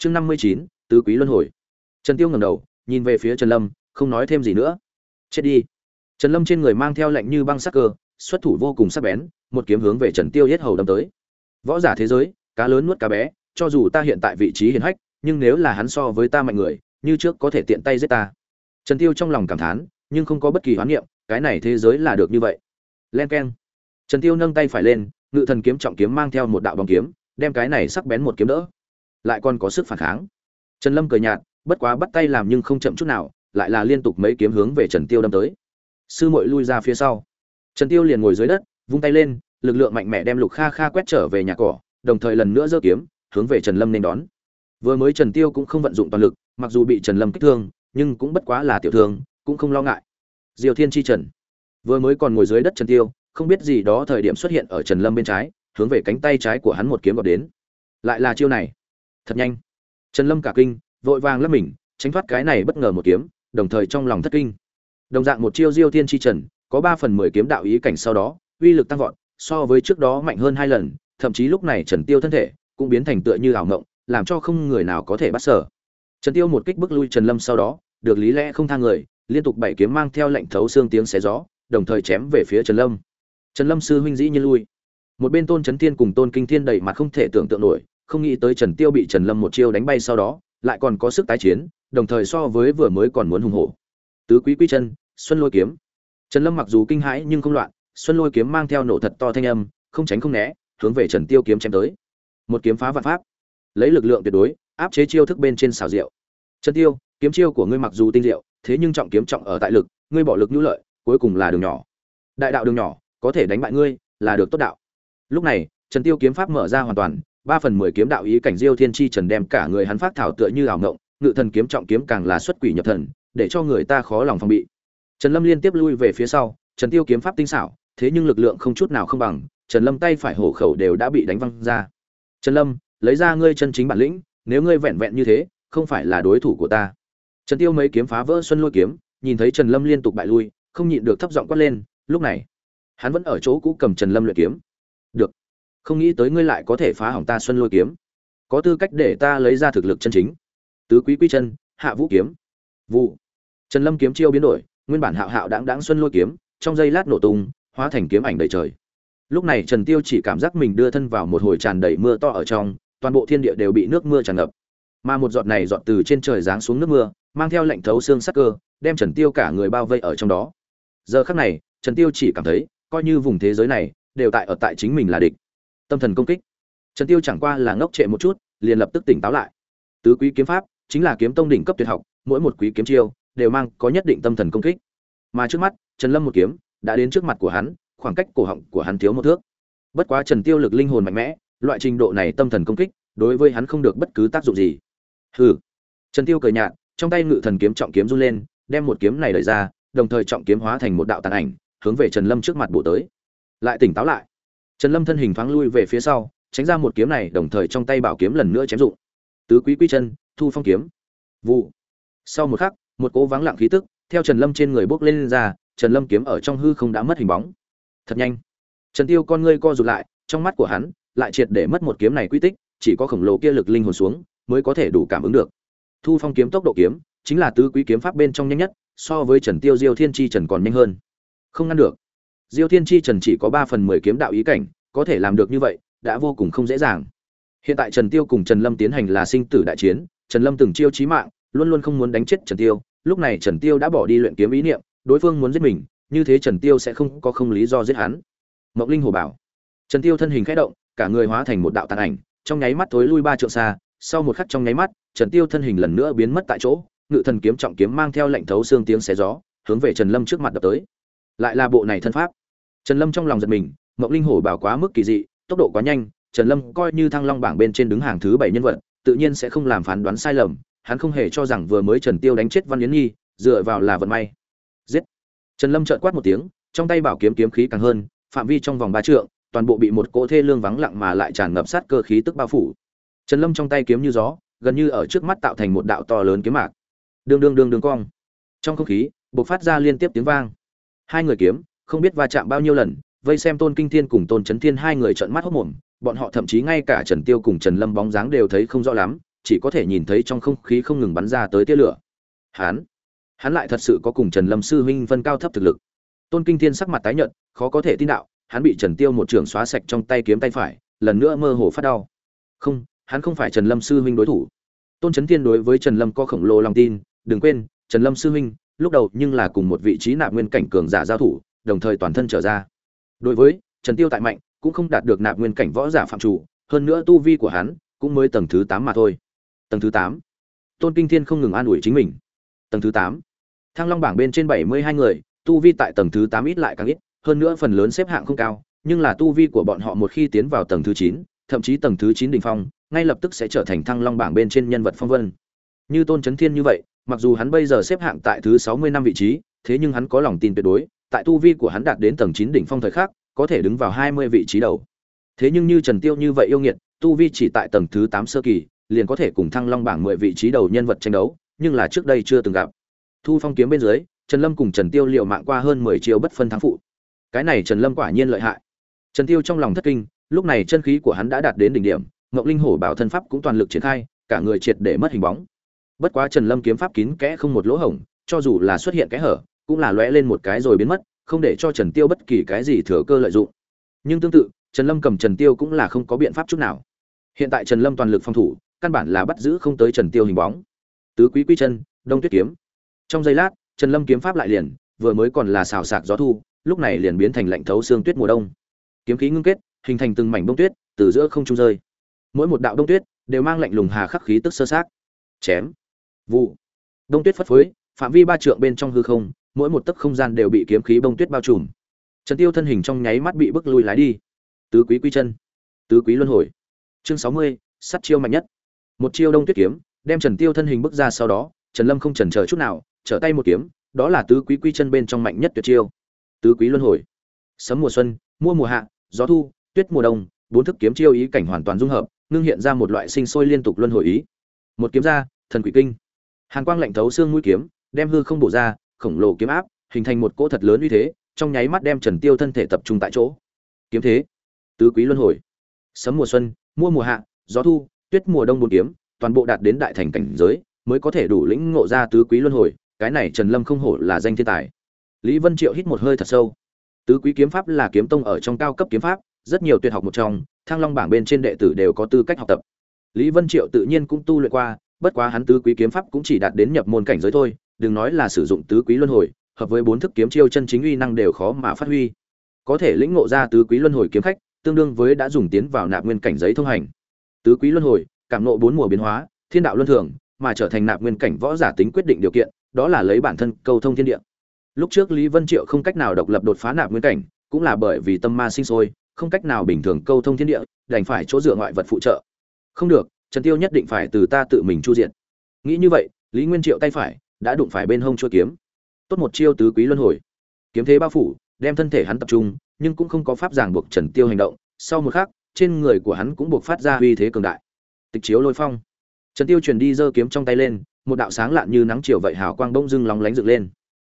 chương năm mươi chín, tứ quý luân hồi. Trần tiêu ngẩng đầu, nhìn về phía trần lâm, không nói thêm gì nữa. Chết đi. Trần lâm trên người mang theo lệnh như băng sắc cơ, xuất thủ vô cùng sắc bén, một kiếm hướng về trần tiêu hết hầu đâm tới. Võ giả thế giới, cá lớn nuốt cá bé, cho dù ta hiện tại vị trí hiển hách, nhưng nếu là hắn so với ta mạnh người, như trước có thể tiện tay giết ta. Trần tiêu trong lòng cảm thán, nhưng không có bất kỳ hoán niệm, cái này thế giới là được như vậy. Len keng. Trần tiêu nâng tay phải lên, ngự thần kiếm trọng kiếm mang theo một đạo bóng kiếm, đem cái này sắc bén một kiếm đỡ lại còn có sức phản kháng. Trần lâm cười nhạt, bất quá bắt tay làm nhưng không chậm chút nào, lại là liên tục mấy kiếm hướng về trần tiêu đâm tới. Sư muội lui ra phía sau. Trần tiêu liền ngồi dưới đất, vung tay lên, lực lượng mạnh mẽ đem lục kha kha quét trở về nhà cỏ, đồng thời lần nữa giơ kiếm, hướng về trần lâm nên đón. Vừa mới trần tiêu cũng không vận dụng toàn lực, mặc dù bị trần lâm kích thương, nhưng cũng bất quá là tiểu thương, cũng không lo ngại. Diều thiên chi trần. Vừa mới còn ngồi dưới đất trần tiêu, không biết gì đó thời điểm xuất hiện ở trần lâm bên trái, hướng về cánh tay trái của hắn một kiếm gọt đến. Lại là chiêu này thật nhanh. Trần lâm cả kinh, vội vàng lấp mình, tránh thoát cái này bất ngờ một kiếm, đồng thời trong lòng thất kinh. Đồng dạng một chiêu diêu thiên chi trần, có ba phần mười kiếm đạo ý cảnh sau đó, uy lực tăng vọt, so với trước đó mạnh hơn hai lần, thậm chí lúc này trần tiêu thân thể cũng biến thành tựa như ảo ngộng, làm cho không người nào có thể bắt sở. Trần tiêu một kích bước lui trần lâm sau đó, được lý lẽ không thang người, liên tục bảy kiếm mang theo lệnh thấu xương tiếng xé gió, đồng thời chém về phía trần lâm. Trần lâm sư huynh dĩ nhiên lui. Một bên tôn trấn thiên cùng tôn kinh thiên đầy mặt không thể tưởng tượng nổi không nghĩ tới trần tiêu bị trần lâm một chiêu đánh bay sau đó, lại còn có sức tái chiến, đồng thời so với vừa mới còn muốn hùng hổ. Tứ quý quý chân, xuân lôi kiếm. Trần lâm mặc dù kinh hãi nhưng không loạn, xuân lôi kiếm mang theo nổ thật to thanh âm, không tránh không né, hướng về trần tiêu kiếm chém tới. Một kiếm phá vạn pháp. Lấy lực lượng tuyệt đối, áp chế chiêu thức bên trên xảo diệu. trần tiêu, kiếm chiêu của ngươi mặc dù tinh diệu, thế nhưng trọng kiếm trọng ở tại lực, ngươi bỏ lực nhu lợi, cuối cùng là đường nhỏ. Đại đạo đường nhỏ, có thể đánh bại ngươi, là được tốt đạo. Lúc này, trần tiêu kiếm pháp mở ra hoàn toàn ba phần mười kiếm đạo ý cảnh diêu thiên chi trần đem cả người hắn phát thảo tựa như ảo ngộng, ngự thần kiếm trọng kiếm càng là xuất quỷ nhập thần, để cho người ta khó lòng phòng bị. Trần lâm liên tiếp lui về phía sau, trần tiêu kiếm pháp tinh xảo, thế nhưng lực lượng không chút nào không bằng, trần lâm tay phải hổ khẩu đều đã bị đánh văng ra. Trần lâm, lấy ra ngươi chân chính bản lĩnh, nếu ngươi vẹn vẹn như thế, không phải là đối thủ của ta. Trần tiêu mấy kiếm phá vỡ xuân lôi kiếm, nhìn thấy trần lâm liên tục bại lui, không nhịn được thấp giọng quát lên, lúc này, hắn vẫn ở chỗ cũ cầm trần lâm luyện kiếm không nghĩ tới ngươi lại có thể phá hỏng ta xuân lôi kiếm. Có tư cách để ta lấy ra thực lực chân chính. Tứ quý quy chân, hạ vũ kiếm. Vụ. Trần lâm kiếm chiêu biến đổi, nguyên bản hạo hạo đáng đáng xuân lôi kiếm, trong giây lát nổ tung, hóa thành kiếm ảnh đầy trời. Lúc này trần tiêu chỉ cảm giác mình đưa thân vào một hồi tràn đầy mưa to ở trong, toàn bộ thiên địa đều bị nước mưa tràn ngập. Mà một giọt này giọt từ trên trời giáng xuống nước mưa, mang theo lệnh thấu xương sắc cơ, đem trần tiêu cả người bao vây ở trong đó. Giờ khắc này, trần tiêu chỉ cảm thấy, coi như vùng thế giới này, đều tại ở tại chính mình là địch tâm thần công kích. Trần tiêu chẳng qua là ngốc trệ một chút, liền lập tức tỉnh táo lại. Tứ quý kiếm pháp chính là kiếm tông đỉnh cấp tuyệt học, mỗi một quý kiếm chiêu đều mang có nhất định tâm thần công kích. Mà trước mắt, trần lâm một kiếm đã đến trước mặt của hắn, khoảng cách cổ họng của hắn thiếu một thước. Bất quá trần tiêu lực linh hồn mạnh mẽ, loại trình độ này tâm thần công kích đối với hắn không được bất cứ tác dụng gì. Hừ. Trần tiêu cười nhạt, trong tay ngự thần kiếm trọng kiếm run lên, đem một kiếm này đẩy ra, đồng thời trọng kiếm hóa thành một đạo tàn ảnh, hướng về trần lâm trước mặt bổ tới. Lại tỉnh táo lại trần lâm thân hình thoáng lui về phía sau tránh ra một kiếm này đồng thời trong tay bảo kiếm lần nữa chém dụng. Tứ quý quy chân thu phong kiếm. Vụ. Sau một khắc một cỗ vắng lặng khí tức theo trần lâm trên người bốc lên, lên ra trần lâm kiếm ở trong hư không đã mất hình bóng. Thật nhanh. Trần tiêu con ngươi co rụt lại trong mắt của hắn lại triệt để mất một kiếm này quy tích chỉ có khổng lồ kia lực linh hồn xuống mới có thể đủ cảm ứng được. Thu phong kiếm tốc độ kiếm chính là tứ quý kiếm pháp bên trong nhanh nhất so với trần tiêu diêu thiên chi trần còn nhanh hơn. Không ngăn được diêu thiên chi trần chỉ có ba phần mười kiếm đạo ý cảnh, có thể làm được như vậy, đã vô cùng không dễ dàng. Hiện tại trần tiêu cùng trần lâm tiến hành là sinh tử đại chiến, trần lâm từng chiêu chí mạng, luôn luôn không muốn đánh chết trần tiêu. Lúc này trần tiêu đã bỏ đi luyện kiếm ý niệm, đối phương muốn giết mình, như thế trần tiêu sẽ không có không lý do giết hắn. Mộc linh hồ bảo. Trần tiêu thân hình khẽ động, cả người hóa thành một đạo tàn ảnh, trong nháy mắt tối lui ba trượng xa, sau một khắc trong nháy mắt, trần tiêu thân hình lần nữa biến mất tại chỗ, ngự thần kiếm trọng kiếm mang theo lệnh thấu xương tiếng xé gió, hướng về trần lâm trước mặt đập tới. Lại là bộ này thân pháp trần lâm trong lòng giật mình mộng linh hổ bảo quá mức kỳ dị, tốc độ quá nhanh, trần lâm coi như thăng long bảng bên trên đứng hàng thứ bảy nhân vật, tự nhiên sẽ không làm phán đoán sai lầm, hắn không hề cho rằng vừa mới trần tiêu đánh chết văn yến nhi, dựa vào là vận may. Giết! Trần lâm trợn quát một tiếng, trong tay bảo kiếm kiếm khí càng hơn, phạm vi trong vòng ba trượng, toàn bộ bị một cỗ thê lương vắng lặng mà lại tràn ngập sát cơ khí tức bao phủ. Trần lâm trong tay kiếm như gió, gần như ở trước mắt tạo thành một đạo to lớn kiếm mạc. Đương đương đương đương cong. Trong không khí, bộc phát ra liên tiếp tiếng vang. Hai người kiếm không biết va chạm bao nhiêu lần, vây xem tôn kinh thiên cùng tôn trấn thiên hai người trợn mắt hốc mồm bọn họ thậm chí ngay cả trần tiêu cùng trần lâm bóng dáng đều thấy không rõ lắm, chỉ có thể nhìn thấy trong không khí không ngừng bắn ra tới tia lửa. Hắn hắn lại thật sự có cùng trần lâm sư huynh phân cao thấp thực lực. Tôn kinh thiên sắc mặt tái nhợt, khó có thể tin đạo, hắn bị trần tiêu một trường xóa sạch trong tay kiếm tay phải, lần nữa mơ hồ phát đau. Không, hắn không phải trần lâm sư huynh đối thủ. Tôn trấn thiên đối với trần lâm có khổng lồ lòng tin, đừng quên, trần lâm sư huynh, lúc đầu nhưng là cùng một vị trí nạp nguyên cảnh cường giả giao thủ đồng thời toàn thân trở ra. Đối với trần tiêu tại mạnh, cũng không đạt được nạp nguyên cảnh võ giả phạm chủ, hơn nữa tu vi của hắn cũng mới tầng thứ tám mà thôi. Tầng thứ tám. Tôn kinh thiên không ngừng an ủi chính mình. Tầng thứ tám. Thăng long bảng bên trên bảy mươi hai người, tu vi tại tầng thứ tám ít lại càng ít, hơn nữa phần lớn xếp hạng không cao, nhưng là tu vi của bọn họ một khi tiến vào tầng thứ chín, thậm chí tầng thứ chín đỉnh phong, ngay lập tức sẽ trở thành thăng long bảng bên trên nhân vật phong vân. Như tôn chấn thiên như vậy, mặc dù hắn bây giờ xếp hạng tại thứ sáu mươi năm vị trí, thế nhưng hắn có lòng tin tuyệt đối tại tu vi của hắn đạt đến tầng chín đỉnh phong thời khắc, có thể đứng vào hai mươi vị trí đầu. Thế nhưng như trần tiêu như vậy yêu nghiệt, tu vi chỉ tại tầng thứ tám sơ kỳ, liền có thể cùng thăng long bảng mười vị trí đầu nhân vật tranh đấu, nhưng là trước đây chưa từng gặp. Thu phong kiếm bên dưới, trần lâm cùng trần tiêu liệu mạng qua hơn mười chiêu bất phân thắng phụ. Cái này trần lâm quả nhiên lợi hại. Trần tiêu trong lòng thất kinh, lúc này chân khí của hắn đã đạt đến đỉnh điểm, ngọc linh hổ bảo thân pháp cũng toàn lực triển khai, cả người triệt để mất hình bóng. Bất quá trần lâm kiếm pháp kín kẽ không một lỗ hổng, cho dù là xuất hiện kẽ hở cũng là lóe lên một cái rồi biến mất, không để cho trần tiêu bất kỳ cái gì thừa cơ lợi dụng. Nhưng tương tự, trần lâm cầm trần tiêu cũng là không có biện pháp chút nào. Hiện tại trần lâm toàn lực phòng thủ, căn bản là bắt giữ không tới trần tiêu hình bóng. Tứ quý quý chân, đông tuyết kiếm. Trong giây lát, trần lâm kiếm pháp lại liền, vừa mới còn là xào xạc gió thu, lúc này liền biến thành lạnh thấu xương tuyết mùa đông. Kiếm khí ngưng kết, hình thành từng mảnh bông tuyết, từ giữa không trung rơi. Mỗi một đạo đông tuyết đều mang lạnh lùng hà khắc khí tức sơ sát chém. Vụ. Đông tuyết phất phới, phạm vi ba trượng bên trong hư không mỗi một tấc không gian đều bị kiếm khí bông tuyết bao trùm. Trần tiêu thân hình trong nháy mắt bị bức lùi lái đi. Tứ quý quy chân, tứ quý luân hồi. Chương sáu mươi sắt chiêu mạnh nhất. Một chiêu đông tuyết kiếm, đem trần tiêu thân hình bước ra sau đó, trần lâm không chần chờ chút nào, trở tay một kiếm, đó là tứ quý quy chân bên trong mạnh nhất tuyệt chiêu. Tứ quý luân hồi. Sấm mùa xuân mua mùa hạ, gió thu, tuyết mùa đông, bốn thức kiếm chiêu ý cảnh hoàn toàn dung hợp, ngưng hiện ra một loại sinh sôi liên tục luân hồi ý. Một kiếm ra, thần quỷ kinh. Hàn quang lạnh thấu xương mũi kiếm, đem hư không bổ ra khổng lồ kiếm áp, hình thành một cỗ thật lớn uy thế, trong nháy mắt đem trần tiêu thân thể tập trung tại chỗ. Kiếm thế, tứ quý luân hồi. Sấm mùa xuân mua mùa hạ, gió thu, tuyết mùa đông bốn kiếm, toàn bộ đạt đến đại thành cảnh giới, mới có thể đủ lĩnh ngộ ra tứ quý luân hồi, cái này trần lâm không hổ là danh thiên tài. Lý vân triệu hít một hơi thật sâu. Tứ quý kiếm pháp là kiếm tông ở trong cao cấp kiếm pháp, rất nhiều tuyệt học một trong, thăng long bảng bên trên đệ tử đều có tư cách học tập. Lý vân triệu tự nhiên cũng tu luyện qua, bất quá hắn tứ quý kiếm pháp cũng chỉ đạt đến nhập môn cảnh giới thôi đừng nói là sử dụng tứ quý luân hồi, hợp với bốn thức kiếm chiêu chân chính uy năng đều khó mà phát huy. Có thể lĩnh ngộ ra tứ quý luân hồi kiếm khách, tương đương với đã dùng tiến vào nạp nguyên cảnh giấy thông hành. Tứ quý luân hồi, cảm ngộ bốn mùa biến hóa, thiên đạo luân thường, mà trở thành nạp nguyên cảnh võ giả tính quyết định điều kiện, đó là lấy bản thân câu thông thiên địa. Lúc trước lý vân triệu không cách nào độc lập đột phá nạp nguyên cảnh, cũng là bởi vì tâm ma sinh sôi, không cách nào bình thường câu thông thiên địa, đành phải chỗ dựa ngoại vật phụ trợ. Không được, trần tiêu nhất định phải từ ta tự mình chu diện. Nghĩ như vậy, lý nguyên triệu tay phải đã đụng phải bên hông chua kiếm. Tốt một chiêu tứ quý luân hồi. Kiếm thế bao phủ, đem thân thể hắn tập trung, nhưng cũng không có pháp giảng buộc trần tiêu hành động. Sau một khắc, trên người của hắn cũng buộc phát ra uy thế cường đại. Tịch chiếu lôi phong. Trần tiêu truyền đi giơ kiếm trong tay lên, một đạo sáng lạn như nắng chiều vậy hào quang bỗng dưng lóng lánh dựng lên.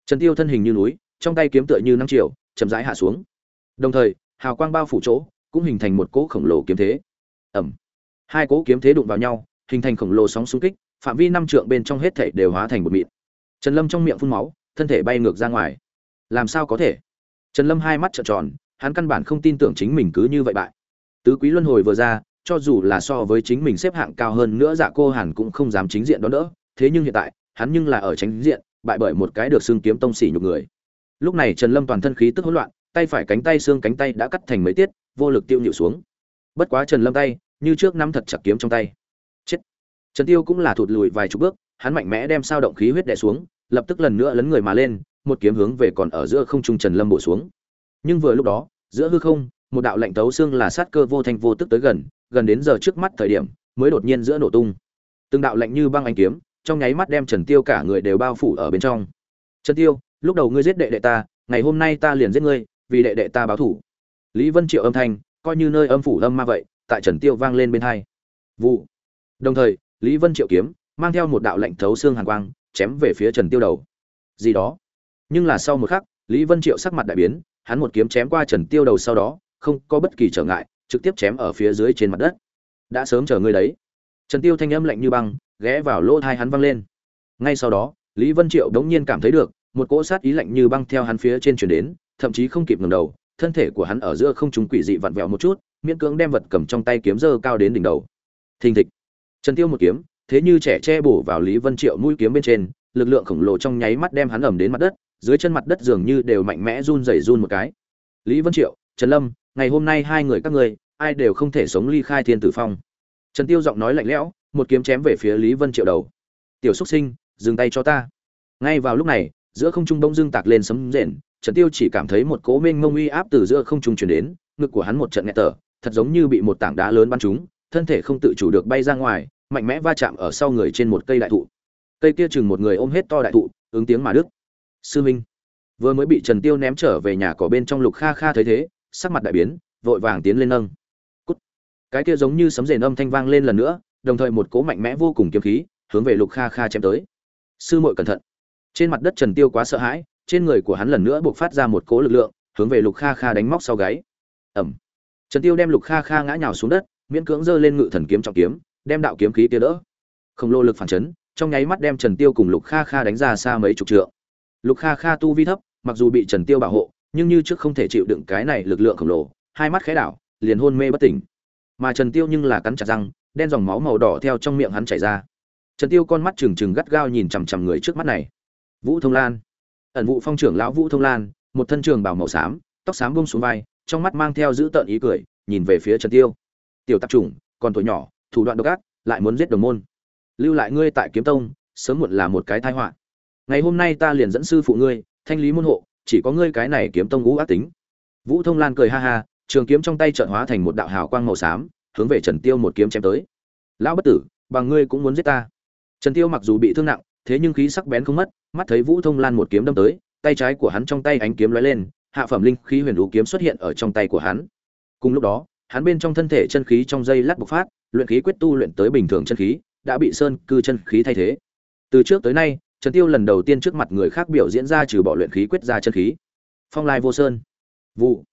Trần tiêu thân hình như núi, trong tay kiếm tựa như nắng chiều, chậm rãi hạ xuống. Đồng thời, hào quang bao phủ chỗ, cũng hình thành một cỗ khổng lồ kiếm thế. Ẩm hai cỗ kiếm thế đụng vào nhau, hình thành khổng lồ sóng xung kích phạm vi năm trượng bên trong hết thảy đều hóa thành một mịn. Trần lâm trong miệng phun máu, thân thể bay ngược ra ngoài. Làm sao có thể? Trần lâm hai mắt trợn tròn, hắn căn bản không tin tưởng chính mình cứ như vậy bại. Tứ quý luân hồi vừa ra, cho dù là so với chính mình xếp hạng cao hơn nữa dạ cô hàn cũng không dám chính diện đó nữa thế nhưng hiện tại, hắn nhưng là ở tránh diện, bại bởi một cái được xương kiếm tông xỉ nhục người. Lúc này trần lâm toàn thân khí tức hỗn loạn, tay phải cánh tay xương cánh tay đã cắt thành mấy tiết, vô lực tiêu nhịu xuống. Bất quá trần lâm tay, như trước nắm thật chặt kiếm trong tay trần tiêu cũng là thụt lùi vài chục bước, hắn mạnh mẽ đem sao động khí huyết đè xuống, lập tức lần nữa lấn người mà lên, một kiếm hướng về còn ở giữa không trung trần lâm bổ xuống. Nhưng vừa lúc đó, giữa hư không, một đạo lệnh tấu xương là sát cơ vô thanh vô tức tới gần gần đến giờ trước mắt thời điểm, mới đột nhiên giữa nổ tung. Từng đạo lệnh như băng ánh kiếm, trong nháy mắt đem trần tiêu cả người đều bao phủ ở bên trong. Trần tiêu, lúc đầu ngươi giết đệ đệ ta, ngày hôm nay ta liền giết ngươi, vì đệ đệ ta báo thù. lý vân triệu âm thanh, coi như nơi âm phủ âm ma vậy, tại trần tiêu vang lên bên hai. Vụ. Đồng thời lý vân triệu kiếm, mang theo một đạo lệnh thấu xương hàn quang, chém về phía trần tiêu đầu. Gì đó? Nhưng là sau một khắc, lý vân triệu sắc mặt đại biến, hắn một kiếm chém qua trần tiêu đầu sau đó, không có bất kỳ trở ngại, trực tiếp chém ở phía dưới trên mặt đất. Đã sớm chờ ngươi đấy. Trần tiêu thanh âm lạnh như băng, ghé vào lỗ thai hắn văng lên. Ngay sau đó, lý vân triệu đống nhiên cảm thấy được, một cỗ sát ý lạnh như băng theo hắn phía trên chuyển đến, thậm chí không kịp ngẩng đầu, thân thể của hắn ở giữa không trung quỷ dị vặn vẹo một chút, miễn cưỡng đem vật cầm trong tay kiếm dơ cao đến đỉnh đầu. Thình thịch trần tiêu một kiếm thế như trẻ che bổ vào lý vân triệu mũi kiếm bên trên lực lượng khổng lồ trong nháy mắt đem hắn ẩm đến mặt đất dưới chân mặt đất dường như đều mạnh mẽ run rẩy run một cái. Lý vân triệu trần lâm ngày hôm nay hai người các ngươi ai đều không thể sống ly khai thiên tử phong. Trần tiêu giọng nói lạnh lẽo một kiếm chém về phía lý vân triệu đầu. Tiểu Súc sinh dừng tay cho ta. Ngay vào lúc này giữa không trung bỗng dưng tạc lên sấm rền trần tiêu chỉ cảm thấy một cỗ mênh mông uy áp từ giữa không trung truyền đến ngực của hắn một trận nghẹt thở, thật giống như bị một tảng đá lớn bắn trúng thân thể không tự chủ được bay ra ngoài, mạnh mẽ va chạm ở sau người trên một cây đại thụ. Cây kia chừng một người ôm hết to đại thụ, ứng tiếng mà đức. Sư minh, vừa mới bị trần tiêu ném trở về nhà cỏ bên trong lục kha kha thấy thế, sắc mặt đại biến, vội vàng tiến lên nâng. Cút. Cái kia giống như sấm rền âm thanh vang lên lần nữa, đồng thời một cỗ mạnh mẽ vô cùng kiếm khí, hướng về lục kha kha chém tới. Sư muội cẩn thận. Trên mặt đất trần tiêu quá sợ hãi, trên người của hắn lần nữa buộc phát ra một cỗ lực lượng, hướng về lục kha kha đánh móc sau gáy. Ẩm trần tiêu đem lục kha kha ngã nhào xuống đất miễn cưỡng giơ lên ngự thần kiếm trọng kiếm, đem đạo kiếm khí kia đỡ. Không lô lực phản chấn, trong nháy mắt đem trần tiêu cùng lục kha kha đánh ra xa mấy chục trượng. Lục kha kha tu vi thấp, mặc dù bị trần tiêu bảo hộ, nhưng như trước không thể chịu đựng cái này lực lượng khổng lồ, hai mắt khẽ đảo, liền hôn mê bất tỉnh. Mà trần tiêu nhưng là cắn chặt răng, đen dòng máu màu đỏ theo trong miệng hắn chảy ra. Trần tiêu con mắt trừng trừng gắt gao nhìn chằm chằm người trước mắt này. Vũ thông lan. Ẩn vụ phong trưởng lão vũ thông lan, một thân trường bào màu xám, tóc xám buông xuống vai, trong mắt mang theo dữ tợn ý cười, nhìn về phía trần tiêu tiểu tạp chủng, còn tuổi nhỏ, thủ đoạn độc ác, lại muốn giết đồng môn. Lưu lại ngươi tại kiếm tông, sớm muộn là một cái tai họa. Ngày hôm nay ta liền dẫn sư phụ ngươi, thanh lý môn hộ, chỉ có ngươi cái này kiếm tông ngũ ác tính. Vũ thông lan cười ha ha, trường kiếm trong tay trợn hóa thành một đạo hào quang màu xám, hướng về trần tiêu một kiếm chém tới. Lão bất tử, bằng ngươi cũng muốn giết ta. Trần tiêu mặc dù bị thương nặng, thế nhưng khí sắc bén không mất, mắt thấy vũ thông lan một kiếm đâm tới, tay trái của hắn trong tay ánh kiếm lóe lên, hạ phẩm linh khí huyền đủ kiếm xuất hiện ở trong tay của hắn. Cùng lúc đó hắn bên trong thân thể chân khí trong dây lát bộc phát, luyện khí quyết tu luyện tới bình thường chân khí, đã bị sơn cư chân khí thay thế. Từ trước tới nay, trần tiêu lần đầu tiên trước mặt người khác biểu diễn ra trừ bỏ luyện khí quyết ra chân khí. Phong lai vô sơn, vụ,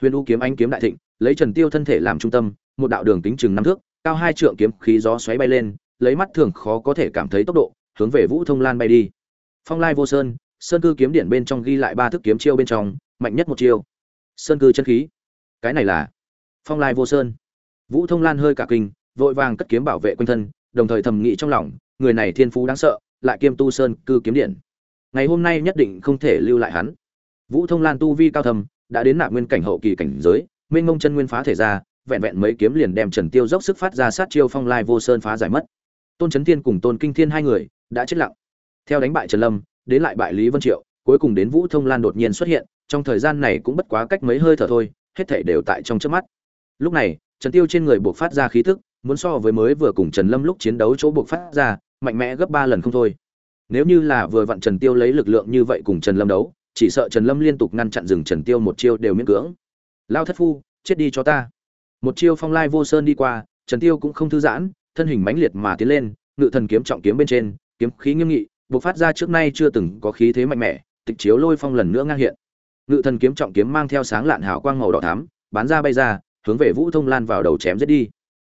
huyền u kiếm ánh kiếm đại thịnh, lấy trần tiêu thân thể làm trung tâm, một đạo đường tính chừng năm thước, cao hai trượng kiếm khí gió xoáy bay lên, lấy mắt thường khó có thể cảm thấy tốc độ, hướng về vũ thông lan bay đi. Phong lai vô sơn sơn cư kiếm điển bên trong ghi lại ba thức kiếm chiêu bên trong, mạnh nhất một chiêu. Sơn cư chân khí. Cái này là phong lai vô sơn. Vũ thông lan hơi cả kinh, vội vàng cất kiếm bảo vệ quanh thân, đồng thời thầm nghĩ trong lòng, người này thiên phú đáng sợ, lại kiêm tu sơn cư kiếm điện. Ngày hôm nay nhất định không thể lưu lại hắn. Vũ thông lan tu vi cao thầm đã đến nạp nguyên cảnh hậu kỳ cảnh giới, mênh mông chân nguyên phá thể ra, vẹn vẹn mấy kiếm liền đem trần tiêu dốc sức phát ra sát chiêu phong lai vô sơn phá giải mất. Tôn trấn thiên cùng tôn kinh thiên hai người, đã chết lặng. Theo đánh bại trần lâm, đến lại bại lý vân triệu, cuối cùng đến vũ thông lan đột nhiên xuất hiện, trong thời gian này cũng bất quá cách mấy hơi thở thôi, hết thể đều tại trong trước mắt lúc này, trần tiêu trên người buộc phát ra khí tức, muốn so với mới vừa cùng trần lâm lúc chiến đấu chỗ buộc phát ra, mạnh mẽ gấp ba lần không thôi. Nếu như là vừa vặn trần tiêu lấy lực lượng như vậy cùng trần lâm đấu, chỉ sợ trần lâm liên tục ngăn chặn dừng trần tiêu một chiêu đều miễn cưỡng. Lao thất phu, chết đi cho ta. Một chiêu phong lai vô sơn đi qua, trần tiêu cũng không thư giãn, thân hình mãnh liệt mà tiến lên, ngự thần kiếm trọng kiếm bên trên, kiếm khí nghiêm nghị, buộc phát ra trước nay chưa từng có khí thế mạnh mẽ, tịch chiếu lôi phong lần nữa ngang hiện. Ngự thần kiếm trọng kiếm mang theo sáng lạn hào quang màu đỏ thắm bán ra bay ra hướng về vũ thông lan vào đầu chém giết đi.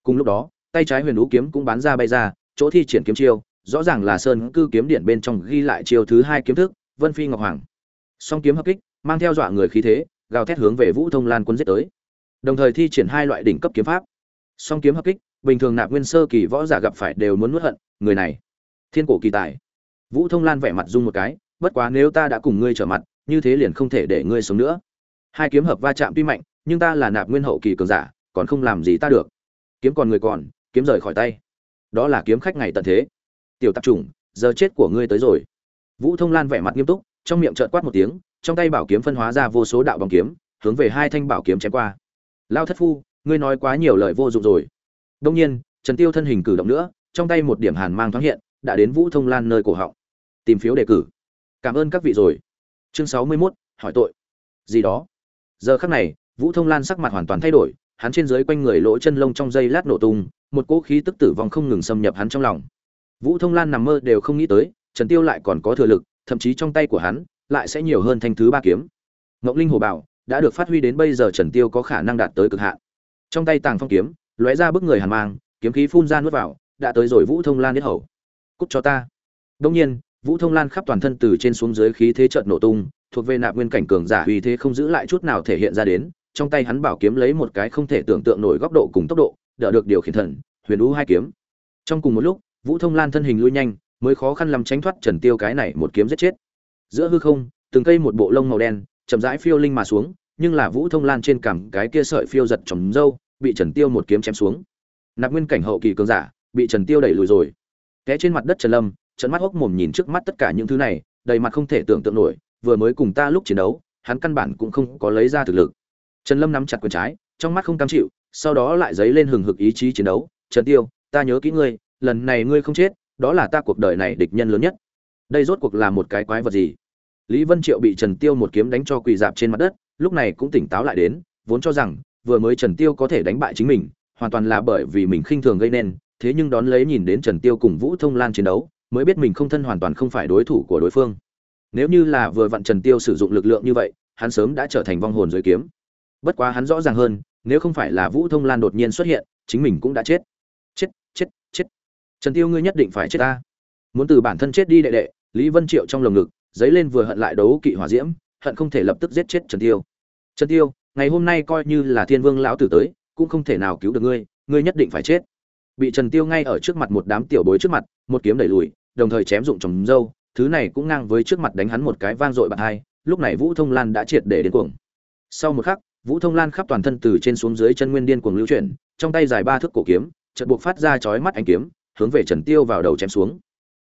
Cùng lúc đó, tay trái huyền ú kiếm cũng bán ra bay ra, chỗ thi triển kiếm chiêu, rõ ràng là sơn cư kiếm điện bên trong ghi lại chiêu thứ hai kiếm thức, vân phi ngọc hoàng. Song kiếm hợp kích, mang theo dọa người khí thế, gào thét hướng về vũ thông lan quân giết tới. Đồng thời thi triển hai loại đỉnh cấp kiếm pháp. Song kiếm hợp kích, bình thường nạp nguyên sơ kỳ võ giả gặp phải đều muốn nuốt hận, người này, thiên cổ kỳ tài. Vũ thông lan vẻ mặt dung một cái, bất quá nếu ta đã cùng ngươi trở mặt, như thế liền không thể để ngươi sống nữa. Hai kiếm hợp va chạm tuy mạnh nhưng ta là nạp nguyên hậu kỳ cường giả còn không làm gì ta được. Kiếm còn người còn kiếm rời khỏi tay. Đó là kiếm khách ngày tận thế. Tiểu tạp chủng giờ chết của ngươi tới rồi. Vũ thông lan vẻ mặt nghiêm túc trong miệng trợn quát một tiếng trong tay bảo kiếm phân hóa ra vô số đạo bóng kiếm hướng về hai thanh bảo kiếm chém qua. Lao thất phu ngươi nói quá nhiều lời vô dụng rồi. Đông nhiên trần tiêu thân hình cử động nữa trong tay một điểm hàn mang thoáng hiện đã đến vũ thông lan nơi cổ họng. Tìm phiếu đề cử. Cảm ơn các vị rồi. Chương sáu mươi 61, hỏi tội. Gì đó? Giờ khắc này vũ thông lan sắc mặt hoàn toàn thay đổi, hắn trên dưới quanh người lỗ chân lông trong dây lát nổ tung, một cỗ khí tức tử vong không ngừng xâm nhập hắn trong lòng. Vũ thông lan nằm mơ đều không nghĩ tới, trần tiêu lại còn có thừa lực, thậm chí trong tay của hắn lại sẽ nhiều hơn thanh thứ ba kiếm. Ngọc linh hồ bảo đã được phát huy đến bây giờ trần tiêu có khả năng đạt tới cực hạn. Trong tay tàng phong kiếm, lóe ra bức người hàn mang, kiếm khí phun ra nuốt vào, đã tới rồi vũ thông lan biết hầu. Cút cho ta. Đống nhiên, vũ thông lan khắp toàn thân từ trên xuống dưới khí thế trận nổ tung, thuộc về nạp nguyên cảnh cường giả uy thế không giữ lại chút nào thể hiện ra đến trong tay hắn bảo kiếm lấy một cái không thể tưởng tượng nổi góc độ cùng tốc độ, đỡ được điều khiển thần, huyền u hai kiếm. Trong cùng một lúc, vũ thông lan thân hình lui nhanh, mới khó khăn làm tránh thoát trần tiêu cái này một kiếm giết chết. Giữa hư không, từng cây một bộ lông màu đen, chậm rãi phiêu linh mà xuống, nhưng là vũ thông lan trên cằm cái kia sợi phiêu giật trồng dâu, bị trần tiêu một kiếm chém xuống. Nạp nguyên cảnh hậu kỳ cường giả, bị trần tiêu đẩy lùi rồi. Té trên mặt đất trần lâm trấn mắt hốc mồm nhìn trước mắt tất cả những thứ này, đầy mặt không thể tưởng tượng nổi, vừa mới cùng ta lúc chiến đấu, hắn căn bản cũng không có lấy ra thực lực trần lâm nắm chặt quyền trái, trong mắt không cam chịu, sau đó lại dấy lên hừng hực ý chí chiến đấu. Trần tiêu, ta nhớ kỹ ngươi, lần này ngươi không chết, đó là ta cuộc đời này địch nhân lớn nhất. Đây rốt cuộc là một cái quái vật gì? Lý vân triệu bị trần tiêu một kiếm đánh cho quỳ dạp trên mặt đất, lúc này cũng tỉnh táo lại đến, vốn cho rằng, vừa mới trần tiêu có thể đánh bại chính mình, hoàn toàn là bởi vì mình khinh thường gây nên, thế nhưng đón lấy nhìn đến trần tiêu cùng vũ thông lan chiến đấu, mới biết mình không thân hoàn toàn không phải đối thủ của đối phương. Nếu như là vừa vặn trần tiêu sử dụng lực lượng như vậy, hắn sớm đã trở thành vong hồn dưới kiếm bất quá hắn rõ ràng hơn, nếu không phải là vũ thông lan đột nhiên xuất hiện, chính mình cũng đã chết. Chết chết chết. Trần tiêu ngươi nhất định phải chết ta. Muốn từ bản thân chết đi đệ đệ, lý vân triệu trong lồng ngực dấy lên vừa hận lại đấu kỵ hỏa diễm, hận không thể lập tức giết chết trần tiêu. Trần tiêu, ngày hôm nay coi như là thiên vương lão tử tới, cũng không thể nào cứu được ngươi ngươi nhất định phải chết. Bị trần tiêu ngay ở trước mặt một đám tiểu bối trước mặt, một kiếm đẩy lùi, đồng thời chém dụng trồng dâu, thứ này cũng ngang với trước mặt đánh hắn một cái vang dội bạc hai, lúc này vũ thông lan đã triệt để đến cuồng. Sau một khắc vũ thông lan khắp toàn thân từ trên xuống dưới chân nguyên điên cuồng lưu chuyển, trong tay dài ba thước cổ kiếm, chợt buộc phát ra chói mắt ánh kiếm, hướng về trần tiêu vào đầu chém xuống.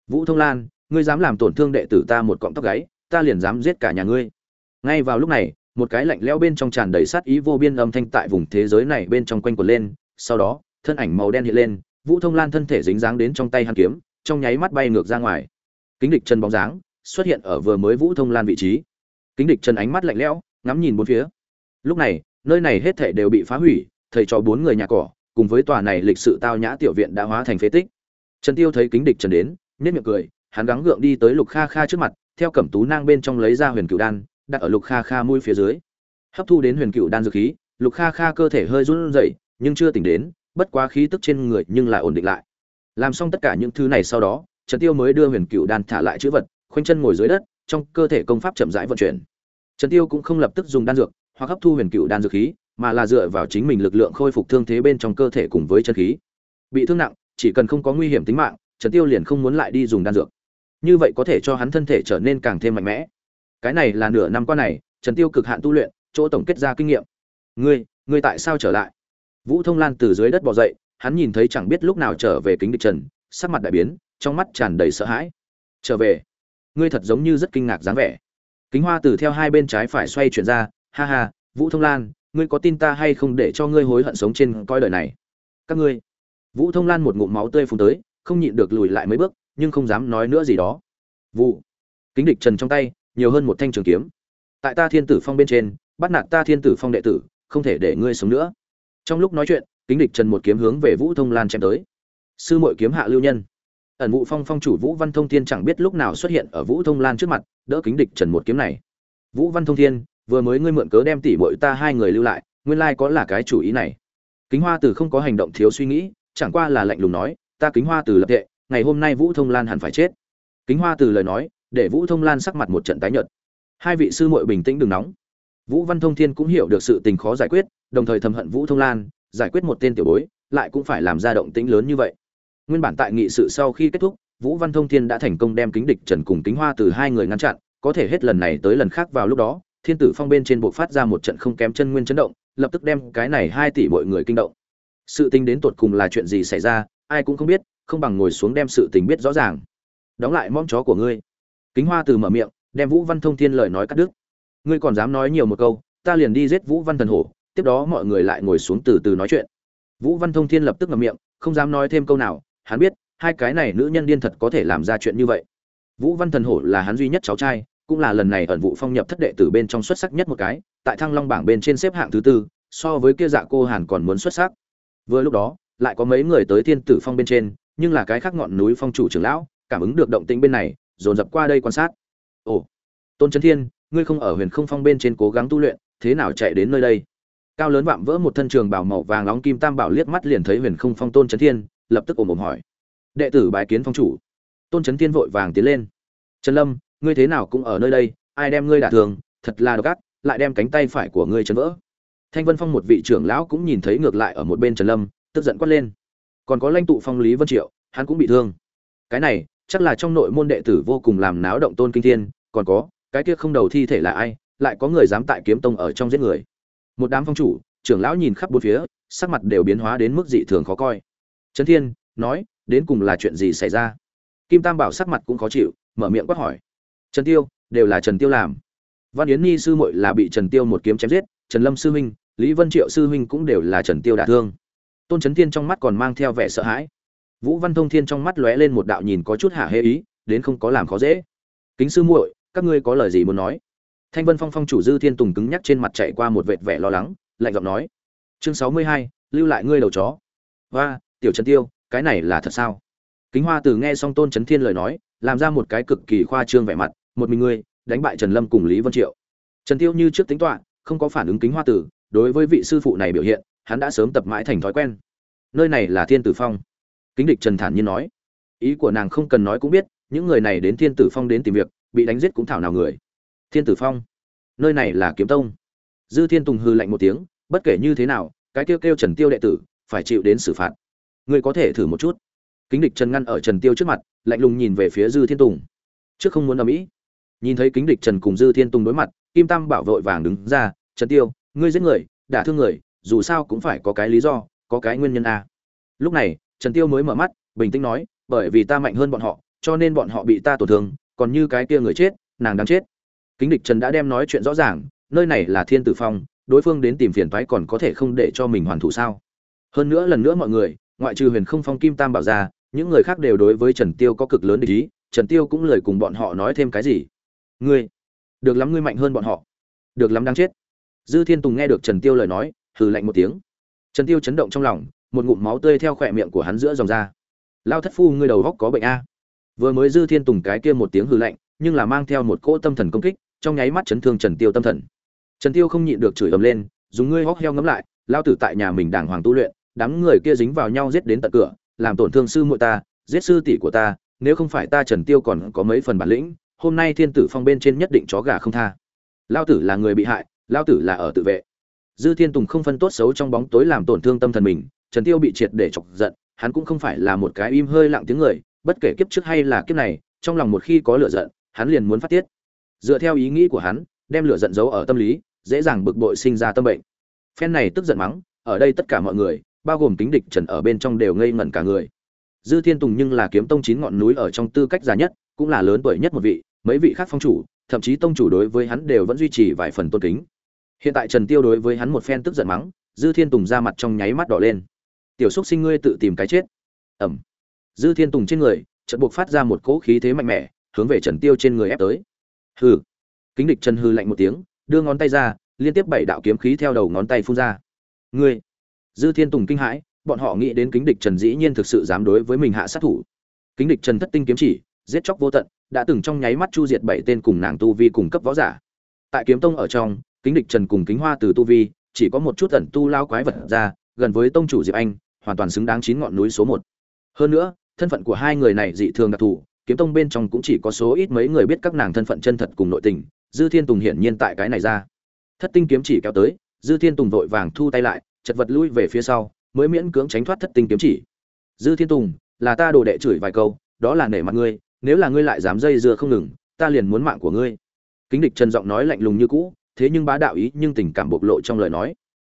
Vũ thông lan, ngươi dám làm tổn thương đệ tử ta một cọng tóc gáy, ta liền dám giết cả nhà ngươi. Ngay vào lúc này, một cái lạnh lẽo bên trong tràn đầy sát ý vô biên âm thanh tại vùng thế giới này bên trong quanh quẩn lên, sau đó, thân ảnh màu đen hiện lên, vũ thông lan thân thể dính dáng đến trong tay hắn kiếm, trong nháy mắt bay ngược ra ngoài. Kính địch chân bóng dáng xuất hiện ở vừa mới vũ thông lan vị trí. Kính địch chân ánh mắt lạnh lẽo, ngắm nhìn bốn phía lúc này, nơi này hết thảy đều bị phá hủy, thầy cho bốn người nhà cỏ, cùng với tòa này lịch sự tao nhã tiểu viện đã hóa thành phế tích. Trần tiêu thấy kính địch trần đến, nhếch miệng cười, hắn gắng gượng đi tới lục kha kha trước mặt, theo cẩm tú nang bên trong lấy ra huyền cửu đan, đặt ở lục kha kha mũi phía dưới. Hấp thu đến huyền cửu đan dược khí, lục kha kha cơ thể hơi run rẩy, nhưng chưa tỉnh đến, bất quá khí tức trên người nhưng lại ổn định lại. Làm xong tất cả những thứ này sau đó, trần tiêu mới đưa huyền cửu đan thả lại chữ vật, khoanh chân ngồi dưới đất, trong cơ thể công pháp chậm rãi vận chuyển. Trần tiêu cũng không lập tức dùng đan dược hoặc hấp thu huyền cựu đan dược khí, mà là dựa vào chính mình lực lượng khôi phục thương thế bên trong cơ thể cùng với chân khí. Bị thương nặng, chỉ cần không có nguy hiểm tính mạng, trần tiêu liền không muốn lại đi dùng đan dược. Như vậy có thể cho hắn thân thể trở nên càng thêm mạnh mẽ. Cái này là nửa năm qua này, trần tiêu cực hạn tu luyện, chỗ tổng kết ra kinh nghiệm. Ngươi ngươi tại sao trở lại? Vũ thông lan từ dưới đất bò dậy, hắn nhìn thấy chẳng biết lúc nào trở về kính địch trần, sắc mặt đại biến, trong mắt tràn đầy sợ hãi. Trở về. Ngươi thật giống như rất kinh ngạc dáng vẻ. Kính hoa từ theo hai bên trái phải xoay chuyển ra ha ha, vũ thông lan, ngươi có tin ta hay không để cho ngươi hối hận sống trên coi đời này? Các ngươi. Vũ thông lan một ngụm máu tươi phun tới, không nhịn được lùi lại mấy bước, nhưng không dám nói nữa gì đó. Vụ kính địch trần trong tay, nhiều hơn một thanh trường kiếm. Tại ta thiên tử phong bên trên, bắt nạt ta thiên tử phong đệ tử, không thể để ngươi sống nữa. Trong lúc nói chuyện, kính địch trần một kiếm hướng về vũ thông lan chém tới. Sư mội kiếm hạ lưu nhân. Ẩn vụ phong phong chủ vũ văn thông thiên chẳng biết lúc nào xuất hiện ở vũ thông lan trước mặt, đỡ kính địch trần một kiếm này. Vũ văn thông thiên vừa mới ngươi mượn cớ đem tỷ bội ta hai người lưu lại, nguyên lai có là cái chủ ý này. Kính hoa từ không có hành động thiếu suy nghĩ, chẳng qua là lạnh lùng nói, ta kính hoa từ lập tệ ngày hôm nay vũ thông lan hẳn phải chết. Kính hoa từ lời nói, để vũ thông lan sắc mặt một trận tái nhợt. Hai vị sư muội bình tĩnh đừng nóng. Vũ văn thông thiên cũng hiểu được sự tình khó giải quyết, đồng thời thầm hận vũ thông lan, giải quyết một tên tiểu bối, lại cũng phải làm ra động tĩnh lớn như vậy. Nguyên bản tại nghị sự sau khi kết thúc, vũ văn thông thiên đã thành công đem kính địch trần cùng kính hoa từ hai người ngăn chặn, có thể hết lần này tới lần khác vào lúc đó thiên tử phong bên trên bộ phát ra một trận không kém chân nguyên chấn động, lập tức đem cái này hai tỷ mọi người kinh động. Sự tình đến tột cùng là chuyện gì xảy ra, ai cũng không biết, không bằng ngồi xuống đem sự tình biết rõ ràng. Đóng lại mong chó của ngươi. Kính hoa từ mở miệng, đem vũ văn thông thiên lời nói cắt đứt. Ngươi còn dám nói nhiều một câu, ta liền đi giết vũ văn thần hổ, tiếp đó mọi người lại ngồi xuống từ từ nói chuyện. Vũ văn thông thiên lập tức ngậm miệng, không dám nói thêm câu nào, hắn biết, hai cái này nữ nhân điên thật có thể làm ra chuyện như vậy. Vũ văn thần hổ là hắn duy nhất cháu trai cũng là lần này ẩn vụ phong nhập thất đệ tử bên trong xuất sắc nhất một cái, tại thăng long bảng bên trên xếp hạng thứ tư, so với kia dạ cô hàn còn muốn xuất sắc. Vừa lúc đó, lại có mấy người tới thiên tử phong bên trên, nhưng là cái khác ngọn núi phong chủ trưởng lão, cảm ứng được động tĩnh bên này, dồn dập qua đây quan sát. Ồ, tôn trấn thiên, ngươi không ở huyền không phong bên trên cố gắng tu luyện, thế nào chạy đến nơi đây? Cao lớn vạm vỡ một thân trường bảo màu vàng nóng kim tam bảo liếc mắt liền thấy huyền không phong tôn trấn thiên, lập tức ồm ồm hỏi. Đệ tử bái kiến phong chủ. Tôn trấn thiên vội vàng tiến lên. Trần lâm ngươi thế nào cũng ở nơi đây, ai đem ngươi đả thường thật là độc ác, lại đem cánh tay phải của ngươi chấn vỡ. Thanh vân phong một vị trưởng lão cũng nhìn thấy ngược lại ở một bên trần lâm, tức giận quát lên. Còn có lãnh tụ phong lý vân triệu, hắn cũng bị thương. Cái này, chắc là trong nội môn đệ tử vô cùng làm náo động tôn kinh thiên, còn có, cái kia không đầu thi thể là ai, lại có người dám tại kiếm tông ở trong giết người. Một đám phong chủ, trưởng lão nhìn khắp bốn phía, sắc mặt đều biến hóa đến mức dị thường khó coi. Trấn thiên, nói, đến cùng là chuyện gì xảy ra? Kim tam bảo sắc mặt cũng khó chịu, mở miệng quát hỏi trần tiêu, đều là trần tiêu làm. Văn yến nhi sư muội là bị trần tiêu một kiếm chém giết, trần lâm sư huynh, lý vân triệu sư huynh cũng đều là trần tiêu đả thương. Tôn trấn thiên trong mắt còn mang theo vẻ sợ hãi. Vũ văn thông thiên trong mắt lóe lên một đạo nhìn có chút hạ hê ý, đến không có làm khó dễ. Kính sư muội, các ngươi có lời gì muốn nói? Thanh vân phong phong chủ dư thiên tùng cứng nhắc trên mặt chạy qua một vệt vẻ lo lắng, lạnh giọng nói. Chương sáu mươi hai, lưu lại ngươi đầu chó. Và tiểu trần tiêu, cái này là thật sao? Kính hoa từ nghe xong tôn trấn thiên lời nói, làm ra một cái cực kỳ khoa trương vẻ mặt một mình ngươi, đánh bại trần lâm cùng lý vân triệu. Trần tiêu như trước tính toán, không có phản ứng kính hoa tử, đối với vị sư phụ này biểu hiện, hắn đã sớm tập mãi thành thói quen. Nơi này là thiên tử phong. Kính địch trần thản nhiên nói. Ý của nàng không cần nói cũng biết, những người này đến thiên tử phong đến tìm việc, bị đánh giết cũng thảo nào người. Thiên tử phong. Nơi này là kiếm tông. Dư thiên tùng hư lạnh một tiếng, bất kể như thế nào, cái kêu kêu trần tiêu đệ tử, phải chịu đến xử phạt. Ngươi có thể thử một chút. Kính địch trần ngăn ở trần tiêu trước mặt, lạnh lùng nhìn về phía dư thiên tùng. Trước không muốn ở mỹ nhìn thấy kính địch trần cùng dư thiên tùng đối mặt, kim tam bảo vội vàng đứng ra, trần tiêu, ngươi giết người, đả thương người, dù sao cũng phải có cái lý do, có cái nguyên nhân a. Lúc này, trần tiêu mới mở mắt, bình tĩnh nói, bởi vì ta mạnh hơn bọn họ, cho nên bọn họ bị ta tổn thương, còn như cái kia người chết, nàng đang chết. Kính địch trần đã đem nói chuyện rõ ràng, nơi này là thiên tử phong, đối phương đến tìm phiền toái còn có thể không để cho mình hoàn thủ sao? Hơn nữa lần nữa mọi người, ngoại trừ huyền không phong kim tam bảo ra, những người khác đều đối với trần tiêu có cực lớn ý, trần tiêu cũng lời cùng bọn họ nói thêm cái gì ngươi, được lắm ngươi mạnh hơn bọn họ. Được lắm đáng chết. Dư thiên tùng nghe được trần tiêu lời nói, hừ lạnh một tiếng. Trần tiêu chấn động trong lòng, một ngụm máu tươi theo khỏe miệng của hắn giữa dòng ra. Lao thất phu, ngươi đầu góc có bệnh a. Vừa mới dư thiên tùng cái kia một tiếng hừ lạnh, nhưng là mang theo một cỗ tâm thần công kích, trong nháy mắt chấn thương trần tiêu tâm thần. Trần tiêu không nhịn được chửi ầm lên, dùng ngươi hóc heo ngấm lại, lao tử tại nhà mình đàng hoàng tu luyện, đám người kia dính vào nhau giết đến tận cửa, làm tổn thương sư muội ta, giết sư tỷ của ta, nếu không phải ta trần tiêu còn có mấy phần bản lĩnh hôm nay thiên tử phong bên trên nhất định chó gà không tha. Lao tử là người bị hại lao tử là ở tự vệ. Dư thiên tùng không phân tốt xấu trong bóng tối làm tổn thương tâm thần mình, trần tiêu bị triệt để chọc giận, hắn cũng không phải là một cái im hơi lặng tiếng người, bất kể kiếp trước hay là kiếp này, trong lòng một khi có lửa giận, hắn liền muốn phát tiết. Dựa theo ý nghĩ của hắn, đem lửa giận giấu ở tâm lý, dễ dàng bực bội sinh ra tâm bệnh. Phen này tức giận mắng, ở đây tất cả mọi người, bao gồm tính địch trần ở bên trong đều ngây ngẩn cả người. Dư thiên tùng nhưng là kiếm tông chín ngọn núi ở trong tư cách già nhất, cũng là lớn tuổi nhất một vị mấy vị khác phong chủ, thậm chí tông chủ đối với hắn đều vẫn duy trì vài phần tôn kính. Hiện tại trần tiêu đối với hắn một phen tức giận mắng, dư thiên tùng ra mặt trong nháy mắt đỏ lên. Tiểu xúc sinh ngươi tự tìm cái chết. Ẩm dư thiên tùng trên người, chợt buộc phát ra một cỗ khí thế mạnh mẽ, hướng về trần tiêu trên người ép tới. Hừ. Kính địch trần hư lạnh một tiếng, đưa ngón tay ra, liên tiếp bảy đạo kiếm khí theo đầu ngón tay phun ra. Ngươi. Dư thiên tùng kinh hãi, bọn họ nghĩ đến kính địch trần dĩ nhiên thực sự dám đối với mình hạ sát thủ. Kính địch trần thất tinh kiếm chỉ, giết chóc vô tận đã từng trong nháy mắt chu diệt bảy tên cùng nàng tu vi cùng cấp võ giả. Tại kiếm tông ở trong, kính địch trần cùng kính hoa từ tu vi, chỉ có một chút tẩn tu lao quái vật ra, gần với tông chủ diệp anh, hoàn toàn xứng đáng chín ngọn núi số một. Hơn nữa, thân phận của hai người này dị thường đặc thù, kiếm tông bên trong cũng chỉ có số ít mấy người biết các nàng thân phận chân thật cùng nội tình, dư thiên tùng hiển nhiên tại cái này ra. Thất tinh kiếm chỉ kéo tới, dư thiên tùng vội vàng thu tay lại, chật vật lui về phía sau, mới miễn cưỡng tránh thoát thất tinh kiếm chỉ. Dư thiên tùng, là ta đồ đệ chửi vài câu, đó là nể mặt ngươi nếu là ngươi lại dám dây dưa không ngừng, ta liền muốn mạng của ngươi. Kính địch trần giọng nói lạnh lùng như cũ, thế nhưng bá đạo ý nhưng tình cảm bộc lộ trong lời nói.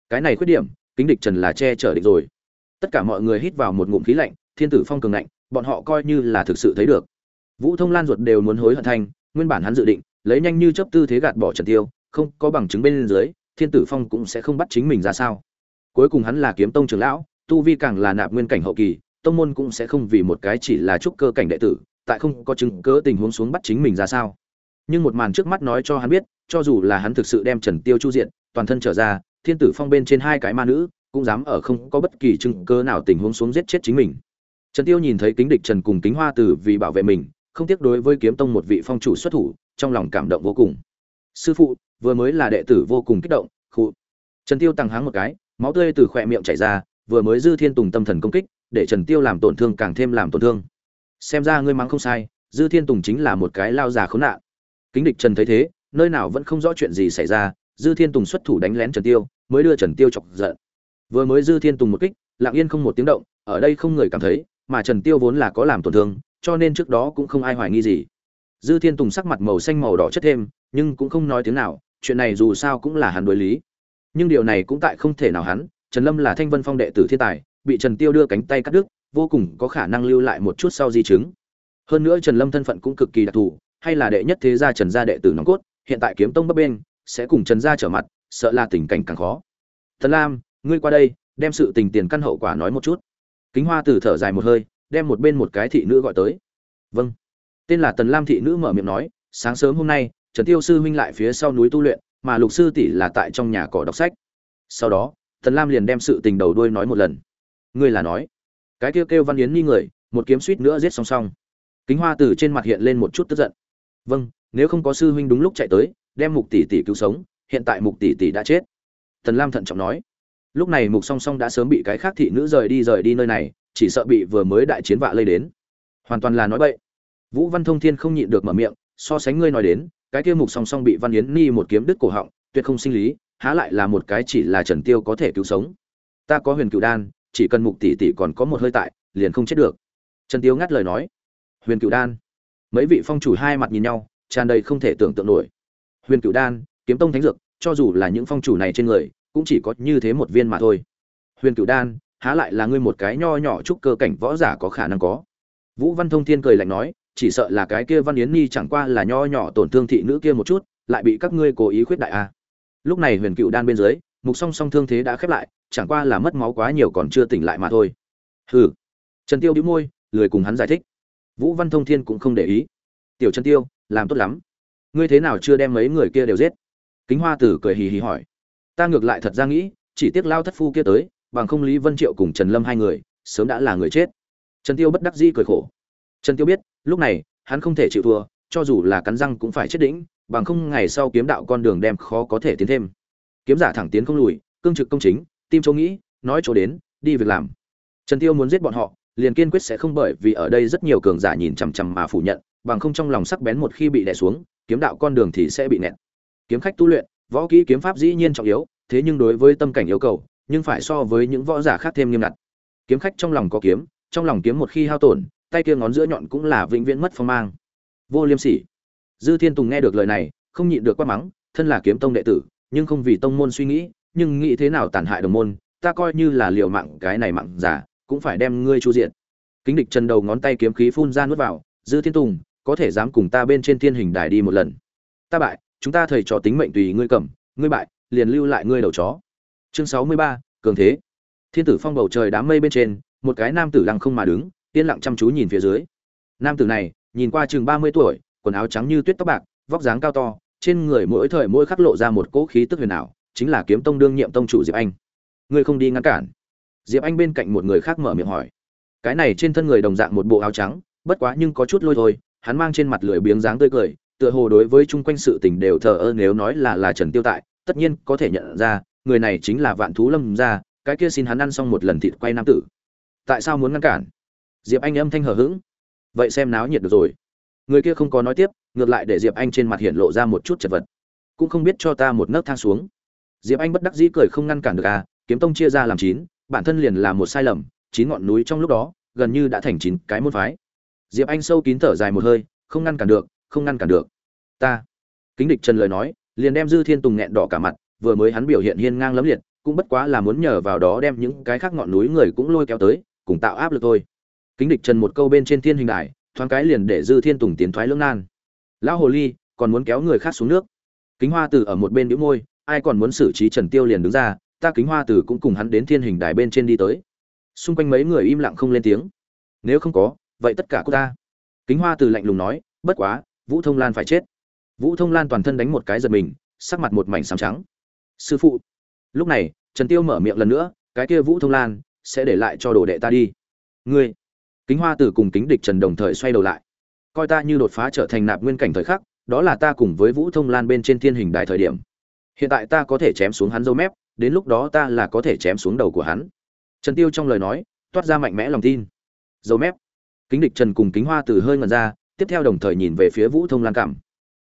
Cái này khuyết điểm, kính địch trần là che chở địch rồi. Tất cả mọi người hít vào một ngụm khí lạnh, thiên tử phong cường lạnh bọn họ coi như là thực sự thấy được. Vũ thông lan ruột đều muốn hối hận thanh nguyên bản hắn dự định, lấy nhanh như chấp tư thế gạt bỏ trần tiêu, không có bằng chứng bên dưới, thiên tử phong cũng sẽ không bắt chính mình ra sao. Cuối cùng hắn là kiếm tông trưởng lão, tu vi càng là nạp nguyên cảnh hậu kỳ, tông môn cũng sẽ không vì một cái chỉ là trúc cơ cảnh đệ tử tại không có chứng cớ tình huống xuống bắt chính mình ra sao? Nhưng một màn trước mắt nói cho hắn biết, cho dù là hắn thực sự đem trần tiêu chu diện toàn thân trở ra, thiên tử phong bên trên hai cái ma nữ, cũng dám ở không có bất kỳ chứng cứ nào tình huống xuống giết chết chính mình. Trần tiêu nhìn thấy kính địch trần cùng kính hoa tử vì bảo vệ mình, không tiếc đối với kiếm tông một vị phong chủ xuất thủ, trong lòng cảm động vô cùng. Sư phụ, vừa mới là đệ tử vô cùng kích động, khụ. Trần tiêu tăng háng một cái, máu tươi từ khỏe miệng chảy ra, vừa mới dư thiên tùng tâm thần công kích, để trần tiêu làm tổn thương càng thêm làm tổn thương xem ra ngươi mắng không sai, dư thiên tùng chính là một cái lao già khốn nạn. Kính địch trần thấy thế, nơi nào vẫn không rõ chuyện gì xảy ra, dư thiên tùng xuất thủ đánh lén trần tiêu, mới đưa trần tiêu chọc giận. Vừa mới dư thiên tùng một kích, lặng yên không một tiếng động, ở đây không người cảm thấy, mà trần tiêu vốn là có làm tổn thương, cho nên trước đó cũng không ai hoài nghi gì. Dư thiên tùng sắc mặt màu xanh màu đỏ chất thêm, nhưng cũng không nói tiếng nào, chuyện này dù sao cũng là hắn đối lý. Nhưng điều này cũng tại không thể nào hắn, trần lâm là thanh vân phong đệ tử thiên tài, bị trần tiêu đưa cánh tay cắt đứt vô cùng có khả năng lưu lại một chút sau di chứng. Hơn nữa trần lâm thân phận cũng cực kỳ đặc thù, hay là đệ nhất thế gia trần gia đệ tử nòng cốt, hiện tại kiếm tông bấp bên sẽ cùng trần gia trở mặt, sợ là tình cảnh càng khó. Thần lam, ngươi qua đây, đem sự tình tiền căn hậu quả nói một chút. Kính hoa Tử thở dài một hơi, đem một bên một cái thị nữ gọi tới. Vâng. Tên là tần lam thị nữ mở miệng nói, sáng sớm hôm nay, trần tiêu sư huynh lại phía sau núi tu luyện, mà lục sư tỷ là tại trong nhà cỏ đọc sách. Sau đó, tần lam liền đem sự tình đầu đuôi nói một lần. Ngươi là nói cái kêu kêu văn yến nghi người, một kiếm suýt nữa giết song song. Kính hoa từ trên mặt hiện lên một chút tức giận. Vâng nếu không có sư huynh đúng lúc chạy tới, đem mục tỷ tỷ cứu sống, hiện tại mục tỷ tỷ đã chết. Tần lam thận trọng nói. Lúc này mục song song đã sớm bị cái khác thị nữ rời đi rời đi nơi này, chỉ sợ bị vừa mới đại chiến vạ lây đến. Hoàn toàn là nói bậy. Vũ văn thông thiên không nhịn được mở miệng, so sánh ngươi nói đến, cái kia mục song song bị văn yến ni một kiếm đứt cổ họng, tuyệt không sinh lý, há lại là một cái chỉ là trần tiêu có thể cứu sống. Ta có huyền cựu đan chỉ cần mục tỷ tỷ còn có một hơi tại, liền không chết được. Trần tiêu ngắt lời nói, huyền cựu đan. Mấy vị phong chủ hai mặt nhìn nhau, tràn đầy không thể tưởng tượng nổi. Huyền cựu đan, kiếm tông thánh dược, cho dù là những phong chủ này trên người, cũng chỉ có như thế một viên mà thôi. Huyền cựu đan, há lại là ngươi một cái nho nhỏ chúc cơ cảnh võ giả có khả năng có? Vũ văn thông thiên cười lạnh nói, chỉ sợ là cái kia văn yến Nhi chẳng qua là nho nhỏ tổn thương thị nữ kia một chút, lại bị các ngươi cố ý khuyết đại a à. lúc này huyền cựu đan bên dưới mục song song thương thế đã khép lại, chẳng qua là mất máu quá nhiều còn chưa tỉnh lại mà thôi. Hừ. Trần tiêu đĩu môi, lười cùng hắn giải thích. Vũ văn thông thiên cũng không để ý. Tiểu trần tiêu, làm tốt lắm. Ngươi thế nào chưa đem mấy người kia đều giết? Kính hoa tử cười hì hì hỏi. Ta ngược lại thật ra nghĩ, chỉ tiếc lao thất phu kia tới, bằng không lý vân triệu cùng trần lâm hai người, sớm đã là người chết. Trần tiêu bất đắc dĩ cười khổ. Trần tiêu biết, lúc này, hắn không thể chịu thua, cho dù là cắn răng cũng phải chết đỉnh, bằng không ngày sau kiếm đạo con đường đem khó có thể tiến thêm kiếm giả thẳng tiến không lùi, cương trực công chính, tim chỗ nghĩ, nói chỗ đến, đi việc làm. Trần tiêu muốn giết bọn họ, liền kiên quyết sẽ không bởi vì ở đây rất nhiều cường giả nhìn chằm chằm mà phủ nhận, bằng không trong lòng sắc bén một khi bị đè xuống, kiếm đạo con đường thì sẽ bị nẹt. Kiếm khách tu luyện, võ kỹ kiếm pháp dĩ nhiên trọng yếu, thế nhưng đối với tâm cảnh yêu cầu, nhưng phải so với những võ giả khác thêm nghiêm ngặt. Kiếm khách trong lòng có kiếm, trong lòng kiếm một khi hao tổn, tay kia ngón giữa nhọn cũng là vĩnh viễn mất phong mang. Vô liêm sỉ. Dư thiên tùng nghe được lời này, không nhịn được quát mắng, thân là kiếm tông đệ tử nhưng không vì tông môn suy nghĩ, nhưng nghĩ thế nào tàn hại đồng môn, ta coi như là liều mạng cái này mạng giả, cũng phải đem ngươi chu diện kính địch chân đầu ngón tay kiếm khí phun ra nuốt vào, dư thiên tùng, có thể dám cùng ta bên trên thiên hình đài đi một lần? Ta bại, chúng ta thầy trò tính mệnh tùy ngươi cầm, ngươi bại, liền lưu lại ngươi đầu chó. Chương sáu mươi ba, cường thế. Thiên tử phong bầu trời đám mây bên trên, một cái nam tử lăng không mà đứng, yên lặng chăm chú nhìn phía dưới. Nam tử này, nhìn qua chừng ba mươi tuổi, quần áo trắng như tuyết tóc bạc, vóc dáng cao to trên người mỗi thời mỗi khắc lộ ra một cỗ khí tức huyền ảo, chính là kiếm tông đương nhiệm tông chủ diệp anh. Ngươi không đi ngăn cản. Diệp anh bên cạnh một người khác mở miệng hỏi. Cái này trên thân người đồng dạng một bộ áo trắng, bất quá nhưng có chút lôi thôi, hắn mang trên mặt lười biếng dáng tươi cười, tựa hồ đối với chung quanh sự tình đều thờ ơ nếu nói là là trần tiêu tại, tất nhiên có thể nhận ra, người này chính là vạn thú lâm gia, cái kia xin hắn ăn xong một lần thịt quay nam tử. Tại sao muốn ngăn cản? Diệp anh âm thanh hờ hững. Vậy xem náo nhiệt được rồi. Người kia không có nói tiếp ngược lại để diệp anh trên mặt hiện lộ ra một chút chật vật. Cũng không biết cho ta một nấc thang xuống. Diệp anh bất đắc dĩ cười không ngăn cản được à kiếm tông chia ra làm chín, bản thân liền là một sai lầm, chín ngọn núi trong lúc đó, gần như đã thành chín cái môn phái. Diệp anh sâu kín thở dài một hơi, không ngăn cản được, không ngăn cản được. Ta. Kính địch trần lời nói, liền đem dư thiên tùng nghẹn đỏ cả mặt, vừa mới hắn biểu hiện hiên ngang lấm liệt, cũng bất quá là muốn nhờ vào đó đem những cái khác ngọn núi người cũng lôi kéo tới, cùng tạo áp lực thôi. Kính địch trần một câu bên trên thiên hình đài, thoáng cái liền để dư thiên tùng tiến thoái lưỡng nan lão hồ ly, còn muốn kéo người khác xuống nước. Kính hoa tử ở một bên đĩu môi, ai còn muốn xử trí trần tiêu liền đứng ra, ta kính hoa tử cũng cùng hắn đến thiên hình đài bên trên đi tới. Xung quanh mấy người im lặng không lên tiếng. Nếu không có, vậy tất cả cô ta. Kính hoa tử lạnh lùng nói, bất quá, vũ thông lan phải chết. Vũ thông lan toàn thân đánh một cái giật mình, sắc mặt một mảnh xám trắng. Sư phụ. Lúc này, trần tiêu mở miệng lần nữa, cái kia vũ thông lan, sẽ để lại cho đồ đệ ta đi. Ngươi. Kính hoa tử cùng kính địch trần đồng thời xoay đầu lại coi ta như đột phá trở thành nạp nguyên cảnh thời khắc, đó là ta cùng với vũ thông lan bên trên thiên hình đại thời điểm. Hiện tại ta có thể chém xuống hắn dâu mép, đến lúc đó ta là có thể chém xuống đầu của hắn. Trần tiêu trong lời nói, toát ra mạnh mẽ lòng tin. Dâu mép. Kính địch trần cùng kính hoa từ hơi ngần ra, tiếp theo đồng thời nhìn về phía vũ thông lan cảm.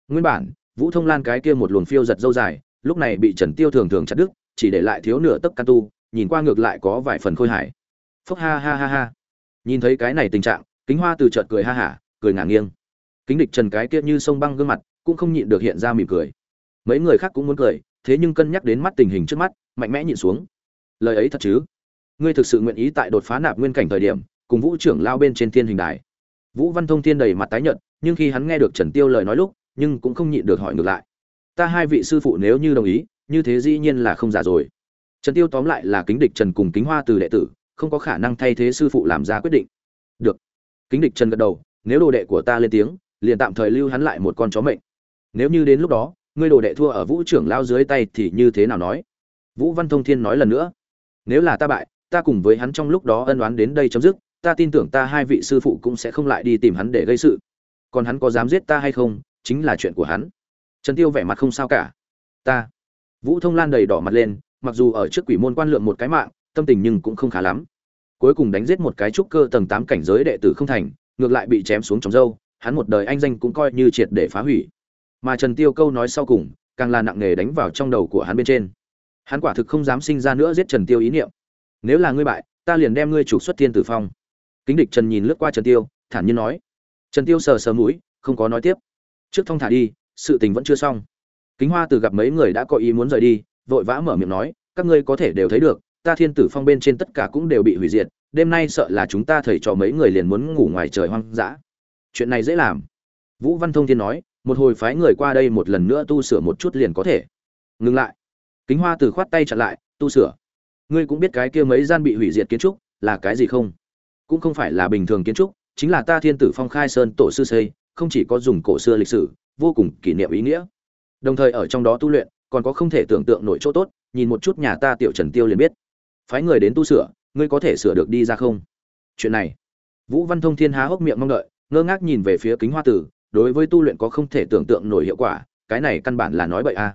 Nguyên bản, vũ thông lan cái kia một luồng phiêu giật dâu dài, lúc này bị trần tiêu thường thường chặt đứt, chỉ để lại thiếu nửa tấc can tu, nhìn qua ngược lại có vài phần khôi hài. Phúc ha ha ha ha. Nhìn thấy cái này tình trạng, kính hoa từ chợt cười ha hả cười ngả nghiêng. Kính địch trần cái kia như sông băng gương mặt, cũng không nhịn được hiện ra mỉm cười. Mấy người khác cũng muốn cười, thế nhưng cân nhắc đến mắt tình hình trước mắt, mạnh mẽ nhịn xuống. Lời ấy thật chứ? Ngươi thực sự nguyện ý tại đột phá nạp nguyên cảnh thời điểm, cùng vũ trưởng lao bên trên thiên hình đài. Vũ văn thông thiên đầy mặt tái nhợt, nhưng khi hắn nghe được trần tiêu lời nói lúc, nhưng cũng không nhịn được hỏi ngược lại. Ta hai vị sư phụ nếu như đồng ý, như thế dĩ nhiên là không giả rồi. Trần tiêu tóm lại là kính địch trần cùng kính hoa từ đệ tử, không có khả năng thay thế sư phụ làm ra quyết định. Được. Kính địch trần gật đầu nếu đồ đệ của ta lên tiếng, liền tạm thời lưu hắn lại một con chó mệnh. Nếu như đến lúc đó, ngươi đồ đệ thua ở vũ trưởng lao dưới tay thì như thế nào nói? Vũ văn thông thiên nói lần nữa. Nếu là ta bại, ta cùng với hắn trong lúc đó ân oán đến đây chấm dứt, ta tin tưởng ta hai vị sư phụ cũng sẽ không lại đi tìm hắn để gây sự. Còn hắn có dám giết ta hay không, chính là chuyện của hắn. Trần tiêu vẻ mặt không sao cả. Ta. Vũ thông lan đầy đỏ mặt lên, mặc dù ở trước quỷ môn quan lượng một cái mạng, tâm tình nhưng cũng không khá lắm. Cuối cùng đánh giết một cái trúc cơ tầng tám cảnh giới đệ tử không thành ngược lại bị chém xuống trong dâu, hắn một đời anh danh cũng coi như triệt để phá hủy. Mà trần tiêu câu nói sau cùng, càng là nặng nề đánh vào trong đầu của hắn bên trên. Hắn quả thực không dám sinh ra nữa giết trần tiêu ý niệm. Nếu là ngươi bại, ta liền đem ngươi trục xuất thiên tử phong. Kính địch trần nhìn lướt qua trần tiêu, thản nhiên nói. Trần tiêu sờ sờ mũi, không có nói tiếp. Trước thông thả đi, sự tình vẫn chưa xong. Kính hoa từ gặp mấy người đã có ý muốn rời đi, vội vã mở miệng nói, các ngươi có thể đều thấy được, ta thiên tử phong bên trên tất cả cũng đều bị hủy diệt đêm nay sợ là chúng ta thầy trò mấy người liền muốn ngủ ngoài trời hoang dã. Chuyện này dễ làm. Vũ văn thông thiên nói, một hồi phái người qua đây một lần nữa tu sửa một chút liền có thể. Ngừng lại. Kính hoa từ khoát tay chặn lại, tu sửa. Ngươi cũng biết cái kia mấy gian bị hủy diệt kiến trúc, là cái gì không? Cũng không phải là bình thường kiến trúc, chính là ta thiên tử phong khai sơn tổ sư xây, không chỉ có dùng cổ xưa lịch sử, vô cùng kỷ niệm ý nghĩa. Đồng thời ở trong đó tu luyện, còn có không thể tưởng tượng nổi chỗ tốt, nhìn một chút nhà ta tiểu trần tiêu liền biết. Phái người đến tu sửa ngươi có thể sửa được đi ra không? Chuyện này. Vũ văn thông thiên há hốc miệng mong đợi, ngơ ngác nhìn về phía kính hoa tử, đối với tu luyện có không thể tưởng tượng nổi hiệu quả, cái này căn bản là nói bậy a.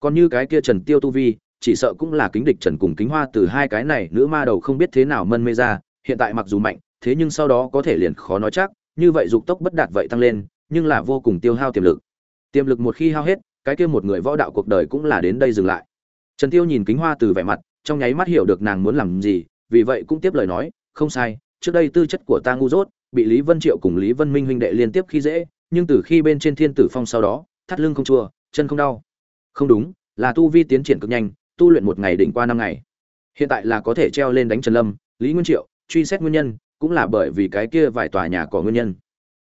Còn như cái kia trần tiêu tu vi, chỉ sợ cũng là kính địch trần cùng kính hoa từ hai cái này, nữ ma đầu không biết thế nào mân mê ra, hiện tại mặc dù mạnh, thế nhưng sau đó có thể liền khó nói chắc, như vậy dục tốc bất đạt vậy tăng lên, nhưng là vô cùng tiêu hao tiềm lực. Tiềm lực một khi hao hết, cái kia một người võ đạo cuộc đời cũng là đến đây dừng lại. Trần tiêu nhìn kính hoa từ vẻ mặt, trong nháy mắt hiểu được nàng muốn làm gì vì vậy cũng tiếp lời nói, không sai, trước đây tư chất của ta ngu dốt, bị lý vân triệu cùng lý vân minh huynh đệ liên tiếp khi dễ, nhưng từ khi bên trên thiên tử phong sau đó, thắt lưng không chua, chân không đau. Không đúng, là tu vi tiến triển cực nhanh, tu luyện một ngày đỉnh qua năm ngày. Hiện tại là có thể treo lên đánh trần lâm, lý nguyên triệu, truy xét nguyên nhân, cũng là bởi vì cái kia vài tòa nhà có nguyên nhân.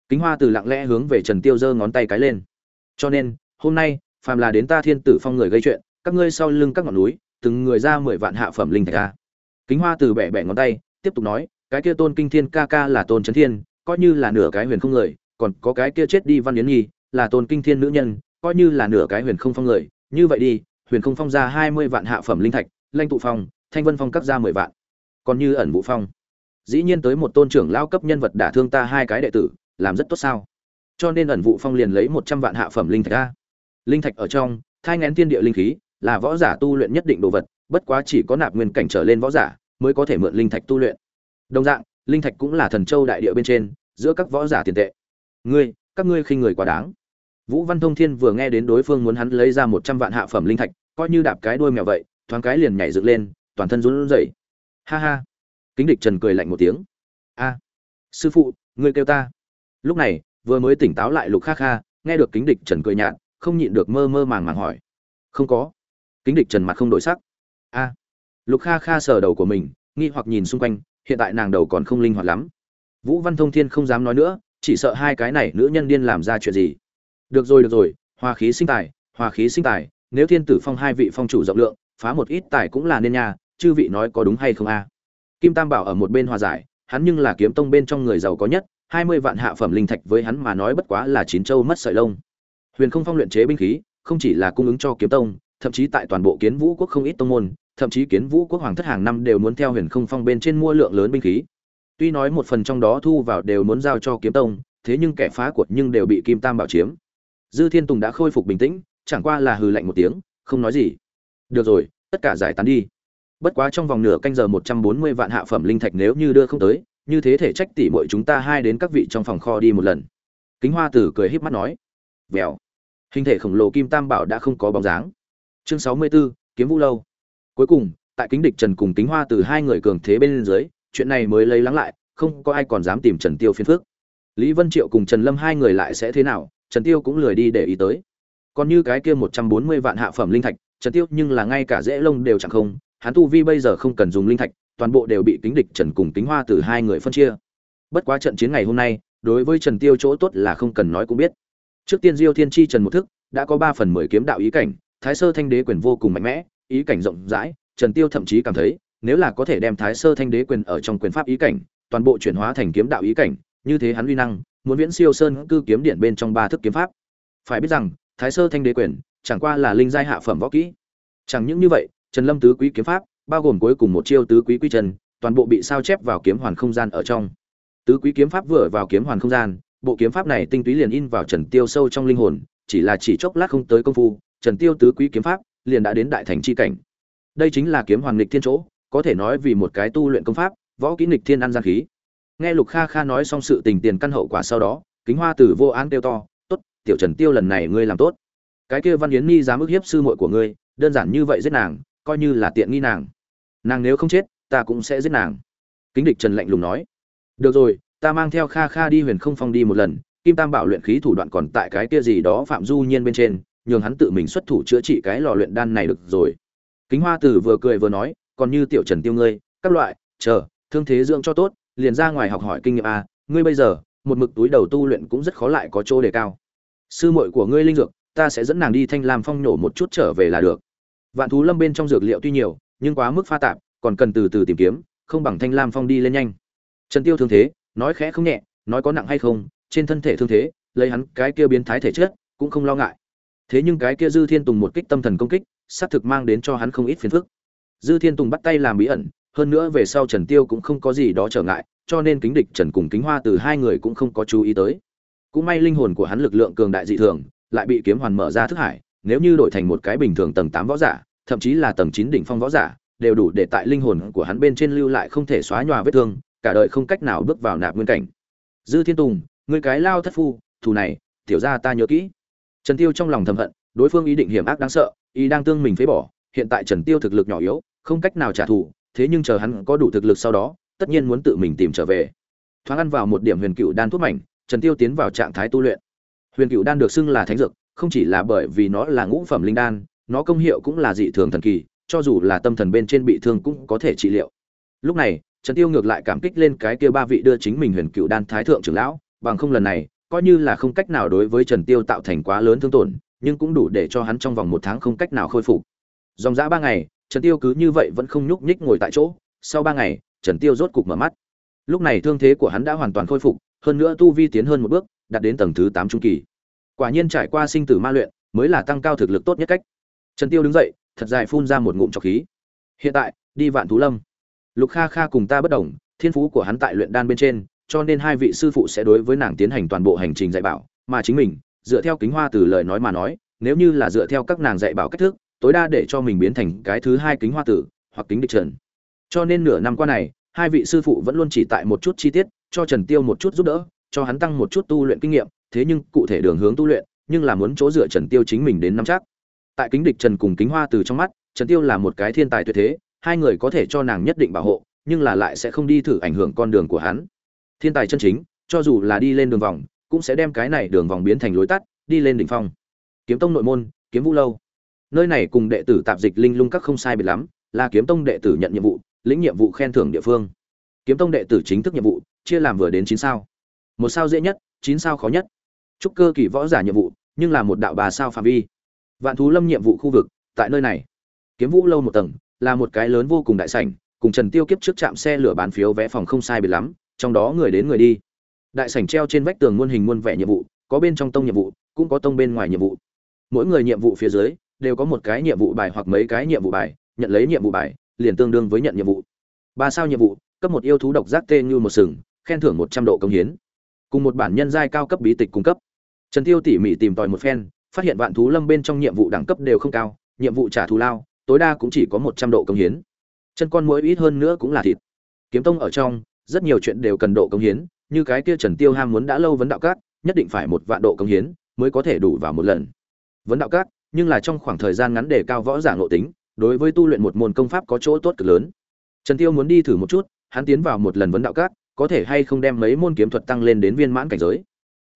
Kính hoa từ lặng lẽ hướng về trần tiêu giơ ngón tay cái lên. Cho nên, hôm nay, phàm là đến ta thiên tử phong người gây chuyện, các ngươi sau lưng các ngọn núi, từng người ra mười vạn hạ phẩm linh thạch a kính hoa từ bẻ bẻ ngón tay, tiếp tục nói, cái kia tôn kinh thiên ca ca là tôn trấn thiên, coi như là nửa cái huyền không người, còn có cái kia chết đi văn yến nhi, là tôn kinh thiên nữ nhân, coi như là nửa cái huyền không phong người. Như vậy đi, huyền không phong ra hai mươi vạn hạ phẩm linh thạch lanh tụ phong, thanh vân phong cắt ra mười vạn. Còn như ẩn vũ phong. Dĩ nhiên tới một tôn trưởng lao cấp nhân vật đả thương ta hai cái đệ tử, làm rất tốt sao? Cho nên ẩn vụ phong liền lấy một trăm vạn hạ phẩm linh thạch ra. Linh thạch ở trong, thai ngén tiên địa linh khí, là võ giả tu luyện nhất định đồ vật bất quá chỉ có nạp nguyên cảnh trở lên võ giả mới có thể mượn linh thạch tu luyện. Đồng dạng, linh thạch cũng là thần châu đại địa bên trên, giữa các võ giả tiền tệ. Ngươi, các ngươi khinh người quá đáng. Vũ văn thông thiên vừa nghe đến đối phương muốn hắn lấy ra một trăm vạn hạ phẩm linh thạch, coi như đạp cái đuôi mèo vậy, thoáng cái liền nhảy dựng lên, toàn thân run rẩy. Ha ha. Kính địch trần cười lạnh một tiếng. A. Sư phụ, ngươi kêu ta. Lúc này, vừa mới tỉnh táo lại lục kha kha, nghe được kính địch trần cười nhạt, không nhịn được mơ mơ màng màng hỏi. Không có. Kính địch trần mặt không đổi sắc a. Lục kha kha sờ đầu của mình, nghi hoặc nhìn xung quanh, hiện tại nàng đầu còn không linh hoạt lắm. Vũ văn thông thiên không dám nói nữa, chỉ sợ hai cái này nữ nhân điên làm ra chuyện gì. Được rồi được rồi, hòa khí sinh tài, hòa khí sinh tài, nếu thiên tử phong hai vị phong chủ rộng lượng, phá một ít tài cũng là nên nha, chư vị nói có đúng hay không a? Kim tam bảo ở một bên hòa giải, hắn nhưng là kiếm tông bên trong người giàu có nhất, hai mươi vạn hạ phẩm linh thạch với hắn mà nói bất quá là chín châu mất sợi lông. Huyền không phong luyện chế binh khí, không chỉ là cung ứng cho kiếm tông thậm chí tại toàn bộ kiến vũ quốc không ít tông môn, thậm chí kiến vũ quốc hoàng thất hàng năm đều muốn theo huyền không phong bên trên mua lượng lớn binh khí. Tuy nói một phần trong đó thu vào đều muốn giao cho kiếm tông, thế nhưng kẻ phá của nhưng đều bị kim tam bảo chiếm. Dư thiên tùng đã khôi phục bình tĩnh, chẳng qua là hừ lạnh một tiếng, không nói gì. Được rồi, tất cả giải tán đi. Bất quá trong vòng nửa canh giờ một trăm bốn mươi vạn hạ phẩm linh thạch nếu như đưa không tới, như thế thể trách tỷ muội chúng ta hai đến các vị trong phòng kho đi một lần. Kính hoa tử cười híp mắt nói. Vèo. Hình thể khổng lồ kim tam bảo đã không có bóng dáng chương sáu mươi 64, kiếm vũ lâu. Cuối cùng tại kính địch trần cùng kính hoa từ hai người cường thế bên dưới chuyện này mới lấy lắng lại không có ai còn dám tìm trần tiêu phiền phước lý vân triệu cùng trần lâm hai người lại sẽ thế nào trần tiêu cũng lười đi để ý tới. Còn như cái kia một trăm bốn mươi vạn hạ phẩm linh thạch trần tiêu nhưng là ngay cả dễ lông đều chẳng không hắn tu vi bây giờ không cần dùng linh thạch toàn bộ đều bị kính địch trần cùng kính hoa từ hai người phân chia. Bất quá trận chiến ngày hôm nay đối với trần tiêu chỗ tốt là không cần nói cũng biết. Trước tiên diêu thiên chi trần một thức đã có ba phần mười kiếm đạo ý cảnh thái sơ thanh đế quyền vô cùng mạnh mẽ, ý cảnh rộng rãi, trần tiêu thậm chí cảm thấy, nếu là có thể đem thái sơ thanh đế quyền ở trong quyền pháp ý cảnh, toàn bộ chuyển hóa thành kiếm đạo ý cảnh, như thế hắn uy năng, muốn viễn siêu sơn cư kiếm điện bên trong ba thức kiếm pháp. Phải biết rằng, thái sơ thanh đế quyền, chẳng qua là linh giai hạ phẩm võ kỹ. Chẳng những như vậy, trần lâm tứ quý kiếm pháp, bao gồm cuối cùng một chiêu tứ quý quy trần toàn bộ bị sao chép vào kiếm hoàn không gian ở trong. Tứ quý kiếm pháp vừa vào kiếm hoàn không gian, bộ kiếm pháp này tinh túy liền in vào trần tiêu sâu trong linh hồn, chỉ là chỉ chốc lát không tới công phu trần tiêu tứ quý kiếm pháp, liền đã đến đại thành chi cảnh. Đây chính là kiếm Hoàng nghịch thiên chỗ, có thể nói vì một cái tu luyện công pháp, võ kỹ nghịch thiên ăn gian khí. Nghe lục kha kha nói xong sự tình tiền căn hậu quả sau đó, kính hoa tử vô án kêu to, tốt, tiểu trần tiêu lần này ngươi làm tốt. Cái kia văn yến Nhi dám ức hiếp sư muội của ngươi, đơn giản như vậy giết nàng, coi như là tiện nghi nàng. Nàng nếu không chết, ta cũng sẽ giết nàng. Kính địch trần lạnh lùng nói. Được rồi, ta mang theo kha kha đi huyền không phong đi một lần, kim tam bảo luyện khí thủ đoạn còn tại cái kia gì đó phạm du nhiên bên trên nhường hắn tự mình xuất thủ chữa trị cái lò luyện đan này được rồi. Kính hoa tử vừa cười vừa nói, còn như tiểu trần tiêu ngươi, các loại, chờ, thương thế dưỡng cho tốt, liền ra ngoài học hỏi kinh nghiệm a ngươi bây giờ, một mực túi đầu tu luyện cũng rất khó lại có chỗ đề cao. Sư muội của ngươi linh dược, ta sẽ dẫn nàng đi thanh lam phong nhổ một chút trở về là được. Vạn thú lâm bên trong dược liệu tuy nhiều, nhưng quá mức pha tạp, còn cần từ từ tìm kiếm, không bằng thanh lam phong đi lên nhanh. Trần tiêu thương thế, nói khẽ không nhẹ, nói có nặng hay không, trên thân thể thương thế, lấy hắn cái kia biến thái thể chất, cũng không lo ngại thế nhưng cái kia dư thiên tùng một kích tâm thần công kích, xác thực mang đến cho hắn không ít phiền phức. Dư thiên tùng bắt tay làm bí ẩn, hơn nữa về sau trần tiêu cũng không có gì đó trở ngại, cho nên kính địch trần cùng kính hoa từ hai người cũng không có chú ý tới. Cũng may linh hồn của hắn lực lượng cường đại dị thường, lại bị kiếm hoàn mở ra thức hải, nếu như đổi thành một cái bình thường tầng tám võ giả, thậm chí là tầng chín đỉnh phong võ giả, đều đủ để tại linh hồn của hắn bên trên lưu lại không thể xóa nhòa vết thương, cả đời không cách nào bước vào nạp nguyên cảnh. Dư thiên tùng người cái lao thất phu, thù này, tiểu gia ta nhớ kỹ trần tiêu trong lòng thầm hận, đối phương ý định hiểm ác đáng sợ ý đang tương mình phế bỏ, hiện tại trần tiêu thực lực nhỏ yếu, không cách nào trả thù, thế nhưng chờ hắn có đủ thực lực sau đó, tất nhiên muốn tự mình tìm trở về. Thoáng ăn vào một điểm huyền cựu đan thuốc mảnh, trần tiêu tiến vào trạng thái tu luyện. Huyền cựu đan được xưng là thánh dược, không chỉ là bởi vì nó là ngũ phẩm linh đan, nó công hiệu cũng là dị thường thần kỳ, cho dù là tâm thần bên trên bị thương cũng có thể trị liệu. Lúc này, trần tiêu ngược lại cảm kích lên cái kia ba vị đưa chính mình huyền cựu đan thái thượng trưởng lão, bằng không lần này coi như là không cách nào đối với trần tiêu tạo thành quá lớn thương tổn, nhưng cũng đủ để cho hắn trong vòng một tháng không cách nào khôi phục. Dòng dã ba ngày, trần tiêu cứ như vậy vẫn không nhúc nhích ngồi tại chỗ. Sau ba ngày, trần tiêu rốt cục mở mắt. Lúc này thương thế của hắn đã hoàn toàn khôi phục, hơn nữa tu vi tiến hơn một bước, đạt đến tầng thứ tám trung kỳ. Quả nhiên trải qua sinh tử ma luyện, mới là tăng cao thực lực tốt nhất cách. Trần tiêu đứng dậy, thật dài phun ra một ngụm trọc khí. Hiện tại, đi vạn thú lâm. Lục kha kha cùng ta bất đồng, thiên phú của hắn tại luyện đan bên trên cho nên hai vị sư phụ sẽ đối với nàng tiến hành toàn bộ hành trình dạy bảo, mà chính mình, dựa theo kính hoa từ lời nói mà nói, nếu như là dựa theo các nàng dạy bảo cách thức, tối đa để cho mình biến thành cái thứ hai kính hoa tử, hoặc kính địch trần. Cho nên nửa năm qua này, hai vị sư phụ vẫn luôn chỉ tại một chút chi tiết, cho trần tiêu một chút giúp đỡ, cho hắn tăng một chút tu luyện kinh nghiệm, thế nhưng cụ thể đường hướng tu luyện, nhưng là muốn chỗ dựa trần tiêu chính mình đến năm chắc. Tại kính địch trần cùng kính hoa từ trong mắt, trần tiêu là một cái thiên tài tuyệt thế, hai người có thể cho nàng nhất định bảo hộ, nhưng là lại sẽ không đi thử ảnh hưởng con đường của hắn thiên tài chân chính, cho dù là đi lên đường vòng, cũng sẽ đem cái này đường vòng biến thành lối tắt, đi lên đỉnh phong. Kiếm tông nội môn, kiếm vũ lâu. Nơi này cùng đệ tử tạp dịch linh lung các không sai biệt lắm, là kiếm tông đệ tử nhận nhiệm vụ, lĩnh nhiệm vụ khen thưởng địa phương. Kiếm tông đệ tử chính thức nhiệm vụ, chia làm vừa đến chín sao. Một sao dễ nhất, chín sao khó nhất. Trúc cơ kỳ võ giả nhiệm vụ, nhưng là một đạo bà sao phạm vi. Vạn thú lâm nhiệm vụ khu vực, tại nơi này. Kiếm vũ lâu một tầng, là một cái lớn vô cùng đại sảnh, cùng trần tiêu kiếp trước trạm xe lửa bán phiếu vé phòng không sai biệt lắm trong đó người đến người đi. Đại sảnh treo trên vách tường muôn hình muôn vẻ nhiệm vụ, có bên trong tông nhiệm vụ, cũng có tông bên ngoài nhiệm vụ. Mỗi người nhiệm vụ phía dưới, đều có một cái nhiệm vụ bài hoặc mấy cái nhiệm vụ bài, nhận lấy nhiệm vụ bài, liền tương đương với nhận nhiệm vụ. Ba sao nhiệm vụ, cấp một yêu thú độc giác tê như một sừng, khen thưởng một trăm độ công hiến. Cùng một bản nhân giai cao cấp bí tịch cung cấp. Trần tiêu tỉ mỉ tìm tòi một phen, phát hiện vạn thú lâm bên trong nhiệm vụ đẳng cấp đều không cao, nhiệm vụ trả thù lao, tối đa cũng chỉ có một trăm độ công hiến. Chân con mũi ít hơn nữa cũng là thịt. Kiếm tông ở trong rất nhiều chuyện đều cần độ công hiến, như cái kia trần tiêu ham muốn đã lâu vấn đạo cát, nhất định phải một vạn độ công hiến mới có thể đủ vào một lần. Vấn đạo cát, nhưng là trong khoảng thời gian ngắn để cao võ giả ngộ tính, đối với tu luyện một môn công pháp có chỗ tốt cực lớn. Trần tiêu muốn đi thử một chút, hắn tiến vào một lần vấn đạo cát, có thể hay không đem mấy môn kiếm thuật tăng lên đến viên mãn cảnh giới.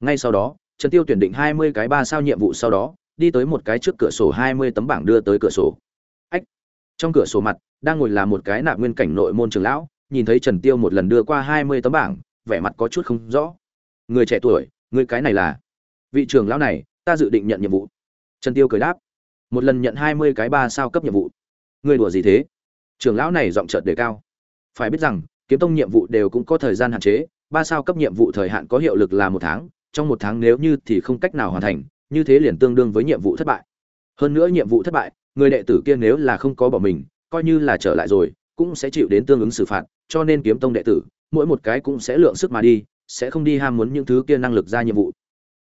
Ngay sau đó, trần tiêu tuyển định 20 cái ba sao nhiệm vụ sau đó, đi tới một cái trước cửa sổ 20 tấm bảng đưa tới cửa sổ. Ách! Trong cửa sổ mặt, đang ngồi là một cái nạp nguyên cảnh nội môn trưởng lão nhìn thấy trần tiêu một lần đưa qua 20 tấm bảng, vẻ mặt có chút không rõ. Người trẻ tuổi, người cái này là? Vị trưởng lão này, ta dự định nhận nhiệm vụ. Trần tiêu cười đáp. Một lần nhận 20 cái ba sao cấp nhiệm vụ. Người đùa gì thế? Trưởng lão này giọng chợt đề cao. Phải biết rằng, kiếm tông nhiệm vụ đều cũng có thời gian hạn chế, ba sao cấp nhiệm vụ thời hạn có hiệu lực là một tháng, trong một tháng nếu như thì không cách nào hoàn thành, như thế liền tương đương với nhiệm vụ thất bại. Hơn nữa nhiệm vụ thất bại, người đệ tử kia nếu là không có bỏ mình, coi như là trở lại rồi cũng sẽ chịu đến tương ứng xử phạt, cho nên kiếm tông đệ tử, mỗi một cái cũng sẽ lượng sức mà đi, sẽ không đi ham muốn những thứ kia năng lực ra nhiệm vụ.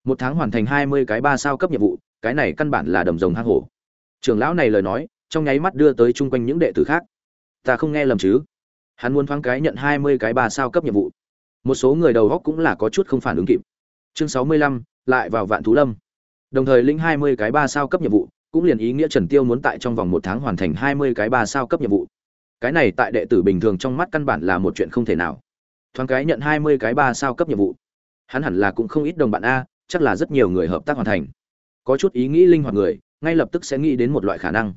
Một tháng hoàn thành hai mươi cái ba sao cấp nhiệm vụ, cái này căn bản là đầm rồng hang hổ. Trưởng lão này lời nói, trong nháy mắt đưa tới chung quanh những đệ tử khác. Ta không nghe lầm chứ? Hắn muốn thoáng cái nhận hai mươi cái ba sao cấp nhiệm vụ. Một số người đầu góc cũng là có chút không phản ứng kịp. Chương sáu mươi lăm, lại vào vạn thú lâm. Đồng thời lĩnh hai mươi cái ba sao cấp nhiệm vụ, cũng liền ý nghĩa trần tiêu muốn tại trong vòng một tháng hoàn thành hai mươi cái ba sao cấp nhiệm vụ cái này tại đệ tử bình thường trong mắt căn bản là một chuyện không thể nào. Thoáng cái nhận hai mươi cái ba sao cấp nhiệm vụ. Hắn hẳn là cũng không ít đồng bạn a, chắc là rất nhiều người hợp tác hoàn thành. Có chút ý nghĩ linh hoạt người, ngay lập tức sẽ nghĩ đến một loại khả năng.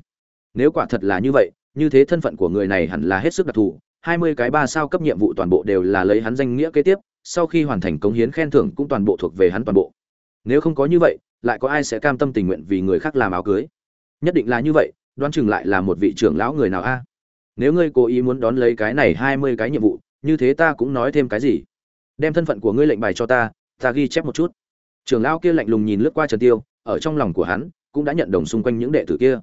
Nếu quả thật là như vậy, như thế thân phận của người này hẳn là hết sức đặc thù. hai mươi cái ba sao cấp nhiệm vụ toàn bộ đều là lấy hắn danh nghĩa kế tiếp, sau khi hoàn thành cống hiến khen thưởng cũng toàn bộ thuộc về hắn toàn bộ. Nếu không có như vậy, lại có ai sẽ cam tâm tình nguyện vì người khác làm áo cưới? Nhất định là như vậy, đoán chừng lại là một vị trưởng lão người nào a nếu ngươi cố ý muốn đón lấy cái này hai mươi cái nhiệm vụ, như thế ta cũng nói thêm cái gì? Đem thân phận của ngươi lệnh bài cho ta ta ghi chép một chút. Trưởng lão kia lạnh lùng nhìn lướt qua trần tiêu, ở trong lòng của hắn, cũng đã nhận đồng xung quanh những đệ tử kia.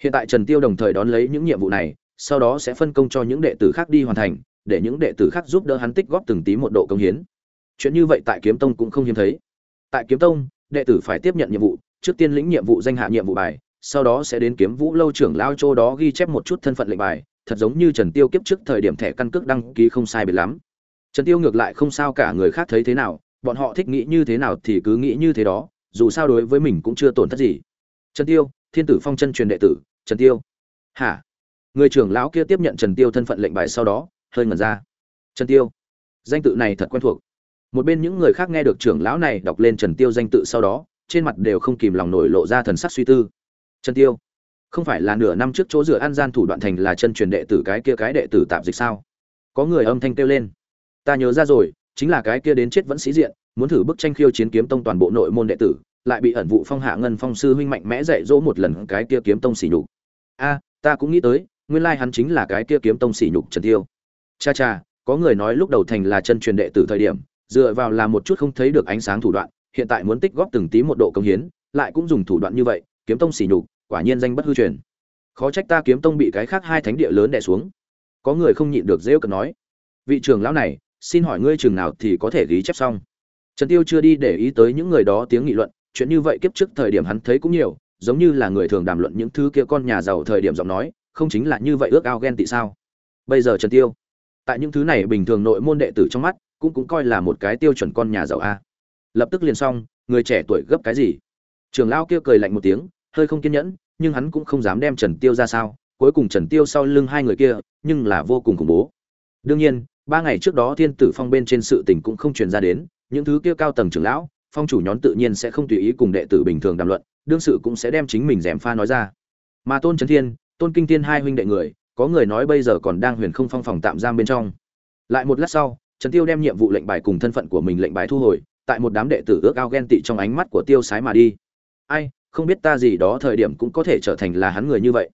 Hiện tại trần tiêu đồng thời đón lấy những nhiệm vụ này, sau đó sẽ phân công cho những đệ tử khác đi hoàn thành, để những đệ tử khác giúp đỡ hắn tích góp từng tí một độ công hiến. Chuyện như vậy tại kiếm tông cũng không hiếm thấy. Tại kiếm tông, đệ tử phải tiếp nhận nhiệm vụ, trước tiên lĩnh nhiệm vụ danh hạ nhiệm vụ bài, sau đó sẽ đến kiếm vũ lâu trưởng lao châu đó ghi chép một chút thân phận lệnh bài thật giống như trần tiêu kiếp trước thời điểm thẻ căn cước đăng ký không sai biệt lắm. Trần tiêu ngược lại không sao cả người khác thấy thế nào, bọn họ thích nghĩ như thế nào thì cứ nghĩ như thế đó, dù sao đối với mình cũng chưa tổn thất gì. Trần tiêu, thiên tử phong chân truyền đệ tử, trần tiêu. Hả? Người trưởng lão kia tiếp nhận trần tiêu thân phận lệnh bài sau đó, hơi ngẩn ra. Trần tiêu, danh tự này thật quen thuộc. Một bên những người khác nghe được trưởng lão này đọc lên trần tiêu danh tự sau đó, trên mặt đều không kìm lòng nổi lộ ra thần sắc suy tư. Trần tiêu không phải là nửa năm trước chỗ dựa an gian thủ đoạn thành là chân truyền đệ tử cái kia cái đệ tử tạm dịch sao? Có người âm thanh kêu lên. Ta nhớ ra rồi chính là cái kia đến chết vẫn sĩ diện muốn thử bức tranh khiêu chiến kiếm tông toàn bộ nội môn đệ tử lại bị ẩn vụ phong hạ ngân phong sư huynh mạnh mẽ dạy dỗ một lần cái kia kiếm tông xỉ nhục. A ta cũng nghĩ tới nguyên lai hắn chính là cái kia kiếm tông sỉ nhục Trần Tiêu. Cha cha, có người nói lúc đầu thành là chân truyền đệ tử thời điểm, dựa vào là một chút không thấy được ánh sáng thủ đoạn, hiện tại muốn tích góp từng tí một độ công hiến, lại cũng dùng thủ đoạn như vậy, kiếm tông sỉ nhục, quả nhiên danh bất hư truyền. Khó trách ta kiếm tông bị cái khác hai thánh địa lớn đè xuống. Có người không nhịn được rêu cần nói, vị trưởng lão này, xin hỏi ngươi trường nào thì có thể ghi chép xong. Trần Tiêu chưa đi để ý tới những người đó tiếng nghị luận, chuyện như vậy kiếp trước thời điểm hắn thấy cũng nhiều, giống như là người thường đàm luận những thứ kia con nhà giàu thời điểm giọng nói, không chính là như vậy ước ao ghen tị sao bây giờ trần tiêu tại những thứ này bình thường nội môn đệ tử trong mắt cũng cũng coi là một cái tiêu chuẩn con nhà giàu a lập tức liền xong người trẻ tuổi gấp cái gì trường lão kia cười lạnh một tiếng hơi không kiên nhẫn, nhưng hắn cũng không dám đem trần tiêu ra sao, cuối cùng trần tiêu sau lưng hai người kia, nhưng là vô cùng khủng bố. Đương nhiên, ba ngày trước đó thiên tử phong bên trên sự tình cũng không truyền ra đến, những thứ kia cao tầng trưởng lão, phong chủ nhón tự nhiên sẽ không tùy ý cùng đệ tử bình thường đàm luận, đương sự cũng sẽ đem chính mình dèm pha nói ra. Mà tôn trấn thiên, tôn kinh thiên hai huynh đệ người, có người nói bây giờ còn đang huyền không phong phòng tạm giam bên trong. Lại một lát sau, trần tiêu đem nhiệm vụ lệnh bài cùng thân phận của mình lệnh bài thu hồi, tại một đám đệ tử ước ao ghen tị trong ánh mắt của tiêu sái mà đi. Ai không biết ta gì đó thời điểm cũng có thể trở thành là hắn người như vậy.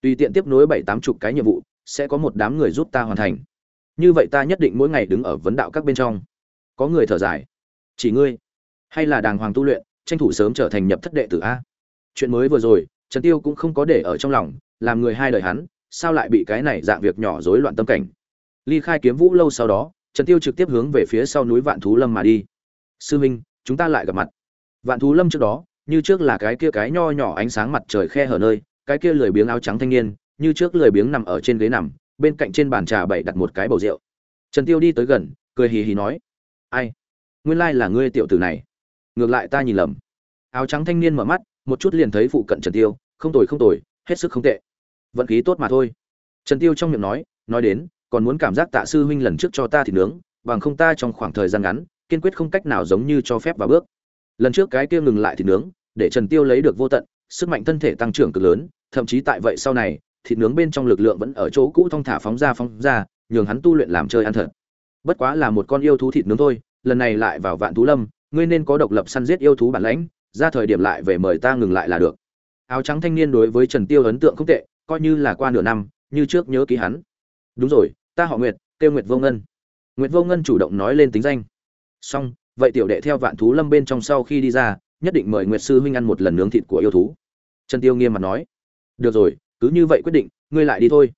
Tùy tiện tiếp nối bảy tám chục cái nhiệm vụ, sẽ có một đám người giúp ta hoàn thành. Như vậy ta nhất định mỗi ngày đứng ở vấn đạo các bên trong. Có người thở dài. Chỉ ngươi? Hay là đàng hoàng tu luyện, tranh thủ sớm trở thành nhập thất đệ tử a? Chuyện mới vừa rồi, trần tiêu cũng không có để ở trong lòng, làm người hai đời hắn, sao lại bị cái này dạng việc nhỏ rối loạn tâm cảnh? Ly khai kiếm vũ lâu sau đó, trần tiêu trực tiếp hướng về phía sau núi vạn thú lâm mà đi. Sư minh, chúng ta lại gặp mặt. Vạn thú lâm trước đó như trước là cái kia cái nho nhỏ ánh sáng mặt trời khe hở nơi, cái kia lười biếng áo trắng thanh niên, như trước lười biếng nằm ở trên ghế nằm, bên cạnh trên bàn trà bày đặt một cái bầu rượu. Trần tiêu đi tới gần, cười hì hì nói, ai? Nguyên lai là ngươi tiểu tử này. Ngược lại ta nhìn lầm. Áo trắng thanh niên mở mắt, một chút liền thấy phụ cận trần tiêu, không tồi không tồi, hết sức không tệ. Vận khí tốt mà thôi. Trần tiêu trong miệng nói nói đến, còn muốn cảm giác tạ sư huynh lần trước cho ta thì nướng, bằng không ta trong khoảng thời gian ngắn, kiên quyết không cách nào giống như cho phép vào bước lần trước cái kia ngừng lại thịt nướng, để trần tiêu lấy được vô tận, sức mạnh thân thể tăng trưởng cực lớn, thậm chí tại vậy sau này, thịt nướng bên trong lực lượng vẫn ở chỗ cũ thong thả phóng ra phóng ra, nhường hắn tu luyện làm chơi ăn thật. Bất quá là một con yêu thú thịt nướng thôi, lần này lại vào vạn thú lâm, ngươi nên có độc lập săn giết yêu thú bản lãnh, ra thời điểm lại về mời ta ngừng lại là được. Áo trắng thanh niên đối với trần tiêu ấn tượng không tệ, coi như là qua nửa năm, như trước nhớ ký hắn. Đúng rồi, ta họ nguyệt tiêu nguyệt vô ngân. Nguyệt vô ngân chủ động nói lên tính danh. Xong vậy tiểu đệ theo vạn thú lâm bên trong sau khi đi ra, nhất định mời nguyệt sư huynh ăn một lần nướng thịt của yêu thú. Trần tiêu nghiêm mặt nói. Được rồi, cứ như vậy quyết định, ngươi lại đi thôi.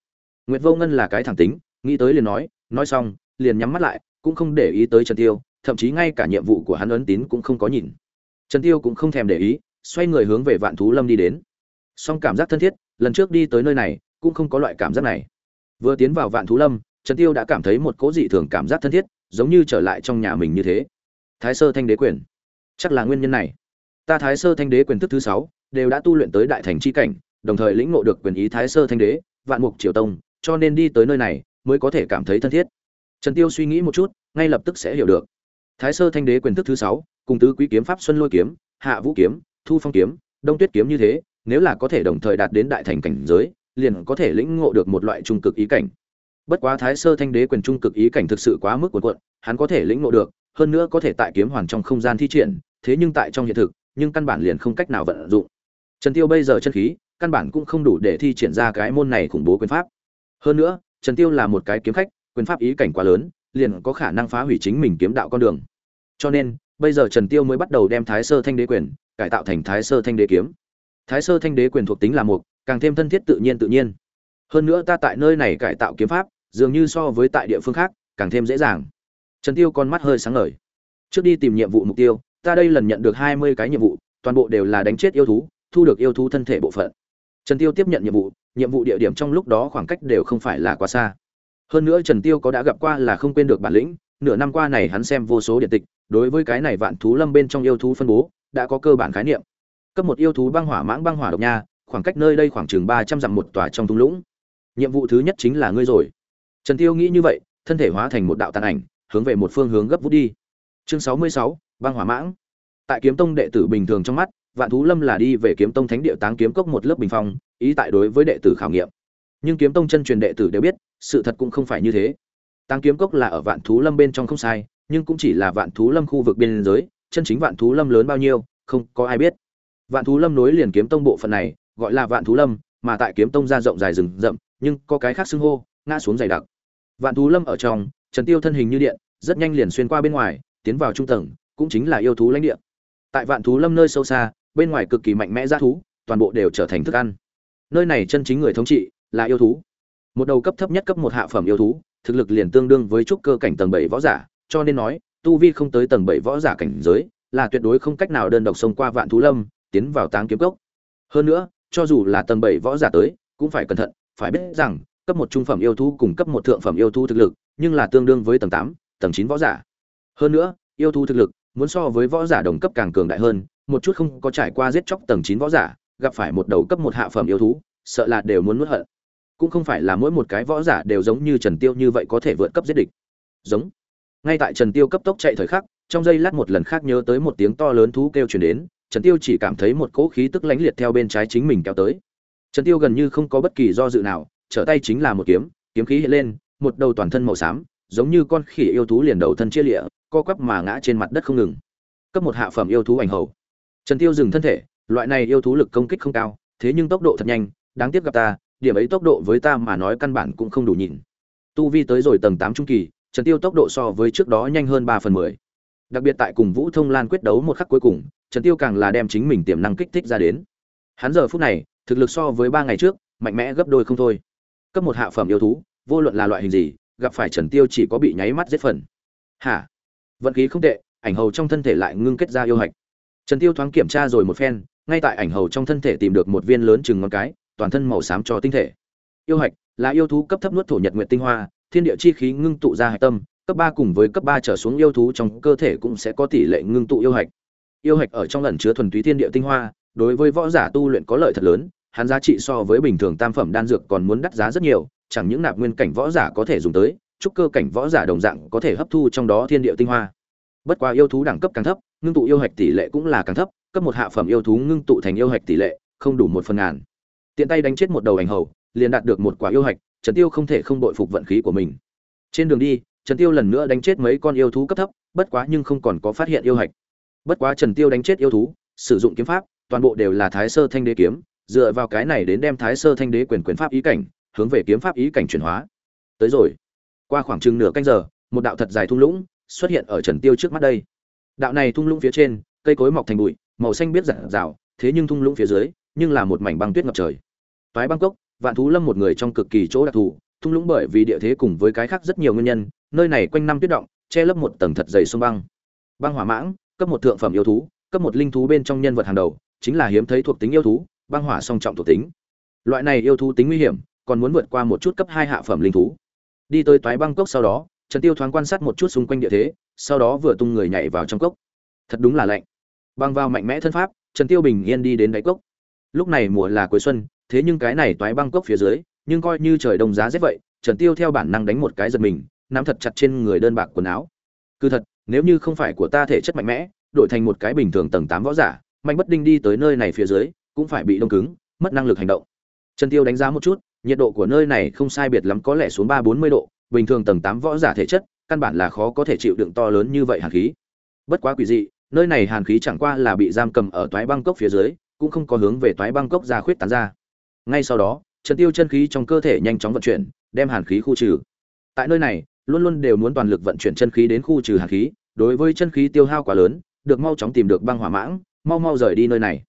Nguyệt vô ngân là cái thẳng tính, nghĩ tới liền nói nói xong, liền nhắm mắt lại, cũng không để ý tới trần tiêu, thậm chí ngay cả nhiệm vụ của hắn ấn tín cũng không có nhìn. Trần tiêu cũng không thèm để ý, xoay người hướng về vạn thú lâm đi đến. Song cảm giác thân thiết, lần trước đi tới nơi này, cũng không có loại cảm giác này. Vừa tiến vào vạn thú lâm, trần tiêu đã cảm thấy một cố dị thường cảm giác thân thiết, giống như trở lại trong nhà mình như thế thái sơ thanh đế quyền. Chắc là nguyên nhân này. Ta thái sơ thanh đế quyền thức thứ sáu đều đã tu luyện tới đại thành chi cảnh, đồng thời lĩnh ngộ được quyền ý thái sơ thanh đế, vạn mục triều tông, cho nên đi tới nơi này mới có thể cảm thấy thân thiết. Trần tiêu suy nghĩ một chút, ngay lập tức sẽ hiểu được. Thái sơ thanh đế quyền thức thứ sáu, cùng tứ quý kiếm pháp xuân lôi kiếm, hạ vũ kiếm, thu phong kiếm, đông tuyết kiếm như thế, nếu là có thể đồng thời đạt đến đại thành cảnh giới, liền có thể lĩnh ngộ được một loại trung cực ý cảnh. Bất quá thái sơ thanh đế quyền trung cực ý cảnh thực sự quá mức cuộn cuộn, hắn có thể lĩnh ngộ được hơn nữa có thể tại kiếm hoàn trong không gian thi triển, thế nhưng tại trong hiện thực, nhưng căn bản liền không cách nào vận dụng. Trần tiêu bây giờ chân khí, căn bản cũng không đủ để thi triển ra cái môn này khủng bố quyền pháp. Hơn nữa, trần tiêu là một cái kiếm khách, quyền pháp ý cảnh quá lớn, liền có khả năng phá hủy chính mình kiếm đạo con đường. Cho nên, bây giờ trần tiêu mới bắt đầu đem thái sơ thanh đế quyền cải tạo thành thái sơ thanh đế kiếm. Thái sơ thanh đế quyền thuộc tính là một, càng thêm thân thiết tự nhiên tự nhiên. Hơn nữa ta tại nơi này cải tạo kiếm pháp, dường như so với tại địa phương khác, càng thêm dễ dàng trần tiêu con mắt hơi sáng ngời. Trước đi tìm nhiệm vụ mục tiêu, ta đây lần nhận được hai mươi cái nhiệm vụ, toàn bộ đều là đánh chết yêu thú, thu được yêu thú thân thể bộ phận. Trần tiêu tiếp nhận nhiệm vụ nhiệm vụ địa điểm trong lúc đó khoảng cách đều không phải là quá xa. Hơn nữa trần tiêu có đã gặp qua là không quên được bản lĩnh, nửa năm qua này hắn xem vô số điện tịch, đối với cái này vạn thú lâm bên trong yêu thú phân bố, đã có cơ bản khái niệm. Cấp một yêu thú băng hỏa mãng băng hỏa độc nha, khoảng cách nơi đây khoảng chừng ba trăm dặm một tòa trong thung lũng. Nhiệm vụ thứ nhất chính là ngươi rồi. Trần tiêu nghĩ như vậy, thân thể hóa thành một đạo tàn ảnh hướng về một phương hướng gấp vút đi. Chương sáu mươi sáu, băng hỏa mãng. Tại kiếm tông đệ tử bình thường trong mắt, vạn thú lâm là đi về kiếm tông thánh địa táng kiếm cốc một lớp bình phong, ý tại đối với đệ tử khảo nghiệm. Nhưng kiếm tông chân truyền đệ tử đều biết, sự thật cũng không phải như thế. Táng kiếm cốc là ở vạn thú lâm bên trong không sai, nhưng cũng chỉ là vạn thú lâm khu vực biên giới, chân chính vạn thú lâm lớn bao nhiêu, không có ai biết. Vạn thú lâm nối liền kiếm tông bộ phận này, gọi là vạn thú lâm, mà tại kiếm tông ra rộng dài rừng rậm, nhưng có cái khác xưng hô, ngã xuống dày đặc. Vạn thú lâm ở trong trần tiêu thân hình như điện, rất nhanh liền xuyên qua bên ngoài, tiến vào trung tầng, cũng chính là yêu thú lãnh địa. Tại vạn thú lâm nơi sâu xa, bên ngoài cực kỳ mạnh mẽ g thú, toàn bộ đều trở thành thức ăn. Nơi này chân chính người thống trị là yêu thú. Một đầu cấp thấp nhất cấp một hạ phẩm yêu thú, thực lực liền tương đương với trúc cơ cảnh tầng bảy võ giả, cho nên nói, tu vi không tới tầng bảy võ giả cảnh giới, là tuyệt đối không cách nào đơn độc xông qua vạn thú lâm, tiến vào táng kiếm cốc. Hơn nữa, cho dù là tầng bảy võ giả tới, cũng phải cẩn thận, phải biết rằng, cấp một trung phẩm yêu thú cùng cấp một thượng phẩm yêu thú thực lực nhưng là tương đương với tầng tám, tầng chín võ giả. Hơn nữa, yêu thú thực lực, muốn so với võ giả đồng cấp càng cường đại hơn, một chút không có trải qua giết chóc tầng chín võ giả, gặp phải một đầu cấp một hạ phẩm yêu thú, sợ là đều muốn nuốt hận. Cũng không phải là mỗi một cái võ giả đều giống như trần tiêu như vậy có thể vượt cấp giết địch. Giống. Ngay tại trần tiêu cấp tốc chạy thời khắc, trong giây lát một lần khác nhớ tới một tiếng to lớn thú kêu truyền đến, trần tiêu chỉ cảm thấy một cỗ khí tức lãnh liệt theo bên trái chính mình kéo tới. Trần tiêu gần như không có bất kỳ do dự nào, trở tay chính là một kiếm kiếm khí hiện lên một đầu toàn thân màu xám, giống như con khỉ yêu thú liền đầu thân chia lịa, co quắp mà ngã trên mặt đất không ngừng. Cấp một hạ phẩm yêu thú ảnh hầu. Trần tiêu dừng thân thể, loại này yêu thú lực công kích không cao, thế nhưng tốc độ thật nhanh, đáng tiếc gặp ta, điểm ấy tốc độ với ta mà nói căn bản cũng không đủ nhìn. Tu vi tới rồi tầng tám trung kỳ, trần tiêu tốc độ so với trước đó nhanh hơn ba phần mười. Đặc biệt tại cùng vũ thông lan quyết đấu một khắc cuối cùng, trần tiêu càng là đem chính mình tiềm năng kích thích ra đến. Hắn giờ phút này, thực lực so với ba ngày trước, mạnh mẽ gấp đôi không thôi. Cấp một hạ phẩm yêu thú vô luận là loại hình gì, gặp phải trần tiêu chỉ có bị nháy mắt giết phần. Hả? Vận khí không tệ, ảnh hầu trong thân thể lại ngưng kết ra yêu hạch. Trần tiêu thoáng kiểm tra rồi một phen, ngay tại ảnh hầu trong thân thể tìm được một viên lớn chừng ngón cái, toàn thân màu xám cho tinh thể. Yêu hạch là yêu thú cấp thấp nuốt thổ nhật nguyện tinh hoa, thiên địa chi khí ngưng tụ ra hạch tâm, cấp ba cùng với cấp ba trở xuống yêu thú trong cơ thể cũng sẽ có tỷ lệ ngưng tụ yêu hạch. Yêu hạch ở trong ẩn chứa thuần túy thiên địa tinh hoa, đối với võ giả tu luyện có lợi thật lớn, hắn giá trị so với bình thường tam phẩm đan dược còn muốn đắt giá rất nhiều chẳng những nạp nguyên cảnh võ giả có thể dùng tới, trúc cơ cảnh võ giả đồng dạng có thể hấp thu trong đó thiên địa tinh hoa. Bất quá yêu thú đẳng cấp càng thấp, ngưng tụ yêu hạch tỷ lệ cũng là càng thấp, cấp một hạ phẩm yêu thú ngưng tụ thành yêu hạch tỷ lệ không đủ một phần ngàn. Tiện tay đánh chết một đầu ảnh hầu, liền đạt được một quả yêu hạch, trần tiêu không thể không bội phục vận khí của mình. Trên đường đi, trần tiêu lần nữa đánh chết mấy con yêu thú cấp thấp, bất quá nhưng không còn có phát hiện yêu hạch. Bất quá trần tiêu đánh chết yêu thú, sử dụng kiếm pháp, toàn bộ đều là thái sơ thanh đế kiếm, dựa vào cái này đến đem thái sơ thanh đế quyền quyền pháp ý cảnh hướng về kiếm pháp ý cảnh chuyển hóa. Tới rồi. Qua khoảng chừng nửa canh giờ, một đạo thật dài thung lũng xuất hiện ở trần tiêu trước mắt đây. Đạo này thung lũng phía trên, cây cối mọc thành bụi, màu xanh biết rạng rào thế nhưng thung lũng phía dưới, nhưng là một mảnh băng tuyết ngập trời. Toái bangkok vạn thú lâm một người trong cực kỳ chỗ đặc thù, thung lũng bởi vì địa thế cùng với cái khác rất nhiều nguyên nhân, nơi này quanh năm tuyết động, che lấp một tầng thật dày sông băng. Băng hỏa mãng, cấp một thượng phẩm yêu thú, cấp một linh thú bên trong nhân vật hàng đầu, chính là hiếm thấy thuộc tính yêu thú, băng hỏa song trọng thuộc tính. Loại này yêu thú tính nguy hiểm còn muốn vượt qua một chút cấp hai hạ phẩm linh thú. Đi tới toái băng cốc sau đó, trần tiêu thoáng quan sát một chút xung quanh địa thế, sau đó vừa tung người nhảy vào trong cốc. Thật đúng là lạnh. Băng vào mạnh mẽ thân pháp, trần tiêu bình yên đi đến đáy cốc. Lúc này mùa là cuối xuân, thế nhưng cái này toái băng cốc phía dưới, nhưng coi như trời đông giá rét vậy, trần tiêu theo bản năng đánh một cái giật mình, nắm thật chặt trên người đơn bạc quần áo. Cứ thật, nếu như không phải của ta thể chất mạnh mẽ, đổi thành một cái bình thường tầng 8 võ giả, mạnh bất đinh đi tới nơi này phía dưới, cũng phải bị đông cứng, mất năng lực hành động. Trần tiêu đánh giá một chút nhiệt độ của nơi này không sai biệt lắm có lẽ xuống ba bốn mươi độ, bình thường tầng tám võ giả thể chất, căn bản là khó có thể chịu đựng to lớn như vậy hàn khí. Bất quá quỷ dị, nơi này hàn khí chẳng qua là bị giam cầm ở toái băng cốc phía dưới, cũng không có hướng về toái băng cốc ra khuyết tán ra. Ngay sau đó, trần tiêu chân khí trong cơ thể nhanh chóng vận chuyển, đem hàn khí khu trừ. Tại nơi này, luôn luôn đều muốn toàn lực vận chuyển chân khí đến khu trừ hàn khí, đối với chân khí tiêu hao quá lớn, được mau chóng tìm được băng hỏa mãng, mau mau rời đi nơi này.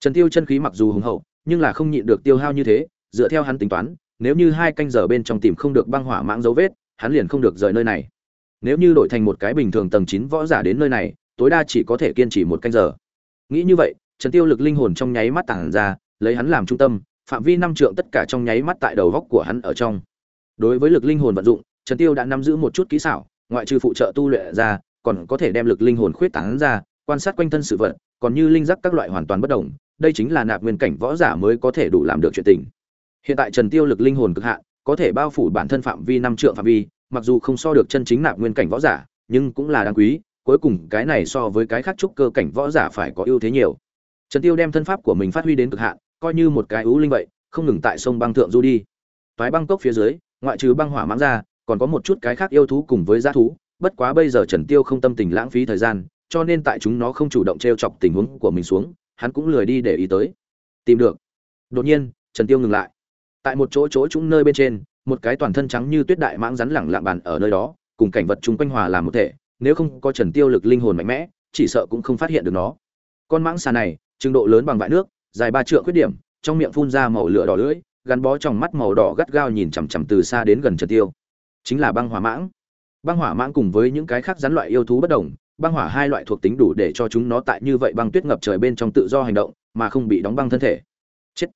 Trần tiêu chân khí mặc dù hùng hậu, nhưng là không nhịn được tiêu hao như thế dựa theo hắn tính toán, nếu như hai canh giờ bên trong tìm không được băng hỏa mãng dấu vết, hắn liền không được rời nơi này. Nếu như đổi thành một cái bình thường tầng chín võ giả đến nơi này, tối đa chỉ có thể kiên trì một canh giờ. Nghĩ như vậy, trần tiêu lực linh hồn trong nháy mắt tản ra, lấy hắn làm trung tâm, phạm vi năm trượng tất cả trong nháy mắt tại đầu góc của hắn ở trong. Đối với lực linh hồn vận dụng, trần tiêu đã nắm giữ một chút kỹ xảo, ngoại trừ phụ trợ tu luyện ra, còn có thể đem lực linh hồn khuyết tán ra, quan sát quanh thân sự vật, còn như linh giác các loại hoàn toàn bất động, đây chính là nạp nguyên cảnh võ giả mới có thể đủ làm được chuyện tình hiện tại trần tiêu lực linh hồn cực hạn, có thể bao phủ bản thân phạm vi năm trượng phạm vi, mặc dù không so được chân chính nạp nguyên cảnh võ giả, nhưng cũng là đáng quý, cuối cùng cái này so với cái khác trúc cơ cảnh võ giả phải có ưu thế nhiều. Trần tiêu đem thân pháp của mình phát huy đến cực hạn, coi như một cái ưu linh vậy, không ngừng tại sông băng thượng du đi. Toái băng cốc phía dưới, ngoại trừ băng hỏa mãng ra, còn có một chút cái khác yêu thú cùng với giá thú, bất quá bây giờ trần tiêu không tâm tình lãng phí thời gian, cho nên tại chúng nó không chủ động treo chọc tình huống của mình xuống, hắn cũng lười đi để ý tới. Tìm được. Đột nhiên, trần tiêu ngừng lại tại một chỗ chỗ trũng nơi bên trên, một cái toàn thân trắng như tuyết đại mãng rắn lẳng lặng bàn ở nơi đó, cùng cảnh vật chung quanh hòa làm một thể, nếu không có trần tiêu lực linh hồn mạnh mẽ, chỉ sợ cũng không phát hiện được nó. Con mãng xà này, trừng độ lớn bằng vại nước, dài ba trượng khuyết điểm, trong miệng phun ra màu lửa đỏ lưỡi, gắn bó trong mắt màu đỏ gắt gao nhìn chằm chằm từ xa đến gần trần tiêu. Chính là băng hỏa mãng. Băng hỏa mãng cùng với những cái khác rắn loại yêu thú bất đồng, băng hỏa hai loại thuộc tính đủ để cho chúng nó tại như vậy băng tuyết ngập trời bên trong tự do hành động, mà không bị đóng băng thân thể. Chết.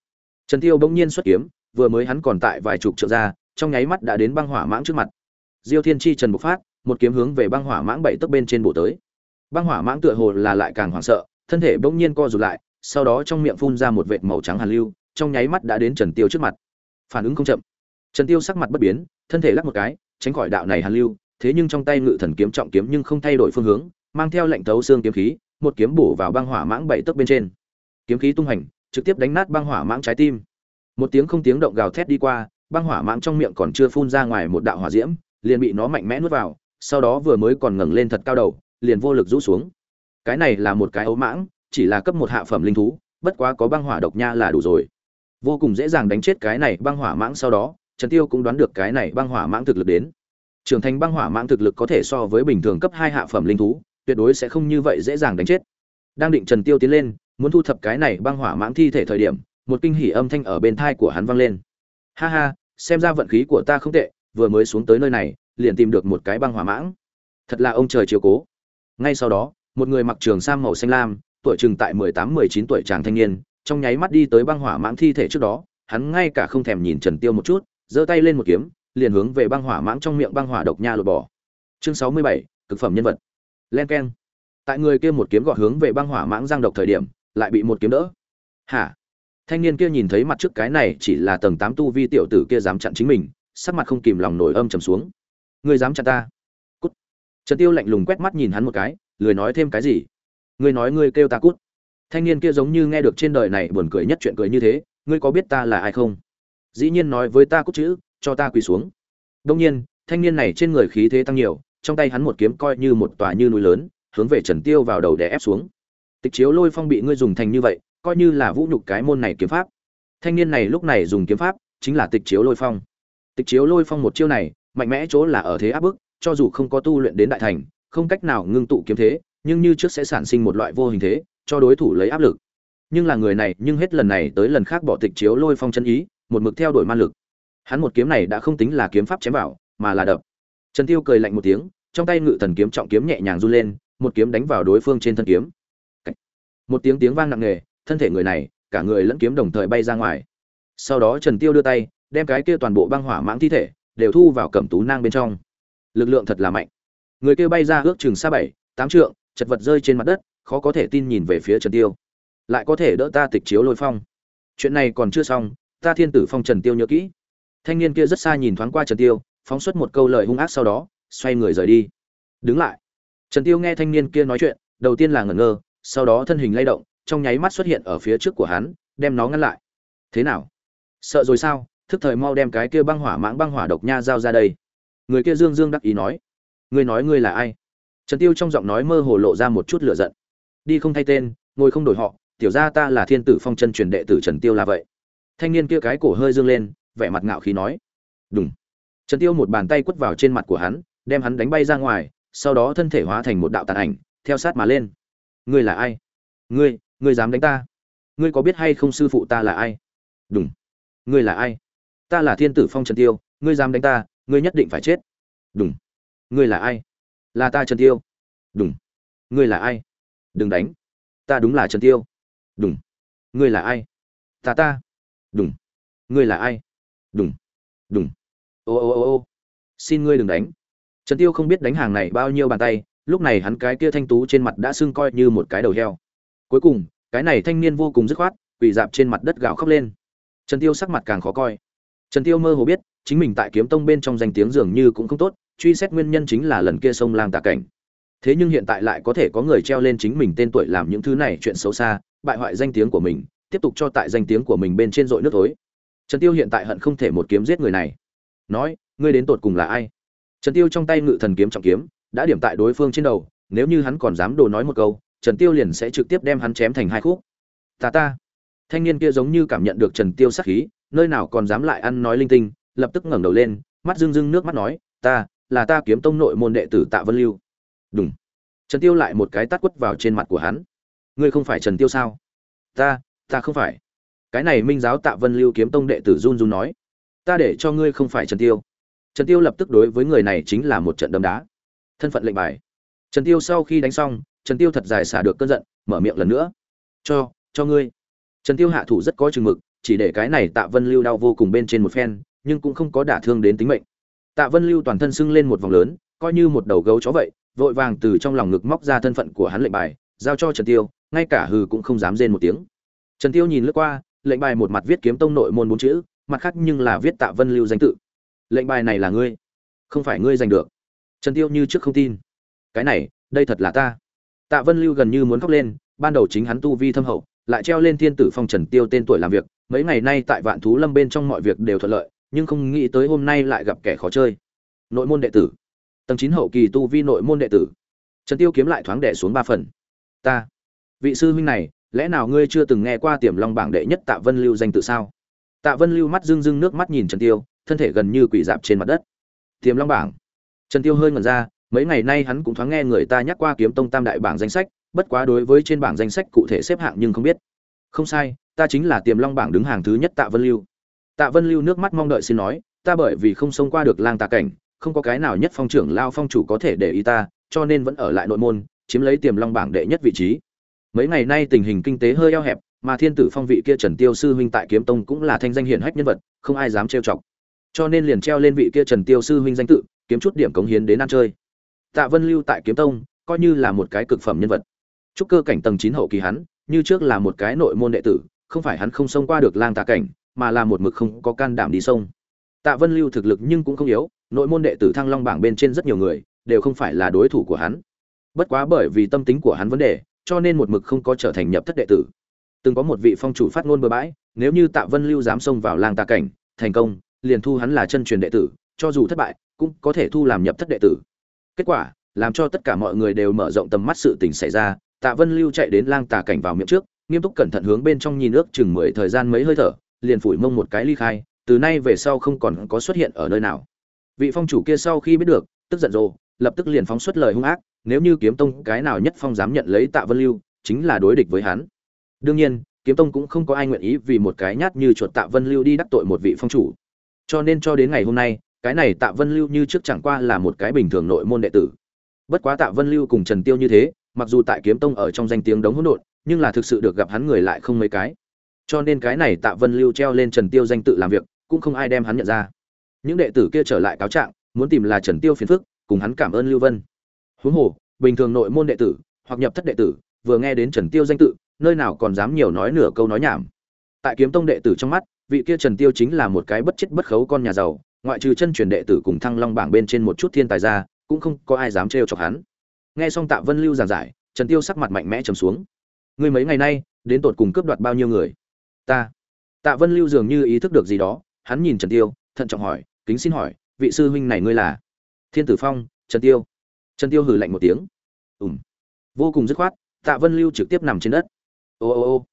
Trần tiêu bỗng nhiên xuất kiếm vừa mới hắn còn tại vài chục trượng ra, trong nháy mắt đã đến băng hỏa mãng trước mặt. Diêu thiên chi trần bộc phát, một kiếm hướng về băng hỏa mãng bảy tấc bên trên bổ tới. Băng hỏa mãng tựa hồ là lại càng hoảng sợ, thân thể bỗng nhiên co rụt lại, sau đó trong miệng phun ra một vệt màu trắng hàn lưu, trong nháy mắt đã đến trần tiêu trước mặt. Phản ứng không chậm. Trần tiêu sắc mặt bất biến, thân thể lắc một cái, tránh khỏi đạo này hàn lưu, thế nhưng trong tay ngự thần kiếm trọng kiếm nhưng không thay đổi phương hướng, mang theo lệnh thấu xương kiếm khí, một kiếm bổ vào băng hỏa mãng bảy tấc bên trên. Kiếm khí tung hành trực tiếp đánh nát băng hỏa mãng trái tim một tiếng không tiếng động gào thét đi qua, băng hỏa mãng trong miệng còn chưa phun ra ngoài một đạo hỏa diễm, liền bị nó mạnh mẽ nuốt vào, sau đó vừa mới còn ngẩng lên thật cao đầu, liền vô lực rũ xuống. Cái này là một cái ấu mãng, chỉ là cấp một hạ phẩm linh thú, bất quá có băng hỏa độc nha là đủ rồi. Vô cùng dễ dàng đánh chết cái này băng hỏa mãng sau đó, trần tiêu cũng đoán được cái này băng hỏa mãng thực lực đến. Trưởng thành băng hỏa mãng thực lực có thể so với bình thường cấp hai hạ phẩm linh thú, tuyệt đối sẽ không như vậy dễ dàng đánh chết. Đang định trần tiêu tiến lên, muốn thu thập cái này băng hỏa mãng thi thể thời điểm một kinh hỉ âm thanh ở bên thai của hắn vang lên. Ha ha, xem ra vận khí của ta không tệ, vừa mới xuống tới nơi này, liền tìm được một cái băng hỏa mãng. Thật là ông trời chiếu cố. Ngay sau đó, một người mặc trường sam màu xanh lam, tuổi chừng tại mười tám, mười chín tuổi chàng thanh niên, trong nháy mắt đi tới băng hỏa mãng thi thể trước đó, hắn ngay cả không thèm nhìn trần tiêu một chút, giơ tay lên một kiếm, liền hướng về băng hỏa mãng trong miệng băng hỏa độc nha lột bỏ. Chương sáu mươi bảy, cực phẩm nhân vật. Len keng. Tại người kia một kiếm gọt hướng về băng hỏa mãng giang độc thời điểm, lại bị một kiếm đỡ. Hả? Thanh niên kia nhìn thấy mặt trước cái này chỉ là tầng tám tu vi tiểu tử kia dám chặn chính mình, sắc mặt không kìm lòng nổi âm trầm xuống. Ngươi dám chặn ta? Cút. Trần tiêu lạnh lùng quét mắt nhìn hắn một cái, lười nói thêm cái gì? Ngươi nói ngươi kêu ta cút. Thanh niên kia giống như nghe được trên đời này buồn cười nhất chuyện cười như thế, ngươi có biết ta là ai không? Dĩ nhiên nói với ta cút chữ, cho ta quỳ xuống. Đông nhiên, thanh niên này trên người khí thế tăng nhiều, trong tay hắn một kiếm coi như một tòa như núi lớn, hướng về trần tiêu vào đầu để ép xuống. Tịch chiếu lôi phong bị ngươi dùng thành như vậy coi như là vũ nhục cái môn này kiếm pháp. Thanh niên này lúc này dùng kiếm pháp, chính là tịch chiếu lôi phong. Tịch chiếu lôi phong một chiêu này, mạnh mẽ chỗ là ở thế áp bức, cho dù không có tu luyện đến đại thành, không cách nào ngưng tụ kiếm thế, nhưng như trước sẽ sản sinh một loại vô hình thế, cho đối thủ lấy áp lực. Nhưng là người này, nhưng hết lần này tới lần khác bỏ tịch chiếu lôi phong chân ý, một mực theo đuổi man lực. Hắn một kiếm này đã không tính là kiếm pháp chém vào, mà là đập. Trần tiêu cười lạnh một tiếng, trong tay ngự thần kiếm trọng kiếm nhẹ nhàng run lên, một kiếm đánh vào đối phương trên thân kiếm. Một tiếng tiếng vang nặng nề thân thể người này, cả người lẫn kiếm đồng thời bay ra ngoài. Sau đó trần tiêu đưa tay, đem cái kia toàn bộ băng hỏa mãng thi thể, đều thu vào cẩm tú nang bên trong. Lực lượng thật là mạnh. Người kia bay ra ước chừng xa bảy, tám trượng, chật vật rơi trên mặt đất, khó có thể tin nhìn về phía trần tiêu. Lại có thể đỡ ta tịch chiếu lôi phong. Chuyện này còn chưa xong, ta thiên tử phong trần tiêu nhớ kỹ. Thanh niên kia rất xa nhìn thoáng qua trần tiêu, phóng xuất một câu lời hung ác sau đó, xoay người rời đi. Đứng lại. Trần tiêu nghe thanh niên kia nói chuyện, đầu tiên là ngẩn ngơ, sau đó thân hình lay động trong nháy mắt xuất hiện ở phía trước của hắn, đem nó ngăn lại. Thế nào? Sợ rồi sao? Thức thời mau đem cái kia băng hỏa mãng băng hỏa độc nha giao ra đây. Người kia dương dương đắc ý nói. Ngươi nói ngươi là ai? Trần tiêu trong giọng nói mơ hồ lộ ra một chút lửa giận. Đi không thay tên, ngồi không đổi họ, tiểu gia ta là thiên tử phong chân truyền đệ tử trần tiêu là vậy. Thanh niên kia cái cổ hơi dương lên, vẻ mặt ngạo khí nói. Đúng trần tiêu một bàn tay quất vào trên mặt của hắn, đem hắn đánh bay ra ngoài, sau đó thân thể hóa thành một đạo tàn ảnh, theo sát mà lên. Ngươi là ai? Ngươi ngươi dám đánh ta? Ngươi có biết hay không sư phụ ta là ai? Đúng. Ngươi là ai? Ta là thiên tử phong trần tiêu, ngươi dám đánh ta, ngươi nhất định phải chết. Đúng. Ngươi là ai? Là ta trần tiêu. Đúng. Ngươi là ai? Đừng đánh. Ta đúng là trần tiêu. Đúng. Ngươi là ai? Ta ta. Đúng. Ngươi là ai? Đúng. Đúng. Ô ô ô ô. Xin ngươi đừng đánh. Trần tiêu không biết đánh hàng này bao nhiêu bàn tay, lúc này hắn cái kia thanh tú trên mặt đã sưng coi như một cái đầu heo cuối cùng, cái này thanh niên vô cùng dứt khoát, quỳ dạp trên mặt đất gào khóc lên. Trần tiêu sắc mặt càng khó coi. Trần tiêu mơ hồ biết, chính mình tại kiếm tông bên trong danh tiếng dường như cũng không tốt, truy xét nguyên nhân chính là lần kia sông lang tà cảnh. Thế nhưng hiện tại lại có thể có người treo lên chính mình tên tuổi làm những thứ này chuyện xấu xa, bại hoại danh tiếng của mình, tiếp tục cho tại danh tiếng của mình bên trên dội nước tối trần tiêu hiện tại hận không thể một kiếm giết người này. Nói, ngươi đến tột cùng là ai? Trần tiêu trong tay ngự thần kiếm trọng kiếm, đã điểm tại đối phương trên đầu, nếu như hắn còn dám đồ nói một câu trần tiêu liền sẽ trực tiếp đem hắn chém thành hai khúc. Ta ta. Thanh niên kia giống như cảm nhận được trần tiêu sát khí nơi nào còn dám lại ăn nói linh tinh lập tức ngẩng đầu lên mắt rưng rưng nước mắt nói ta là ta kiếm tông nội môn đệ tử tạ vân lưu. Đùng, trần tiêu lại một cái tát quất vào trên mặt của hắn. Ngươi không phải trần tiêu sao? Ta ta không phải. Cái này minh giáo tạ vân lưu kiếm tông đệ tử run run nói ta để cho ngươi không phải trần tiêu. Trần tiêu lập tức đối với người này chính là một trận đấm đá. Thân phận lệnh bài. Trần tiêu sau khi đánh xong trần tiêu thật dài xả được cơn giận, mở miệng lần nữa. Cho cho ngươi. Trần tiêu hạ thủ rất có chừng mực, chỉ để cái này tạ vân lưu đau vô cùng bên trên một phen, nhưng cũng không có đả thương đến tính mệnh. Tạ vân lưu toàn thân sưng lên một vòng lớn, coi như một đầu gấu chó vậy, vội vàng từ trong lòng ngực móc ra thân phận của hắn lệnh bài, giao cho trần tiêu, ngay cả hừ cũng không dám rên một tiếng. Trần tiêu nhìn lướt qua, lệnh bài một mặt viết kiếm tông nội môn bốn chữ, mặt khác nhưng là viết tạ vân lưu danh tự. Lệnh bài này là ngươi, không phải ngươi giành được. Trần tiêu như trước không tin. Cái này, đây thật là ta tạ vân lưu gần như muốn khóc lên, ban đầu chính hắn tu vi thâm hậu, lại treo lên thiên tử phong trần tiêu tên tuổi làm việc, mấy ngày nay tại vạn thú lâm bên trong mọi việc đều thuận lợi, nhưng không nghĩ tới hôm nay lại gặp kẻ khó chơi. Nội môn đệ tử. Tầng chín hậu kỳ tu vi nội môn đệ tử. Trần tiêu kiếm lại thoáng đè xuống ba phần. Ta, vị sư huynh này, lẽ nào ngươi chưa từng nghe qua tiềm long bảng đệ nhất tạ vân lưu danh tự sao? Tạ vân lưu mắt rưng rưng nước mắt nhìn trần tiêu, thân thể gần như quỳ dạp trên mặt đất. Tiềm long bảng. Trần tiêu hơi ngẩn ra mấy ngày nay hắn cũng thoáng nghe người ta nhắc qua kiếm tông tam đại bảng danh sách, bất quá đối với trên bảng danh sách cụ thể xếp hạng nhưng không biết. Không sai, ta chính là tiềm long bảng đứng hàng thứ nhất tạ vân lưu. Tạ vân lưu nước mắt mong đợi xin nói, ta bởi vì không xông qua được lang Tạ cảnh, không có cái nào nhất phong trưởng lao phong chủ có thể để ý ta, cho nên vẫn ở lại nội môn, chiếm lấy tiềm long bảng đệ nhất vị trí. Mấy ngày nay tình hình kinh tế hơi eo hẹp, mà thiên tử phong vị kia trần tiêu sư huynh tại kiếm tông cũng là thanh danh hiển hách nhân vật, không ai dám trêu chọc. Cho nên liền treo lên vị kia trần tiêu sư huynh danh tự, kiếm chút điểm cống hiến đến ăn chơi tạ vân lưu tại kiếm tông, coi như là một cái cực phẩm nhân vật. Trúc cơ cảnh tầng chín hậu kỳ hắn, như trước là một cái nội môn đệ tử, không phải hắn không xông qua được lang tà cảnh, mà là một mực không có can đảm đi sông tạ vân lưu thực lực nhưng cũng không yếu, nội môn đệ tử thăng long bảng bên trên rất nhiều người, đều không phải là đối thủ của hắn. Bất quá bởi vì tâm tính của hắn vấn đề, cho nên một mực không có trở thành nhập thất đệ tử. Từng có một vị phong chủ phát ngôn bừa bãi, nếu như tạ vân lưu dám xông vào lang tà cảnh, thành công, liền thu hắn là chân truyền đệ tử, cho dù thất bại, cũng có thể thu làm nhập thất đệ tử kết quả, làm cho tất cả mọi người đều mở rộng tầm mắt sự tình xảy ra, tạ vân lưu chạy đến lang tà cảnh vào miệng trước, nghiêm túc cẩn thận hướng bên trong nhìn ước chừng mười thời gian mấy hơi thở, liền phủi mông một cái ly khai, từ nay về sau không còn có xuất hiện ở nơi nào. Vị phong chủ kia sau khi biết được, tức giận rồ lập tức liền phóng xuất lời hung ác, nếu như kiếm tông cái nào nhất phong dám nhận lấy tạ vân lưu, chính là đối địch với hắn. Đương nhiên, kiếm tông cũng không có ai nguyện ý vì một cái nhát như chuột tạ vân lưu đi đắc tội một vị phong chủ. Cho nên cho đến ngày hôm nay cái này tạ vân lưu như trước chẳng qua là một cái bình thường nội môn đệ tử. Bất quá tạ vân lưu cùng trần tiêu như thế, mặc dù tại kiếm tông ở trong danh tiếng đống hỗn độn, nhưng là thực sự được gặp hắn người lại không mấy cái. Cho nên cái này tạ vân lưu treo lên trần tiêu danh tự làm việc, cũng không ai đem hắn nhận ra. Những đệ tử kia trở lại cáo trạng, muốn tìm là trần tiêu phiền phức, cùng hắn cảm ơn lưu vân. Huống hồ, bình thường nội môn đệ tử, hoặc nhập thất đệ tử, vừa nghe đến trần tiêu danh tự, nơi nào còn dám nhiều nói nửa câu nói nhảm. Tại kiếm tông đệ tử trong mắt, vị kia trần tiêu chính là một cái bất chết bất khấu con nhà giàu ngoại trừ chân truyền đệ tử cùng thăng long bảng bên trên một chút thiên tài ra, cũng không có ai dám trêu chọc hắn. Nghe xong tạ vân lưu giảng giải, trần tiêu sắc mặt mạnh mẽ trầm xuống. Ngươi mấy ngày nay, đến tột cùng cướp đoạt bao nhiêu người? Ta. Tạ vân lưu dường như ý thức được gì đó, hắn nhìn trần tiêu, thận trọng hỏi, kính xin hỏi, vị sư huynh này ngươi là? Thiên tử phong, trần tiêu. Trần tiêu hừ lạnh một tiếng. Ùm vô cùng dứt khoát, tạ vân lưu trực tiếp nằm trên đất. Ô ô ô.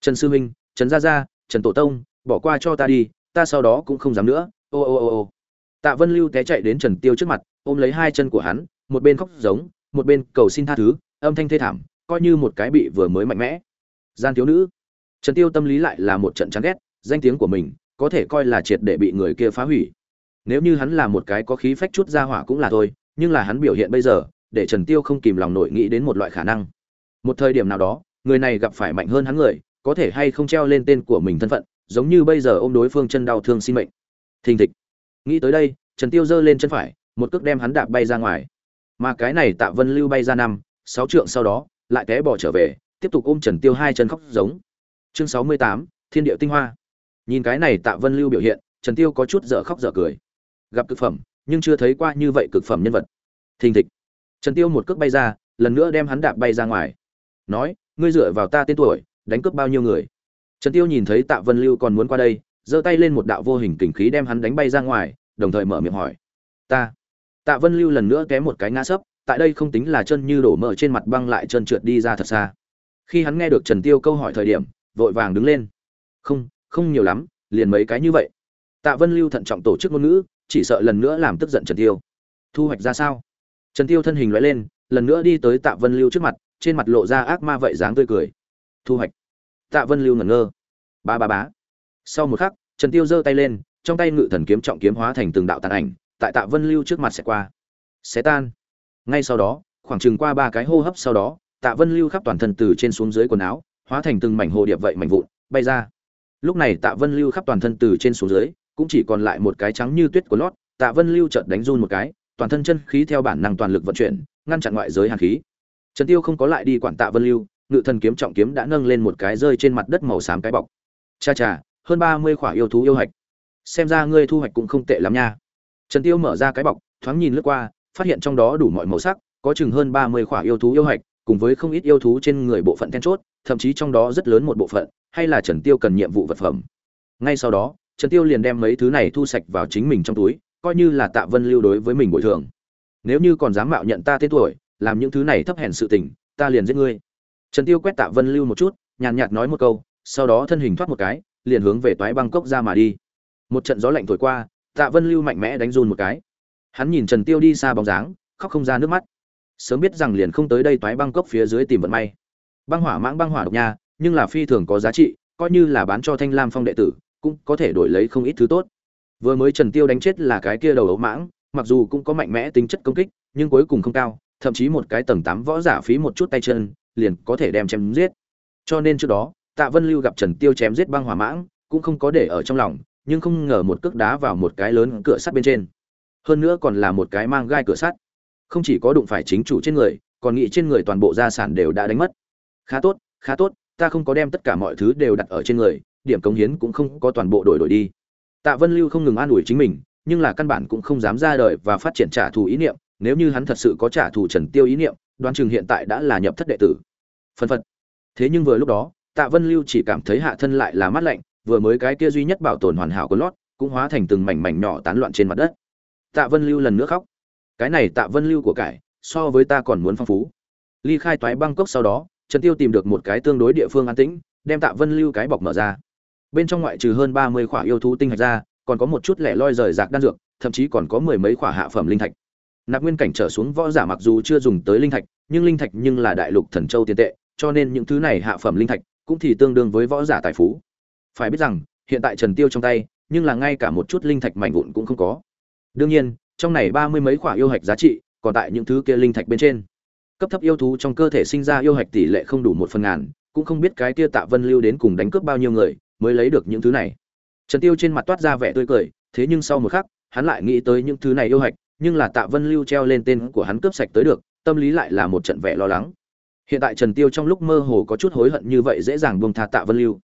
Trần sư huynh, trần gia gia, trần tổ tông, bỏ qua cho ta đi, ta sau đó cũng không dám nữa ô ô ô ô. Tạ vân lưu té chạy đến trần tiêu trước mặt, ôm lấy hai chân của hắn, một bên khóc giống, một bên cầu xin tha thứ, âm thanh thê thảm, coi như một cái bị vừa mới mạnh mẽ. Gian thiếu nữ. Trần tiêu tâm lý lại là một trận chán ghét, danh tiếng của mình có thể coi là triệt để bị người kia phá hủy. Nếu như hắn là một cái có khí phách chút ra hỏa cũng là thôi, nhưng là hắn biểu hiện bây giờ, để trần tiêu không kìm lòng nổi nghĩ đến một loại khả năng. Một thời điểm nào đó, người này gặp phải mạnh hơn hắn người, có thể hay không treo lên tên của mình thân phận, giống như bây giờ ôm đối phương chân đau thương xin mệnh thình thịch. Nghĩ tới đây, trần tiêu giơ lên chân phải, một cước đem hắn đạp bay ra ngoài. Mà cái này tạ vân lưu bay ra năm, sáu trượng sau đó, lại té bỏ trở về, tiếp tục ôm trần tiêu hai chân khóc giống. Chương sáu mươi tám, thiên địa tinh hoa. Nhìn cái này tạ vân lưu biểu hiện, trần tiêu có chút dở khóc dở cười. Gặp cực phẩm, nhưng chưa thấy qua như vậy cực phẩm nhân vật. Thình thịch. Trần tiêu một cước bay ra, lần nữa đem hắn đạp bay ra ngoài. Nói, ngươi dựa vào ta tên tuổi, đánh cướp bao nhiêu người? Trần tiêu nhìn thấy tạ vân lưu còn muốn qua đây giơ tay lên một đạo vô hình kình khí đem hắn đánh bay ra ngoài, đồng thời mở miệng hỏi. Ta, tạ vân lưu lần nữa té một cái ngã sấp, tại đây không tính là chân như đổ mỡ trên mặt băng lại chân trượt đi ra thật xa. Khi hắn nghe được trần tiêu câu hỏi thời điểm, vội vàng đứng lên. Không không nhiều lắm, liền mấy cái như vậy. Tạ vân lưu thận trọng tổ chức ngôn ngữ, chỉ sợ lần nữa làm tức giận trần tiêu. Thu hoạch ra sao? Trần tiêu thân hình lóe lên, lần nữa đi tới tạ vân lưu trước mặt, trên mặt lộ ra ác ma vậy dáng tươi cười. Thu hoạch. Tạ vân lưu ngẩn ngơ. Ba ba bá sau một khắc trần tiêu giơ tay lên, trong tay ngự thần kiếm trọng kiếm hóa thành từng đạo tàn ảnh, tại tạ vân lưu trước mặt sẽ qua. Sẽ tan. Ngay sau đó, khoảng chừng qua ba cái hô hấp sau đó, tạ vân lưu khắp toàn thân từ trên xuống dưới quần áo, hóa thành từng mảnh hồ điệp vậy mảnh vụn, bay ra. Lúc này tạ vân lưu khắp toàn thân từ trên xuống dưới, cũng chỉ còn lại một cái trắng như tuyết của lót, tạ vân lưu chợt đánh run một cái, toàn thân chân khí theo bản năng toàn lực vận chuyển, ngăn chặn ngoại giới hàn khí. Trần tiêu không có lại đi quản tạ vân lưu, ngự thần kiếm trọng kiếm đã nâng lên một cái rơi trên mặt đất màu xám cái bọc. Cha cha hơn ba mươi khỏa yêu thú yêu hạch. Xem ra ngươi thu hoạch cũng không tệ lắm nha. Trần tiêu mở ra cái bọc, thoáng nhìn lướt qua, phát hiện trong đó đủ mọi màu sắc, có chừng hơn ba mươi khỏa yêu thú yêu hạch, cùng với không ít yêu thú trên người bộ phận then chốt, thậm chí trong đó rất lớn một bộ phận, hay là trần tiêu cần nhiệm vụ vật phẩm. Ngay sau đó, trần tiêu liền đem mấy thứ này thu sạch vào chính mình trong túi, coi như là tạ vân lưu đối với mình bồi thường. Nếu như còn dám mạo nhận ta tên tuổi, làm những thứ này thấp hèn sự tình, ta liền giết ngươi. Trần tiêu quét tạ vân lưu một chút, nhàn nhạt nói một câu, sau đó thân hình thoát một cái liền hướng về toái băng cốc ra mà đi. Một trận gió lạnh thổi qua, tạ vân lưu mạnh mẽ đánh run một cái. Hắn nhìn trần tiêu đi xa bóng dáng, khóc không ra nước mắt. Sớm biết rằng liền không tới đây toái băng cốc phía dưới tìm vận may. Băng hỏa mãng băng hỏa độc nha, nhưng là phi thường có giá trị, coi như là bán cho thanh lam phong đệ tử, cũng có thể đổi lấy không ít thứ tốt. Vừa mới trần tiêu đánh chết là cái kia đầu ấu mãng, mặc dù cũng có mạnh mẽ tính chất công kích, nhưng cuối cùng không cao, thậm chí một cái tầng tám võ giả phí một chút tay chân, liền có thể đem chém giết. Cho nên trước đó tạ vân lưu gặp trần tiêu chém giết băng hỏa mãng, cũng không có để ở trong lòng, nhưng không ngờ một cước đá vào một cái lớn cửa sắt bên trên. Hơn nữa còn là một cái mang gai cửa sắt. Không chỉ có đụng phải chính chủ trên người, còn nghĩ trên người toàn bộ gia sản đều đã đánh mất. Khá tốt khá tốt, ta không có đem tất cả mọi thứ đều đặt ở trên người, điểm cống hiến cũng không có toàn bộ đổi đổi đi. Tạ vân lưu không ngừng an ủi chính mình, nhưng là căn bản cũng không dám ra đời và phát triển trả thù ý niệm, nếu như hắn thật sự có trả thù trần tiêu ý niệm đoan chừng hiện tại đã là nhập thất đệ tử. Phân phật. Thế nhưng vừa lúc đó tạ vân lưu chỉ cảm thấy hạ thân lại là mát lạnh, vừa mới cái kia duy nhất bảo tồn hoàn hảo của lót, cũng hóa thành từng mảnh mảnh nhỏ tán loạn trên mặt đất. Tạ vân lưu lần nữa khóc. Cái này tạ vân lưu của cải, so với ta còn muốn phong phú. Ly khai toái bangkok sau đó, trần tiêu tìm được một cái tương đối địa phương an tĩnh, đem tạ vân lưu cái bọc mở ra. Bên trong ngoại trừ hơn ba mươi khỏa yêu thú tinh hạch ra, còn có một chút lẻ loi rời rạc đan dược, thậm chí còn có mười mấy khỏa hạ phẩm linh thạch. Nạp nguyên cảnh trở xuống võ giả mặc dù chưa dùng tới linh thạch, nhưng linh thạch nhưng là đại lục thần châu tiền tệ, cho nên những thứ này hạ phẩm linh thạch cũng thì tương đương với võ giả tài phú. Phải biết rằng, hiện tại trần tiêu trong tay, nhưng là ngay cả một chút linh thạch mảnh vụn cũng không có. Đương nhiên, trong này ba mươi mấy quả yêu hạch giá trị, còn tại những thứ kia linh thạch bên trên. Cấp thấp yêu thú trong cơ thể sinh ra yêu hạch tỷ lệ không đủ một phần ngàn, cũng không biết cái kia tạ vân lưu đến cùng đánh cướp bao nhiêu người mới lấy được những thứ này. Trần tiêu trên mặt toát ra vẻ tươi cười, thế nhưng sau một khắc, hắn lại nghĩ tới những thứ này yêu hạch, nhưng là tạ vân lưu treo lên tên của hắn cướp sạch tới được, tâm lý lại là một trận vẻ lo lắng hiện tại trần tiêu trong lúc mơ hồ có chút hối hận như vậy dễ dàng buông tha tạ vân lưu.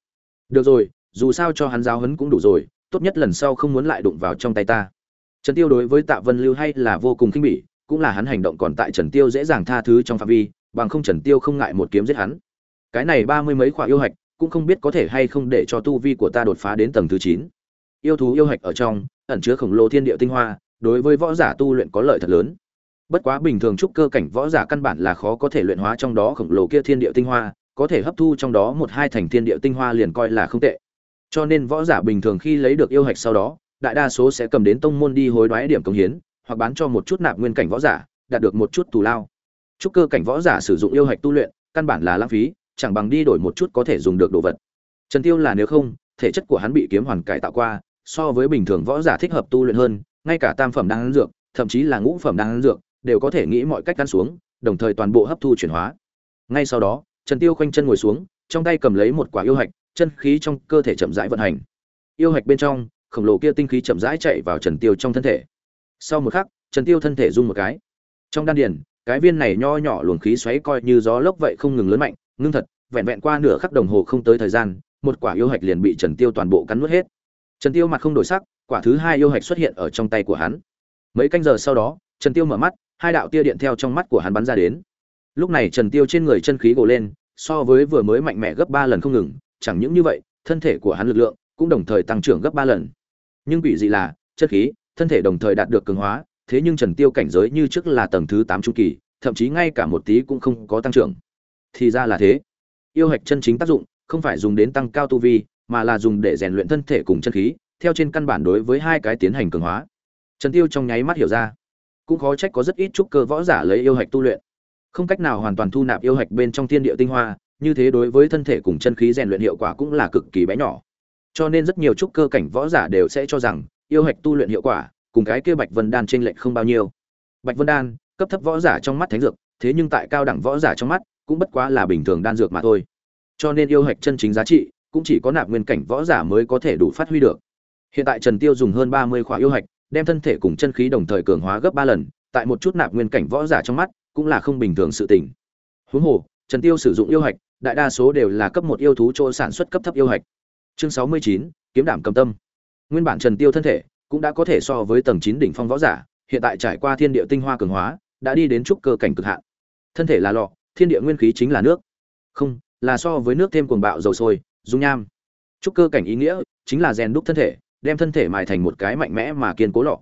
Được rồi, dù sao cho hắn giáo hấn cũng đủ rồi, tốt nhất lần sau không muốn lại đụng vào trong tay ta. Trần tiêu đối với tạ vân lưu hay là vô cùng khinh bỉ, cũng là hắn hành động còn tại trần tiêu dễ dàng tha thứ trong phạm vi, bằng không trần tiêu không ngại một kiếm giết hắn. Cái này ba mươi mấy khỏa yêu hạch, cũng không biết có thể hay không để cho tu vi của ta đột phá đến tầng thứ chín. Yêu thú yêu hạch ở trong, ẩn chứa khổng lồ thiên địa tinh hoa, đối với võ giả tu luyện có lợi thật lớn bất quá bình thường trúc cơ cảnh võ giả căn bản là khó có thể luyện hóa trong đó khổng lồ kia thiên địa tinh hoa, có thể hấp thu trong đó một hai thành thiên địa tinh hoa liền coi là không tệ. Cho nên võ giả bình thường khi lấy được yêu hạch sau đó, đại đa số sẽ cầm đến tông môn đi hối đoái điểm công hiến, hoặc bán cho một chút nạp nguyên cảnh võ giả, đạt được một chút thù lao. Trúc cơ cảnh võ giả sử dụng yêu hạch tu luyện, căn bản là lãng phí, chẳng bằng đi đổi một chút có thể dùng được đồ vật. Trần tiêu là nếu không, thể chất của hắn bị kiếm hoàn cải tạo qua, so với bình thường võ giả thích hợp tu luyện hơn, ngay cả tam phẩm đang dược, thậm chí là ngũ phẩm đang dược đều có thể nghĩ mọi cách ăn xuống, đồng thời toàn bộ hấp thu chuyển hóa. Ngay sau đó, trần tiêu khoanh chân ngồi xuống, trong tay cầm lấy một quả yêu hạch, chân khí trong cơ thể chậm rãi vận hành. Yêu hạch bên trong, khổng lồ kia tinh khí chậm rãi chạy vào trần tiêu trong thân thể. Sau một khắc, trần tiêu thân thể rung một cái. Trong đan điền, cái viên này nho nhỏ luồng khí xoáy coi như gió lốc vậy không ngừng lớn mạnh, ngưng thật, vẹn vẹn qua nửa khắc đồng hồ không tới thời gian, một quả yêu hạch liền bị trần tiêu toàn bộ cắn nuốt hết. Trần tiêu mặt không đổi sắc, quả thứ hai yêu hạch xuất hiện ở trong tay của hắn. Mấy canh giờ sau đó, trần tiêu mở mắt hai đạo tia điện theo trong mắt của hắn bắn ra đến. Lúc này trần tiêu trên người chân khí gồ lên, so với vừa mới mạnh mẽ gấp ba lần không ngừng, chẳng những như vậy, thân thể của hắn lực lượng cũng đồng thời tăng trưởng gấp ba lần. Nhưng bị gì là, chất khí, thân thể đồng thời đạt được cường hóa, thế nhưng trần tiêu cảnh giới như trước là tầng thứ tám trung kỳ, thậm chí ngay cả một tí cũng không có tăng trưởng. Thì ra là thế. Yêu hạch chân chính tác dụng không phải dùng đến tăng cao tu vi, mà là dùng để rèn luyện thân thể cùng chân khí, theo trên căn bản đối với hai cái tiến hành cường hóa. Trần tiêu trong nháy mắt hiểu ra cũng khó trách có rất ít trúc cơ võ giả lấy yêu hạch tu luyện. Không cách nào hoàn toàn thu nạp yêu hạch bên trong thiên địa tinh hoa, như thế đối với thân thể cùng chân khí rèn luyện hiệu quả cũng là cực kỳ bé nhỏ. Cho nên rất nhiều trúc cơ cảnh võ giả đều sẽ cho rằng, yêu hạch tu luyện hiệu quả, cùng cái kia bạch vân đan trên lệnh không bao nhiêu. Bạch vân đan, cấp thấp võ giả trong mắt thánh dược, thế nhưng tại cao đẳng võ giả trong mắt, cũng bất quá là bình thường đan dược mà thôi. Cho nên yêu hạch chân chính giá trị, cũng chỉ có nạp nguyên cảnh võ giả mới có thể đủ phát huy được. Hiện tại trần tiêu dùng hơn ba mươi khóa yêu hạch đem thân thể cùng chân khí đồng thời cường hóa gấp ba lần, tại một chút nạp nguyên cảnh võ giả trong mắt, cũng là không bình thường sự tình. Huống hồ, trần tiêu sử dụng yêu hạch, đại đa số đều là cấp một yêu thú chỗ sản xuất cấp thấp yêu hạch. Chương sáu mươi chín, kiếm đảm cầm tâm. Nguyên bản trần tiêu thân thể cũng đã có thể so với tầng chín đỉnh phong võ giả, hiện tại trải qua thiên địa tinh hoa cường hóa, đã đi đến trúc cơ cảnh cực hạn. Thân thể là lọ, thiên địa nguyên khí chính là nước. Không, là so với nước thêm cuồng bạo dầu sôi, dung nham. Trúc cơ cảnh ý nghĩa chính là rèn đúc thân thể đem thân thể mài thành một cái mạnh mẽ mà kiên cố lọ.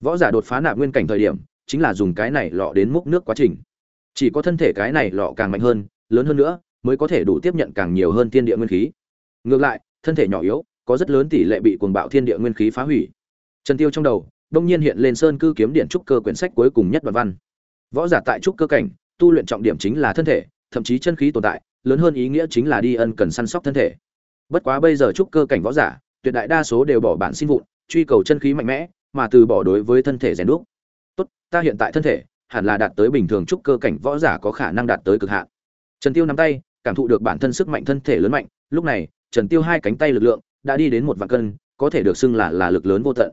Võ giả đột phá nạp nguyên cảnh thời điểm, chính là dùng cái này lọ đến múc nước quá trình. Chỉ có thân thể cái này lọ càng mạnh hơn, lớn hơn nữa, mới có thể đủ tiếp nhận càng nhiều hơn thiên địa nguyên khí. Ngược lại, thân thể nhỏ yếu, có rất lớn tỷ lệ bị cuồng bạo thiên địa nguyên khí phá hủy. Trần tiêu trong đầu, đông nhiên hiện lên sơn cư kiếm điện trúc cơ quyển sách cuối cùng nhất đoạn văn. Võ giả tại trúc cơ cảnh, tu luyện trọng điểm chính là thân thể, thậm chí chân khí tồn tại, lớn hơn ý nghĩa chính là đi ân cần săn sóc thân thể. Bất quá bây giờ trúc cơ cảnh võ giả tuyệt đại đa số đều bỏ bản xin vụn, truy cầu chân khí mạnh mẽ, mà từ bỏ đối với thân thể rèn đúc. Tốt, ta hiện tại thân thể hẳn là đạt tới bình thường trúc cơ cảnh võ giả có khả năng đạt tới cực hạn. Trần tiêu nắm tay, cảm thụ được bản thân sức mạnh thân thể lớn mạnh, lúc này, trần tiêu hai cánh tay lực lượng đã đi đến một vạn cân, có thể được xưng là là lực lớn vô tận.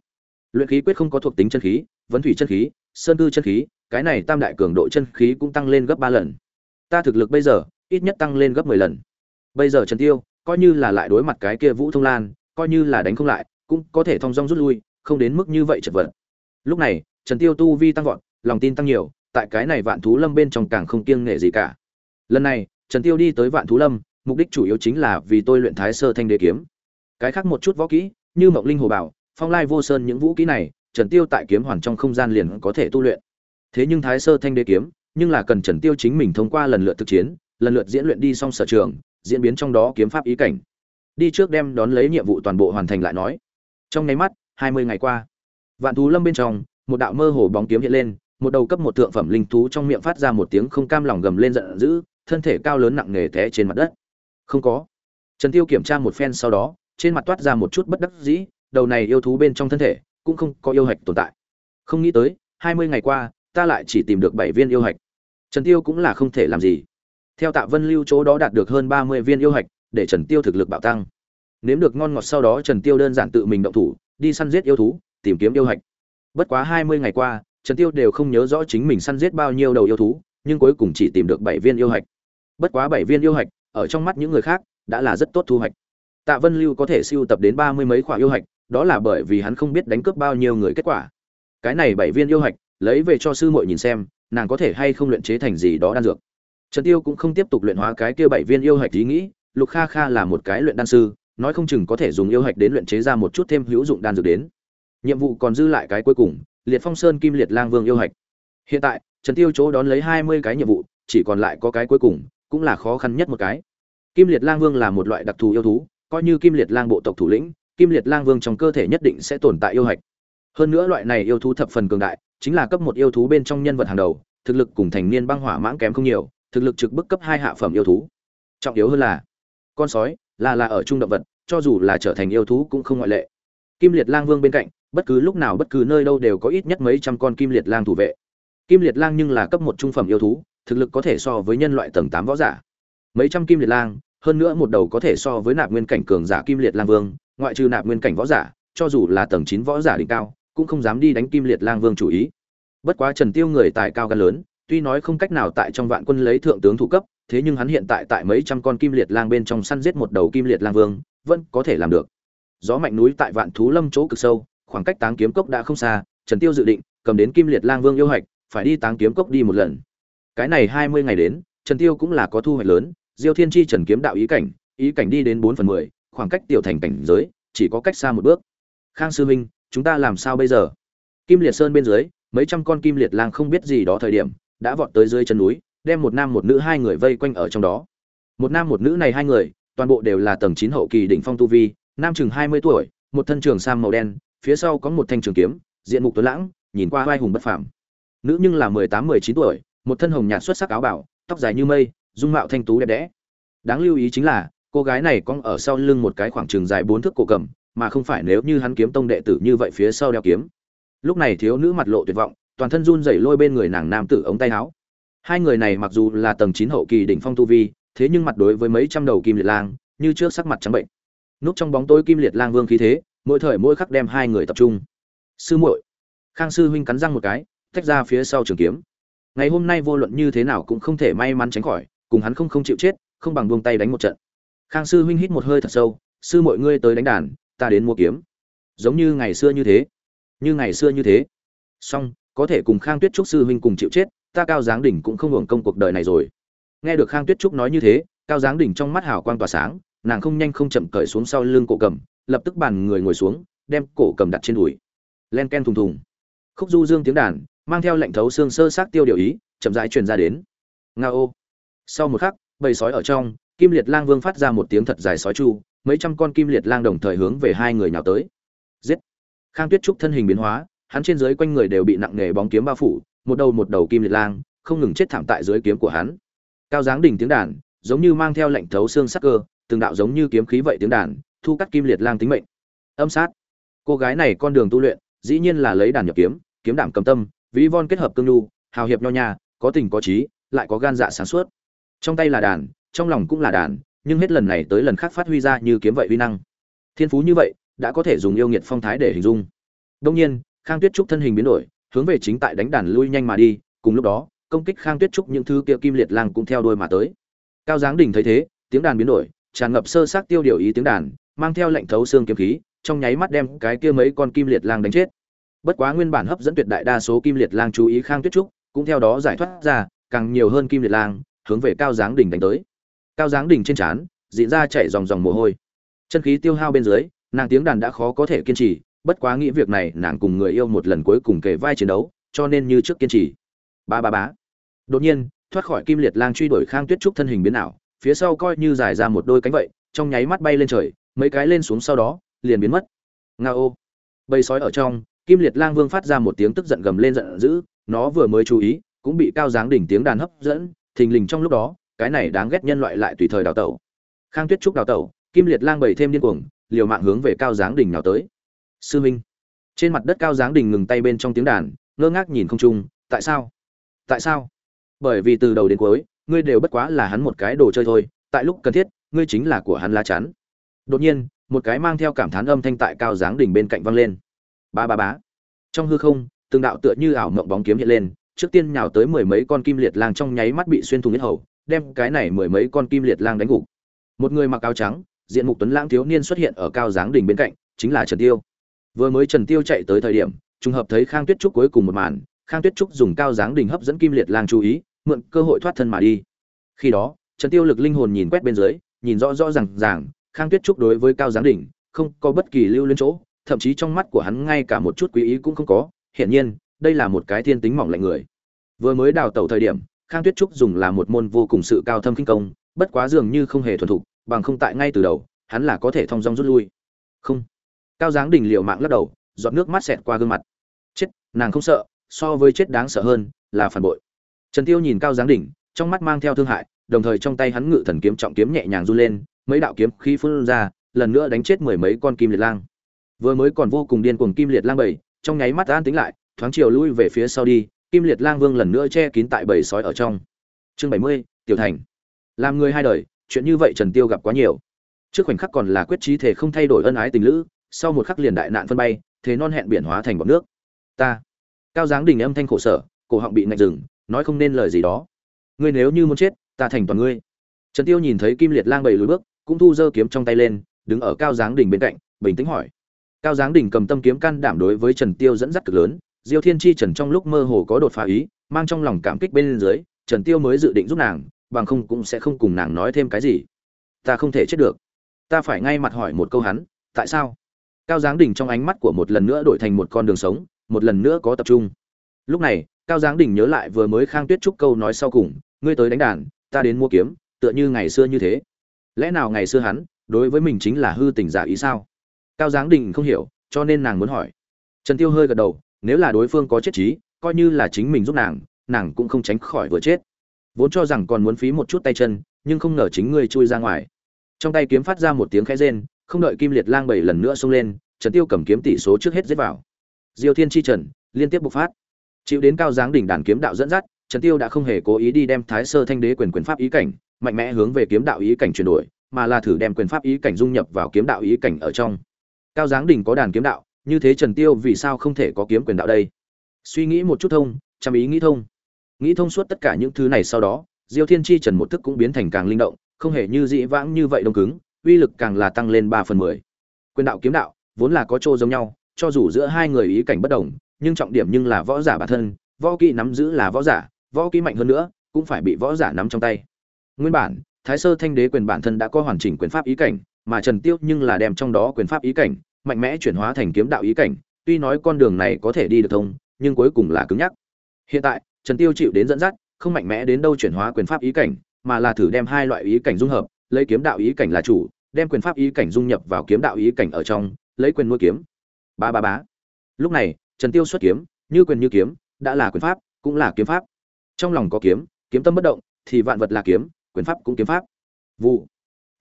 Luyện khí quyết không có thuộc tính chân khí, vấn thủy chân khí, sơn cư chân khí, cái này tam đại cường độ chân khí cũng tăng lên gấp ba lần. Ta thực lực bây giờ ít nhất tăng lên gấp mười lần. Bây giờ trần tiêu coi như là lại đối mặt cái kia vũ thông lan coi như là đánh không lại, cũng có thể thong dong rút lui, không đến mức như vậy chật vật. Lúc này, trần tiêu tu vi tăng vọt, lòng tin tăng nhiều, tại cái này vạn thú lâm bên trong càng không kiêng nể gì cả. Lần này, trần tiêu đi tới vạn thú lâm, mục đích chủ yếu chính là vì tôi luyện thái sơ thanh đế kiếm. Cái khác một chút võ kỹ, như mộng linh hồ bảo, phong lai vô sơn những vũ kỹ này, trần tiêu tại kiếm hoàn trong không gian liền có thể tu luyện. Thế nhưng thái sơ thanh đế kiếm, nhưng là cần trần tiêu chính mình thông qua lần lượt thực chiến, lần lượt diễn luyện đi xong sở trường, diễn biến trong đó kiếm pháp ý cảnh đi trước đem đón lấy nhiệm vụ toàn bộ hoàn thành lại nói. Trong nháy mắt, hai mươi ngày qua, vạn thú lâm bên trong, một đạo mơ hồ bóng kiếm hiện lên, một đầu cấp một thượng phẩm linh thú trong miệng phát ra một tiếng không cam lòng gầm lên giận dữ, thân thể cao lớn nặng nề té trên mặt đất. Không có. Trần tiêu kiểm tra một phen sau đó, trên mặt toát ra một chút bất đắc dĩ, đầu này yêu thú bên trong thân thể, cũng không có yêu hạch tồn tại. Không nghĩ tới, hai mươi ngày qua, ta lại chỉ tìm được bảy viên yêu hạch. Trần tiêu cũng là không thể làm gì. Theo tạ vân lưu chỗ đó đạt được hơn ba mươi viên yêu hạch để trần tiêu thực lực bạo tăng. Nếm được ngon ngọt sau đó trần tiêu đơn giản tự mình động thủ, đi săn giết yêu thú, tìm kiếm yêu hạch. Bất quá hai mươi ngày qua, trần tiêu đều không nhớ rõ chính mình săn giết bao nhiêu đầu yêu thú, nhưng cuối cùng chỉ tìm được bảy viên yêu hạch. Bất quá bảy viên yêu hạch, ở trong mắt những người khác, đã là rất tốt thu hoạch. Tạ vân lưu có thể sưu tập đến ba mươi mấy quả yêu hạch, đó là bởi vì hắn không biết đánh cướp bao nhiêu người kết quả. Cái này bảy viên yêu hạch, lấy về cho sư muội nhìn xem, nàng có thể hay không luyện chế thành gì đó đan dược. Trần tiêu cũng không tiếp tục luyện hóa cái kia bảy viên yêu hạch ý nghĩ lục kha kha là một cái luyện đan sư, nói không chừng có thể dùng yêu hạch đến luyện chế ra một chút thêm hữu dụng đan dược đến. Nhiệm vụ còn dư lại cái cuối cùng, liệt phong sơn kim liệt lang vương yêu hạch. Hiện tại, trần tiêu chỗ đón lấy hai mươi cái nhiệm vụ, chỉ còn lại có cái cuối cùng, cũng là khó khăn nhất một cái. Kim liệt lang vương là một loại đặc thù yêu thú, coi như kim liệt lang bộ tộc thủ lĩnh, kim liệt lang vương trong cơ thể nhất định sẽ tồn tại yêu hạch. Hơn nữa loại này yêu thú thập phần cường đại, chính là cấp một yêu thú bên trong nhân vật hàng đầu, thực lực cùng thành niên băng hỏa mãng kém không nhiều, thực lực trực bức cấp hai hạ phẩm yêu thú. Trọng yếu hơn là con sói, là là ở trung động vật, cho dù là trở thành yêu thú cũng không ngoại lệ. Kim liệt lang vương bên cạnh, bất cứ lúc nào bất cứ nơi đâu đều có ít nhất mấy trăm con kim liệt lang thủ vệ. Kim liệt lang nhưng là cấp một trung phẩm yêu thú, thực lực có thể so với nhân loại tầng tám võ giả. Mấy trăm kim liệt lang, hơn nữa một đầu có thể so với nạp nguyên cảnh cường giả kim liệt lang vương, ngoại trừ nạp nguyên cảnh võ giả, cho dù là tầng chín võ giả đỉnh cao, cũng không dám đi đánh kim liệt lang vương chủ ý. Bất quá trần tiêu người tài cao gan lớn, tuy nói không cách nào tại trong vạn quân lấy thượng tướng thủ cấp thế nhưng hắn hiện tại tại mấy trăm con kim liệt lang bên trong săn giết một đầu kim liệt lang vương, vẫn có thể làm được. Gió mạnh núi tại vạn thú lâm chỗ cực sâu, khoảng cách táng kiếm cốc đã không xa, trần tiêu dự định, cầm đến kim liệt lang vương yêu hạch, phải đi táng kiếm cốc đi một lần. Cái này hai mươi ngày đến, trần tiêu cũng là có thu hoạch lớn, diêu thiên chi trần kiếm đạo ý cảnh ý cảnh đi đến bốn phần mười, khoảng cách tiểu thành cảnh giới, chỉ có cách xa một bước. Khang sư minh chúng ta làm sao bây giờ? Kim liệt sơn bên dưới, mấy trăm con kim liệt lang không biết gì đó thời điểm, đã vọt tới dưới chân núi đem một nam một nữ hai người vây quanh ở trong đó. Một nam một nữ này hai người, toàn bộ đều là tầng chín hậu kỳ đỉnh phong tu vi, nam chừng hai mươi tuổi, một thân trường sam màu đen, phía sau có một thanh trường kiếm, diện mục tuấn lãng, nhìn qua vai hùng bất phàm. Nữ nhưng là mười tám, mười chín tuổi, một thân hồng nhạt xuất sắc áo bảo, tóc dài như mây, dung mạo thanh tú đẹp đẽ. Đáng lưu ý chính là, cô gái này cong ở sau lưng một cái khoảng trường dài bốn thước cổ cầm, mà không phải nếu như hắn kiếm tông đệ tử như vậy phía sau đeo kiếm. Lúc này thiếu nữ mặt lộ tuyệt vọng, toàn thân run rẩy lôi bên người nàng nam tử ống tay áo hai người này mặc dù là tầng chín hậu kỳ đỉnh phong tu vi, thế nhưng mặt đối với mấy trăm đầu kim liệt lang, như trước sắc mặt trắng bệnh. Núp trong bóng tối kim liệt lang vương khí thế, mỗi thời mỗi khắc đem hai người tập trung. Sư muội, khang sư huynh cắn răng một cái, tách ra phía sau trường kiếm. Ngày hôm nay vô luận như thế nào cũng không thể may mắn tránh khỏi, cùng hắn không không chịu chết, không bằng buông tay đánh một trận. Khang sư huynh hít một hơi thật sâu, sư mọi ngươi tới đánh đàn, ta đến mua kiếm. Giống như ngày xưa như thế. Như ngày xưa như thế. Song có thể cùng khang tuyết trúc sư huynh cùng chịu chết ta cao giáng đỉnh cũng không hưởng công cuộc đời này rồi. Nghe được khang tuyết trúc nói như thế, cao giáng đỉnh trong mắt hào quang tỏa sáng, nàng không nhanh không chậm cởi xuống sau lưng cổ cầm, lập tức bàn người ngồi xuống, đem cổ cầm đặt trên đùi. Len ken thùng thùng. Khúc du dương tiếng đàn, mang theo lệnh thấu xương sơ sát tiêu điều ý, chậm rãi truyền ra đến. Nga ô. Sau một khắc, bầy sói ở trong, kim liệt lang vương phát ra một tiếng thật dài sói chu, mấy trăm con kim liệt lang đồng thời hướng về hai người nào tới. Giết. Khang tuyết trúc thân hình biến hóa, hắn trên dưới quanh người đều bị nặng nề bóng kiếm bao phủ một đầu một đầu kim liệt lang, không ngừng chết thảm tại dưới kiếm của hắn. Cao dáng đỉnh tiếng đàn, giống như mang theo lệnh thấu xương sắc cơ, từng đạo giống như kiếm khí vậy tiếng đàn, thu cắt kim liệt lang tính mệnh. Âm sát. Cô gái này con đường tu luyện, dĩ nhiên là lấy đàn nhập kiếm kiếm đảm cầm tâm ví von kết hợp cương nhu, hào hiệp nho nhà có tình có trí, lại có gan dạ sáng suốt. Trong tay là đàn, trong lòng cũng là đàn, nhưng hết lần này tới lần khác phát huy ra như kiếm vậy uy năng. Thiên phú như vậy, đã có thể dùng yêu nghiệt phong thái để hình dung. Đông nhiên, khang tuyết trúc thân hình biến đổi hướng về chính tại đánh đàn lui nhanh mà đi, cùng lúc đó, công kích khang tuyết trúc những thứ kia kim liệt lang cũng theo đuôi mà tới. Cao giáng đình thấy thế, tiếng đàn biến đổi, tràn ngập sơ sát tiêu điều ý tiếng đàn, mang theo lệnh thấu xương kiếm khí, trong nháy mắt đem cái kia mấy con kim liệt lang đánh chết. Bất quá nguyên bản hấp dẫn tuyệt đại đa số kim liệt lang chú ý khang tuyết trúc, cũng theo đó giải thoát ra, càng nhiều hơn kim liệt lang, hướng về cao giáng đỉnh đánh tới. Cao giáng đỉnh trên trán, diễn ra chảy dòng dòng mồ hôi. Chân khí tiêu hao bên dưới, nàng tiếng đàn đã khó có thể kiên trì bất quá nghĩ việc này nàng cùng người yêu một lần cuối cùng kể vai chiến đấu, cho nên như trước kiên trì. Ba ba bá đột nhiên, thoát khỏi kim liệt lang truy đuổi khang tuyết trúc thân hình biến ảo, phía sau coi như dài ra một đôi cánh vậy, trong nháy mắt bay lên trời, mấy cái lên xuống sau đó, liền biến mất. Nga ô. Bầy sói ở trong, kim liệt lang vương phát ra một tiếng tức giận gầm lên giận dữ, nó vừa mới chú ý, cũng bị cao dáng đỉnh tiếng đàn hấp dẫn, thình lình trong lúc đó, cái này đáng ghét nhân loại lại tùy thời đào tẩu. Khang tuyết trúc đào tẩu, kim liệt lang bầy thêm điên cuồng, liều mạng hướng về cao dáng đỉnh nào tới sư minh. Trên mặt đất cao dáng đỉnh ngừng tay bên trong tiếng đàn, ngơ ngác nhìn không trung, tại sao? Tại sao? Bởi vì từ đầu đến cuối, ngươi đều bất quá là hắn một cái đồ chơi thôi, tại lúc cần thiết, ngươi chính là của hắn lá chắn. Đột nhiên, một cái mang theo cảm thán âm thanh tại cao dáng đỉnh bên cạnh vang lên. Ba ba bá trong hư không, từng đạo tựa như ảo mộng bóng kiếm hiện lên, trước tiên nhào tới mười mấy con kim liệt lang trong nháy mắt bị xuyên thủng nhất hầu, đem cái này mười mấy con kim liệt lang đánh gục. Một người mặc áo trắng, diện mục tuấn lãng thiếu niên xuất hiện ở cao dáng đỉnh bên cạnh, chính là trần tiêu vừa mới trần tiêu chạy tới thời điểm, trùng hợp thấy khang tuyết trúc cuối cùng một màn, khang tuyết trúc dùng cao dáng đỉnh hấp dẫn kim liệt lang chú ý, mượn cơ hội thoát thân mà đi. Khi đó, trần tiêu lực linh hồn nhìn quét bên dưới, nhìn rõ rõ ràng ràng, khang tuyết trúc đối với cao dáng đỉnh, không có bất kỳ lưu lên chỗ, thậm chí trong mắt của hắn ngay cả một chút quý ý cũng không có, hiển nhiên, đây là một cái thiên tính mỏng lạnh người. Vừa mới đào tẩu thời điểm, khang tuyết trúc dùng là một môn vô cùng sự cao thâm kinh công, bất quá dường như không hề thuần thục, bằng không tại ngay từ đầu, hắn là có thể thong dong rút lui. Không cao dáng đỉnh liệu mạng lắc đầu giọt nước mắt xẹt qua gương mặt. Chết nàng không sợ so với chết đáng sợ hơn là phản bội. Trần tiêu nhìn cao dáng đỉnh trong mắt mang theo thương hại đồng thời trong tay hắn ngự thần kiếm trọng kiếm nhẹ nhàng run lên mấy đạo kiếm khí phun ra lần nữa đánh chết mười mấy con kim liệt lang. Vừa mới còn vô cùng điên cuồng kim liệt lang bầy, trong nháy mắt an tính lại thoáng chiều lui về phía sau đi kim liệt lang vương lần nữa che kín tại bầy sói ở trong. Chương bảy mươi tiểu thành. Làm người hai đời chuyện như vậy trần tiêu gặp quá nhiều. Trước khoảnh khắc còn là quyết trí thể không thay đổi ân ái tình lữ sau một khắc liền đại nạn phân bay, thế non hẹn biển hóa thành bọt nước. Ta, cao dáng đình âm thanh khổ sở, cổ họng bị ngạch rừng, nói không nên lời gì đó. Ngươi nếu như muốn chết, ta thành toàn ngươi. Trần tiêu nhìn thấy kim liệt lang bầy lùi bước, cũng thu dơ kiếm trong tay lên, đứng ở cao giáng Đình bên cạnh, bình tĩnh hỏi. Cao giáng Đình cầm tâm kiếm can đảm đối với trần tiêu dẫn dắt cực lớn, diêu thiên chi trần trong lúc mơ hồ có đột phá ý, mang trong lòng cảm kích bên dưới, trần tiêu mới dự định giúp nàng, bằng không cũng sẽ không cùng nàng nói thêm cái gì. Ta không thể chết được. Ta phải ngay mặt hỏi một câu hắn, tại sao? Cao giáng Đình trong ánh mắt của một lần nữa đổi thành một con đường sống, một lần nữa có tập trung. Lúc này, cao giáng Đình nhớ lại vừa mới khang tuyết trúc câu nói sau cùng, ngươi tới đánh đàn, ta đến mua kiếm, tựa như ngày xưa như thế. Lẽ nào ngày xưa hắn, đối với mình chính là hư tình giả ý sao? Cao giáng đình không hiểu, cho nên nàng muốn hỏi. Trần tiêu hơi gật đầu, nếu là đối phương có chết trí, coi như là chính mình giúp nàng nàng cũng không tránh khỏi vừa chết. Vốn cho rằng còn muốn phí một chút tay chân, nhưng không ngờ chính ngươi chui ra ngoài. Trong tay kiếm phát ra một tiếng khẽ rên không đợi kim liệt lang bảy lần nữa xông lên, trần tiêu cầm kiếm tỷ số trước hết giết vào. Diêu thiên chi trần, liên tiếp bộc phát. Chịu đến cao giáng đỉnh đàn kiếm đạo dẫn dắt, trần tiêu đã không hề cố ý đi đem thái sơ thanh đế quyền quyền pháp ý cảnh, mạnh mẽ hướng về kiếm đạo ý cảnh chuyển đổi, mà là thử đem quyền pháp ý cảnh dung nhập vào kiếm đạo ý cảnh ở trong. Cao giáng đỉnh có đàn kiếm đạo, như thế trần tiêu vì sao không thể có kiếm quyền đạo đây? Suy nghĩ một chút thông, chăm ý nghĩ thông. Nghĩ thông suốt tất cả những thứ này sau đó, diêu thiên chi trần một thức cũng biến thành càng linh động, không hề như dĩ vãng như vậy đông cứng uy lực càng là tăng lên ba phần mười. Quyền đạo kiếm đạo vốn là có chỗ giống nhau, cho dù giữa hai người ý cảnh bất đồng, nhưng trọng điểm nhưng là võ giả bản thân, võ kỹ nắm giữ là võ giả, võ kỹ mạnh hơn nữa, cũng phải bị võ giả nắm trong tay. Nguyên bản, thái sơ thanh đế quyền bản thân đã có hoàn chỉnh quyền pháp ý cảnh, mà trần tiêu nhưng là đem trong đó quyền pháp ý cảnh, mạnh mẽ chuyển hóa thành kiếm đạo ý cảnh, tuy nói con đường này có thể đi được thông, nhưng cuối cùng là cứng nhắc. Hiện tại, trần tiêu chịu đến dẫn dắt, không mạnh mẽ đến đâu chuyển hóa quyền pháp ý cảnh, mà là thử đem hai loại ý cảnh dung hợp lấy kiếm đạo ý cảnh là chủ, đem quyền pháp ý cảnh dung nhập vào kiếm đạo ý cảnh ở trong, lấy quyền nuôi kiếm. Ba ba bá lúc này, trần tiêu xuất kiếm, như quyền như kiếm, đã là quyền pháp, cũng là kiếm pháp. Trong lòng có kiếm kiếm tâm bất động, thì vạn vật là kiếm, quyền pháp cũng kiếm pháp. Vụ.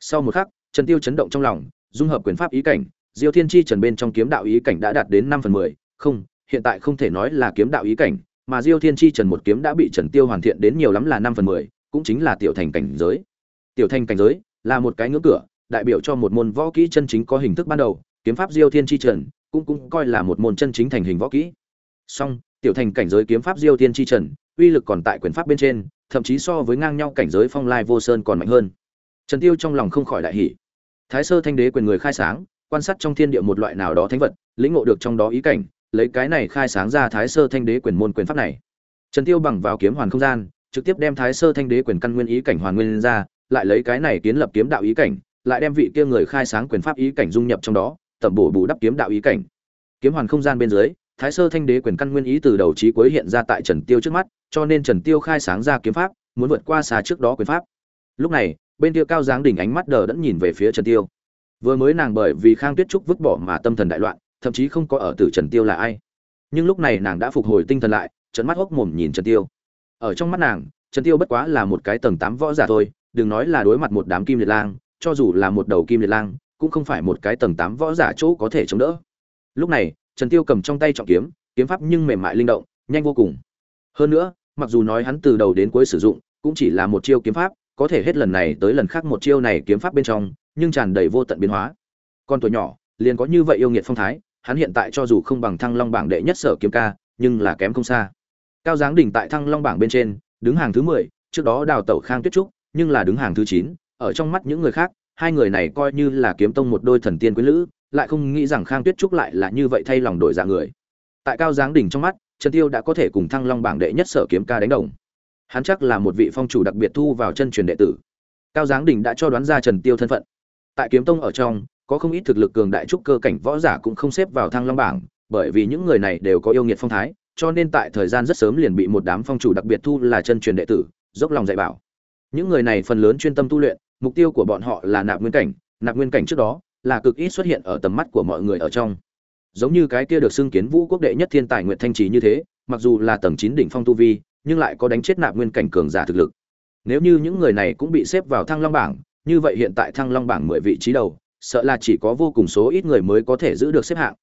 Sau một khắc, trần tiêu chấn động trong lòng, dung hợp quyền pháp ý cảnh, diêu thiên chi trần bên trong kiếm đạo ý cảnh đã đạt đến năm phần mười. Không, hiện tại không thể nói là kiếm đạo ý cảnh, mà diêu thiên chi trần một kiếm đã bị trần tiêu hoàn thiện đến nhiều lắm là năm phần mười, cũng chính là tiểu thành cảnh giới tiểu thành cảnh giới là một cái ngưỡng cửa, đại biểu cho một môn võ kỹ chân chính có hình thức ban đầu, kiếm pháp diêu thiên chi trần cũng cũng coi là một môn chân chính thành hình võ kỹ. Song, tiểu thành cảnh giới kiếm pháp diêu thiên chi trần uy lực còn tại quyền pháp bên trên, thậm chí so với ngang nhau cảnh giới phong lai vô sơn còn mạnh hơn. Trần tiêu trong lòng không khỏi đại hỉ. Thái sơ thanh đế quyền người khai sáng, quan sát trong thiên địa một loại nào đó thánh vật, lĩnh ngộ được trong đó ý cảnh, lấy cái này khai sáng ra thái sơ thanh đế quyền môn quyền pháp này. Trần tiêu bằng vào kiếm hoàn không gian, trực tiếp đem thái sơ thanh đế quyền căn nguyên ý cảnh hoàn nguyên ra lại lấy cái này kiến lập kiếm đạo ý cảnh, lại đem vị kia người khai sáng quyền pháp ý cảnh dung nhập trong đó, tẩm bổ bù đắp kiếm đạo ý cảnh. Kiếm hoàn không gian bên dưới, thái sơ thanh đế quyền căn nguyên ý từ đầu chí cuối hiện ra tại trần tiêu trước mắt, cho nên trần tiêu khai sáng ra kiếm pháp, muốn vượt qua xa trước đó quyền pháp. Lúc này, bên kia cao dáng đỉnh ánh mắt đờ đẫn nhìn về phía trần tiêu. Vừa mới nàng bởi vì khang tuyết trúc vứt bỏ mà tâm thần đại loạn, thậm chí không có ở tử trần tiêu là ai. Nhưng lúc này nàng đã phục hồi tinh thần lại, trợn mắt hốc mồm nhìn trần tiêu. Ở trong mắt nàng, trần tiêu bất quá là một cái tầng tám võ giả thôi đừng nói là đối mặt một đám kim liệt lang, cho dù là một đầu kim liệt lang, cũng không phải một cái tầng tám võ giả chỗ có thể chống đỡ. Lúc này, trần tiêu cầm trong tay trọng kiếm kiếm pháp nhưng mềm mại linh động, nhanh vô cùng. Hơn nữa, mặc dù nói hắn từ đầu đến cuối sử dụng, cũng chỉ là một chiêu kiếm pháp, có thể hết lần này tới lần khác một chiêu này kiếm pháp bên trong, nhưng tràn đầy vô tận biến hóa. Con tuổi nhỏ, liền có như vậy yêu nghiệt phong thái, hắn hiện tại cho dù không bằng thăng long bảng đệ nhất sở kiếm ca, nhưng là kém không xa. Cao dáng đỉnh tại thăng long bảng bên trên, đứng hàng thứ mười, trước đó đào tẩu khang tuyết trúc nhưng là đứng hàng thứ chín, ở trong mắt những người khác, hai người này coi như là kiếm tông một đôi thần tiên quý lữ, lại không nghĩ rằng khang tuyết trúc lại là như vậy thay lòng đổi dạ người. Tại cao giáng đỉnh trong mắt, trần tiêu đã có thể cùng thăng long bảng đệ nhất sở kiếm ca đánh đồng. Hắn chắc là một vị phong chủ đặc biệt thu vào chân truyền đệ tử. Cao giáng đỉnh đã cho đoán ra trần tiêu thân phận. Tại kiếm tông ở trong, có không ít thực lực cường đại trúc cơ cảnh võ giả cũng không xếp vào thăng long bảng, bởi vì những người này đều có yêu nghiệt phong thái, cho nên tại thời gian rất sớm liền bị một đám phong chủ đặc biệt thu là chân truyền đệ tử, dốc lòng dạy bảo những người này phần lớn chuyên tâm tu luyện, mục tiêu của bọn họ là nạp nguyên cảnh, nạp nguyên cảnh trước đó là cực ít xuất hiện ở tầm mắt của mọi người ở trong. Giống như cái kia được xưng kiến vũ quốc đệ nhất thiên tài nguyệt thanh trì như thế, mặc dù là tầng chín đỉnh phong tu vi, nhưng lại có đánh chết nạp nguyên cảnh cường giả thực lực. Nếu như những người này cũng bị xếp vào thăng long bảng, như vậy hiện tại thăng long bảng mười vị trí đầu, sợ là chỉ có vô cùng số ít người mới có thể giữ được xếp hạng.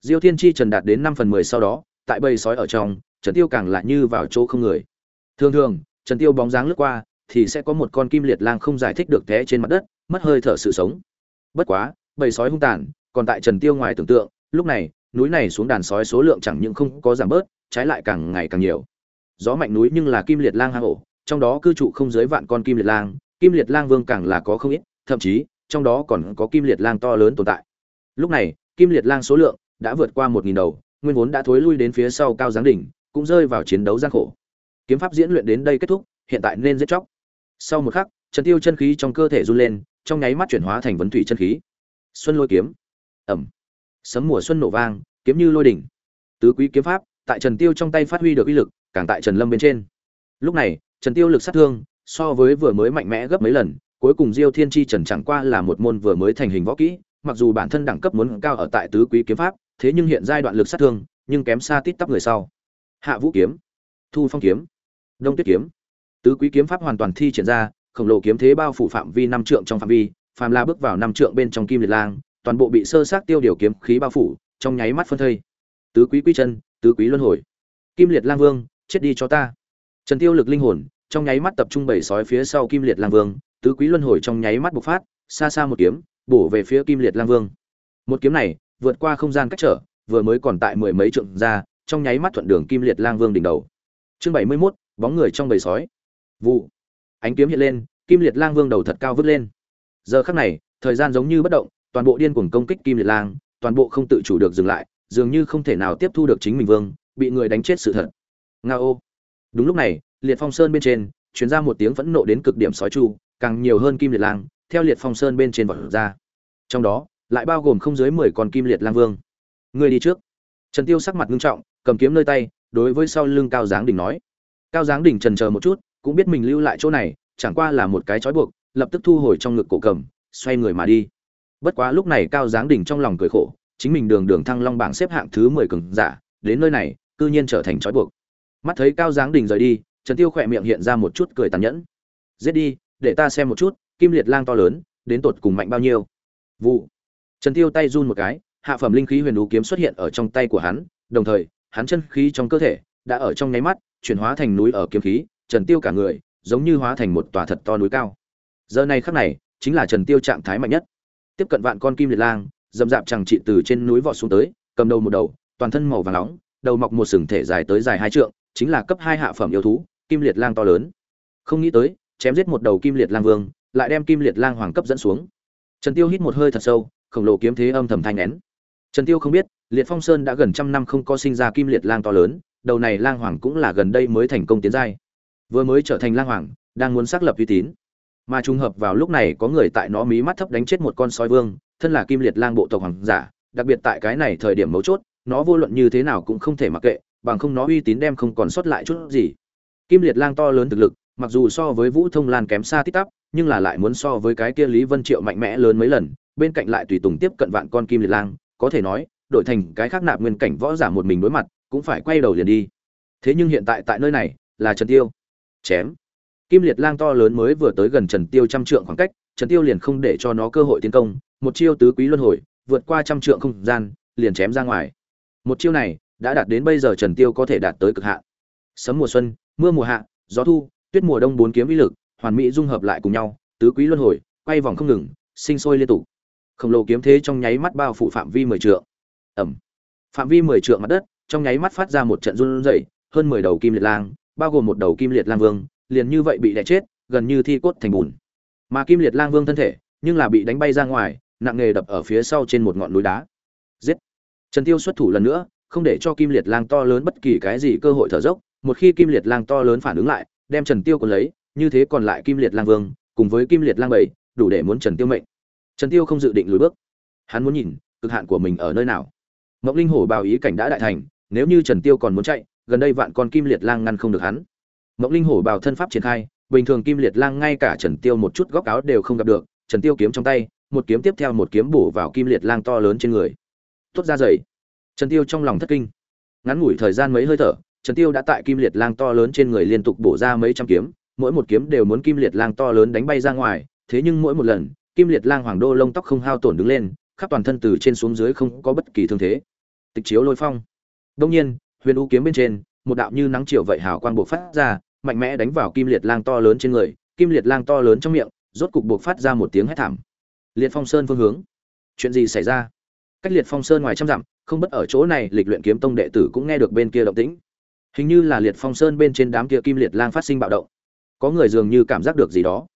Diêu thiên chi trần đạt đến năm phần mười sau đó, tại bầy sói ở trong, trần tiêu càng lại như vào chỗ không người. Thường thường, trần tiêu bóng dáng lướt qua thì sẽ có một con kim liệt lang không giải thích được té trên mặt đất, mất hơi thở sự sống. Bất quá, bầy sói hung tàn, còn tại trần tiêu ngoài tưởng tượng, lúc này, núi này xuống đàn sói số lượng chẳng những không có giảm bớt, trái lại càng ngày càng nhiều. Gió mạnh núi nhưng là kim liệt lang hang ổ, trong đó cư trụ không dưới vạn con kim liệt lang, kim liệt lang vương càng là có không ít, thậm chí, trong đó còn có kim liệt lang to lớn tồn tại. Lúc này, kim liệt lang số lượng đã vượt qua một nghìn đầu, nguyên vốn đã thối lui đến phía sau cao giáng đỉnh, cũng rơi vào chiến đấu gian khổ. Kiếm pháp diễn luyện đến đây kết thúc, hiện tại nên giết chóc sau một khắc, trần tiêu chân khí trong cơ thể run lên, trong nháy mắt chuyển hóa thành vấn thủy chân khí. Xuân lôi kiếm. Ẩm. Sấm mùa xuân nổ vang, kiếm như lôi đỉnh. Tứ quý kiếm pháp, tại trần tiêu trong tay phát huy được uy lực, càng tại trần lâm bên trên. Lúc này, trần tiêu lực sát thương, so với vừa mới mạnh mẽ gấp mấy lần, cuối cùng diêu thiên chi trần chẳng qua là một môn vừa mới thành hình võ kỹ, mặc dù bản thân đẳng cấp muốn cao ở tại tứ quý kiếm pháp, thế nhưng hiện giai đoạn lực sát thương, nhưng kém xa tít tắp người sau. Hạ vũ kiếm. Thu phong kiếm. Đông tuyết kiếm tứ quý kiếm pháp hoàn toàn thi triển ra khổng lồ kiếm thế bao phủ phạm vi năm trượng trong phạm vi phàm la bước vào năm trượng bên trong kim liệt lang toàn bộ bị sơ sát tiêu điều kiếm khí bao phủ trong nháy mắt phân thây. Tứ quý quy chân tứ quý luân hồi. Kim liệt lang vương chết đi cho ta. Trần tiêu lực linh hồn trong nháy mắt tập trung bảy sói phía sau kim liệt lang vương tứ quý luân hồi trong nháy mắt bộc phát xa xa một kiếm bổ về phía kim liệt lang vương. Một kiếm này vượt qua không gian cách trở vừa mới còn tại mười mấy trượng ra trong nháy mắt thuận đường kim liệt lang vương đỉnh đầu. Chương bảy mươi 71, bóng người trong bầy sói vụ. Ánh kiếm hiện lên, kim liệt lang vương đầu thật cao vứt lên. Giờ khắc này, thời gian giống như bất động, toàn bộ điên cuồng công kích kim liệt lang, toàn bộ không tự chủ được dừng lại, dường như không thể nào tiếp thu được chính mình vương, bị người đánh chết sự thật. Nga ô. Đúng lúc này, liệt phong sơn bên trên, truyền ra một tiếng phẫn nộ đến cực điểm sói chu, càng nhiều hơn kim liệt lang, theo liệt phong sơn bên trên vọt ra. Trong đó, lại bao gồm không dưới mười con kim liệt lang vương. Người đi trước. Trần tiêu sắc mặt nghiêm trọng, cầm kiếm nơi tay, đối với sau lưng cao giáng đỉnh nói. Cao giáng đỉnh trần chờ một chút cũng biết mình lưu lại chỗ này, chẳng qua là một cái trói buộc, lập tức thu hồi trong ngực cổ cầm, xoay người mà đi. Bất quá lúc này cao giáng đỉnh trong lòng cười khổ, chính mình đường đường thăng long bảng xếp hạng thứ mười cường giả, đến nơi này, cư nhiên trở thành trói buộc. Mắt thấy cao giáng đỉnh rời đi, trần tiêu khỏe miệng hiện ra một chút cười tàn nhẫn. Giết đi, để ta xem một chút, kim liệt lang to lớn, đến tột cùng mạnh bao nhiêu? Vụ. Trần tiêu tay run một cái, hạ phẩm linh khí huyền đú kiếm xuất hiện ở trong tay của hắn, đồng thời, hắn chân khí trong cơ thể, đã ở trong nháy mắt, chuyển hóa thành núi ở kiếm khí trần tiêu cả người giống như hóa thành một tòa thật to núi cao. Giờ này khắc này, chính là trần tiêu trạng thái mạnh nhất. Tiếp cận vạn con kim liệt lang dầm dạp chẳng trị từ trên núi vọt xuống tới, cầm đầu một đầu, toàn thân màu vàng nóng, đầu mọc một sừng thể dài tới dài hai trượng, chính là cấp hai hạ phẩm yêu thú, kim liệt lang to lớn. Không nghĩ tới, chém giết một đầu kim liệt lang vương, lại đem kim liệt lang hoàng cấp dẫn xuống. Trần tiêu hít một hơi thật sâu, khổng lồ kiếm thế âm thầm thanh nén. Trần tiêu không biết, liệt phong sơn đã gần trăm năm không có sinh ra kim liệt lang to lớn, đầu này lang hoàng cũng là gần đây mới thành công tiến giai vừa mới trở thành lang hoàng, đang muốn xác lập uy tín. Mà trùng hợp vào lúc này có người tại nó mí mắt thấp đánh chết một con sói vương, thân là kim liệt lang bộ tộc hoàng giả, đặc biệt tại cái này thời điểm mấu chốt, nó vô luận như thế nào cũng không thể mặc kệ, bằng không nó uy tín đem không còn sót lại chút gì. Kim liệt lang to lớn thực lực, mặc dù so với vũ thông lan kém xa tít tắp, nhưng là lại muốn so với cái kia lý vân triệu mạnh mẽ lớn mấy lần, bên cạnh lại tùy tùng tiếp cận vạn con kim liệt lang, có thể nói, đổi thành cái khác nạp nguyên cảnh võ giả một mình đối mặt, cũng phải quay đầu liền đi. Thế nhưng hiện tại tại nơi này là trần tiêu chém. Kim liệt lang to lớn mới vừa tới gần trần tiêu trăm trượng khoảng cách, trần tiêu liền không để cho nó cơ hội tiến công, một chiêu tứ quý luân hồi, vượt qua trăm trượng không gian, liền chém ra ngoài. Một chiêu này, đã đạt đến bây giờ trần tiêu có thể đạt tới cực hạn. Sấm mùa xuân, mưa mùa hạ, gió thu, tuyết mùa đông bốn kiếm uy lực, hoàn mỹ dung hợp lại cùng nhau, tứ quý luân hồi, quay vòng không ngừng, sinh sôi liên tục. Khổng lồ kiếm thế trong nháy mắt bao phủ phạm vi mười trượng. Ẩm. Phạm vi mười trượng mặt đất, trong nháy mắt phát ra một trận run rẩy, hơn mười đầu kim liệt lang bao gồm một đầu kim liệt lang vương liền như vậy bị đè chết gần như thi cốt thành bùn. Mà kim liệt lang vương thân thể nhưng là bị đánh bay ra ngoài nặng nghề đập ở phía sau trên một ngọn núi đá. Giết! Trần tiêu xuất thủ lần nữa không để cho kim liệt lang to lớn bất kỳ cái gì cơ hội thở dốc một khi kim liệt lang to lớn phản ứng lại đem trần tiêu còn lấy như thế còn lại kim liệt lang vương cùng với kim liệt lang bảy đủ để muốn trần tiêu mệnh. Trần tiêu không dự định lùi bước. Hắn muốn nhìn cực hạn của mình ở nơi nào. Ngọc Linh Hổ bào ý cảnh đã đại thành, nếu như Trần Tiêu còn muốn chạy, gần đây vạn con kim liệt lang ngăn không được hắn. Ngọc Linh Hổ bào thân pháp triển khai, bình thường kim liệt lang ngay cả Trần Tiêu một chút góc áo đều không gặp được, Trần Tiêu kiếm trong tay, một kiếm tiếp theo một kiếm bổ vào kim liệt lang to lớn trên người. Tốt ra dậy. Trần Tiêu trong lòng thất kinh. Ngắn ngủi thời gian mấy hơi thở, Trần Tiêu đã tại kim liệt lang to lớn trên người liên tục bổ ra mấy trăm kiếm, mỗi một kiếm đều muốn kim liệt lang to lớn đánh bay ra ngoài, thế nhưng mỗi một lần, kim liệt lang hoàng đô lông tóc không hao tổn đứng lên, khắp toàn thân từ trên xuống dưới không có bất kỳ thương thế tịch chiếu lôi phong đông nhiên huyền u kiếm bên trên, một đạo như nắng chiều vậy hào quang buộc phát ra, mạnh mẽ đánh vào kim liệt lang to lớn trên người, kim liệt lang to lớn trong miệng, rốt cục buộc phát ra một tiếng hét thảm. Liệt phong sơn phương hướng. Chuyện gì xảy ra? Cách liệt phong sơn ngoài trăm dặm, không bất ở chỗ này, lịch luyện kiếm tông đệ tử cũng nghe được bên kia động tĩnh. Hình như là liệt phong sơn bên trên đám kia kim liệt lang phát sinh bạo động. Có người dường như cảm giác được gì đó.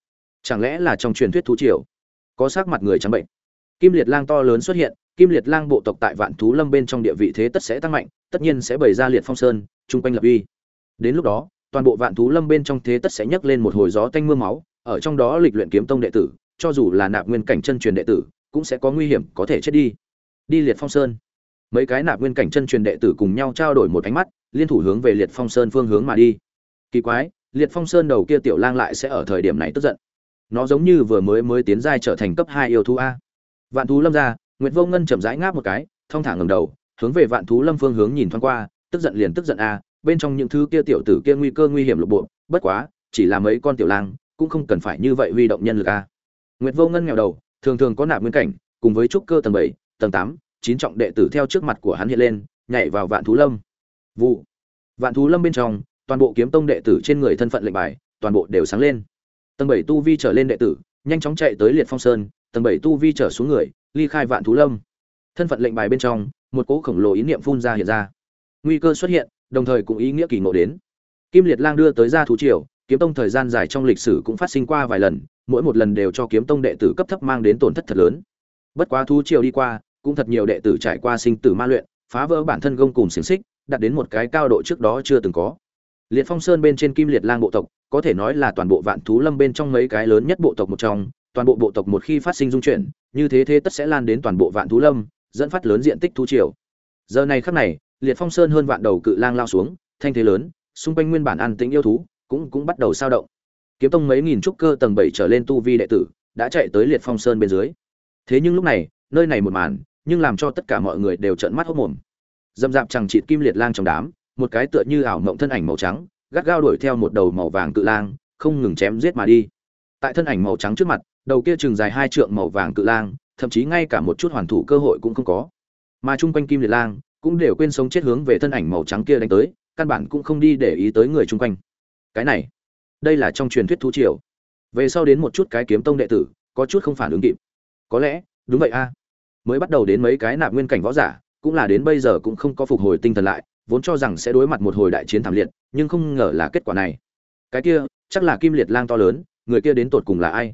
Chẳng lẽ là trong truyền thuyết thú triều? Có sắc mặt người trắng bệnh. Kim liệt lang to lớn xuất hiện kim liệt lang bộ tộc tại vạn thú lâm bên trong địa vị thế tất sẽ tăng mạnh, tất nhiên sẽ bày ra liệt phong sơn, chung quanh lập uy. Đến lúc đó, toàn bộ vạn thú lâm bên trong thế tất sẽ nhấc lên một hồi gió tanh mưa máu, ở trong đó lịch luyện kiếm tông đệ tử, cho dù là nạp nguyên cảnh chân truyền đệ tử, cũng sẽ có nguy hiểm, có thể chết đi. Đi liệt phong sơn. Mấy cái nạp nguyên cảnh chân truyền đệ tử cùng nhau trao đổi một ánh mắt, liên thủ hướng về liệt phong sơn phương hướng mà đi. Kỳ quái, liệt phong sơn đầu kia tiểu lang lại sẽ ở thời điểm này tức giận. Nó giống như vừa mới mới tiến giai trở thành cấp hai yêu thú a. Vạn thú lâm ra Nguyệt Vô Ngân chậm rãi ngáp một cái, thong thả ngẩng đầu, hướng về Vạn Thú Lâm phương hướng nhìn thoáng qua, tức giận liền tức giận a, bên trong những thứ kia tiểu tử kia nguy cơ nguy hiểm lục bộ, bất quá, chỉ là mấy con tiểu lang, cũng không cần phải như vậy huy động nhân lực a. Nguyệt Vô Ngân nghèo đầu, thường thường có nạp nguyên cảnh, cùng với trúc cơ tầng 7, tầng 8, chín trọng đệ tử theo trước mặt của hắn hiện lên, nhảy vào Vạn Thú Lâm. Vụ. Vạn Thú Lâm bên trong, toàn bộ kiếm tông đệ tử trên người thân phận lệnh bài, toàn bộ đều sáng lên. Tầng 7 tu vi trở lên đệ tử, nhanh chóng chạy tới Liệt Phong Sơn, tầng 7 tu vi trở xuống người, ly khai vạn thú lâm. Thân phận lệnh bài bên trong, một cỗ khổng lồ ý niệm phun ra hiện ra. Nguy cơ xuất hiện, đồng thời cũng ý nghĩa kỳ ngộ đến. Kim liệt lang đưa tới ra thú triều, kiếm tông thời gian dài trong lịch sử cũng phát sinh qua vài lần, mỗi một lần đều cho kiếm tông đệ tử cấp thấp mang đến tổn thất thật lớn. Bất quá thú triều đi qua, cũng thật nhiều đệ tử trải qua sinh tử ma luyện, phá vỡ bản thân gông cùng xiềng xích, đạt đến một cái cao độ trước đó chưa từng có. Liệt phong sơn bên trên kim liệt lang bộ tộc, có thể nói là toàn bộ vạn thú lâm bên trong mấy cái lớn nhất bộ tộc một trong toàn bộ bộ tộc một khi phát sinh dung chuyển, như thế thế tất sẽ lan đến toàn bộ vạn thú lâm, dẫn phát lớn diện tích thú triều. Giờ này khắc này, liệt phong sơn hơn vạn đầu cự lang lao xuống, thanh thế lớn, xung quanh nguyên bản an tĩnh yêu thú cũng cũng bắt đầu sao động. Kiếm tông mấy nghìn trúc cơ tầng 7 trở lên tu vi đệ tử, đã chạy tới liệt phong sơn bên dưới. Thế nhưng lúc này, nơi này một màn, nhưng làm cho tất cả mọi người đều trợn mắt hốt mồm. Dâm dạp chẳng chịt kim liệt lang trong đám, một cái tựa như ảo mộng thân ảnh màu trắng, gắt gao đuổi theo một đầu màu vàng cự lang, không ngừng chém giết mà đi. Tại thân ảnh màu trắng trước mặt, đầu kia chừng dài hai trượng màu vàng cự lang, thậm chí ngay cả một chút hoàn thủ cơ hội cũng không có. Mà chung quanh kim liệt lang cũng đều quên sống chết hướng về thân ảnh màu trắng kia đánh tới, căn bản cũng không đi để ý tới người chung quanh. Cái này, đây là trong truyền thuyết thú triều. Về sau đến một chút cái kiếm tông đệ tử, có chút không phản ứng kịp. Có lẽ, đúng vậy a. Mới bắt đầu đến mấy cái nạp nguyên cảnh võ giả, cũng là đến bây giờ cũng không có phục hồi tinh thần lại, vốn cho rằng sẽ đối mặt một hồi đại chiến thảm liệt, nhưng không ngờ là kết quả này. Cái kia, chắc là kim liệt lang to lớn, người kia đến tột cùng là ai?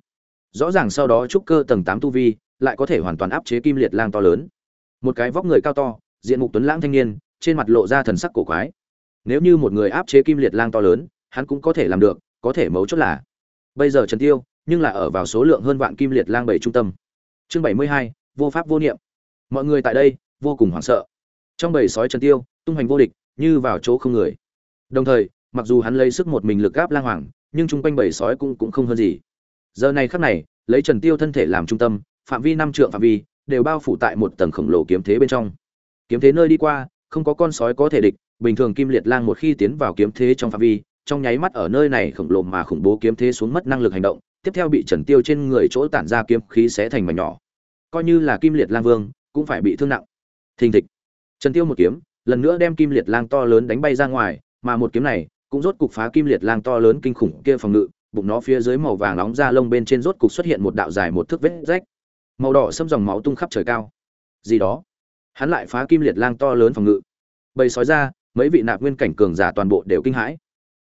Rõ ràng sau đó trúc cơ tầng tám tu vi lại có thể hoàn toàn áp chế kim liệt lang to lớn. Một cái vóc người cao to, diện mục tuấn lãng thanh niên, trên mặt lộ ra thần sắc cổ quái. Nếu như một người áp chế kim liệt lang to lớn, hắn cũng có thể làm được, có thể mấu chốt là, bây giờ trần tiêu, nhưng là ở vào số lượng hơn vạn kim liệt lang bảy trung tâm. Chương bảy mươi hai, vô pháp vô niệm. Mọi người tại đây, vô cùng hoảng sợ. Trong bầy sói trần tiêu, tung hành vô địch, như vào chỗ không người. Đồng thời, mặc dù hắn lấy sức một mình lực gáp lang hoàng, nhưng chung quanh bầy sói cũng cũng không hơn gì giờ này khắc này, lấy trần tiêu thân thể làm trung tâm, phạm vi năm trượng phạm vi, đều bao phủ tại một tầng khổng lồ kiếm thế bên trong. Kiếm thế nơi đi qua, không có con sói có thể địch, bình thường kim liệt lang một khi tiến vào kiếm thế trong phạm vi, trong nháy mắt ở nơi này khổng lồ mà khủng bố kiếm thế xuống mất năng lực hành động, tiếp theo bị trần tiêu trên người chỗ tản ra kiếm khí sẽ thành mảnh nhỏ. Coi như là kim liệt lang vương, cũng phải bị thương nặng. Thình thịch. Trần tiêu một kiếm, lần nữa đem kim liệt lang to lớn đánh bay ra ngoài, mà một kiếm này, cũng rốt cục phá kim liệt lang to lớn kinh khủng kia phòng ngự bụng nó phía dưới màu vàng nóng da lông bên trên rốt cục xuất hiện một đạo dài một thước vết rách. Màu đỏ xâm dòng máu tung khắp trời cao. Gì đó? Hắn lại phá kim liệt lang to lớn phòng ngự. Bầy sói ra mấy vị nạp nguyên cảnh cường giả toàn bộ đều kinh hãi.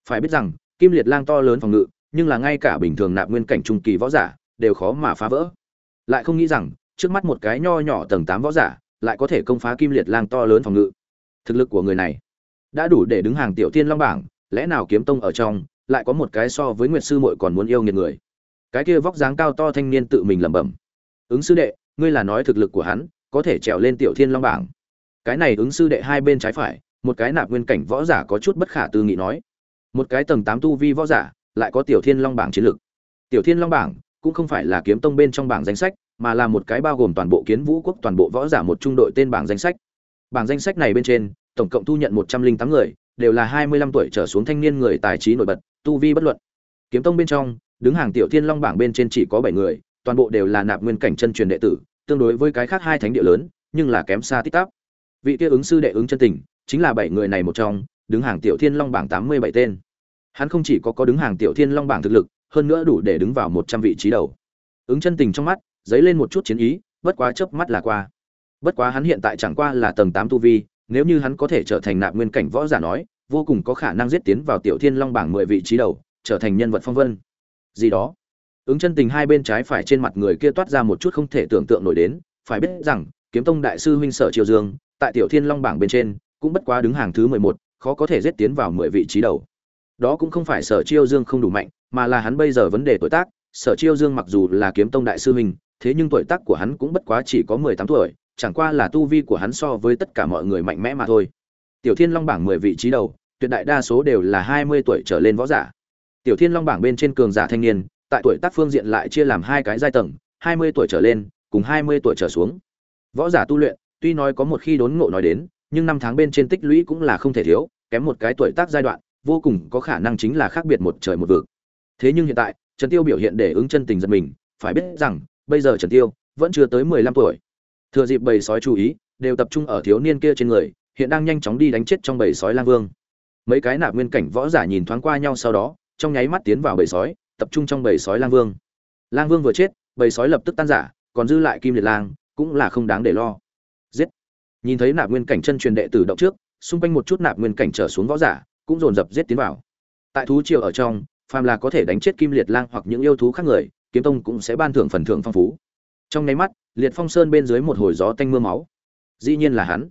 Phải biết rằng, kim liệt lang to lớn phòng ngự, nhưng là ngay cả bình thường nạp nguyên cảnh trung kỳ võ giả, đều khó mà phá vỡ. Lại không nghĩ rằng, trước mắt một cái nho nhỏ tầng tám võ giả, lại có thể công phá kim liệt lang to lớn phòng ngự. Thực lực của người này, đã đủ để đứng hàng tiểu thiên long bảng, lẽ nào kiếm tông ở trong lại có một cái so với nguyệt sư muội còn muốn yêu nghiệt người. Cái kia vóc dáng cao to thanh niên tự mình lẩm bẩm. Ứng sư đệ, ngươi là nói thực lực của hắn, có thể trèo lên tiểu thiên long bảng. Cái này ứng sư đệ hai bên trái phải, một cái nạp nguyên cảnh võ giả có chút bất khả tư nghị nói. Một cái tầng tám tu vi võ giả, lại có tiểu thiên long bảng chiến lực. Tiểu thiên long bảng cũng không phải là kiếm tông bên trong bảng danh sách, mà là một cái bao gồm toàn bộ kiến vũ quốc, toàn bộ võ giả một trung đội tên bảng danh sách. Bảng danh sách này bên trên, tổng cộng thu nhận một trăm linh tám người, đều là hai mươi lăm tuổi trở xuống thanh niên người tài trí nổi bật tu vi bất luận. Kiếm tông bên trong, đứng hàng tiểu thiên long bảng bên trên chỉ có bảy người, toàn bộ đều là nạp nguyên cảnh chân truyền đệ tử, tương đối với cái khác hai thánh địa lớn, nhưng là kém xa tích tắp vị kia ứng sư đệ ứng chân tình, chính là bảy người này một trong, đứng hàng tiểu thiên long bảng tám mươi bảy tên. Hắn không chỉ có có đứng hàng tiểu thiên long bảng thực lực, hơn nữa đủ để đứng vào một trăm vị trí đầu. Ứng chân tình trong mắt, dấy lên một chút chiến ý, bất quá chớp mắt là qua. Bất quá hắn hiện tại chẳng qua là tầng tám tu vi, nếu như hắn có thể trở thành nạp nguyên cảnh võ giả nói vô cùng có khả năng giết tiến vào tiểu thiên long bảng mười vị trí đầu, trở thành nhân vật phong vân. Gì đó? Ứng chân tình hai bên trái phải trên mặt người kia toát ra một chút không thể tưởng tượng nổi đến, phải biết rằng, kiếm tông đại sư huynh sở triều dương, tại tiểu thiên long bảng bên trên, cũng bất quá đứng hàng thứ mười một, khó có thể giết tiến vào mười vị trí đầu. Đó cũng không phải sở chiêu dương không đủ mạnh, mà là hắn bây giờ vấn đề tuổi tác, sở chiêu dương mặc dù là kiếm tông đại sư huynh, thế nhưng tuổi tác của hắn cũng bất quá chỉ có mười tám tuổi, chẳng qua là tu vi của hắn so với tất cả mọi người mạnh mẽ mà thôi tiểu thiên long bảng mười vị trí đầu, tuyệt đại đa số đều là hai mươi tuổi trở lên võ giả. Tiểu thiên long bảng bên trên cường giả thanh niên, tại tuổi tác phương diện lại chia làm hai cái giai tầng, hai mươi tuổi trở lên, cùng hai mươi tuổi trở xuống. Võ giả tu luyện, tuy nói có một khi đốn ngộ nói đến, nhưng năm tháng bên trên tích lũy cũng là không thể thiếu, kém một cái tuổi tác giai đoạn, vô cùng có khả năng chính là khác biệt một trời một vực. Thế nhưng hiện tại, trần tiêu biểu hiện để ứng chân tình giật mình, phải biết rằng, bây giờ trần tiêu vẫn chưa tới mười lăm tuổi. Thừa dịp bầy sói chú ý, đều tập trung ở thiếu niên kia trên người hiện đang nhanh chóng đi đánh chết trong bầy sói lang vương. Mấy cái nạp nguyên cảnh võ giả nhìn thoáng qua nhau sau đó, trong nháy mắt tiến vào bầy sói, tập trung trong bầy sói lang vương. Lang vương vừa chết, bầy sói lập tức tan giả còn dư lại kim liệt lang, cũng là không đáng để lo. Giết! Nhìn thấy nạp nguyên cảnh chân truyền đệ tử động trước, xung quanh một chút nạp nguyên cảnh trở xuống võ giả, cũng dồn dập giết tiến vào. Tại thú triều ở trong, phàm là có thể đánh chết kim liệt lang hoặc những yêu thú khác người, kiếm tông cũng sẽ ban thưởng phần thưởng phong phú. Trong nháy mắt, liệt phong sơn bên dưới một hồi gió tanh mưa máu. Dĩ nhiên là hắn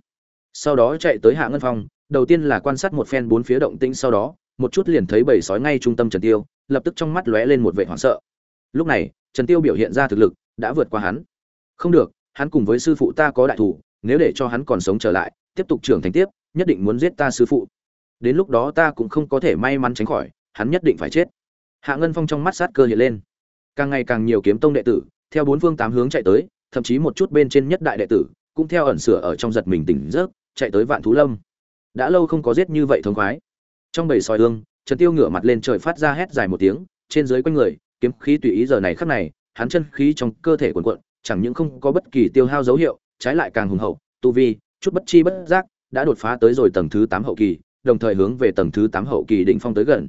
sau đó chạy tới hạ ngân phong, đầu tiên là quan sát một phen bốn phía động tĩnh sau đó, một chút liền thấy bầy sói ngay trung tâm trần tiêu, lập tức trong mắt lóe lên một vẻ hoảng sợ. Lúc này, trần tiêu biểu hiện ra thực lực, đã vượt qua hắn. Không được, hắn cùng với sư phụ ta có đại thủ, nếu để cho hắn còn sống trở lại, tiếp tục trưởng thành tiếp, nhất định muốn giết ta sư phụ. Đến lúc đó ta cũng không có thể may mắn tránh khỏi, hắn nhất định phải chết. Hạ ngân phong trong mắt sát cơ hiện lên. Càng ngày càng nhiều kiếm tông đệ tử, theo bốn phương tám hướng chạy tới, thậm chí một chút bên trên nhất đại đệ tử, cũng theo ẩn sửa ở trong giật mình tỉnh giấc chạy tới vạn thú lâm. Đã lâu không có giết như vậy thống khoái. Trong bầy soi hương trần tiêu ngửa mặt lên trời phát ra hét dài một tiếng trên dưới quanh người kiếm khí tùy ý giờ này khắc này hắn chân khí trong cơ thể cuồn cuộn chẳng những không có bất kỳ tiêu hao dấu hiệu trái lại càng hùng hậu tu vi chút bất chi bất giác đã đột phá tới rồi tầng thứ tám hậu kỳ đồng thời hướng về tầng thứ tám hậu kỳ đỉnh phong tới gần.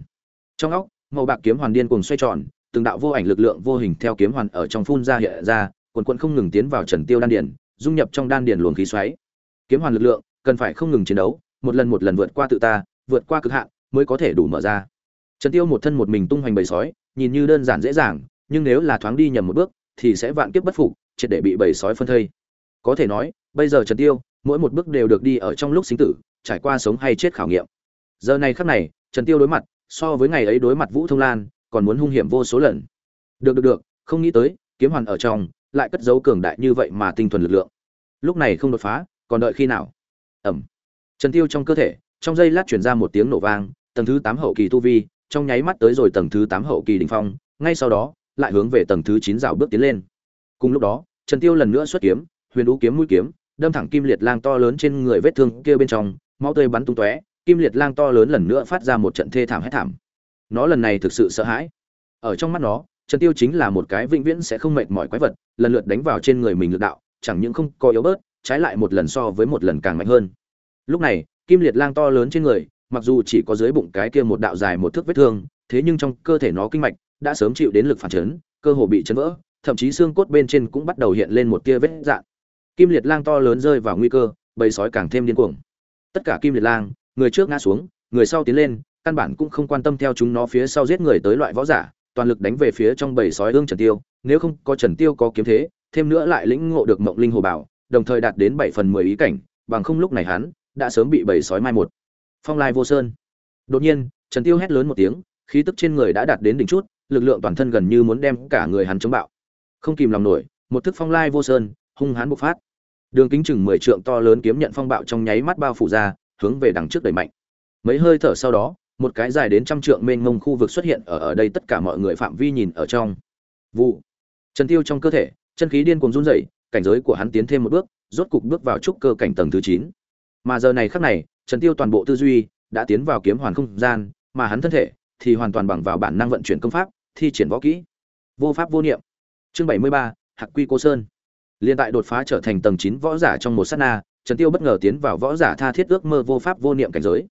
Trong óc màu bạc kiếm hoàn điên cuồng xoay tròn từng đạo vô ảnh lực lượng vô hình theo kiếm hoàn ở trong phun ra hiện ra quần quần không ngừng tiến vào Trần Tiêu đan điền, dung nhập trong đan điền luồng khí xoáy. Kiếm hoàn lực lượng cần phải không ngừng chiến đấu, một lần một lần vượt qua tự ta, vượt qua cực hạn, mới có thể đủ mở ra. Trần tiêu một thân một mình tung hoành bầy sói, nhìn như đơn giản dễ dàng, nhưng nếu là thoáng đi nhầm một bước, thì sẽ vạn kiếp bất phục, triệt để bị bầy sói phân thây. Có thể nói, bây giờ trần tiêu, mỗi một bước đều được đi ở trong lúc sinh tử, trải qua sống hay chết khảo nghiệm. Giờ này khắc này, trần tiêu đối mặt, so với ngày ấy đối mặt vũ thông lan, còn muốn hung hiểm vô số lần. Được được được, không nghĩ tới, kiếm hoàn ở trong, lại cất giấu cường đại như vậy mà tinh thuần lực lượng. Lúc này không đột phá, còn đợi khi nào? Ẩm. Trần tiêu trong cơ thể, trong giây lát chuyển ra một tiếng nổ vang, tầng thứ tám hậu kỳ tu vi, trong nháy mắt tới rồi tầng thứ tám hậu kỳ đỉnh phong, ngay sau đó, lại hướng về tầng thứ chín rào bước tiến lên. Cùng lúc đó, trần tiêu lần nữa xuất kiếm, huyền ú kiếm mũi kiếm, đâm thẳng kim liệt lang to lớn trên người vết thương kia bên trong, máu tươi bắn tung tóe, kim liệt lang to lớn lần nữa phát ra một trận thê thảm hết thảm. Nó lần này thực sự sợ hãi. Ở trong mắt nó, trần tiêu chính là một cái vĩnh viễn sẽ không mệt mỏi quái vật, lần lượt đánh vào trên người mình lực đạo, chẳng những không có yếu bớt trái lại một lần so với một lần càng mạnh hơn. Lúc này, kim liệt lang to lớn trên người, mặc dù chỉ có dưới bụng cái kia một đạo dài một thước vết thương, thế nhưng trong cơ thể nó kinh mạch đã sớm chịu đến lực phản chấn, cơ hồ bị chấn vỡ, thậm chí xương cốt bên trên cũng bắt đầu hiện lên một tia vết dạn kim liệt lang to lớn rơi vào nguy cơ, bầy sói càng thêm điên cuồng. Tất cả kim liệt lang, người trước ngã xuống, người sau tiến lên, căn bản cũng không quan tâm theo chúng nó phía sau giết người tới loại võ giả, toàn lực đánh về phía trong bầy sói ương trần tiêu, nếu không có trần tiêu có kiếm thế, thêm nữa lại lĩnh ngộ được mộng linh hồ bảo đồng thời đạt đến bảy phần mười ý cảnh, bằng không lúc này hắn đã sớm bị bầy sói mai một. Phong lai vô sơn. Đột nhiên, trần tiêu hét lớn một tiếng, khí tức trên người đã đạt đến đỉnh chút, lực lượng toàn thân gần như muốn đem cả người hắn chống bạo. Không kìm lòng nổi, một thức phong lai vô sơn, hung hãn bộc phát. Đường kính chừng mười trượng to lớn kiếm nhận phong bạo trong nháy mắt bao phủ ra, hướng về đằng trước đẩy mạnh. Mấy hơi thở sau đó, một cái dài đến trăm trượng mênh mông khu vực xuất hiện ở ở đây tất cả mọi người phạm vi nhìn ở trong. Vụ. Trần tiêu trong cơ thể, chân khí điên cuồng run rẩy cảnh giới của hắn tiến thêm một bước, rốt cục bước vào trúc cơ cảnh tầng thứ chín. Mà giờ này khắc này, trần tiêu toàn bộ tư duy đã tiến vào kiếm hoàn không gian, mà hắn thân thể thì hoàn toàn bằng vào bản năng vận chuyển công pháp, thi triển võ kỹ. Vô pháp vô niệm. Chương bảy mươi ba, hạc quy cô sơn. Liên tại đột phá trở thành tầng chín võ giả trong một sát na, trần tiêu bất ngờ tiến vào võ giả tha thiết ước mơ vô pháp vô niệm cảnh giới.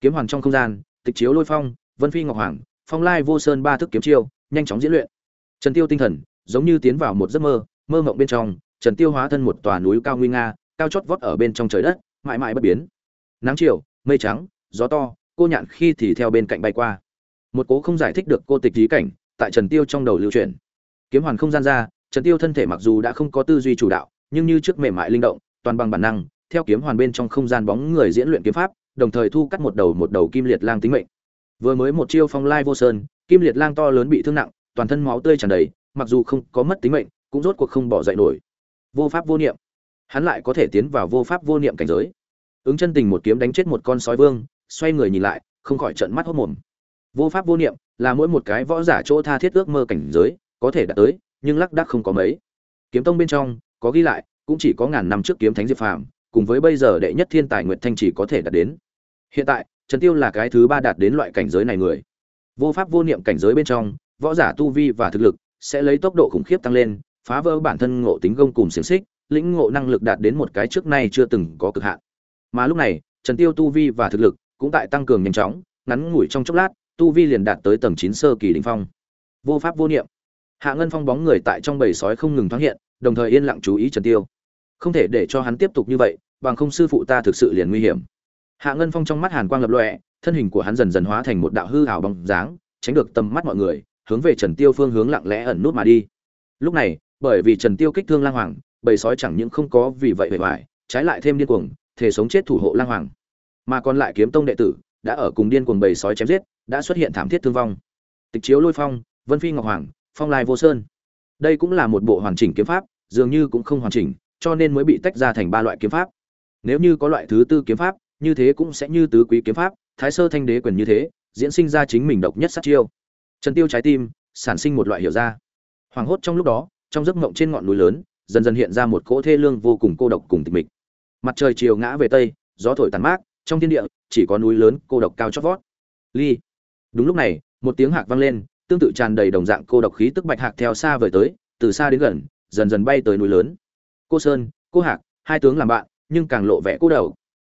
Kiếm hoàn trong không gian, tịch chiếu lôi phong, vân phi ngọc hoàng, phong lai vô sơn ba thức kiếm chiêu, nhanh chóng diễn luyện. Trần tiêu tinh thần giống như tiến vào một giấc mơ mơ mộng bên trong trần tiêu hóa thân một tòa núi cao nguy nga, cao chót vót ở bên trong trời đất, mãi mãi bất biến. Nắng chiều, mây trắng, gió to, cô nhạn khi thì theo bên cạnh bay qua. Một cố không giải thích được cô tịch ý cảnh tại trần tiêu trong đầu lưu truyền kiếm hoàn không gian ra, trần tiêu thân thể mặc dù đã không có tư duy chủ đạo, nhưng như trước mềm mại linh động, toàn bằng bản năng, theo kiếm hoàn bên trong không gian bóng người diễn luyện kiếm pháp, đồng thời thu cắt một đầu một đầu kim liệt lang tính mệnh. Vừa mới một chiêu phong lai vô sơn, kim liệt lang to lớn bị thương nặng, toàn thân máu tươi tràn đầy, mặc dù không có mất tính mệnh, cũng rốt cuộc không bỏ dậy nổi vô pháp vô niệm. Hắn lại có thể tiến vào vô pháp vô niệm cảnh giới. Ứng chân tình một kiếm đánh chết một con sói vương, xoay người nhìn lại, không khỏi trận mắt hốt mồm. Vô pháp vô niệm là mỗi một cái võ giả chỗ tha thiết ước mơ cảnh giới, có thể đạt tới, nhưng lắc đắc không có mấy. Kiếm tông bên trong, có ghi lại, cũng chỉ có ngàn năm trước kiếm thánh diệp phàm, cùng với bây giờ đệ nhất thiên tài nguyệt thanh chỉ có thể đạt đến. Hiện tại, trần tiêu là cái thứ ba đạt đến loại cảnh giới này người. Vô pháp vô niệm cảnh giới bên trong, võ giả tu vi và thực lực sẽ lấy tốc độ khủng khiếp tăng lên phá vỡ bản thân ngộ tính gông cùng xiềng xích, lĩnh ngộ năng lực đạt đến một cái trước nay chưa từng có cực hạn. Mà lúc này, trần tiêu tu vi và thực lực cũng tại tăng cường nhanh chóng, ngắn ngủi trong chốc lát, tu vi liền đạt tới tầng chín sơ kỳ đỉnh phong. Vô pháp vô niệm. Hạ ngân phong bóng người tại trong bầy sói không ngừng thoáng hiện, đồng thời yên lặng chú ý trần tiêu. Không thể để cho hắn tiếp tục như vậy, bằng không sư phụ ta thực sự liền nguy hiểm. Hạ ngân phong trong mắt hàn quang lập lọe thân hình của hắn dần dần hóa thành một đạo hư ảo bóng dáng, tránh được tầm mắt mọi người, hướng về trần tiêu phương hướng lặng lẽ ẩn nút mà đi. Lúc này bởi vì trần tiêu kích thương lang hoàng, bầy sói chẳng những không có vì vậy bề bại trái lại thêm điên cuồng thể sống chết thủ hộ lang hoàng. Mà còn lại kiếm tông đệ tử đã ở cùng điên cuồng bầy sói chém giết, đã xuất hiện thảm thiết thương vong. Tịch chiếu lôi phong, vân phi ngọc hoàng, phong lai vô sơn. Đây cũng là một bộ hoàn chỉnh kiếm pháp, dường như cũng không hoàn chỉnh, cho nên mới bị tách ra thành ba loại kiếm pháp. Nếu như có loại thứ tư kiếm pháp, như thế cũng sẽ như tứ quý kiếm pháp, thái sơ thanh đế quyền như thế, diễn sinh ra chính mình độc nhất sát chiêu. Trần tiêu trái tim, sản sinh một loại hiểu ra. Hoàng hốt trong lúc đó trong giấc mộng trên ngọn núi lớn, dần dần hiện ra một cỗ thê lương vô cùng cô độc cùng tịch mịch. Mặt trời chiều ngã về tây, gió thổi tàn mát, trong thiên địa, chỉ có núi lớn cô độc cao chót vót. Ly. Đúng lúc này, một tiếng hạc vang lên, tương tự tràn đầy đồng dạng cô độc khí tức bạch hạc theo xa vời tới, từ xa đến gần, dần dần bay tới núi lớn. Cô sơn, cô hạc, hai tướng làm bạn, nhưng càng lộ vẻ cô đầu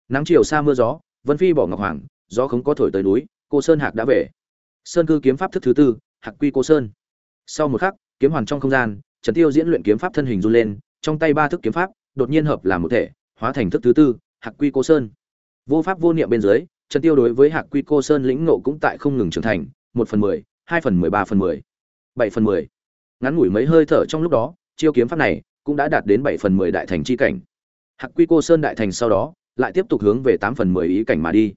nắng chiều xa mưa gió, vân phi bỏ ngọc hoàng, gió không có thổi tới núi, cô sơn hạc đã về. Sơn cư kiếm pháp thức thứ tư, hạc quy cô sơn. Sau một khắc, kiếm hoàn trong không gian trần tiêu diễn luyện kiếm pháp thân hình run lên, trong tay ba thức kiếm pháp, đột nhiên hợp làm một thể, hóa thành thức thứ tư, hạc quy cô sơn. Vô pháp vô niệm bên dưới, trần tiêu đối với hạc quy cô sơn lĩnh ngộ cũng tại không ngừng trưởng thành, một phần mười, hai phần mười, ba phần mười, bảy phần mười. Ngắn ngủi mấy hơi thở trong lúc đó, chiêu kiếm pháp này cũng đã đạt đến bảy phần mười đại thành chi cảnh. Hạc quy cô sơn đại thành sau đó, lại tiếp tục hướng về tám phần mười ý cảnh mà đi.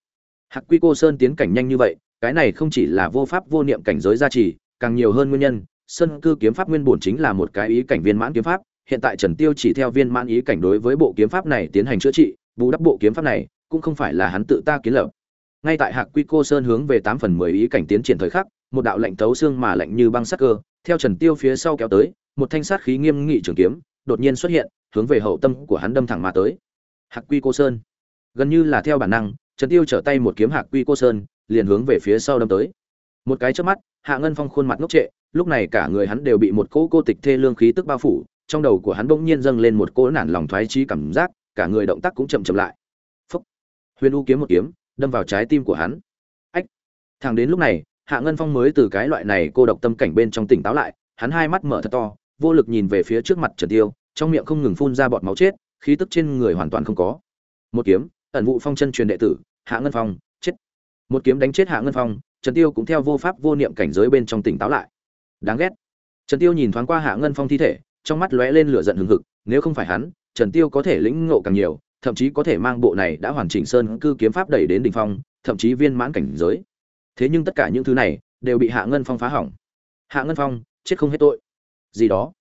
Hạc quy cô sơn tiến cảnh nhanh như vậy, cái này không chỉ là vô pháp vô niệm cảnh giới gia trì, càng nhiều hơn nguyên nhân sơn cư kiếm pháp nguyên bổn chính là một cái ý cảnh viên mãn kiếm pháp, hiện tại trần tiêu chỉ theo viên mãn ý cảnh đối với bộ kiếm pháp này tiến hành chữa trị, bù đắp bộ kiếm pháp này, cũng không phải là hắn tự ta kiến lập. Ngay tại hạc quy cô sơn hướng về tám phần mười ý cảnh tiến triển thời khắc, một đạo lệnh tấu xương mà lạnh như băng sắc cơ, theo trần tiêu phía sau kéo tới, một thanh sát khí nghiêm nghị trường kiếm, đột nhiên xuất hiện, hướng về hậu tâm của hắn đâm thẳng mà tới. Hạc quy cô sơn. Gần như là theo bản năng, trần tiêu trở tay một kiếm hạc quy cô sơn, liền hướng về phía sau đâm tới. Một cái chớp mắt, hạ ngân phong khuôn mặt ngốc trệ lúc này cả người hắn đều bị một cỗ cô tịch thê lương khí tức bao phủ, trong đầu của hắn bỗng nhiên dâng lên một cỗ nản lòng thoái trí cảm giác, cả người động tác cũng chậm chậm lại. Phúc! Huyền u kiếm một kiếm, đâm vào trái tim của hắn. Ách! Thằng đến lúc này, hạ ngân phong mới từ cái loại này cô độc tâm cảnh bên trong tỉnh táo lại, hắn hai mắt mở thật to, vô lực nhìn về phía trước mặt trần tiêu, trong miệng không ngừng phun ra bọt máu chết, khí tức trên người hoàn toàn không có. Một kiếm, ẩn vụ phong chân truyền đệ tử, hạ ngân phong, chết. Một kiếm đánh chết hạ ngân phong, trần tiêu cũng theo vô pháp vô niệm cảnh giới bên trong tỉnh táo lại đáng ghét. Trần tiêu nhìn thoáng qua hạ ngân phong thi thể, trong mắt lóe lên lửa giận hừng hực, nếu không phải hắn, trần tiêu có thể lĩnh ngộ càng nhiều, thậm chí có thể mang bộ này đã hoàn chỉnh sơn cư kiếm pháp đẩy đến đỉnh phong, thậm chí viên mãn cảnh giới. Thế nhưng tất cả những thứ này đều bị hạ ngân phong phá hỏng. Hạ ngân phong, chết không hết tội. Gì đó?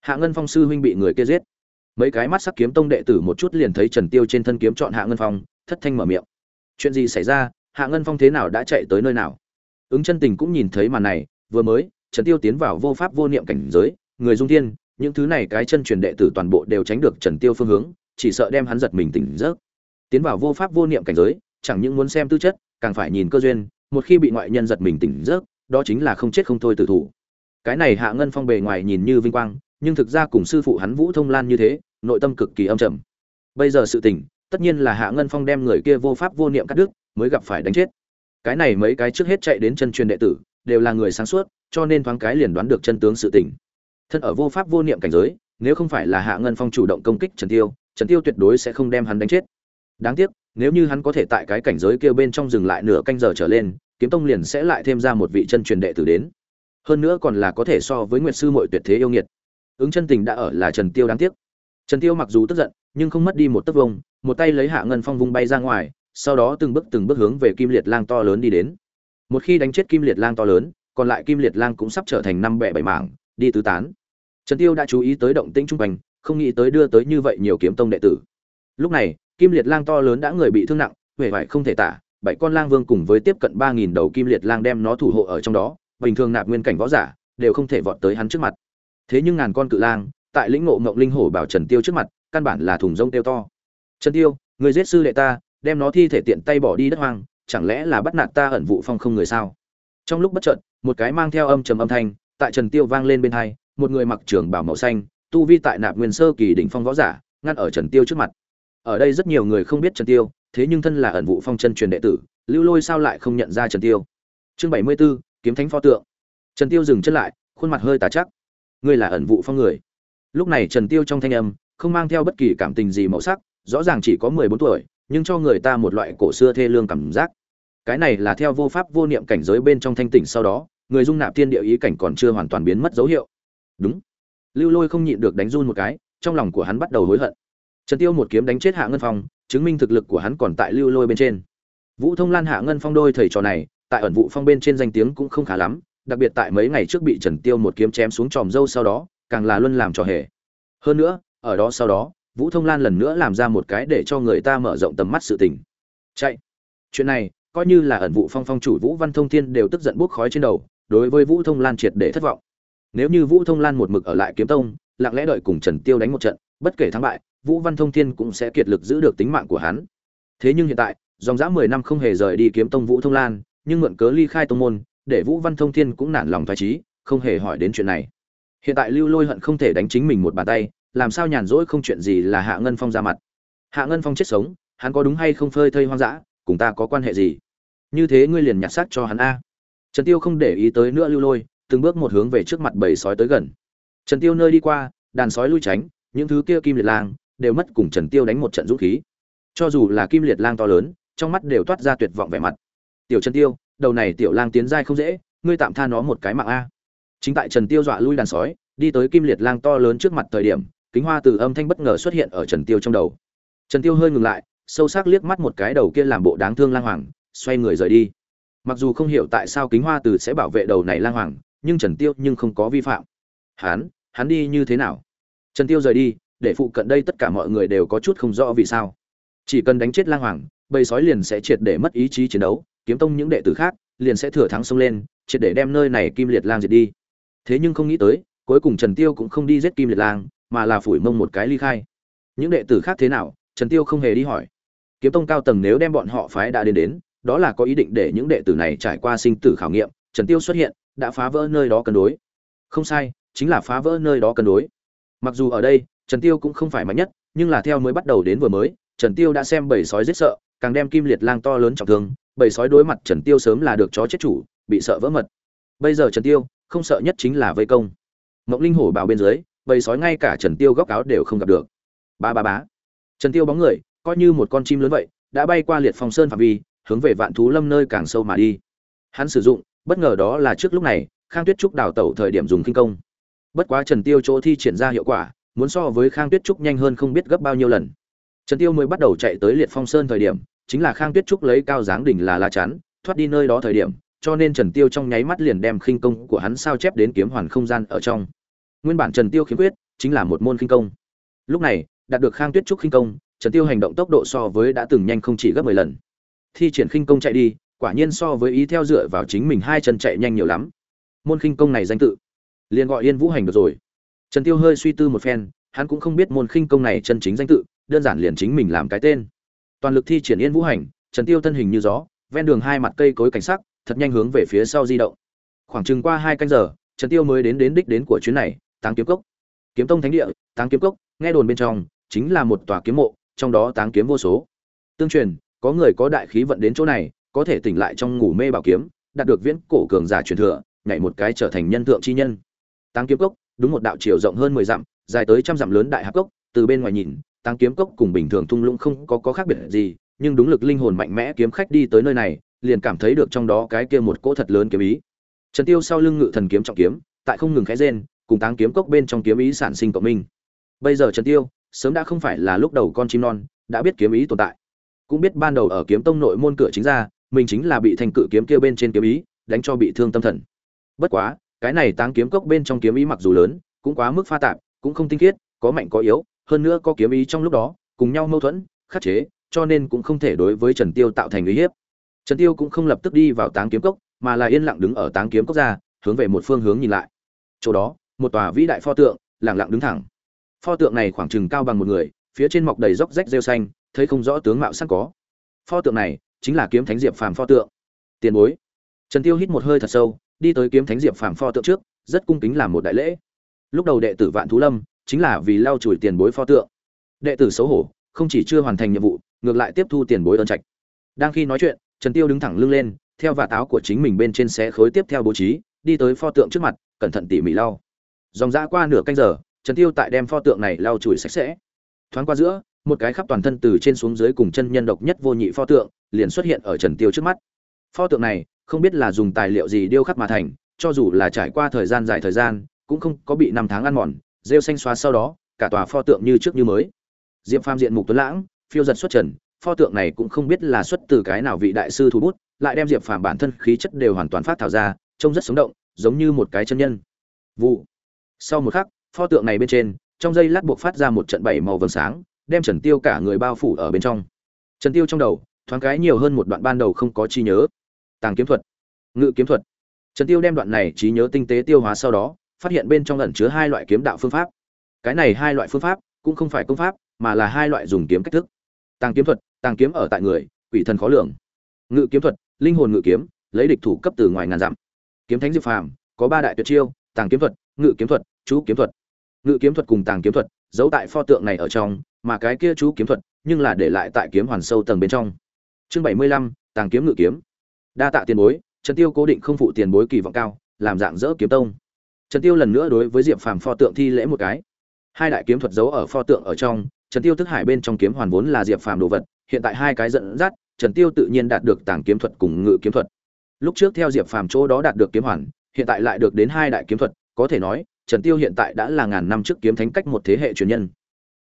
Hạ ngân phong sư huynh bị người kia giết. Mấy cái mắt sắc kiếm tông đệ tử một chút liền thấy trần tiêu trên thân kiếm chọn hạ ngân phong, thất thanh mở miệng. Chuyện gì xảy ra? Hạ ngân phong thế nào đã chạy tới nơi nào? Ứng chân tình cũng nhìn thấy màn này, vừa mới trần tiêu tiến vào vô pháp vô niệm cảnh giới, người dung thiên, những thứ này cái chân truyền đệ tử toàn bộ đều tránh được trần tiêu phương hướng, chỉ sợ đem hắn giật mình tỉnh giấc. Tiến vào vô pháp vô niệm cảnh giới, chẳng những muốn xem tư chất, càng phải nhìn cơ duyên, một khi bị ngoại nhân giật mình tỉnh giấc, đó chính là không chết không thôi tử thủ. Cái này hạ ngân phong bề ngoài nhìn như vinh quang, nhưng thực ra cùng sư phụ hắn vũ thông lan như thế, nội tâm cực kỳ âm trầm. Bây giờ sự tình, tất nhiên là hạ ngân phong đem người kia vô pháp vô niệm cắt đứt, mới gặp phải đánh chết. Cái này mấy cái trước hết chạy đến chân truyền đệ tử, đều là người sáng suốt cho nên thoáng cái liền đoán được chân tướng sự tình. Thân ở vô pháp vô niệm cảnh giới, nếu không phải là hạ ngân phong chủ động công kích trần tiêu trần tiêu tuyệt đối sẽ không đem hắn đánh chết. Đáng tiếc, nếu như hắn có thể tại cái cảnh giới kia bên trong dừng lại nửa canh giờ trở lên, kiếm tông liền sẽ lại thêm ra một vị chân truyền đệ tử đến. Hơn nữa còn là có thể so với nguyệt sư muội tuyệt thế yêu nghiệt. Ứng chân tình đã ở là trần tiêu đáng tiếc. Trần tiêu mặc dù tức giận, nhưng không mất đi một tấc vông, một tay lấy hạ ngân phong vung bay ra ngoài, sau đó từng bước từng bước hướng về kim liệt lang to lớn đi đến. Một khi đánh chết kim liệt lang to lớn còn lại kim liệt lang cũng sắp trở thành năm bẻ bảy mảng, đi tứ tán. Trần tiêu đã chú ý tới động tĩnh trung quanh, không nghĩ tới đưa tới như vậy nhiều kiếm tông đệ tử. Lúc này, kim liệt lang to lớn đã người bị thương nặng, huệ vải không thể tả, bảy con lang vương cùng với tiếp cận ba nghìn đầu kim liệt lang đem nó thủ hộ ở trong đó, bình thường nạp nguyên cảnh võ giả, đều không thể vọt tới hắn trước mặt. Thế nhưng ngàn con cự lang, tại lĩnh ngộ ngộng linh hổ bảo trần tiêu trước mặt, căn bản là thùng rông tiêu to. Trần tiêu, người giết sư đệ ta, đem nó thi thể tiện tay bỏ đi đất hoang, chẳng lẽ là bắt nạt ta ẩn vụ phong không người sao? Trong lúc bất chợt một cái mang theo âm trầm âm thanh tại trần tiêu vang lên bên hai một người mặc trường bảo màu xanh tu vi tại nạp nguyên sơ kỳ đỉnh phong võ giả ngăn ở trần tiêu trước mặt. Ở đây rất nhiều người không biết trần tiêu thế nhưng thân là ẩn vụ phong chân truyền đệ tử lưu lôi sao lại không nhận ra trần tiêu? Chương bảy mươi 74, kiếm thánh pho tượng. Trần tiêu dừng chân lại khuôn mặt hơi tà chắc ngươi là ẩn vụ phong người. Lúc này trần tiêu trong thanh âm không mang theo bất kỳ cảm tình gì màu sắc rõ ràng chỉ có mười bốn tuổi nhưng cho người ta một loại cổ xưa thê lương cảm giác cái này là theo vô pháp vô niệm cảnh giới bên trong thanh tỉnh sau đó, người dung nạp thiên địa ý cảnh còn chưa hoàn toàn biến mất dấu hiệu. Đúng. Lưu lôi không nhịn được đánh run một cái, trong lòng của hắn bắt đầu hối hận. Trần tiêu một kiếm đánh chết hạ ngân phong, chứng minh thực lực của hắn còn tại lưu lôi bên trên. Vũ thông lan hạ ngân phong đôi thầy trò này, tại ẩn vụ phong bên trên danh tiếng cũng không khá lắm, đặc biệt tại mấy ngày trước bị trần tiêu một kiếm chém xuống tròm dâu sau đó, càng là luân làm trò hề. Hơn nữa, ở đó sau đó, vũ thông lan lần nữa làm ra một cái để cho người ta mở rộng tầm mắt sự tình. Chạy. Chuyện này coi như là ẩn vụ phong phong chủ vũ văn thông thiên đều tức giận bốc khói trên đầu, đối với vũ thông lan triệt để thất vọng. Nếu như vũ thông lan một mực ở lại kiếm tông, lặng lẽ đợi cùng trần tiêu đánh một trận, bất kể thắng bại, vũ văn thông thiên cũng sẽ kiệt lực giữ được tính mạng của hắn. Thế nhưng hiện tại, dòng dã mười năm không hề rời đi kiếm tông vũ thông lan, nhưng mượn cớ ly khai tông môn, để vũ văn thông thiên cũng nản lòng thoái trí không hề hỏi đến chuyện này. Hiện tại lưu lôi hận không thể đánh chính mình một bàn tay, làm sao nhàn rỗi không chuyện gì là hạ ngân phong ra mặt. Hạ ngân phong chết sống, hắn có đúng hay không phơi thây hoang dã cùng ta có quan hệ gì? Như thế ngươi liền nhặt xác cho hắn a. Trần tiêu không để ý tới nữa lưu lôi, từng bước một hướng về trước mặt bầy sói tới gần. Trần tiêu nơi đi qua, đàn sói lui tránh, những thứ kia kim liệt lang đều mất cùng trần tiêu đánh một trận dũng khí. Cho dù là kim liệt lang to lớn, trong mắt đều toát ra tuyệt vọng vẻ mặt. Tiểu trần tiêu, đầu này tiểu lang tiến giai không dễ, ngươi tạm tha nó một cái mạng a. Chính tại trần tiêu dọa lui đàn sói, đi tới kim liệt lang to lớn trước mặt thời điểm, kính hoa từ âm thanh bất ngờ xuất hiện ở trần tiêu trong đầu. Trần tiêu hơi ngừng lại sâu sắc liếc mắt một cái đầu kia làm bộ đáng thương lang hoàng, xoay người rời đi. Mặc dù không hiểu tại sao kính hoa từ sẽ bảo vệ đầu này lang hoàng, nhưng trần tiêu nhưng không có vi phạm. Hắn hắn đi như thế nào? Trần tiêu rời đi, để phụ cận đây tất cả mọi người đều có chút không rõ vì sao. Chỉ cần đánh chết lang hoàng, bầy sói liền sẽ triệt để mất ý chí chiến đấu, kiếm tông những đệ tử khác liền sẽ thừa thắng xông lên, triệt để đem nơi này kim liệt lang diệt đi. Thế nhưng không nghĩ tới, cuối cùng trần tiêu cũng không đi giết kim liệt lang, mà là phủi mông một cái ly khai. Những đệ tử khác thế nào? Trần tiêu không hề đi hỏi kiếm tông cao tầng nếu đem bọn họ phái đã đến đến, đó là có ý định để những đệ tử này trải qua sinh tử khảo nghiệm, trần tiêu xuất hiện, đã phá vỡ nơi đó cân đối. Không sai, chính là phá vỡ nơi đó cân đối. Mặc dù ở đây, trần tiêu cũng không phải mạnh nhất, nhưng là theo mới bắt đầu đến vừa mới, trần tiêu đã xem bầy sói giết sợ, càng đem kim liệt lang to lớn trọng thương, bầy sói đối mặt trần tiêu sớm là được chó chết chủ, bị sợ vỡ mật. Bây giờ trần tiêu, không sợ nhất chính là vây công. Mộng linh hổ bảo bên dưới, bầy sói ngay cả trần tiêu góc áo đều không gặp được. Ba ba bá trần tiêu bóng người coi như một con chim lớn vậy, đã bay qua liệt phong sơn phạm vi, hướng về vạn thú lâm nơi càng sâu mà đi. Hắn sử dụng, bất ngờ đó là trước lúc này, khang tuyết trúc đào tẩu thời điểm dùng kinh công. Bất quá trần tiêu chỗ thi triển ra hiệu quả, muốn so với khang tuyết trúc nhanh hơn không biết gấp bao nhiêu lần. Trần tiêu mới bắt đầu chạy tới liệt phong sơn thời điểm, chính là khang tuyết trúc lấy cao dáng đỉnh là lá chắn, thoát đi nơi đó thời điểm, cho nên trần tiêu trong nháy mắt liền đem khinh công của hắn sao chép đến kiếm hoàn không gian ở trong. Nguyên bản trần tiêu khiếm quyết chính là một môn khinh công. Lúc này, đạt được khang tuyết trúc khinh công trần tiêu hành động tốc độ so với đã từng nhanh không chỉ gấp 10 lần. Thi triển khinh công chạy đi, quả nhiên so với ý theo dựa vào chính mình hai chân chạy nhanh nhiều lắm. Môn khinh công này danh tự, liền gọi yên vũ hành được rồi. Trần tiêu hơi suy tư một phen, hắn cũng không biết môn khinh công này chân chính danh tự, đơn giản liền chính mình làm cái tên. Toàn lực thi triển yên vũ hành, trần tiêu thân hình như gió, ven đường hai mặt cây cối cảnh sắc, thật nhanh hướng về phía sau di động. Khoảng chừng qua hai canh giờ, trần tiêu mới đến đến đích đến của chuyến này, táng kiếm cốc. Kiếm tông thánh địa, táng kiếm cốc, nghe đồn bên trong, chính là một tòa kiếm mộ trong đó táng kiếm vô số. Tương truyền, có người có đại khí vận đến chỗ này, có thể tỉnh lại trong ngủ mê bảo kiếm, đạt được viễn cổ cường giả truyền thừa, nhảy một cái trở thành nhân thượng chi nhân. Táng kiếm cốc, đúng một đạo chiều rộng hơn mười dặm, dài tới trăm dặm lớn đại hạp cốc, từ bên ngoài nhìn, táng kiếm cốc cùng bình thường thung lũng không có có khác biệt gì, nhưng đúng lực linh hồn mạnh mẽ kiếm khách đi tới nơi này, liền cảm thấy được trong đó cái kia một cỗ thật lớn kiếm ý. Trần tiêu sau lưng ngự thần kiếm trọng kiếm, tại không ngừng khẽ rên, cùng táng kiếm cốc bên trong kiếm ý sản sinh cộng minh. Bây giờ trần tiêu sớm đã không phải là lúc đầu con chim non đã biết kiếm ý tồn tại. Cũng biết ban đầu ở kiếm tông nội môn cửa chính ra, mình chính là bị thành cự kiếm kia bên trên kiếm ý đánh cho bị thương tâm thần. Bất quá, cái này táng kiếm cốc bên trong kiếm ý mặc dù lớn, cũng quá mức pha tạp, cũng không tinh khiết, có mạnh có yếu, hơn nữa có kiếm ý trong lúc đó, cùng nhau mâu thuẫn, khắc chế, cho nên cũng không thể đối với trần tiêu tạo thành uy hiếp. Trần tiêu cũng không lập tức đi vào táng kiếm cốc, mà là yên lặng đứng ở táng kiếm cốc ra, hướng về một phương hướng nhìn lại. Chỗ đó, một tòa vĩ đại pho tượng, lặng lặng đứng thẳng pho tượng này khoảng chừng cao bằng một người, phía trên mọc đầy róc rách rêu xanh, thấy không rõ tướng mạo sẵn có. Pho tượng này chính là kiếm thánh diệp phàm pho tượng. Tiền bối. Trần tiêu hít một hơi thật sâu, đi tới kiếm thánh diệp phàm pho tượng trước, rất cung kính làm một đại lễ. Lúc đầu đệ tử vạn thú lâm chính là vì lau chùi tiền bối pho tượng. Đệ tử xấu hổ, không chỉ chưa hoàn thành nhiệm vụ, ngược lại tiếp thu tiền bối ơn trạch. Đang khi nói chuyện, trần tiêu đứng thẳng lưng lên, theo và táo của chính mình bên trên xé khối tiếp theo bố trí, đi tới pho tượng trước mặt, cẩn thận tỉ mỉ lau. Dòng dã qua nửa canh giờ trần tiêu tại đem pho tượng này lau chùi sạch sẽ. Thoáng qua giữa, một cái khắp toàn thân từ trên xuống dưới cùng chân nhân độc nhất vô nhị pho tượng liền xuất hiện ở trần tiêu trước mắt. Pho tượng này, không biết là dùng tài liệu gì điêu khắc mà thành, cho dù là trải qua thời gian dài thời gian, cũng không có bị năm tháng ăn mòn, rêu xanh xóa sau đó, cả tòa pho tượng như trước như mới. Diệp phàm diện mục tuấn lãng, phiêu giật xuất trần, pho tượng này cũng không biết là xuất từ cái nào vị đại sư thủ bút, lại đem diệp phàm bản thân khí chất đều hoàn toàn phát thảo ra, trông rất sống động, giống như một cái chân nhân. Vụ. Sau một khắc pho tượng này bên trên, trong dây lát buộc phát ra một trận bảy màu vầng sáng, đem trần tiêu cả người bao phủ ở bên trong. Trần tiêu trong đầu, thoáng cái nhiều hơn một đoạn ban đầu không có chi nhớ. Tàng kiếm thuật, ngự kiếm thuật. Trần tiêu đem đoạn này trí nhớ tinh tế tiêu hóa sau đó, phát hiện bên trong ẩn chứa hai loại kiếm đạo phương pháp. Cái này hai loại phương pháp, cũng không phải công pháp, mà là hai loại dùng kiếm cách thức. Tàng kiếm thuật, tàng kiếm ở tại người, quỷ thần khó lường. Ngự kiếm thuật, linh hồn ngự kiếm, lấy địch thủ cấp từ ngoài ngàn dặm. Kiếm thánh diệp phàm, có ba đại tuyệt chiêu, tàng kiếm thuật, ngự kiếm thuật, chú kiếm thuật ngự kiếm thuật cùng tàng kiếm thuật giấu tại pho tượng này ở trong mà cái kia chú kiếm thuật nhưng là để lại tại kiếm hoàn sâu tầng bên trong. Chương bảy mươi lăm tàng kiếm ngự kiếm. Đa tạ tiền bối trần tiêu cố định không phụ tiền bối kỳ vọng cao làm dạng dỡ kiếm tông. Trần tiêu lần nữa đối với diệp phàm pho tượng thi lễ một cái. Hai đại kiếm thuật giấu ở pho tượng ở trong Trần Tiêu thức hải bên trong kiếm hoàn vốn là Diệp Phàm đồ vật, hiện tại hai cái dẫn dắt, Trần Tiêu tự nhiên đạt được tàng kiếm thuật cùng ngự kiếm thuật. Lúc trước theo Diệp Phàm chỗ đó đạt được kiếm hoàn, hiện tại lại được đến hai đại kiếm thuật, có thể nói, Trần Tiêu hiện tại đã là ngàn năm trước kiếm thánh cách một thế hệ truyền nhân.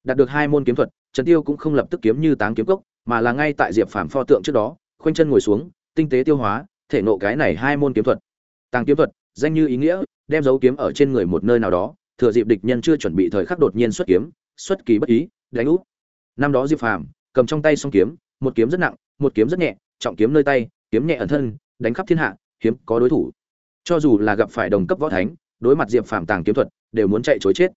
Đạt được hai môn kiếm thuật, Trần Tiêu cũng không lập tức kiếm như táng kiếm cốc, mà là ngay tại Diệp Phàm pho tượng trước đó, khoanh chân ngồi xuống, tinh tế tiêu hóa, thể nộ cái này hai môn kiếm thuật. Tàng kiếm thuật, danh như ý nghĩa, đem dấu kiếm ở trên người một nơi nào đó, thừa dịp địch nhân chưa chuẩn bị thời khắc đột nhiên xuất kiếm, xuất kỳ bất ý, đánh úp. Năm đó Diệp Phàm cầm trong tay song kiếm, một kiếm rất nặng, một kiếm rất nhẹ, trọng kiếm nơi tay, kiếm nhẹ ẩn thân, đánh khắp thiên hạ, hiếm có đối thủ. Cho dù là gặp phải đồng cấp võ thánh, đối mặt Diệp Phàm tàng kiếm thuật, đều muốn chạy chối chết.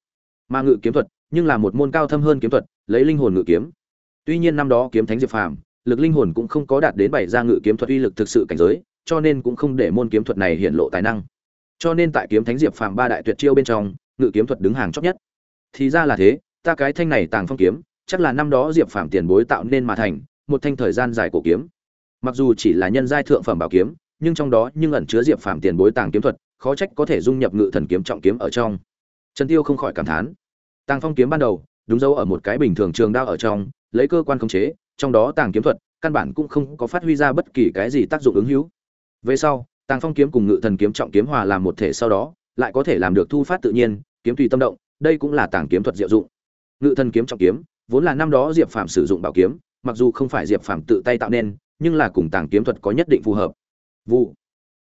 Mà ngự kiếm thuật, nhưng là một môn cao thâm hơn kiếm thuật, lấy linh hồn ngự kiếm. Tuy nhiên năm đó kiếm thánh Diệp Phàm, lực linh hồn cũng không có đạt đến bảy gia ngự kiếm thuật uy lực thực sự cảnh giới, cho nên cũng không để môn kiếm thuật này hiện lộ tài năng. Cho nên tại kiếm thánh Diệp Phàm ba đại tuyệt chiêu bên trong, ngự kiếm thuật đứng hàng chót nhất. Thì ra là thế, ta cái thanh này tàng phong kiếm, chắc là năm đó Diệp Phàm tiền bối tạo nên mà thành, một thanh thời gian dài cổ kiếm. Mặc dù chỉ là nhân giai thượng phẩm bảo kiếm, nhưng trong đó nhưng ẩn chứa Diệp Phàm tiền bối tàng kiếm thuật, khó trách có thể dung nhập ngự thần kiếm trọng kiếm ở trong. Trần Tiêu không khỏi cảm thán. Tàng phong kiếm ban đầu, đúng dấu ở một cái bình thường trường đao ở trong, lấy cơ quan khống chế, trong đó tàng kiếm thuật, căn bản cũng không có phát huy ra bất kỳ cái gì tác dụng ứng hữu. Về sau, tàng phong kiếm cùng ngự thần kiếm trọng kiếm hòa làm một thể sau đó, lại có thể làm được thu phát tự nhiên, kiếm tùy tâm động, đây cũng là tàng kiếm thuật diệu dụng. Ngự thần kiếm trọng kiếm, vốn là năm đó Diệp Phàm sử dụng bảo kiếm, mặc dù không phải Diệp Phàm tự tay tạo nên, nhưng là cùng tàng kiếm thuật có nhất định phù hợp. Vụ.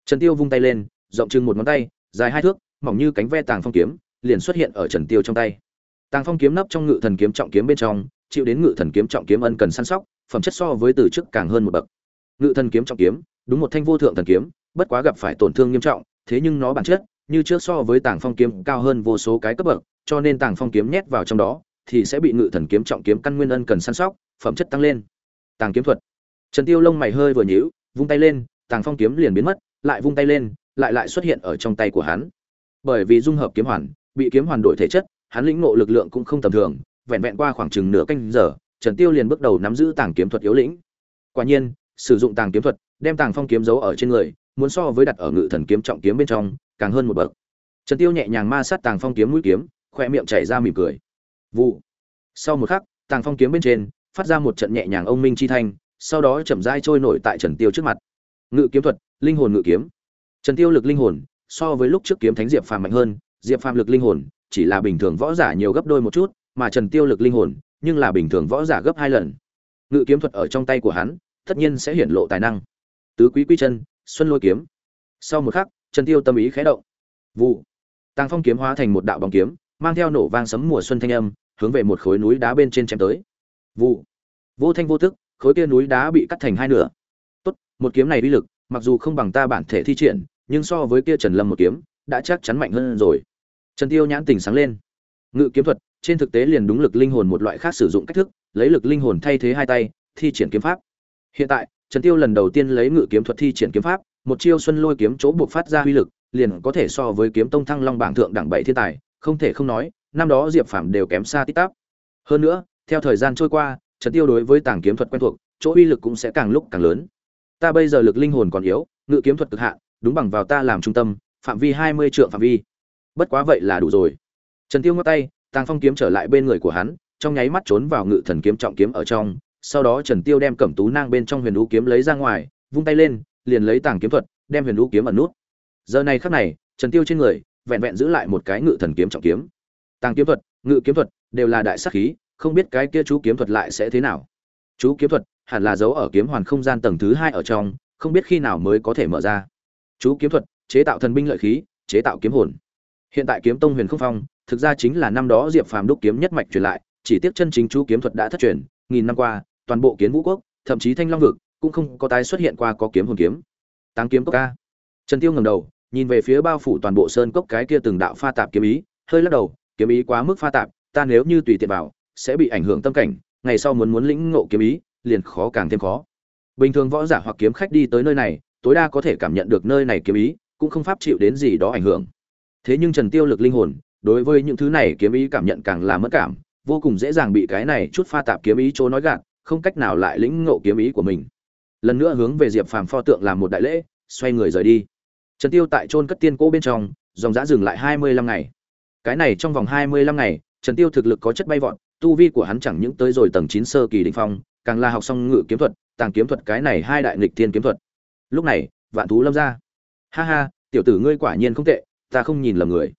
Trần Tiêu vung tay lên, rộng chừng một ngón tay, dài hai thước, mỏng như cánh ve tàng phong kiếm, liền xuất hiện ở Trần Tiêu trong tay. Tàng phong kiếm nấp trong ngự thần kiếm trọng kiếm bên trong, chịu đến ngự thần kiếm trọng kiếm ân cần săn sóc, phẩm chất so với từ trước càng hơn một bậc. Ngự thần kiếm trọng kiếm, đúng một thanh vô thượng thần kiếm, bất quá gặp phải tổn thương nghiêm trọng, thế nhưng nó bản chất như trước so với Tàng Phong kiếm cao hơn vô số cái cấp bậc, cho nên Tàng Phong kiếm nhét vào trong đó thì sẽ bị ngự thần kiếm trọng kiếm căn nguyên ân cần săn sóc, phẩm chất tăng lên. Tàng kiếm thuật. Trần Tiêu lông mày hơi vừa nhíu, vung tay lên, Tàng Phong kiếm liền biến mất, lại vung tay lên, lại lại xuất hiện ở trong tay của hắn. Bởi vì dung hợp kiếm hoàn, bị kiếm hoàn đổi thể chất, hắn lĩnh ngộ lực lượng cũng không tầm thường, vẹn vẹn qua khoảng chừng nửa canh giờ, Trần Tiêu liền bước đầu nắm giữ tàng kiếm thuật yếu lĩnh. Quả nhiên, sử dụng tàng kiếm thuật, đem tàng phong kiếm giấu ở trên người, muốn so với đặt ở ngự thần kiếm trọng kiếm bên trong, càng hơn một bậc. Trần Tiêu nhẹ nhàng ma sát tàng phong kiếm mũi kiếm, khoe miệng chảy ra mỉm cười. Vụ. Sau một khắc, tàng phong kiếm bên trên phát ra một trận nhẹ nhàng ông minh chi thanh, sau đó chậm rãi trôi nổi tại Trần Tiêu trước mặt. Ngự kiếm thuật, linh hồn ngự kiếm. Trần Tiêu lực linh hồn, so với lúc trước kiếm thánh Diệp Phàm mạnh hơn, Diệp Phàm lực linh hồn chỉ là bình thường võ giả nhiều gấp đôi một chút, mà Trần Tiêu lực linh hồn, nhưng là bình thường võ giả gấp hai lần. Ngự kiếm thuật ở trong tay của hắn, tất nhiên sẽ hiển lộ tài năng. Tứ quý quy chân, xuân lôi kiếm. Sau một khắc, Trần Tiêu tâm ý khẽ động. Vụ. Tàng Phong kiếm hóa thành một đạo bóng kiếm, mang theo nổ vang sấm mùa xuân thanh âm, hướng về một khối núi đá bên trên chém tới. Vụ. Vô thanh vô tức, khối kia núi đá bị cắt thành hai nửa. Tốt, một kiếm này uy lực, mặc dù không bằng ta bản thể thi triển, nhưng so với kia Trần Lâm một kiếm, đã chắc chắn mạnh hơn rồi. Trần Tiêu nhãn tỉnh sáng lên. Ngự kiếm thuật, trên thực tế liền đúng lực linh hồn một loại khác sử dụng cách thức, lấy lực linh hồn thay thế hai tay, thi triển kiếm pháp. Hiện tại, Trần Tiêu lần đầu tiên lấy ngự kiếm thuật thi triển kiếm pháp, một chiêu xuân lôi kiếm chỗ buộc phát ra uy lực, liền có thể so với kiếm tông thăng long bảng thượng đẳng bảy thiên tài, không thể không nói, năm đó Diệp Phàm đều kém xa tít tắp. Hơn nữa, theo thời gian trôi qua, Trần Tiêu đối với tàng kiếm thuật quen thuộc, chỗ uy lực cũng sẽ càng lúc càng lớn. Ta bây giờ lực linh hồn còn yếu, ngự kiếm thuật cực hạn, đúng bằng vào ta làm trung tâm, phạm vi 20 trượng phạm vi. Bất quá vậy là đủ rồi. Trần Tiêu ngắt tay, Tàng Phong kiếm trở lại bên người của hắn, trong nháy mắt trốn vào ngự thần kiếm trọng kiếm ở trong, sau đó Trần Tiêu đem Cẩm Tú nang bên trong Huyền đũ kiếm lấy ra ngoài, vung tay lên, liền lấy tàng kiếm thuật, đem Huyền đũ kiếm ẩn nút. Giờ này khắc này, Trần Tiêu trên người, vẹn vẹn giữ lại một cái ngự thần kiếm trọng kiếm. Tàng kiếm thuật, ngự kiếm thuật đều là đại sắc khí, không biết cái kia chú kiếm thuật lại sẽ thế nào. Chú kiếm thuật hẳn là giấu ở kiếm hoàn không gian tầng thứ hai ở trong, không biết khi nào mới có thể mở ra. Chú kiếm thuật, chế tạo thần binh lợi khí, chế tạo kiếm hồn. Hiện tại kiếm tông Huyền Không Phong, thực ra chính là năm đó Diệp Phàm đúc kiếm nhất mạch truyền lại, chỉ tiếc chân chính chú kiếm thuật đã thất truyền, nghìn năm qua, toàn bộ kiến vũ quốc, thậm chí Thanh Long vực, cũng không có tái xuất hiện qua có kiếm hồn kiếm. Táng kiếm cốc ca. Trần Tiêu ngẩng đầu, nhìn về phía bao phủ toàn bộ sơn cốc cái kia từng đạo pha tạp kiếm ý, hơi lắc đầu, kiếm ý quá mức pha tạp, ta nếu như tùy tiện vào, sẽ bị ảnh hưởng tâm cảnh, ngày sau muốn muốn lĩnh ngộ kiếm ý, liền khó càng thêm khó. Bình thường võ giả hoặc kiếm khách đi tới nơi này, tối đa có thể cảm nhận được nơi này kiếm ý, cũng không pháp chịu đến gì đó ảnh hưởng. Thế nhưng Trần Tiêu lực linh hồn, đối với những thứ này kiếm ý cảm nhận càng là mất cảm, vô cùng dễ dàng bị cái này chút pha tạp kiếm ý chỗ nói gạt, không cách nào lại lĩnh ngộ kiếm ý của mình. Lần nữa hướng về Diệp Phàm pho tượng làm một đại lễ, xoay người rời đi. Trần Tiêu tại chôn cất tiên cố bên trong, dòng dã dừng lại 25 ngày. Cái này trong vòng 25 ngày, Trần Tiêu thực lực có chất bay vọt, tu vi của hắn chẳng những tới rồi tầng chín sơ kỳ đỉnh phong càng là học xong ngự kiếm thuật tàng kiếm thuật cái này hai đại nghịch thiên kiếm thuật lúc này vạn thú lâm ra ha ha tiểu tử ngươi quả nhiên không tệ ta không nhìn lầm người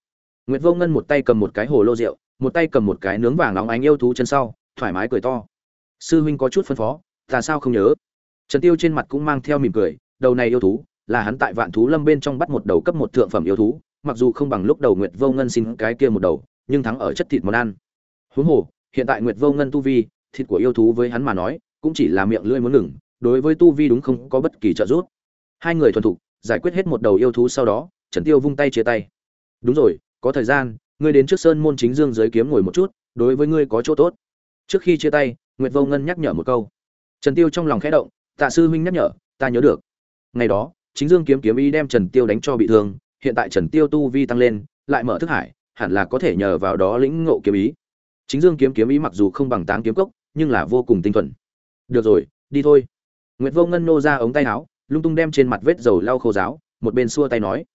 Nguyệt Vô Ngân một tay cầm một cái hồ lô rượu, một tay cầm một cái nướng vàng nóng ánh yêu thú chân sau, thoải mái cười to. Sư huynh có chút phân phó, ta sao không nhớ. Trần Tiêu trên mặt cũng mang theo mỉm cười, đầu này yêu thú, là hắn tại Vạn thú lâm bên trong bắt một đầu cấp một thượng phẩm yêu thú, mặc dù không bằng lúc đầu Nguyệt Vô Ngân xin cái kia một đầu, nhưng thắng ở chất thịt món ăn. Huống hồ, hiện tại Nguyệt Vô Ngân tu vi, thịt của yêu thú với hắn mà nói, cũng chỉ là miệng lưỡi muốn ngừng, đối với tu vi đúng không có bất kỳ trợ giúp. Hai người thuần thục, giải quyết hết một đầu yêu thú sau đó, Trần Tiêu vung tay chia tay. Đúng rồi, có thời gian ngươi đến trước sơn môn chính dương giới kiếm ngồi một chút đối với ngươi có chỗ tốt trước khi chia tay nguyệt vô ngân nhắc nhở một câu trần tiêu trong lòng khẽ động tạ sư huynh nhắc nhở ta nhớ được ngày đó chính dương kiếm kiếm ý đem trần tiêu đánh cho bị thương hiện tại trần tiêu tu vi tăng lên lại mở thức hải hẳn là có thể nhờ vào đó lĩnh ngộ kiếm ý chính dương kiếm kiếm ý mặc dù không bằng táng kiếm cốc nhưng là vô cùng tinh thuần. Được rồi đi thôi. Nguyệt vô ngân nô ra ống tay áo lung tung đem trên mặt vết dầu lau khô giáo một bên xua tay nói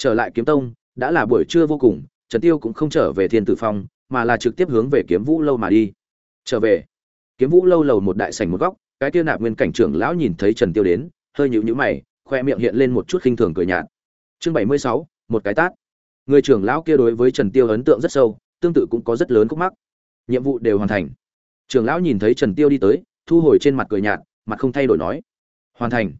trở lại kiếm tông đã là buổi trưa vô cùng trần tiêu cũng không trở về thiên tử phong mà là trực tiếp hướng về kiếm vũ lâu mà đi. Trở về? Kiếm vũ lâu lầu một đại sảnh một góc cái tiêu nạp nguyên cảnh trưởng lão nhìn thấy trần tiêu đến hơi nhíu nhíu mày khoe miệng hiện lên một chút khinh thường cười nhạt. Chương 76, một cái tát. Người trưởng lão kia đối với trần tiêu ấn tượng rất sâu tương tự cũng có rất lớn khúc mắc. Nhiệm vụ đều hoàn thành trưởng lão nhìn thấy trần tiêu đi tới, thu hồi trên mặt cười nhạt, mặt không thay đổi nói. Hoàn thành.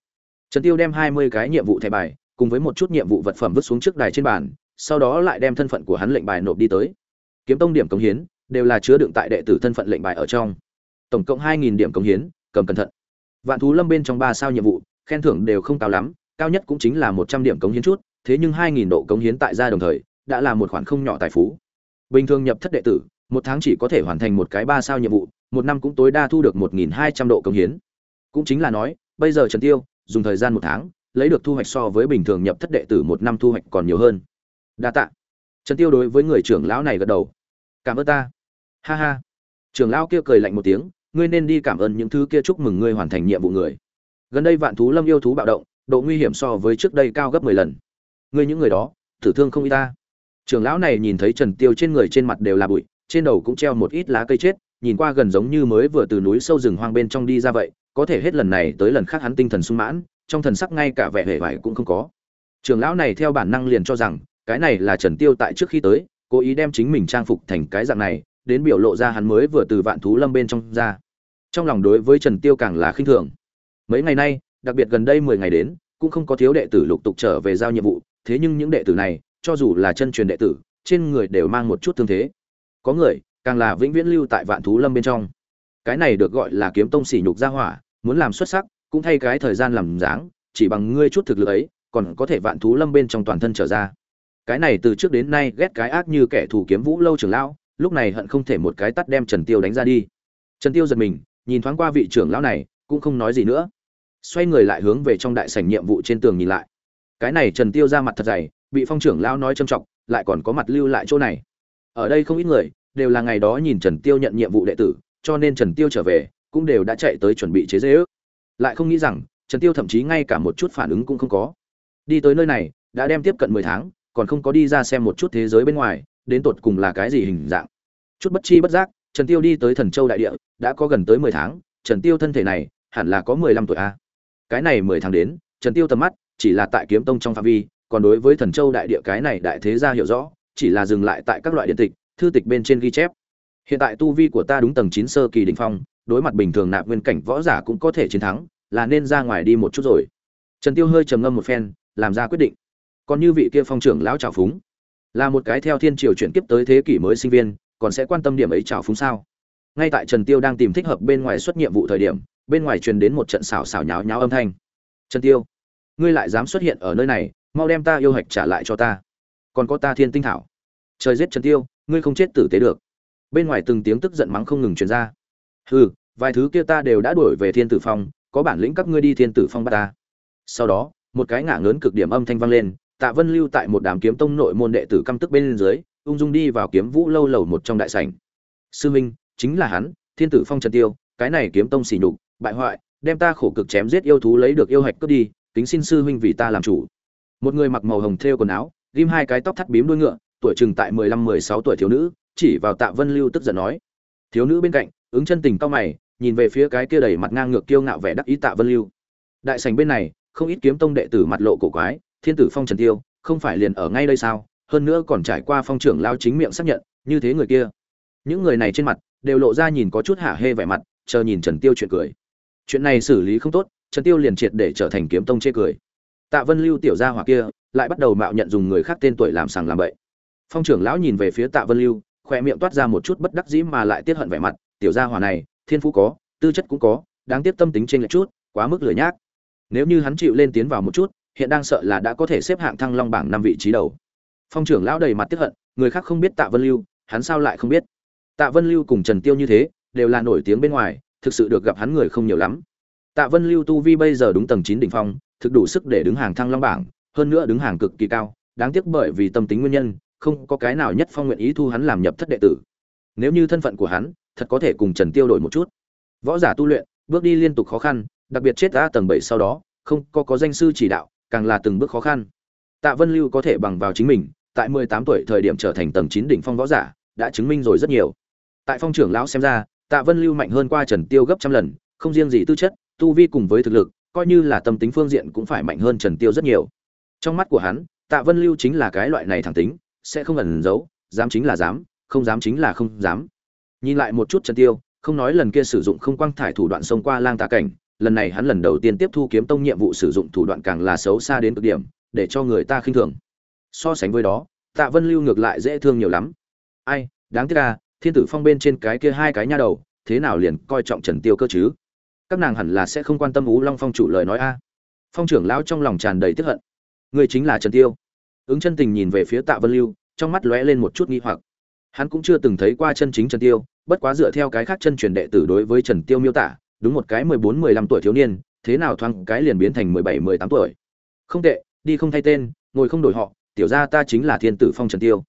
Trần tiêu đem 20 cái nhiệm vụ thẻ bài, cùng với một chút nhiệm vụ vật phẩm vứt xuống trước đài trên bàn, sau đó lại đem thân phận của hắn lệnh bài nộp đi tới. Kiếm tông điểm cống hiến, đều là chứa đựng tại đệ tử thân phận lệnh bài ở trong. Tổng cộng hai nghìn điểm cống hiến, cầm cẩn thận. Vạn thú lâm bên trong ba sao nhiệm vụ, khen thưởng đều không cao lắm, cao nhất cũng chính là một trăm điểm cống hiến chút, thế nhưng hai nghìn độ cống hiến tại gia đồng thời, đã là một khoản không nhỏ tài phú. Bình thường nhập thất đệ tử, một tháng chỉ có thể hoàn thành một cái ba sao nhiệm vụ một năm cũng tối đa thu được một nghìn hai trăm độ công hiến. Cũng chính là nói, bây giờ trần tiêu, dùng thời gian một tháng, lấy được thu hoạch so với bình thường nhập thất đệ tử một năm thu hoạch còn nhiều hơn. Đa tạ. Trần tiêu đối với người trưởng lão này gật đầu. Cảm ơn ta. Ha ha. Trưởng lão kia cười lạnh một tiếng, ngươi nên đi cảm ơn những thứ kia chúc mừng ngươi hoàn thành nhiệm vụ người. Gần đây vạn thú lâm yêu thú bạo động, độ nguy hiểm so với trước đây cao gấp 10 lần. Ngươi những người đó tử thương không y ta. Trưởng lão này nhìn thấy trần tiêu trên người trên mặt đều là bụi, trên đầu cũng treo một ít lá cây chết nhìn qua gần giống như mới vừa từ núi sâu rừng hoang bên trong đi ra vậy có thể hết lần này tới lần khác hắn tinh thần sung mãn trong thần sắc ngay cả vẻ hề vải cũng không có Trường lão này theo bản năng liền cho rằng cái này là Trần Tiêu tại trước khi tới, cố ý đem chính mình trang phục thành cái dạng này, đến biểu lộ ra hắn mới vừa từ vạn thú lâm bên trong ra. Trong lòng đối với Trần Tiêu càng là khinh thường. Mấy ngày nay, đặc biệt gần đây 10 ngày đến, cũng không có thiếu đệ tử lục tục trở về giao nhiệm vụ, thế nhưng những đệ tử này, cho dù là chân truyền đệ tử, trên người đều mang một chút thương thế. Có người, càng là vĩnh viễn lưu tại vạn thú lâm bên trong. Cái này được gọi là kiếm tông sỉ nhục gia hỏa, muốn làm xuất sắc, cũng thay cái thời gian làm dáng, chỉ bằng ngươi chút thực lực ấy, còn có thể vạn thú lâm bên trong toàn thân trở ra. Cái này từ trước đến nay ghét cái ác như kẻ thù kiếm vũ lâu trưởng lão lúc này hận không thể một cái tắt đem trần tiêu đánh ra đi. Trần tiêu giật mình nhìn thoáng qua vị trưởng lão này cũng không nói gì nữa. Xoay người lại hướng về trong đại sảnh nhiệm vụ trên tường nhìn lại. Cái này trần tiêu ra mặt thật dày bị phong trưởng lão nói trâm trọng lại còn có mặt lưu lại chỗ này. Ở đây không ít người đều là ngày đó nhìn trần tiêu nhận nhiệm vụ đệ tử cho nên trần tiêu trở về cũng đều đã chạy tới chuẩn bị chế dế, ước lại không nghĩ rằng trần tiêu thậm chí ngay cả một chút phản ứng cũng không có. Đi tới nơi này đã đem tiếp cận 10 tháng còn không có đi ra xem một chút thế giới bên ngoài đến tột cùng là cái gì hình dạng. Chút bất chi bất giác trần tiêu đi tới thần châu đại địa đã có gần tới mười tháng trần tiêu thân thể này hẳn là có mười lăm tuổi a. Cái này mười tháng đến trần tiêu tầm mắt chỉ là tại kiếm tông trong phạm vi còn đối với thần châu đại địa cái này đại thế gia hiểu rõ chỉ là dừng lại tại các loại điện tịch thư tịch bên trên ghi chép. Hiện tại tu vi của ta đúng tầng chín sơ kỳ đỉnh phong, đối mặt bình thường nạp nguyên cảnh võ giả cũng có thể chiến thắng, là nên ra ngoài đi một chút rồi. Trần tiêu hơi trầm ngâm một phen, làm ra quyết định. Còn như vị kia phong trưởng lão trào phúng, là một cái theo thiên triều chuyển kiếp tới thế kỷ mới sinh viên, còn sẽ quan tâm điểm ấy trào phúng sao? Ngay tại trần tiêu đang tìm thích hợp bên ngoài xuất nhiệm vụ thời điểm, bên ngoài truyền đến một trận xào xào nháo nháo âm thanh. Trần tiêu, ngươi lại dám xuất hiện ở nơi này, mau đem ta yêu hạch trả lại cho ta. Còn có ta thiên tinh thảo. Trời giết trần tiêu ngươi không chết tử tế được bên ngoài từng tiếng tức giận mắng không ngừng truyền ra hừ vài thứ kia ta đều đã đuổi về thiên tử phong có bản lĩnh các ngươi đi thiên tử phong bắt ta sau đó một cái ngả ngớn cực điểm âm thanh vang lên Tạ Vân lưu tại một đám kiếm tông nội môn đệ tử căm tức bên dưới, ung dung đi vào kiếm vũ lâu lầu một trong đại sảnh. Sư Minh, chính là hắn, Thiên tử phong Trần Tiêu, cái này kiếm tông xỉ nhục, bại hoại, đem ta khổ cực chém giết yêu thú lấy được yêu hạch cướp đi, kính xin sư huynh vì ta làm chủ. Một người mặc màu hồng thêu quần áo, ghim hai cái tóc thắt bím đuôi ngựa, tuổi chừng tại mười lăm mười sáu tuổi thiếu nữ, chỉ vào Tạ Vân Lưu tức giận nói: thiếu nữ bên cạnh ứng chân tình cao mày nhìn về phía cái kia đầy mặt ngang ngược kiêu ngạo vẻ đắc ý tạ vân lưu. Đại sảnh bên này không ít kiếm tông đệ tử mặt lộ cổ quái thiên tử phong trần tiêu không phải liền ở ngay đây sao? Hơn nữa còn trải qua phong trưởng lao chính miệng xác nhận như thế người kia. Những người này trên mặt đều lộ ra nhìn có chút hạ hê vẻ mặt chờ nhìn trần tiêu chuyện cười. Chuyện này xử lý không tốt trần tiêu liền triệt để trở thành kiếm tông chê cười. Tạ vân lưu tiểu gia hỏa kia lại bắt đầu mạo nhận dùng người khác tên tuổi làm sàng làm bậy phong trưởng lão nhìn về phía tạ vân lưu khoe miệng toát ra một chút bất đắc dĩ mà lại tiết hận vẻ mặt, tiểu gia hỏa này, thiên phú có, tư chất cũng có, đáng tiếp tâm tính trên lệch chút, quá mức lười nhác. Nếu như hắn chịu lên tiến vào một chút, hiện đang sợ là đã có thể xếp hạng thăng long bảng năm vị trí đầu. Phong trưởng lão đầy mặt tiết hận, người khác không biết tạ vân lưu, hắn sao lại không biết? Tạ vân lưu cùng trần tiêu như thế, đều là nổi tiếng bên ngoài, thực sự được gặp hắn người không nhiều lắm. Tạ vân lưu tu vi bây giờ đúng tầng chín đỉnh phong, thực đủ sức để đứng hàng thăng long bảng, hơn nữa đứng hàng cực kỳ cao, đáng tiếc bởi vì tâm tính nguyên nhân không có cái nào nhất phong nguyện ý thu hắn làm nhập thất đệ tử. Nếu như thân phận của hắn, thật có thể cùng trần tiêu đổi một chút. Võ giả tu luyện, bước đi liên tục khó khăn, đặc biệt chết ra tầng bảy sau đó, không có có danh sư chỉ đạo, càng là từng bước khó khăn. Tạ vân lưu có thể bằng vào chính mình, tại mười tám tuổi thời điểm trở thành tầng chín đỉnh phong võ giả, đã chứng minh rồi rất nhiều. Tại phong trưởng lão xem ra, tạ vân lưu mạnh hơn qua trần tiêu gấp trăm lần, không riêng gì tư chất, tu vi cùng với thực lực, coi như là tâm tính phương diện cũng phải mạnh hơn trần tiêu rất nhiều. Trong mắt của hắn, tạ vân lưu chính là cái loại này thẳng tính sẽ không ẩn giấu, dám chính là dám, không dám chính là không dám. Nhìn lại một chút trần tiêu, không nói lần kia sử dụng không quang thải thủ đoạn xông qua lang tà cảnh, lần này hắn lần đầu tiên tiếp thu kiếm tông nhiệm vụ sử dụng thủ đoạn càng là xấu xa đến cực điểm, để cho người ta khinh thường. So sánh với đó, tạ vân lưu ngược lại dễ thương nhiều lắm. Ai, đáng tiếc à thiên tử phong bên trên cái kia hai cái nha đầu, thế nào liền coi trọng trần tiêu cơ chứ? Các nàng hẳn là sẽ không quan tâm ú long phong chủ lời nói a. Phong trưởng lão trong lòng tràn đầy tức hận. Người chính là trần tiêu ứng chân tình nhìn về phía tạ vân lưu, trong mắt lóe lên một chút nghi hoặc. Hắn cũng chưa từng thấy qua chân chính trần tiêu, bất quá dựa theo cái khác chân truyền đệ tử đối với trần tiêu miêu tả, đúng một cái mười bốn, mười lăm tuổi thiếu niên, thế nào thoáng cái liền biến thành mười bảy, mười tám tuổi. Không tệ, đi không thay tên, ngồi không đổi họ, tiểu ra ta chính là thiên tử phong trần tiêu.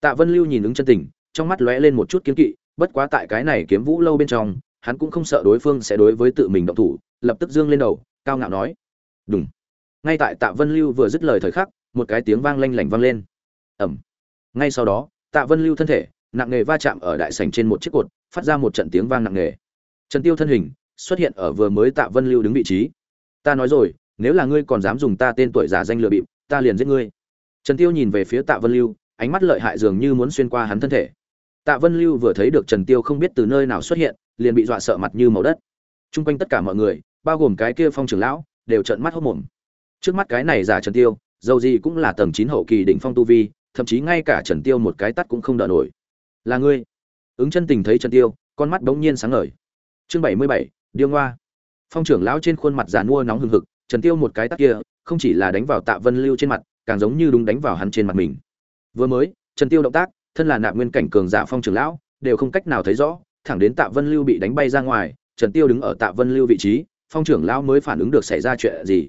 Tạ vân lưu nhìn ứng chân tình, trong mắt lóe lên một chút kiếm kỵ, bất quá tại cái này kiếm vũ lâu bên trong, hắn cũng không sợ đối phương sẽ đối với tự mình động thủ, lập tức dương lên đầu, cao ngạo nói, đúng. Ngay tại tạ vân lưu vừa dứt lời thời khắc một cái tiếng vang lanh lảnh vang lên. Ẩm ngay sau đó, tạ vân lưu thân thể, nặng nề va chạm ở đại sảnh trên một chiếc cột, phát ra một trận tiếng vang nặng nề trần tiêu thân hình xuất hiện ở vừa mới tạ vân lưu đứng vị trí. Ta nói rồi, nếu là ngươi còn dám dùng ta tên tuổi giả danh lừa bịp, ta liền giết ngươi. Trần tiêu nhìn về phía tạ vân lưu, ánh mắt lợi hại dường như muốn xuyên qua hắn thân thể. Tạ vân lưu vừa thấy được trần tiêu không biết từ nơi nào xuất hiện, liền bị dọa sợ mặt như màu đất. Trung quanh tất cả mọi người, bao gồm cái kia phong trưởng lão, đều trợn mắt hốt mồm. Trước mắt cái này giả trần tiêu dầu gì cũng là tầng chín hậu kỳ đỉnh phong tu vi, thậm chí ngay cả trần tiêu một cái tắt cũng không đỡ nổi. Là ngươi? Ứng chân tình thấy trần tiêu, con mắt đống nhiên sáng ngời. Chương bảy mươi bảy, điêu ngoa. Phong trưởng lão trên khuôn mặt già mua nóng hừng hực, trần tiêu một cái tắt kia, không chỉ là đánh vào tạ vân lưu trên mặt, càng giống như đúng đánh vào hắn trên mặt mình. Vừa mới, trần tiêu động tác, thân là nạp nguyên cảnh cường giả phong trưởng lão, đều không cách nào thấy rõ, thẳng đến tạ vân lưu bị đánh bay ra ngoài, trần tiêu đứng ở tạ vân lưu vị trí, phong trưởng lão mới phản ứng được xảy ra chuyện gì.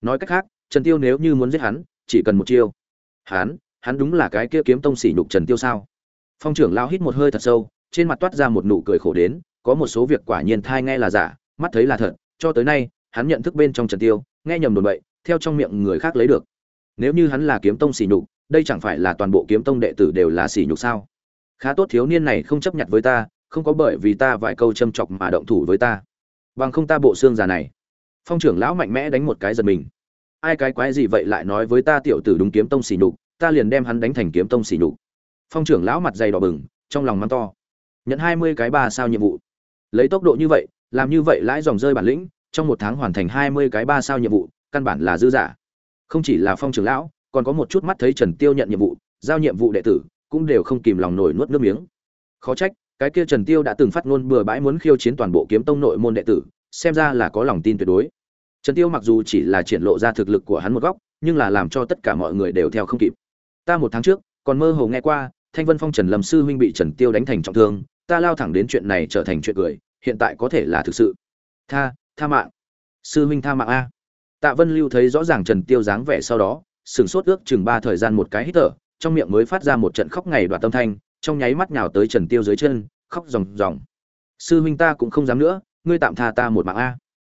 Nói cách khác trần tiêu nếu như muốn giết hắn, chỉ cần một chiêu. Hắn hắn đúng là cái kia kiếm tông sỉ nhục trần tiêu sao? Phong trưởng lão hít một hơi thật sâu, trên mặt toát ra một nụ cười khổ đến, có một số việc quả nhiên thai nghe là giả, mắt thấy là thật, cho tới nay, hắn nhận thức bên trong trần tiêu, nghe nhầm đồn bậy, theo trong miệng người khác lấy được. Nếu như hắn là kiếm tông sỉ nhục, đây chẳng phải là toàn bộ kiếm tông đệ tử đều là sỉ nhục sao? Khá tốt thiếu niên này không chấp nhận với ta, không có bởi vì ta vài câu châm chọc mà động thủ với ta. Bằng không ta bộ xương già này. Phong trưởng lão mạnh mẽ đánh một cái giật mình ai cái quái gì vậy lại nói với ta tiểu tử đúng kiếm tông xỉ nhục, ta liền đem hắn đánh thành kiếm tông xỉ nhục. Phong trưởng lão mặt dày đỏ bừng, trong lòng mắng to. Nhận hai mươi cái ba sao nhiệm vụ. Lấy tốc độ như vậy, làm như vậy lãi dòng rơi bản lĩnh, trong một tháng hoàn thành hai mươi cái ba sao nhiệm vụ, căn bản là dư giả. Không chỉ là phong trưởng lão, còn có một chút mắt thấy trần tiêu nhận nhiệm vụ, giao nhiệm vụ đệ tử, cũng đều không kìm lòng nổi nuốt nước miếng. Khó trách, cái kia trần tiêu đã từng phát ngôn bừa bãi muốn khiêu chiến toàn bộ kiếm tông nội môn đệ tử, xem ra là có lòng tin tuyệt đối trần tiêu mặc dù chỉ là triển lộ ra thực lực của hắn một góc, nhưng là làm cho tất cả mọi người đều theo không kịp. Ta một tháng trước, còn mơ hồ nghe qua, thanh vân phong trần lâm sư huynh bị trần tiêu đánh thành trọng thương, ta lao thẳng đến chuyện này trở thành chuyện cười, hiện tại có thể là thực sự. Tha tha mạng. Sư huynh tha mạng a. Tạ vân lưu thấy rõ ràng trần tiêu dáng vẻ sau đó sừng sốt ước chừng ba thời gian một cái hít thở, trong miệng mới phát ra một trận khóc ngày đoạt tâm thanh, trong nháy mắt nhào tới trần tiêu dưới chân, khóc ròng ròng. Sư huynh ta cũng không dám nữa, ngươi tạm tha ta một mạng a.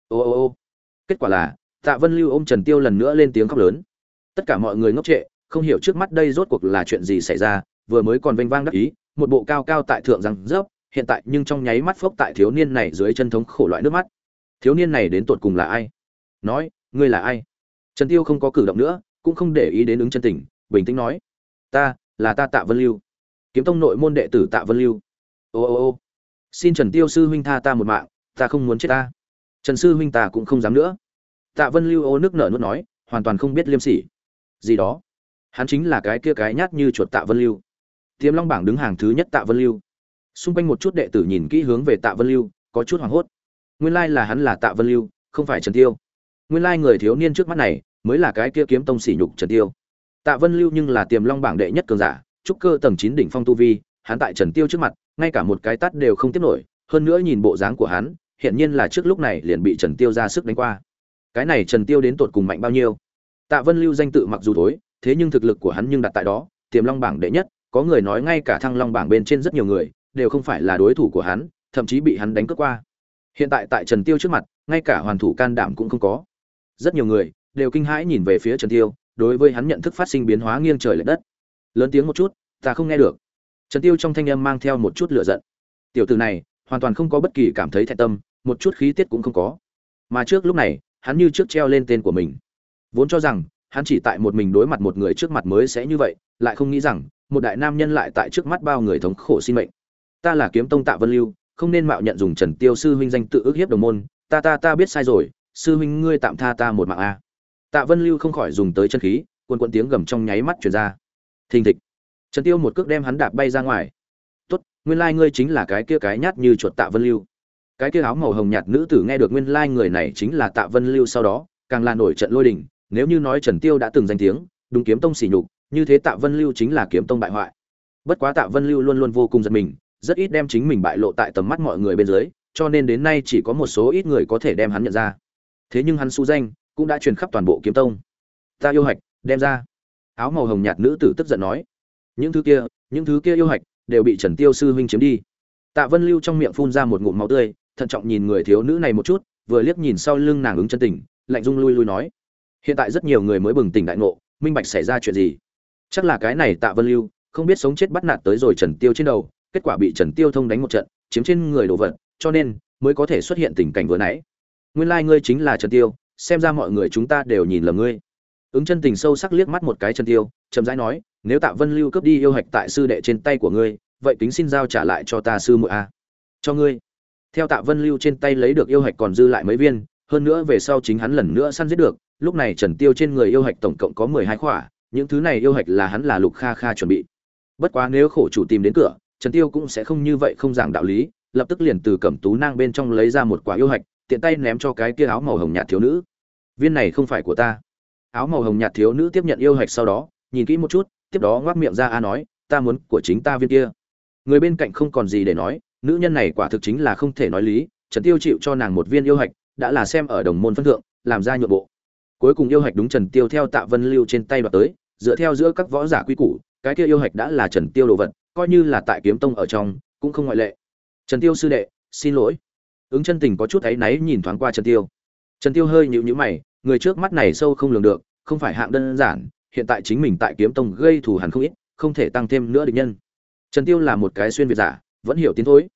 Ô ô ô kết quả là, tạ vân lưu ôm trần tiêu lần nữa lên tiếng khóc lớn. Tất cả mọi người ngốc trệ, không hiểu trước mắt đây rốt cuộc là chuyện gì xảy ra, vừa mới còn vênh vang đắc ý, một bộ cao cao tại thượng răng rớp, hiện tại nhưng trong nháy mắt phốc tại thiếu niên này dưới chân thống khổ loại nước mắt. Thiếu niên này đến tột cùng là ai? Nói, ngươi là ai? Trần tiêu không có cử động nữa, cũng không để ý đến ứng chân tình, bình tĩnh nói. Ta, là ta tạ vân lưu. Kiếm tông nội môn đệ tử tạ vân lưu. Ô ô ô. Xin trần tiêu sư huynh tha ta một mạng, ta không muốn chết ta trần sư huynh ta cũng không dám nữa. Tạ vân lưu ô nước nở nuốt nói, hoàn toàn không biết liêm sỉ. Gì đó? Hắn chính là cái kia cái nhát như chuột tạ vân lưu. Tiềm long bảng đứng hàng thứ nhất tạ vân lưu. Xung quanh một chút đệ tử nhìn kỹ hướng về tạ vân lưu, có chút hoảng hốt. Nguyên lai là hắn là tạ vân lưu, không phải trần tiêu. Nguyên lai người thiếu niên trước mắt này, mới là cái kia kiếm tông sỉ nhục trần tiêu. Tạ vân lưu nhưng là tiềm long bảng đệ nhất cường giả, trúc cơ tầng chín đỉnh phong tu vi, hắn tại trần tiêu trước mặt, ngay cả một cái tát đều không tiếp nổi, hơn nữa nhìn bộ dáng của hắn hiện nhiên là trước lúc này liền bị trần tiêu ra sức đánh qua. Cái này trần tiêu đến tột cùng mạnh bao nhiêu? Tạ vân lưu danh tự mặc dù thối, thế nhưng thực lực của hắn nhưng đặt tại đó, tiềm long bảng đệ nhất, có người nói ngay cả thăng long bảng bên trên rất nhiều người, đều không phải là đối thủ của hắn, thậm chí bị hắn đánh cướp qua. Hiện tại tại trần tiêu trước mặt, ngay cả hoàn thủ can đảm cũng không có. Rất nhiều người đều kinh hãi nhìn về phía trần tiêu, đối với hắn nhận thức phát sinh biến hóa nghiêng trời lệch đất. Lớn tiếng một chút, ta không nghe được. Trần tiêu trong thanh âm mang theo một chút lửa giận. Tiểu tử này hoàn toàn không có bất kỳ cảm thấy thẹn tâm, một chút khí tiết cũng không có. Mà trước lúc này, hắn như trước treo lên tên của mình. Vốn cho rằng, hắn chỉ tại một mình đối mặt một người trước mặt mới sẽ như vậy, lại không nghĩ rằng, một đại nam nhân lại tại trước mắt bao người thống khổ sinh mệnh. Ta là kiếm tông tạ vân lưu, không nên mạo nhận dùng trần tiêu sư huynh danh tự ước hiếp đồng môn, ta ta ta biết sai rồi, sư huynh ngươi tạm tha ta một mạng a. Tạ vân lưu không khỏi dùng tới chân khí quần quận tiếng gầm trong nháy mắt truyền ra. Thình thịch. Trần tiêu một cước đem hắn đạp bay ra ngoài tốt, nguyên lai ngươi chính là cái kia cái nhát như chuột tạ vân lưu. Cái kia áo màu hồng nhạt nữ tử nghe được nguyên lai người này chính là tạ vân lưu sau đó, càng là nổi trận lôi đình, nếu như nói trần tiêu đã từng danh tiếng, đúng kiếm tông xỉ nhục, như thế tạ vân lưu chính là kiếm tông bại hoại. Bất quá tạ vân lưu luôn luôn vô cùng giật mình, rất ít đem chính mình bại lộ tại tầm mắt mọi người bên dưới, cho nên đến nay chỉ có một số ít người có thể đem hắn nhận ra. Thế nhưng hắn su danh, cũng đã truyền khắp toàn bộ kiếm tông. Ta yêu hạch, đem ra. Áo màu hồng nhạt nữ tử tức giận nói. Những thứ kia, những thứ kia yêu hạch đều bị trần tiêu sư huynh chiếm đi. Tạ vân lưu trong miệng phun ra một ngụm máu tươi, thận trọng nhìn người thiếu nữ này một chút, vừa liếc nhìn sau lưng nàng ứng chân tình, lạnh dung lui lui nói, hiện tại rất nhiều người mới bừng tỉnh đại ngộ, minh bạch xảy ra chuyện gì? Chắc là cái này tạ vân lưu, không biết sống chết bắt nạt tới rồi trần tiêu trên đầu, kết quả bị trần tiêu thông đánh một trận, chiếm trên người đồ vật, cho nên mới có thể xuất hiện tình cảnh vừa nãy. Nguyên lai like ngươi chính là trần tiêu, xem ra mọi người chúng ta đều nhìn lầm ngươi. Ứng chân tình sâu sắc liếc mắt một cái trần tiêu chậm rãi nói, nếu tạ vân lưu cướp đi yêu hạch tại sư đệ trên tay của ngươi, vậy kính xin giao trả lại cho ta sư muội a. Cho ngươi. Theo tạ vân lưu trên tay lấy được yêu hạch còn dư lại mấy viên, hơn nữa về sau chính hắn lần nữa săn giết được, lúc này trần tiêu trên người yêu hạch tổng cộng có mười hai khỏa, những thứ này yêu hạch là hắn là lục kha kha chuẩn bị. Bất quá nếu khổ chủ tìm đến cửa, trần tiêu cũng sẽ không như vậy không giảng đạo lý, lập tức liền từ cẩm tú nang bên trong lấy ra một quả yêu hạch, tiện tay ném cho cái kia áo màu hồng nhạt thiếu nữ. Viên này không phải của ta. Áo màu hồng nhạt thiếu nữ tiếp nhận yêu hạch sau đó nhìn kỹ một chút, tiếp đó ngoác miệng ra a nói, ta muốn của chính ta viên kia. Người bên cạnh không còn gì để nói, nữ nhân này quả thực chính là không thể nói lý, trần tiêu chịu cho nàng một viên yêu hạch, đã là xem ở đồng môn phân thượng, làm ra nhượng bộ. Cuối cùng yêu hạch đúng trần tiêu theo tạ vân lưu trên tay đoạt tới, dựa theo giữa các võ giả quy củ, cái kia yêu hạch đã là trần tiêu đồ vật, coi như là tại kiếm tông ở trong, cũng không ngoại lệ. Trần tiêu sư đệ, xin lỗi. Ứng chân tình có chút áy náy nhìn thoáng qua trần tiêu. Trần tiêu hơi nhíu nhíu mày, người trước mắt này sâu không lường được, không phải hạng đơn giản hiện tại chính mình tại kiếm tông gây thù hằn không ít, không thể tăng thêm nữa địch nhân. Trần tiêu là một cái xuyên việt giả, vẫn hiểu tiến thối.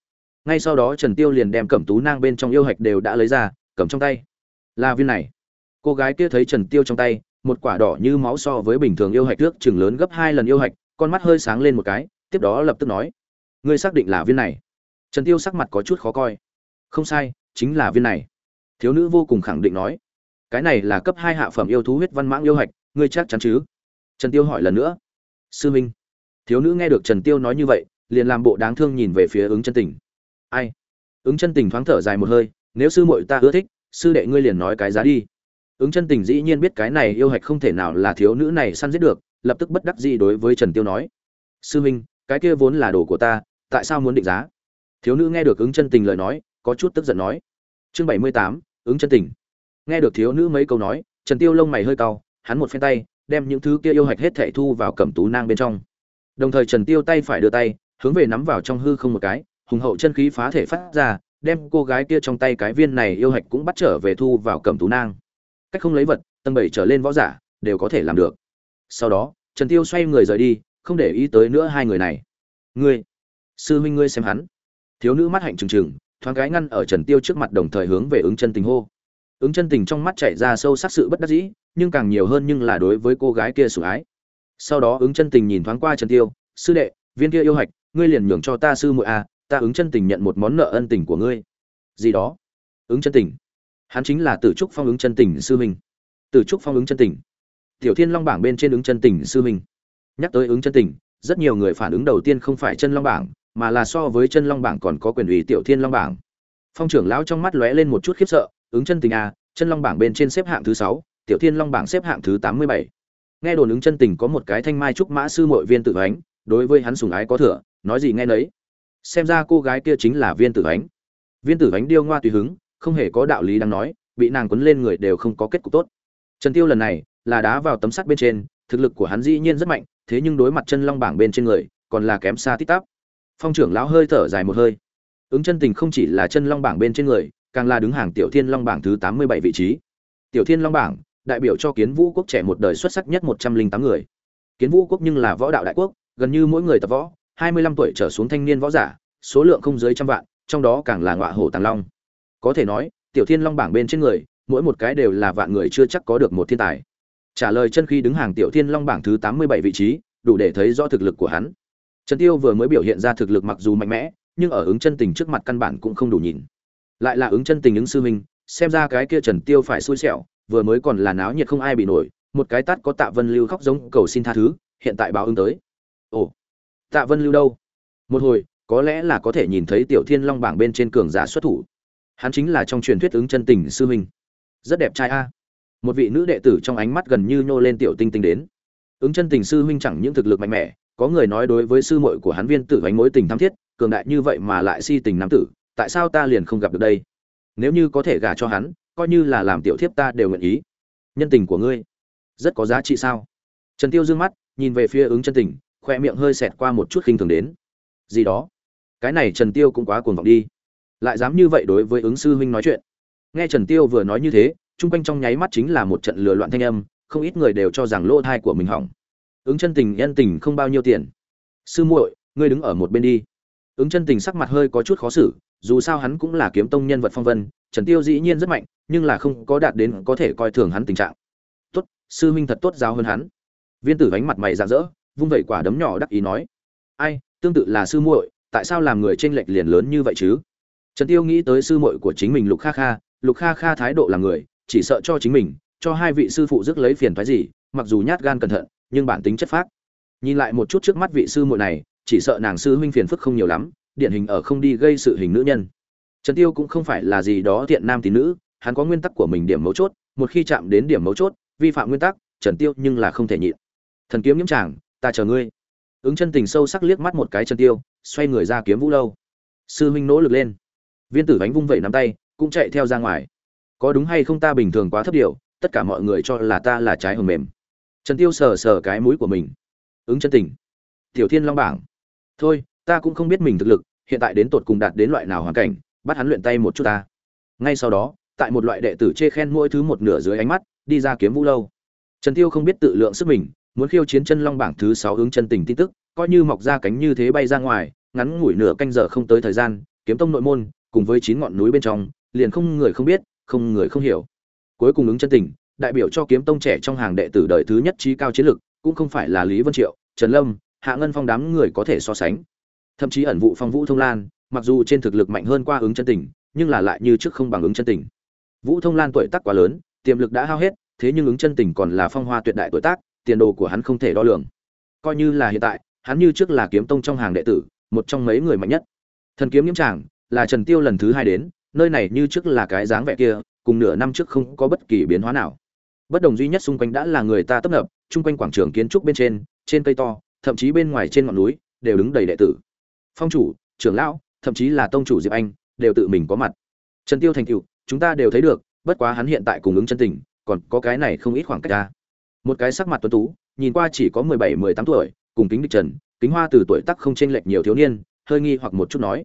Ngay sau đó trần tiêu liền đem cẩm tú nang bên trong yêu hạch đều đã lấy ra, cầm trong tay. Là viên này. Cô gái kia thấy trần tiêu trong tay, một quả đỏ như máu so với bình thường yêu hạch trước chừng lớn gấp hai lần yêu hạch, con mắt hơi sáng lên một cái, tiếp đó lập tức nói, ngươi xác định là viên này? Trần tiêu sắc mặt có chút khó coi. Không sai, chính là viên này. Thiếu nữ vô cùng khẳng định nói, cái này là cấp hai hạ phẩm yêu thú huyết văn mãng yêu hạch ngươi chắc chắn chứ? Trần tiêu hỏi lần nữa. Sư minh. Thiếu nữ nghe được trần tiêu nói như vậy, liền làm bộ đáng thương nhìn về phía ứng chân tình. Ai? Ứng chân tình thoáng thở dài một hơi, nếu sư muội ta ưa thích, sư đệ ngươi liền nói cái giá đi. Ứng chân tình dĩ nhiên biết cái này yêu hạch không thể nào là thiếu nữ này săn giết được, lập tức bất đắc dĩ đối với trần tiêu nói. Sư minh, cái kia vốn là đồ của ta, tại sao muốn định giá? Thiếu nữ nghe được ứng chân tình lời nói, có chút tức giận nói. Chương bảy mươi tám, ứng chân tình. Nghe được thiếu nữ mấy câu nói, trần tiêu lông mày hơi cau hắn một phen tay, đem những thứ kia yêu hạch hết thảy thu vào cẩm tú nang bên trong. Đồng thời trần tiêu tay phải đưa tay, hướng về nắm vào trong hư không một cái, hùng hậu chân khí phá thể phát ra, đem cô gái kia trong tay cái viên này yêu hạch cũng bắt trở về thu vào cẩm tú nang. Cách không lấy vật, tầng bảy trở lên võ giả, đều có thể làm được. Sau đó, trần tiêu xoay người rời đi, không để ý tới nữa hai người này. Ngươi, sư huynh ngươi xem hắn. Thiếu nữ mắt hạnh trừng trừng, thoáng cái ngăn ở trần tiêu trước mặt đồng thời hướng về ứng chân tình hô. Ứng chân tình trong mắt chảy ra sâu sắc sự bất đắc dĩ nhưng càng nhiều hơn nhưng là đối với cô gái kia sủng ái. Sau đó ứng chân tình nhìn thoáng qua trần tiêu, sư đệ, viên kia yêu hạch, ngươi liền nhường cho ta sư muội a, ta ứng chân tình nhận một món nợ ân tình của ngươi. Gì đó? Ứng chân tình. Hắn chính là tử trúc phong ứng chân tình sư huynh. Tử trúc phong ứng chân tình. Tiểu thiên long bảng bên trên ứng chân tình sư huynh. Nhắc tới ứng chân tình, rất nhiều người phản ứng đầu tiên không phải chân long bảng, mà là so với chân long bảng còn có quyền ủy tiểu thiên long bảng. Phong trưởng lão trong mắt lóe lên một chút khiếp sợ, ứng chân tình a, chân long bảng bên trên xếp hạng thứ sáu tiểu thiên long bảng xếp hạng thứ tám mươi bảy. Nghe đồn ứng chân tình có một cái thanh mai trúc mã sư mội viên Tử ánh đối với hắn sùng ái có thừa, nói gì nghe nấy. Xem ra cô gái kia chính là viên tử ánh viên tử ánh điêu ngoa tùy hứng, không hề có đạo lý đang nói, bị nàng quấn lên người đều không có kết cục tốt. Trần tiêu lần này là đá vào tấm sắt bên trên, thực lực của hắn dĩ nhiên rất mạnh, thế nhưng đối mặt chân long bảng bên trên người, còn là kém xa tít tắp. Phong trưởng lão hơi thở dài một hơi. Ứng chân tình không chỉ là chân long bảng bên trên người, càng là đứng hàng tiểu thiên long bảng thứ tám mươi bảy vị trí. Tiểu thiên long bảng đại biểu cho kiến vũ quốc trẻ một đời xuất sắc nhất một trăm linh tám người. Kiến vũ quốc nhưng là võ đạo đại quốc, gần như mỗi người tập võ, hai mươi lăm tuổi trở xuống thanh niên võ giả, số lượng không dưới trăm vạn, trong đó càng là ngọa hổ tàng long. Có thể nói, tiểu thiên long bảng bên trên người, mỗi một cái đều là vạn người chưa chắc có được một thiên tài. Trả lời chân khi đứng hàng tiểu thiên long bảng thứ tám mươi bảy vị trí, đủ để thấy rõ thực lực của hắn. Trần tiêu vừa mới biểu hiện ra thực lực mặc dù mạnh mẽ, nhưng ở ứng chân tình trước mặt căn bản cũng không đủ nhìn. Lại là ứng chân tình ứng sư minh xem ra cái kia trần tiêu phải xui xẻo vừa mới còn là náo nhiệt không ai bị nổi, một cái tát có tạ vân lưu khóc giống cầu xin tha thứ, hiện tại báo ứng tới. Ồ, tạ vân lưu đâu? Một hồi, có lẽ là có thể nhìn thấy tiểu thiên long bảng bên trên cường giả xuất thủ. Hắn chính là trong truyền thuyết ứng chân tình sư huynh. Rất đẹp trai a. Một vị nữ đệ tử trong ánh mắt gần như nhô lên tiểu tinh tinh đến. Ứng chân tình sư huynh chẳng những thực lực mạnh mẽ, có người nói đối với sư muội của hắn viên tử ánh mối tình thắm thiết, cường đại như vậy mà lại si tình nam tử, tại sao ta liền không gặp được đây? Nếu như có thể gả cho hắn coi như là làm tiểu thiếp ta đều nguyện ý. Nhân tình của ngươi, rất có giá trị sao? Trần tiêu dương mắt, nhìn về phía ứng chân tình, khoe miệng hơi xẹt qua một chút khinh thường đến. Gì đó? Cái này trần tiêu cũng quá cuồng vọng đi. Lại dám như vậy đối với ứng sư huynh nói chuyện. Nghe trần tiêu vừa nói như thế trung quanh trong nháy mắt chính là một trận lừa loạn thanh âm, không ít người đều cho rằng lỗ thai của mình hỏng. Ứng chân tình nhân tình không bao nhiêu tiền. Sư muội, ngươi đứng ở một bên đi. Ứng chân tình sắc mặt hơi có chút khó xử, dù sao hắn cũng là kiếm tông nhân vật phong vân trần tiêu dĩ nhiên rất mạnh, nhưng là không có đạt đến có thể coi thường hắn tình trạng. Tốt, sư huynh thật tốt giáo hơn hắn. Viên tử ánh mặt mày rạng rỡ, vung vẩy quả đấm nhỏ đắc ý nói. Ai, tương tự là sư muội, tại sao làm người trên lệch liền lớn như vậy chứ? Trần tiêu nghĩ tới sư muội của chính mình lục kha kha, lục kha kha thái độ là người, chỉ sợ cho chính mình, cho hai vị sư phụ rước lấy phiền toái gì, mặc dù nhát gan cẩn thận, nhưng bản tính chất phác. Nhìn lại một chút trước mắt vị sư muội này, chỉ sợ nàng sư huynh phiền phức không nhiều lắm, điển hình ở không đi gây sự hình nữ nhân trần tiêu cũng không phải là gì đó thiện nam tín nữ, hắn có nguyên tắc của mình điểm mấu chốt, một khi chạm đến điểm mấu chốt, vi phạm nguyên tắc, trần tiêu nhưng là không thể nhịn. Thần kiếm nhiễm chàng ta chờ ngươi. Ứng chân tình sâu sắc liếc mắt một cái Trần tiêu, xoay người ra kiếm vũ lâu. Sư huynh nỗ lực lên. Viên tử bánh vung vẩy nắm tay, cũng chạy theo ra ngoài. Có đúng hay không ta bình thường quá thấp điều, tất cả mọi người cho là ta là trái hồng mềm. Trần tiêu sờ sờ cái mũi của mình. Ứng chân tình. Tiểu thiên long bảng. Thôi, ta cũng không biết mình thực lực, hiện tại đến tột cùng đạt đến loại nào hoàn cảnh bắt hắn luyện tay một chút ta. Ngay sau đó, tại một loại đệ tử chê khen mỗi thứ một nửa dưới ánh mắt, đi ra kiếm vũ lâu. Trần tiêu không biết tự lượng sức mình, muốn khiêu chiến chân long bảng thứ sáu hướng chân tình tin tức, coi như mọc ra cánh như thế bay ra ngoài, ngắn ngủi nửa canh giờ không tới thời gian, kiếm tông nội môn, cùng với chín ngọn núi bên trong, liền không người không biết, không người không hiểu. Cuối cùng ứng chân tình, đại biểu cho kiếm tông trẻ trong hàng đệ tử đời thứ nhất trí cao chiến lực, cũng không phải là lý vân triệu, trần lâm, hạ ngân phong đám người có thể so sánh. Thậm chí ẩn vụ phong vũ thông lan mặc dù trên thực lực mạnh hơn qua ứng chân tình, nhưng là lại như trước không bằng ứng chân tình. Vũ thông lan tuổi tác quá lớn, tiềm lực đã hao hết, thế nhưng ứng chân tình còn là phong hoa tuyệt đại tuổi tác, tiền đồ của hắn không thể đo lường. Coi như là hiện tại, hắn như trước là kiếm tông trong hàng đệ tử, một trong mấy người mạnh nhất. Thần kiếm nhiễm tràng, là trần tiêu lần thứ hai đến, nơi này như trước là cái dáng vẻ kia, cùng nửa năm trước không có bất kỳ biến hóa nào. Bất đồng duy nhất xung quanh đã là người ta tấp nập, chung quanh quảng trường kiến trúc bên trên trên cây to, thậm chí bên ngoài trên ngọn núi, đều đứng đầy đệ tử. Phong chủ, trưởng lão thậm chí là tông chủ diệp anh, đều tự mình có mặt. Trần tiêu thành tựu, chúng ta đều thấy được, bất quá hắn hiện tại cùng ứng chân tình, còn có cái này không ít khoảng cách ra. Một cái sắc mặt tuấn tú, nhìn qua chỉ có mười bảy, mười tám tuổi, cùng kính địch trần, kính hoa từ tuổi tác không chênh lệch nhiều thiếu niên, hơi nghi hoặc một chút nói.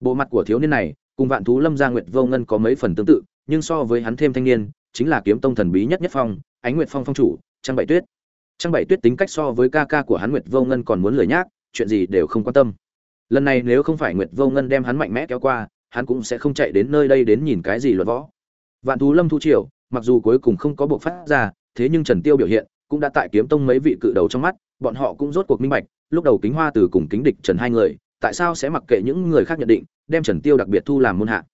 Bộ mặt của thiếu niên này, cùng vạn thú lâm gia nguyệt vô ngân có mấy phần tương tự, nhưng so với hắn thêm thanh niên, chính là kiếm tông thần bí nhất nhất phong, ánh nguyệt phong phong chủ trang bảy tuyết. Trang bảy tuyết tính cách so với ca ca của hắn nguyệt vô ngân còn muốn lười nhác, chuyện gì đều không quan tâm lần này nếu không phải nguyệt vô ngân đem hắn mạnh mẽ kéo qua, hắn cũng sẽ không chạy đến nơi đây đến nhìn cái gì luật võ. Vạn thú lâm thu triều, mặc dù cuối cùng không có buộc phát ra, thế nhưng trần tiêu biểu hiện cũng đã tại kiếm tông mấy vị cự đầu trong mắt, bọn họ cũng rốt cuộc minh bạch, lúc đầu kính hoa từ cùng kính địch trần hai người, tại sao sẽ mặc kệ những người khác nhận định, đem trần tiêu đặc biệt thu làm môn hạ.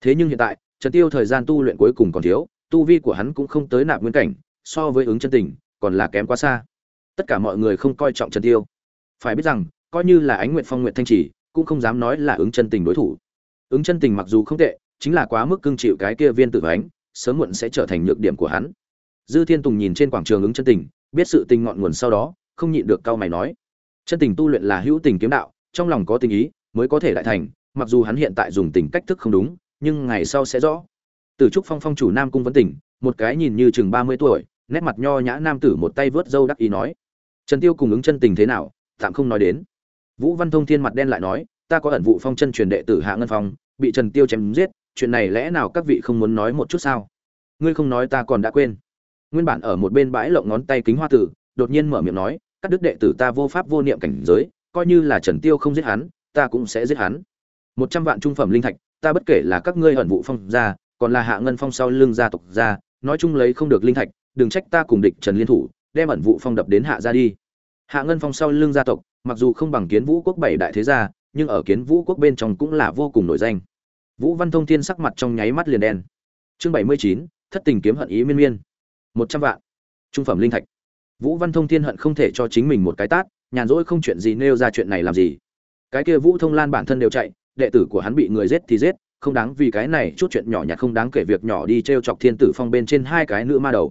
Thế nhưng hiện tại, trần tiêu thời gian tu luyện cuối cùng còn thiếu, tu vi của hắn cũng không tới nạp nguyên cảnh, so với ứng chân tình, còn là kém quá xa. Tất cả mọi người không coi trọng trần tiêu. Phải biết rằng coi như là ánh nguyện phong nguyện thanh trì, cũng không dám nói là ứng chân tình đối thủ. Ứng chân tình mặc dù không tệ, chính là quá mức cưng chịu cái kia viên tự ánh sớm muộn sẽ trở thành nhược điểm của hắn. Dư thiên tùng nhìn trên quảng trường ứng chân tình, biết sự tình ngọn nguồn sau đó, không nhịn được cau mày nói. Chân tình tu luyện là hữu tình kiếm đạo, trong lòng có tình ý, mới có thể đại thành, mặc dù hắn hiện tại dùng tình cách thức không đúng, nhưng ngày sau sẽ rõ. Từ trúc phong phong chủ nam cung vấn tỉnh, một cái nhìn như chừng ba mươi tuổi, nét mặt nho nhã nam tử một tay vớt râu đắc ý nói. Trần tiêu cùng ứng chân tình thế nào, tạm không nói đến vũ văn thông thiên mặt đen lại nói, ta có ẩn vụ phong chân truyền đệ tử hạ ngân phong, bị trần tiêu chém giết, chuyện này lẽ nào các vị không muốn nói một chút sao? Ngươi không nói ta còn đã quên. Nguyên bản ở một bên bãi lộng ngón tay kính hoa tử, đột nhiên mở miệng nói, các đức đệ tử ta vô pháp vô niệm cảnh giới, coi như là trần tiêu không giết hắn, ta cũng sẽ giết hắn. Một trăm vạn trung phẩm linh thạch, ta bất kể là các ngươi ẩn vụ phong gia còn là hạ ngân phong sau lưng gia tộc gia nói chung lấy không được linh thạch, đừng trách ta cùng địch trần liên thủ, đem ẩn vụ phong đập đến hạ gia đi. Hạ ngân phong sau lưng gia tộc mặc dù không bằng kiến vũ quốc bảy đại thế gia, nhưng ở kiến vũ quốc bên trong cũng là vô cùng nổi danh. Vũ văn thông thiên sắc mặt trong nháy mắt liền đen. Chương bảy mươi chín, thất tình kiếm hận ý miên miên. Một trăm vạn. Trung phẩm linh thạch. Vũ văn thông thiên hận không thể cho chính mình một cái tát, nhàn rỗi không chuyện gì nêu ra chuyện này làm gì. Cái kia vũ thông lan bản thân đều chạy, đệ tử của hắn bị người giết thì giết, không đáng vì cái này chút chuyện nhỏ nhặt không đáng kể việc nhỏ đi t r e o chọc thiên tử phong bên trên hai cái nữ ma đầu.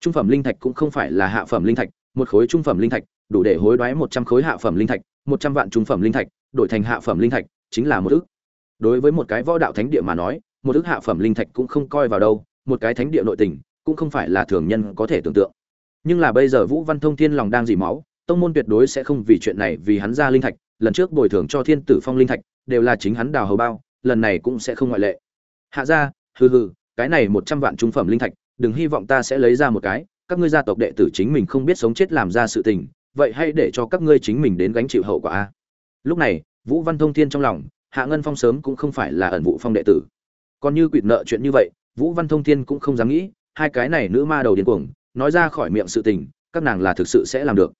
Trung phẩm linh thạch cũng không phải là hạ phẩm linh thạch, một khối trung phẩm linh thạch đủ để hối đoái một trăm khối hạ phẩm linh thạch một trăm vạn trung phẩm linh thạch đổi thành hạ phẩm linh thạch chính là một ức. đối với một cái võ đạo thánh địa mà nói một ức hạ phẩm linh thạch cũng không coi vào đâu một cái thánh địa nội tình cũng không phải là thường nhân có thể tưởng tượng nhưng là bây giờ vũ văn thông thiên lòng đang dỉ máu tông môn tuyệt đối sẽ không vì chuyện này vì hắn ra linh thạch lần trước bồi thường cho thiên tử phong linh thạch đều là chính hắn đào hầu bao lần này cũng sẽ không ngoại lệ hạ gia, hừ hừ cái này một trăm vạn trung phẩm linh thạch đừng hy vọng ta sẽ lấy ra một cái các ngươi gia tộc đệ tử chính mình không biết sống chết làm ra sự tình vậy hãy để cho các ngươi chính mình đến gánh chịu hậu quả a. Lúc này, vũ văn thông thiên trong lòng, hạ ngân phong sớm cũng không phải là ẩn vụ phong đệ tử. Còn như quỵt nợ chuyện như vậy, vũ văn thông thiên cũng không dám nghĩ, hai cái này nữ ma đầu điên cuồng, nói ra khỏi miệng sự tình, các nàng là thực sự sẽ làm được.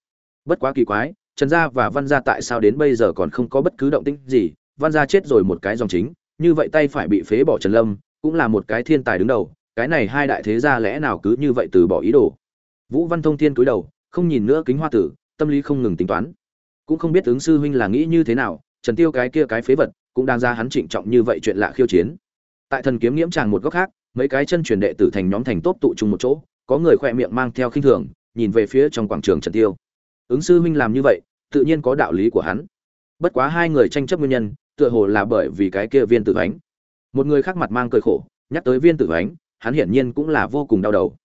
Bất quá kỳ quái, trần gia và văn gia tại sao đến bây giờ còn không có bất cứ động tĩnh gì, văn gia chết rồi một cái dòng chính, như vậy tay phải bị phế bỏ trần lâm, cũng là một cái thiên tài đứng đầu, cái này hai đại thế gia lẽ nào cứ như vậy từ bỏ ý đồ. Vũ văn thông thiên cúi đầu, không nhìn nữa kính hoa tử tâm lý không ngừng tính toán. Cũng không biết ứng sư huynh là nghĩ như thế nào, trần tiêu cái kia cái phế vật, cũng đang ra hắn trịnh trọng như vậy chuyện lạ khiêu chiến. Tại thần kiếm nghiễm tràng một góc khác, mấy cái chân truyền đệ tử thành nhóm thành tốt tụ chung một chỗ, có người khoe miệng mang theo khinh thường, nhìn về phía trong quảng trường trần tiêu. Ứng sư huynh làm như vậy, tự nhiên có đạo lý của hắn. Bất quá hai người tranh chấp nguyên nhân, tựa hồ là bởi vì cái kia viên tử ánh một người khác mặt mang cười khổ, nhắc tới viên tử ánh hắn hiển nhiên cũng là vô cùng đau đầu.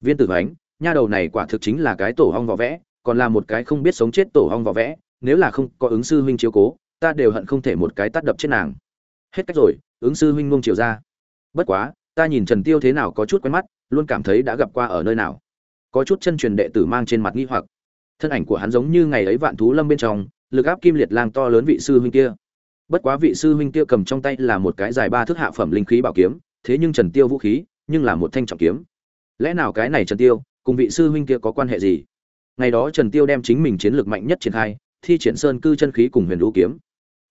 Viên tử ánh nha đầu này quả thực chính là cái tổ hong vỏ vẽ còn là một cái không biết sống chết tổ hong vỏ vẽ, nếu là không có ứng sư huynh chiếu cố, ta đều hận không thể một cái tắt đập chết nàng. Hết cách rồi, ứng sư huynh mông chiều ra. Bất quá, ta nhìn trần tiêu thế nào có chút quen mắt, luôn cảm thấy đã gặp qua ở nơi nào. Có chút chân truyền đệ tử mang trên mặt nghi hoặc. Thân ảnh của hắn giống như ngày ấy vạn thú lâm bên trong, lực áp kim liệt lang to lớn vị sư huynh kia. Bất quá vị sư huynh kia cầm trong tay là một cái dài ba thước hạ phẩm linh khí bảo kiếm, thế nhưng trần tiêu vũ khí, nhưng là một thanh trọng kiếm. Lẽ nào cái này trần tiêu, cùng vị sư huynh kia có quan hệ gì? Ngày đó trần tiêu đem chính mình chiến lược mạnh nhất triển khai, thi triển sơn cư chân khí cùng huyền lũ kiếm.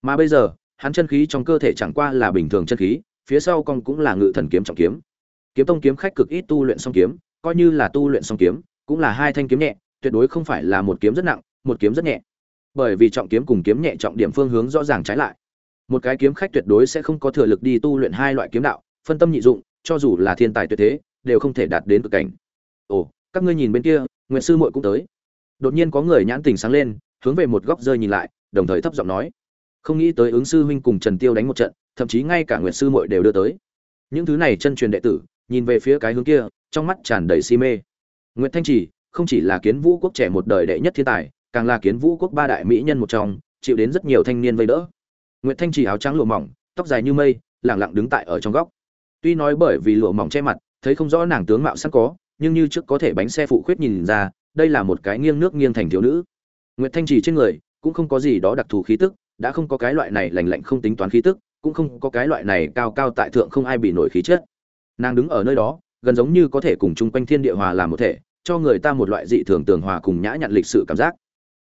Mà bây giờ, hắn chân khí trong cơ thể chẳng qua là bình thường chân khí, phía sau còn cũng là ngự thần kiếm trọng kiếm. Kiếm tông kiếm khách cực ít tu luyện song kiếm, coi như là tu luyện song kiếm, cũng là hai thanh kiếm nhẹ, tuyệt đối không phải là một kiếm rất nặng, một kiếm rất nhẹ. Bởi vì trọng kiếm cùng kiếm nhẹ trọng điểm phương hướng rõ ràng trái lại. Một cái kiếm khách tuyệt đối sẽ không có thừa lực đi tu luyện hai loại kiếm đạo, phân tâm nhị dụng, cho dù là thiên tài tuyệt thế, đều không thể đạt đến cực cảnh. Ồ, các ngươi nhìn bên kia, Nguyệt sư muội cũng tới đột nhiên có người nhãn tình sáng lên, hướng về một góc rơi nhìn lại, đồng thời thấp giọng nói, không nghĩ tới ứng sư huynh cùng trần tiêu đánh một trận, thậm chí ngay cả nguyệt sư muội đều đưa tới. Những thứ này chân truyền đệ tử, nhìn về phía cái hướng kia, trong mắt tràn đầy si mê. Nguyệt thanh trì, không chỉ là kiến vũ quốc trẻ một đời đệ nhất thiên tài, càng là kiến vũ quốc ba đại mỹ nhân một trong, chịu đến rất nhiều thanh niên vây đỡ. Nguyệt thanh trì áo trắng lụa mỏng, tóc dài như mây, lẳng lặng đứng tại ở trong góc. Tuy nói bởi vì lụa mỏng che mặt, thấy không rõ nàng tướng mạo sẵn có, nhưng như trước có thể bánh xe phụ khuyết nhìn ra đây là một cái nghiêng nước nghiêng thành thiếu nữ. Nguyệt thanh trì trên người cũng không có gì đó đặc thù khí tức, đã không có cái loại này lành lạnh không tính toán khí tức, cũng không có cái loại này cao cao tại thượng không ai bị nổi khí chất. Nàng đứng ở nơi đó, gần giống như có thể cùng chung quanh thiên địa hòa làm một thể, cho người ta một loại dị thường tường hòa cùng nhã nhặn lịch sự cảm giác.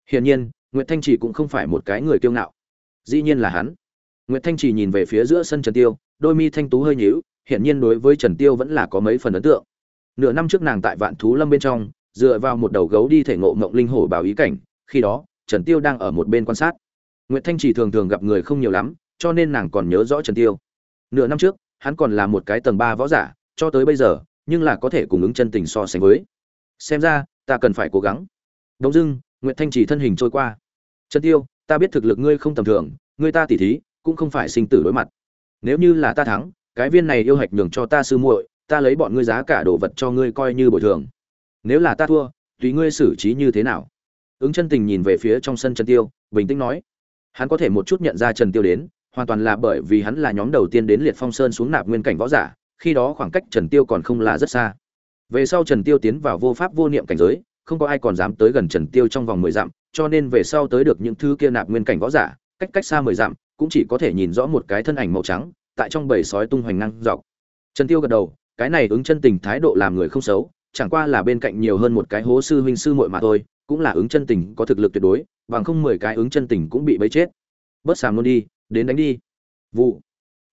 Hiển nhiên, nguyệt thanh trì cũng không phải một cái người kiêu ngạo. Dĩ nhiên là hắn. Nguyệt thanh trì nhìn về phía giữa sân trần tiêu, đôi mi thanh tú hơi nhíu, hiển nhiên đối với trần tiêu vẫn là có mấy phần ấn tượng. Nửa năm trước nàng tại vạn thú lâm bên trong dựa vào một đầu gấu đi thể ngộ ngộng linh hổ bảo ý cảnh, khi đó, trần tiêu đang ở một bên quan sát. Nguyễn thanh chỉ thường thường gặp người không nhiều lắm, cho nên nàng còn nhớ rõ trần tiêu. Nửa năm trước, hắn còn là một cái tầng ba võ giả, cho tới bây giờ, nhưng là có thể cùng ứng chân tình so sánh với. Xem ra, ta cần phải cố gắng. Đông dưng nguyễn thanh chỉ thân hình trôi qua. Trần tiêu, ta biết thực lực ngươi không tầm thường, ngươi ta tỉ thí, cũng không phải sinh tử đối mặt. Nếu như là ta thắng, cái viên này yêu hạch nhường cho ta sư muội, ta lấy bọn ngươi giá cả đồ vật cho ngươi coi như bồi thường nếu là ta thua, tùy ngươi xử trí như thế nào. Ứng chân tình nhìn về phía trong sân trần tiêu, bình tĩnh nói. Hắn có thể một chút nhận ra trần tiêu đến, hoàn toàn là bởi vì hắn là nhóm đầu tiên đến liệt phong sơn xuống nạp nguyên cảnh võ giả, khi đó khoảng cách trần tiêu còn không là rất xa. Về sau trần tiêu tiến vào vô pháp vô niệm cảnh giới, không có ai còn dám tới gần trần tiêu trong vòng mười dặm, cho nên về sau tới được những thứ kia nạp nguyên cảnh võ giả, cách cách xa mười dặm, cũng chỉ có thể nhìn rõ một cái thân ảnh màu trắng, tại trong bầy sói tung hoành năng dọc. Trần tiêu gật đầu, cái này ứng chân tình thái độ làm người không xấu chẳng qua là bên cạnh nhiều hơn một cái hố sư huynh sư muội mà thôi, cũng là ứng chân tình, có thực lực tuyệt đối, bằng không mười cái ứng chân tình cũng bị bấy chết. Bớt sàm luôn đi, đến đánh đi. Vụ.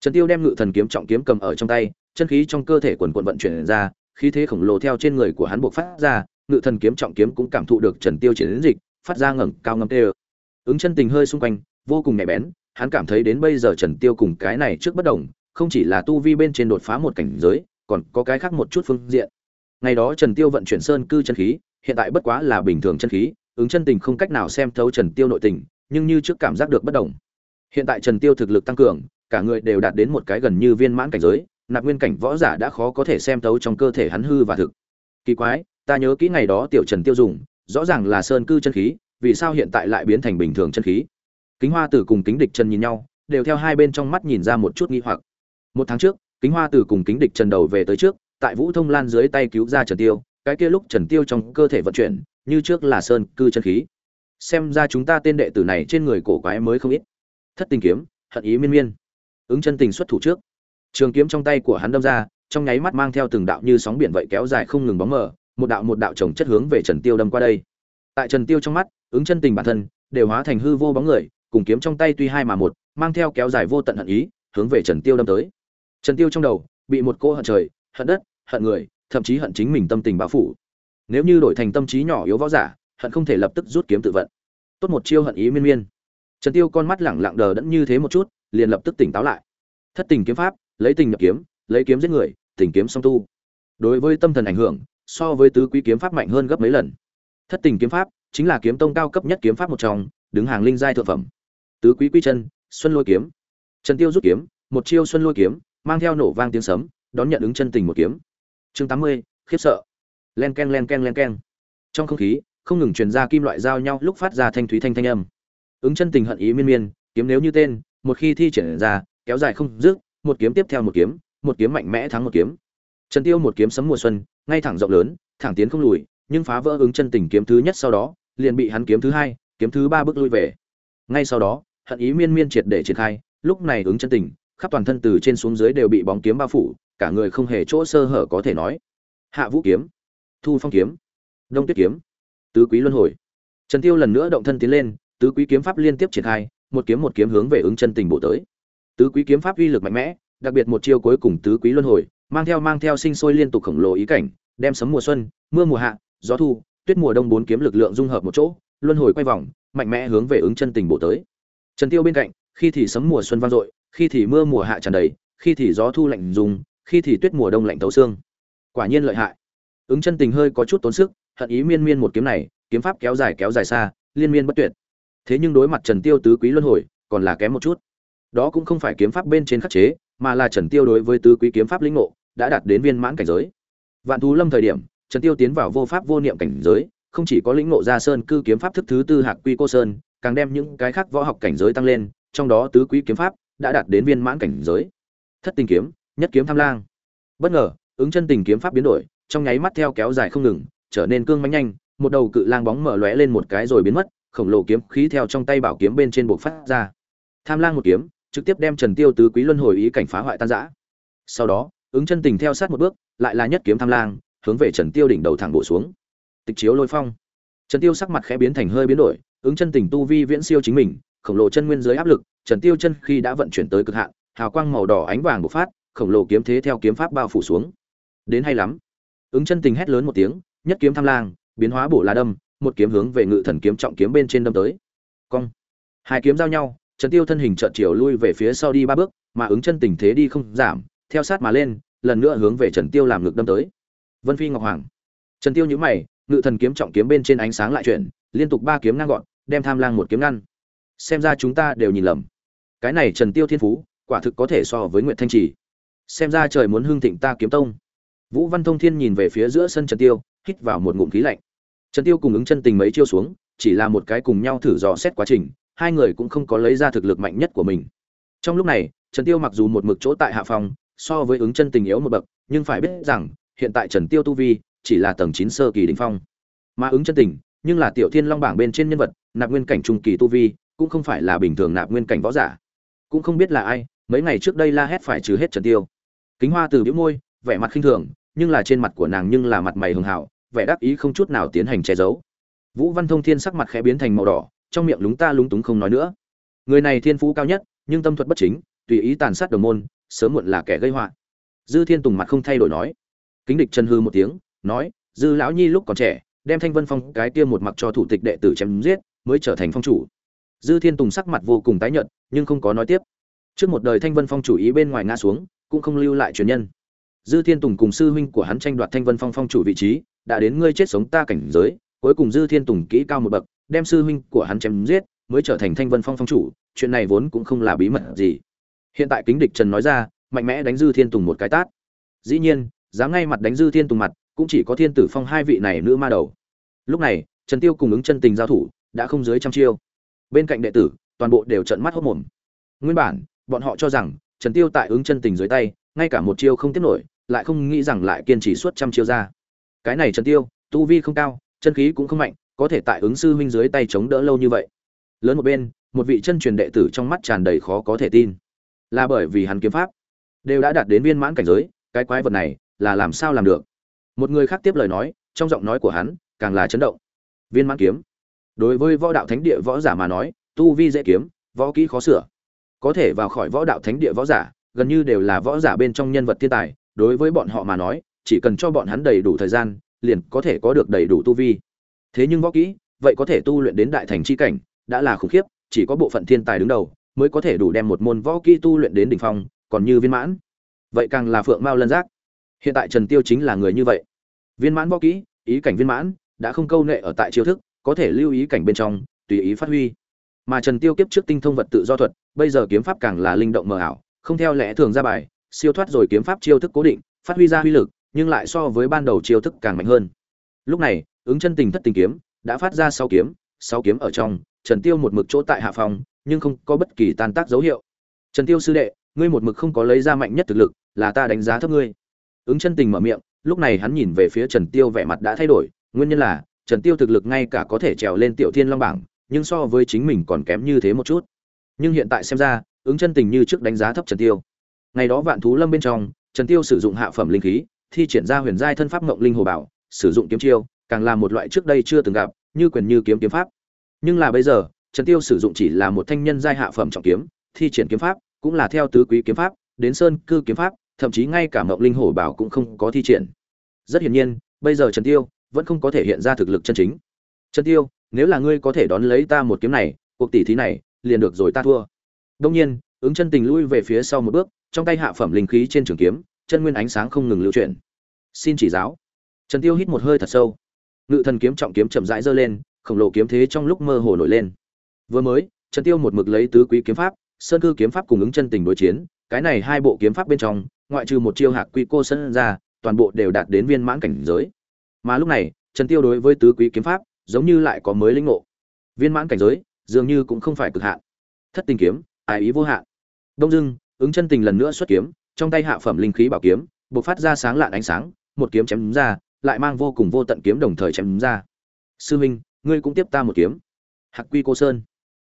Trần tiêu đem ngự thần kiếm trọng kiếm cầm ở trong tay, chân khí trong cơ thể quần quần vận chuyển ra, khí thế khổng lồ theo trên người của hắn buộc phát ra, ngự thần kiếm trọng kiếm cũng cảm thụ được trần tiêu triển dịch, phát ra ngẩng cao ngâm tê ứng chân tình hơi xung quanh, vô cùng nhạy bén, hắn cảm thấy đến bây giờ trần tiêu cùng cái này trước bất đồng, không chỉ là tu vi bên trên đột phá một cảnh giới, còn có cái khác một chút phương diện ngày đó trần tiêu vận chuyển sơn cư chân khí, hiện tại bất quá là bình thường chân khí, ứng chân tình không cách nào xem thấu trần tiêu nội tình, nhưng như trước cảm giác được bất đồng. Hiện tại trần tiêu thực lực tăng cường, cả người đều đạt đến một cái gần như viên mãn cảnh giới, nạp nguyên cảnh võ giả đã khó có thể xem thấu trong cơ thể hắn hư và thực. Kỳ quái, ta nhớ kỹ ngày đó tiểu trần tiêu dùng, rõ ràng là sơn cư chân khí, vì sao hiện tại lại biến thành bình thường chân khí? Kính hoa tử cùng kính địch trần nhìn nhau, đều theo hai bên trong mắt nhìn ra một chút nghi hoặc. Một tháng trước, kính hoa tử cùng kính địch trần đầu về tới trước tại vũ thông lan dưới tay cứu ra trần tiêu, cái kia lúc trần tiêu trong cơ thể vận chuyển, như trước là sơn cư chân khí. Xem ra chúng ta tên đệ tử này trên người cổ quái mới không ít. Thất tình kiếm, hận ý miên miên. Ứng chân tình xuất thủ trước. Trường kiếm trong tay của hắn đâm ra, trong nháy mắt mang theo từng đạo như sóng biển vậy kéo dài không ngừng bóng mờ, một đạo một đạo chồng chất hướng về trần tiêu đâm qua đây. Tại trần tiêu trong mắt, ứng chân tình bản thân đều hóa thành hư vô bóng người, cùng kiếm trong tay tuy hai mà một, mang theo kéo dài vô tận hận ý, hướng về trần tiêu đâm tới. Trần tiêu trong đầu bị một cô hận trời, hận đất hận người, thậm chí hận chính mình tâm tình bao phủ. Nếu như đổi thành tâm trí nhỏ yếu võ giả, hận không thể lập tức rút kiếm tự vận. Tốt một chiêu hận ý miên miên. Trần tiêu con mắt lẳng lặng đờ đẫn như thế một chút, liền lập tức tỉnh táo lại. Thất tình kiếm pháp, lấy tình nhập kiếm, lấy kiếm giết người, tình kiếm song tu. Đối với tâm thần ảnh hưởng, so với tứ quý kiếm pháp mạnh hơn gấp mấy lần. Thất tình kiếm pháp, chính là kiếm tông cao cấp nhất kiếm pháp một trong, đứng hàng linh giai thượng phẩm. Tứ quý quy chân, xuân lôi kiếm. Trần tiêu rút kiếm, một chiêu xuân lôi kiếm, mang theo nổ vang tiếng sấm, đón nhận ứng chân tình một kiếm chương tám mươi, khiếp sợ. Len ken len ken len ken trong không khí, không ngừng truyền ra kim loại giao nhau, lúc phát ra thanh thúy thanh thanh âm. Ứng chân tình hận ý miên miên, kiếm nếu như tên, một khi thi triển ra, kéo dài không dứt, một kiếm tiếp theo một kiếm một kiếm mạnh mẽ thắng một kiếm. Trần tiêu một kiếm sấm mùa xuân, ngay thẳng rộng lớn, thẳng tiến không lùi, nhưng phá vỡ ứng chân tình kiếm thứ nhất sau đó, liền bị hắn kiếm thứ hai, kiếm thứ ba bước lui về. Ngay sau đó, hận ý miên miên triệt để triển khai, lúc này ứng chân tình, khắp toàn thân từ trên xuống dưới đều bị bóng kiếm bao phủ cả người không hề chỗ sơ hở có thể nói. Hạ vũ kiếm, thu phong kiếm, đông tuyết kiếm, tứ quý luân hồi. Trần tiêu lần nữa động thân tiến lên, tứ quý kiếm pháp liên tiếp triển khai, một kiếm một kiếm hướng về ứng chân tình bộ tới. Tứ quý kiếm pháp uy lực mạnh mẽ, đặc biệt một chiêu cuối cùng tứ quý luân hồi, mang theo mang theo sinh sôi liên tục khổng lồ ý cảnh, đem sấm mùa xuân, mưa mùa hạ, gió thu, tuyết mùa đông bốn kiếm lực lượng dung hợp một chỗ, luân hồi quay vòng, mạnh mẽ hướng về ứng chân tình bộ tới. Trần tiêu bên cạnh, khi thì sấm mùa xuân vang dội, khi thì mưa mùa hạ tràn đầy, khi thì gió thu lạnh dùng khi thì tuyết mùa đông lạnh thấu xương. Quả nhiên lợi hại. Ứng chân tình hơi có chút tốn sức, hận ý miên miên một kiếm này, kiếm pháp kéo dài kéo dài xa, liên miên bất tuyệt. Thế nhưng đối mặt trần tiêu tứ quý luân hồi, còn là kém một chút. Đó cũng không phải kiếm pháp bên trên khắc chế, mà là trần tiêu đối với tứ quý kiếm pháp lĩnh ngộ, đã đạt đến viên mãn cảnh giới. Vạn thú lâm thời điểm, trần tiêu tiến vào vô pháp vô niệm cảnh giới, không chỉ có lĩnh ngộ ra sơn cư kiếm pháp thức thứ tư hạc quy cô sơn, càng đem những cái khác võ học cảnh giới tăng lên, trong đó tứ quý kiếm pháp đã đạt đến viên mãn cảnh giới. Thất tinh kiếm nhất kiếm tham lang. Bất ngờ, ứng chân tình kiếm pháp biến đổi, trong nháy mắt theo kéo dài không ngừng, trở nên cương mãnh nhanh, một đầu cự lang bóng mở lóe lên một cái rồi biến mất, khổng lồ kiếm khí theo trong tay bảo kiếm bên trên buộc phát ra. Tham lang một kiếm, trực tiếp đem trần tiêu tứ quý luân hồi ý cảnh phá hoại tan rã. Sau đó, ứng chân tình theo sát một bước, lại là nhất kiếm tham lang, hướng về trần tiêu đỉnh đầu thẳng bổ xuống. Tịch chiếu lôi phong. Trần tiêu sắc mặt khẽ biến thành hơi biến đổi, ứng chân tình tu vi viễn siêu chính mình, khổng lồ chân nguyên dưới áp lực, trần tiêu chân khi đã vận chuyển tới cực hạn, hào quang màu đỏ ánh vàng bộc phát khổng lồ kiếm thế theo kiếm pháp bao phủ xuống. Đến hay lắm. Ứng chân tình hét lớn một tiếng, nhất kiếm tham lang, biến hóa bổ la đâm, một kiếm hướng về ngự thần kiếm trọng kiếm bên trên đâm tới. Cong. Hai kiếm giao nhau, trần tiêu thân hình chợt chiều lui về phía sau đi ba bước, mà ứng chân tình thế đi không giảm, theo sát mà lên, lần nữa hướng về trần tiêu làm ngực đâm tới. Vân phi ngọc hoàng. Trần tiêu nhíu mày, ngự thần kiếm trọng kiếm bên trên ánh sáng lại chuyển, liên tục ba kiếm ngang gọn, đem tham lang một kiếm ngăn. Xem ra chúng ta đều nhìn lầm. Cái này trần tiêu thiên phú, quả thực có thể so với nguyệt thanh trì xem ra trời muốn hưng thịnh ta kiếm tông. Vũ văn thông thiên nhìn về phía giữa sân trần tiêu, hít vào một ngụm khí lạnh. Trần tiêu cùng ứng chân tình mấy chiêu xuống, chỉ là một cái cùng nhau thử dò xét quá trình, hai người cũng không có lấy ra thực lực mạnh nhất của mình. Trong lúc này, trần tiêu mặc dù một mực chỗ tại hạ phòng, so với ứng chân tình yếu một bậc, nhưng phải biết rằng, hiện tại trần tiêu tu vi chỉ là tầng 9 sơ kỳ đỉnh phong. Mà ứng chân tình, nhưng là tiểu thiên long bảng bên trên nhân vật, nạp nguyên cảnh trung kỳ tu vi, cũng không phải là bình thường nạp nguyên cảnh võ giả. Cũng không biết là ai, mấy ngày trước đây la hét phải trừ hết trần tiêu kính hoa từ bĩu môi, vẻ mặt khinh thường, nhưng là trên mặt của nàng nhưng là mặt mày hường hảo, vẻ đắc ý không chút nào tiến hành che giấu. Vũ văn thông thiên sắc mặt khẽ biến thành màu đỏ, trong miệng lúng ta lúng túng không nói nữa. Người này thiên phú cao nhất, nhưng tâm thuật bất chính, tùy ý tàn sát đồng môn, sớm muộn là kẻ gây họa. Dư thiên tùng mặt không thay đổi nói. Kính địch chân hư một tiếng, nói, dư lão nhi lúc còn trẻ, đem thanh vân phong cái kia một mặc cho thủ tịch đệ tử chém giết, mới trở thành phong chủ. Dư thiên tùng sắc mặt vô cùng tái nhợt, nhưng không có nói tiếp. Trước một đời thanh vân phong chủ ý bên ngoài ngã xuống cũng không lưu lại truyền nhân. Dư thiên tùng cùng sư huynh của hắn tranh đoạt thanh vân phong phong chủ vị trí, đã đến ngươi chết sống ta cảnh giới, cuối cùng dư thiên tùng kỹ cao một bậc, đem sư huynh của hắn chém giết, mới trở thành thanh vân phong phong chủ, chuyện này vốn cũng không là bí mật gì. Hiện tại kính địch trần nói ra, mạnh mẽ đánh dư thiên tùng một cái tát. Dĩ nhiên, dám ngay mặt đánh dư thiên tùng mặt, cũng chỉ có thiên tử phong hai vị này nữ ma đầu. Lúc này, trần tiêu cùng ứng chân tình giao thủ, đã không dưới trăm chiêu. Bên cạnh đệ tử, toàn bộ đều trợn mắt hốt mồm. Nguyên bản, bọn họ cho rằng trần tiêu tại ứng chân tình dưới tay, ngay cả một chiêu không tiếp nổi, lại không nghĩ rằng lại kiên trì suốt trăm chiêu ra. Cái này trần tiêu, tu vi không cao, chân khí cũng không mạnh, có thể tại ứng sư huynh dưới tay chống đỡ lâu như vậy. Lớn một bên, một vị chân truyền đệ tử trong mắt tràn đầy khó có thể tin. Là bởi vì hắn kiếm pháp đều đã đạt đến viên mãn cảnh giới, cái quái vật này là làm sao làm được? Một người khác tiếp lời nói, trong giọng nói của hắn càng là chấn động. Viên mãn kiếm. Đối với võ đạo thánh địa võ giả mà nói, tu vi dễ kiếm, võ kỹ khó sửa có thể vào khỏi võ đạo thánh địa võ giả, gần như đều là võ giả bên trong nhân vật thiên tài, đối với bọn họ mà nói, chỉ cần cho bọn hắn đầy đủ thời gian, liền có thể có được đầy đủ tu vi. Thế nhưng võ kỹ, vậy có thể tu luyện đến đại thành chi cảnh, đã là khủng khiếp, chỉ có bộ phận thiên tài đứng đầu, mới có thể đủ đem một môn võ kỹ tu luyện đến đỉnh phong, còn như viên mãn. Vậy càng là phượng mao lân giác. Hiện tại trần tiêu chính là người như vậy. Viên mãn võ kỹ, ý cảnh viên mãn, đã không câu nệ ở tại chiêu thức, có thể lưu ý cảnh bên trong, tùy ý phát huy mà trần tiêu kiếp trước tinh thông vật tự do thuật, bây giờ kiếm pháp càng là linh động mờ ảo, không theo lẽ thường ra bài, siêu thoát rồi kiếm pháp chiêu thức cố định, phát huy ra huy lực, nhưng lại so với ban đầu chiêu thức càng mạnh hơn. Lúc này, ứng chân tình thất tình kiếm đã phát ra sáu kiếm sáu kiếm ở trong, trần tiêu một mực chỗ tại hạ phòng, nhưng không có bất kỳ tan tác dấu hiệu. Trần tiêu sư đệ, ngươi một mực không có lấy ra mạnh nhất thực lực, là ta đánh giá thấp ngươi. Ứng chân tình mở miệng, lúc này hắn nhìn về phía trần tiêu vẻ mặt đã thay đổi, nguyên nhân là, trần tiêu thực lực ngay cả có thể trèo lên tiểu thiên long bảng nhưng so với chính mình còn kém như thế một chút. Nhưng hiện tại xem ra, ứng chân tình như trước đánh giá thấp trần tiêu. Ngày đó vạn thú lâm bên trong, trần tiêu sử dụng hạ phẩm linh khí, thi triển ra huyền giai thân pháp ngộng linh hồ bảo, sử dụng kiếm chiêu, càng là một loại trước đây chưa từng gặp, như quyền như kiếm kiếm pháp. Nhưng là bây giờ, trần tiêu sử dụng chỉ là một thanh nhân giai hạ phẩm trọng kiếm, thi triển kiếm pháp cũng là theo tứ quý kiếm pháp, đến sơn cư kiếm pháp, thậm chí ngay cả ngộng linh hồ bảo cũng không có thi triển. Rất hiển nhiên, bây giờ trần tiêu vẫn không có thể hiện ra thực lực chân chính. Trần tiêu nếu là ngươi có thể đón lấy ta một kiếm này, cuộc tỷ thí này, liền được rồi ta thua. Đông nhiên, ứng chân tình lui về phía sau một bước, trong tay hạ phẩm linh khí trên trường kiếm, chân nguyên ánh sáng không ngừng lưu chuyển. Xin chỉ giáo. Trần tiêu hít một hơi thật sâu. Ngự thần kiếm trọng kiếm chậm rãi giơ lên, khổng lồ kiếm thế trong lúc mơ hồ nổi lên. Vừa mới, trần tiêu một mực lấy tứ quý kiếm pháp, sơn cư kiếm pháp cùng ứng chân tình đối chiến, cái này hai bộ kiếm pháp bên trong, ngoại trừ một chiêu hạc quy cô sân ra, toàn bộ đều đạt đến viên mãn cảnh giới. Mà lúc này, trần tiêu đối với tứ quý kiếm pháp giống như lại có mới linh ngộ. Viên mãn cảnh giới, dường như cũng không phải cực hạn. Thất tình kiếm ai ý vô hạn. Đông dương, ứng chân tình lần nữa xuất kiếm, trong tay hạ phẩm linh khí bảo kiếm, bộc phát ra sáng lạn ánh sáng, một kiếm chém ra, lại mang vô cùng vô tận kiếm đồng thời chém ra. Sư minh, ngươi cũng tiếp ta một kiếm. Hạc quy cô sơn.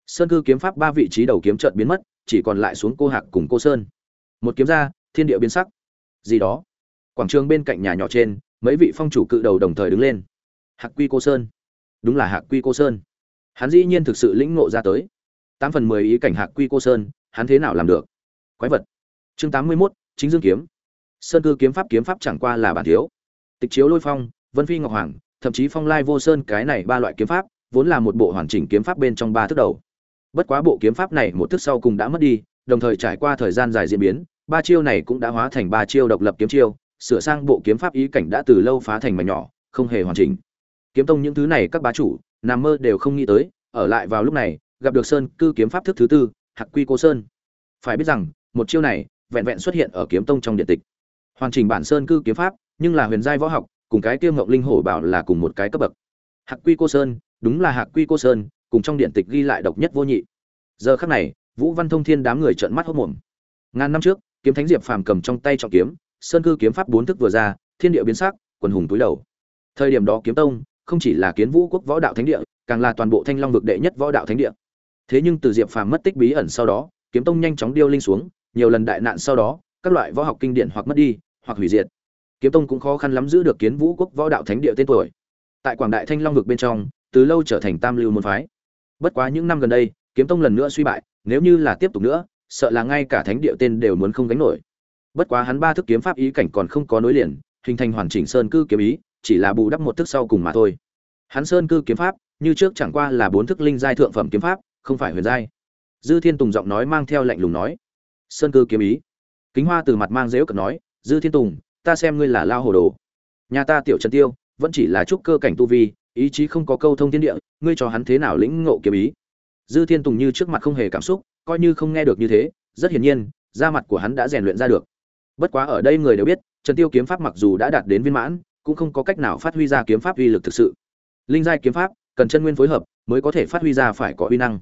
Sơn cư kiếm pháp ba vị trí đầu kiếm chợt biến mất, chỉ còn lại xuống cô hạc cùng cô sơn. Một kiếm ra, thiên địa biến sắc. Gì đó. Quảng trường bên cạnh nhà nhỏ trên, mấy vị phong chủ cự đầu đồng thời đứng lên. Hạc quy cô sơn đúng là hạc quy cô sơn. Hắn dĩ nhiên thực sự lĩnh ngộ ra tới. Tám phần mười ý cảnh hạc quy cô sơn, hắn thế nào làm được? Quái vật. Chương tám mươi mốt, chính dương kiếm. Sơn cư kiếm pháp kiếm pháp chẳng qua là bản thiếu. Tịch chiếu lôi phong, vân phi ngọc hoàng, thậm chí phong lai vô sơn, cái này ba loại kiếm pháp, vốn là một bộ hoàn chỉnh kiếm pháp bên trong ba thức đầu. Bất quá bộ kiếm pháp này một thức sau cùng đã mất đi, đồng thời trải qua thời gian dài diễn biến, ba chiêu này cũng đã hóa thành ba chiêu độc lập kiếm chiêu, sửa sang bộ kiếm pháp ý cảnh đã từ lâu phá thành mảnh nhỏ, không hề hoàn chỉnh kiếm tông những thứ này các bá chủ, nằm mơ đều không nghĩ tới, ở lại vào lúc này, gặp được sơn cư kiếm pháp thức thứ tư, hạc quy cô sơn. Phải biết rằng, một chiêu này vẹn vẹn xuất hiện ở kiếm tông trong điện tịch. Hoàn chỉnh bản sơn cư kiếm pháp, nhưng là huyền giai võ học, cùng cái kiêm ngọc linh hổ bảo là cùng một cái cấp bậc. Hạc quy cô sơn, đúng là hạc quy cô sơn, cùng trong điện tịch ghi lại độc nhất vô nhị. Giờ khắc này, vũ văn thông thiên đám người trợn mắt hốt mồm ngàn năm trước, kiếm thánh diệp phàm cầm trong tay trọng kiếm, sơn cư kiếm pháp bốn thức vừa ra, thiên địa biến sắc, quần hùng túi đầu. Thời điểm đó kiếm tông không chỉ là kiến vũ quốc võ đạo thánh địa, càng là toàn bộ thanh long vực đệ nhất võ đạo thánh địa. Thế nhưng từ diệp phàm mất tích bí ẩn sau đó, kiếm tông nhanh chóng điêu linh xuống, nhiều lần đại nạn sau đó, các loại võ học kinh điển hoặc mất đi, hoặc hủy diệt. Kiếm tông cũng khó khăn lắm giữ được kiến vũ quốc võ đạo thánh địa tên tuổi. Tại quảng đại thanh long vực bên trong, từ lâu trở thành tam lưu môn phái. Bất quá những năm gần đây, kiếm tông lần nữa suy bại, nếu như là tiếp tục nữa, sợ là ngay cả thánh địa tên đều muốn không gánh nổi. Bất quá hắn ba thức kiếm pháp ý cảnh còn không có nối liền, hình thành hoàn chỉnh sơn cư kiếm ý chỉ là bù đắp một thức sau cùng mà thôi. Hắn sơn cư kiếm pháp, như trước chẳng qua là bốn thức linh giai thượng phẩm kiếm pháp, không phải huyền giai. Dư thiên tùng giọng nói mang theo lạnh lùng nói. Sơn cư kiếm ý. Kính hoa từ mặt mang giễu cợt nói, dư thiên tùng, ta xem ngươi là lao hồ đồ. Nhà ta tiểu trần tiêu, vẫn chỉ là trúc cơ cảnh tu vi, ý chí không có câu thông thiên địa, ngươi cho hắn thế nào lĩnh ngộ kiếm ý? Dư thiên tùng như trước mặt không hề cảm xúc, coi như không nghe được như thế, rất hiển nhiên, da mặt của hắn đã rèn luyện ra được. Bất quá ở đây người đều biết, trần tiêu kiếm pháp mặc dù đã đạt đến viên mãn cũng không có cách nào phát huy ra kiếm pháp uy lực thực sự. Linh giai kiếm pháp, cần chân nguyên phối hợp mới có thể phát huy ra phải có uy năng.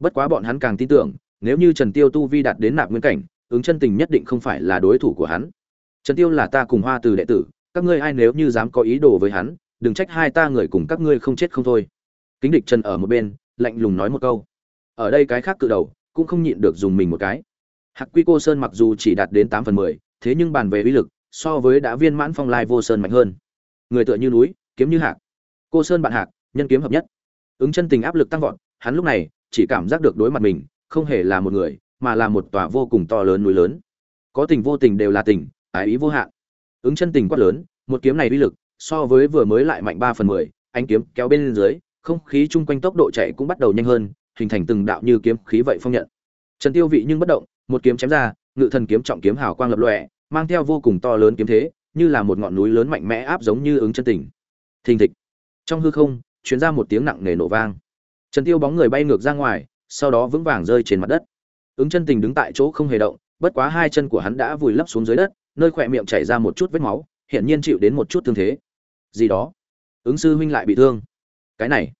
Bất quá bọn hắn càng tin tưởng, nếu như trần tiêu tu vi đạt đến nạp nguyên cảnh, ứng chân tình nhất định không phải là đối thủ của hắn. Trần tiêu là ta cùng hoa từ đệ tử, các ngươi ai nếu như dám có ý đồ với hắn, đừng trách hai ta người cùng các ngươi không chết không thôi. Kính địch trần ở một bên, lạnh lùng nói một câu. Ở đây cái khác cự đầu cũng không nhịn được dùng mình một cái. Hạc quy cô sơn mặc dù chỉ đạt đến tám phần mười, thế nhưng bàn về uy lực so với đã viên mãn phong lai vô sơn mạnh hơn. Người tựa như núi, kiếm như hạc. Cô sơn bạn hạc, nhân kiếm hợp nhất. Ứng chân tình áp lực tăng vọt, hắn lúc này chỉ cảm giác được đối mặt mình không hề là một người, mà là một tòa vô cùng to lớn núi lớn. Có tình vô tình đều là tình, ái ý vô hạn. Ứng chân tình quát lớn, một kiếm này uy lực, so với vừa mới lại mạnh ba phần mười anh kiếm kéo bên dưới, không khí chung quanh tốc độ chạy cũng bắt đầu nhanh hơn, hình thành từng đạo như kiếm khí vậy phong nhận. Trần tiêu vị nhưng bất động, một kiếm chém ra, ngự thần kiếm trọng kiếm hào quang lập lòe mang theo vô cùng to lớn kiếm thế như là một ngọn núi lớn mạnh mẽ áp giống như ứng chân tình. Thình thịch. Trong hư không truyền ra một tiếng nặng nề nổ vang. Trần tiêu bóng người bay ngược ra ngoài sau đó vững vàng rơi trên mặt đất. Ứng chân tình đứng tại chỗ không hề động bất quá hai chân của hắn đã vùi lấp xuống dưới đất nơi khỏe miệng chảy ra một chút vết máu hiện nhiên chịu đến một chút thương thế. Gì đó? Ứng sư huynh lại bị thương. Cái này.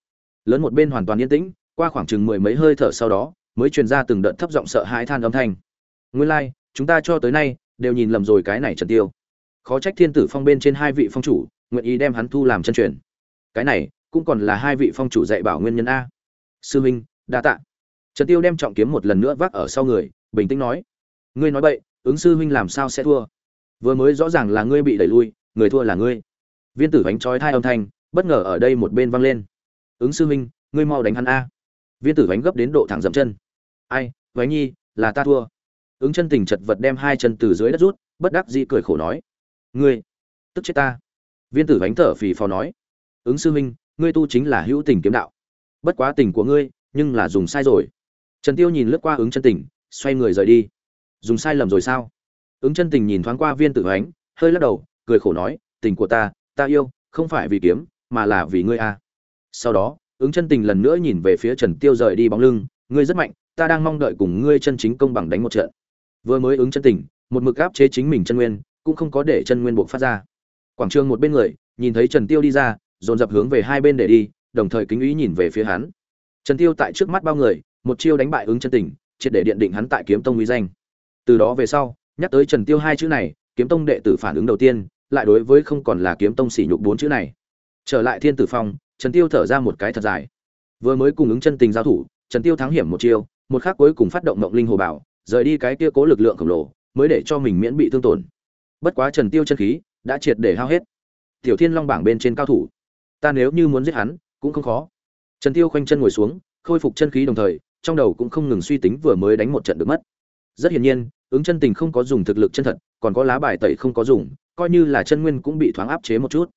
Lớn một bên hoàn toàn yên tĩnh qua khoảng chừng mười mấy hơi thở sau đó mới truyền ra từng đợt thấp giọng sợ hãi than âm thanh. Nguyên lai like, chúng ta cho tới nay đều nhìn lầm rồi cái này trần tiêu. Khó trách thiên tử phong bên trên hai vị phong chủ, nguyện ý đem hắn thu làm chân truyền. Cái này, cũng còn là hai vị phong chủ dạy bảo nguyên nhân a. Sư huynh đa tạ. Trần tiêu đem trọng kiếm một lần nữa vác ở sau người, bình tĩnh nói. Ngươi nói bậy, ứng sư huynh làm sao sẽ thua? Vừa mới rõ ràng là ngươi bị đẩy lui, người thua là ngươi. Viên tử bánh trói thai âm thanh, bất ngờ ở đây một bên vang lên. Ứng sư huynh ngươi mau đánh hắn a. Viên tử bánh gấp đến độ thẳng dậm chân. Ai bánh nhi, là ta thua ứng chân tình chật vật đem hai chân từ dưới đất rút, bất đắc dĩ cười khổ nói, ngươi, tức chết ta. Viên tử bánh thở phì phò nói, ứng sư huynh, ngươi tu chính là hữu tình kiếm đạo. Bất quá tình của ngươi, nhưng là dùng sai rồi. Trần tiêu nhìn lướt qua ứng chân tình, xoay người rời đi. Dùng sai lầm rồi sao? Ứng chân tình nhìn thoáng qua viên tử bánh, hơi lắc đầu, cười khổ nói, tình của ta ta yêu, không phải vì kiếm, mà là vì ngươi a. Sau đó, ứng chân tình lần nữa nhìn về phía trần tiêu rời đi bóng lưng, ngươi rất mạnh, ta đang mong đợi cùng ngươi chân chính công bằng đánh một trận vừa mới ứng chân tình, một mực áp chế chính mình chân nguyên, cũng không có để chân nguyên buộc phát ra. Quảng trường một bên người, nhìn thấy trần tiêu đi ra, dồn dập hướng về hai bên để đi, đồng thời kính ý nhìn về phía hắn. Trần tiêu tại trước mắt bao người, một chiêu đánh bại ứng chân tình, triệt để điện định hắn tại kiếm tông uy danh. Từ đó về sau, nhắc tới trần tiêu hai chữ này, kiếm tông đệ tử phản ứng đầu tiên, lại đối với không còn là kiếm tông sỉ nhục bốn chữ này. Trở lại thiên tử phong, trần tiêu thở ra một cái thật dài. Vừa mới cùng ứng chân tình giao thủ, trần tiêu thắng hiểm một chiêu, một khắc cuối cùng phát động mộng linh hồ bảo rời đi cái kia cố lực lượng khổng lồ, mới để cho mình miễn bị thương tổn. Bất quá trần tiêu chân khí đã triệt để hao hết. Tiểu thiên long bảng bên trên cao thủ, ta nếu như muốn giết hắn, cũng không khó. Trần tiêu khoanh chân ngồi xuống, khôi phục chân khí đồng thời, trong đầu cũng không ngừng suy tính vừa mới đánh một trận được mất. Rất hiển nhiên, ứng chân tình không có dùng thực lực chân thật, còn có lá bài tẩy không có dùng, coi như là chân nguyên cũng bị thoáng áp chế một chút.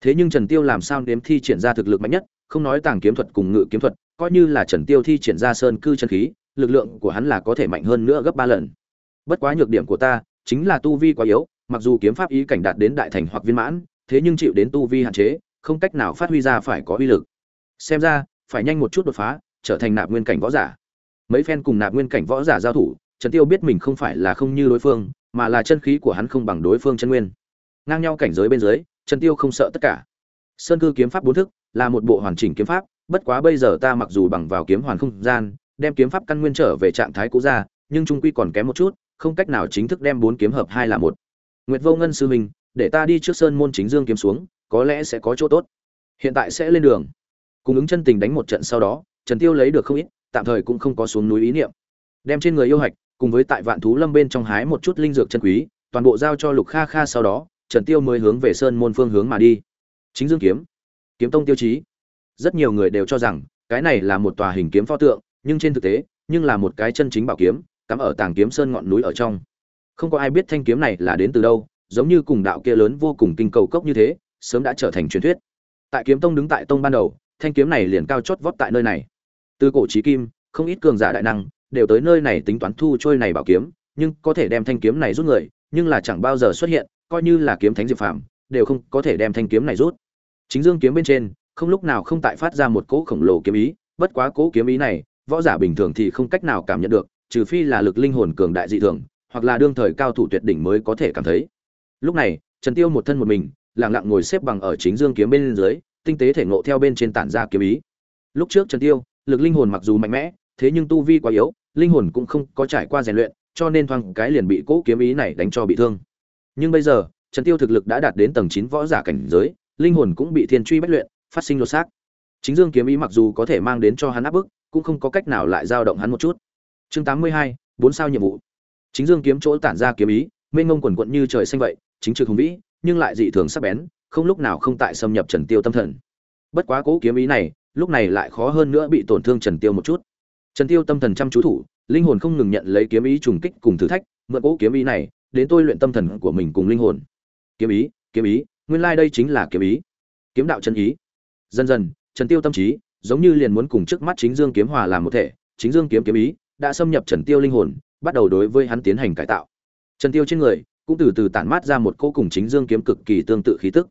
Thế nhưng trần tiêu làm sao đếm thi triển ra thực lực mạnh nhất, không nói tàng kiếm thuật cùng ngự kiếm thuật, coi như là trần tiêu thi triển ra sơn cư chân khí lực lượng của hắn là có thể mạnh hơn nữa gấp ba lần. Bất quá nhược điểm của ta chính là tu vi quá yếu, mặc dù kiếm pháp ý cảnh đạt đến đại thành hoặc viên mãn, thế nhưng chịu đến tu vi hạn chế, không cách nào phát huy ra phải có uy lực. Xem ra, phải nhanh một chút đột phá, trở thành nạp nguyên cảnh võ giả. Mấy phen cùng nạp nguyên cảnh võ giả giao thủ, trần tiêu biết mình không phải là không như đối phương, mà là chân khí của hắn không bằng đối phương chân nguyên. Ngang nhau cảnh giới bên dưới, trần tiêu không sợ tất cả. Sơn cư kiếm pháp bốn thức là một bộ hoàn chỉnh kiếm pháp, bất quá bây giờ ta mặc dù bằng vào kiếm hoàn không gian đem kiếm pháp căn nguyên trở về trạng thái cũ ra nhưng trung quy còn kém một chút không cách nào chính thức đem bốn kiếm hợp hai là một. Nguyệt vô ngân sư huynh, để ta đi trước sơn môn chính dương kiếm xuống có lẽ sẽ có chỗ tốt. Hiện tại sẽ lên đường. Cùng ứng chân tình đánh một trận sau đó trần tiêu lấy được không ít tạm thời cũng không có xuống núi ý niệm. Đem trên người yêu hạch cùng với tại vạn thú lâm bên trong hái một chút linh dược chân quý toàn bộ giao cho lục kha kha sau đó trần tiêu mới hướng về sơn môn phương hướng mà đi. Chính dương kiếm. Kiếm tông tiêu chí. Rất nhiều người đều cho rằng cái này là một tòa hình kiếm pho tượng nhưng trên thực tế, nhưng là một cái chân chính bảo kiếm, cắm ở tàng kiếm sơn ngọn núi ở trong. Không có ai biết thanh kiếm này là đến từ đâu, giống như cùng đạo kia lớn vô cùng kinh cầu cốc như thế, sớm đã trở thành truyền thuyết. Tại kiếm tông đứng tại tông ban đầu, thanh kiếm này liền cao chót vót tại nơi này. Từ cổ chí kim, không ít cường giả đại năng đều tới nơi này tính toán thu trôi này bảo kiếm, nhưng có thể đem thanh kiếm này rút người, nhưng là chẳng bao giờ xuất hiện, coi như là kiếm thánh diệp phàm, đều không có thể đem thanh kiếm này rút. Chính dương kiếm bên trên, không lúc nào không tại phát ra một cỗ khổng lồ kiếm ý, bất quá cỗ kiếm ý này võ giả bình thường thì không cách nào cảm nhận được, trừ phi là lực linh hồn cường đại dị thường, hoặc là đương thời cao thủ tuyệt đỉnh mới có thể cảm thấy. Lúc này, trần tiêu một thân một mình, lặng lặng ngồi xếp bằng ở chính dương kiếm bên dưới, tinh tế thể ngộ theo bên trên tản ra kiếm ý. Lúc trước trần tiêu, lực linh hồn mặc dù mạnh mẽ, thế nhưng tu vi quá yếu, linh hồn cũng không có trải qua rèn luyện, cho nên thoáng cái liền bị cỗ kiếm ý này đánh cho bị thương. Nhưng bây giờ, trần tiêu thực lực đã đạt đến tầng 9 võ giả cảnh giới, linh hồn cũng bị thiên truy bách luyện, phát sinh lột xác. Chính dương kiếm ý mặc dù có thể mang đến cho hắn áp bức cũng không có cách nào lại dao động hắn một chút. Chương 82, bốn sao nhiệm vụ. Chính dương kiếm chỗ tản ra kiếm ý mênh ngông quần quận như trời xanh vậy chính trực hùng vĩ nhưng lại dị thường sắc bén không lúc nào không tại xâm nhập trần tiêu tâm thần. Bất quá cố kiếm ý này lúc này lại khó hơn nữa bị tổn thương trần tiêu một chút. Trần tiêu tâm thần chăm chú thủ linh hồn không ngừng nhận lấy kiếm ý trùng kích cùng thử thách mượn cố kiếm ý này đến tôi luyện tâm thần của mình cùng linh hồn. Kiếm ý kiếm ý nguyên lai like đây chính là kiếm ý. Kiếm đạo chân ý. Dần dần trần tiêu tâm trí giống như liền muốn cùng trước mắt chính dương kiếm hòa làm một thể, chính dương kiếm kiếm ý đã xâm nhập trần tiêu linh hồn, bắt đầu đối với hắn tiến hành cải tạo. Trần tiêu trên người cũng từ từ tản mát ra một cỗ cùng chính dương kiếm cực kỳ tương tự khí tức.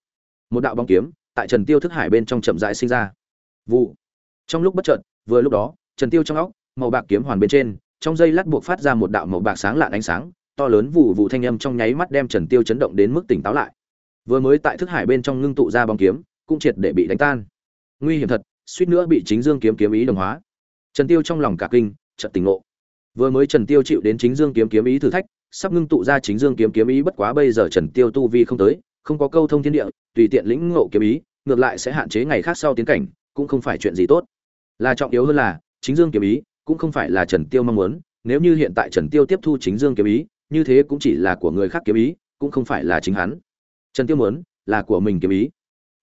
Một đạo bóng kiếm tại trần tiêu thức hải bên trong chậm rãi sinh ra. Vụ. Trong lúc bất chợt, vừa lúc đó, trần tiêu trong óc, màu bạc kiếm hoàn bên trên, trong dây lát buộc phát ra một đạo màu bạc sáng lạn ánh sáng, to lớn vụ vụ thanh âm trong nháy mắt đem trần tiêu chấn động đến mức tỉnh táo lại. Vừa mới tại thức hải bên trong ngưng tụ ra bóng kiếm, cũng triệt để bị đánh tan. Nguy hiểm thật suýt nữa bị chính dương kiếm kiếm ý đồng hóa. Trần tiêu trong lòng cả kinh trận tình ngộ. Vừa mới trần tiêu chịu đến chính dương kiếm kiếm ý thử thách, sắp ngưng tụ ra chính dương kiếm kiếm ý, bất quá bây giờ trần tiêu tu vi không tới, không có câu thông thiên địa, tùy tiện lĩnh ngộ kiếm ý, ngược lại sẽ hạn chế ngày khác sau tiến cảnh, cũng không phải chuyện gì tốt. Là trọng yếu hơn là, chính dương kiếm ý cũng không phải là trần tiêu mong muốn, nếu như hiện tại trần tiêu tiếp thu chính dương kiếm ý, như thế cũng chỉ là của người khác kiếm ý, cũng không phải là chính hắn. Trần tiêu muốn là của mình kiếm ý.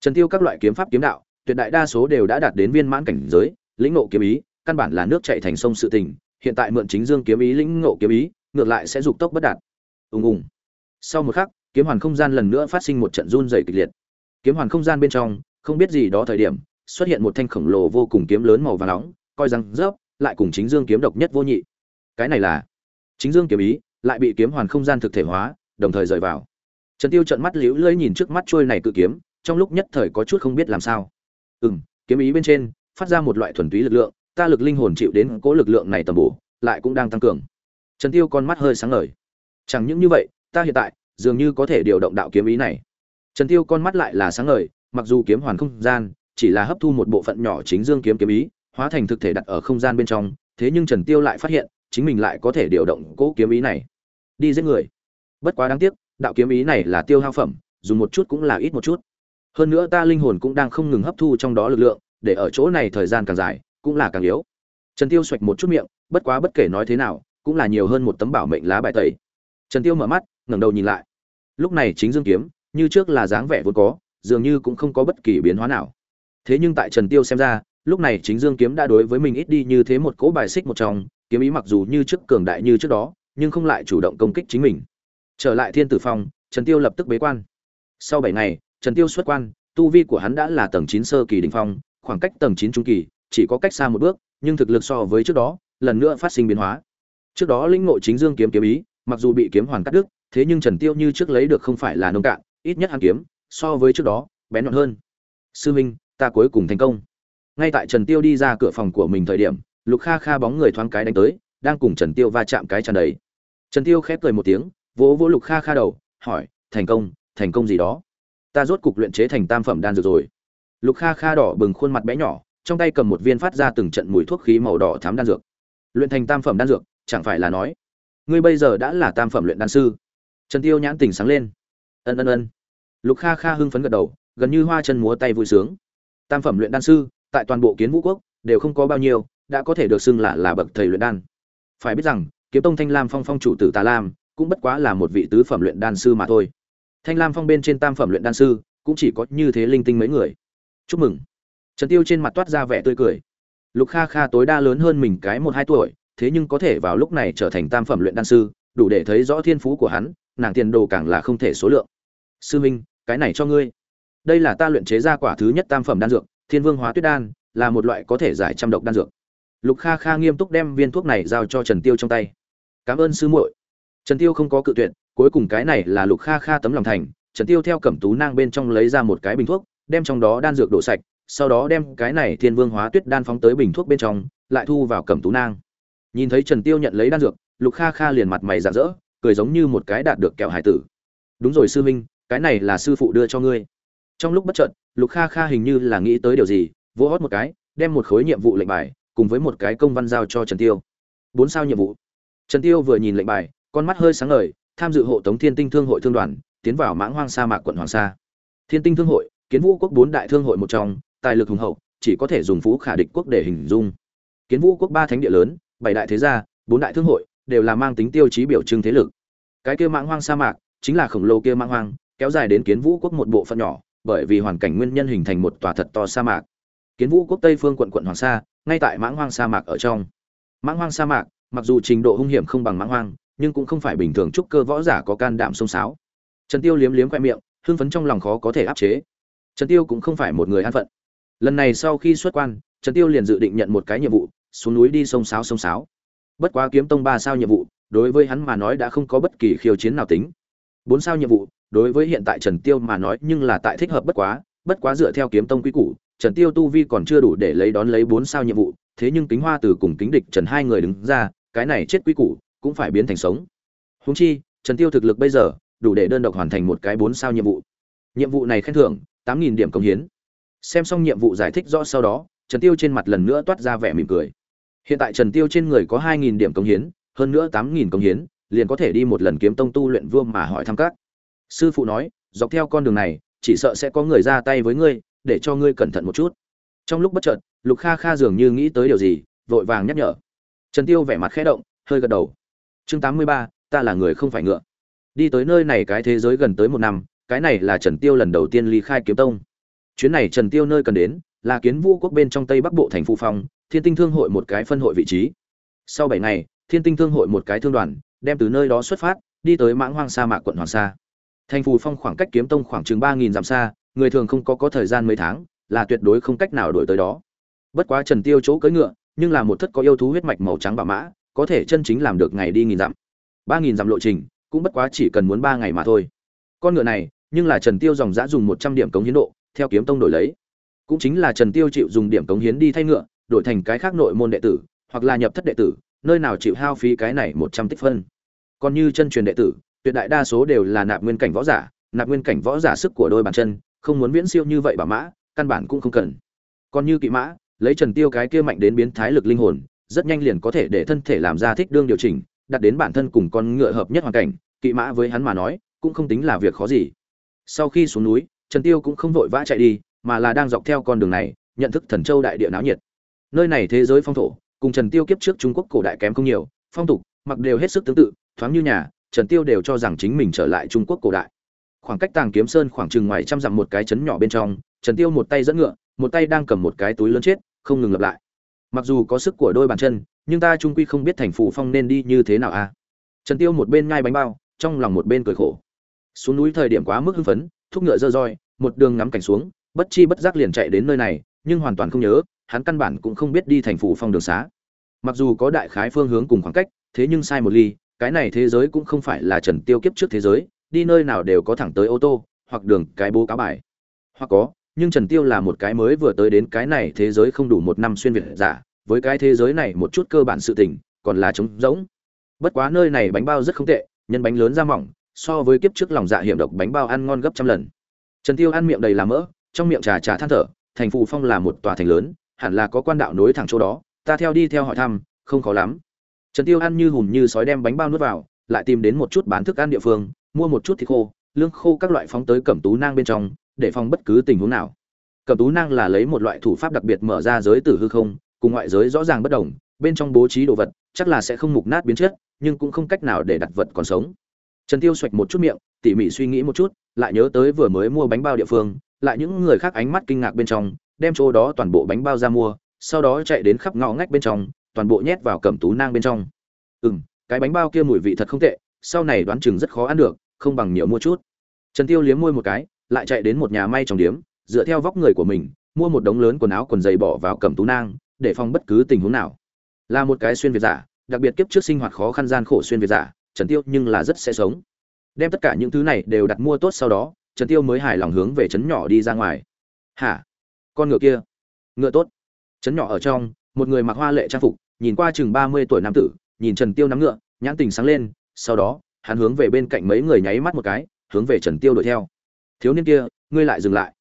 Trần tiêu các loại kiếm pháp kiếm đạo tuyệt đại đa số đều đã đạt đến viên mãn cảnh giới, lĩnh ngộ kiếm ý, căn bản là nước chảy thành sông sự tình, hiện tại mượn chính dương kiếm ý lĩnh ngộ kiếm ý, ngược lại sẽ dục tốc bất đạt. Ùng ùng. Sau một khắc, kiếm hoàn không gian lần nữa phát sinh một trận run rẩy kịch liệt. Kiếm hoàn không gian bên trong, không biết gì đó thời điểm, xuất hiện một thanh khổng lồ vô cùng kiếm lớn màu vàng nóng, coi rằng rớp, lại cùng chính dương kiếm độc nhất vô nhị. Cái này là chính dương kiếm ý, lại bị kiếm hoàn không gian thực thể hóa, đồng thời rời vào. Trần tiêu trận mắt liễu lưỡi nhìn trước mắt trôi này cự kiếm, trong lúc nhất thời có chút không biết làm sao ừm, kiếm ý bên trên, phát ra một loại thuần túy lực lượng, ta lực linh hồn chịu đến cố lực lượng này tầm bổ, lại cũng đang tăng cường. Trần tiêu con mắt hơi sáng ngời. Chẳng những như vậy, ta hiện tại, dường như có thể điều động đạo kiếm ý này. Trần tiêu con mắt lại là sáng ngời, mặc dù kiếm hoàn không gian, chỉ là hấp thu một bộ phận nhỏ chính dương kiếm kiếm ý, hóa thành thực thể đặt ở không gian bên trong, thế nhưng trần tiêu lại phát hiện, chính mình lại có thể điều động cố kiếm ý này. Đi giết người. Bất quá đáng tiếc, đạo kiếm ý này là tiêu hao phẩm, dùng một chút cũng là ít một chút hơn nữa ta linh hồn cũng đang không ngừng hấp thu trong đó lực lượng, để ở chỗ này thời gian càng dài, cũng là càng yếu. Trần tiêu xoạch một chút miệng, bất quá bất kể nói thế nào, cũng là nhiều hơn một tấm bảo mệnh lá bài tẩy. Trần tiêu mở mắt, ngẩng đầu nhìn lại. Lúc này chính dương kiếm, như trước là dáng vẻ vốn có, dường như cũng không có bất kỳ biến hóa nào. Thế nhưng tại trần tiêu xem ra, lúc này chính dương kiếm đã đối với mình ít đi như thế một cỗ bài xích một trong, kiếm ý mặc dù như trước cường đại như trước đó, nhưng không lại chủ động công kích chính mình. Trở lại thiên tử phong, trần tiêu lập tức bế quan. Sau bảy ngày trần tiêu xuất quan, tu vi của hắn đã là tầng chín sơ kỳ đỉnh phong, khoảng cách tầng chín trung kỳ, chỉ có cách xa một bước, nhưng thực lực so với trước đó, lần nữa phát sinh biến hóa. Trước đó linh ngộ chính dương kiếm kiếm ý, mặc dù bị kiếm hoàn cắt đứt, thế nhưng trần tiêu như trước lấy được không phải là nông cạn, ít nhất hắn kiếm, so với trước đó, bén nhọn hơn. Sư minh, ta cuối cùng thành công. Ngay tại trần tiêu đi ra cửa phòng của mình thời điểm, lục kha kha bóng người thoáng cái đánh tới, đang cùng trần tiêu va chạm cái tràn đầy. Trần tiêu khép cười một tiếng, vỗ vỗ lục kha kha đầu, hỏi, thành công thành công gì đó? Ta rốt cục luyện chế thành tam phẩm đan dược rồi. Lục kha kha đỏ bừng khuôn mặt bé nhỏ, trong tay cầm một viên phát ra từng trận mùi thuốc khí màu đỏ thám đan dược. Luyện thành tam phẩm đan dược, chẳng phải là nói, ngươi bây giờ đã là tam phẩm luyện đan sư. Trần tiêu nhãn tình sáng lên. Ân ân ân. Lục kha kha hưng phấn gật đầu, gần như hoa chân múa tay vui sướng. Tam phẩm luyện đan sư, tại toàn bộ kiến vũ quốc, đều không có bao nhiêu, đã có thể được xưng là là bậc thầy luyện đan. Phải biết rằng, kiếm tông thanh lam phong phong chủ tử tà lam, cũng bất quá là một vị tứ phẩm luyện đan sư mà thôi thanh lam phong bên trên tam phẩm luyện đan sư, cũng chỉ có như thế linh tinh mấy người. Chúc mừng. Trần tiêu trên mặt toát ra vẻ tươi cười. Lục kha kha tối đa lớn hơn mình cái một hai tuổi, thế nhưng có thể vào lúc này trở thành tam phẩm luyện đan sư, đủ để thấy rõ thiên phú của hắn, nàng tiền đồ càng là không thể số lượng. Sư minh, cái này cho ngươi. Đây là ta luyện chế ra quả thứ nhất tam phẩm đan dược, thiên vương hóa tuyết đan, là một loại có thể giải trăm độc đan dược. Lục kha kha nghiêm túc đem viên thuốc này giao cho trần tiêu trong tay. Cảm ơn sư muội. Trần tiêu không có cự tuyệt cuối cùng cái này là lục kha kha tấm lòng thành, trần tiêu theo cẩm tú nang bên trong lấy ra một cái bình thuốc, đem trong đó đan dược đổ sạch, sau đó đem cái này thiên vương hóa tuyết đan phóng tới bình thuốc bên trong, lại thu vào cẩm tú nang. Nhìn thấy trần tiêu nhận lấy đan dược, lục kha kha liền mặt mày rạng rỡ, cười giống như một cái đạt được kẹo hải tử. Đúng rồi sư minh cái này là sư phụ đưa cho ngươi. Trong lúc bất chợt, lục kha kha hình như là nghĩ tới điều gì, vỗ hót một cái, đem một khối nhiệm vụ lệnh bài cùng với một cái công văn giao cho trần tiêu. Bốn sao nhiệm vụ? Trần tiêu vừa nhìn lệnh bài, con mắt hơi sáng ngời tham dự hộ tống thiên tinh thương hội thương đoàn, tiến vào mãng hoang sa mạc quận hoàng sa. Thiên tinh thương hội, kiến vũ quốc bốn đại thương hội một trong, tài lực hùng hậu, chỉ có thể dùng phú khả địch quốc để hình dung. Kiến vũ quốc ba thánh địa lớn, bảy đại thế gia, bốn đại thương hội, đều là mang tính tiêu chí biểu trưng thế lực. Cái kia mãng hoang sa mạc, chính là khổng lồ kia mãng hoang, kéo dài đến kiến vũ quốc một bộ phận nhỏ, bởi vì hoàn cảnh nguyên nhân hình thành một tòa thật to sa mạc. Kiến vũ quốc tây phương quận quận hoàng sa, ngay tại mãng hoang sa mạc ở trong. Mãng hoang sa mạc, mặc dù trình độ hung hiểm không bằng mãng hoang nhưng cũng không phải bình thường trúc cơ võ giả có can đảm sông sáo trần tiêu liếm liếm khoe miệng, hưng phấn trong lòng khó có thể áp chế. Trần tiêu cũng không phải một người an phận. Lần này sau khi xuất quan, trần tiêu liền dự định nhận một cái nhiệm vụ, xuống núi đi sông sáo sông sáo bất quá kiếm tông ba sao nhiệm vụ, đối với hắn mà nói đã không có bất kỳ khiêu chiến nào tính. Bốn sao nhiệm vụ, đối với hiện tại trần tiêu mà nói nhưng là tại thích hợp bất quá bất quá dựa theo kiếm tông quy củ, trần tiêu tu vi còn chưa đủ để lấy đón lấy bốn sao nhiệm vụ, thế nhưng kính hoa từ cùng kính địch trần hai người đứng ra, cái này chết quy củ cũng phải biến thành sống. Huống chi, trần tiêu thực lực bây giờ đủ để đơn độc hoàn thành một cái bốn sao nhiệm vụ. Nhiệm vụ này khen thưởng tám nghìn điểm công hiến. Xem xong nhiệm vụ giải thích rõ sau đó, trần tiêu trên mặt lần nữa toát ra vẻ mỉm cười. Hiện tại trần tiêu trên người có hai nghìn điểm công hiến, hơn nữa tám nghìn công hiến, liền có thể đi một lần kiếm tông tu luyện vương mà hỏi thăm các. Sư phụ nói, dọc theo con đường này, chỉ sợ sẽ có người ra tay với ngươi, để cho ngươi cẩn thận một chút. Trong lúc bất chợt, lục kha kha dường như nghĩ tới điều gì, vội vàng nhắc nhở. Trần tiêu vẻ mặt khẽ động, hơi gật đầu chương tám mươi ba, ta là người không phải ngựa. Đi tới nơi này cái thế giới gần tới một năm, cái này là trần tiêu lần đầu tiên ly khai kiếm tông. Chuyến này trần tiêu nơi cần đến, là kiến vũ quốc bên trong tây bắc bộ thành phu phong, thiên tinh thương hội một cái phân hội vị trí. Sau bảy ngày, thiên tinh thương hội một cái thương đoàn, đem từ nơi đó xuất phát, đi tới mãng hoang sa mạc quận hoàng sa. Thành phù phong khoảng cách kiếm tông khoảng chừng ba nghìn dặm xa, người thường không có có thời gian mấy tháng, là tuyệt đối không cách nào đổi tới đó. Bất quá trần tiêu chỗ cưỡi ngựa, nhưng là một thất có yêu thú huyết mạch màu trắng bạo mã có thể chân chính làm được ngày đi nghìn dặm. Ba nghìn dặm lộ trình, cũng bất quá chỉ cần muốn ba ngày mà thôi. Con ngựa này, nhưng là trần tiêu dòng dã dùng một trăm điểm cống hiến độ, theo kiếm tông đổi lấy. Cũng chính là trần tiêu chịu dùng điểm cống hiến đi thay ngựa, đổi thành cái khác nội môn đệ tử, hoặc là nhập thất đệ tử, nơi nào chịu hao phí cái này một trăm tích phân. Còn như chân truyền đệ tử, tuyệt đại đa số đều là nạp nguyên cảnh võ giả, nạp nguyên cảnh võ giả sức của đôi bàn chân, không muốn viễn siêu như vậy bà mã, căn bản cũng không cần. Còn như kỵ mã, lấy trần tiêu cái kia mạnh đến biến thái lực linh hồn rất nhanh liền có thể để thân thể làm ra thích đương điều chỉnh, đặt đến bản thân cùng con ngựa hợp nhất hoàn cảnh, kỵ mã với hắn mà nói, cũng không tính là việc khó gì. Sau khi xuống núi, trần tiêu cũng không vội vã chạy đi, mà là đang dọc theo con đường này, nhận thức thần châu đại địa náo nhiệt. Nơi này thế giới phong thổ, cùng trần tiêu kiếp trước trung quốc cổ đại kém không nhiều, phong tục, mặc đều hết sức tương tự, thoáng như nhà, trần tiêu đều cho rằng chính mình trở lại trung quốc cổ đại. Khoảng cách tàng kiếm sơn khoảng chừng ngoài trăm dặm một cái trấn nhỏ bên trong, trần tiêu một tay dẫn ngựa, một tay đang cầm một cái túi lớn chết, không ngừng lặp lại mặc dù có sức của đôi bàn chân, nhưng ta trung quy không biết thành phủ phong nên đi như thế nào a à? trần tiêu một bên ngay bánh bao, trong lòng một bên cười khổ. Xuống núi thời điểm quá mức hưng phấn, thúc ngựa dơ roi, một đường ngắm cảnh xuống, bất chi bất giác liền chạy đến nơi này, nhưng hoàn toàn không nhớ, hắn căn bản cũng không biết đi thành phủ phong đường xá. Mặc dù có đại khái phương hướng cùng khoảng cách, thế nhưng sai một ly, cái này thế giới cũng không phải là trần tiêu kiếp trước thế giới, đi nơi nào đều có thẳng tới ô tô, hoặc đường cái bố cáo bài. Hoặc có nhưng trần tiêu là một cái mới vừa tới đến cái này thế giới không đủ một năm xuyên việt giả, với cái thế giới này một chút cơ bản sự tình, còn là trống rỗng. Bất quá nơi này bánh bao rất không tệ, nhân bánh lớn ra mỏng, so với kiếp trước lòng dạ hiểm độc bánh bao ăn ngon gấp trăm lần. Trần tiêu ăn miệng đầy là mỡ, trong miệng trà trà than thở, thành phù phong là một tòa thành lớn, hẳn là có quan đạo nối thẳng chỗ đó, ta theo đi theo hỏi thăm, không khó lắm. Trần tiêu ăn như hùm như sói đem bánh bao nuốt vào, lại tìm đến một chút bán thức ăn địa phương, mua một chút thịt khô, lương khô các loại phóng tới cẩm tú nang bên trong để phòng bất cứ tình huống nào. Cẩm tú nang là lấy một loại thủ pháp đặc biệt mở ra giới tử hư không, cùng ngoại giới rõ ràng bất đồng, bên trong bố trí đồ vật, chắc là sẽ không mục nát biến chất, nhưng cũng không cách nào để đặt vật còn sống. Trần tiêu xoạch một chút miệng, tỉ mỉ suy nghĩ một chút, lại nhớ tới vừa mới mua bánh bao địa phương, lại những người khác ánh mắt kinh ngạc bên trong, đem chỗ đó toàn bộ bánh bao ra mua, sau đó chạy đến khắp ngõ ngách bên trong, toàn bộ nhét vào cẩm tú nang bên trong. Ừ cái bánh bao kia mùi vị thật không tệ, sau này đoán chừng rất khó ăn được, không bằng nhiều mua chút. Trần tiêu liếm môi một cái lại chạy đến một nhà may trong điếm, dựa theo vóc người của mình, mua một đống lớn quần áo quần giày bỏ vào cẩm tú nang, để phòng bất cứ tình huống nào. Là một cái xuyên việt giả, đặc biệt kiếp trước sinh hoạt khó khăn gian khổ xuyên việt giả, trần tiêu nhưng là rất sẽ sống. Đem tất cả những thứ này đều đặt mua tốt sau đó, trần tiêu mới hài lòng hướng về trấn nhỏ đi ra ngoài. Hả? Con ngựa kia? Ngựa tốt. Trấn nhỏ ở trong, một người mặc hoa lệ trang phục, nhìn qua chừng ba mươi tuổi nam tử, nhìn trần tiêu nắm ngựa, nhãn tình sáng lên, sau đó, hắn hướng về bên cạnh mấy người nháy mắt một cái, hướng về trần tiêu đuổi theo thiếu niên kia, ngươi lại dừng lại.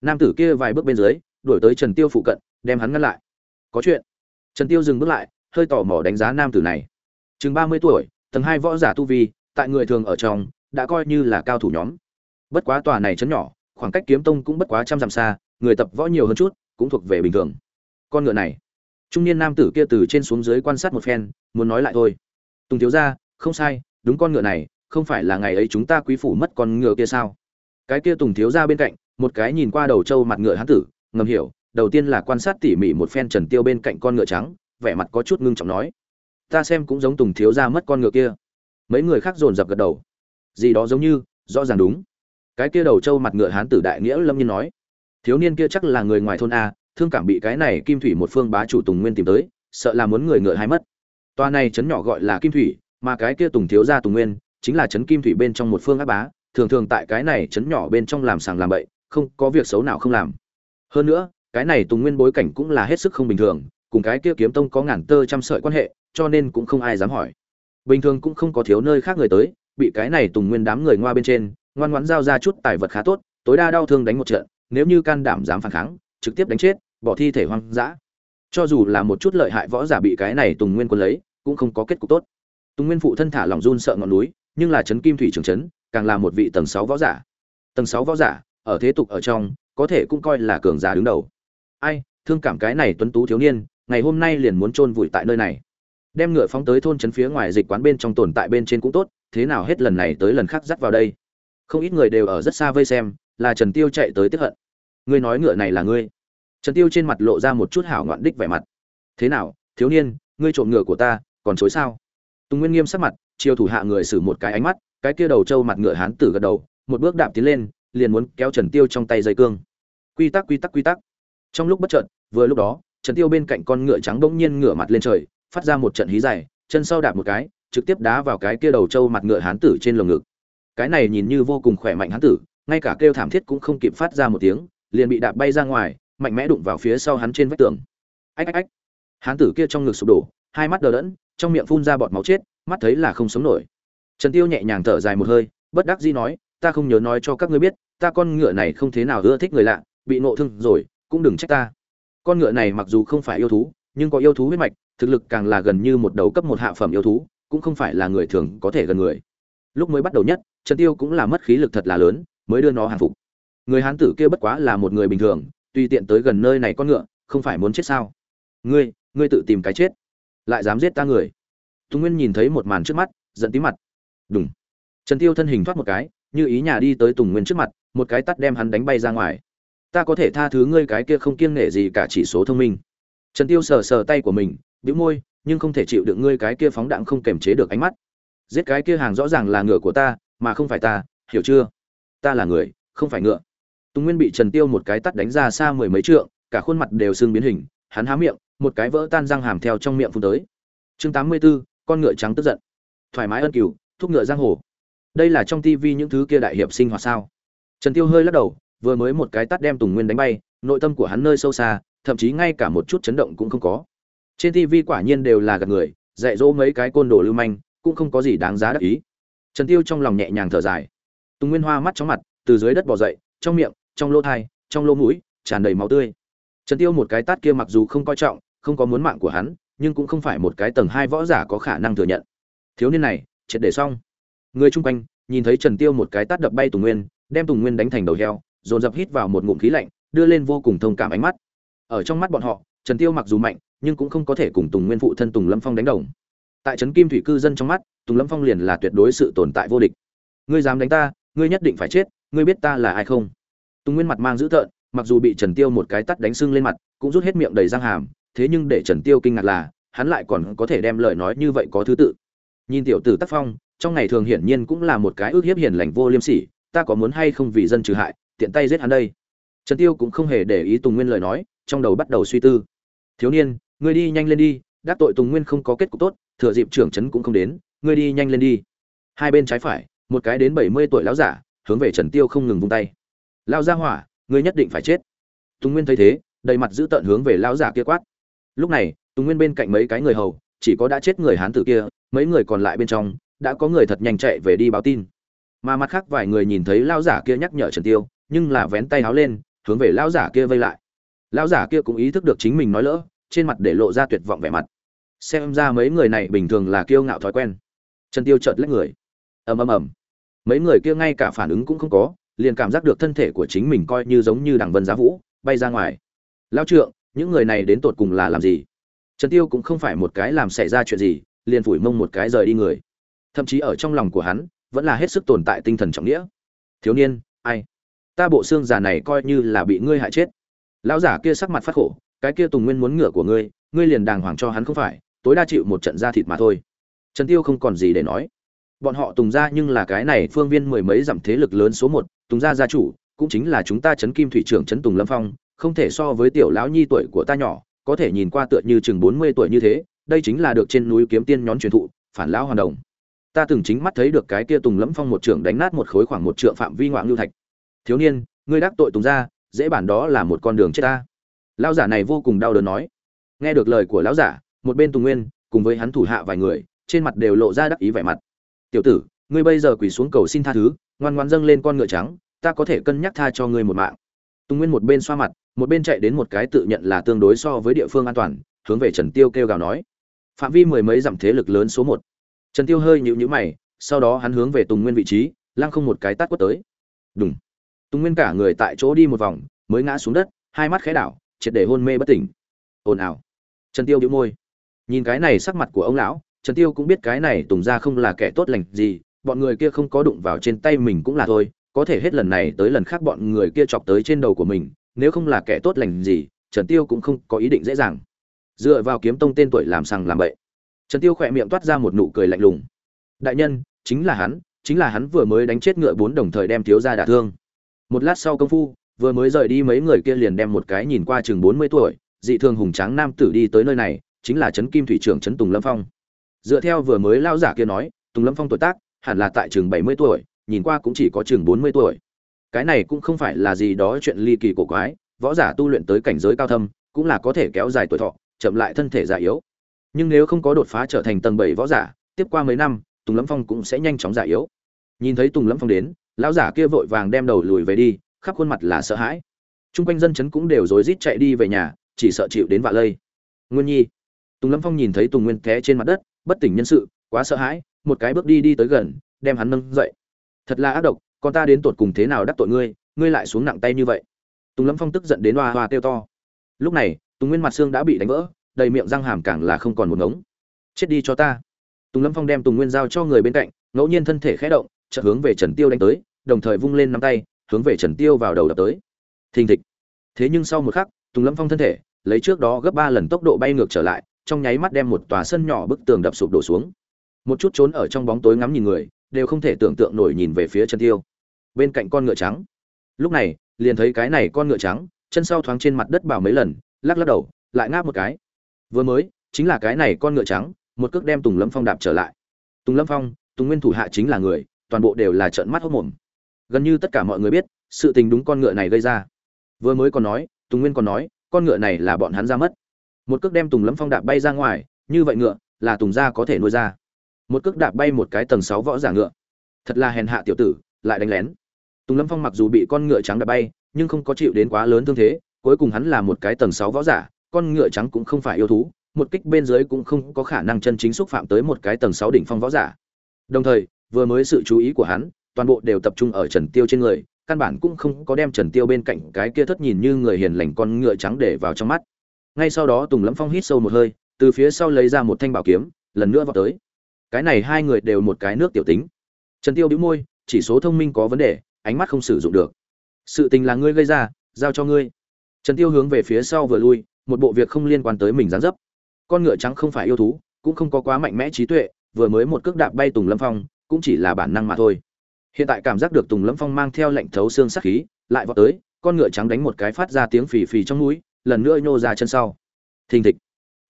Nam tử kia vài bước bên dưới, đuổi tới trần tiêu phụ cận, đem hắn ngăn lại. Có chuyện. Trần tiêu dừng bước lại, hơi tò mò đánh giá nam tử này. Chừng ba mươi tuổi, tầng hai võ giả tu vi, tại người thường ở trong, đã coi như là cao thủ nhóm. Bất quá tòa này chấn nhỏ, khoảng cách kiếm tông cũng bất quá trăm dặm xa, người tập võ nhiều hơn chút, cũng thuộc về bình thường. Con ngựa này. Trung niên nam tử kia từ trên xuống dưới quan sát một phen, muốn nói lại thôi. Tùng thiếu ra không sai, đúng con ngựa này, không phải là ngày ấy chúng ta quý phủ mất con ngựa kia sao? Cái kia tùng thiếu ra bên cạnh, một cái nhìn qua đầu trâu mặt ngựa hán tử, ngầm hiểu, đầu tiên là quan sát tỉ mỉ một phen trần tiêu bên cạnh con ngựa trắng, vẻ mặt có chút ngưng trọng nói, ta xem cũng giống tùng thiếu ra mất con ngựa kia. Mấy người khác dồn dập gật đầu. Gì đó giống như, rõ ràng đúng. Cái kia đầu trâu mặt ngựa hán tử đại nghĩa lâm nhiên nói, thiếu niên kia chắc là người ngoài thôn a, thương cảm bị cái này kim thủy một phương bá chủ tùng nguyên tìm tới, sợ là muốn người ngựa hai mất. Toa này trấn nhỏ gọi là kim thủy, mà cái kia tùng thiếu gia tùng nguyên, chính là trấn kim thủy bên trong một phương áp bá thường thường tại cái này chấn nhỏ bên trong làm sàng làm bậy, không có việc xấu nào không làm. Hơn nữa, cái này tùng nguyên bối cảnh cũng là hết sức không bình thường, cùng cái kia kiếm tông có ngàn tơ trăm sợi quan hệ, cho nên cũng không ai dám hỏi. Bình thường cũng không có thiếu nơi khác người tới, bị cái này tùng nguyên đám người ngoa bên trên, ngoan ngoãn giao ra chút tài vật khá tốt, tối đa đau thương đánh một trận, nếu như can đảm dám phản kháng, trực tiếp đánh chết, bỏ thi thể hoang dã. Cho dù là một chút lợi hại võ giả bị cái này tùng nguyên quân lấy, cũng không có kết cục tốt. Tùng nguyên phụ thân thả lòng run sợ ngọn núi, nhưng là trấn kim thủy trường trấn càng là một vị tầng sáu võ giả. Tầng sáu võ giả, ở thế tục ở trong, có thể cũng coi là cường giả đứng đầu. Ai, thương cảm cái này tuấn tú thiếu niên, ngày hôm nay liền muốn chôn vùi tại nơi này. Đem ngựa phóng tới thôn trấn phía ngoài dịch quán bên trong tồn tại bên trên cũng tốt, thế nào hết lần này tới lần khác dắt vào đây. Không ít người đều ở rất xa vây xem, là trần tiêu chạy tới tiếp hận. Ngươi nói ngựa này là ngươi? Trần tiêu trên mặt lộ ra một chút hảo ngoạn đích vẻ mặt. Thế nào, thiếu niên, ngươi trộm ngựa của ta, còn chối sao? Tùng nguyên nghiêm sắc mặt, chiêu thủ hạ người xử một cái ánh mắt cái kia đầu trâu mặt ngựa hán tử gật đầu, một bước đạp tiến lên, liền muốn kéo trần tiêu trong tay dây cương. Quy tắc quy tắc quy tắc. Trong lúc bất chợt, vừa lúc đó, trần tiêu bên cạnh con ngựa trắng bỗng nhiên ngửa mặt lên trời, phát ra một trận hí dài, chân sau đạp một cái, trực tiếp đá vào cái kia đầu trâu mặt ngựa hán tử trên lồng ngực. Cái này nhìn như vô cùng khỏe mạnh hán tử, ngay cả kêu thảm thiết cũng không kịp phát ra một tiếng, liền bị đạp bay ra ngoài, mạnh mẽ đụng vào phía sau hắn trên vách tường. Ách ách ách. Hán tử kia trong ngực sụp đổ, hai mắt đờ đẫn, trong miệng phun ra bọt máu chết, mắt thấy là không sống nổi trần tiêu nhẹ nhàng thở dài một hơi, bất đắc dĩ nói, ta không nhớ nói cho các ngươi biết, ta con ngựa này không thế nào ưa thích người lạ, bị nộ thương rồi, cũng đừng trách ta. Con ngựa này mặc dù không phải yêu thú, nhưng có yêu thú huyết mạch, thực lực càng là gần như một đầu cấp một hạ phẩm yêu thú, cũng không phải là người thường có thể gần người. Lúc mới bắt đầu nhất, trần tiêu cũng là mất khí lực thật là lớn, mới đưa nó hàng phục. Người hán tử kia bất quá là một người bình thường, tùy tiện tới gần nơi này con ngựa, không phải muốn chết sao? Ngươi ngươi tự tìm cái chết, lại dám giết ta người. Tùng nguyên nhìn thấy một màn trước mắt, giận tím mặt đúng. Trần tiêu thân hình thoát một cái như ý nhà đi tới tùng nguyên trước mặt một cái tắt đem hắn đánh bay ra ngoài. Ta có thể tha thứ ngươi cái kia không kiêng nể gì cả chỉ số thông minh. Trần tiêu sờ sờ tay của mình bĩu môi nhưng không thể chịu được ngươi cái kia phóng đạn không kềm chế được ánh mắt. Giết cái kia hàng rõ ràng là ngựa của ta mà không phải ta hiểu chưa? Ta là người không phải ngựa. Tùng nguyên bị trần tiêu một cái tắt đánh ra xa mười mấy trượng cả khuôn mặt đều sưng biến hình hắn há miệng một cái vỡ tan răng hàm theo trong miệng phun tới. Chương 84, con ngựa trắng tức giận. Thoải mái ân cửu thúc ngựa giang hồ. Đây là trong tivi những thứ kia đại hiệp sinh hoạt sao? Trần tiêu hơi lắc đầu, vừa mới một cái tát đem tùng nguyên đánh bay, nội tâm của hắn nơi sâu xa, thậm chí ngay cả một chút chấn động cũng không có. Trên tivi quả nhiên đều là gạt người, dạy dỗ mấy cái côn đồ lưu manh, cũng không có gì đáng giá đắc ý. Trần tiêu trong lòng nhẹ nhàng thở dài. Tùng nguyên hoa mắt chóng mặt, từ dưới đất bò dậy, trong miệng, trong lỗ thai, trong lỗ mũi, tràn đầy máu tươi. Trần tiêu một cái tát kia mặc dù không coi trọng, không có muốn mạng của hắn, nhưng cũng không phải một cái tầng hai võ giả có khả năng thừa nhận. Thiếu niên này triệt để xong. Người chung quanh nhìn thấy trần tiêu một cái tát đập bay tùng nguyên, đem tùng nguyên đánh thành đầu heo, dồn dập hít vào một ngụm khí lạnh, đưa lên vô cùng thông cảm ánh mắt. Ở trong mắt bọn họ, trần tiêu mặc dù mạnh, nhưng cũng không có thể cùng tùng nguyên phụ thân tùng lâm phong đánh đồng. Tại trấn kim thủy cư dân trong mắt, tùng lâm phong liền là tuyệt đối sự tồn tại vô địch. Ngươi dám đánh ta, ngươi nhất định phải chết, ngươi biết ta là ai không? Tùng nguyên mặt mang dữ tợn, mặc dù bị trần tiêu một cái tắt đánh sưng lên mặt, cũng rút hết miệng đầy răng hàm, thế nhưng để trần tiêu kinh ngạc là, hắn lại còn có thể đem lời nói như vậy có thứ tự nhìn tiểu tử tác phong, trong ngày thường hiển nhiên cũng là một cái ước hiếp hiền lành vô liêm sỉ, ta có muốn hay không vì dân trừ hại, tiện tay giết hắn đây. Trần tiêu cũng không hề để ý tùng nguyên lời nói, trong đầu bắt đầu suy tư. Thiếu niên, ngươi đi nhanh lên đi, đắc tội tùng nguyên không có kết cục tốt, thừa dịp trưởng trấn cũng không đến, ngươi đi nhanh lên đi. Hai bên trái phải, một cái đến bảy mươi tuổi lão giả, hướng về trần tiêu không ngừng vung tay. Lao ra hỏa, ngươi nhất định phải chết. Tùng nguyên thấy thế, đầy mặt giữ tợn hướng về lão giả kia quát. Lúc này, tùng nguyên bên cạnh mấy cái người hầu chỉ có đã chết người hán tử kia, mấy người còn lại bên trong, đã có người thật nhanh chạy về đi báo tin. Mà mặt khác vài người nhìn thấy lão giả kia nhắc nhở trần tiêu, nhưng là vén tay háo lên, hướng về lão giả kia vây lại. Lão giả kia cũng ý thức được chính mình nói lỡ, trên mặt để lộ ra tuyệt vọng vẻ mặt. Xem ra mấy người này bình thường là kiêu ngạo thói quen. Trần tiêu chợt lách người. Ầm ầm ầm. Mấy người kia ngay cả phản ứng cũng không có, liền cảm giác được thân thể của chính mình coi như giống như đằng vân giá vũ, bay ra ngoài. Lao trượng, những người này đến tột cùng là làm gì? Trần tiêu cũng không phải một cái làm xảy ra chuyện gì, liền phủi mông một cái rời đi người. Thậm chí ở trong lòng của hắn, vẫn là hết sức tồn tại tinh thần trọng nghĩa. Thiếu niên, ai? Ta bộ xương già này coi như là bị ngươi hại chết. Lão giả kia sắc mặt phát khổ, cái kia tùng nguyên muốn ngựa của ngươi ngươi liền đàng hoàng cho hắn không phải, tối đa chịu một trận da thịt mà thôi. Trần tiêu không còn gì để nói. Bọn họ tùng gia nhưng là cái này phương viên mười mấy dặm thế lực lớn số một, tùng gia gia chủ, cũng chính là chúng ta Trấn kim thủy trưởng Trấn tùng lâm phong, không thể so với tiểu lão nhi tuổi của ta nhỏ có thể nhìn qua tựa như chừng bốn mươi tuổi như thế, đây chính là được trên núi kiếm tiên nhón truyền thụ, phản lão hoàn đồng. Ta từng chính mắt thấy được cái kia tùng lẫm phong một trưởng đánh nát một khối khoảng một trượng phạm vi ngoạn lưu thạch. Thiếu niên, ngươi đắc tội tùng gia, dễ bản đó là một con đường chết ta. Lão giả này vô cùng đau đớn nói. Nghe được lời của lão giả, một bên tùng nguyên, cùng với hắn thủ hạ vài người, trên mặt đều lộ ra đắc ý vẻ mặt. Tiểu tử, ngươi bây giờ quỳ xuống cầu xin tha thứ, ngoan ngoan dâng lên con ngựa trắng, ta có thể cân nhắc tha cho ngươi một mạng. Tùng nguyên một bên xoa mặt một bên chạy đến một cái tự nhận là tương đối so với địa phương an toàn, hướng về trần tiêu kêu gào nói, phạm vi mười mấy dặm thế lực lớn số một. Trần tiêu hơi nhíu nhíu mày, sau đó hắn hướng về tùng nguyên vị trí, lăng không một cái tát quất tới. Đúng tùng nguyên cả người tại chỗ đi một vòng, mới ngã xuống đất, hai mắt khẽ đảo, triệt để hôn mê bất tỉnh. Ồn ào. Trần tiêu đĩu môi. Nhìn cái này sắc mặt của ông lão, trần tiêu cũng biết cái này tùng ra không là kẻ tốt lành gì, bọn người kia không có đụng vào trên tay mình cũng là thôi, có thể hết lần này tới lần khác bọn người kia chọc tới trên đầu của mình nếu không là kẻ tốt lành gì, trần tiêu cũng không có ý định dễ dàng. Dựa vào kiếm tông tên tuổi làm sằng làm bậy. Trần tiêu khỏe miệng toát ra một nụ cười lạnh lùng. Đại nhân, chính là hắn, chính là hắn vừa mới đánh chết ngựa bốn đồng thời đem thiếu gia đả thương. Một lát sau công phu, vừa mới rời đi mấy người kia liền đem một cái nhìn qua chừng bốn mươi tuổi, dị thường hùng tráng nam tử đi tới nơi này, chính là trấn kim thủy trưởng trấn tùng lâm phong. Dựa theo vừa mới lao giả kia nói, tùng lâm phong tuổi tác, hẳn là tại chừng bảy mươi tuổi, nhìn qua cũng chỉ có chừng bốn mươi tuổi cái này cũng không phải là gì đó chuyện ly kỳ cổ quái, võ giả tu luyện tới cảnh giới cao thâm, cũng là có thể kéo dài tuổi thọ, chậm lại thân thể già yếu. Nhưng nếu không có đột phá trở thành tầng bảy võ giả, tiếp qua mấy năm, tùng lâm phong cũng sẽ nhanh chóng già yếu. Nhìn thấy tùng lâm phong đến, lão giả kia vội vàng đem đầu lùi về đi, khắp khuôn mặt là sợ hãi. Chung quanh dân chấn cũng đều rối rít chạy đi về nhà, chỉ sợ chịu đến vạ lây. Nguyên nhi. Tùng lâm phong nhìn thấy tùng nguyên té trên mặt đất, bất tỉnh nhân sự, quá sợ hãi, một cái bước đi đi tới gần, đem hắn nâng dậy. Thật là ác độc con ta đến tột cùng thế nào đắc tội ngươi ngươi lại xuống nặng tay như vậy? Tùng lâm phong tức giận đến hoa hoa kêu to. Lúc này, tùng nguyên mặt xương đã bị đánh vỡ, đầy miệng răng hàm càng là không còn một ngống. Chết đi cho ta. Tùng lâm phong đem tùng nguyên giao cho người bên cạnh, ngẫu nhiên thân thể khẽ động, chợt hướng về trần tiêu đánh tới, đồng thời vung lên nắm tay, hướng về trần tiêu vào đầu đập tới. Thình thịch. Thế nhưng sau một khắc, tùng lâm phong thân thể, lấy trước đó gấp ba lần tốc độ bay ngược trở lại, trong nháy mắt đem một tòa sân nhỏ bức tường đập sụp đổ xuống. Một chút trốn ở trong bóng tối ngắm nhìn người, đều không thể tưởng tượng nổi nhìn về phía Trần tiêu bên cạnh con ngựa trắng. Lúc này, liền thấy cái này con ngựa trắng, chân sau thoáng trên mặt đất bảo mấy lần, lắc lắc đầu, lại ngáp một cái. Vừa mới, chính là cái này con ngựa trắng, một cước đem tùng lâm phong đạp trở lại. Tùng lâm phong, tùng nguyên thủ hạ chính là người, toàn bộ đều là trợn mắt hốc mồm. Gần như tất cả mọi người biết, sự tình đúng con ngựa này gây ra. Vừa mới còn nói, tùng nguyên còn nói, con ngựa này là bọn hắn ra mất. Một cước đem tùng lâm phong đạp bay ra ngoài, như vậy ngựa, là tùng gia có thể nuôi ra. Một cước đạp bay một cái tầng sáu võ giả ngựa. Thật là hèn hạ tiểu tử, lại đánh lén tùng lâm phong mặc dù bị con ngựa trắng đã bay, nhưng không có chịu đến quá lớn thương thế, cuối cùng hắn là một cái tầng sáu võ giả, con ngựa trắng cũng không phải yêu thú, một kích bên dưới cũng không có khả năng chân chính xúc phạm tới một cái tầng sáu đỉnh phong võ giả. Đồng thời, vừa mới sự chú ý của hắn, toàn bộ đều tập trung ở trần tiêu trên người, căn bản cũng không có đem trần tiêu bên cạnh cái kia thất nhìn như người hiền lành con ngựa trắng để vào trong mắt. Ngay sau đó tùng lâm phong hít sâu một hơi, từ phía sau lấy ra một thanh bảo kiếm, lần nữa vọt tới. Cái này hai người đều một cái nước tiểu tính. Trần tiêu bĩu môi, chỉ số thông minh có vấn đề ánh mắt không sử dụng được. Sự tình là ngươi gây ra, giao cho ngươi. Trần tiêu hướng về phía sau vừa lui, một bộ việc không liên quan tới mình dáng dấp. Con ngựa trắng không phải yêu thú, cũng không có quá mạnh mẽ trí tuệ, vừa mới một cước đạp bay tùng lâm phong, cũng chỉ là bản năng mà thôi. Hiện tại cảm giác được tùng lâm phong mang theo lệnh thấu xương sắc khí, lại vọt tới, con ngựa trắng đánh một cái phát ra tiếng phì phì trong mũi lần nữa nhô ra chân sau. Thình thịch.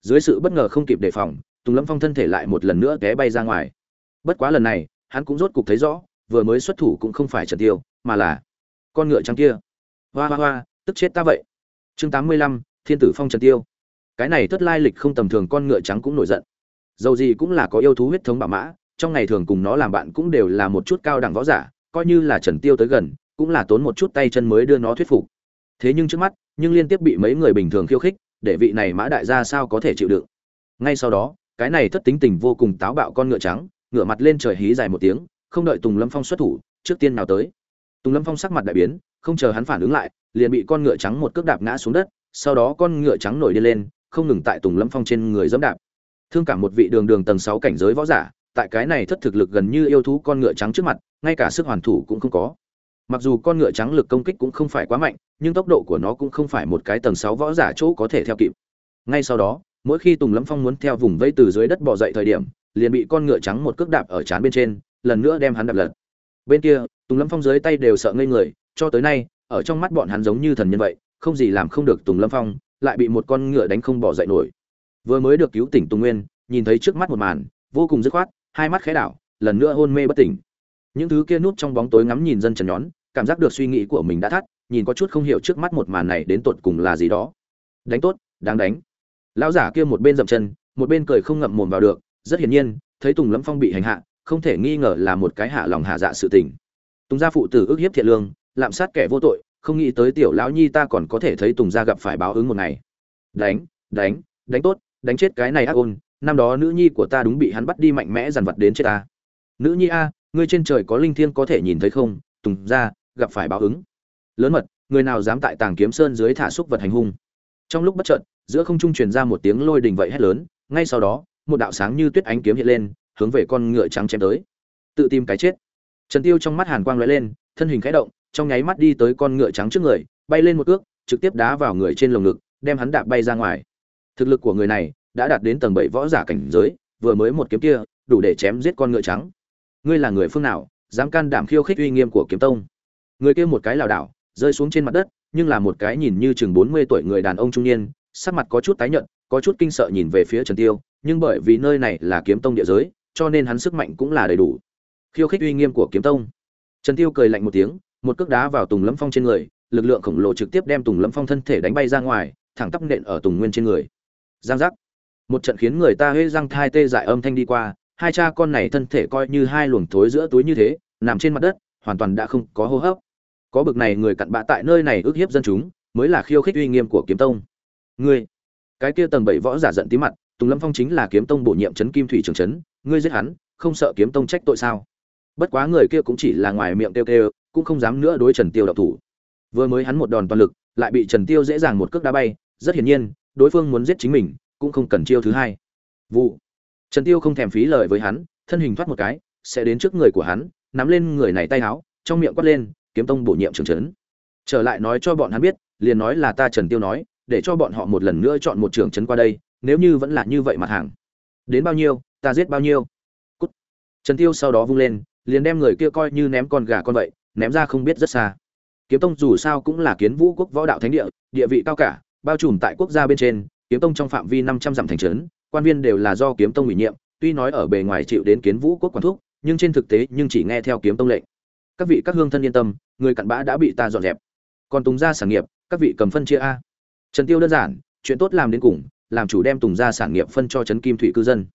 Dưới sự bất ngờ không kịp đề phòng, tùng lâm phong thân thể lại một lần nữa té bay ra ngoài. Bất quá lần này, hắn cũng rốt cục thấy rõ vừa mới xuất thủ cũng không phải trần tiêu, mà là con ngựa trắng kia. Hoa hoa hoa, tức chết ta vậy. Chương tám mươi lăm, thiên tử phong trần tiêu. Cái này thất lai lịch không tầm thường con ngựa trắng cũng nổi giận. Dầu gì cũng là có yêu thú huyết thống bảo mã, trong ngày thường cùng nó làm bạn cũng đều là một chút cao đẳng võ giả, coi như là trần tiêu tới gần, cũng là tốn một chút tay chân mới đưa nó thuyết phục. Thế nhưng trước mắt, nhưng liên tiếp bị mấy người bình thường khiêu khích, để vị này mã đại gia sao có thể chịu đựng? Ngay sau đó, cái này thất tính tình vô cùng táo bạo con ngựa trắng ngựa mặt lên trời hí dài một tiếng không đợi tùng lâm phong xuất thủ, trước tiên nào tới. Tùng lâm phong sắc mặt đại biến, không chờ hắn phản ứng lại, liền bị con ngựa trắng một cước đạp ngã xuống đất, sau đó con ngựa trắng nổi đi lên, không ngừng tại tùng lâm phong trên người giẫm đạp. Thương cảm một vị đường đường tầng sáu cảnh giới võ giả, tại cái này thất thực lực gần như yêu thú con ngựa trắng trước mặt, ngay cả sức hoàn thủ cũng không có. Mặc dù con ngựa trắng lực công kích cũng không phải quá mạnh, nhưng tốc độ của nó cũng không phải một cái tầng sáu võ giả chỗ có thể theo kịp. Ngay sau đó, mỗi khi tùng lâm phong muốn theo vùng vây từ dưới đất bò dậy thời điểm, liền bị con ngựa trắng một cước đạp ở trán bên trên lần nữa đem hắn đập lật. Bên kia, tùng lâm phong dưới tay đều sợ ngây người, cho tới nay, ở trong mắt bọn hắn giống như thần nhân vậy, không gì làm không được tùng lâm phong, lại bị một con ngựa đánh không bỏ dậy nổi. Vừa mới được cứu tỉnh tùng nguyên, nhìn thấy trước mắt một màn, vô cùng dứt khoát, hai mắt khẽ đảo, lần nữa hôn mê bất tỉnh. Những thứ kia núp trong bóng tối ngắm nhìn dân trần nhón, cảm giác được suy nghĩ của mình đã thắt, nhìn có chút không hiểu trước mắt một màn này đến tột cùng là gì đó. Đánh tốt, đáng đánh. Lão giả kia một bên dậm chân, một bên cười không ngậm mồm vào được, rất hiển nhiên, thấy tùng lâm phong bị hành hạ không thể nghi ngờ là một cái hạ lòng hạ dạ sự tình. Tùng gia phụ tử ước hiếp thiện lương, lạm sát kẻ vô tội, không nghĩ tới tiểu lão nhi ta còn có thể thấy tùng gia gặp phải báo ứng một ngày. Đánh đánh đánh tốt, đánh chết cái này ác ôn, năm đó nữ nhi của ta đúng bị hắn bắt đi mạnh mẽ dằn vặt đến chết ta. Nữ nhi a, ngươi trên trời có linh thiên có thể nhìn thấy không? Tùng gia, gặp phải báo ứng. Lớn mật, người nào dám tại tàng kiếm sơn dưới thả xúc vật hành hung? Trong lúc bất chợt, giữa không trung truyền ra một tiếng lôi đình vậy hét lớn, ngay sau đó, một đạo sáng như tuyết ánh kiếm hiện lên hướng về con ngựa trắng chém tới. Tự tìm cái chết. Trần tiêu trong mắt hàn quang lóe lên, thân hình khẽ động, trong nháy mắt đi tới con ngựa trắng trước người, bay lên một cước, trực tiếp đá vào người trên lồng ngực, đem hắn đạp bay ra ngoài. Thực lực của người này đã đạt đến tầng bảy võ giả cảnh giới, vừa mới một kiếm kia, đủ để chém giết con ngựa trắng. Ngươi là người phương nào, dám can đảm khiêu khích uy nghiêm của kiếm tông? Người kia một cái lảo đảo, rơi xuống trên mặt đất, nhưng là một cái nhìn như chừng bốn mươi tuổi người đàn ông trung niên, sắc mặt có chút tái nhợt, có chút kinh sợ nhìn về phía trần tiêu, nhưng bởi vì nơi này là kiếm tông địa giới cho nên hắn sức mạnh cũng là đầy đủ. Khiêu khích uy nghiêm của kiếm tông. Trần tiêu cười lạnh một tiếng, một cước đá vào tùng lâm phong trên người, lực lượng khổng lồ trực tiếp đem tùng lâm phong thân thể đánh bay ra ngoài, thẳng tắp nện ở tùng nguyên trên người. Giang giác. Một trận khiến người ta hễ răng thai tê dại âm thanh đi qua, hai cha con này thân thể coi như hai luồng thối giữa túi như thế, nằm trên mặt đất, hoàn toàn đã không có hô hấp. Có bực này người cặn bã tại nơi này ức hiếp dân chúng, mới là khiêu khích uy nghiêm của kiếm tông. Ngươi. Cái kia tầng bảy võ giả giận tí mặt, tùng lâm phong chính là kiếm tông bổ nhiệm trấn kim thủy trường trấn ngươi giết hắn, không sợ kiếm tông trách tội sao? Bất quá người kia cũng chỉ là ngoài miệng kêu kêu, cũng không dám nữa đối trần tiêu độc thủ. Vừa mới hắn một đòn toàn lực, lại bị trần tiêu dễ dàng một cước đá bay, rất hiển nhiên, đối phương muốn giết chính mình, cũng không cần chiêu thứ hai. Vụ. Trần tiêu không thèm phí lời với hắn, thân hình thoát một cái, sẽ đến trước người của hắn, nắm lên người này tay áo, trong miệng quát lên, kiếm tông bổ nhiệm trưởng trấn. Trở lại nói cho bọn hắn biết, liền nói là ta trần tiêu nói, để cho bọn họ một lần nữa chọn một trưởng trấn qua đây, nếu như vẫn là như vậy mặt hàng. Đến bao nhiêu ta giết bao nhiêu? Cút. Trần tiêu sau đó vung lên, liền đem người kia coi như ném con gà con vậy, ném ra không biết rất xa. Kiếm tông dù sao cũng là kiến vũ quốc võ đạo thánh địa địa vị cao cả, bao trùm tại quốc gia bên trên, kiếm tông trong phạm vi năm trăm dặm thành trấn, quan viên đều là do kiếm tông ủy nhiệm, tuy nói ở bề ngoài chịu đến kiến vũ quốc quản thúc, nhưng trên thực tế nhưng chỉ nghe theo kiếm tông lệnh. Các vị các hương thân yên tâm, người cặn bã đã bị ta dọn dẹp. Còn tùng gia sản nghiệp, các vị cầm phân chia a. Trần tiêu đơn giản, chuyện tốt làm đến cùng, làm chủ đem tùng gia sản nghiệp phân cho trấn kim thủy cư dân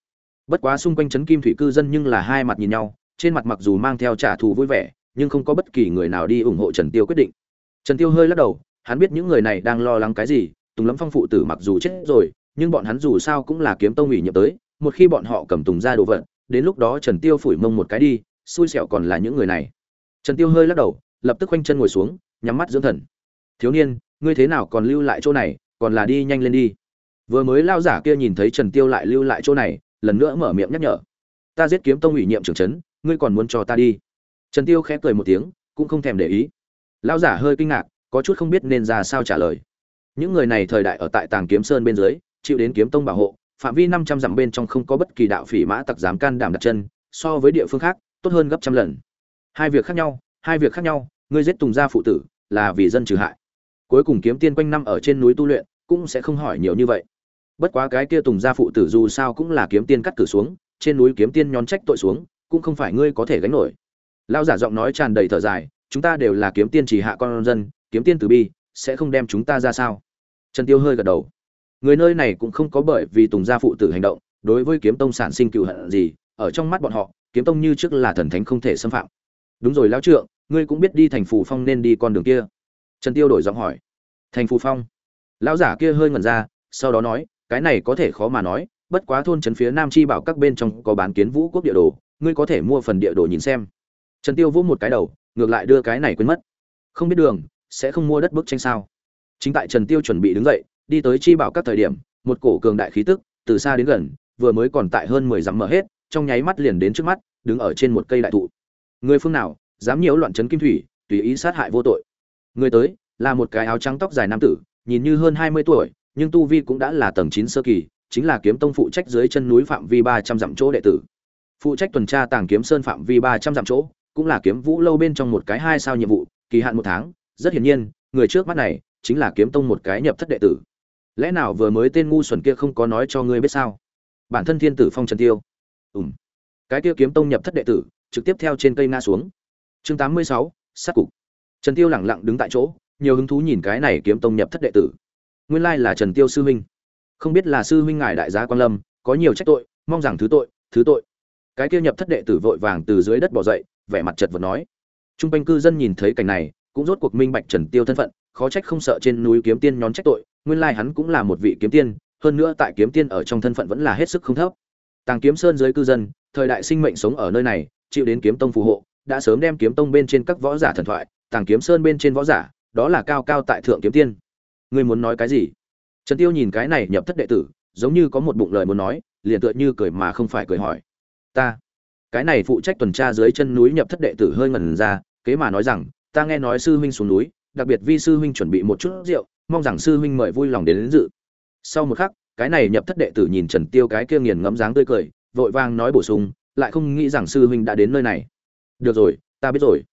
bất quá xung quanh trấn kim thủy cư dân nhưng là hai mặt nhìn nhau, trên mặt mặc dù mang theo trả thù vui vẻ, nhưng không có bất kỳ người nào đi ủng hộ trần tiêu quyết định. Trần tiêu hơi lắc đầu, hắn biết những người này đang lo lắng cái gì, tùng lâm phong phụ tử mặc dù chết rồi, nhưng bọn hắn dù sao cũng là kiếm tông ủy nhiệm tới, một khi bọn họ cầm tùng ra đồ vật, đến lúc đó trần tiêu phủi mông một cái đi, xui xẻo còn là những người này. Trần tiêu hơi lắc đầu, lập tức quanh chân ngồi xuống, nhắm mắt dưỡng thần. Thiếu niên, ngươi thế nào còn lưu lại chỗ này, còn là đi nhanh lên đi. Vừa mới lao giả kia nhìn thấy trần tiêu lại lưu lại chỗ này lần nữa mở miệng nhắc nhở. Ta giết kiếm tông ủy nhiệm trưởng trấn, ngươi còn muốn cho ta đi? Trần tiêu khẽ cười một tiếng, cũng không thèm để ý. Lão giả hơi kinh ngạc, có chút không biết nên ra sao trả lời. Những người này thời đại ở tại tàng kiếm sơn bên dưới, chịu đến kiếm tông bảo hộ, phạm vi năm trăm dặm bên trong không có bất kỳ đạo phỉ mã tặc dám can đảm đặt chân, so với địa phương khác, tốt hơn gấp trăm lần. Hai việc khác nhau, hai việc khác nhau, ngươi giết tùng gia phụ tử, là vì dân trừ hại. Cuối cùng kiếm tiên quanh năm ở trên núi tu luyện, cũng sẽ không hỏi nhiều như vậy bất quá cái kia tùng gia phụ tử dù sao cũng là kiếm tiên cắt cử xuống, trên núi kiếm tiên nhón trách tội xuống, cũng không phải ngươi có thể gánh nổi. Lao giả giọng nói tràn đầy thở dài, chúng ta đều là kiếm tiên chỉ hạ con dân, kiếm tiên từ bi, sẽ không đem chúng ta ra sao? Trần tiêu hơi gật đầu. Người nơi này cũng không có bởi vì tùng gia phụ tử hành động, đối với kiếm tông sản sinh cựu hận gì, ở trong mắt bọn họ, kiếm tông như trước là thần thánh không thể xâm phạm. Đúng rồi lão trượng, ngươi cũng biết đi thành phủ phong nên đi con đường kia. Trần tiêu đổi giọng hỏi. Thành phủ phong? Lão giả kia hơi ngẩn ra, sau đó nói cái này có thể khó mà nói, bất quá thôn trấn phía nam chi bảo các bên trong có bán kiến vũ quốc địa đồ, ngươi có thể mua phần địa đồ nhìn xem. Trần tiêu vỗ một cái đầu, ngược lại đưa cái này quên mất. Không biết đường, sẽ không mua đất bức tranh sao? Chính tại trần tiêu chuẩn bị đứng dậy, đi tới chi bảo các thời điểm, một cổ cường đại khí tức, từ xa đến gần, vừa mới còn tại hơn mười dặm mở hết, trong nháy mắt liền đến trước mắt, đứng ở trên một cây đại thụ. Người phương nào, dám nhiễu loạn trấn kim thủy, tùy ý sát hại vô tội. Người tới, là một cái áo trắng tóc dài nam tử, nhìn như hơn hai mươi tuổi nhưng tu vi cũng đã là tầng chín sơ kỳ, chính là kiếm tông phụ trách dưới chân núi phạm vi ba trăm dặm chỗ đệ tử. Phụ trách tuần tra tàng kiếm sơn phạm vi ba trăm dặm chỗ, cũng là kiếm vũ lâu bên trong một cái hai sao nhiệm vụ, kỳ hạn một tháng. Rất hiển nhiên, người trước mắt này chính là kiếm tông một cái nhập thất đệ tử. Lẽ nào vừa mới tên ngu xuẩn kia không có nói cho ngươi biết sao? Bản thân thiên tử phong trần tiêu. Ùm cái kia kiếm tông nhập thất đệ tử, trực tiếp theo trên cây ngã xuống. Chương tám mươi sáu, sát cục. Trần tiêu lẳng lặng đứng tại chỗ, nhiều hứng thú nhìn cái này kiếm tông nhập thất đệ tử nguyên lai là trần tiêu sư huynh không biết là sư huynh ngài đại gia quan lâm, có nhiều trách tội, mong rằng thứ tội thứ tội. Cái kia nhập thất đệ tử vội vàng từ dưới đất bỏ dậy, vẻ mặt chật vật nói. Trung quanh cư dân nhìn thấy cảnh này, cũng rốt cuộc minh bạch trần tiêu thân phận, khó trách không sợ trên núi kiếm tiên nhón trách tội, nguyên lai hắn cũng là một vị kiếm tiên, hơn nữa tại kiếm tiên ở trong thân phận vẫn là hết sức không thấp. Tàng kiếm sơn dưới cư dân, thời đại sinh mệnh sống ở nơi này, chịu đến kiếm tông phù hộ, đã sớm đem kiếm tông bên trên các võ giả thần thoại, tàng kiếm sơn bên trên võ giả, đó là cao cao tại thượng kiếm tiên ngươi muốn nói cái gì? Trần tiêu nhìn cái này nhập thất đệ tử giống như có một bụng lời muốn nói liền tựa như cười mà không phải cười hỏi. Ta cái này phụ trách tuần tra dưới chân núi nhập thất đệ tử hơi ngẩn ra kế mà nói rằng ta nghe nói sư huynh xuống núi đặc biệt vi sư huynh chuẩn bị một chút rượu mong rằng sư huynh mời vui lòng đến, đến dự. Sau một khắc cái này nhập thất đệ tử nhìn trần tiêu cái kia nghiền ngẫm dáng tươi cười vội vàng nói bổ sung lại không nghĩ rằng sư huynh đã đến nơi này. Được rồi ta biết rồi.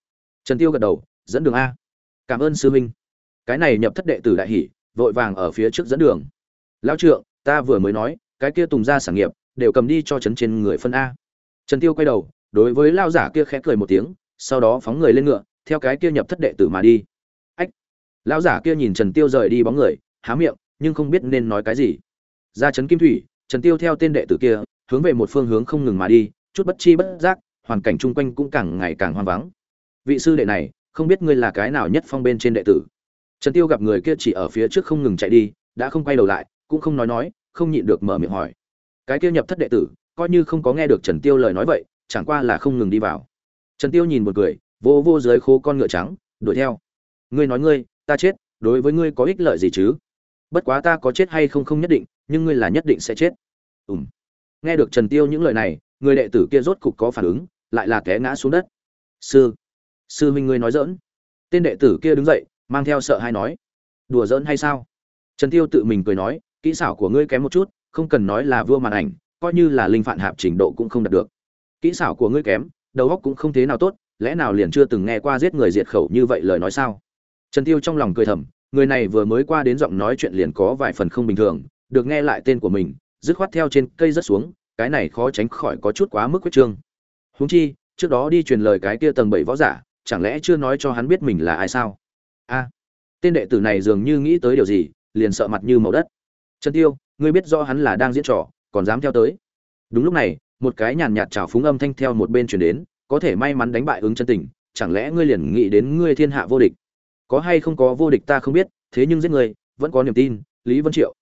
Trần tiêu gật đầu dẫn đường a. Cảm ơn sư huynh cái này nhập thất đệ tử đại hỉ vội vàng ở phía trước dẫn đường. Lão trượng, ta vừa mới nói, cái kia tùng gia sản nghiệp, đều cầm đi cho trấn trên người phân a. Trần tiêu quay đầu, đối với lao giả kia khẽ cười một tiếng, sau đó phóng người lên ngựa, theo cái kia nhập thất đệ tử mà đi. Ách! Lão giả kia nhìn trần tiêu rời đi bóng người, há miệng, nhưng không biết nên nói cái gì. Ra trấn kim thủy, trần tiêu theo tên đệ tử kia, hướng về một phương hướng không ngừng mà đi, chút bất chi bất giác, hoàn cảnh chung quanh cũng càng ngày càng hoang vắng. Vị sư đệ này, không biết ngươi là cái nào nhất phong bên trên đệ tử? Trần tiêu gặp người kia chỉ ở phía trước không ngừng chạy đi, đã không quay đầu lại, cũng không nói nói, không nhịn được mở miệng hỏi. Cái kia nhập thất đệ tử, coi như không có nghe được trần tiêu lời nói vậy, chẳng qua là không ngừng đi vào. Trần tiêu nhìn một người, vô vô dưới khô con ngựa trắng, đuổi theo. Ngươi nói ngươi, ta chết, đối với ngươi có ích lợi gì chứ? Bất quá ta có chết hay không không nhất định, nhưng ngươi là nhất định sẽ chết. Ừm. Nghe được trần tiêu những lời này, người đệ tử kia rốt cục có phản ứng, lại là té ngã xuống đất. Sư sư huynh ngươi nói dỡn tên đệ tử kia đứng dậy mang theo sợ hay nói, đùa giỡn hay sao? Trần tiêu tự mình cười nói, kỹ xảo của ngươi kém một chút, không cần nói là vua màn ảnh, coi như là linh phản hạp trình độ cũng không đạt được. Kỹ xảo của ngươi kém, đầu óc cũng không thế nào tốt, lẽ nào liền chưa từng nghe qua giết người diệt khẩu như vậy lời nói sao? Trần tiêu trong lòng cười thầm, người này vừa mới qua đến giọng nói chuyện liền có vài phần không bình thường, được nghe lại tên của mình, dứt khoát theo trên cây rất xuống, cái này khó tránh khỏi có chút quá mức quyết trương. Huống chi, trước đó đi truyền lời cái kia tầng bảy võ giả, chẳng lẽ chưa nói cho hắn biết mình là ai sao? A, tên đệ tử này dường như nghĩ tới điều gì, liền sợ mặt như màu đất. Trần tiêu, ngươi biết rõ hắn là đang diễn trò, còn dám theo tới. Đúng lúc này, một cái nhàn nhạt trào phúng âm thanh theo một bên truyền đến, có thể may mắn đánh bại ứng chân tình, chẳng lẽ ngươi liền nghĩ đến ngươi thiên hạ vô địch? Có hay không có vô địch ta không biết, thế nhưng giết người vẫn có niềm tin, lý vân triệu.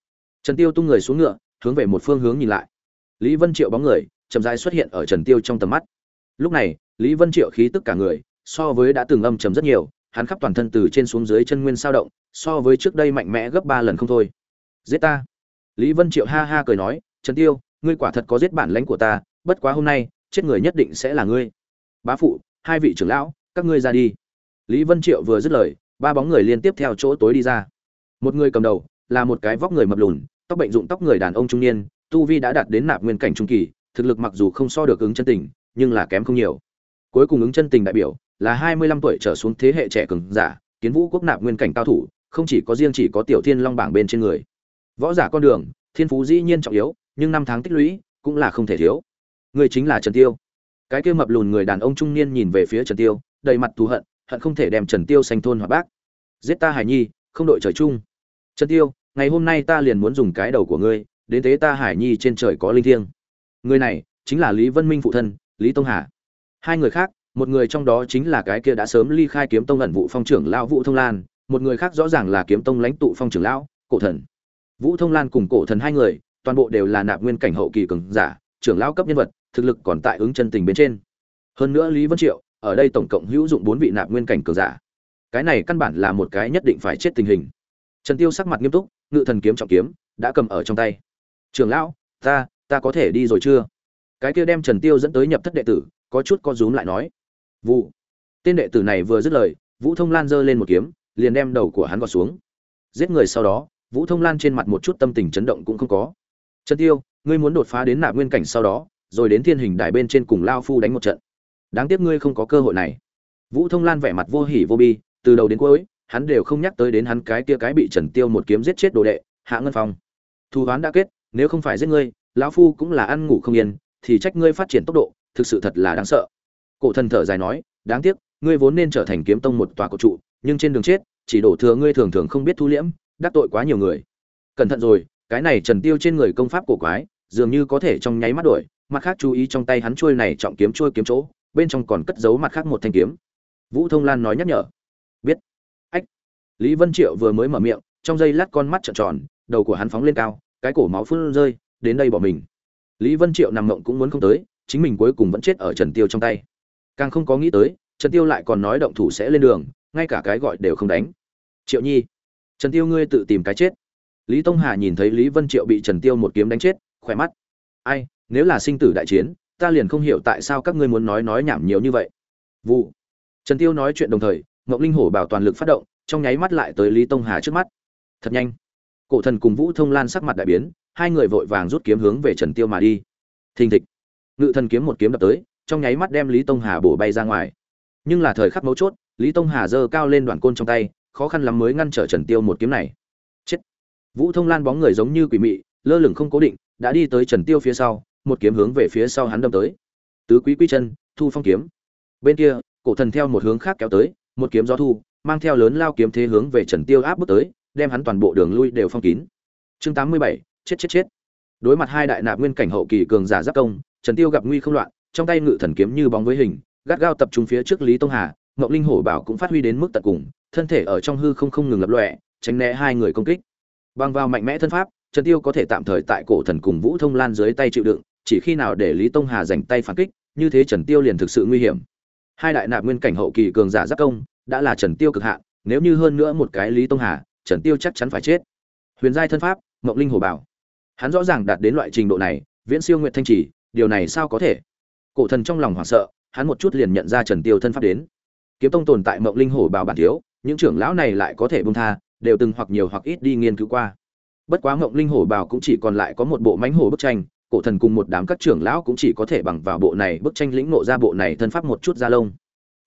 Trần tiêu tung người xuống ngựa, hướng về một phương hướng nhìn lại. Lý vân triệu bóng người, chậm rãi xuất hiện ở trần tiêu trong tầm mắt. Lúc này, lý vân triệu khí tức cả người, so với đã từng âm trầm rất nhiều hắn khắp toàn thân từ trên xuống dưới chân nguyên sao động, so với trước đây mạnh mẽ gấp ba lần không thôi. Giết ta. Lý vân triệu ha ha cười nói, trần tiêu, ngươi quả thật có giết bản lãnh của ta, bất quá hôm nay, chết người nhất định sẽ là ngươi. Bá phụ, hai vị trưởng lão, các ngươi ra đi. Lý vân triệu vừa dứt lời, ba bóng người liên tiếp theo chỗ tối đi ra. Một người cầm đầu, là một cái vóc người mập lùn, tóc bệnh dụng tóc người đàn ông trung niên, tu vi đã đạt đến nạp nguyên cảnh trung kỳ, thực lực mặc dù không so được ứng chân tình, nhưng là kém không nhiều. Cuối cùng ứng chân tình đại biểu là hai mươi lăm tuổi trở xuống thế hệ trẻ cường giả, kiến vũ quốc nạp nguyên cảnh cao thủ, không chỉ có riêng chỉ có tiểu thiên long bảng bên trên người. Võ giả con đường, thiên phú dĩ nhiên trọng yếu, nhưng năm tháng tích lũy cũng là không thể thiếu. Người chính là trần tiêu. Cái kia mập lùn người đàn ông trung niên nhìn về phía trần tiêu, đầy mặt thù hận hận không thể đem trần tiêu xanh thôn hoặc bác. Giết ta hải nhi, không đội trời chung. Trần tiêu, ngày hôm nay ta liền muốn dùng cái đầu của ngươi, đến thế ta hải nhi trên trời có linh thiêng. Người này chính là lý vân minh phụ thân, lý tông hà. Hai người khác một người trong đó chính là cái kia đã sớm ly khai kiếm tông ẩn vụ phong trưởng lão vũ thông lan, một người khác rõ ràng là kiếm tông lãnh tụ phong trưởng lão, cổ thần. Vũ thông lan cùng cổ thần hai người, toàn bộ đều là nạp nguyên cảnh hậu kỳ cường giả, trưởng lão cấp nhân vật, thực lực còn tại ứng chân tình bên trên. Hơn nữa lý vân triệu, ở đây tổng cộng hữu dụng bốn vị nạp nguyên cảnh cường giả. Cái này căn bản là một cái nhất định phải chết tình hình. Trần tiêu sắc mặt nghiêm túc, ngự thần kiếm trọng kiếm, đã cầm ở trong tay. Trưởng lão, ta ta có thể đi rồi chưa? Cái kia đem trần tiêu dẫn tới nhập thất đệ tử, có chút co rúm lại nói vụ tên đệ tử này vừa dứt lời, vũ thông lan giơ lên một kiếm, liền đem đầu của hắn gọt xuống. Giết người sau đó, vũ thông lan trên mặt một chút tâm tình chấn động cũng không có. Trần tiêu, ngươi muốn đột phá đến nạp nguyên cảnh sau đó, rồi đến thiên hình đại bên trên cùng lao phu đánh một trận. Đáng tiếc ngươi không có cơ hội này. Vũ thông lan vẻ mặt vô hỉ vô bi, từ đầu đến cuối, hắn đều không nhắc tới đến hắn cái kia cái bị trần tiêu một kiếm giết chết đồ đệ, hạ ngân phong. Thu hoán đã kết, nếu không phải giết ngươi, lão phu cũng là ăn ngủ không yên, thì trách ngươi phát triển tốc độ, thực sự thật là đáng sợ cổ thần thở dài nói, đáng tiếc, ngươi vốn nên trở thành kiếm tông một tòa cổ trụ, nhưng trên đường chết, chỉ đổ thừa ngươi thường thường không biết thu liễm, đắc tội quá nhiều người. Cẩn thận rồi, cái này trần tiêu trên người công pháp cổ quái, dường như có thể trong nháy mắt đổi, mặt khác chú ý trong tay hắn chuôi này trọng kiếm chuôi kiếm chỗ, bên trong còn cất giấu mặt khác một thanh kiếm. Vũ thông lan nói nhắc nhở. Biết. Ách. Lý vân triệu vừa mới mở miệng, trong giây lát con mắt trợn tròn, đầu của hắn phóng lên cao, cái cổ máu phun rơi, đến đây bỏ mình. Lý vân triệu nằm ngậm cũng muốn không tới, chính mình cuối cùng vẫn chết ở trần tiêu trong tay càng không có nghĩ tới, trần tiêu lại còn nói động thủ sẽ lên đường, ngay cả cái gọi đều không đánh. Triệu nhi, trần tiêu ngươi tự tìm cái chết. Lý tông hà nhìn thấy lý vân triệu bị trần tiêu một kiếm đánh chết, khỏe mắt. Ai, nếu là sinh tử đại chiến, ta liền không hiểu tại sao các ngươi muốn nói nói nhảm nhiều như vậy. Vụ. Trần tiêu nói chuyện đồng thời, ngọc linh hổ bảo toàn lực phát động, trong nháy mắt lại tới lý tông hà trước mắt. Thật nhanh. Cổ thần cùng vũ thông lan sắc mặt đại biến, hai người vội vàng rút kiếm hướng về trần tiêu mà đi. Thình thịch. Ngự thần kiếm một kiếm đập tới trong nháy mắt đem lý tông hà bổ bay ra ngoài. Nhưng là thời khắc mấu chốt lý tông hà giơ cao lên đoạn côn trong tay khó khăn lắm mới ngăn trở trần tiêu một kiếm này. Chết! Vũ thông lan bóng người giống như quỷ mị lơ lửng không cố định đã đi tới trần tiêu phía sau một kiếm hướng về phía sau hắn đâm tới. Tứ quý quy chân thu phong kiếm. Bên kia cổ thần theo một hướng khác kéo tới một kiếm gió thu mang theo lớn lao kiếm thế hướng về trần tiêu áp bức tới đem hắn toàn bộ đường lui đều phong kín. Chương 87, chết chết chết. Đối mặt hai đại nạp nguyên cảnh hậu kỳ cường giả giáp công trần tiêu gặp nguy không loạn trong tay ngự thần kiếm như bóng với hình, gắt gao tập trung phía trước lý tông hà, ngọc linh hổ bảo cũng phát huy đến mức tận cùng, thân thể ở trong hư không không ngừng lập lọe tránh né hai người công kích. Bằng vào mạnh mẽ thân pháp, trần tiêu có thể tạm thời tại cổ thần cùng vũ thông lan dưới tay chịu đựng, chỉ khi nào để lý tông hà giành tay phản kích, như thế trần tiêu liền thực sự nguy hiểm. Hai đại nạp nguyên cảnh hậu kỳ cường giả giáp công, đã là trần tiêu cực hạn, nếu như hơn nữa một cái lý tông hà, trần tiêu chắc chắn phải chết. Huyền giai thân pháp, ngọc linh hổ bảo. Hắn rõ ràng đạt đến loại trình độ này, viễn siêu nguyệt thanh chỉ điều này sao có thể? Cổ thần trong lòng hoảng sợ, hắn một chút liền nhận ra trần tiêu thân pháp đến. Kiếm tông tồn tại mộng linh hổ Bảo bản thiếu, những trưởng lão này lại có thể bung tha, đều từng hoặc nhiều hoặc ít đi nghiên cứu qua. Bất quá mộng linh hổ Bảo cũng chỉ còn lại có một bộ mánh hổ bức tranh, cổ thần cùng một đám các trưởng lão cũng chỉ có thể bằng vào bộ này bức tranh lĩnh nộ ra bộ này thân pháp một chút ra lông.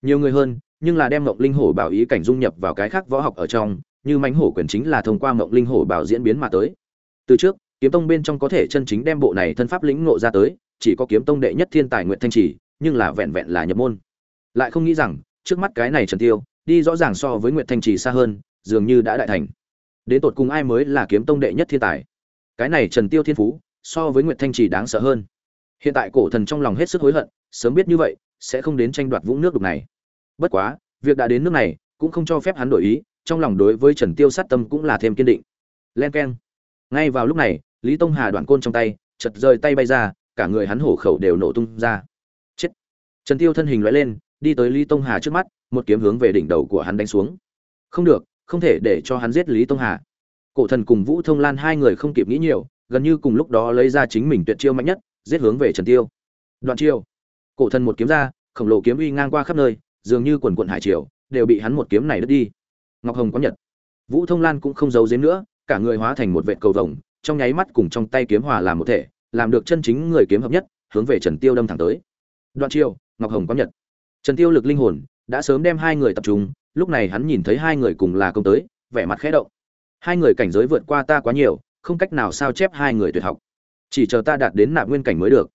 Nhiều người hơn, nhưng là đem mộng linh hổ bảo ý cảnh dung nhập vào cái khác võ học ở trong, như mánh hổ quyền chính là thông qua mộng linh hổ bảo diễn biến mà tới. Từ trước, kiếm tông bên trong có thể chân chính đem bộ này thân pháp lĩnh ngộ ra tới chỉ có kiếm tông đệ nhất thiên tài nguyện thanh trì, nhưng là vẹn vẹn là nhập môn. Lại không nghĩ rằng, trước mắt cái này trần tiêu, đi rõ ràng so với nguyện thanh trì xa hơn, dường như đã đại thành. Đến tột cùng ai mới là kiếm tông đệ nhất thiên tài? Cái này trần tiêu thiên phú, so với nguyệt thanh trì đáng sợ hơn. Hiện tại cổ thần trong lòng hết sức hối hận, sớm biết như vậy, sẽ không đến tranh đoạt vũng nước đục này. Bất quá, việc đã đến nước này, cũng không cho phép hắn đổi ý, trong lòng đối với trần tiêu sát tâm cũng là thêm kiên định. Len keng. Ngay vào lúc này, lý tông hà đoạn côn trong tay chật rời tay bay ra cả người hắn hổ khẩu đều nổ tung ra. Chết. Trần tiêu thân hình lóe lên, đi tới lý tông hà trước mắt, một kiếm hướng về đỉnh đầu của hắn đánh xuống. Không được, không thể để cho hắn giết lý tông hà. Cổ thần cùng vũ thông lan hai người không kịp nghĩ nhiều, gần như cùng lúc đó lấy ra chính mình tuyệt chiêu mạnh nhất, giết hướng về trần tiêu. Đoạn chiêu. Cổ thần một kiếm ra, khổng lồ kiếm uy ngang qua khắp nơi, dường như quần quận hải triều, đều bị hắn một kiếm này đứt đi. Ngọc hồng có nhật. Vũ thông lan cũng không giấu giếm nữa, cả người hóa thành một vệ cầu vồng, trong nháy mắt cùng trong tay kiếm hòa làm một thể làm được chân chính người kiếm hợp nhất, hướng về trần tiêu đâm thẳng tới. Đoạn chiêu, ngọc hồng có nhật. Trần tiêu lực linh hồn, đã sớm đem hai người tập trung, lúc này hắn nhìn thấy hai người cùng là công tới, vẻ mặt khẽ động. Hai người cảnh giới vượt qua ta quá nhiều, không cách nào sao chép hai người tuyệt học. Chỉ chờ ta đạt đến nạp nguyên cảnh mới được.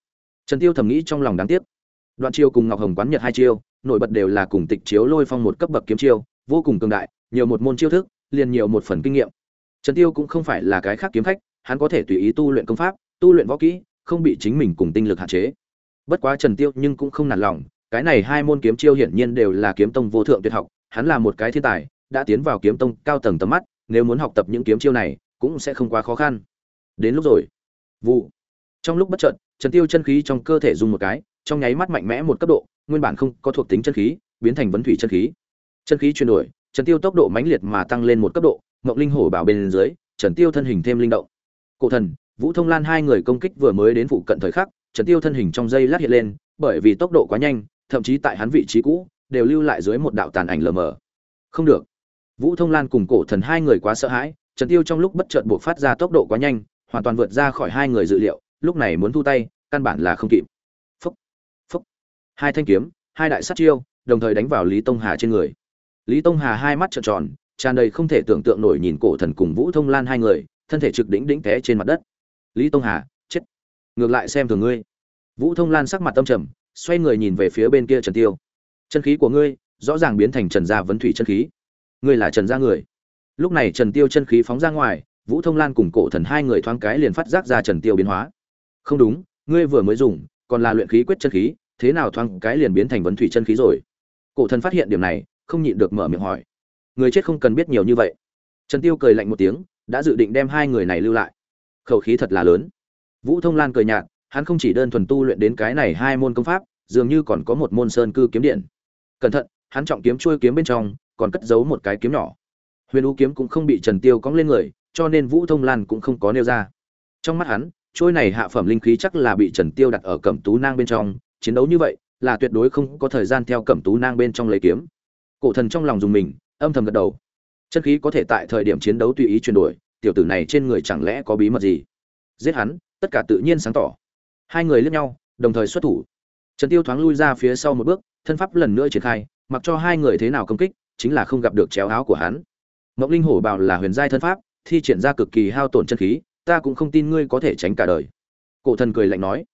Trần tiêu thầm nghĩ trong lòng đáng tiếc. Đoạn chiêu cùng ngọc hồng quán nhật hai chiêu nổi bật đều là cùng tịch chiếu lôi phong một cấp bậc kiếm chiêu, vô cùng cường đại, nhiều một môn chiêu thức, liền nhiều một phần kinh nghiệm. Trần tiêu cũng không phải là cái khác kiếm khách, hắn có thể tùy ý tu luyện công pháp tu luyện võ kỹ, không bị chính mình cùng tinh lực hạn chế. Bất quá trần tiêu nhưng cũng không nản lòng, cái này hai môn kiếm chiêu hiển nhiên đều là kiếm tông vô thượng tuyệt học, hắn là một cái thiên tài, đã tiến vào kiếm tông cao tầng tầm mắt, nếu muốn học tập những kiếm chiêu này, cũng sẽ không quá khó khăn. Đến lúc rồi. Vụ. Trong lúc bất chợt, trần tiêu chân khí trong cơ thể dùng một cái, trong nháy mắt mạnh mẽ một cấp độ, nguyên bản không có thuộc tính chân khí, biến thành vấn thủy chân khí. Chân khí chuyển đổi, trần tiêu tốc độ mãnh liệt mà tăng lên một cấp độ, ngọc linh hổ bảo bên dưới, trần tiêu thân hình thêm linh động. Cổ thần vũ thông lan hai người công kích vừa mới đến phụ cận thời khắc, trần tiêu thân hình trong dây lát hiện lên, bởi vì tốc độ quá nhanh, thậm chí tại hắn vị trí cũ, đều lưu lại dưới một đạo tàn ảnh lờ mờ. Không được. Vũ thông lan cùng cổ thần hai người quá sợ hãi, trần tiêu trong lúc bất chợt buộc phát ra tốc độ quá nhanh, hoàn toàn vượt ra khỏi hai người dự liệu, lúc này muốn thu tay, căn bản là không kịp. Phúc phúc. Hai thanh kiếm, hai đại sát chiêu, đồng thời đánh vào lý tông hà trên người. Lý tông hà hai mắt trợn tròn, tràn đầy không thể tưởng tượng nổi nhìn cổ thần cùng vũ thông lan hai người, thân thể trực đỉnh đỉnh té trên mặt đất lý tông hà, chết. Ngược lại xem thường ngươi. Vũ thông lan sắc mặt tâm trầm, xoay người nhìn về phía bên kia trần tiêu. Chân khí của ngươi rõ ràng biến thành trần gia vấn thủy chân khí. Ngươi là trần gia người. Lúc này trần tiêu chân khí phóng ra ngoài, vũ thông lan cùng cổ thần hai người thoáng cái liền phát giác ra trần tiêu biến hóa. Không đúng, ngươi vừa mới dùng, còn là luyện khí quyết chân khí, thế nào thoáng cái liền biến thành vấn thủy chân khí rồi? Cổ thần phát hiện điểm này, không nhịn được mở miệng hỏi. Người chết không cần biết nhiều như vậy. Trần tiêu cười lạnh một tiếng, đã dự định đem hai người này lưu lại khẩu khí thật là lớn. Vũ thông lan cười nhạt, hắn không chỉ đơn thuần tu luyện đến cái này hai môn công pháp, dường như còn có một môn sơn cư kiếm điện. Cẩn thận, hắn trọng kiếm trôi kiếm bên trong, còn cất giấu một cái kiếm nhỏ. Huyền u kiếm cũng không bị trần tiêu cóng lên người, cho nên vũ thông lan cũng không có nêu ra. Trong mắt hắn trôi này hạ phẩm linh khí chắc là bị trần tiêu đặt ở cẩm tú nang bên trong, chiến đấu như vậy, là tuyệt đối không có thời gian theo cẩm tú nang bên trong lấy kiếm. Cổ thần trong lòng dùng mình, âm thầm gật đầu. Chân khí có thể tại thời điểm chiến đấu tùy ý chuyển đổi tiểu tử này trên người chẳng lẽ có bí mật gì giết hắn tất cả tự nhiên sáng tỏ hai người liếc nhau đồng thời xuất thủ trần tiêu thoáng lui ra phía sau một bước thân pháp lần nữa triển khai mặc cho hai người thế nào công kích chính là không gặp được chéo áo của hắn Mộng Linh Hổ Bảo là huyền giai thân pháp, thi triển ra cực kỳ hao tổn chân khí, ta cũng không tin ngươi có thể tránh cả đời. Cổ thần cười lạnh nói.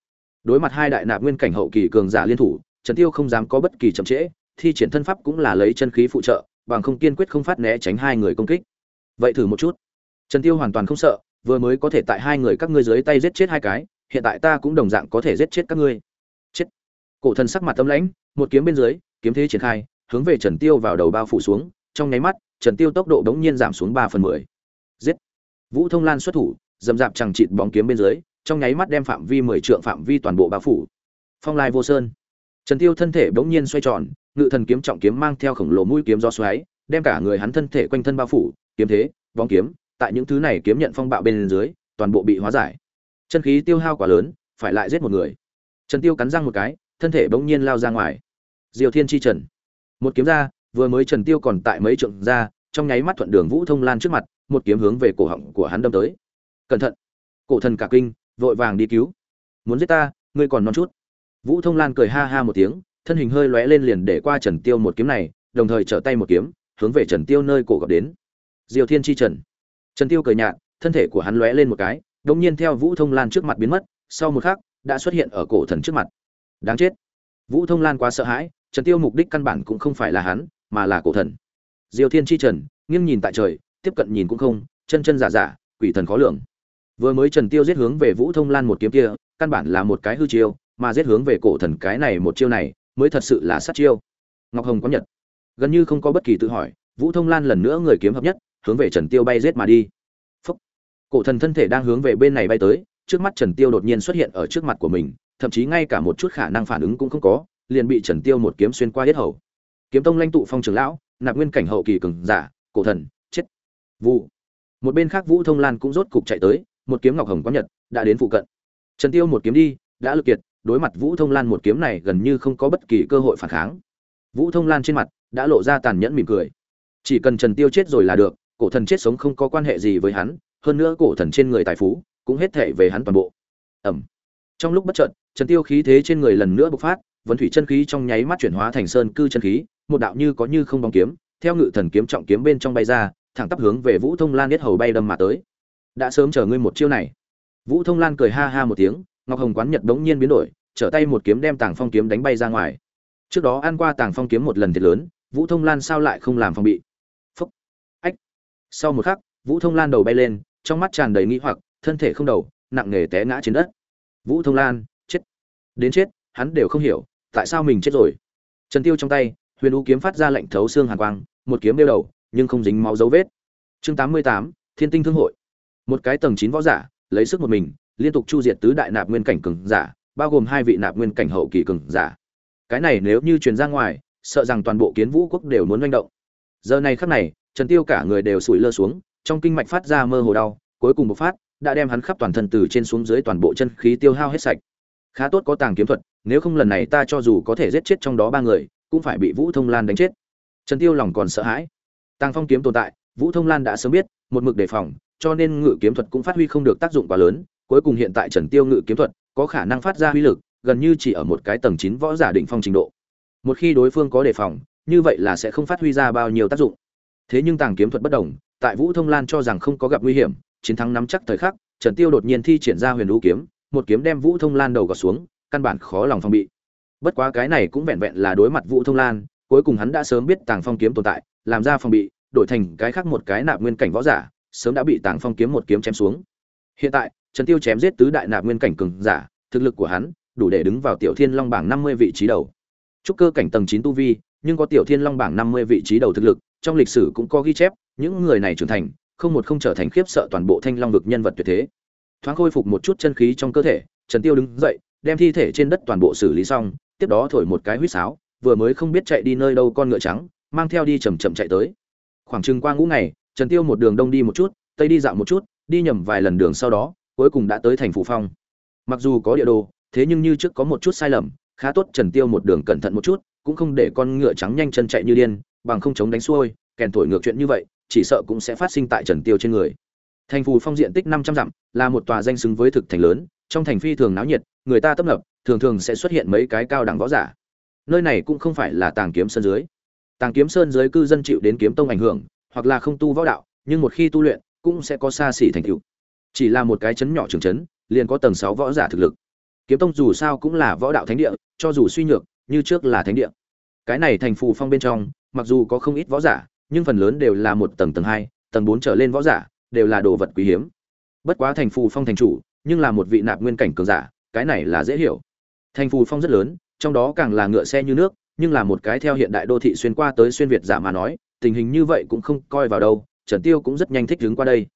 Đối mặt hai đại nạp nguyên cảnh hậu kỳ cường giả liên thủ, Trần Tiêu không dám có bất kỳ chậm trễ, thi triển thân pháp cũng là lấy chân khí phụ trợ, bằng không kiên quyết không phát né tránh hai người công kích. Vậy thử một chút. Trần Tiêu hoàn toàn không sợ, vừa mới có thể tại hai người các ngươi dưới tay giết chết hai cái, hiện tại ta cũng đồng dạng có thể giết chết các ngươi. Chết. Cổ thần sắc mặt tâm lãnh, một kiếm bên dưới, kiếm thế triển khai, hướng về Trần Tiêu vào đầu bao phủ xuống, trong nháy mắt, Trần Tiêu tốc độ đống nhiên giảm xuống 3 phần 10. Giết. Vũ Thông Lan xuất thủ, dầm dạp chẳng chịt bóng kiếm bên dưới, trong nháy mắt đem phạm vi 10 trượng phạm vi toàn bộ bao phủ. Phong Lai Vô Sơn. Trần Tiêu thân thể đống nhiên xoay tròn, ngự thần kiếm trọng kiếm mang theo khổng lồ mũi kiếm do xoáy, đem cả người hắn thân thể quanh thân bao phủ, kiếm thế, bóng kiếm, tại những thứ này kiếm nhận phong bạo bên dưới, toàn bộ bị hóa giải. Chân khí tiêu hao quá lớn, phải lại giết một người. Trần tiêu cắn răng một cái thân thể bỗng nhiên lao ra ngoài. Diều thiên chi trần. Một kiếm ra vừa mới trần tiêu còn tại mấy trượng ra trong nháy mắt thuận đường vũ thông lan trước mặt một kiếm hướng về cổ họng của hắn đâm tới. Cẩn thận. Cổ thần cả kinh vội vàng đi cứu. Muốn giết ta ngươi còn non chút. Vũ thông lan cười ha ha một tiếng thân hình hơi lóe lên liền để qua trần tiêu một kiếm này đồng thời trở tay một kiếm hướng về trần tiêu nơi cổ gặp đến. Diều thiên chi trần trần tiêu cười nhạt, thân thể của hắn lóe lên một cái đồng nhiên theo vũ thông lan trước mặt biến mất, sau một khắc, đã xuất hiện ở cổ thần trước mặt. Đáng chết. Vũ thông lan quá sợ hãi, trần tiêu mục đích căn bản cũng không phải là hắn, mà là cổ thần. Diêu thiên chi trần, nghiêng nhìn tại trời, tiếp cận nhìn cũng không, chân chân giả giả, quỷ thần khó lường. Vừa mới trần tiêu giết hướng về vũ thông lan một kiếm kia, căn bản là một cái hư chiêu, mà giết hướng về cổ thần cái này một chiêu này, mới thật sự là sát chiêu. Ngọc hồng có nhật. Gần như không có bất kỳ tự hỏi, vũ thông lan lần nữa người kiếm hợp nhất hướng về trần tiêu bay giết mà đi. Phúc. cổ thần thân thể đang hướng về bên này bay tới, trước mắt trần tiêu đột nhiên xuất hiện ở trước mặt của mình, thậm chí ngay cả một chút khả năng phản ứng cũng không có, liền bị trần tiêu một kiếm xuyên qua hết hầu. Kiếm tông lãnh tụ phong trưởng lão, nạp nguyên cảnh hậu kỳ cường giả, cổ thần, chết. Vụ. Một bên khác vũ thông lan cũng rốt cục chạy tới, một kiếm ngọc hồng quán nhật, đã đến phụ cận. Trần tiêu một kiếm đi, đã lực kiệt, đối mặt vũ thông lan một kiếm này gần như không có bất kỳ cơ hội phản kháng. Vũ thông lan trên mặt, đã lộ ra tàn nhẫn mỉm cười. Chỉ cần trần tiêu chết rồi là được cổ thần chết sống không có quan hệ gì với hắn, hơn nữa cổ thần trên người tài phú cũng hết thể về hắn toàn bộ. Ẩm trong lúc bất trợn trần tiêu khí thế trên người lần nữa bộc phát vấn thủy chân khí trong nháy mắt chuyển hóa thành sơn cư chân khí, một đạo như có như không bóng kiếm, theo ngự thần kiếm trọng kiếm bên trong bay ra, thẳng tắp hướng về vũ thông lan biết hầu bay đâm mà tới. Đã sớm chờ ngươi một chiêu này. Vũ thông lan cười ha ha một tiếng, ngọc hồng quán nhật đống nhiên biến đổi, trở tay một kiếm đem tàng phong kiếm đánh bay ra ngoài. Trước đó ăn qua tàng phong kiếm một lần thiệt lớn, vũ thông lan sao lại không làm phòng bị? Sau một khắc vũ thông lan đầu bay lên trong mắt tràn đầy nghĩ hoặc thân thể không đầu nặng nề té ngã trên đất. Vũ thông lan chết. Đến chết hắn đều không hiểu tại sao mình chết rồi? Trần tiêu trong tay huyền u kiếm phát ra lệnh thấu xương hàn quang một kiếm đeo đầu nhưng không dính máu dấu vết. Chương 88, thiên tinh thương hội. Một cái tầng chín võ giả lấy sức một mình liên tục chu diệt tứ đại nạp nguyên cảnh cường giả bao gồm hai vị nạp nguyên cảnh hậu kỳ cường giả. Cái này nếu như truyền ra ngoài sợ rằng toàn bộ kiến vũ quốc đều muốn manh động. Giờ này khắc này trần tiêu cả người đều sủi lơ xuống, trong kinh mạch phát ra mơ hồ đau, cuối cùng một phát, đã đem hắn khắp toàn thân từ trên xuống dưới toàn bộ chân khí tiêu hao hết sạch. Khá tốt có tàng kiếm thuật, nếu không lần này ta cho dù có thể giết chết trong đó ba người, cũng phải bị vũ thông lan đánh chết. Trần tiêu lòng còn sợ hãi. Tàng phong kiếm tồn tại, vũ thông lan đã sớm biết, một mực đề phòng, cho nên ngự kiếm thuật cũng phát huy không được tác dụng quá lớn, cuối cùng hiện tại trần tiêu ngự kiếm thuật có khả năng phát ra uy lực, gần như chỉ ở một cái tầng chín võ giả định phong trình độ. Một khi đối phương có đề phòng, như vậy là sẽ không phát huy ra bao nhiêu tác dụng thế nhưng tàng kiếm thuật bất đồng, tại vũ thông lan cho rằng không có gặp nguy hiểm, chiến thắng nắm chắc thời khắc, trần tiêu đột nhiên thi triển ra huyền lũ kiếm, một kiếm đem vũ thông lan đầu gọt xuống, căn bản khó lòng phòng bị. Bất quá cái này cũng vẹn vẹn là đối mặt vũ thông lan, cuối cùng hắn đã sớm biết tàng phong kiếm tồn tại, làm ra phòng bị, đổi thành cái khác một cái nạp nguyên cảnh võ giả, sớm đã bị tàng phong kiếm một kiếm chém xuống. Hiện tại, trần tiêu chém giết tứ đại nạp nguyên cảnh cường giả, thực lực của hắn đủ để đứng vào tiểu thiên long bảng năm mươi vị trí đầu. Trúc cơ cảnh tầng chín tu vi, nhưng có tiểu thiên long bảng năm mươi vị trí đầu thực lực trong lịch sử cũng có ghi chép, những người này trưởng thành, không một không trở thành khiếp sợ toàn bộ thanh long vực nhân vật tuyệt thế. Thoáng khôi phục một chút chân khí trong cơ thể, trần tiêu đứng dậy, đem thi thể trên đất toàn bộ xử lý xong, tiếp đó thổi một cái huýt sáo, vừa mới không biết chạy đi nơi đâu con ngựa trắng, mang theo đi chậm chậm chạy tới. Khoảng chừng qua ngũ ngày, trần tiêu một đường đông đi một chút, tây đi dạo một chút, đi nhầm vài lần đường sau đó, cuối cùng đã tới thành phủ phong. Mặc dù có địa đồ, thế nhưng như trước có một chút sai lầm, khá tốt trần tiêu một đường cẩn thận một chút, cũng không để con ngựa trắng nhanh chân chạy như điên bằng không chống đánh xuôi, kèn thổi ngược chuyện như vậy, chỉ sợ cũng sẽ phát sinh tại trần tiêu trên người. Thành phù phong diện tích 500 dặm, là một tòa danh xứng với thực thành lớn, trong thành phi thường náo nhiệt, người ta tấp nập, thường thường sẽ xuất hiện mấy cái cao đẳng võ giả. Nơi này cũng không phải là tàng kiếm sơn dưới. Tàng kiếm sơn dưới cư dân chịu đến kiếm tông ảnh hưởng, hoặc là không tu võ đạo, nhưng một khi tu luyện, cũng sẽ có xa xỉ thành tựu. Chỉ là một cái chấn nhỏ trường chấn, liền có tầng sáu võ giả thực lực. Kiếm tông dù sao cũng là võ đạo thánh địa, cho dù suy nhược, như trước là thánh địa cái này thành phù phong bên trong, mặc dù có không ít võ giả, nhưng phần lớn đều là một tầng tầng hai, tầng bốn trở lên võ giả, đều là đồ vật quý hiếm. Bất quá thành phù phong thành chủ, nhưng là một vị nạp nguyên cảnh cường giả, cái này là dễ hiểu. Thành phù phong rất lớn, trong đó càng là ngựa xe như nước, nhưng là một cái theo hiện đại đô thị xuyên qua tới xuyên việt giả mà nói, tình hình như vậy cũng không coi vào đâu, trần tiêu cũng rất nhanh thích đứng qua đây.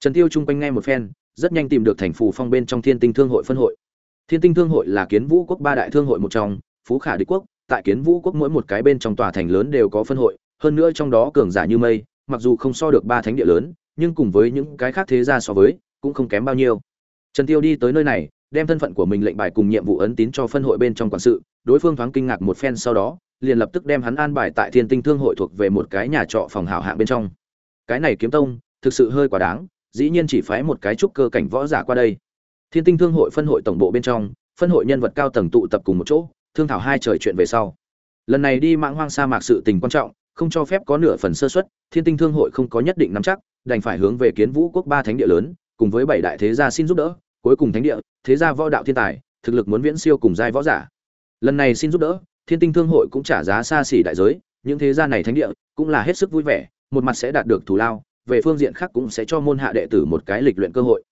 Trần tiêu chung quanh nghe một phen, rất nhanh tìm được thành phù phong bên trong thiên tinh thương hội phân hội. Thiên tinh thương hội là kiến vũ quốc ba đại thương hội một trong, phú khả đế quốc tại kiến vũ quốc mỗi một cái bên trong tòa thành lớn đều có phân hội, hơn nữa trong đó cường giả như mây, mặc dù không so được ba thánh địa lớn, nhưng cùng với những cái khác thế gia so với, cũng không kém bao nhiêu. Trần tiêu đi tới nơi này, đem thân phận của mình lệnh bài cùng nhiệm vụ ấn tín cho phân hội bên trong quản sự, đối phương thoáng kinh ngạc một phen sau đó, liền lập tức đem hắn an bài tại thiên tinh thương hội thuộc về một cái nhà trọ phòng hảo hạng bên trong. Cái này kiếm tông, thực sự hơi quá đáng, dĩ nhiên chỉ phái một cái trúc cơ cảnh võ giả qua đây. Thiên tinh thương hội phân hội tổng bộ bên trong, phân hội nhân vật cao tầng tụ tập cùng một chỗ thương thảo hai trời chuyện về sau. Lần này đi mạng hoang sa mạc sự tình quan trọng, không cho phép có nửa phần sơ suất, thiên tinh thương hội không có nhất định nắm chắc, đành phải hướng về kiến vũ quốc ba thánh địa lớn, cùng với bảy đại thế gia xin giúp đỡ, cuối cùng thánh địa, thế gia võ đạo thiên tài, thực lực muốn viễn siêu cùng giai võ giả. Lần này xin giúp đỡ, thiên tinh thương hội cũng trả giá xa xỉ đại giới, những thế gia này thánh địa cũng là hết sức vui vẻ, một mặt sẽ đạt được thù lao, về phương diện khác cũng sẽ cho môn hạ đệ tử một cái lịch luyện cơ hội.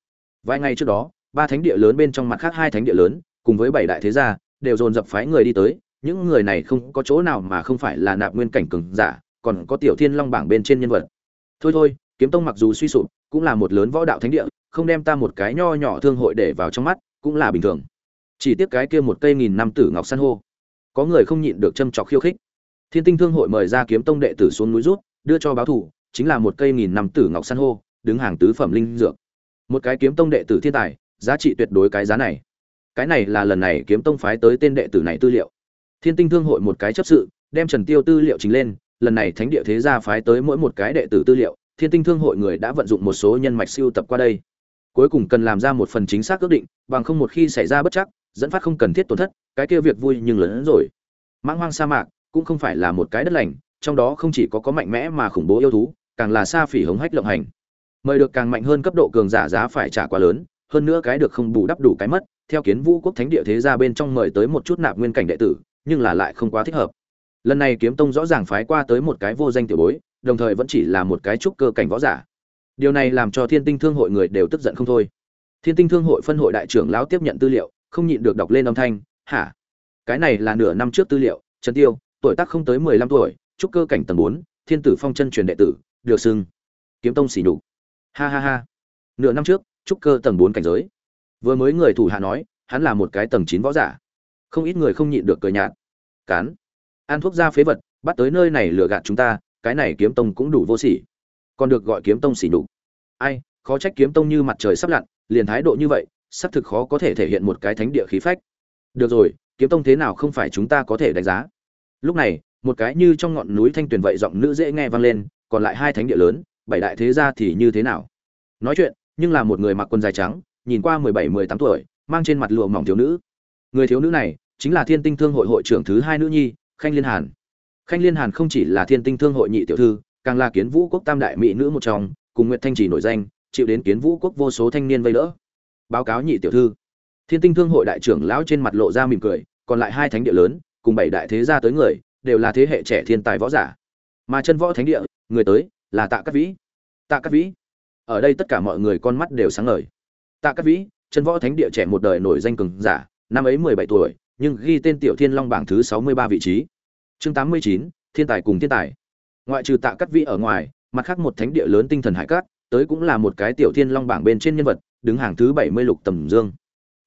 Vài ngày trước đó, ba thánh địa lớn bên trong mặt khác hai thánh địa lớn, cùng với bảy đại thế gia đều dồn dập phái người đi tới, những người này không có chỗ nào mà không phải là nạp nguyên cảnh cường giả, còn có tiểu thiên long bảng bên trên nhân vật. Thôi thôi, kiếm tông mặc dù suy sụp, cũng là một lớn võ đạo thánh địa, không đem ta một cái nho nhỏ thương hội để vào trong mắt, cũng là bình thường. Chỉ tiếc cái kia một cây nghìn năm tử ngọc san hô. Có người không nhịn được châm trọc khiêu khích. Thiên tinh thương hội mời ra kiếm tông đệ tử xuống núi rút, đưa cho báo thủ, chính là một cây nghìn năm tử ngọc san hô, đứng hàng tứ phẩm linh dược. Một cái kiếm tông đệ tử thiên tài, giá trị tuyệt đối cái giá này cái này là lần này kiếm tông phái tới tên đệ tử này tư liệu. Thiên tinh thương hội một cái chấp sự, đem trần tiêu tư liệu trình lên, lần này thánh địa thế gia phái tới mỗi một cái đệ tử tư liệu, thiên tinh thương hội người đã vận dụng một số nhân mạch siêu tập qua đây. Cuối cùng cần làm ra một phần chính xác ước định, bằng không một khi xảy ra bất chắc, dẫn phát không cần thiết tổn thất, cái kia việc vui nhưng lớn hơn rồi. Mãng hoang sa mạc cũng không phải là một cái đất lành, trong đó không chỉ có có mạnh mẽ mà khủng bố yêu thú, càng là xa phỉ hống hách lộng hành. Mời được càng mạnh hơn cấp độ cường giả giá phải trả quá lớn hơn nữa cái được không bù đắp đủ cái mất, theo kiến vũ quốc thánh địa thế ra bên trong mời tới một chút nạp nguyên cảnh đệ tử, nhưng là lại không quá thích hợp. Lần này kiếm tông rõ ràng phái qua tới một cái vô danh tiểu bối, đồng thời vẫn chỉ là một cái trúc cơ cảnh võ giả. Điều này làm cho thiên tinh thương hội người đều tức giận không thôi. Thiên tinh thương hội phân hội đại trưởng lão tiếp nhận tư liệu, không nhịn được đọc lên âm thanh, hả? Cái này là nửa năm trước tư liệu, trần tiêu, tuổi tác không tới mười lăm tuổi, trúc cơ cảnh tầng bốn, thiên tử phong chân truyền đệ tử, được xưng. Kiếm tông xỉ nhục. Ha ha ha. Nửa năm trước trúc cơ tầng bốn cảnh giới. Vừa mới người thủ hạ nói, hắn là một cái tầng chín võ giả. Không ít người không nhịn được cười nhạt. Cán, ăn thuốc ra phế vật, bắt tới nơi này lừa gạt chúng ta, cái này kiếm tông cũng đủ vô sỉ. Còn được gọi kiếm tông xỉ nhục. Ai, khó trách kiếm tông như mặt trời sắp lặn, liền thái độ như vậy sắp thực khó có thể thể hiện một cái thánh địa khí phách. Được rồi, kiếm tông thế nào không phải chúng ta có thể đánh giá. Lúc này, một cái như trong ngọn núi thanh tuyền vậy giọng nữ dễ nghe vang lên, còn lại hai thánh địa lớn, bảy đại thế gia thì như thế nào? Nói chuyện nhưng là một người mặc quần dài trắng, nhìn qua mười bảy, mười tám tuổi, mang trên mặt lụa mỏng thiếu nữ. Người thiếu nữ này chính là thiên tinh thương hội hội trưởng thứ hai nữ nhi, khanh liên hàn. Khanh liên hàn không chỉ là thiên tinh thương hội nhị tiểu thư, càng là kiến vũ quốc tam đại mỹ nữ một trong, cùng nguyệt thanh trì nổi danh, chịu đến kiến vũ quốc vô số thanh niên vây đỡ. Báo cáo nhị tiểu thư. Thiên tinh thương hội đại trưởng lão trên mặt lộ ra mỉm cười, còn lại hai thánh địa lớn, cùng bảy đại thế gia tới người, đều là thế hệ trẻ thiên tài võ giả. Mà chân võ thánh địa, người tới là tạ cát vĩ. Tạ cát vĩ ở đây tất cả mọi người con mắt đều sáng ngời. Tạ cát vĩ chân võ thánh địa trẻ một đời nổi danh cường giả, năm ấy mười bảy tuổi, nhưng ghi tên tiểu thiên long bảng thứ sáu mươi ba vị trí. Chương tám mươi chín, thiên tài cùng thiên tài. Ngoại trừ tạ cát vĩ ở ngoài, mặt khác một thánh địa lớn tinh thần hải cát, tới cũng là một cái tiểu thiên long bảng bên trên nhân vật, đứng hàng thứ bảy mươi lục tầm dương.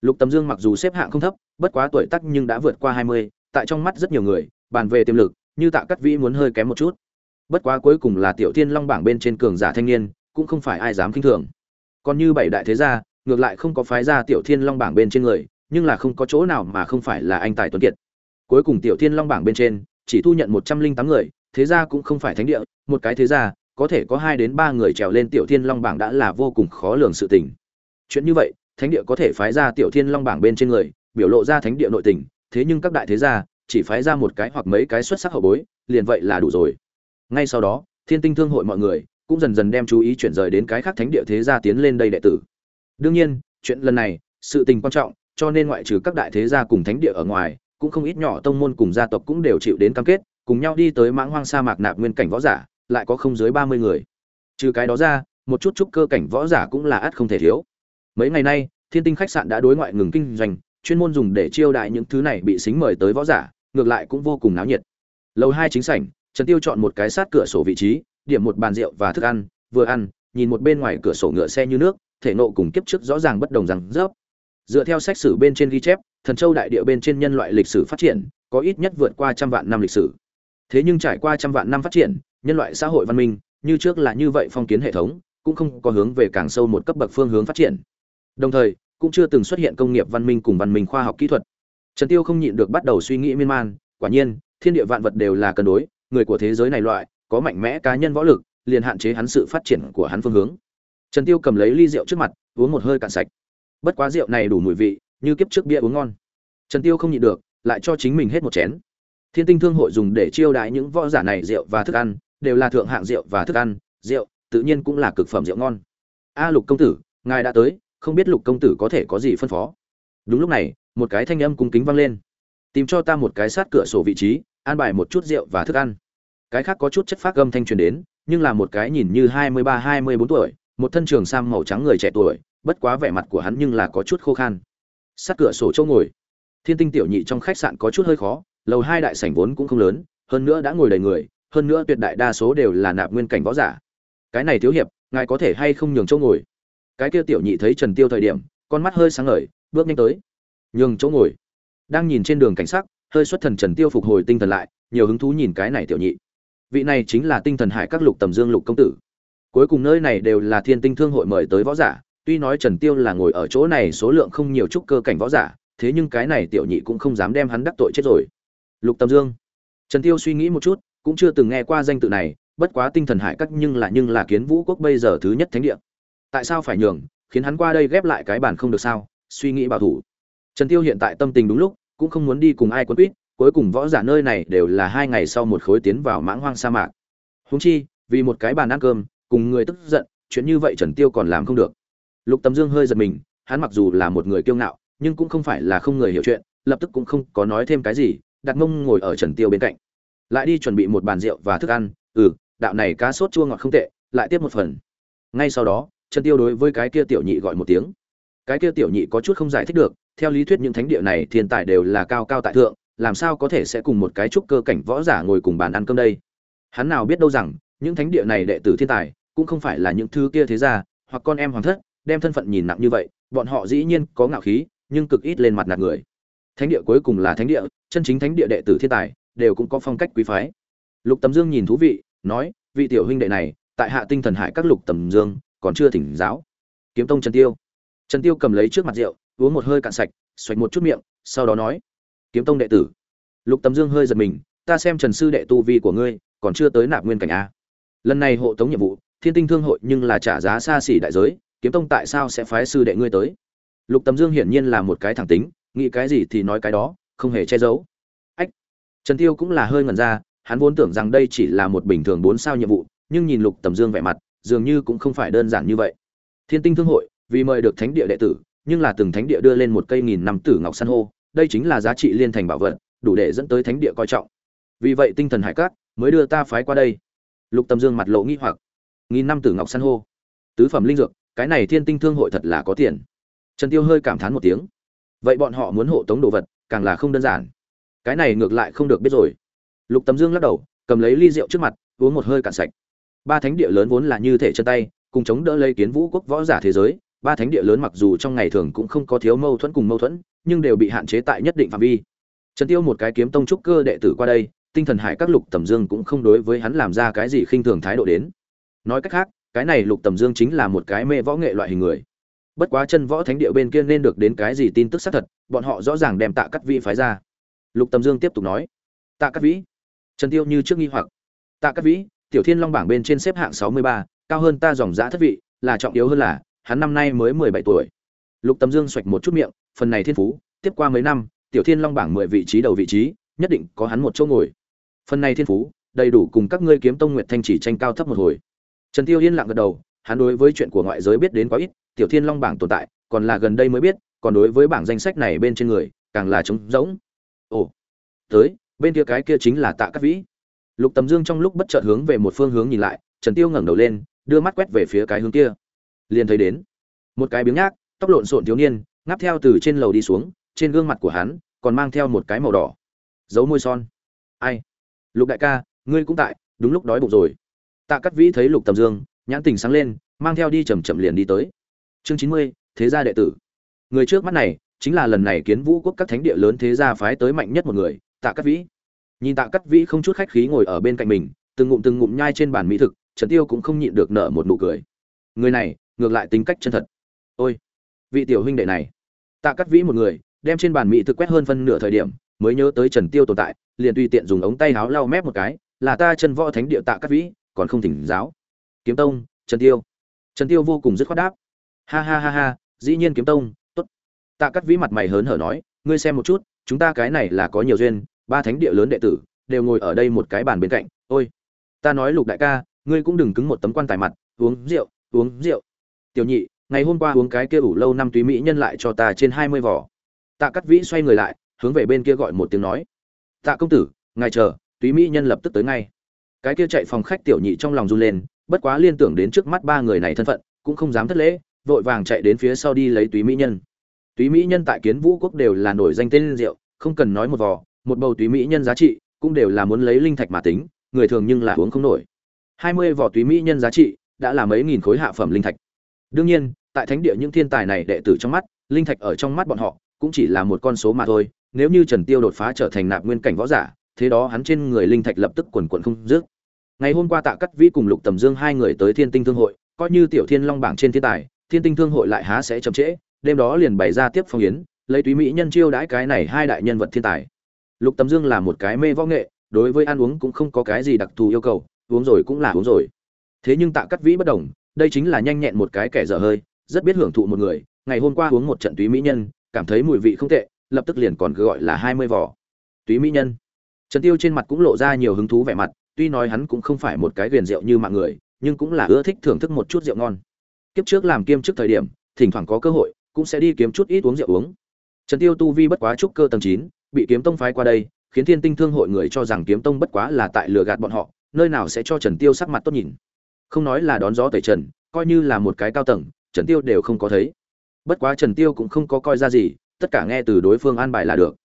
Lục tầm dương mặc dù xếp hạng không thấp, bất quá tuổi tác nhưng đã vượt qua hai mươi, tại trong mắt rất nhiều người, bàn về tiềm lực, như tạ cát vĩ muốn hơi kém một chút. Bất quá cuối cùng là tiểu thiên long bảng bên trên cường giả thanh niên cũng không phải ai dám kinh thường. Còn như bảy đại thế gia, ngược lại không có phái ra tiểu thiên long bảng bên trên người, nhưng là không có chỗ nào mà không phải là anh tài tuấn kiệt. Cuối cùng tiểu thiên long bảng bên trên, chỉ thu nhận một trăm linh tám người, thế gia cũng không phải thánh địa, một cái thế gia, có thể có hai đến ba người trèo lên tiểu thiên long bảng đã là vô cùng khó lường sự tình. Chuyện như vậy, thánh địa có thể phái ra tiểu thiên long bảng bên trên người, biểu lộ ra thánh địa nội tình, thế nhưng các đại thế gia, chỉ phái ra một cái hoặc mấy cái xuất sắc hậu bối, liền vậy là đủ rồi. Ngay sau đó, thiên tinh thương hội mọi người cũng dần dần đem chú ý chuyển rời đến cái khác thánh địa thế gia tiến lên đây đệ tử. Đương nhiên, chuyện lần này, sự tình quan trọng, cho nên ngoại trừ các đại thế gia cùng thánh địa ở ngoài, cũng không ít nhỏ tông môn cùng gia tộc cũng đều chịu đến cam kết, cùng nhau đi tới mãng hoang sa mạc nạp nguyên cảnh võ giả, lại có không dưới ba mươi người. Trừ cái đó ra, một chút chút cơ cảnh võ giả cũng là ắt không thể thiếu. Mấy ngày nay, thiên tinh khách sạn đã đối ngoại ngừng kinh doanh, chuyên môn dùng để chiêu đại những thứ này bị xính mời tới võ giả, ngược lại cũng vô cùng náo nhiệt. Lầu hai chính sảnh, trần tiêu chọn một cái sát cửa sổ vị trí điểm một bàn rượu và thức ăn, vừa ăn, nhìn một bên ngoài cửa sổ ngựa xe như nước, thể nộ cùng kiếp trước rõ ràng bất đồng rằng rớp. Dựa theo sách sử bên trên ghi chép, thần châu đại địa bên trên nhân loại lịch sử phát triển, có ít nhất vượt qua trăm vạn năm lịch sử. Thế nhưng trải qua trăm vạn năm phát triển, nhân loại xã hội văn minh, như trước là như vậy phong kiến hệ thống, cũng không có hướng về càng sâu một cấp bậc phương hướng phát triển. Đồng thời, cũng chưa từng xuất hiện công nghiệp văn minh cùng văn minh khoa học kỹ thuật. Trần tiêu không nhịn được bắt đầu suy nghĩ miên man, quả nhiên, thiên địa vạn vật đều là cân đối, người của thế giới này loại có mạnh mẽ cá nhân võ lực, liền hạn chế hắn sự phát triển của hắn phương hướng. Trần tiêu cầm lấy ly rượu trước mặt, uống một hơi cạn sạch. Bất quá rượu này đủ mùi vị, như kiếp trước bia uống ngon. Trần tiêu không nhịn được, lại cho chính mình hết một chén. Thiên tinh thương hội dùng để chiêu đãi những võ giả này rượu và thức ăn, đều là thượng hạng rượu và thức ăn, rượu tự nhiên cũng là cực phẩm rượu ngon. A lục công tử, ngài đã tới, không biết lục công tử có thể có gì phân phó? Đúng lúc này, một cái thanh âm cung kính vang lên. Tìm cho ta một cái sát cửa sổ vị trí, an bài một chút rượu và thức ăn cái khác có chút chất phát âm thanh truyền đến, nhưng là một cái nhìn như hai mươi ba, hai mươi bốn tuổi, một thân trường sam màu trắng người trẻ tuổi, bất quá vẻ mặt của hắn nhưng là có chút khô khan. Sát cửa sổ chỗ ngồi. Thiên tinh tiểu nhị trong khách sạn có chút hơi khó, lầu hai đại sảnh vốn cũng không lớn, hơn nữa đã ngồi đầy người, hơn nữa tuyệt đại đa số đều là nạp nguyên cảnh võ giả. Cái này thiếu hiệp, ngài có thể hay không nhường chỗ ngồi? Cái kia tiểu nhị thấy trần tiêu thời điểm, con mắt hơi sáng ngời, bước nhanh tới. Nhường chỗ ngồi. Đang nhìn trên đường cảnh sắc, hơi xuất thần trần tiêu phục hồi tinh thần lại, nhiều hứng thú nhìn cái này tiểu nhị vị này chính là tinh thần hải các lục tầm dương lục công tử. Cuối cùng nơi này đều là thiên tinh thương hội mời tới võ giả, tuy nói trần tiêu là ngồi ở chỗ này số lượng không nhiều chút cơ cảnh võ giả, thế nhưng cái này tiểu nhị cũng không dám đem hắn đắc tội chết rồi. Lục tầm dương. Trần tiêu suy nghĩ một chút, cũng chưa từng nghe qua danh tự này, bất quá tinh thần hải các nhưng là nhưng là kiến vũ quốc bây giờ thứ nhất thánh địa. Tại sao phải nhường, khiến hắn qua đây ghép lại cái bản không được sao? Suy nghĩ bảo thủ. Trần tiêu hiện tại tâm tình đúng lúc, cũng không muốn đi cùng ai quấn quýt cuối cùng võ giả nơi này đều là hai ngày sau một khối tiến vào mãng hoang sa mạc. Húng chi, vì một cái bàn ăn cơm, cùng người tức giận, chuyện như vậy trần tiêu còn làm không được. Lục tầm dương hơi giật mình, hắn mặc dù là một người kiêu ngạo, nhưng cũng không phải là không người hiểu chuyện, lập tức cũng không có nói thêm cái gì đặt mông ngồi ở trần tiêu bên cạnh. Lại đi chuẩn bị một bàn rượu và thức ăn ừ đạo này cá sốt chua ngọt không tệ, lại tiếp một phần. Ngay sau đó, trần tiêu đối với cái kia tiểu nhị gọi một tiếng. Cái kia tiểu nhị có chút không giải thích được, theo lý thuyết những thánh địa này thiên tài đều là cao cao tại thượng làm sao có thể sẽ cùng một cái trúc cơ cảnh võ giả ngồi cùng bàn ăn cơm đây? Hắn nào biết đâu rằng, những thánh địa này đệ tử thiên tài, cũng không phải là những thứ kia thế gia, hoặc con em hoàng thất, đem thân phận nhìn nặng như vậy, bọn họ dĩ nhiên có ngạo khí, nhưng cực ít lên mặt nạt người. Thánh địa cuối cùng là thánh địa, chân chính thánh địa đệ tử thiên tài, đều cũng có phong cách quý phái. Lục tầm dương nhìn thú vị, nói, vị tiểu huynh đệ này, tại hạ tinh thần hải các lục tầm dương, còn chưa thỉnh giáo. Kiếm tông trần tiêu. Trần tiêu cầm lấy trước mặt rượu, uống một hơi cạn sạch, xoạch một chút miệng, sau đó nói kiếm tông đệ tử. Lục tầm dương hơi giật mình, ta xem trần sư đệ tu vi của ngươi, còn chưa tới nạp nguyên cảnh a. Lần này hộ tống nhiệm vụ, thiên tinh thương hội nhưng là trả giá xa xỉ đại giới, kiếm tông tại sao sẽ phái sư đệ ngươi tới? Lục tầm dương hiển nhiên là một cái thẳng tính, nghĩ cái gì thì nói cái đó, không hề che giấu. Ách! Trần tiêu cũng là hơi ngẩn ra, hắn vốn tưởng rằng đây chỉ là một bình thường bốn sao nhiệm vụ, nhưng nhìn lục tầm dương vẻ mặt, dường như cũng không phải đơn giản như vậy. Thiên tinh thương hội, vì mời được thánh địa đệ tử, nhưng là từng thánh địa đưa lên một cây nghìn năm tử ngọc san hô đây chính là giá trị liên thành bảo vật, đủ để dẫn tới thánh địa coi trọng. Vì vậy tinh thần hải cát mới đưa ta phái qua đây. Lục tâm dương mặt lộ nghi hoặc. Nghìn năm tử ngọc san hô. Tứ phẩm linh dược, cái này thiên tinh thương hội thật là có tiền. Trần tiêu hơi cảm thán một tiếng. Vậy bọn họ muốn hộ tống đồ vật, càng là không đơn giản. Cái này ngược lại không được biết rồi. Lục tâm dương lắc đầu, cầm lấy ly rượu trước mặt, uống một hơi cạn sạch. Ba thánh địa lớn vốn là như thể chân tay, cùng chống đỡ lấy kiến vũ quốc võ giả thế giới ba thánh địa lớn mặc dù trong ngày thường cũng không có thiếu mâu thuẫn cùng mâu thuẫn nhưng đều bị hạn chế tại nhất định phạm vi. Trần tiêu một cái kiếm tông trúc cơ đệ tử qua đây tinh thần hải các lục tầm dương cũng không đối với hắn làm ra cái gì khinh thường thái độ đến. Nói cách khác cái này lục tầm dương chính là một cái mê võ nghệ loại hình người. Bất quá chân võ thánh địa bên kia nên được đến cái gì tin tức xác thật bọn họ rõ ràng đem tạ cắt vĩ phái ra. Lục tầm dương tiếp tục nói tạ cắt vĩ? Trần tiêu như trước nghi hoặc tạ cắt vĩ tiểu thiên long bảng bên trên xếp hạng sáu mươi ba, cao hơn ta dòng giã thất vị là trọng yếu hơn là hắn năm nay mới mười bảy tuổi. Lục tâm dương xoạch một chút miệng, phần này thiên phú, tiếp qua mấy năm, tiểu thiên long bảng mười vị trí đầu vị trí, nhất định có hắn một chỗ ngồi. Phần này thiên phú, đầy đủ cùng các ngươi kiếm tông nguyệt thanh chỉ tranh cao thấp một hồi. Trần tiêu yên lặng gật đầu, hắn đối với chuyện của ngoại giới biết đến quá ít, tiểu thiên long bảng tồn tại, còn là gần đây mới biết, còn đối với bảng danh sách này bên trên người, càng là trống rỗng. Ồ, tới, bên kia cái kia chính là tạ cát vĩ. Lục tầm dương trong lúc bất chợt hướng về một phương hướng nhìn lại, trần tiêu ngẩng đầu lên, đưa mắt quét về phía cái hướng kia liền thấy đến. Một cái biếng nhác, tóc lộn xộn thiếu niên, ngáp theo từ trên lầu đi xuống, trên gương mặt của hắn còn mang theo một cái màu đỏ. Dấu môi son. Ai? Lục đại ca, ngươi cũng tại, đúng lúc đói bụng rồi. Tạ cắt vĩ thấy lục tầm dương, nhãn tình sáng lên, mang theo đi chầm chậm liền đi tới. Chương chín mươi, thế gia đệ tử. Người trước mắt này, chính là lần này kiến vũ quốc các thánh địa lớn thế gia phái tới mạnh nhất một người, tạ cắt vĩ. Nhìn tạ cắt vĩ không chút khách khí ngồi ở bên cạnh mình, từng ngụm từng ngụm nhai trên bàn mỹ thực, trần tiêu cũng không nhịn được nở một nụ cười. Người này ngược lại tính cách chân thật. Ôi, vị tiểu huynh đệ này. Tạ cắt vĩ một người, đem trên bàn mỹ thực quét hơn phân nửa thời điểm, mới nhớ tới trần tiêu tồn tại, liền tùy tiện dùng ống tay áo lau mép một cái, là ta chân võ thánh địa tạ cắt vĩ, còn không thỉnh giáo. Kiếm tông, trần tiêu. Trần tiêu vô cùng dứt khoát đáp. Ha ha ha ha, dĩ nhiên kiếm tông, tốt. Tạ cắt vĩ mặt mày hớn hở nói, ngươi xem một chút, chúng ta cái này là có nhiều duyên, ba thánh địa lớn đệ tử, đều ngồi ở đây một cái bàn bên cạnh. Ôi, ta nói lục đại ca, ngươi cũng đừng cứng một tấm quan tài mặt, uống rượu uống rượu tiểu nhị, ngày hôm qua uống cái kia ủ lâu năm túy mỹ nhân lại cho ta trên hai mươi vỏ. Tạ cắt vĩ xoay người lại, hướng về bên kia gọi một tiếng nói. Tạ công tử, ngài chờ, túy mỹ nhân lập tức tới ngay. Cái kia chạy phòng khách tiểu nhị trong lòng run lên, bất quá liên tưởng đến trước mắt ba người này thân phận, cũng không dám thất lễ, vội vàng chạy đến phía sau đi lấy túy mỹ nhân. Túy mỹ nhân tại kiến vũ quốc đều là nổi danh tên rượu, không cần nói một vò, một bầu túy mỹ nhân giá trị, cũng đều là muốn lấy linh thạch mà tính, người thường nhưng là uống không nổi. hai mươi vỏ túy mỹ nhân giá trị, đã là mấy nghìn khối hạ phẩm linh thạch đương nhiên, tại thánh địa những thiên tài này đệ tử trong mắt, linh thạch ở trong mắt bọn họ cũng chỉ là một con số mà thôi. Nếu như trần tiêu đột phá trở thành nạp nguyên cảnh võ giả, thế đó hắn trên người linh thạch lập tức quần quần không dứt. Ngày hôm qua tạ cắt vĩ cùng lục tầm dương hai người tới thiên tinh thương hội, coi như tiểu thiên long bảng trên thiên tài, thiên tinh thương hội lại há sẽ chậm trễ, đêm đó liền bày ra tiếp phong yến, lấy túy mỹ nhân chiêu đãi cái này hai đại nhân vật thiên tài. Lục tầm dương là một cái mê võ nghệ, đối với ăn uống cũng không có cái gì đặc thù yêu cầu, uống rồi cũng là uống rồi. Thế nhưng tạ cắt vĩ bất đồng đây chính là nhanh nhẹn một cái kẻ dở hơi, rất biết hưởng thụ một người. Ngày hôm qua uống một trận túy mỹ nhân, cảm thấy mùi vị không tệ, lập tức liền còn cứ gọi là hai mươi vỏ túy mỹ nhân. Trần tiêu trên mặt cũng lộ ra nhiều hứng thú vẻ mặt, tuy nói hắn cũng không phải một cái viền rượu như mọi người, nhưng cũng là ưa thích thưởng thức một chút rượu ngon. Kiếp trước làm kiêm trước thời điểm, thỉnh thoảng có cơ hội, cũng sẽ đi kiếm chút ít uống rượu uống. Trần tiêu tu vi bất quá trúc cơ tầng chín, bị kiếm tông phái qua đây, khiến thiên tinh thương hội người cho rằng kiếm tông bất quá là tại lừa gạt bọn họ, nơi nào sẽ cho trần tiêu sắc mặt tốt nhìn không nói là đón gió tẩy trần, coi như là một cái cao tầng, trần tiêu đều không có thấy. Bất quá trần tiêu cũng không có coi ra gì, tất cả nghe từ đối phương an bài là được.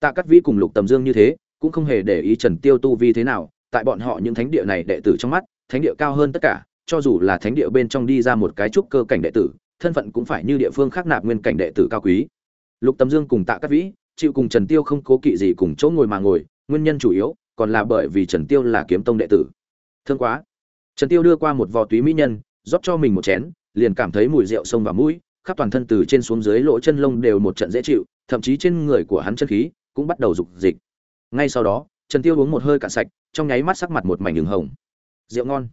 Tạ cắt vĩ cùng lục tầm dương như thế, cũng không hề để ý trần tiêu tu vi thế nào, tại bọn họ những thánh địa này đệ tử trong mắt, thánh địa cao hơn tất cả, cho dù là thánh địa bên trong đi ra một cái trúc cơ cảnh đệ tử, thân phận cũng phải như địa phương khác nạp nguyên cảnh đệ tử cao quý. Lục tầm dương cùng tạ cắt vĩ chịu cùng trần tiêu không cố kỵ gì cùng chỗ ngồi mà ngồi, nguyên nhân chủ yếu còn là bởi vì trần tiêu là kiếm tông đệ tử. Thương quá trần tiêu đưa qua một vò túy mỹ nhân, rót cho mình một chén, liền cảm thấy mùi rượu sông vào mũi, khắp toàn thân từ trên xuống dưới lỗ chân lông đều một trận dễ chịu, thậm chí trên người của hắn chân khí cũng bắt đầu rục dịch. Ngay sau đó, trần tiêu uống một hơi cạn sạch, trong nháy mắt sắc mặt một mảnh đường hồng. Rượu ngon.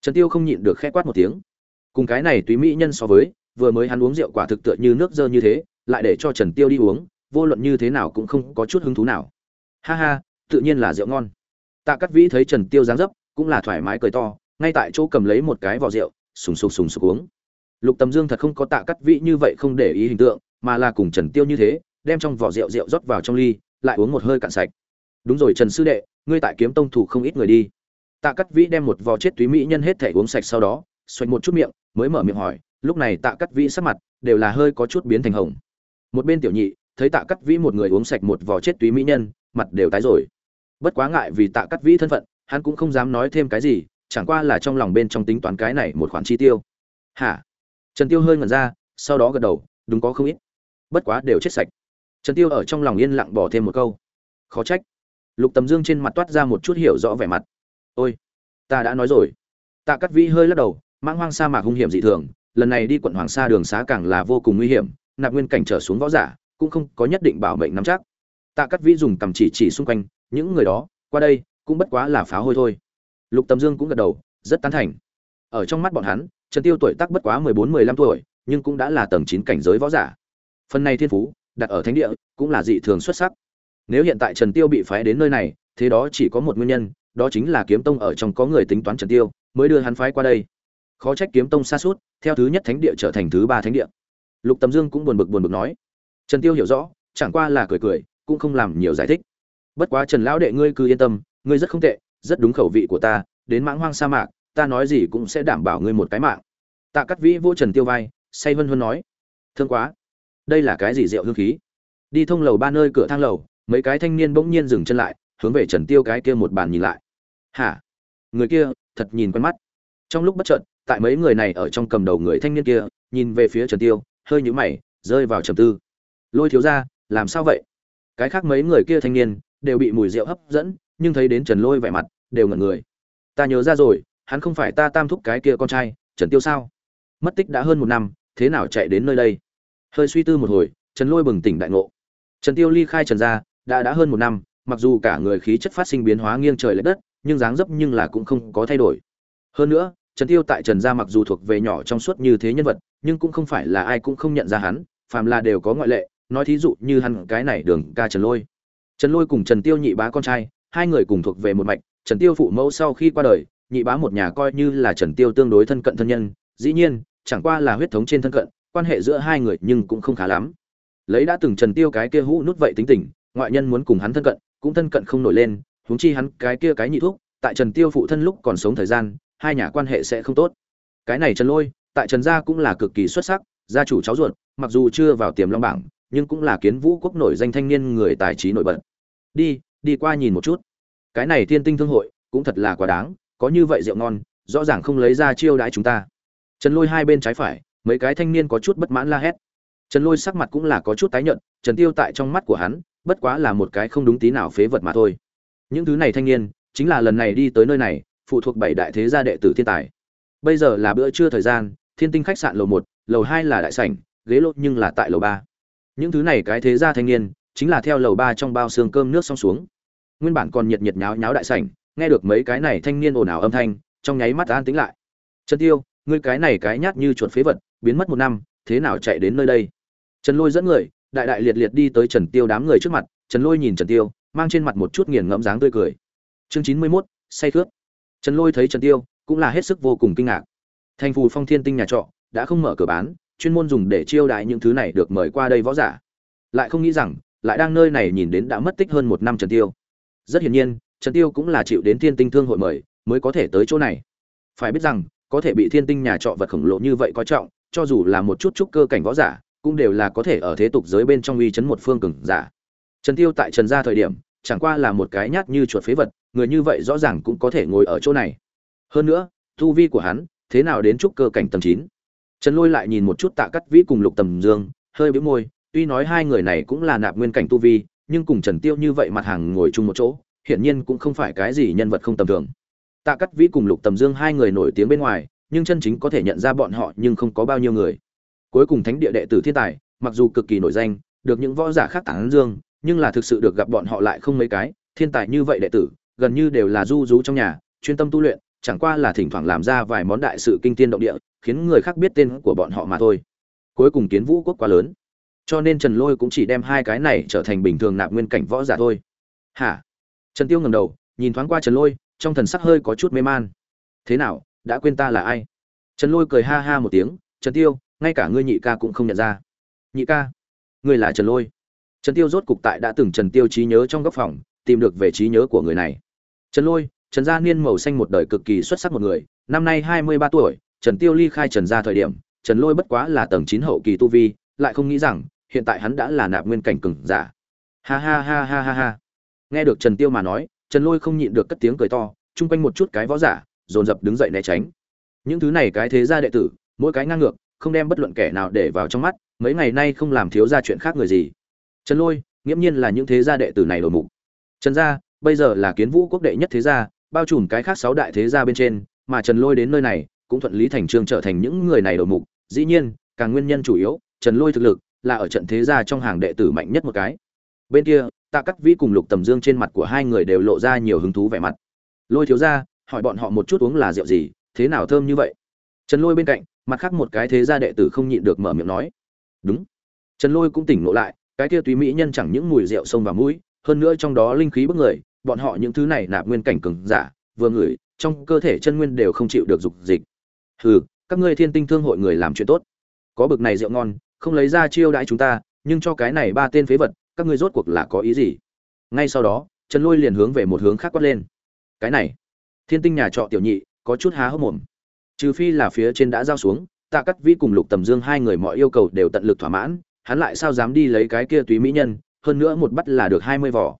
Trần tiêu không nhịn được khẽ quát một tiếng. Cùng cái này túy mỹ nhân so với, vừa mới hắn uống rượu quả thực tựa như nước dơ như thế, lại để cho trần tiêu đi uống, vô luận như thế nào cũng không có chút hứng thú nào. Ha ha, tự nhiên là rượu ngon. Tạ cắt vĩ thấy trần tiêu dáng dấp, cũng là thoải mái cười to ngay tại chỗ cầm lấy một cái vỏ rượu, sùng sục sùng sục uống. Lục tầm dương thật không có tạ cắt vĩ như vậy không để ý hình tượng, mà là cùng trần tiêu như thế, đem trong vỏ rượu rượu rót vào trong ly, lại uống một hơi cạn sạch. Đúng rồi, trần sư đệ, ngươi tại kiếm tông thủ không ít người đi. Tạ cắt vĩ đem một vò chết túy mỹ nhân hết thể uống sạch sau đó xoạch một chút miệng, mới mở miệng hỏi, lúc này tạ cắt vĩ sắc mặt đều là hơi có chút biến thành hồng. Một bên tiểu nhị, thấy tạ cắt vĩ một người uống sạch một vò chết túy mỹ nhân, mặt đều tái rồi. Bất quá ngại vì tạ cắt vĩ thân phận, hắn cũng không dám nói thêm cái gì chẳng qua là trong lòng bên trong tính toán cái này một khoản chi tiêu. Hả? Trần tiêu hơi ngẩn ra, sau đó gật đầu, đúng có không ít. Bất quá đều chết sạch. Trần tiêu ở trong lòng yên lặng bỏ thêm một câu. Khó trách. Lục tầm dương trên mặt toát ra một chút hiểu rõ vẻ mặt. Ôi, ta đã nói rồi. Tạ cắt vĩ hơi lắc đầu mang hoang sa mạc hung hiểm dị thường, lần này đi quận hoàng sa đường xá càng là vô cùng nguy hiểm, nạp nguyên cảnh trở xuống võ giả, cũng không có nhất định bảo mệnh nắm chắc. Tạ cắt vĩ dùng cầm chỉ chỉ xung quanh, những người đó, qua đây, cũng bất quá là phá hôi thôi lục tầm dương cũng gật đầu, rất tán thành. Ở trong mắt bọn hắn, trần tiêu tuổi tác bất quá mười bốn, mười lăm tuổi, nhưng cũng đã là tầng chín cảnh giới võ giả. Phần này thiên phú, đặt ở thánh địa, cũng là dị thường xuất sắc. Nếu hiện tại trần tiêu bị phái đến nơi này, thế đó chỉ có một nguyên nhân, đó chính là kiếm tông ở trong có người tính toán trần tiêu, mới đưa hắn phái qua đây. Khó trách kiếm tông xa suốt, theo thứ nhất thánh địa trở thành thứ ba thánh địa. Lục tầm dương cũng buồn bực buồn bực nói. Trần tiêu hiểu rõ, chẳng qua là cười cười, cũng không làm nhiều giải thích. Bất quá trần lão đệ ngươi cứ yên tâm, ngươi rất không tệ rất đúng khẩu vị của ta, đến mãng hoang sa mạc, ta nói gì cũng sẽ đảm bảo ngươi một cái mạng. Tạ cắt vĩ vô trần tiêu vai, say vân vân nói, thương quá, đây là cái gì rượu hương khí? Đi thông lầu ba nơi cửa thang lầu, mấy cái thanh niên bỗng nhiên dừng chân lại, hướng về trần tiêu cái kia một bàn nhìn lại. Hả? Người kia, thật nhìn quen mắt. Trong lúc bất chợt, tại mấy người này ở trong cầm đầu người thanh niên kia, nhìn về phía trần tiêu, hơi nhũ mày, rơi vào trầm tư. Lôi thiếu ra, làm sao vậy? Cái khác mấy người kia thanh niên, đều bị mùi rượu hấp dẫn nhưng thấy đến trần lôi vẻ mặt, đều ngẩn người. Ta nhớ ra rồi, hắn không phải ta tam thúc cái kia con trai, trần tiêu sao? Mất tích đã hơn một năm, thế nào chạy đến nơi đây? Hơi suy tư một hồi, trần lôi bừng tỉnh đại ngộ. Trần tiêu ly khai trần gia, đã đã hơn một năm, mặc dù cả người khí chất phát sinh biến hóa nghiêng trời lệch đất, nhưng dáng dấp nhưng là cũng không có thay đổi. Hơn nữa, trần tiêu tại trần gia mặc dù thuộc về nhỏ trong suốt như thế nhân vật, nhưng cũng không phải là ai cũng không nhận ra hắn, phàm là đều có ngoại lệ, nói thí dụ như hắn cái này đường ca trần lôi. Trần lôi cùng trần tiêu nhị bá con trai hai người cùng thuộc về một mạch, trần tiêu phụ mẫu sau khi qua đời, nhị bá một nhà coi như là trần tiêu tương đối thân cận thân nhân, dĩ nhiên, chẳng qua là huyết thống trên thân cận, quan hệ giữa hai người nhưng cũng không khá lắm. Lấy đã từng trần tiêu cái kia hũ nút vậy tính tình, ngoại nhân muốn cùng hắn thân cận, cũng thân cận không nổi lên, huống chi hắn cái kia cái nhị thuốc tại trần tiêu phụ thân lúc còn sống thời gian, hai nhà quan hệ sẽ không tốt. Cái này trần lôi, tại trần gia cũng là cực kỳ xuất sắc, gia chủ cháu ruột, mặc dù chưa vào tiềm long bảng, nhưng cũng là kiến vũ quốc nổi danh thanh niên người tài trí nổi bật. Đi đi qua nhìn một chút. Cái này thiên tinh thương hội, cũng thật là quá đáng, có như vậy rượu ngon, rõ ràng không lấy ra chiêu đãi chúng ta. Trần lôi hai bên trái phải, mấy cái thanh niên có chút bất mãn la hét. Trần lôi sắc mặt cũng là có chút tái nhợt, trần tiêu tại trong mắt của hắn, bất quá là một cái không đúng tí nào phế vật mà thôi. Những thứ này thanh niên, chính là lần này đi tới nơi này, phụ thuộc bảy đại thế gia đệ tử thiên tài. Bây giờ là bữa trưa thời gian, thiên tinh khách sạn lầu một, lầu hai là đại sảnh, ghế lốt nhưng là tại lầu ba. Những thứ này cái thế gia thanh niên chính là theo lầu ba trong bao xương cơm nước xong xuống. Nguyên bản còn nhiệt nhiệt nháo nháo đại sảnh nghe được mấy cái này thanh niên ồn ào âm thanh trong nháy mắt an tĩnh lại. Trần tiêu ngươi cái này cái nhát như chuột phế vật biến mất một năm thế nào chạy đến nơi đây? Trần lôi dẫn người đại đại liệt liệt đi tới trần tiêu đám người trước mặt. Trần lôi nhìn trần tiêu mang trên mặt một chút nghiền ngẫm dáng tươi cười. Chương chín mươi 91, say khướt trần lôi thấy trần tiêu cũng là hết sức vô cùng kinh ngạc. Thành phù phong thiên tinh nhà trọ đã không mở cửa bán chuyên môn dùng để chiêu đãi những thứ này được mời qua đây võ giả. Lại không nghĩ rằng lại đang nơi này nhìn đến đã mất tích hơn một năm trần tiêu. Rất hiển nhiên, trần tiêu cũng là chịu đến thiên tinh thương hội mời, mới có thể tới chỗ này. Phải biết rằng, có thể bị thiên tinh nhà trọ vật khổng lồ như vậy coi trọng, cho dù là một chút chút cơ cảnh võ giả, cũng đều là có thể ở thế tục giới bên trong uy chấn một phương cường giả. Trần tiêu tại trần gia thời điểm, chẳng qua là một cái nhát như chuột phế vật, người như vậy rõ ràng cũng có thể ngồi ở chỗ này. Hơn nữa, tu vi của hắn, thế nào đến chút cơ cảnh tầng 9. trần lôi lại nhìn một chút tạ cắt vĩ cùng lục tầm dương, hơi bĩu môi tuy nói hai người này cũng là nạp nguyên cảnh tu vi, nhưng cùng trần tiêu như vậy mặt hàng ngồi chung một chỗ, hiển nhiên cũng không phải cái gì nhân vật không tầm thường. Tạ cắt vĩ cùng lục tầm dương hai người nổi tiếng bên ngoài, nhưng chân chính có thể nhận ra bọn họ nhưng không có bao nhiêu người. Cuối cùng thánh địa đệ tử thiên tài, mặc dù cực kỳ nổi danh, được những võ giả khác tán dương, nhưng là thực sự được gặp bọn họ lại không mấy cái, thiên tài như vậy đệ tử, gần như đều là du rú trong nhà, chuyên tâm tu luyện, chẳng qua là thỉnh thoảng làm ra vài món đại sự kinh tiên động địa, khiến người khác biết tên của bọn họ mà thôi. Cuối cùng kiến vũ quốc quá lớn cho nên trần lôi cũng chỉ đem hai cái này trở thành bình thường nạp nguyên cảnh võ giả thôi. Hả? Trần tiêu ngẩng đầu, nhìn thoáng qua trần lôi, trong thần sắc hơi có chút mê man. Thế nào, đã quên ta là ai? Trần lôi cười ha ha một tiếng, trần tiêu, ngay cả ngươi nhị ca cũng không nhận ra. Nhị ca? Ngươi là trần lôi? Trần tiêu rốt cục tại đã từng trần tiêu trí nhớ trong góc phòng, tìm được về trí nhớ của người này. Trần lôi, trần gia niên màu xanh một đời cực kỳ xuất sắc một người, năm nay hai mươi ba tuổi, trần tiêu ly khai trần gia thời điểm, trần lôi bất quá là tầng chín hậu kỳ tu vi lại không nghĩ rằng, hiện tại hắn đã là nạp nguyên cảnh cừng giả. Ha ha ha ha ha ha. Nghe được trần tiêu mà nói, trần lôi không nhịn được cất tiếng cười to, chung quanh một chút cái võ giả, dồn dập đứng dậy né tránh. Những thứ này cái thế gia đệ tử, mỗi cái ngang ngược, không đem bất luận kẻ nào để vào trong mắt, mấy ngày nay không làm thiếu ra chuyện khác người gì. Trần lôi, nghiễm nhiên là những thế gia đệ tử này đổi mục. Trần gia, bây giờ là kiến vũ quốc đệ nhất thế gia, bao trùm cái khác sáu đại thế gia bên trên, mà trần lôi đến nơi này, cũng thuận lý thành trương trở thành những người này đổi mục. Dĩ nhiên, càng nguyên nhân chủ yếu trần lôi thực lực là ở trận thế gia trong hàng đệ tử mạnh nhất một cái. Bên kia, tạ cắt vĩ cùng lục tầm dương trên mặt của hai người đều lộ ra nhiều hứng thú vẻ mặt. Lôi thiếu gia, hỏi bọn họ một chút uống là rượu gì, thế nào thơm như vậy? Trần lôi bên cạnh, mặt khác một cái thế gia đệ tử không nhịn được mở miệng nói. Đúng. Trần lôi cũng tỉnh ngộ lại, cái kia túy mỹ nhân chẳng những mùi rượu sông vào mũi, hơn nữa trong đó linh khí bức người, bọn họ những thứ này nạp nguyên cảnh cường giả, vừa ngửi trong cơ thể chân nguyên đều không chịu được dục dịch. Hừ, các ngươi thiên tinh thương hội người làm chuyện tốt. Có bực này rượu ngon không lấy ra chiêu đãi chúng ta, nhưng cho cái này ba tên phế vật, các ngươi rốt cuộc là có ý gì? Ngay sau đó, trần lôi liền hướng về một hướng khác quát lên. Cái này, thiên tinh nhà trọ tiểu nhị, có chút há hốc mồm. Trừ phi là phía trên đã giao xuống, tạ cắt vĩ cùng lục tầm dương hai người mọi yêu cầu đều tận lực thỏa mãn, hắn lại sao dám đi lấy cái kia túy mỹ nhân, hơn nữa một bắt là được hai mươi vỏ.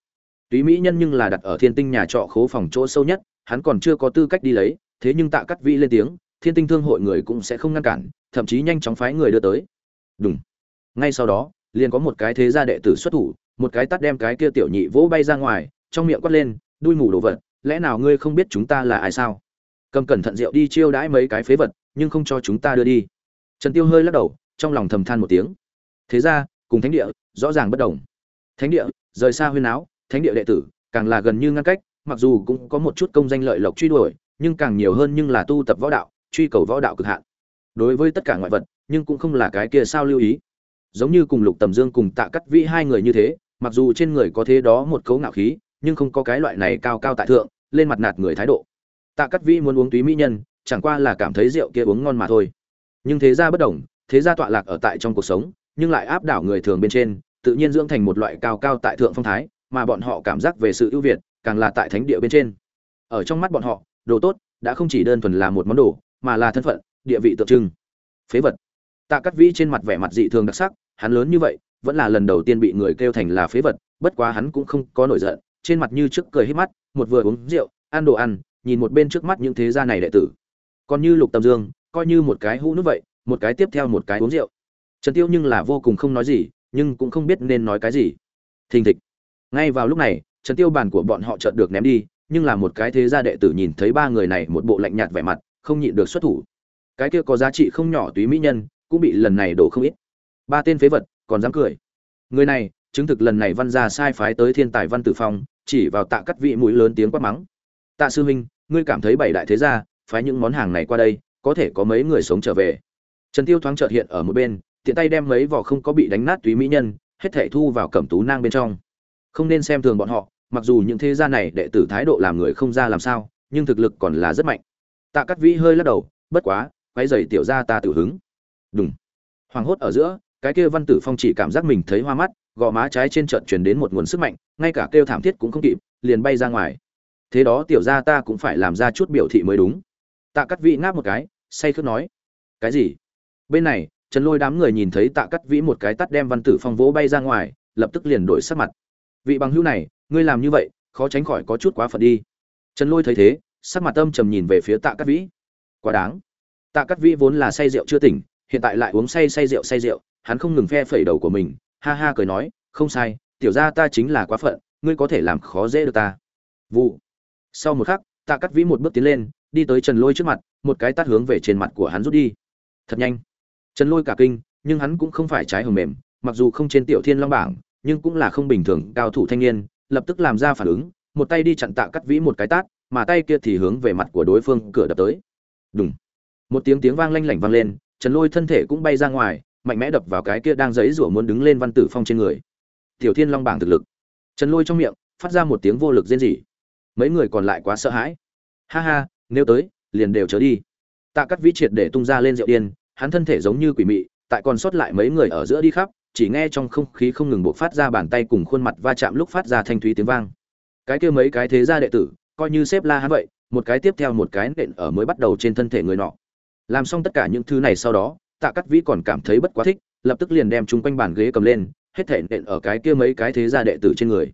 Túy mỹ nhân nhưng là đặt ở thiên tinh nhà trọ khố phòng chỗ sâu nhất, hắn còn chưa có tư cách đi lấy, thế nhưng tạ cắt vĩ lên tiếng, thiên tinh thương hội người cũng sẽ không ngăn cản, thậm chí nhanh chóng phái người đưa tới đúng. Ngay sau đó, liền có một cái thế gia đệ tử xuất thủ, một cái tắt đem cái kia tiểu nhị vỗ bay ra ngoài, trong miệng quát lên, đuôi mù đồ vật, lẽ nào ngươi không biết chúng ta là ai sao? Cầm cẩn thận rượu đi chiêu đãi mấy cái phế vật, nhưng không cho chúng ta đưa đi. Trần tiêu hơi lắc đầu, trong lòng thầm than một tiếng. Thế ra, cùng thánh địa, rõ ràng bất đồng. Thánh địa, rời xa huyên áo, thánh địa đệ tử, càng là gần như ngăn cách, mặc dù cũng có một chút công danh lợi lộc truy đuổi, nhưng càng nhiều hơn nhưng là tu tập võ đạo, truy cầu võ đạo cực hạn. Đối với tất cả ngoại vật nhưng cũng không là cái kia sao lưu ý. Giống như cùng lục tầm dương cùng tạ cắt vĩ hai người như thế, mặc dù trên người có thế đó một cấu ngạo khí, nhưng không có cái loại này cao cao tại thượng, lên mặt nạt người thái độ. Tạ cắt vĩ muốn uống túy mỹ nhân, chẳng qua là cảm thấy rượu kia uống ngon mà thôi. Nhưng thế gia bất đồng, thế gia tọa lạc ở tại trong cuộc sống, nhưng lại áp đảo người thường bên trên, tự nhiên dưỡng thành một loại cao cao tại thượng phong thái, mà bọn họ cảm giác về sự ưu việt, càng là tại thánh địa bên trên. Ở trong mắt bọn họ, đồ tốt, đã không chỉ đơn thuần là một món đồ, mà là thân phận, địa vị tượng trưng. Phế vật tạ Cát vĩ trên mặt vẻ mặt dị thường đặc sắc, hắn lớn như vậy, vẫn là lần đầu tiên bị người kêu thành là phế vật, bất quá hắn cũng không có nổi giận, trên mặt như trước cười hết mắt, một vừa uống rượu, ăn đồ ăn, nhìn một bên trước mắt những thế gia này đệ tử. Còn như lục tầm dương, coi như một cái hũ nước vậy, một cái tiếp theo một cái uống rượu. Trần tiêu nhưng là vô cùng không nói gì, nhưng cũng không biết nên nói cái gì. Thình thịch. Ngay vào lúc này, trần tiêu bàn của bọn họ chợt được ném đi, nhưng là một cái thế gia đệ tử nhìn thấy ba người này một bộ lạnh nhạt vẻ mặt, không nhịn được xuất thủ. Cái kia có giá trị không nhỏ túy mỹ nhân cũng bị lần này đổ không ít. Ba tên phế vật còn dám cười. Người này, chứng thực lần này văn gia sai phái tới thiên tài văn tử phong, chỉ vào tạ cắt vị mũi lớn tiếng quát mắng. Tạ sư huynh, ngươi cảm thấy bảy đại thế gia, phái những món hàng này qua đây, có thể có mấy người sống trở về. Trần tiêu thoáng chợt hiện ở một bên, tiện tay đem mấy vỏ không có bị đánh nát túy mỹ nhân, hết thảy thu vào cẩm tú nang bên trong. Không nên xem thường bọn họ, mặc dù những thế gia này đệ tử thái độ làm người không ra làm sao, nhưng thực lực còn là rất mạnh. Tạ cắt vĩ hơi lắc đầu, bất quá quay giày tiểu gia ta tự hứng đúng hoàng hốt ở giữa, cái kia văn tử phong chỉ cảm giác mình thấy hoa mắt, gò má trái trên trận truyền đến một nguồn sức mạnh, ngay cả kêu thảm thiết cũng không kịp, liền bay ra ngoài. Thế đó tiểu gia ta cũng phải làm ra chút biểu thị mới đúng. Tạ cắt vĩ ngáp một cái, say khước nói. Cái gì? Bên này, trần lôi đám người nhìn thấy tạ cắt vĩ một cái tắt đem văn tử phong vỗ bay ra ngoài, lập tức liền đổi sắc mặt. Vị bằng hữu này, ngươi làm như vậy, khó tránh khỏi có chút quá phận đi. Trần lôi thấy thế, sắc mặt âm trầm nhìn về phía tạ cắt vĩ. Quá đáng. Tạ cắt vĩ vốn là say rượu chưa tỉnh hiện tại lại uống say say rượu say rượu, hắn không ngừng phe phẩy đầu của mình, ha ha cười nói, không sai, tiểu ra ta chính là quá phận, ngươi có thể làm khó dễ được ta. Vụ. Sau một khắc, tạ cắt vĩ một bước tiến lên, đi tới trần lôi trước mặt, một cái tát hướng về trên mặt của hắn rút đi. Thật nhanh. Trần lôi cả kinh, nhưng hắn cũng không phải trái hồng mềm, mặc dù không trên tiểu thiên long bảng, nhưng cũng là không bình thường cao thủ thanh niên, lập tức làm ra phản ứng, một tay đi chặn tạ cắt vĩ một cái tát, mà tay kia thì hướng về mặt của đối phương cửa đập tới. Đúng một tiếng tiếng vang lanh lảnh vang lên trần lôi thân thể cũng bay ra ngoài, mạnh mẽ đập vào cái kia đang giấy rủa muốn đứng lên văn tử phong trên người. Tiểu thiên long bảng thực lực. Trần lôi trong miệng, phát ra một tiếng vô lực rên rỉ. Mấy người còn lại quá sợ hãi. Ha ha, nếu tới, liền đều trở đi. Tạ cắt vĩ triệt để tung ra lên rượu điên, hắn thân thể giống như quỷ mị, tại còn sót lại mấy người ở giữa đi khắp, chỉ nghe trong không khí không ngừng buộc phát ra bàn tay cùng khuôn mặt va chạm lúc phát ra thanh thúy tiếng vang. Cái kia mấy cái thế gia đệ tử, coi như xếp la hắn vậy, một cái tiếp theo một cái nện ở mới bắt đầu trên thân thể người nọ làm xong tất cả những thứ này sau đó, tạ cắt vĩ còn cảm thấy bất quá thích, lập tức liền đem chúng quanh bàn ghế cầm lên, hết thể nện ở cái kia mấy cái thế gia đệ tử trên người.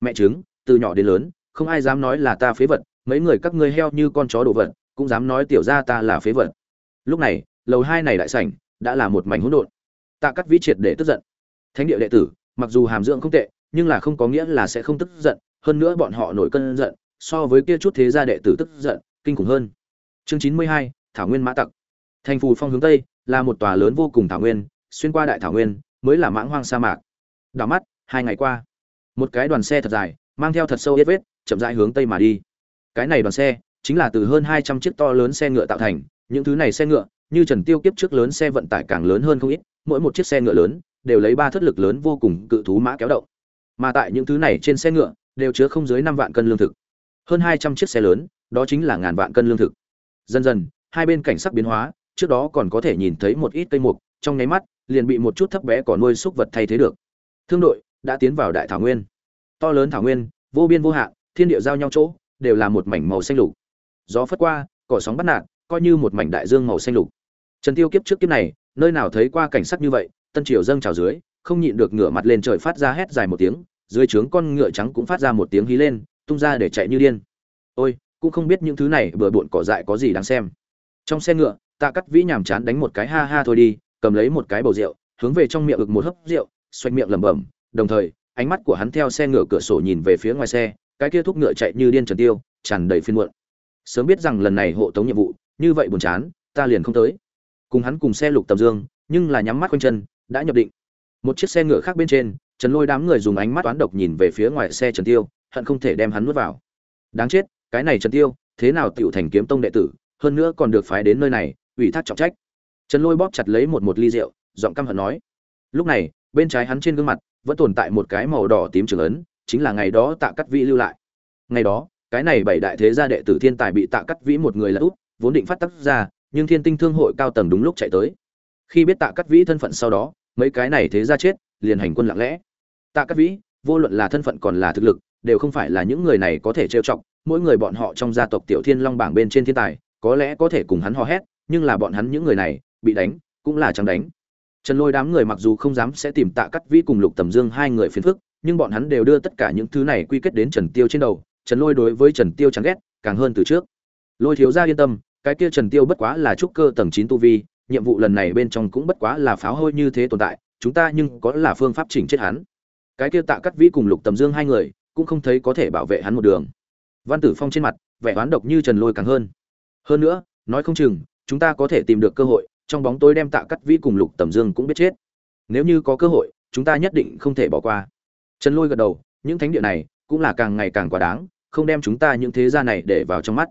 Mẹ chứng từ nhỏ đến lớn, không ai dám nói là ta phế vật, mấy người các ngươi heo như con chó đồ vật, cũng dám nói tiểu ra ta là phế vật. Lúc này, lầu hai này đại sảnh, đã là một mảnh hỗn độn. Tạ cắt vĩ triệt để tức giận. Thánh địa đệ tử, mặc dù hàm dưỡng không tệ, nhưng là không có nghĩa là sẽ không tức giận, hơn nữa bọn họ nổi cơn giận, so với kia chút thế gia đệ tử tức giận, kinh khủng hơn. Chương chín mươi hai, thảo nguyên mã tặc thành phù phong hướng tây là một tòa lớn vô cùng thảo nguyên, xuyên qua đại thảo nguyên mới là mãng hoang sa mạc. Đảo mắt, hai ngày qua, một cái đoàn xe thật dài, mang theo thật sâu yết vết, chậm rãi hướng tây mà đi. Cái này đoàn xe chính là từ hơn hai trăm chiếc to lớn xe ngựa tạo thành, những thứ này xe ngựa, như trần tiêu kiếp trước lớn xe vận tải càng lớn hơn không ít, mỗi một chiếc xe ngựa lớn đều lấy ba thất lực lớn vô cùng cự thú mã kéo động. Mà tại những thứ này trên xe ngựa đều chứa không dưới năm vạn cân lương thực. Hơn hai trăm chiếc xe lớn, đó chính là ngàn vạn cân lương thực. Dần dần, hai bên cảnh sắc biến hóa trước đó còn có thể nhìn thấy một ít cây mục, trong nháy mắt, liền bị một chút thấp bé cỏ nuôi súc vật thay thế được. Thương đội đã tiến vào đại thảo nguyên. To lớn thảo nguyên, vô biên vô hạn, thiên địa giao nhau chỗ, đều là một mảnh màu xanh lục. Gió phất qua, cỏ sóng bắt nạt, coi như một mảnh đại dương màu xanh lục. Trần tiêu kiếp trước kiếp này, nơi nào thấy qua cảnh sắc như vậy, tân triều dâng trào dưới, không nhịn được ngửa mặt lên trời phát ra hét dài một tiếng, dưới trướng con ngựa trắng cũng phát ra một tiếng hí lên, tung ra để chạy như điên. Ôi, cũng không biết những thứ này bừa bộn cỏ dại có gì đáng xem. Trong xe ngựa tạ cắt vĩ nhàm chán đánh một cái ha ha thôi đi, cầm lấy một cái bầu rượu, hướng về trong miệng ực một hớp rượu xoay miệng lẩm bẩm, đồng thời, ánh mắt của hắn theo xe ngựa cửa sổ nhìn về phía ngoài xe, cái kia thúc ngựa chạy như điên trần tiêu, tràn đầy phiên muộn. Sớm biết rằng lần này hộ tống nhiệm vụ, như vậy buồn chán, ta liền không tới. Cùng hắn cùng xe lục tầm dương, nhưng là nhắm mắt quanh chân, đã nhập định. Một chiếc xe ngựa khác bên trên, trần lôi đám người dùng ánh mắt toán độc nhìn về phía ngoài xe trần tiêu, hận không thể đem hắn nuốt vào. Đáng chết, cái này trần tiêu, thế nào tiểu thành kiếm tông đệ tử, hơn nữa còn được phái đến nơi này ủy thác trọng trách. Trần lôi bóp chặt lấy một một ly rượu, giọng căm hận nói. Lúc này, bên trái hắn trên gương mặt vẫn tồn tại một cái màu đỏ tím trường ấn, chính là ngày đó tạ cắt vĩ lưu lại. Ngày đó, cái này bảy đại thế gia đệ tử thiên tài bị tạ cắt vĩ một người là út vốn định phát tác ra, nhưng thiên tinh thương hội cao tầng đúng lúc chạy tới. Khi biết tạ cắt vĩ thân phận sau đó, mấy cái này thế gia chết, liền hành quân lặng lẽ. Tạ cắt vĩ, vô luận là thân phận còn là thực lực, đều không phải là những người này có thể trêu chọc, mỗi người bọn họ trong gia tộc tiểu thiên long bảng bên trên thiên tài, có lẽ có thể cùng hắn hò hét nhưng là bọn hắn những người này, bị đánh, cũng là chẳng đánh. Trần lôi đám người mặc dù không dám sẽ tìm tạ cắt vĩ cùng lục tầm dương hai người phiền phức, nhưng bọn hắn đều đưa tất cả những thứ này quy kết đến trần tiêu trên đầu, trần lôi đối với trần tiêu chẳng ghét, càng hơn từ trước. Lôi thiếu gia yên tâm, cái kia trần tiêu bất quá là trúc cơ tầng chín tu vi, nhiệm vụ lần này bên trong cũng bất quá là pháo hôi như thế tồn tại, chúng ta nhưng có là phương pháp chỉnh chết hắn. Cái kia tạ cắt vĩ cùng lục tầm dương hai người, cũng không thấy có thể bảo vệ hắn một đường. Văn tử phong trên mặt, vẻ oán độc như trần lôi càng hơn. Hơn nữa, nói không chừng chúng ta có thể tìm được cơ hội, trong bóng tối đem tạ cắt vĩ cùng lục tầm dương cũng biết chết. Nếu như có cơ hội, chúng ta nhất định không thể bỏ qua. Trần lôi gật đầu, những thánh địa này cũng là càng ngày càng quá đáng, không đem chúng ta những thế gia này để vào trong mắt.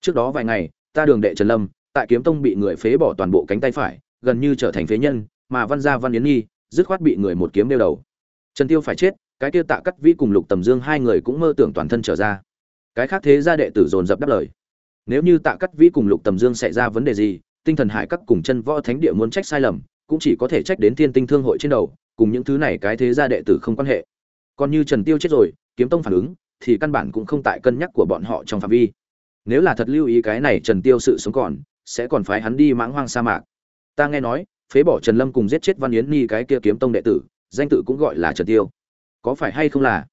Trước đó vài ngày, ta đường đệ trần lâm, tại kiếm tông bị người phế bỏ toàn bộ cánh tay phải, gần như trở thành phế nhân, mà văn gia văn yến nhi, dứt khoát bị người một kiếm đeo đầu. Trần tiêu phải chết, cái kia tạ cắt vĩ cùng lục tầm dương hai người cũng mơ tưởng toàn thân trở ra. Cái khác thế gia đệ tử dồn dập đáp lời nếu như tạ cắt vĩ cùng lục tầm dương xảy ra vấn đề gì, tinh thần hải các cùng chân võ thánh địa muốn trách sai lầm, cũng chỉ có thể trách đến thiên tinh thương hội trên đầu, cùng những thứ này cái thế gia đệ tử không quan hệ. Còn như trần tiêu chết rồi, kiếm tông phản ứng, thì căn bản cũng không tại cân nhắc của bọn họ trong phạm vi. Nếu là thật lưu ý cái này trần tiêu sự sống còn, sẽ còn phái hắn đi mãng hoang sa mạc. Ta nghe nói, phế bỏ trần lâm cùng giết chết văn yến ni cái kia kiếm tông đệ tử, danh tự cũng gọi là trần tiêu. Có phải hay không là?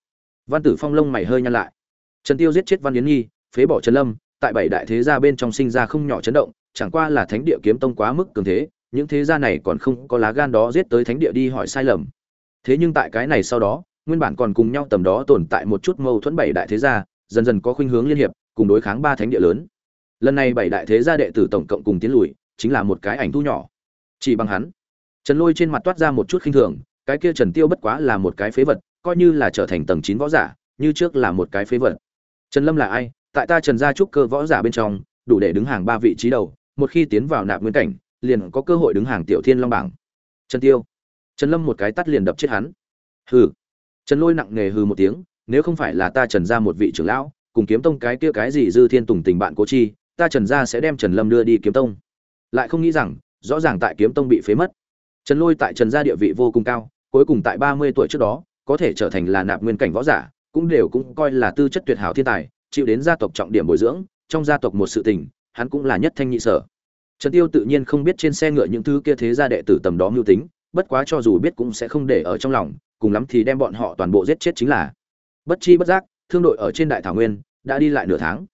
Văn tử phong lông mày hơi nhăn lại. Trần tiêu giết chết văn yến nhi phế bỏ trần lâm tại bảy đại thế gia bên trong sinh ra không nhỏ chấn động, chẳng qua là thánh địa kiếm tông quá mức cường thế, những thế gia này còn không có lá gan đó giết tới thánh địa đi hỏi sai lầm. Thế nhưng tại cái này sau đó, nguyên bản còn cùng nhau tầm đó tồn tại một chút mâu thuẫn bảy đại thế gia, dần dần có khuynh hướng liên hiệp, cùng đối kháng ba thánh địa lớn. Lần này bảy đại thế gia đệ tử tổng cộng cùng tiến lùi, chính là một cái ảnh thu nhỏ. Chỉ bằng hắn, trần lôi trên mặt toát ra một chút khinh thường, cái kia trần tiêu bất quá là một cái phế vật, coi như là trở thành tầng chín võ giả, như trước là một cái phế vật. Trần lâm là ai? Tại ta trần gia trúc cơ võ giả bên trong, đủ để đứng hàng ba vị trí đầu, một khi tiến vào nạp nguyên cảnh, liền có cơ hội đứng hàng tiểu thiên long bảng. Trần tiêu. Trần lâm một cái tắt liền đập chết hắn. Hừ. Trần lôi nặng nề hừ một tiếng, nếu không phải là ta trần gia một vị trưởng lão, cùng kiếm tông cái kia cái gì dư thiên tùng tình bạn cố chi, ta trần gia sẽ đem trần lâm đưa đi kiếm tông. Lại không nghĩ rằng, rõ ràng tại kiếm tông bị phế mất. Trần lôi tại trần gia địa vị vô cùng cao, cuối cùng tại ba mươi tuổi trước đó, có thể trở thành là nạp nguyên cảnh võ giả, cũng đều cũng coi là tư chất tuyệt hảo thiên tài chịu đến gia tộc trọng điểm bồi dưỡng, trong gia tộc một sự tình, hắn cũng là nhất thanh nhị sở. Trần tiêu tự nhiên không biết trên xe ngựa những thứ kia thế gia đệ tử tầm đó mưu tính, bất quá cho dù biết cũng sẽ không để ở trong lòng, cùng lắm thì đem bọn họ toàn bộ giết chết chính là. Bất chi bất giác, thương đội ở trên đại thảo nguyên, đã đi lại nửa tháng.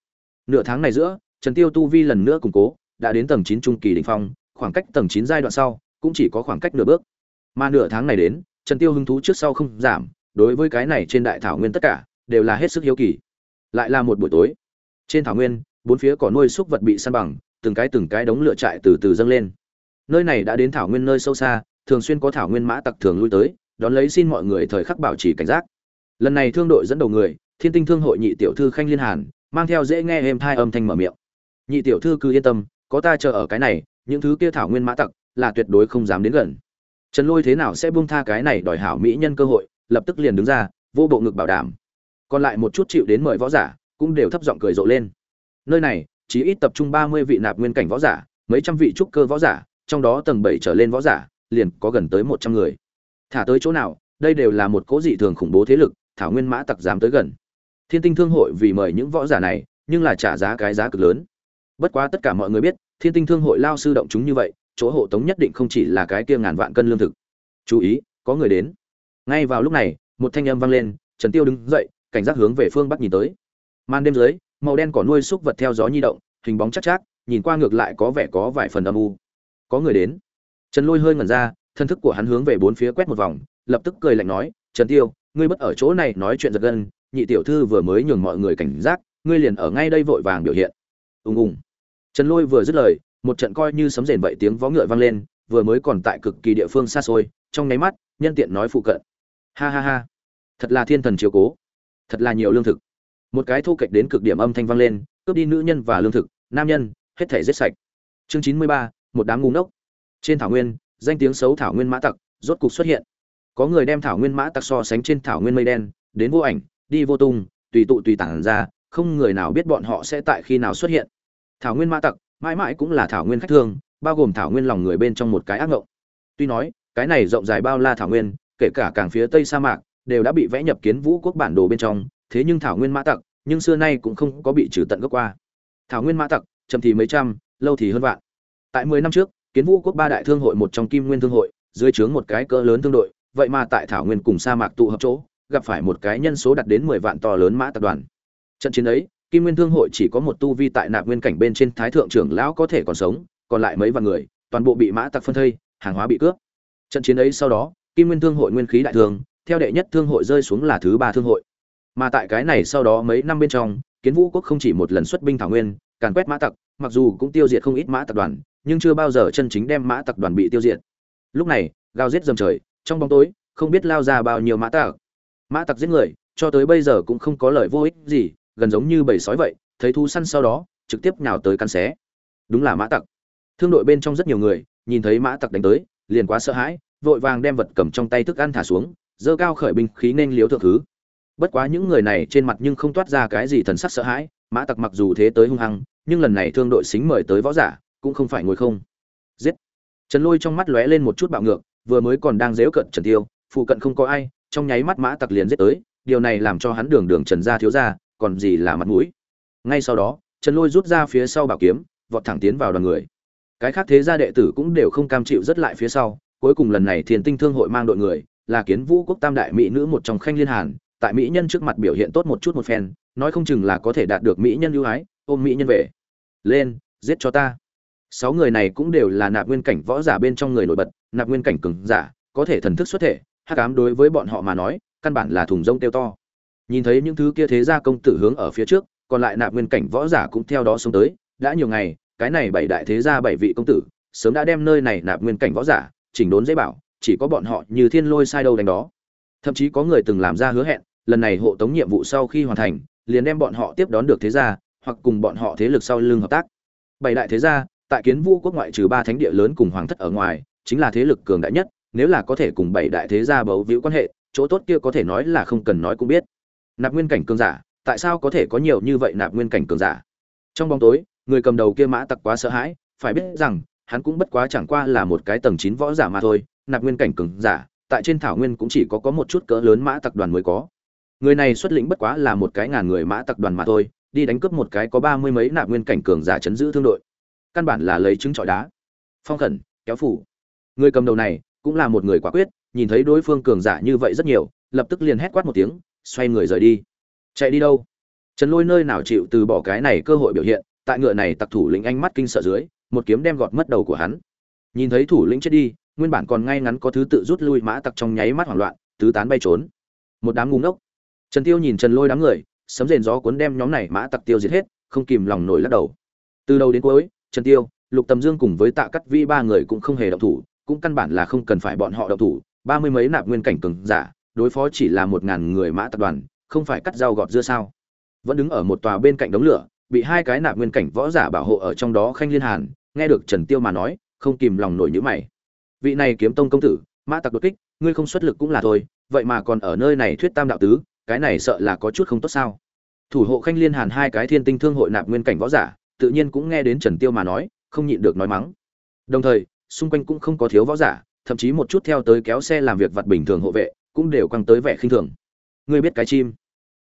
Nửa tháng này giữa, trần tiêu tu vi lần nữa củng cố, đã đến tầng 9 trung kỳ đỉnh phong, khoảng cách tầng 9 giai đoạn sau, cũng chỉ có khoảng cách nửa bước. Mà nửa tháng này đến, trần tiêu hứng thú trước sau không giảm, đối với cái này trên đại thảo nguyên tất cả, đều là hết sức hiếu kỳ lại là một buổi tối. Trên thảo nguyên, bốn phía cỏ nuôi súc vật bị săn bằng, từng cái từng cái đống lửa trại từ từ dâng lên. Nơi này đã đến thảo nguyên nơi sâu xa, thường xuyên có thảo nguyên mã tặc thường lui tới, đón lấy xin mọi người thời khắc bảo trì cảnh giác. Lần này thương đội dẫn đầu người, thiên tinh thương hội nhị tiểu thư khanh liên hàn, mang theo dễ nghe êm thai âm thanh mở miệng. Nhị tiểu thư cứ yên tâm, có ta chờ ở cái này, những thứ kia thảo nguyên mã tặc, là tuyệt đối không dám đến gần. Trần lôi thế nào sẽ buông tha cái này đòi hảo mỹ nhân cơ hội, lập tức liền đứng ra, vô bộ ngực bảo đảm còn lại một chút chịu đến mời võ giả, cũng đều thấp giọng cười rộ lên. Nơi này, chỉ ít tập trung ba mươi vị nạp nguyên cảnh võ giả, mấy trăm vị trúc cơ võ giả, trong đó tầng bảy trở lên võ giả, liền có gần tới một trăm người. Thả tới chỗ nào, đây đều là một cố dị thường khủng bố thế lực, thảo nguyên mã tặc dám tới gần. Thiên tinh thương hội vì mời những võ giả này, nhưng là trả giá cái giá cực lớn. Bất quá tất cả mọi người biết, thiên tinh thương hội lao sư động chúng như vậy, chỗ hộ tống nhất định không chỉ là cái kia ngàn vạn cân lương thực. Chú ý, có người đến. Ngay vào lúc này, một thanh âm vang lên, trần tiêu đứng dậy cảnh giác hướng về phương bắc nhìn tới. Màn đêm dưới, màu đen cỏ nuôi xúc vật theo gió nhi động, hình bóng chắc chắc, nhìn qua ngược lại có vẻ có vài phần âm u. Có người đến. Trần lôi hơi ngẩn ra, thân thức của hắn hướng về bốn phía quét một vòng, lập tức cười lạnh nói, trần tiêu, ngươi bất ở chỗ này nói chuyện giật gân, nhị tiểu thư vừa mới nhường mọi người cảnh giác, ngươi liền ở ngay đây vội vàng biểu hiện. Ùng ùng. Trần lôi vừa dứt lời, một trận coi như sấm rền vậy tiếng vó ngựa vang lên, vừa mới còn tại cực kỳ địa phương xa xôi, trong nháy mắt, nhân tiện nói phụ cận. Ha ha ha. Thật là thiên thần chiếu cố thật là nhiều lương thực. Một cái thu kệch đến cực điểm âm thanh vang lên, cướp đi nữ nhân và lương thực, nam nhân, hết thể giết sạch. Chương chín mươi ba, một đám ngu ngốc. Trên thảo nguyên, danh tiếng xấu thảo nguyên mã tặc rốt cục xuất hiện. Có người đem thảo nguyên mã tặc so sánh trên thảo nguyên mây đen, đến vô ảnh, đi vô tung, tùy tụ tùy tản ra, không người nào biết bọn họ sẽ tại khi nào xuất hiện. Thảo nguyên mã tặc mãi mãi cũng là thảo nguyên khách thương, bao gồm thảo nguyên lòng người bên trong một cái ác ngộng. Tuy nói, cái này rộng dài bao la thảo nguyên, kể cả càng phía tây sa mạc đều đã bị vẽ nhập kiến vũ quốc bản đồ bên trong, thế nhưng thảo nguyên mã tặc, nhưng xưa nay cũng không có bị trừ tận gốc qua. Thảo nguyên mã tặc, chậm thì mấy trăm, lâu thì hơn vạn. Tại mười năm trước, kiến vũ quốc ba đại thương hội một trong kim nguyên thương hội, dưới trướng một cái cỡ lớn thương đội, vậy mà tại thảo nguyên cùng sa mạc tụ hợp chỗ, gặp phải một cái nhân số đạt đến mười vạn to lớn mã tập đoàn. Trận chiến ấy, kim nguyên thương hội chỉ có một tu vi tại nạp nguyên cảnh bên trên thái thượng trưởng lão có thể còn sống, còn lại mấy vạn người, toàn bộ bị mã tặc phân thây, hàng hóa bị cướp. Trận chiến ấy sau đó, kim nguyên thương hội nguyên khí đại thương theo đệ nhất thương hội rơi xuống là thứ ba thương hội. Mà tại cái này sau đó mấy năm bên trong, kiến vũ quốc không chỉ một lần xuất binh thảo nguyên, càn quét mã tặc, mặc dù cũng tiêu diệt không ít mã tập đoàn, nhưng chưa bao giờ chân chính đem mã tặc đoàn bị tiêu diệt. Lúc này, gào giết dầm trời, trong bóng tối, không biết lao ra bao nhiêu mã tặc. Mã tặc giết người, cho tới bây giờ cũng không có lời vô ích gì, gần giống như bầy sói vậy, thấy thú săn sau đó, trực tiếp nhào tới căn xé. Đúng là mã tặc. Thương đội bên trong rất nhiều người, nhìn thấy mã tặc đánh tới, liền quá sợ hãi, vội vàng đem vật cầm trong tay thức ăn thả xuống dơ cao khởi binh khí nên liếu thượng thứ. Bất quá những người này trên mặt nhưng không toát ra cái gì thần sắc sợ hãi, mã tặc mặc dù thế tới hung hăng, nhưng lần này thương đội xính mời tới võ giả, cũng không phải ngồi không. Giết! Trần lôi trong mắt lóe lên một chút bạo ngược, vừa mới còn đang dếu cận trần tiêu, phụ cận không có ai, trong nháy mắt mã tặc liền giết tới, điều này làm cho hắn đường đường trần gia thiếu gia, còn gì là mặt mũi. Ngay sau đó, trần lôi rút ra phía sau bảo kiếm, vọt thẳng tiến vào đoàn người. Cái khác thế gia đệ tử cũng đều không cam chịu rất lại phía sau, cuối cùng lần này thiền tinh thương hội mang đội người là kiến vũ quốc tam đại mỹ nữ một trong khanh liên hàn, tại mỹ nhân trước mặt biểu hiện tốt một chút một phen, nói không chừng là có thể đạt được mỹ nhân ưu ái, ôm mỹ nhân về. Lên, giết cho ta. Sáu người này cũng đều là nạp nguyên cảnh võ giả bên trong người nổi bật, nạp nguyên cảnh cứng giả, có thể thần thức xuất thể, hắc ám đối với bọn họ mà nói, căn bản là thùng rông tiêu to. Nhìn thấy những thứ kia thế gia công tử hướng ở phía trước, còn lại nạp nguyên cảnh võ giả cũng theo đó xuống tới, đã nhiều ngày, cái này bảy đại thế gia bảy vị công tử, sớm đã đem nơi này nạp nguyên cảnh võ giả, chỉnh đốn dễ bảo chỉ có bọn họ như thiên lôi sai đâu đánh đó. Thậm chí có người từng làm ra hứa hẹn, lần này hộ tống nhiệm vụ sau khi hoàn thành, liền đem bọn họ tiếp đón được thế gia, hoặc cùng bọn họ thế lực sau lưng hợp tác. Bảy đại thế gia, tại kiến vũ quốc ngoại trừ ba thánh địa lớn cùng hoàng thất ở ngoài, chính là thế lực cường đại nhất, nếu là có thể cùng bảy đại thế gia bấu víu quan hệ, chỗ tốt kia có thể nói là không cần nói cũng biết. Nạp nguyên cảnh cường giả, tại sao có thể có nhiều như vậy nạp nguyên cảnh cường giả? Trong bóng tối, người cầm đầu kia mã tặc quá sợ hãi, phải biết rằng, hắn cũng bất quá chẳng qua là một cái tầng chín võ giả mà thôi nạp nguyên cảnh cường giả, tại trên thảo nguyên cũng chỉ có có một chút cỡ lớn mã tặc đoàn mới có. Người này xuất lĩnh bất quá là một cái ngàn người mã tặc đoàn mà thôi, đi đánh cướp một cái có ba mươi mấy nạp nguyên cảnh cường giả chấn giữ thương đội. Căn bản là lấy trứng trọi đá. Phong khẩn, kéo phủ. Người cầm đầu này cũng là một người quả quyết, nhìn thấy đối phương cường giả như vậy rất nhiều, lập tức liền hét quát một tiếng, xoay người rời đi. Chạy đi đâu? Trần lôi nơi nào chịu từ bỏ cái này cơ hội biểu hiện, tại ngựa này tặc thủ lĩnh ánh mắt kinh sợ dưới, một kiếm đem gọt mất đầu của hắn. Nhìn thấy thủ lĩnh chết đi nguyên bản còn ngay ngắn có thứ tự rút lui mã tặc trong nháy mắt hoảng loạn, tứ tán bay trốn. Một đám ngu ngốc. Trần tiêu nhìn trần lôi đám người, sấm rền gió cuốn đem nhóm này mã tặc tiêu diệt hết, không kìm lòng nổi lắc đầu. Từ đầu đến cuối, trần tiêu, lục tầm dương cùng với tạ cắt vi ba người cũng không hề động thủ, cũng căn bản là không cần phải bọn họ động thủ. Ba mươi mấy nạp nguyên cảnh cường giả, đối phó chỉ là một ngàn người mã tập đoàn, không phải cắt rau gọt dưa sao? Vẫn đứng ở một tòa bên cạnh đống lửa, bị hai cái nạp nguyên cảnh võ giả bảo hộ ở trong đó khanh liên hàn, nghe được trần tiêu mà nói, không kìm lòng nổi như mày vị này kiếm tông công tử, mã tặc đột kích, ngươi không xuất lực cũng là thôi, vậy mà còn ở nơi này thuyết tam đạo tứ, cái này sợ là có chút không tốt sao? Thủ hộ khanh liên hàn hai cái thiên tinh thương hội nạp nguyên cảnh võ giả, tự nhiên cũng nghe đến trần tiêu mà nói, không nhịn được nói mắng. Đồng thời, xung quanh cũng không có thiếu võ giả, thậm chí một chút theo tới kéo xe làm việc vặt bình thường hộ vệ, cũng đều quăng tới vẻ khinh thường. Ngươi biết cái chim?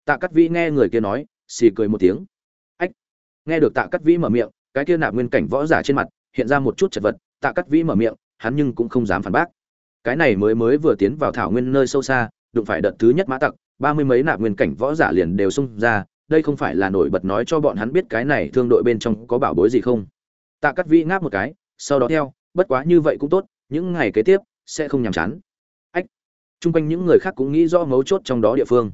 Tạ cắt vĩ nghe người kia nói, xì cười một tiếng. Ách! Nghe được tạ cắt vĩ mở miệng, cái kia nạp nguyên cảnh võ giả trên mặt, hiện ra một chút chật vật, tạ cắt vĩ mở miệng hắn nhưng cũng không dám phản bác. Cái này mới mới vừa tiến vào thảo nguyên nơi sâu xa, đụng phải đợt thứ nhất mã tặc, ba mươi mấy nạp nguyên cảnh võ giả liền đều xung ra, đây không phải là nổi bật nói cho bọn hắn biết cái này thương đội bên trong có bảo bối gì không? Tạ cắt vĩ ngáp một cái, sau đó theo, bất quá như vậy cũng tốt, những ngày kế tiếp sẽ không nhàm chán. Ách. Chung quanh những người khác cũng nghĩ rõ mấu chốt trong đó địa phương.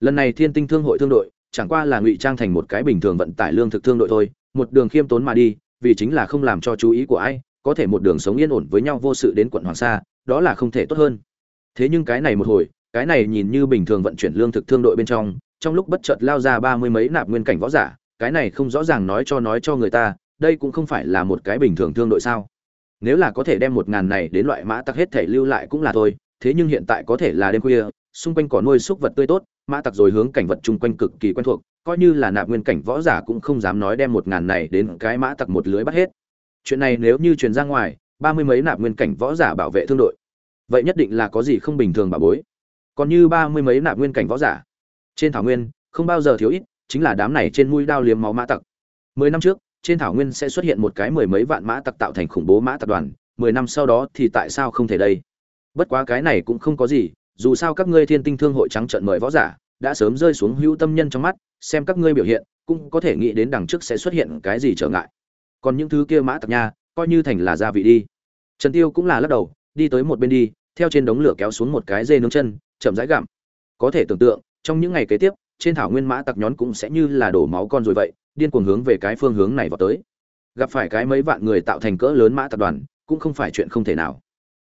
Lần này thiên tinh thương hội thương đội, chẳng qua là ngụy trang thành một cái bình thường vận tải lương thực thương đội thôi, một đường khiêm tốn mà đi, vì chính là không làm cho chú ý của ai có thể một đường sống yên ổn với nhau vô sự đến quận hoàng sa, đó là không thể tốt hơn. Thế nhưng cái này một hồi, cái này nhìn như bình thường vận chuyển lương thực thương đội bên trong trong lúc bất chợt lao ra ba mươi mấy nạp nguyên cảnh võ giả, cái này không rõ ràng nói cho nói cho người ta, đây cũng không phải là một cái bình thường thương đội sao. Nếu là có thể đem một ngàn này đến loại mã tặc hết thể lưu lại cũng là thôi, thế nhưng hiện tại có thể là đêm khuya, xung quanh có nuôi súc vật tươi tốt, mã tặc rồi hướng cảnh vật chung quanh cực kỳ quen thuộc, coi như là nạp nguyên cảnh võ giả cũng không dám nói đem một ngàn này đến cái mã tặc một lưới bắt hết chuyện này nếu như truyền ra ngoài, ba mươi mấy nạp nguyên cảnh võ giả bảo vệ thương đội, vậy nhất định là có gì không bình thường bà bối. Còn như ba mươi mấy nạp nguyên cảnh võ giả, trên thảo nguyên, không bao giờ thiếu ít, chính là đám này trên mũi đao liếm máu mã tặc. Mười năm trước, trên thảo nguyên sẽ xuất hiện một cái mười mấy vạn mã tặc tạo thành khủng bố mã tặc đoàn, mười năm sau đó thì tại sao không thể đây? Bất quá cái này cũng không có gì, dù sao các ngươi thiên tinh thương hội trắng trợn mời võ giả, đã sớm rơi xuống hữu tâm nhân trong mắt, xem các ngươi biểu hiện, cũng có thể nghĩ đến đằng trước sẽ xuất hiện cái gì trở ngại còn những thứ kia mã tặc nha, coi như thành là gia vị đi. Trần tiêu cũng là lắc đầu, đi tới một bên đi, theo trên đống lửa kéo xuống một cái dê nướng chân, chậm rãi gặm. Có thể tưởng tượng, trong những ngày kế tiếp, trên thảo nguyên mã tặc nhón cũng sẽ như là đổ máu con rồi vậy, điên cuồng hướng về cái phương hướng này vào tới. Gặp phải cái mấy vạn người tạo thành cỡ lớn mã tập đoàn, cũng không phải chuyện không thể nào.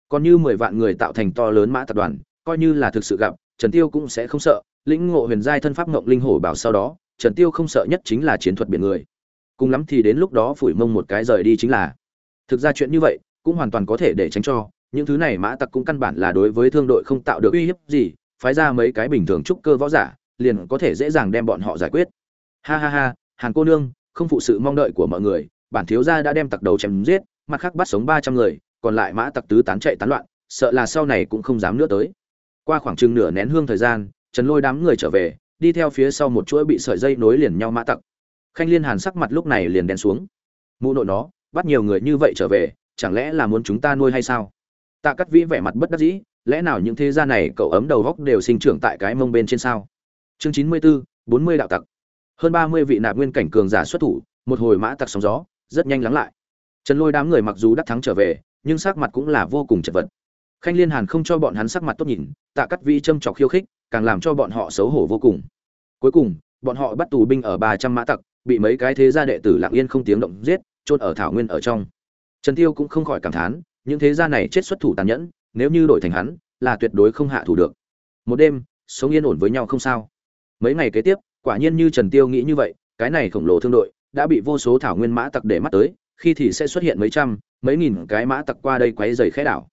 Còn như mười vạn người tạo thành to lớn mã tập đoàn, coi như là thực sự gặp, trần tiêu cũng sẽ không sợ, lĩnh ngộ huyền giai thân pháp ngộng linh hổ bảo sau đó, trần tiêu không sợ nhất chính là chiến thuật biển người cùng lắm thì đến lúc đó phủi mông một cái rời đi chính là. Thực ra chuyện như vậy, cũng hoàn toàn có thể để tránh cho. Những thứ này mã tặc cũng căn bản là đối với thương đội không tạo được uy hiếp gì, phái ra mấy cái bình thường trúc cơ võ giả, liền có thể dễ dàng đem bọn họ giải quyết. Ha ha ha, hàn cô nương, không phụ sự mong đợi của mọi người, bản thiếu gia đã đem tặc đầu chém giết, mặt khác bắt sống ba trăm người, còn lại mã tặc tứ tán chạy tán loạn, sợ là sau này cũng không dám nữa tới. Qua khoảng chừng nửa nén hương thời gian, trần lôi đám người trở về, đi theo phía sau một chuỗi bị sợi dây nối liền nhau mã tặc khanh liên hàn sắc mặt lúc này liền đen xuống. Mụ nội nó, bắt nhiều người như vậy trở về, chẳng lẽ là muốn chúng ta nuôi hay sao? Tạ cắt vĩ vẻ mặt bất đắc dĩ, lẽ nào những thế gia này cậu ấm đầu góc đều sinh trưởng tại cái mông bên trên sao? Chương chín mươi bốn bốn mươi đạo tặc. Hơn ba mươi vị nạp nguyên cảnh cường giả xuất thủ, một hồi mã tặc sóng gió, rất nhanh lắng lại. Trần lôi đám người mặc dù đắc thắng trở về, nhưng sắc mặt cũng là vô cùng chật vật. Khanh liên hàn không cho bọn hắn sắc mặt tốt nhìn, tạ cắt vi châm trọc khiêu khích, càng làm cho bọn họ xấu hổ vô cùng. Cuối cùng, bọn họ bắt tù binh ở ba trăm mã tặc bị mấy cái thế gia đệ tử lặng yên không tiếng động giết, chôn ở thảo nguyên ở trong. Trần tiêu cũng không khỏi cảm thán, những thế gia này chết xuất thủ tàn nhẫn, nếu như đổi thành hắn, là tuyệt đối không hạ thủ được. Một đêm, sống yên ổn với nhau không sao. Mấy ngày kế tiếp, quả nhiên như trần tiêu nghĩ như vậy, cái này khổng lồ thương đội đã bị vô số thảo nguyên mã tặc để mắt tới, khi thì sẽ xuất hiện mấy trăm, mấy nghìn cái mã tặc qua đây quấy rầy khẽ đảo.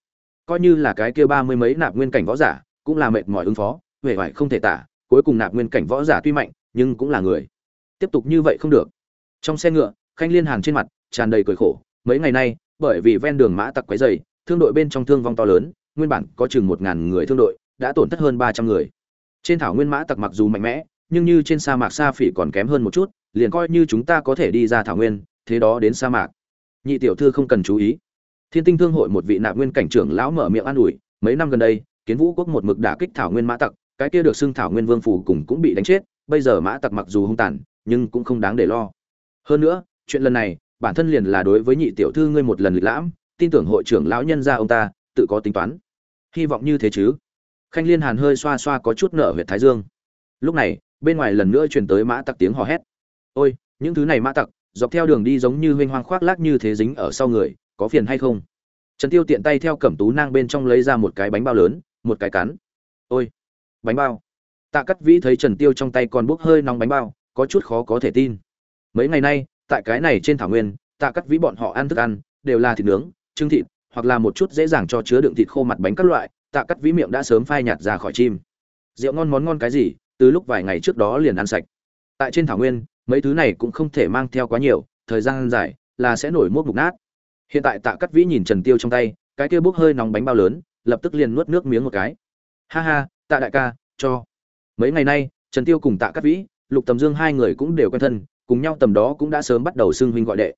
Coi như là cái kia ba mươi mấy nạp nguyên cảnh võ giả, cũng là mệt mỏi ứng phó, vẻ vải không thể tả, cuối cùng nạp nguyên cảnh võ giả tuy mạnh, nhưng cũng là người tiếp tục như vậy không được. Trong xe ngựa, khanh liên hàn trên mặt tràn đầy cười khổ, mấy ngày nay, bởi vì ven đường mã tặc quấy dày thương đội bên trong thương vong to lớn, nguyên bản có chừng một ngàn người thương đội, đã tổn thất hơn ba trăm người. Trên thảo nguyên mã tặc mặc dù mạnh mẽ, nhưng như trên sa mạc sa phỉ còn kém hơn một chút, liền coi như chúng ta có thể đi ra thảo nguyên, thế đó đến sa mạc. Nhị tiểu thư không cần chú ý. Thiên tinh thương hội một vị nạp nguyên cảnh trưởng lão mở miệng an ủi, mấy năm gần đây, kiến vũ quốc một mực đả kích thảo nguyên mã tặc, cái kia được xưng thảo nguyên vương phủ cùng cũng bị đánh chết, bây giờ mã tặc mặc dù hung tàn nhưng cũng không đáng để lo. Hơn nữa, chuyện lần này, bản thân liền là đối với nhị tiểu thư ngươi một lần lịch lãm, tin tưởng hội trưởng lão nhân gia ông ta, tự có tính toán. Hy vọng như thế chứ? Khanh liên hàn hơi xoa xoa có chút nợ huyệt thái dương. Lúc này, bên ngoài lần nữa truyền tới mã tặc tiếng hò hét. Ôi, những thứ này mã tặc, dọc theo đường đi giống như huynh hoang khoác lác như thế dính ở sau người, có phiền hay không? Trần tiêu tiện tay theo cẩm tú nang bên trong lấy ra một cái bánh bao lớn, một cái cắn. Ôi, bánh bao. Tạ cắt vĩ thấy trần tiêu trong tay còn bốc hơi nóng bánh bao có chút khó có thể tin. Mấy ngày nay, tại cái này trên thảo nguyên, tạ cắt vĩ bọn họ ăn thức ăn, đều là thịt nướng, trứng thịt, hoặc là một chút dễ dàng cho chứa đựng thịt khô mặt bánh các loại, tạ cắt vĩ miệng đã sớm phai nhạt ra khỏi chim. Rượu ngon món ngon cái gì, từ lúc vài ngày trước đó liền ăn sạch. Tại trên thảo nguyên, mấy thứ này cũng không thể mang theo quá nhiều, thời gian dài là sẽ nổi mốt mục nát. Hiện tại tạ cắt vĩ nhìn trần tiêu trong tay, cái kia bốc hơi nóng bánh bao lớn, lập tức liền nuốt nước miếng một cái. Ha ha, tạ đại ca, cho. Mấy ngày nay, trần tiêu cùng tạ cắt vĩ lục tầm dương hai người cũng đều quen thân, cùng nhau tầm đó cũng đã sớm bắt đầu xưng huynh gọi đệ.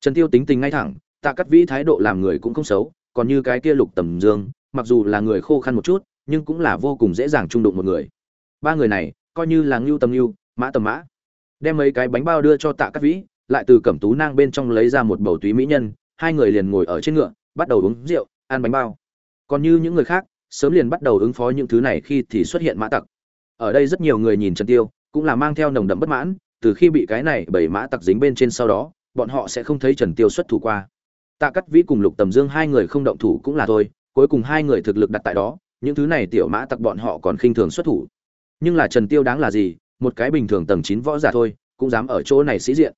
Trần tiêu tính tình ngay thẳng, tạ cắt vĩ thái độ làm người cũng không xấu, còn như cái kia lục tầm dương, mặc dù là người khô khăn một chút, nhưng cũng là vô cùng dễ dàng trung đụng một người. Ba người này, coi như là ngưu tầm ngưu, mã tầm mã, đem mấy cái bánh bao đưa cho tạ cát vĩ, lại từ cẩm tú nang bên trong lấy ra một bầu túy mỹ nhân, hai người liền ngồi ở trên ngựa, bắt đầu uống rượu, ăn bánh bao. Còn như những người khác, sớm liền bắt đầu ứng phó những thứ này khi thì xuất hiện mã tặc. Ở đây rất nhiều người nhìn trần tiêu cũng là mang theo nồng đậm bất mãn, từ khi bị cái này bảy mã tặc dính bên trên sau đó, bọn họ sẽ không thấy trần tiêu xuất thủ qua. Tạ cắt vĩ cùng lục tầm dương hai người không động thủ cũng là thôi, cuối cùng hai người thực lực đặt tại đó, những thứ này tiểu mã tặc bọn họ còn khinh thường xuất thủ. Nhưng là trần tiêu đáng là gì, một cái bình thường tầng 9 võ giả thôi, cũng dám ở chỗ này sĩ diện.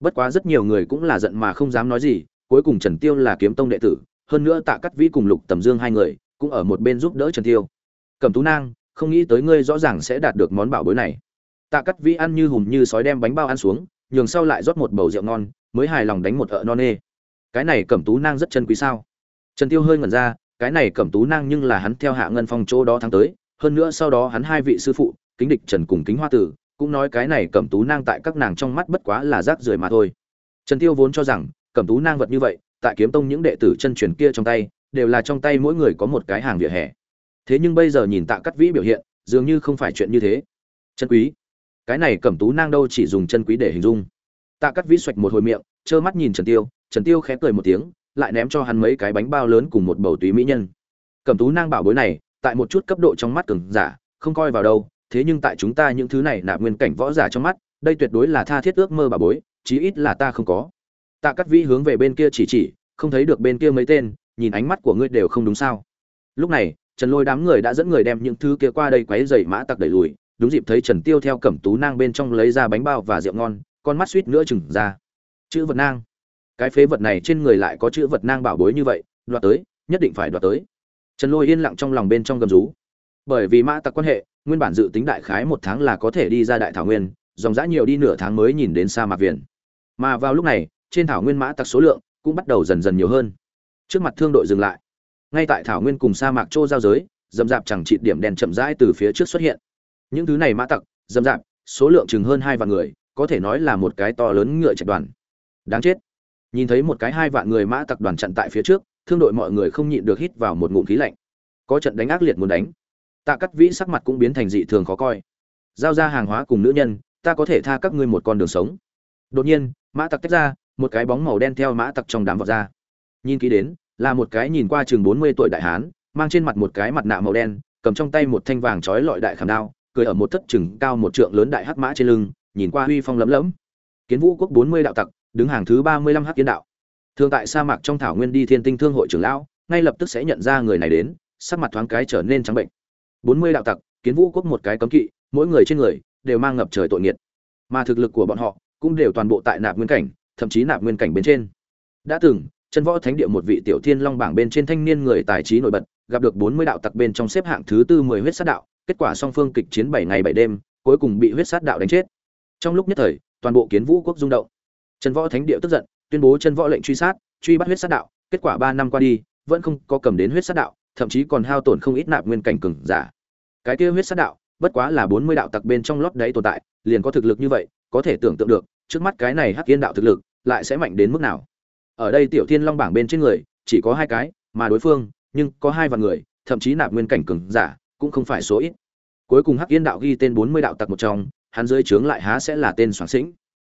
Bất quá rất nhiều người cũng là giận mà không dám nói gì, cuối cùng trần tiêu là kiếm tông đệ tử, hơn nữa tạ cắt vĩ cùng lục tầm dương hai người cũng ở một bên giúp đỡ trần tiêu. Cẩm tú nang, không nghĩ tới ngươi rõ ràng sẽ đạt được món bảo bối này tạ cắt vĩ ăn như hùm như sói đem bánh bao ăn xuống, nhường sau lại rót một bầu rượu ngon, mới hài lòng đánh một ợ non nê. Cái này cẩm tú nang rất chân quý sao? Trần tiêu hơi ngẩn ra, cái này cẩm tú nang nhưng là hắn theo hạ ngân phong chỗ đó tháng tới, hơn nữa sau đó hắn hai vị sư phụ, kính địch trần cùng kính hoa tử, cũng nói cái này cẩm tú nang tại các nàng trong mắt bất quá là rác rưởi mà thôi. Trần tiêu vốn cho rằng, cẩm tú nang vật như vậy, tại kiếm tông những đệ tử chân truyền kia trong tay, đều là trong tay mỗi người có một cái hàng vỉa hè. Thế nhưng bây giờ nhìn tạ cắt vĩ biểu hiện, dường như không phải chuyện như thế. Chân quý cái này cẩm tú nang đâu chỉ dùng chân quý để hình dung. Tạ cắt vĩ xoạch một hồi miệng, trơ mắt nhìn trần tiêu trần tiêu khẽ cười một tiếng, lại ném cho hắn mấy cái bánh bao lớn cùng một bầu túy mỹ nhân. Cẩm tú nang bảo bối này, tại một chút cấp độ trong mắt cường giả, không coi vào đâu, thế nhưng tại chúng ta những thứ này nạp nguyên cảnh võ giả trong mắt, đây tuyệt đối là tha thiết ước mơ bảo bối, chí ít là ta không có. Tạ cắt vĩ hướng về bên kia chỉ chỉ, không thấy được bên kia mấy tên, nhìn ánh mắt của ngươi đều không đúng sao. Lúc này, trần lôi đám người đã dẫn người đem những thứ kia qua đây quấy dày mã tặc đẩy lùi đúng dịp thấy trần tiêu theo cẩm tú nang bên trong lấy ra bánh bao và rượu ngon, con mắt suýt nữa chừng ra. Chữ vật nang. Cái phế vật này trên người lại có chữ vật nang bảo bối như vậy, đoạt tới, nhất định phải đoạt tới. Trần lôi yên lặng trong lòng bên trong gầm rú. Bởi vì mã tặc quan hệ, nguyên bản dự tính đại khái một tháng là có thể đi ra đại thảo nguyên, dòng dã nhiều đi nửa tháng mới nhìn đến sa mạc viện. mà vào lúc này, trên thảo nguyên mã tặc số lượng cũng bắt đầu dần dần nhiều hơn. Trước mặt thương đội dừng lại. Ngay tại thảo nguyên cùng sa mạc châu giao giới, dầm dạp chẳng trị điểm đèn chậm rãi từ phía trước xuất hiện những thứ này mã tặc, dâm dạp, số lượng chừng hơn hai vạn người, có thể nói là một cái to lớn ngựa chạy đoàn. Đáng chết. Nhìn thấy một cái hai vạn người mã tặc đoàn chặn tại phía trước, thương đội mọi người không nhịn được hít vào một ngụm khí lạnh. Có trận đánh ác liệt muốn đánh. Tạ cắt vĩ sắc mặt cũng biến thành dị thường khó coi. Giao ra hàng hóa cùng nữ nhân, ta có thể tha các ngươi một con đường sống. Đột nhiên, mã tặc tách ra, một cái bóng màu đen theo mã tặc trong đám vọt ra. Nhìn kỹ đến, là một cái nhìn qua chừng bốn mươi tuổi đại hán, mang trên mặt một cái mặt nạ màu đen, cầm trong tay một thanh vàng trói lọi đại khảm đao cười ở một thất chừng cao một trượng lớn đại hắc mã trên lưng, nhìn qua huy phong lấm lẫm. kiến vũ quốc bốn mươi đạo tặc, đứng hàng thứ ba mươi lăm hắc kiến đạo. Thường tại sa mạc trong thảo nguyên đi thiên tinh thương hội trưởng lão, ngay lập tức sẽ nhận ra người này đến, sắc mặt thoáng cái trở nên trắng bệnh. Bốn mươi đạo tặc, kiến vũ quốc một cái cấm kỵ, mỗi người trên người đều mang ngập trời tội nghiệt. Mà thực lực của bọn họ cũng đều toàn bộ tại nạp nguyên cảnh, thậm chí nạp nguyên cảnh bên trên. Đã từng, chân võ thánh địa một vị tiểu thiên long bảng bên trên thanh niên người tài trí nổi bật, gặp được bốn mươi đạo tặc bên trong xếp hạng thứ tư mười huyết sát đạo kết quả song phương kịch chiến bảy ngày bảy đêm, cuối cùng bị huyết sát đạo đánh chết. Trong lúc nhất thời, toàn bộ kiến vũ quốc rung động. Trần võ thánh địa tức giận, tuyên bố chân võ lệnh truy sát, truy bắt huyết sát đạo, kết quả ba năm qua đi, vẫn không có cầm đến huyết sát đạo, thậm chí còn hao tổn không ít nạp nguyên cảnh cường giả. Cái kia huyết sát đạo, bất quá là bốn mươi đạo tặc bên trong lót đáy tồn tại, liền có thực lực như vậy, có thể tưởng tượng được, trước mắt cái này hắc yên đạo thực lực, lại sẽ mạnh đến mức nào. Ở đây tiểu thiên long bảng bên trên người, chỉ có hai cái, mà đối phương, nhưng có hai vạn người, thậm chí nạp nguyên cảnh cường giả cũng không phải số ít. Cuối cùng hắc yên đạo ghi tên bốn mươi đạo tặc một trong, hắn dưới trướng lại há sẽ là tên soạn sĩnh.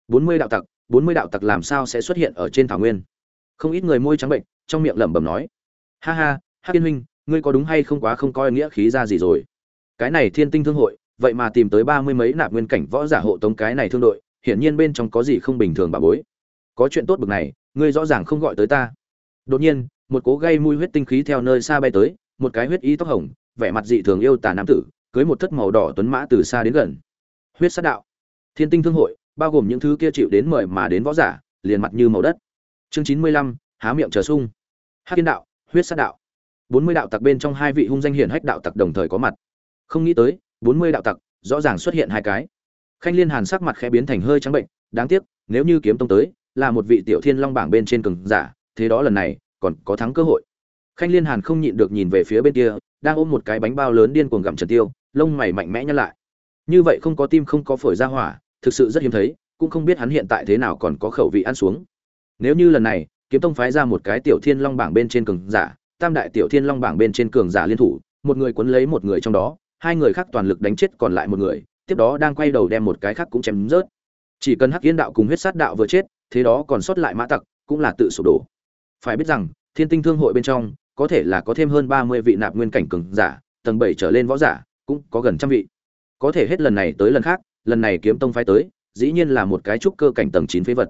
Bốn mươi đạo tặc, bốn mươi đạo tặc làm sao sẽ xuất hiện ở trên thảo nguyên? Không ít người môi trắng bệnh, trong miệng lẩm bẩm nói, ha ha, hắc yên huynh, ngươi có đúng hay không quá không coi nghĩa khí ra gì rồi? Cái này thiên tinh thương hội, vậy mà tìm tới ba mươi mấy nạp nguyên cảnh võ giả hộ tống cái này thương đội, hiển nhiên bên trong có gì không bình thường bà bối. Có chuyện tốt bực này, ngươi rõ ràng không gọi tới ta. Đột nhiên, một cố gây mùi huyết tinh khí theo nơi xa bay tới, một cái huyết y tóc hồng vẻ mặt dị thường yêu tà nam tử, cưới một thất màu đỏ tuấn mã từ xa đến gần. Huyết sát đạo. Thiên tinh thương hội, bao gồm những thứ kia chịu đến mời mà đến võ giả, liền mặt như màu đất. Chương chín mươi lăm, há miệng chờ sung. Hắc kiên đạo, huyết sát đạo. Bốn mươi đạo tặc bên trong hai vị hung danh hiển hách đạo tặc đồng thời có mặt. Không nghĩ tới, bốn mươi đạo tặc, rõ ràng xuất hiện hai cái. Khanh liên hàn sắc mặt khẽ biến thành hơi trắng bệnh, đáng tiếc, nếu như kiếm tông tới, là một vị tiểu thiên long bảng bên trên cường giả, thế đó lần này, còn có thắng cơ hội. Khanh liên hàn không nhịn được nhìn về phía bên kia đang ôm một cái bánh bao lớn điên cuồng gặm trần tiêu, lông mày mạnh mẽ nhăn lại. Như vậy không có tim không có phổi ra hỏa, thực sự rất hiếm thấy, cũng không biết hắn hiện tại thế nào còn có khẩu vị ăn xuống. Nếu như lần này, kiếm tông phái ra một cái tiểu thiên long bảng bên trên cường giả, tam đại tiểu thiên long bảng bên trên cường giả liên thủ, một người quấn lấy một người trong đó, hai người khác toàn lực đánh chết còn lại một người, tiếp đó đang quay đầu đem một cái khác cũng chém rớt. Chỉ cần hắc yên đạo cùng huyết sát đạo vừa chết, thế đó còn sót lại mã tặc, cũng là tự sụp đổ. Phải biết rằng, thiên tinh thương hội bên trong có thể là có thêm hơn ba mươi vị nạp nguyên cảnh cường giả, tầng bảy trở lên võ giả, cũng có gần trăm vị. Có thể hết lần này tới lần khác, lần này kiếm tông phái tới, dĩ nhiên là một cái trúc cơ cảnh tầng chín phế vật.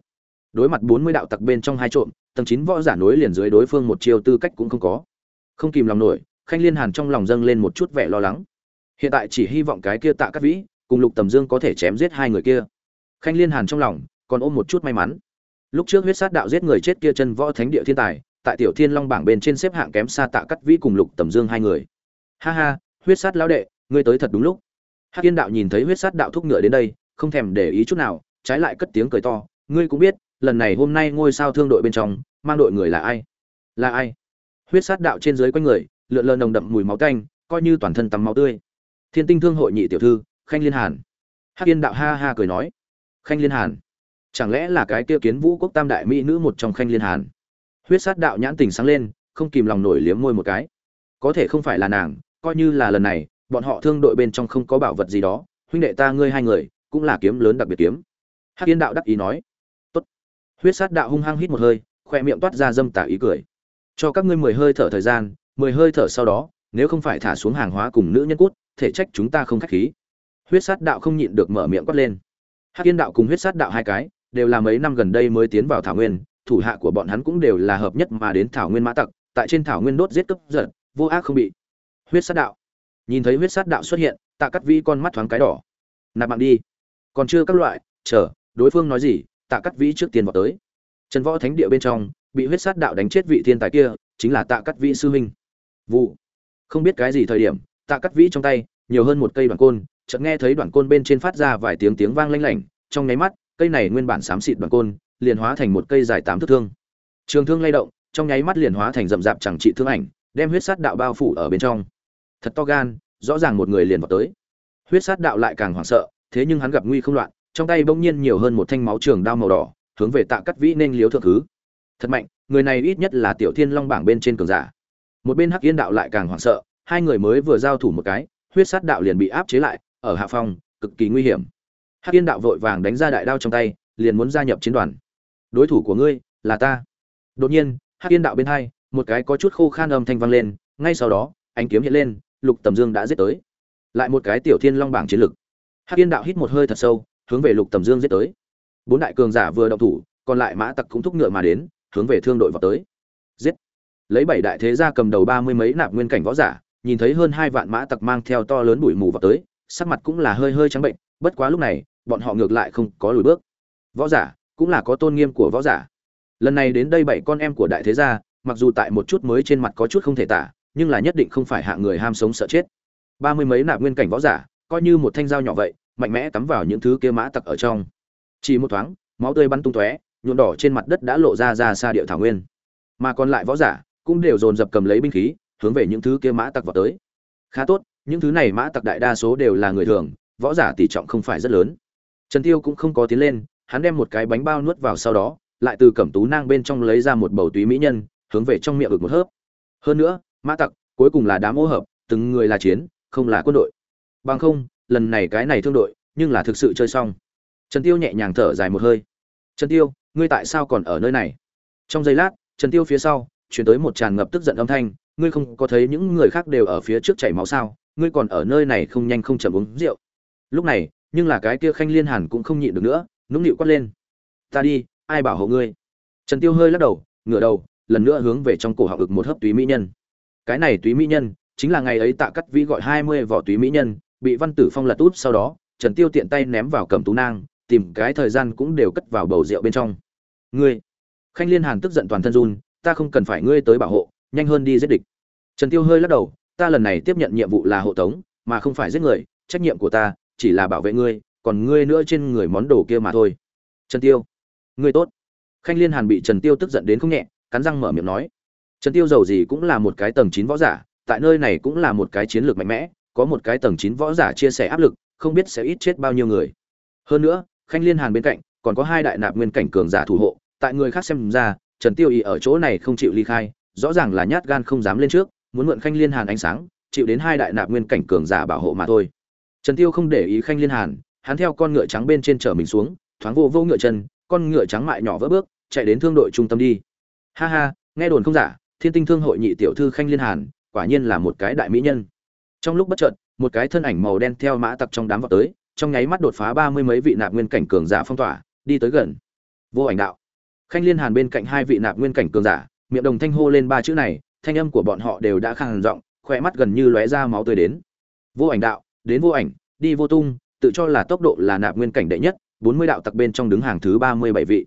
Đối mặt bốn mươi đạo tặc bên trong hai trộm, tầng chín võ giả nối liền dưới đối phương một chiêu tư cách cũng không có. Không kìm lòng nổi, khanh liên hàn trong lòng dâng lên một chút vẻ lo lắng. Hiện tại chỉ hy vọng cái kia tạ Cát vĩ, cùng lục tầm dương có thể chém giết hai người kia. Khanh liên hàn trong lòng còn ôm một chút may mắn. Lúc trước huyết sát đạo giết người chết kia chân võ thánh địa thiên tài tại tiểu thiên long bảng bên trên xếp hạng kém xa tạ cắt vĩ cùng lục tầm dương hai người. Ha ha, huyết sát lão đệ, ngươi tới thật đúng lúc. Hắc yên đạo nhìn thấy huyết sát đạo thúc ngựa đến đây, không thèm để ý chút nào, trái lại cất tiếng cười to, ngươi cũng biết, lần này hôm nay ngôi sao thương đội bên trong, mang đội người là ai? Là ai? Huyết sát đạo trên dưới quanh người, lượn lờ nồng đậm mùi máu tanh, coi như toàn thân tắm máu tươi. Thiên tinh thương hội nhị tiểu thư, khanh liên hàn. Hắc yên đạo ha ha cười nói. Khanh liên hàn. Chẳng lẽ là cái kia kiến vũ quốc tam đại mỹ nữ một trong khanh liên hàn? Huyết sát đạo nhãn tình sáng lên, không kìm lòng nổi liếm môi một cái. Có thể không phải là nàng, coi như là lần này, bọn họ thương đội bên trong không có bảo vật gì đó, huynh đệ ta ngươi hai người, cũng là kiếm lớn đặc biệt kiếm. Hắc yên đạo đắc ý nói. Tốt. Huyết sát đạo hung hăng hít một hơi, khoe miệng toát ra dâm tả ý cười. Cho các ngươi mười hơi thở thời gian, mười hơi thở sau đó, nếu không phải thả xuống hàng hóa cùng nữ nhân cút, thể trách chúng ta không khách khí. Huyết sát đạo không nhịn được mở miệng quát lên. Hắc yên đạo cùng huyết sát đạo hai cái, đều là mấy năm gần đây mới tiến vào thảo nguyên thủ hạ của bọn hắn cũng đều là hợp nhất mà đến thảo nguyên mã tặc, tại trên thảo nguyên đốt giết cướp giật, vô ác không bị. Huyết sát đạo. Nhìn thấy huyết sát đạo xuất hiện, tạ cắt vĩ con mắt thoáng cái đỏ. Nạp mạng đi. Còn chưa các loại, chờ, đối phương nói gì, tạ cắt vĩ trước tiên vào tới. Trần võ thánh địa bên trong, bị huyết sát đạo đánh chết vị thiên tài kia, chính là tạ cắt vĩ sư huynh. Vụ. Không biết cái gì thời điểm, tạ cắt vĩ trong tay, nhiều hơn một cây đoạn côn, chợt nghe thấy đoạn côn bên trên phát ra vài tiếng tiếng vang lanh lảnh, trong nháy mắt, cây này nguyên bản xám xịt đoạn côn liền hóa thành một cây dài tám thước thương. Trường thương lay động, trong nháy mắt liền hóa thành rậm rạp chẳng trị thương ảnh, đem huyết sát đạo bao phủ ở bên trong. Thật to gan, rõ ràng một người liền vào tới. Huyết sát đạo lại càng hoảng sợ, thế nhưng hắn gặp nguy không loạn, trong tay bỗng nhiên nhiều hơn một thanh máu trường đao màu đỏ, hướng về tạ cắt vĩ nên liếu thượng thứ. Thật mạnh, người này ít nhất là tiểu thiên long bảng bên trên cường giả. Một bên hắc yên đạo lại càng hoảng sợ, hai người mới vừa giao thủ một cái, huyết sát đạo liền bị áp chế lại, ở hạ phong, cực kỳ nguy hiểm. Hắc yên đạo vội vàng đánh ra đại đao trong tay, liền muốn gia nhập chiến đoàn đối thủ của ngươi là ta. Đột nhiên, hắc yên đạo bên hai, một cái có chút khô khan âm thanh vang lên, ngay sau đó, ánh kiếm hiện lên, lục tầm dương đã giết tới. Lại một cái tiểu thiên long bảng chiến lực. Hắc yên đạo hít một hơi thật sâu, hướng về lục tầm dương giết tới. Bốn đại cường giả vừa động thủ, còn lại mã tặc cũng thúc ngựa mà đến, hướng về thương đội vào tới. Giết. Lấy bảy đại thế gia cầm đầu ba mươi mấy nạp nguyên cảnh võ giả, nhìn thấy hơn hai vạn mã tặc mang theo to lớn bụi mù vào tới, sắc mặt cũng là hơi hơi trắng bệnh, bất quá lúc này, bọn họ ngược lại không có lùi bước. Võ giả cũng là có tôn nghiêm của võ giả. Lần này đến đây bảy con em của đại thế gia, mặc dù tại một chút mới trên mặt có chút không thể tả, nhưng là nhất định không phải hạ người ham sống sợ chết. Ba mươi mấy nạp nguyên cảnh võ giả, coi như một thanh dao nhỏ vậy, mạnh mẽ cắm vào những thứ kia mã tặc ở trong. Chỉ một thoáng, máu tươi bắn tung tóe, nhuộm đỏ trên mặt đất đã lộ ra ra xa địa thảo nguyên. Mà còn lại võ giả cũng đều dồn dập cầm lấy binh khí, hướng về những thứ kia mã tặc vào tới. Khá tốt, những thứ này mã tặc đại đa số đều là người thường, võ giả tỷ trọng không phải rất lớn. Trần tiêu cũng không có tiến lên hắn đem một cái bánh bao nuốt vào sau đó, lại từ cẩm tú nang bên trong lấy ra một bầu túy mỹ nhân, hướng về trong miệng ực một hớp. Hơn nữa, mã tặc, cuối cùng là đám ô hợp, từng người là chiến, không là quân đội. Bằng không, lần này cái này thương đội, nhưng là thực sự chơi xong. Trần tiêu nhẹ nhàng thở dài một hơi. Trần tiêu, ngươi tại sao còn ở nơi này? Trong giây lát, trần tiêu phía sau chuyển tới một tràn ngập tức giận âm thanh, ngươi không có thấy những người khác đều ở phía trước chảy máu sao? Ngươi còn ở nơi này không nhanh không chậm uống rượu. Lúc này, nhưng là cái kia khanh liên hàn cũng không nhịn được nữa nũng nịu quát lên. Ta đi, ai bảo hộ ngươi? Trần tiêu hơi lắc đầu, ngửa đầu, lần nữa hướng về trong cổ họng ực một hớp túy mỹ nhân. Cái này túy mỹ nhân, chính là ngày ấy tạ cắt vĩ gọi hai mươi vỏ túy mỹ nhân, bị văn tử phong lật út sau đó, trần tiêu tiện tay ném vào cầm tú nang, tìm cái thời gian cũng đều cất vào bầu rượu bên trong. Ngươi! Khanh liên hàn tức giận toàn thân run, ta không cần phải ngươi tới bảo hộ, nhanh hơn đi giết địch. Trần tiêu hơi lắc đầu, ta lần này tiếp nhận nhiệm vụ là hộ tống, mà không phải giết người, trách nhiệm của ta chỉ là bảo vệ ngươi còn ngươi nữa trên người món đồ kia mà thôi. Trần tiêu, ngươi tốt. Khanh liên hàn bị trần tiêu tức giận đến không nhẹ, cắn răng mở miệng nói. Trần tiêu giàu gì cũng là một cái tầng chín võ giả, tại nơi này cũng là một cái chiến lược mạnh mẽ, có một cái tầng chín võ giả chia sẻ áp lực, không biết sẽ ít chết bao nhiêu người. Hơn nữa, khanh liên hàn bên cạnh còn có hai đại nạp nguyên cảnh cường giả thủ hộ, tại người khác xem ra, trần tiêu ý ở chỗ này không chịu ly khai, rõ ràng là nhát gan không dám lên trước, muốn mượn khanh liên hàn ánh sáng, chịu đến hai đại nạp nguyên cảnh cường giả bảo hộ mà thôi. Trần tiêu không để ý khanh liên hàn hắn theo con ngựa trắng bên trên chở mình xuống, thoáng vô vô ngựa chân, con ngựa trắng mại nhỏ vỡ bước, chạy đến thương đội trung tâm đi. Ha ha, nghe đồn không giả, thiên tinh thương hội nhị tiểu thư khanh liên hàn, quả nhiên là một cái đại mỹ nhân. Trong lúc bất chợt, một cái thân ảnh màu đen theo mã tặc trong đám vào tới, trong nháy mắt đột phá ba mươi mấy vị nạp nguyên cảnh cường giả phong tỏa, đi tới gần. Vô ảnh đạo. Khanh liên hàn bên cạnh hai vị nạp nguyên cảnh cường giả, miệng đồng thanh hô lên ba chữ này, thanh âm của bọn họ đều đã khàn giọng khoe mắt gần như lóe ra máu tươi đến. Vô ảnh đạo, đến vô ảnh, đi vô tung tự cho là tốc độ là nạp nguyên cảnh đệ nhất, bốn mươi đạo tặc bên trong đứng hàng thứ ba mươi bảy vị.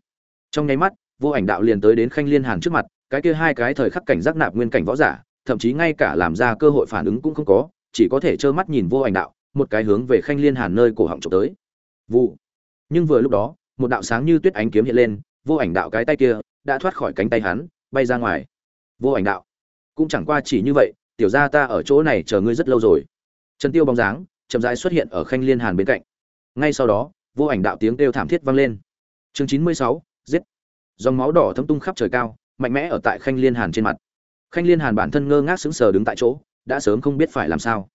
Trong nháy mắt, vô ảnh đạo liền tới đến khanh liên hàn trước mặt, cái kia hai cái thời khắc cảnh giác nạp nguyên cảnh võ giả, thậm chí ngay cả làm ra cơ hội phản ứng cũng không có, chỉ có thể trơ mắt nhìn vô ảnh đạo, một cái hướng về khanh liên hàn nơi cổ họng chụp tới. Vụ. Nhưng vừa lúc đó, một đạo sáng như tuyết ánh kiếm hiện lên, vô ảnh đạo cái tay kia đã thoát khỏi cánh tay hắn, bay ra ngoài. Vô ảnh đạo. Cũng chẳng qua chỉ như vậy, tiểu gia ta ở chỗ này chờ ngươi rất lâu rồi. Trần tiêu bóng dáng chậm rãi xuất hiện ở khanh liên hàn bên cạnh. Ngay sau đó, vô ảnh đạo tiếng kêu thảm thiết vang lên. Chương chín mươi sáu, giết. Dòng máu đỏ thấm tung khắp trời cao, mạnh mẽ ở tại khanh liên hàn trên mặt. Khanh liên hàn bản thân ngơ ngác sững sờ đứng tại chỗ, đã sớm không biết phải làm sao.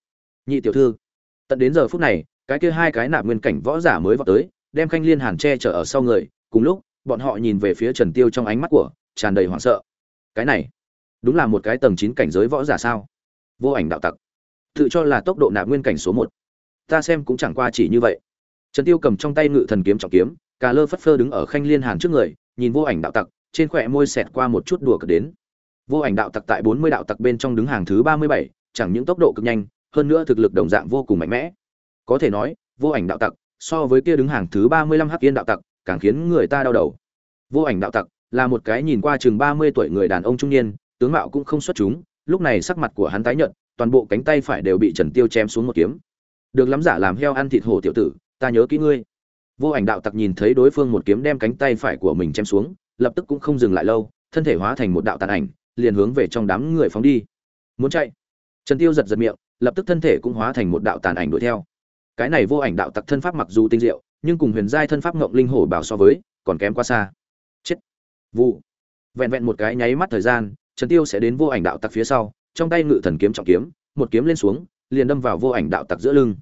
Nhị tiểu thư, tận đến giờ phút này, cái kia hai cái nạp nguyên cảnh võ giả mới vào tới, đem khanh liên hàn che chở ở sau người, cùng lúc, bọn họ nhìn về phía trần tiêu trong ánh mắt của, tràn đầy hoảng sợ. Cái này, đúng là một cái tầng chín cảnh giới võ giả sao? Vô ảnh đạo tặc, tự cho là tốc độ nạp nguyên cảnh số một ta xem cũng chẳng qua chỉ như vậy. Trần tiêu cầm trong tay ngự thần kiếm trọng kiếm, cà lơ phất phơ đứng ở khanh liên hàn trước người, nhìn vô ảnh đạo tặc, trên khỏe môi xẹt qua một chút đùa cợt đến. Vô ảnh đạo tặc tại bốn mươi đạo tặc bên trong đứng hàng thứ ba mươi bảy, chẳng những tốc độ cực nhanh, hơn nữa thực lực đồng dạng vô cùng mạnh mẽ. Có thể nói, vô ảnh đạo tặc, so với kia đứng hàng thứ ba mươi lăm hắc yên đạo tặc, càng khiến người ta đau đầu. Vô ảnh đạo tặc, là một cái nhìn qua chừng ba mươi tuổi người đàn ông trung niên, tướng mạo cũng không xuất chúng, lúc này sắc mặt của hắn tái nhợt, toàn bộ cánh tay phải đều bị trần tiêu chém xuống một kiếm được lắm giả làm heo ăn thịt hổ tiểu tử, ta nhớ kỹ ngươi. Vô ảnh đạo tặc nhìn thấy đối phương một kiếm đem cánh tay phải của mình chém xuống, lập tức cũng không dừng lại lâu, thân thể hóa thành một đạo tàn ảnh, liền hướng về trong đám người phóng đi. Muốn chạy? Trần tiêu giật giật miệng, lập tức thân thể cũng hóa thành một đạo tàn ảnh đuổi theo. Cái này vô ảnh đạo tặc thân pháp mặc dù tinh diệu, nhưng cùng huyền giai thân pháp ngộng linh hổ bảo so với, còn kém quá xa. Chết! Vụ! Vẹn vẹn một cái nháy mắt thời gian, trần tiêu sẽ đến vô ảnh đạo tặc phía sau, trong tay ngự thần kiếm trọng kiếm, một kiếm lên xuống liền đâm vào vô ảnh đạo tặc giữa lưng.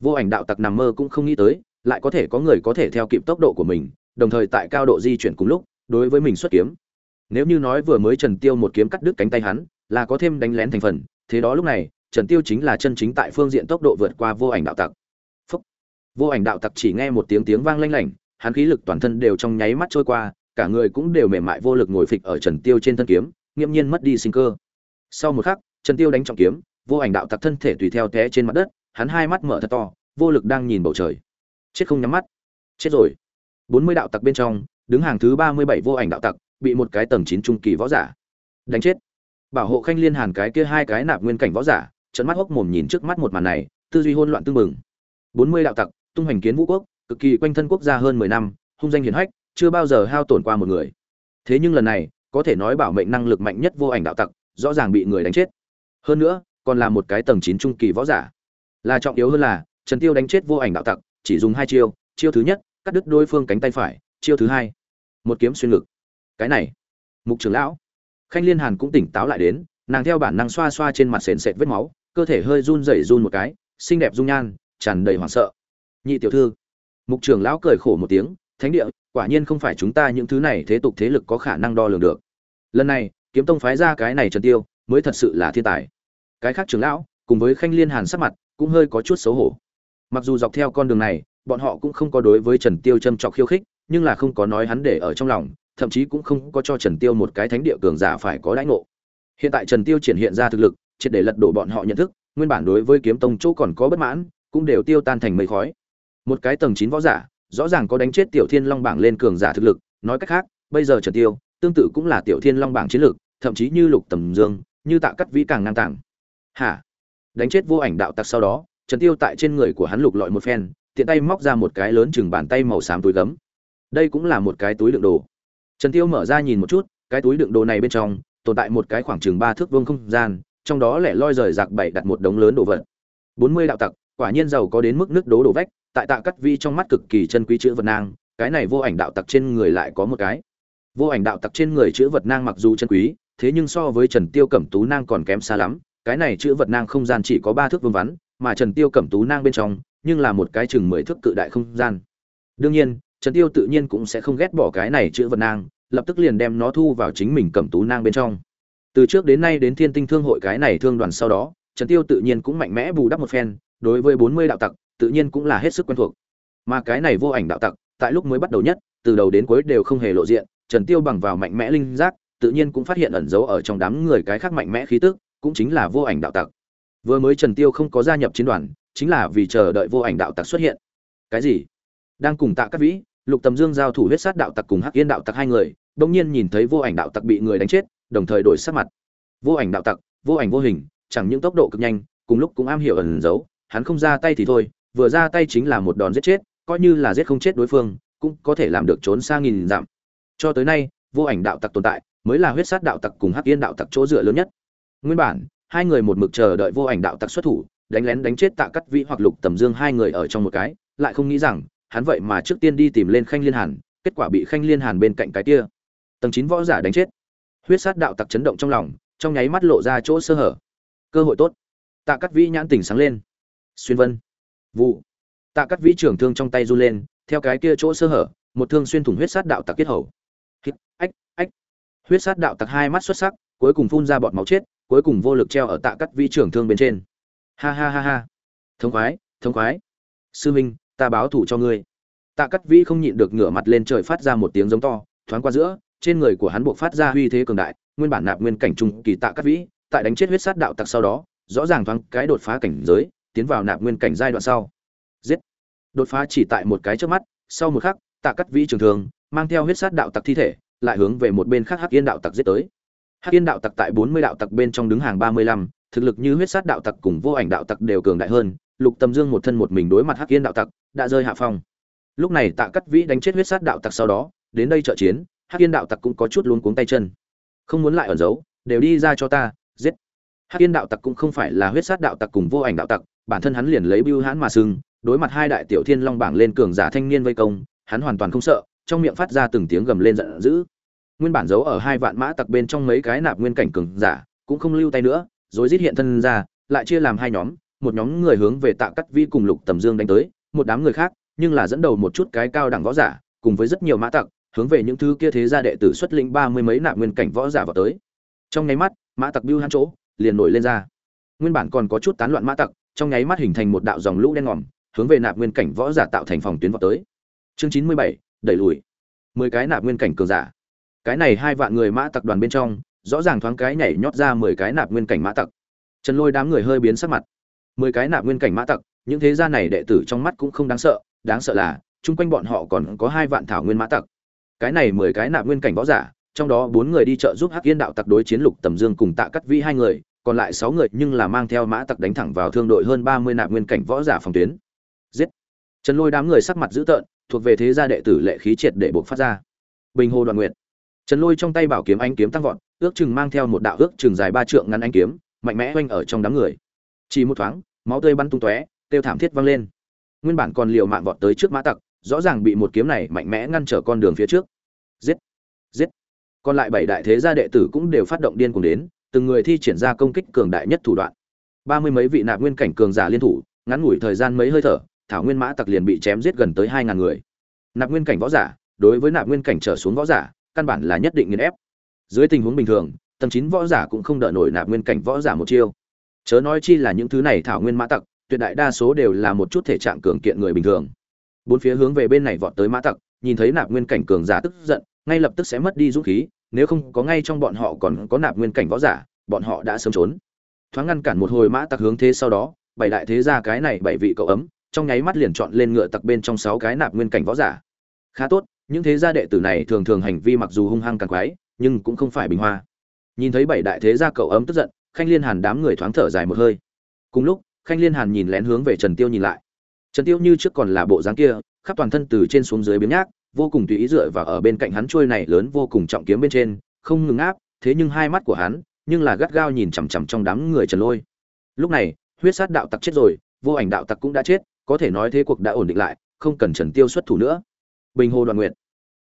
Vô ảnh đạo tặc nằm mơ cũng không nghĩ tới, lại có thể có người có thể theo kịp tốc độ của mình, đồng thời tại cao độ di chuyển cùng lúc, đối với mình xuất kiếm. Nếu như nói vừa mới trần tiêu một kiếm cắt đứt cánh tay hắn, là có thêm đánh lén thành phần, thế đó lúc này, trần tiêu chính là chân chính tại phương diện tốc độ vượt qua vô ảnh đạo tặc. Phúc. vô ảnh đạo tặc chỉ nghe một tiếng tiếng vang lanh lảnh, hắn khí lực toàn thân đều trong nháy mắt trôi qua, cả người cũng đều mềm mại vô lực ngồi phịch ở trần tiêu trên thân kiếm, nghiễm nhiên mất đi sinh cơ. Sau một khắc, trần tiêu đánh trọng kiếm vô ảnh đạo tặc thân thể tùy theo té trên mặt đất, hắn hai mắt mở thật to, vô lực đang nhìn bầu trời. Chết không nhắm mắt. Chết rồi. Bốn mươi đạo tặc bên trong, đứng hàng thứ ba mươi bảy vô ảnh đạo tặc, bị một cái tầng chín trung kỳ võ giả đánh chết. Bảo hộ khanh liên hàn cái kia hai cái nạp nguyên cảnh võ giả trận mắt hốc mồm nhìn trước mắt một màn này, tư duy hỗn loạn tương mừng bốn mươi đạo tặc, tung hành kiến vũ quốc, cực kỳ quanh thân quốc gia hơn mười năm, hung danh hiển hách, chưa bao giờ hao tổn qua một người. Thế nhưng lần này, có thể nói bảo mệnh năng lực mạnh nhất vô ảnh đạo tặc, rõ ràng bị người đánh chết. Hơn nữa còn là một cái tầng chín trung kỳ võ giả. Là trọng yếu hơn là, trần tiêu đánh chết vô ảnh đạo tặc, chỉ dùng hai chiêu chiêu thứ nhất, cắt đứt đối phương cánh tay phải, chiêu thứ hai, một kiếm xuyên ngực. Cái này, mục trưởng lão, khanh liên hàn cũng tỉnh táo lại đến, nàng theo bản năng xoa xoa trên mặt sền sệt vết máu, cơ thể hơi run rẩy run một cái, xinh đẹp dung nhan, tràn đầy hoảng sợ. Nhị tiểu thư, mục trưởng lão cười khổ một tiếng, thánh địa, quả nhiên không phải chúng ta những thứ này thế tục thế lực có khả năng đo lường được. Lần này, kiếm tông phái ra cái này trần tiêu, mới thật sự là thiên tài cái khác trưởng lão, cùng với khanh liên hàn sắc mặt, cũng hơi có chút xấu hổ. Mặc dù dọc theo con đường này, bọn họ cũng không có đối với trần tiêu châm trọc khiêu khích, nhưng là không có nói hắn để ở trong lòng, thậm chí cũng không có cho trần tiêu một cái thánh địa cường giả phải có đãi ngộ. Hiện tại trần tiêu triển hiện ra thực lực, triệt để lật đổ bọn họ nhận thức, nguyên bản đối với kiếm tông chỗ còn có bất mãn, cũng đều tiêu tan thành mây khói. Một cái tầng chín võ giả, rõ ràng có đánh chết tiểu thiên long bảng lên cường giả thực lực, nói cách khác, bây giờ trần tiêu, tương tự cũng là tiểu thiên long bảng chiến lực thậm chí như lục tầm dương, như tạ cắt vĩ càng ngang tàng hả? Đánh chết vô ảnh đạo tặc sau đó, trần tiêu tại trên người của hắn lục lọi một phen, tiện tay móc ra một cái lớn chừng bàn tay màu xám túi gấm. Đây cũng là một cái túi đựng đồ. Trần tiêu mở ra nhìn một chút, cái túi đựng đồ này bên trong, tồn tại một cái khoảng chừng ba thước vuông không gian, trong đó lẻ loi rời rạc bảy đặt một đống lớn đồ vật. Bốn mươi đạo tặc, quả nhiên giàu có đến mức nước đố đổ vách, tại tạ cắt vi trong mắt cực kỳ chân quý chữ vật nang, cái này vô ảnh đạo tặc trên người lại có một cái. Vô ảnh đạo tặc trên người chữ vật nang mặc dù chân quý, thế nhưng so với trần tiêu cẩm tú nang còn kém xa lắm cái này chữ vật nang không gian chỉ có ba thước vương vắn, mà trần tiêu cẩm tú nang bên trong, nhưng là một cái chừng mười thước cự đại không gian. Đương nhiên, trần tiêu tự nhiên cũng sẽ không ghét bỏ cái này chữ vật nang, lập tức liền đem nó thu vào chính mình cẩm tú nang bên trong. Từ trước đến nay đến thiên tinh thương hội cái này thương đoàn sau đó, trần tiêu tự nhiên cũng mạnh mẽ bù đắp một phen, đối với bốn mươi đạo tặc, tự nhiên cũng là hết sức quen thuộc. Mà cái này vô ảnh đạo tặc, tại lúc mới bắt đầu nhất, từ đầu đến cuối đều không hề lộ diện, trần tiêu bằng vào mạnh mẽ linh giác, tự nhiên cũng phát hiện ẩn giấu ở trong đám người cái khác mạnh mẽ khí tức cũng chính là vô ảnh đạo tặc. Vừa mới trần tiêu không có gia nhập chiến đoàn, chính là vì chờ đợi vô ảnh đạo tặc xuất hiện. Cái gì? Đang cùng tạ các vĩ, lục tầm dương giao thủ huyết sát đạo tặc cùng hắc yên đạo tặc hai người, bỗng nhiên nhìn thấy vô ảnh đạo tặc bị người đánh chết, đồng thời đổi sắc mặt. Vô ảnh đạo tặc, vô ảnh vô hình, chẳng những tốc độ cực nhanh, cùng lúc cũng am hiểu ẩn giấu, hắn không ra tay thì thôi, vừa ra tay chính là một đòn giết chết, coi như là giết không chết đối phương, cũng có thể làm được trốn xa nghìn dặm. Cho tới nay, vô ảnh đạo tặc tồn tại, mới là huyết sát đạo tặc cùng hắc yên đạo tặc chỗ dựa lớn nhất nguyên bản, hai người một mực chờ đợi vô ảnh đạo tặc xuất thủ, đánh lén đánh chết tạ cắt vĩ hoặc lục tầm dương hai người ở trong một cái, lại không nghĩ rằng, hắn vậy mà trước tiên đi tìm lên khanh liên hàn, kết quả bị khanh liên hàn bên cạnh cái kia. Tầng chín võ giả đánh chết. Huyết sát đạo tặc chấn động trong lòng, trong nháy mắt lộ ra chỗ sơ hở. Cơ hội tốt. Tạ cắt vĩ nhãn tỉnh sáng lên. Xuyên vân. Vụ. Tạ cắt vĩ trưởng thương trong tay run lên, theo cái kia chỗ sơ hở, một thương xuyên thủng huyết sát đạo tặc kết hầu. Hít, ách ách. Huyết sát đạo tặc hai mắt xuất sắc, cuối cùng phun ra bọt máu chết cuối cùng vô lực treo ở tạ cắt vĩ trưởng thương bên trên. Ha ha ha ha. Thống khoái thống khoái. Sư minh, ta báo thủ cho ngươi. Tạ cắt vĩ không nhịn được ngửa mặt lên trời phát ra một tiếng giống to, thoáng qua giữa, trên người của hắn buộc phát ra uy thế cường đại, nguyên bản nạp nguyên cảnh trung kỳ tạ cắt vĩ, tại đánh chết huyết sát đạo tặc sau đó, rõ ràng thoáng cái đột phá cảnh giới, tiến vào nạp nguyên cảnh giai đoạn sau. Giết. Đột phá chỉ tại một cái trước mắt, sau một khắc, tạ cắt vĩ trường thường mang theo huyết sát đạo tặc thi thể, lại hướng về một bên khác hắc yên đạo tặc giết tới hắc yên đạo tặc tại bốn mươi đạo tặc bên trong đứng hàng ba mươi lăm, thực lực như huyết sát đạo tặc cùng vô ảnh đạo tặc đều cường đại hơn, lục tầm dương một thân một mình đối mặt hắc yên đạo tặc, đã rơi hạ phong. Lúc này tạ cắt vĩ đánh chết huyết sát đạo tặc sau đó, đến đây trợ chiến, hắc yên đạo tặc cũng có chút luống cuống tay chân. Không muốn lại ẩn giấu, đều đi ra cho ta, giết. Hắc yên đạo tặc cũng không phải là huyết sát đạo tặc cùng vô ảnh đạo tặc, bản thân hắn liền lấy bưu hãn mà sưng đối mặt hai đại tiểu thiên long bảng lên cường giả thanh niên vây công, hắn hoàn toàn không sợ, trong miệng phát ra từng tiếng gầm lên giận dữ nguyên bản giấu ở hai vạn mã tặc bên trong mấy cái nạp nguyên cảnh cường giả, cũng không lưu tay nữa rồi giết hiện thân ra, lại chia làm hai nhóm, một nhóm người hướng về tạ cắt vi cùng lục tầm dương đánh tới, một đám người khác, nhưng là dẫn đầu một chút cái cao đẳng võ giả, cùng với rất nhiều mã tặc, hướng về những thứ kia thế gia đệ tử xuất lĩnh ba mươi mấy nạp nguyên cảnh võ giả vào tới. Trong nháy mắt, mã tặc bưu hắn chỗ, liền nổi lên ra. Nguyên bản còn có chút tán loạn mã tặc, trong nháy mắt hình thành một đạo dòng lũ đen ngòm, hướng về nạp nguyên cảnh võ giả tạo thành phòng tuyến vào tới. Chương chín mươi bảy, đẩy lùi. Mười cái nạp nguyên cảnh cường giả cái này hai vạn người mã tặc đoàn bên trong, rõ ràng thoáng cái nhảy nhót ra mười cái nạp nguyên cảnh mã tặc. Trần lôi đám người hơi biến sắc mặt. Mười cái nạp nguyên cảnh mã tặc, những thế gia này đệ tử trong mắt cũng không đáng sợ đáng sợ là, chung quanh bọn họ còn có hai vạn thảo nguyên mã tặc. Cái này mười cái nạp nguyên cảnh võ giả, trong đó bốn người đi chợ giúp hắc yên đạo tặc đối chiến lục tầm dương cùng tạ cắt vĩ hai người, còn lại sáu người nhưng là mang theo mã tặc đánh thẳng vào thương đội hơn ba mươi nạp nguyên cảnh võ giả phòng tuyến. Giết! Trần lôi đám người sắc mặt dữ tợn, thuộc về thế gia đệ tử lệ khí triệt để buộc phát ra. Bình hồ đoàn nguyệt trần lôi trong tay bảo kiếm ánh kiếm tăng vọt, ước chừng mang theo một đạo ước chừng dài ba trượng ngắn ánh kiếm, mạnh mẽ oanh ở trong đám người. Chỉ một thoáng, máu tươi bắn tung tóe tiêu thảm thiết vang lên. Nguyên bản còn liều mạng vọt tới trước mã tặc, rõ ràng bị một kiếm này mạnh mẽ ngăn trở con đường phía trước. Giết! Giết! Còn lại bảy đại thế gia đệ tử cũng đều phát động điên cùng đến, từng người thi triển ra công kích cường đại nhất thủ đoạn. Ba mươi mấy vị nạp nguyên cảnh cường giả liên thủ, ngắn ngủi thời gian mấy hơi thở, thảo nguyên mã tặc liền bị chém giết gần tới hai ngàn người. Nạp nguyên cảnh võ giả, đối với nạp nguyên cảnh trở xuống võ giả căn bản là nhất định nghiền ép. Dưới tình huống bình thường, tầng chín võ giả cũng không đỡ nổi nạp nguyên cảnh võ giả một chiêu. Chớ nói chi là những thứ này thảo nguyên mã tặc, tuyệt đại đa số đều là một chút thể trạng cường kiện người bình thường. Bốn phía hướng về bên này vọt tới mã tặc, nhìn thấy nạp nguyên cảnh cường giả tức giận, ngay lập tức sẽ mất đi dũng khí, nếu không có ngay trong bọn họ còn có nạp nguyên cảnh võ giả, bọn họ đã sớm trốn. Thoáng ngăn cản một hồi mã tặc hướng thế sau đó, bảy đại thế gia cái này bảy vị cậu ấm, trong nháy mắt liền chọn lên ngựa tặc bên trong sáu cái nạp nguyên cảnh võ giả. Khá tốt những thế gia đệ tử này thường thường hành vi mặc dù hung hăng càng quái, nhưng cũng không phải bình hoa. Nhìn thấy bảy đại thế gia cậu ấm tức giận, khanh liên hàn đám người thoáng thở dài một hơi. Cùng lúc, khanh liên hàn nhìn lén hướng về trần tiêu nhìn lại. Trần tiêu như trước còn là bộ dáng kia, khắp toàn thân từ trên xuống dưới biến nhác, vô cùng tùy ý dựa vào ở bên cạnh hắn trôi này lớn vô cùng trọng kiếm bên trên, không ngừng áp, thế nhưng hai mắt của hắn, nhưng là gắt gao nhìn chằm chằm trong đám người trần lôi. Lúc này, huyết sát đạo tặc chết rồi, vô ảnh đạo tặc cũng đã chết, có thể nói thế cuộc đã ổn định lại, không cần trần tiêu xuất thủ nữa bình hồ đoàn nguyện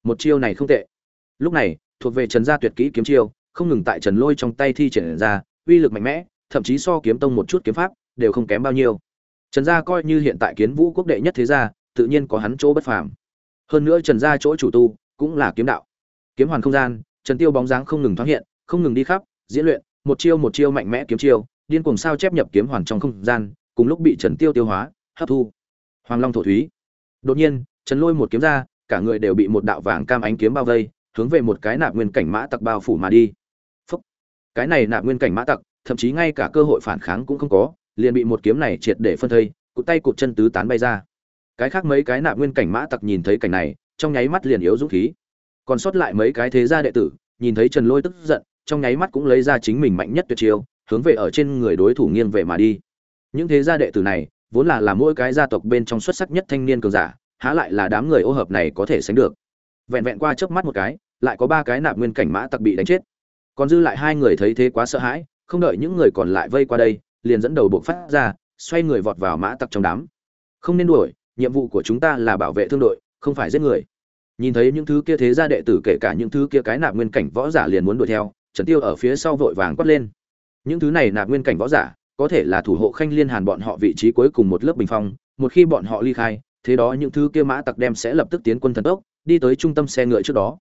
một chiêu này không tệ. Lúc này, thuộc về trần gia tuyệt kỹ kiếm chiêu, không ngừng tại trần lôi trong tay thi triển ra, uy lực mạnh mẽ, thậm chí so kiếm tông một chút kiếm pháp, đều không kém bao nhiêu. Trần gia coi như hiện tại kiến vũ quốc đệ nhất thế gia, tự nhiên có hắn chỗ bất phàm. Hơn nữa trần gia chỗ chủ tu, cũng là kiếm đạo. Kiếm hoàn không gian, trần tiêu bóng dáng không ngừng thoáng hiện, không ngừng đi khắp, diễn luyện, một chiêu một chiêu mạnh mẽ kiếm chiêu, điên cuồng sao chép nhập kiếm hoàn trong không gian, cùng lúc bị trần tiêu tiêu hóa, hấp thu. Hoàng long thổ thúy. Đột nhiên, trần lôi một kiếm ra cả người đều bị một đạo vàng cam ánh kiếm bao vây, hướng về một cái nạp nguyên cảnh mã tặc bao phủ mà đi. Phúc. cái này nạp nguyên cảnh mã tặc, thậm chí ngay cả cơ hội phản kháng cũng không có, liền bị một kiếm này triệt để phân thây, cụt tay cụt chân tứ tán bay ra. Cái khác mấy cái nạp nguyên cảnh mã tặc nhìn thấy cảnh này, trong nháy mắt liền yếu dũng khí. Còn sót lại mấy cái thế gia đệ tử, nhìn thấy trần lôi tức giận, trong nháy mắt cũng lấy ra chính mình mạnh nhất tuyệt chiêu, hướng về ở trên người đối thủ nghiêng về mà đi. Những thế gia đệ tử này, vốn là là mỗi cái gia tộc bên trong xuất sắc nhất thanh niên cường giả há lại là đám người ô hợp này có thể sánh được. Vẹn vẹn qua chớp mắt một cái, lại có ba cái nạp nguyên cảnh mã tặc bị đánh chết. Còn dư lại hai người thấy thế quá sợ hãi, không đợi những người còn lại vây qua đây, liền dẫn đầu buộc phát ra, xoay người vọt vào mã tặc trong đám. Không nên đuổi, nhiệm vụ của chúng ta là bảo vệ thương đội, không phải giết người. Nhìn thấy những thứ kia thế gia đệ tử kể cả những thứ kia cái nạp nguyên cảnh võ giả liền muốn đuổi theo, trần tiêu ở phía sau vội vàng quát lên. Những thứ này nạp nguyên cảnh võ giả, có thể là thủ hộ khanh liên hàn bọn họ vị trí cuối cùng một lớp bình phong, một khi bọn họ ly khai thế đó những thứ kia mã tặc đem sẽ lập tức tiến quân thần tốc, đi tới trung tâm xe ngựa trước đó.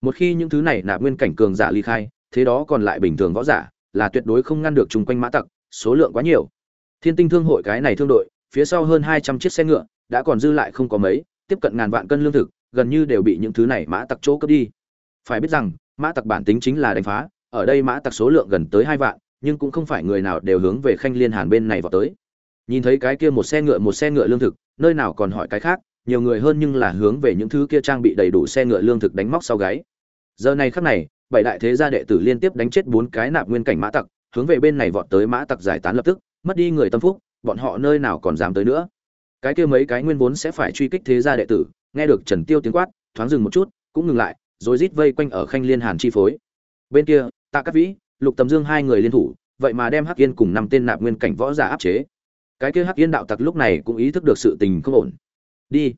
Một khi những thứ này nạp nguyên cảnh cường giả ly khai, thế đó còn lại bình thường võ giả, là tuyệt đối không ngăn được chung quanh mã tặc, số lượng quá nhiều. Thiên tinh thương hội cái này thương đội, phía sau hơn hai trăm chiếc xe ngựa, đã còn dư lại không có mấy, tiếp cận ngàn vạn cân lương thực, gần như đều bị những thứ này mã tặc chỗ cướp đi. Phải biết rằng, mã tặc bản tính chính là đánh phá, ở đây mã tặc số lượng gần tới hai vạn, nhưng cũng không phải người nào đều hướng về khanh liên hàn bên này vào tới nhìn thấy cái kia một xe ngựa, một xe ngựa lương thực, nơi nào còn hỏi cái khác, nhiều người hơn nhưng là hướng về những thứ kia trang bị đầy đủ xe ngựa lương thực đánh móc sau gáy. Giờ này khắc này, bảy đại thế gia đệ tử liên tiếp đánh chết bốn cái nạp nguyên cảnh mã tặc, hướng về bên này vọt tới mã tặc giải tán lập tức, mất đi người tâm phúc, bọn họ nơi nào còn dám tới nữa. Cái kia mấy cái nguyên vốn sẽ phải truy kích thế gia đệ tử, nghe được trần tiêu tiếng quát, thoáng dừng một chút, cũng ngừng lại, rồi rít vây quanh ở khanh liên hàn chi phối. Bên kia, tạ cát vĩ, lục tầm dương hai người liên thủ, vậy mà đem hắc yên cùng năm tên nạp nguyên cảnh võ giả áp chế cái kia hắc yên đạo tặc lúc này cũng ý thức được sự tình không ổn. Đi.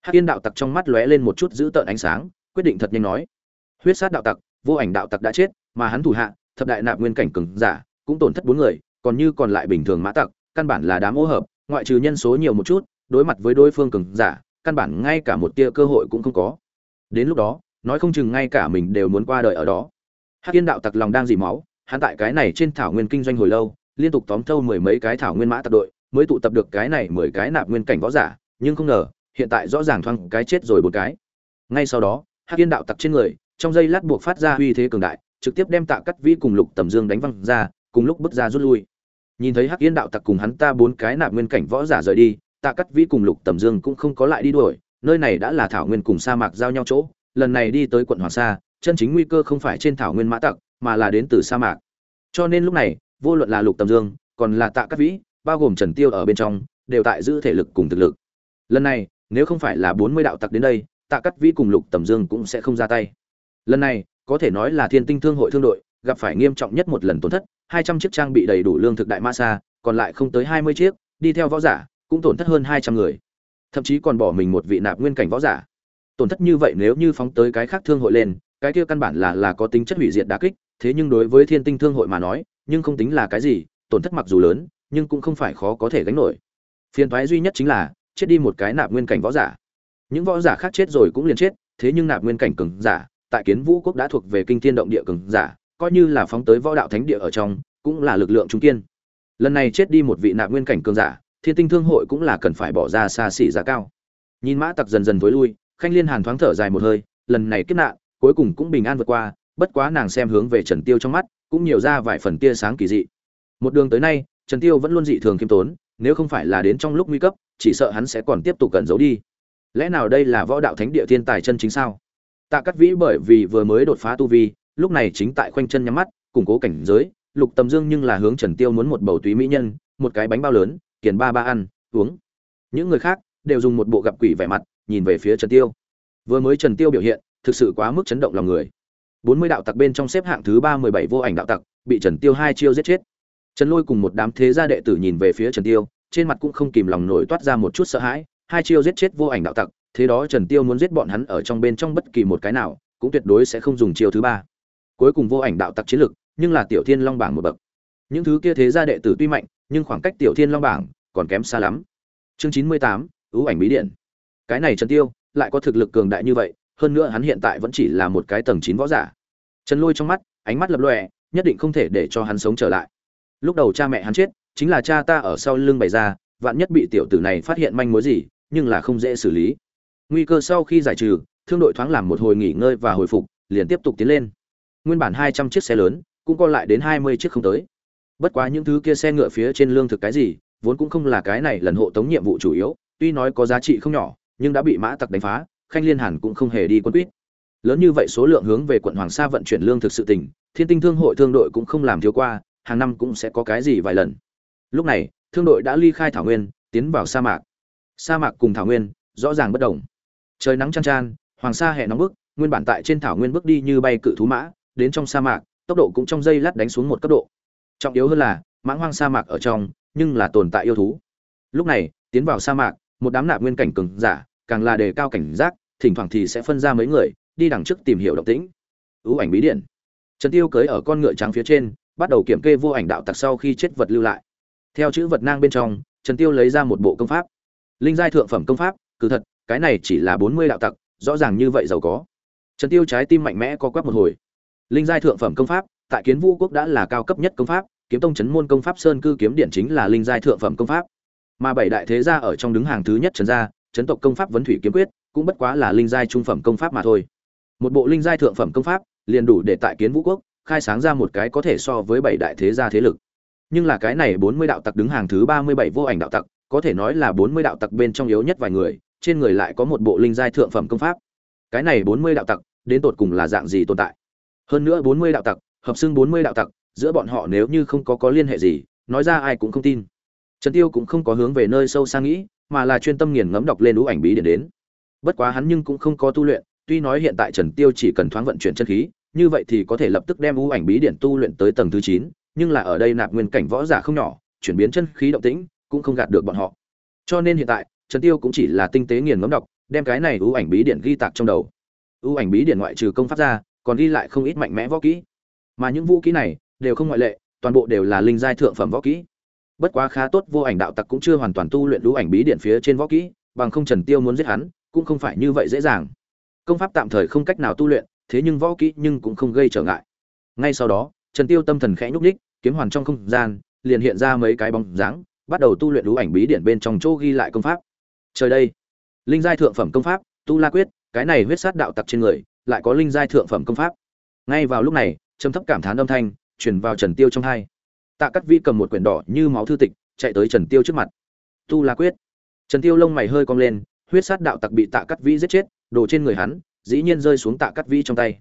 Hắc yên đạo tặc trong mắt lóe lên một chút giữ tợn ánh sáng, quyết định thật nhanh nói. Huyết sát đạo tặc, vô ảnh đạo tặc đã chết, mà hắn thủ hạ, thập đại nạp nguyên cảnh cường giả, cũng tổn thất bốn người, còn như còn lại bình thường mã tặc, căn bản là đám ô hợp, ngoại trừ nhân số nhiều một chút, đối mặt với đối phương cường giả, căn bản ngay cả một tia cơ hội cũng không có. Đến lúc đó, nói không chừng ngay cả mình đều muốn qua đời ở đó. Hắc yên đạo tặc lòng đang dỉ máu, hắn tại cái này trên thảo nguyên kinh doanh hồi lâu, liên tục tóm thâu mười mấy cái thảo nguyên mã tặc đội mới tụ tập được cái này mười cái nạp nguyên cảnh võ giả, nhưng không ngờ, hiện tại rõ ràng thoáng cái chết rồi một cái. Ngay sau đó, hắc yên đạo tặc trên người, trong giây lát buộc phát ra uy thế cường đại, trực tiếp đem tạ cắt vĩ cùng lục tầm dương đánh văng ra, cùng lúc bước ra rút lui. Nhìn thấy hắc yên đạo tặc cùng hắn ta bốn cái nạp nguyên cảnh võ giả rời đi, tạ cắt vĩ cùng lục tầm dương cũng không có lại đi đuổi, nơi này đã là thảo nguyên cùng sa mạc giao nhau chỗ, lần này đi tới quận hoàng sa, chân chính nguy cơ không phải trên thảo nguyên mã tặc, mà là đến từ sa mạc. Cho nên lúc này, vô luận là lục tầm dương, còn là tạ cắt vĩ bao gồm trần tiêu ở bên trong, đều tại giữ thể lực cùng thực lực. Lần này, nếu không phải là bốn mươi đạo tặc đến đây, tạ cắt vĩ cùng lục tầm dương cũng sẽ không ra tay. Lần này, có thể nói là thiên tinh thương hội thương đội, gặp phải nghiêm trọng nhất một lần tổn thất, hai trăm chiếc trang bị đầy đủ lương thực đại ma sa, còn lại không tới hai mươi chiếc, đi theo võ giả, cũng tổn thất hơn hai trăm người. Thậm chí còn bỏ mình một vị nạp nguyên cảnh võ giả. Tổn thất như vậy nếu như phóng tới cái khác thương hội lên, cái kia căn bản là là có tính chất hủy diệt đả kích, thế nhưng đối với thiên tinh thương hội mà nói, nhưng không tính là cái gì, tổn thất mặc dù lớn nhưng cũng không phải khó có thể gánh nổi. Phiền thoái duy nhất chính là, chết đi một cái nạp nguyên cảnh võ giả. Những võ giả khác chết rồi cũng liền chết, thế nhưng nạp nguyên cảnh cường giả, tại kiến vũ quốc đã thuộc về kinh thiên động địa cường giả, coi như là phóng tới võ đạo thánh địa ở trong, cũng là lực lượng trung kiên. Lần này chết đi một vị nạp nguyên cảnh cường giả, thiên tinh thương hội cũng là cần phải bỏ ra xa xỉ giá cao. Nhìn mã tặc dần dần tối lui, khanh liên hàn thoáng thở dài một hơi, lần này kết nạn, cuối cùng cũng bình an vượt qua, bất quá nàng xem hướng về trần tiêu trong mắt, cũng nhiều ra vài phần tia sáng kỳ dị. Một đường tới nay trần tiêu vẫn luôn dị thường khiêm tốn, nếu không phải là đến trong lúc nguy cấp, chỉ sợ hắn sẽ còn tiếp tục cẩn giấu đi. Lẽ nào đây là võ đạo thánh địa thiên tài chân chính sao? Tạ Cát vĩ bởi vì vừa mới đột phá tu vi, lúc này chính tại khoanh chân nhắm mắt, củng cố cảnh giới, lục tầm dương nhưng là hướng trần tiêu muốn một bầu túy mỹ nhân, một cái bánh bao lớn, kiền ba ba ăn, uống. Những người khác đều dùng một bộ gặp quỷ vẻ mặt, nhìn về phía trần tiêu. Vừa mới trần tiêu biểu hiện, thực sự quá mức chấn động lòng người. Bốn mươi đạo tặc bên trong xếp hạng thứ ba mười bảy vô ảnh đạo tặc, bị trần tiêu hai chiêu giết chết trần lôi cùng một đám thế gia đệ tử nhìn về phía trần tiêu, trên mặt cũng không kìm lòng nổi toát ra một chút sợ hãi, hai chiêu giết chết vô ảnh đạo tặc, thế đó trần tiêu muốn giết bọn hắn ở trong bên trong bất kỳ một cái nào, cũng tuyệt đối sẽ không dùng chiêu thứ ba. Cuối cùng vô ảnh đạo tặc chiến lực, nhưng là tiểu thiên long bảng một bậc. Những thứ kia thế gia đệ tử tuy mạnh, nhưng khoảng cách tiểu thiên long bảng còn kém xa lắm. Chương chín mươi tám, ưu ảnh bí điện. Cái này trần tiêu, lại có thực lực cường đại như vậy, hơn nữa hắn hiện tại vẫn chỉ là một cái tầng chín võ giả. Trần lôi trong mắt, ánh mắt lập lòe, nhất định không thể để cho hắn sống trở lại lúc đầu cha mẹ hắn chết, chính là cha ta ở sau lưng bày ra, vạn nhất bị tiểu tử này phát hiện manh mối gì, nhưng là không dễ xử lý. Nguy cơ sau khi giải trừ, thương đội thoáng làm một hồi nghỉ ngơi và hồi phục, liền tiếp tục tiến lên. Nguyên bản hai trăm chiếc xe lớn, cũng còn lại đến hai mươi chiếc không tới. Bất quá những thứ kia xe ngựa phía trên lương thực cái gì, vốn cũng không là cái này lần hộ tống nhiệm vụ chủ yếu, tuy nói có giá trị không nhỏ, nhưng đã bị mã tặc đánh phá, khanh liên hàn cũng không hề đi quân quýt. Lớn như vậy số lượng hướng về quận hoàng sa vận chuyển lương thực sự tỉnh thiên tinh thương hội thương đội cũng không làm thiếu qua hàng năm cũng sẽ có cái gì vài lần. Lúc này, thương đội đã ly khai thảo nguyên, tiến vào sa mạc. Sa mạc cùng thảo nguyên, rõ ràng bất đồng. Trời nắng chang chan, hoàng sa hè nóng bức, nguyên bản tại trên thảo nguyên bước đi như bay cự thú mã, đến trong sa mạc, tốc độ cũng trong giây lát đánh xuống một cấp độ. Trọng yếu hơn là, mãng hoang sa mạc ở trong, nhưng là tồn tại yêu thú. Lúc này, tiến vào sa mạc, một đám nạp nguyên cảnh cường giả, càng là đề cao cảnh giác, thỉnh thoảng thì sẽ phân ra mấy người, đi đằng trước tìm hiểu động tĩnh. Ưu ảnh bí điện. Trần tiêu cưới ở con ngựa trắng phía trên bắt đầu kiểm kê vô ảnh đạo tặc sau khi chết vật lưu lại. Theo chữ vật nang bên trong, trần tiêu lấy ra một bộ công pháp. Linh giai thượng phẩm công pháp cứ thật, cái này chỉ là bốn mươi đạo tặc, rõ ràng như vậy giàu có. Trần tiêu trái tim mạnh mẽ co quắp một hồi. Linh giai thượng phẩm công pháp, tại kiến vũ quốc đã là cao cấp nhất công pháp, kiếm tông chấn môn công pháp sơn cư kiếm điển chính là linh giai thượng phẩm công pháp. Mà bảy đại thế gia ở trong đứng hàng thứ nhất trần gia, chấn tộc công pháp vấn thủy kiếm quyết, cũng bất quá là linh giai trung phẩm công pháp mà thôi. Một bộ linh giai thượng phẩm công pháp, liền đủ để tại kiến vũ quốc khai sáng ra một cái có thể so với bảy đại thế gia thế lực. Nhưng là cái này bốn mươi đạo tặc đứng hàng thứ ba mươi bảy vô ảnh đạo tặc, có thể nói là bốn mươi đạo tặc bên trong yếu nhất vài người, trên người lại có một bộ linh giai thượng phẩm công pháp. Cái này bốn mươi đạo tặc, đến tột cùng là dạng gì tồn tại? Hơn nữa bốn mươi đạo tặc, hợp xưng bốn mươi đạo tặc, giữa bọn họ nếu như không có có liên hệ gì, nói ra ai cũng không tin. Trần tiêu cũng không có hướng về nơi sâu xa nghĩ, mà là chuyên tâm nghiền ngẫm đọc lên ú ảnh bí điển đến. Bất quá hắn nhưng cũng không có tu luyện, tuy nói hiện tại trần tiêu chỉ cần thoáng vận chuyển chân khí như vậy thì có thể lập tức đem u ảnh bí điển tu luyện tới tầng thứ 9, nhưng là ở đây nạp nguyên cảnh võ giả không nhỏ chuyển biến chân khí động tĩnh cũng không gạt được bọn họ. Cho nên hiện tại trần tiêu cũng chỉ là tinh tế nghiền ngẫm đọc đem cái này ưu ảnh bí điển ghi tạc trong đầu. Ưu ảnh bí điển ngoại trừ công pháp ra còn ghi lại không ít mạnh mẽ võ kỹ. Mà những vũ kỹ này đều không ngoại lệ toàn bộ đều là linh giai thượng phẩm võ kỹ. Bất quá khá tốt vô ảnh đạo tặc cũng chưa hoàn toàn tu luyện lũ ảnh bí điển phía trên võ kỹ bằng không trần tiêu muốn giết hắn cũng không phải như vậy dễ dàng. Công pháp tạm thời không cách nào tu luyện thế nhưng võ kỹ nhưng cũng không gây trở ngại. Ngay sau đó, trần tiêu tâm thần khẽ nhúc nhích, kiếm hoàn trong không gian, liền hiện ra mấy cái bóng dáng, bắt đầu tu luyện lũ ảnh bí điển bên trong chỗ ghi lại công pháp. Trời đây, linh giai thượng phẩm công pháp, tu la quyết, cái này huyết sát đạo tặc trên người, lại có linh giai thượng phẩm công pháp. Ngay vào lúc này, trầm thấp cảm thán âm thanh, truyền vào trần tiêu trong hai. Tạ cắt vi cầm một quyển đỏ như máu thư tịch, chạy tới trần tiêu trước mặt. Tu la quyết. Trần tiêu lông mày hơi cong lên, huyết sát đạo tặc bị tạ cắt vi giết chết, đồ trên người hắn dĩ nhiên rơi xuống tạ cắt vĩ trong tay.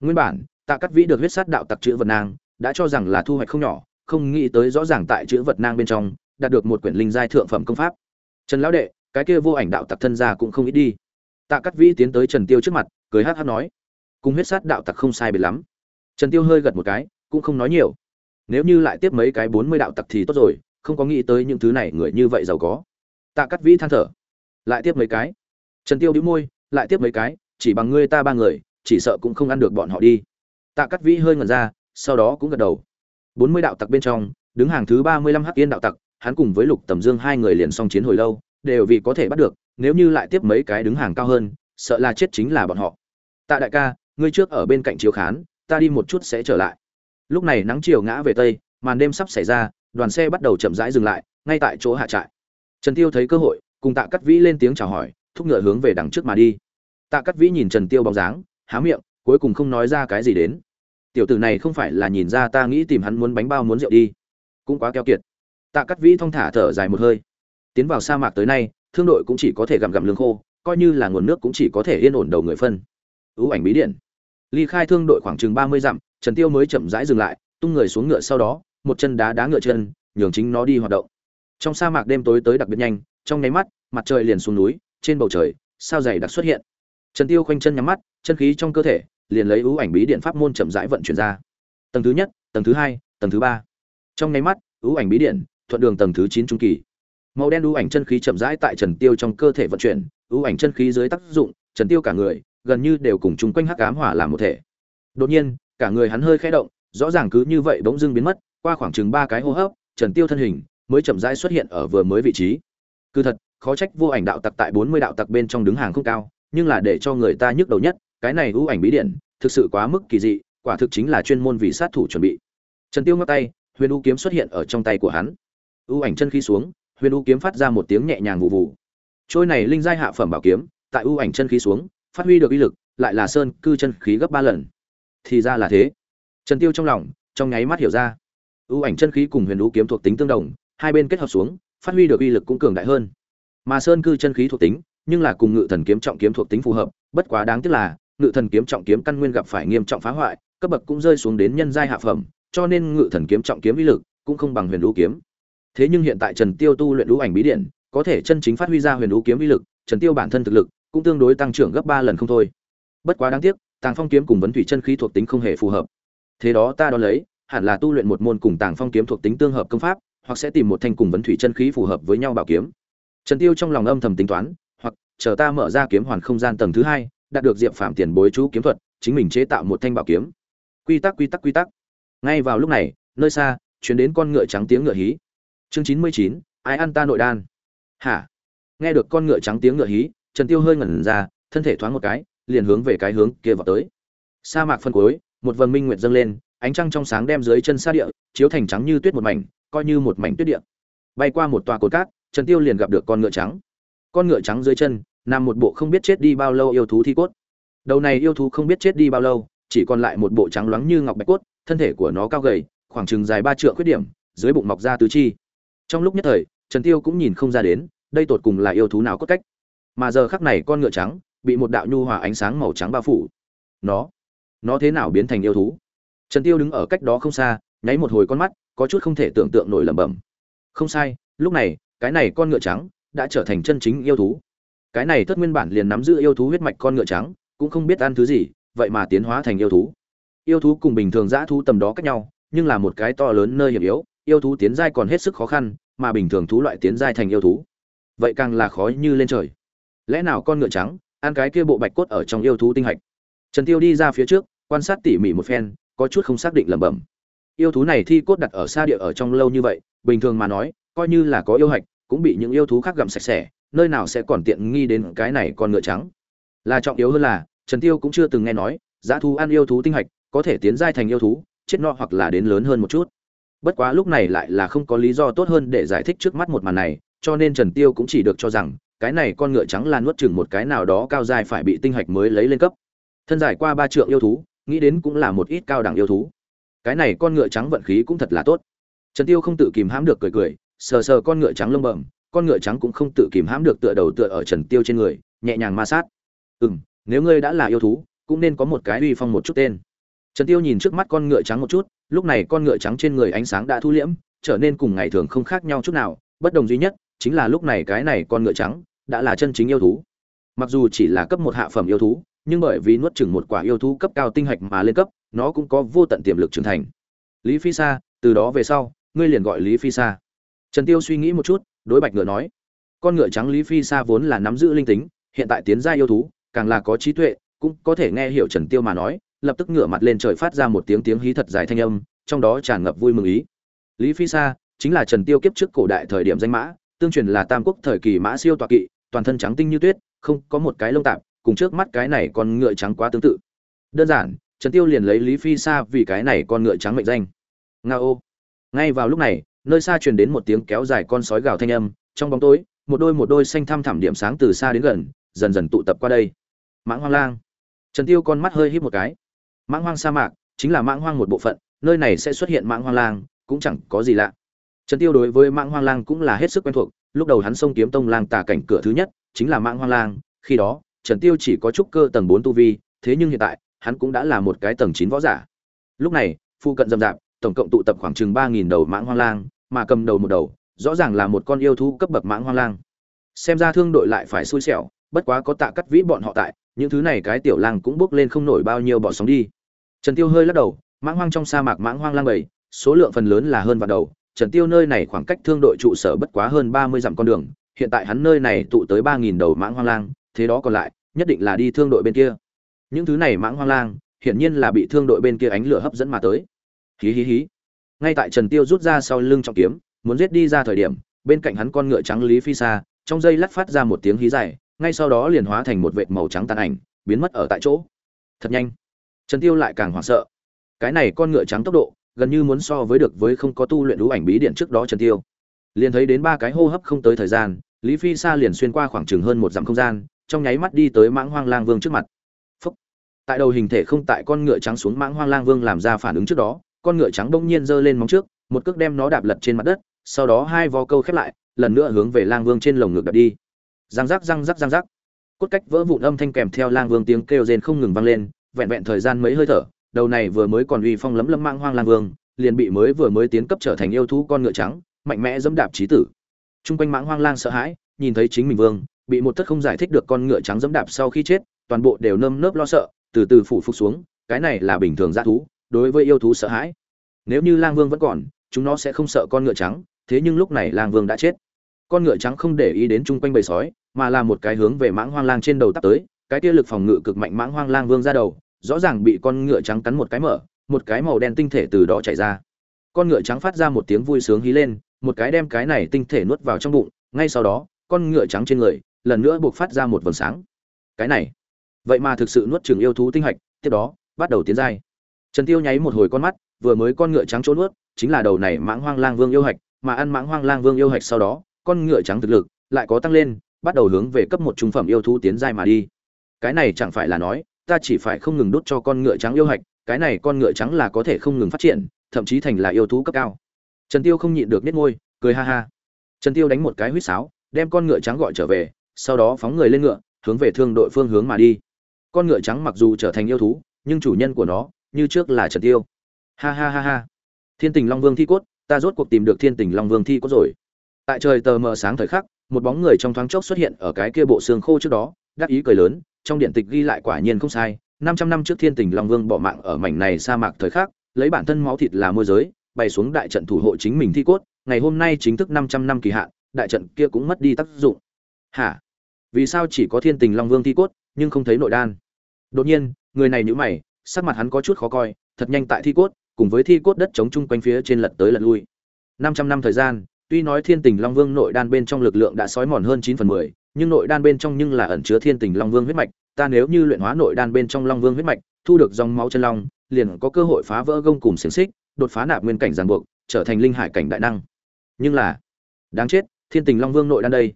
Nguyên bản, tạ cắt vĩ được huyết sát đạo tặc chữ vật nang đã cho rằng là thu hoạch không nhỏ, không nghĩ tới rõ ràng tại chữ vật nang bên trong, đạt được một quyển linh giai thượng phẩm công pháp. Trần lão đệ, cái kia vô ảnh đạo tặc thân ra cũng không ít đi. Tạ cắt vĩ tiến tới trần tiêu trước mặt, cười hát hát nói, cùng huyết sát đạo tặc không sai biệt lắm. Trần tiêu hơi gật một cái, cũng không nói nhiều. Nếu như lại tiếp mấy cái bốn mươi đạo tặc thì tốt rồi, không có nghĩ tới những thứ này người như vậy giàu có. Tạ cắt vĩ than thở, lại tiếp mấy cái. Trần tiêu đĩu môi, lại tiếp mấy cái chỉ bằng ngươi ta ba người, chỉ sợ cũng không ăn được bọn họ đi. Tạ cắt vĩ hơi ngẩn ra, sau đó cũng gật đầu. Bốn mươi đạo tặc bên trong, đứng hàng thứ ba mươi lăm hắc yên đạo tặc, hắn cùng với lục tầm dương hai người liền song chiến hồi lâu, đều vì có thể bắt được, nếu như lại tiếp mấy cái đứng hàng cao hơn, sợ là chết chính là bọn họ. Tạ đại ca, ngươi trước ở bên cạnh chiếu khán, ta đi một chút sẽ trở lại. Lúc này nắng chiều ngã về tây, màn đêm sắp xảy ra, đoàn xe bắt đầu chậm rãi dừng lại, ngay tại chỗ hạ trại. Trần tiêu thấy cơ hội, cùng tạ cắt vĩ lên tiếng chào hỏi, thúc ngựa hướng về đằng trước mà đi tạ cắt vĩ nhìn trần tiêu bóng dáng, há miệng, cuối cùng không nói ra cái gì đến. Tiểu tử này không phải là nhìn ra ta nghĩ tìm hắn muốn bánh bao muốn rượu đi. Cũng quá keo kiệt. Tạ cắt vĩ thong thả thở dài một hơi. Tiến vào sa mạc tới nay, thương đội cũng chỉ có thể gặm gặm lương khô, coi như là nguồn nước cũng chỉ có thể yên ổn đầu người phân. Ưu ảnh bí điện. Ly khai thương đội khoảng chừng ba mươi dặm, trần tiêu mới chậm rãi dừng lại, tung người xuống ngựa sau đó, một chân đá đá ngựa chân, nhường chính nó đi hoạt động. Trong sa mạc đêm tối tới đặc biệt nhanh, trong nháy mắt, mặt trời liền xuống núi, trên bầu trời, sao dày đặc xuất hiện trần tiêu khoanh chân nhắm mắt, chân khí trong cơ thể, liền lấy ưu ảnh bí điện pháp môn chậm rãi vận chuyển ra. Tầng thứ nhất, tầng thứ hai, tầng thứ ba. Trong nháy mắt, ưu ảnh bí điện, thuận đường tầng thứ chín trung kỳ. Màu đen ưu ảnh chân khí chậm rãi tại trần tiêu trong cơ thể vận chuyển, ưu ảnh chân khí dưới tác dụng, trần tiêu cả người, gần như đều cùng chung quanh hắc ám hỏa làm một thể. Đột nhiên, cả người hắn hơi khẽ động, rõ ràng cứ như vậy bỗng dưng biến mất, qua khoảng chừng ba cái hô hấp, trần tiêu thân hình mới chậm rãi xuất hiện ở vừa mới vị trí. Cứ thật, khó trách vô ảnh đạo tặc tại bốn mươi đạo tặc bên trong đứng hàng không cao nhưng là để cho người ta nhức đầu nhất, cái này ưu ảnh bí điển, thực sự quá mức kỳ dị, quả thực chính là chuyên môn vì sát thủ chuẩn bị. Trần tiêu ngắt tay, huyền u kiếm xuất hiện ở trong tay của hắn. Ưu ảnh chân khí xuống, huyền u kiếm phát ra một tiếng nhẹ nhàng vụ vụ trôi này linh giai hạ phẩm bảo kiếm, tại ưu ảnh chân khí xuống, phát huy được uy lực, lại là sơn cư chân khí gấp ba lần. Thì ra là thế. Trần tiêu trong lòng, trong nháy mắt hiểu ra. Ưu ảnh chân khí cùng huyền U kiếm thuộc tính tương đồng, hai bên kết hợp xuống, phát huy được uy lực cũng cường đại hơn. Mà sơn cư chân khí thuộc tính nhưng là cùng ngự thần kiếm trọng kiếm thuộc tính phù hợp, bất quá đáng tiếc là, ngự thần kiếm trọng kiếm căn nguyên gặp phải nghiêm trọng phá hoại, cấp bậc cũng rơi xuống đến nhân giai hạ phẩm, cho nên ngự thần kiếm trọng kiếm uy lực cũng không bằng huyền lũ kiếm. Thế nhưng hiện tại trần tiêu tu luyện lũ ảnh bí điện có thể chân chính phát huy ra huyền lũ kiếm uy lực, trần tiêu bản thân thực lực cũng tương đối tăng trưởng gấp ba lần không thôi. Bất quá đáng tiếc, tàng phong kiếm cùng vấn thủy chân khí thuộc tính không hề phù hợp. Thế đó ta đo lấy, hẳn là tu luyện một môn cùng tàng phong kiếm thuộc tính tương hợp công pháp, hoặc sẽ tìm một thanh cùng vấn thủy chân khí phù hợp với nhau bảo kiếm. Trần tiêu trong lòng âm thầm tính toán chờ ta mở ra kiếm hoàn không gian tầng thứ hai, đạt được diệp phạm tiền bối chú kiếm thuật, chính mình chế tạo một thanh bảo kiếm. Quy tắc quy tắc quy tắc. Ngay vào lúc này, nơi xa, chuyển đến con ngựa trắng tiếng ngựa hí. Chương chín mươi chín, ai ăn ta nội đan. Hả? Nghe được con ngựa trắng tiếng ngựa hí, trần tiêu hơi ngẩn ra, thân thể thoáng một cái, liền hướng về cái hướng kia vào tới. Sa mạc phân cuối, một vầng minh nguyệt dâng lên, ánh trăng trong sáng đem dưới chân xa địa, chiếu thành trắng như tuyết một mảnh, coi như một mảnh tuyết địa. Bay qua một tòa cột cát, trần tiêu liền gặp được con ngựa trắng. Con ngựa trắng dưới chân nằm một bộ không biết chết đi bao lâu yêu thú thi cốt. Đầu này yêu thú không biết chết đi bao lâu, chỉ còn lại một bộ trắng loáng như ngọc bạch cốt, thân thể của nó cao gầy, khoảng chừng dài ba trượng khuyết điểm, dưới bụng mọc ra tứ chi. Trong lúc nhất thời, trần tiêu cũng nhìn không ra đến, đây tột cùng là yêu thú nào cốt cách. Mà giờ khắc này con ngựa trắng bị một đạo nhu hòa ánh sáng màu trắng bao phủ. Nó nó thế nào biến thành yêu thú? Trần tiêu đứng ở cách đó không xa, nháy một hồi con mắt, có chút không thể tưởng tượng nổi lẩm bẩm. Không sai, lúc này, cái này con ngựa trắng đã trở thành chân chính yêu thú cái này thất nguyên bản liền nắm giữ yêu thú huyết mạch con ngựa trắng, cũng không biết ăn thứ gì, vậy mà tiến hóa thành yêu thú. Yêu thú cùng bình thường dã thú tầm đó cách nhau, nhưng là một cái to lớn nơi hiểm yếu, yêu thú tiến giai còn hết sức khó khăn, mà bình thường thú loại tiến giai thành yêu thú, vậy càng là khó như lên trời. Lẽ nào con ngựa trắng, ăn cái kia bộ bạch cốt ở trong yêu thú tinh hạch? Trần tiêu đi ra phía trước, quan sát tỉ mỉ một phen, có chút không xác định lẩm bẩm. Yêu thú này thi cốt đặt ở xa địa ở trong lâu như vậy, bình thường mà nói, coi như là có yêu hạch, cũng bị những yêu thú khác gặm sạch sẽ nơi nào sẽ còn tiện nghi đến cái này con ngựa trắng. Là trọng yếu hơn là, trần tiêu cũng chưa từng nghe nói, dã thú ăn yêu thú tinh hạch, có thể tiến giai thành yêu thú, chết no hoặc là đến lớn hơn một chút. Bất quá lúc này lại là không có lý do tốt hơn để giải thích trước mắt một màn này, cho nên trần tiêu cũng chỉ được cho rằng, cái này con ngựa trắng là nuốt chừng một cái nào đó cao dài phải bị tinh hạch mới lấy lên cấp. Thân giải qua ba trượng yêu thú, nghĩ đến cũng là một ít cao đẳng yêu thú. Cái này con ngựa trắng vận khí cũng thật là tốt. Trần tiêu không tự kìm hãm được cười cười, sờ sờ con ngựa trắng lông bẩm con ngựa trắng cũng không tự kìm hãm được tựa đầu tựa ở trần tiêu trên người, nhẹ nhàng ma sát. Ừm, nếu ngươi đã là yêu thú, cũng nên có một cái uy phong một chút tên. Trần tiêu nhìn trước mắt con ngựa trắng một chút, lúc này con ngựa trắng trên người ánh sáng đã thu liễm, trở nên cùng ngày thường không khác nhau chút nào, bất đồng duy nhất chính là lúc này cái này con ngựa trắng đã là chân chính yêu thú. Mặc dù chỉ là cấp một hạ phẩm yêu thú, nhưng bởi vì nuốt chửng một quả yêu thú cấp cao tinh hạch mà lên cấp, nó cũng có vô tận tiềm lực trưởng thành. Lý phi sa, từ đó về sau, ngươi liền gọi lý phi sa. Trần tiêu suy nghĩ một chút đối bạch ngựa nói, con ngựa trắng lý phi sa vốn là nắm giữ linh tính, hiện tại tiến gia yêu thú, càng là có trí tuệ, cũng có thể nghe hiểu trần tiêu mà nói. Lập tức ngựa mặt lên trời phát ra một tiếng tiếng hí thật dài thanh âm, trong đó tràn ngập vui mừng ý. Lý phi sa chính là trần tiêu kiếp trước cổ đại thời điểm danh mã, tương truyền là tam quốc thời kỳ mã siêu tọa kỵ, toàn thân trắng tinh như tuyết, không có một cái lông tạp, cùng trước mắt cái này con ngựa trắng quá tương tự. Đơn giản, trần tiêu liền lấy lý phi sa vì cái này con ngựa trắng mệnh danh. Nga ô. Ngay vào lúc này nơi xa truyền đến một tiếng kéo dài con sói gào thanh âm, trong bóng tối, một đôi một đôi xanh thăm thẳm điểm sáng từ xa đến gần, dần dần tụ tập qua đây. Mãng hoang lang. Trần tiêu con mắt hơi híp một cái. Mãng hoang sa mạc, chính là mãng hoang một bộ phận, nơi này sẽ xuất hiện mãng hoang lang, cũng chẳng có gì lạ. Trần tiêu đối với mãng hoang lang cũng là hết sức quen thuộc, lúc đầu hắn xông kiếm tông lang tà cảnh cửa thứ nhất, chính là mãng hoang lang, khi đó, trần tiêu chỉ có chút cơ tầng 4 tu vi, thế nhưng hiện tại, hắn cũng đã là một cái tầng 9 võ giả. Lúc này phụ cận dầm dạp tổng cộng tụ tập khoảng chừng 3.000 đầu mãng hoang lang mà cầm đầu một đầu rõ ràng là một con yêu thú cấp bậc mãng hoang lang. Xem ra thương đội lại phải xui xẻo bất quá có tạ cắt vĩ bọn họ tại những thứ này cái tiểu lang cũng bước lên không nổi bao nhiêu bỏ sóng đi. Trần tiêu hơi lắc đầu mãng hoang trong sa mạc mãng hoang lang bầy, số lượng phần lớn là hơn vạn đầu. Trần tiêu nơi này khoảng cách thương đội trụ sở bất quá hơn 30 dặm con đường hiện tại hắn nơi này tụ tới ba nghìn đầu mãng hoang lang thế đó còn lại nhất định là đi thương đội bên kia. Những thứ này mãng hoang lang hiển nhiên là bị thương đội bên kia ánh lửa hấp dẫn mà tới. Hí hí hí ngay tại trần tiêu rút ra sau lưng trọng kiếm, muốn giết đi ra thời điểm, bên cạnh hắn con ngựa trắng lý phi xa trong dây lắc phát ra một tiếng hí dài, ngay sau đó liền hóa thành một vệt màu trắng tàn ảnh, biến mất ở tại chỗ. Thật nhanh. Trần tiêu lại càng hoảng sợ. Cái này con ngựa trắng tốc độ, gần như muốn so với được với không có tu luyện lũ ảnh bí điện trước đó trần tiêu. Liền thấy đến ba cái hô hấp không tới thời gian, lý phi sa liền xuyên qua khoảng chừng hơn một dặm không gian, trong nháy mắt đi tới mãng hoang lang vương trước mặt. Phúc. tại đầu hình thể không tại con ngựa trắng xuống mãng hoang lang vương làm ra phản ứng trước đó con ngựa trắng bỗng nhiên giơ lên móng trước, một cước đem nó đạp lật trên mặt đất, sau đó hai vó câu khép lại, lần nữa hướng về lang vương trên lồng ngực đạp đi. Răng rắc răng rắc răng rắc. Cốt cách vỡ vụn âm thanh kèm theo lang vương tiếng kêu rên không ngừng vang lên, vẹn vẹn thời gian mấy hơi thở, đầu này vừa mới còn uy phong lấm lấm mang hoang lang vương, liền bị mới vừa mới tiến cấp trở thành yêu thú con ngựa trắng, mạnh mẽ dẫm đạp chí tử. Trung quanh mãng hoang lang sợ hãi, nhìn thấy chính mình vương, bị một thất không giải thích được con ngựa trắng dẫm đạp sau khi chết, toàn bộ đều nơm nớp lo sợ, từ từ phủ phục xuống, cái này là bình thường dã thú đối với yêu thú sợ hãi. Nếu như lang vương vẫn còn, chúng nó sẽ không sợ con ngựa trắng, thế nhưng lúc này lang vương đã chết. Con ngựa trắng không để ý đến chung quanh bầy sói, mà là một cái hướng về mãng hoang lang trên đầu tắp tới, cái tia lực phòng ngự cực mạnh mãng hoang lang vương ra đầu, rõ ràng bị con ngựa trắng cắn một cái mở, một cái màu đen tinh thể từ đó chảy ra. Con ngựa trắng phát ra một tiếng vui sướng hí lên, một cái đem cái này tinh thể nuốt vào trong bụng, ngay sau đó, con ngựa trắng trên người, lần nữa buộc phát ra một vầng sáng. Cái này, vậy mà thực sự nuốt chừng yêu thú tinh hạch, tiếp đó, bắt đầu tiến giai trần tiêu nháy một hồi con mắt, vừa mới con ngựa trắng trốn nuốt, chính là đầu này mãng hoang lang vương yêu hạch, mà ăn mãng hoang lang vương yêu hạch sau đó, con ngựa trắng thực lực lại có tăng lên, bắt đầu hướng về cấp một trung phẩm yêu thú tiến giai mà đi. Cái này chẳng phải là nói, ta chỉ phải không ngừng đốt cho con ngựa trắng yêu hạch, cái này con ngựa trắng là có thể không ngừng phát triển, thậm chí thành là yêu thú cấp cao. Trần tiêu không nhịn được nhếch môi, cười ha ha. Trần tiêu đánh một cái huýt sáo, đem con ngựa trắng gọi trở về, sau đó phóng người lên ngựa, hướng về thương đội phương hướng mà đi. Con ngựa trắng mặc dù trở thành yêu thú, nhưng chủ nhân của nó như trước là trần tiêu. Ha ha ha ha. Thiên tình long vương thi cốt, ta rốt cuộc tìm được thiên tình long vương thi cốt rồi. Tại trời tờ mờ sáng thời khắc, một bóng người trong thoáng chốc xuất hiện ở cái kia bộ xương khô trước đó, đắc ý cười lớn, trong điện tịch ghi lại quả nhiên không sai 500 năm trước thiên tình long vương bỏ mạng ở mảnh này sa mạc thời khắc, lấy bản thân máu thịt là môi giới, bày xuống đại trận thủ hộ chính mình thi cốt, ngày hôm nay chính thức 500 năm kỳ hạn, đại trận kia cũng mất đi tác dụng. Hả? Vì sao chỉ có thiên tình long vương thi cốt, nhưng không thấy nội đan? Đột nhiên, người này nhíu mày sắc mặt hắn có chút khó coi thật nhanh tại thi cốt cùng với thi cốt đất chống chung quanh phía trên lật tới lật lui. 500 năm thời gian tuy nói thiên tình long vương nội đan bên trong lực lượng đã sói mòn hơn 9 phần 10, nhưng nội đan bên trong nhưng là ẩn chứa thiên tình long vương huyết mạch ta nếu như luyện hóa nội đan bên trong long vương huyết mạch thu được dòng máu chân long liền có cơ hội phá vỡ gông cùm xiềng xích đột phá nạp nguyên cảnh ràng buộc trở thành linh hải cảnh đại năng. Nhưng là đáng chết thiên tình long vương nội đan đây.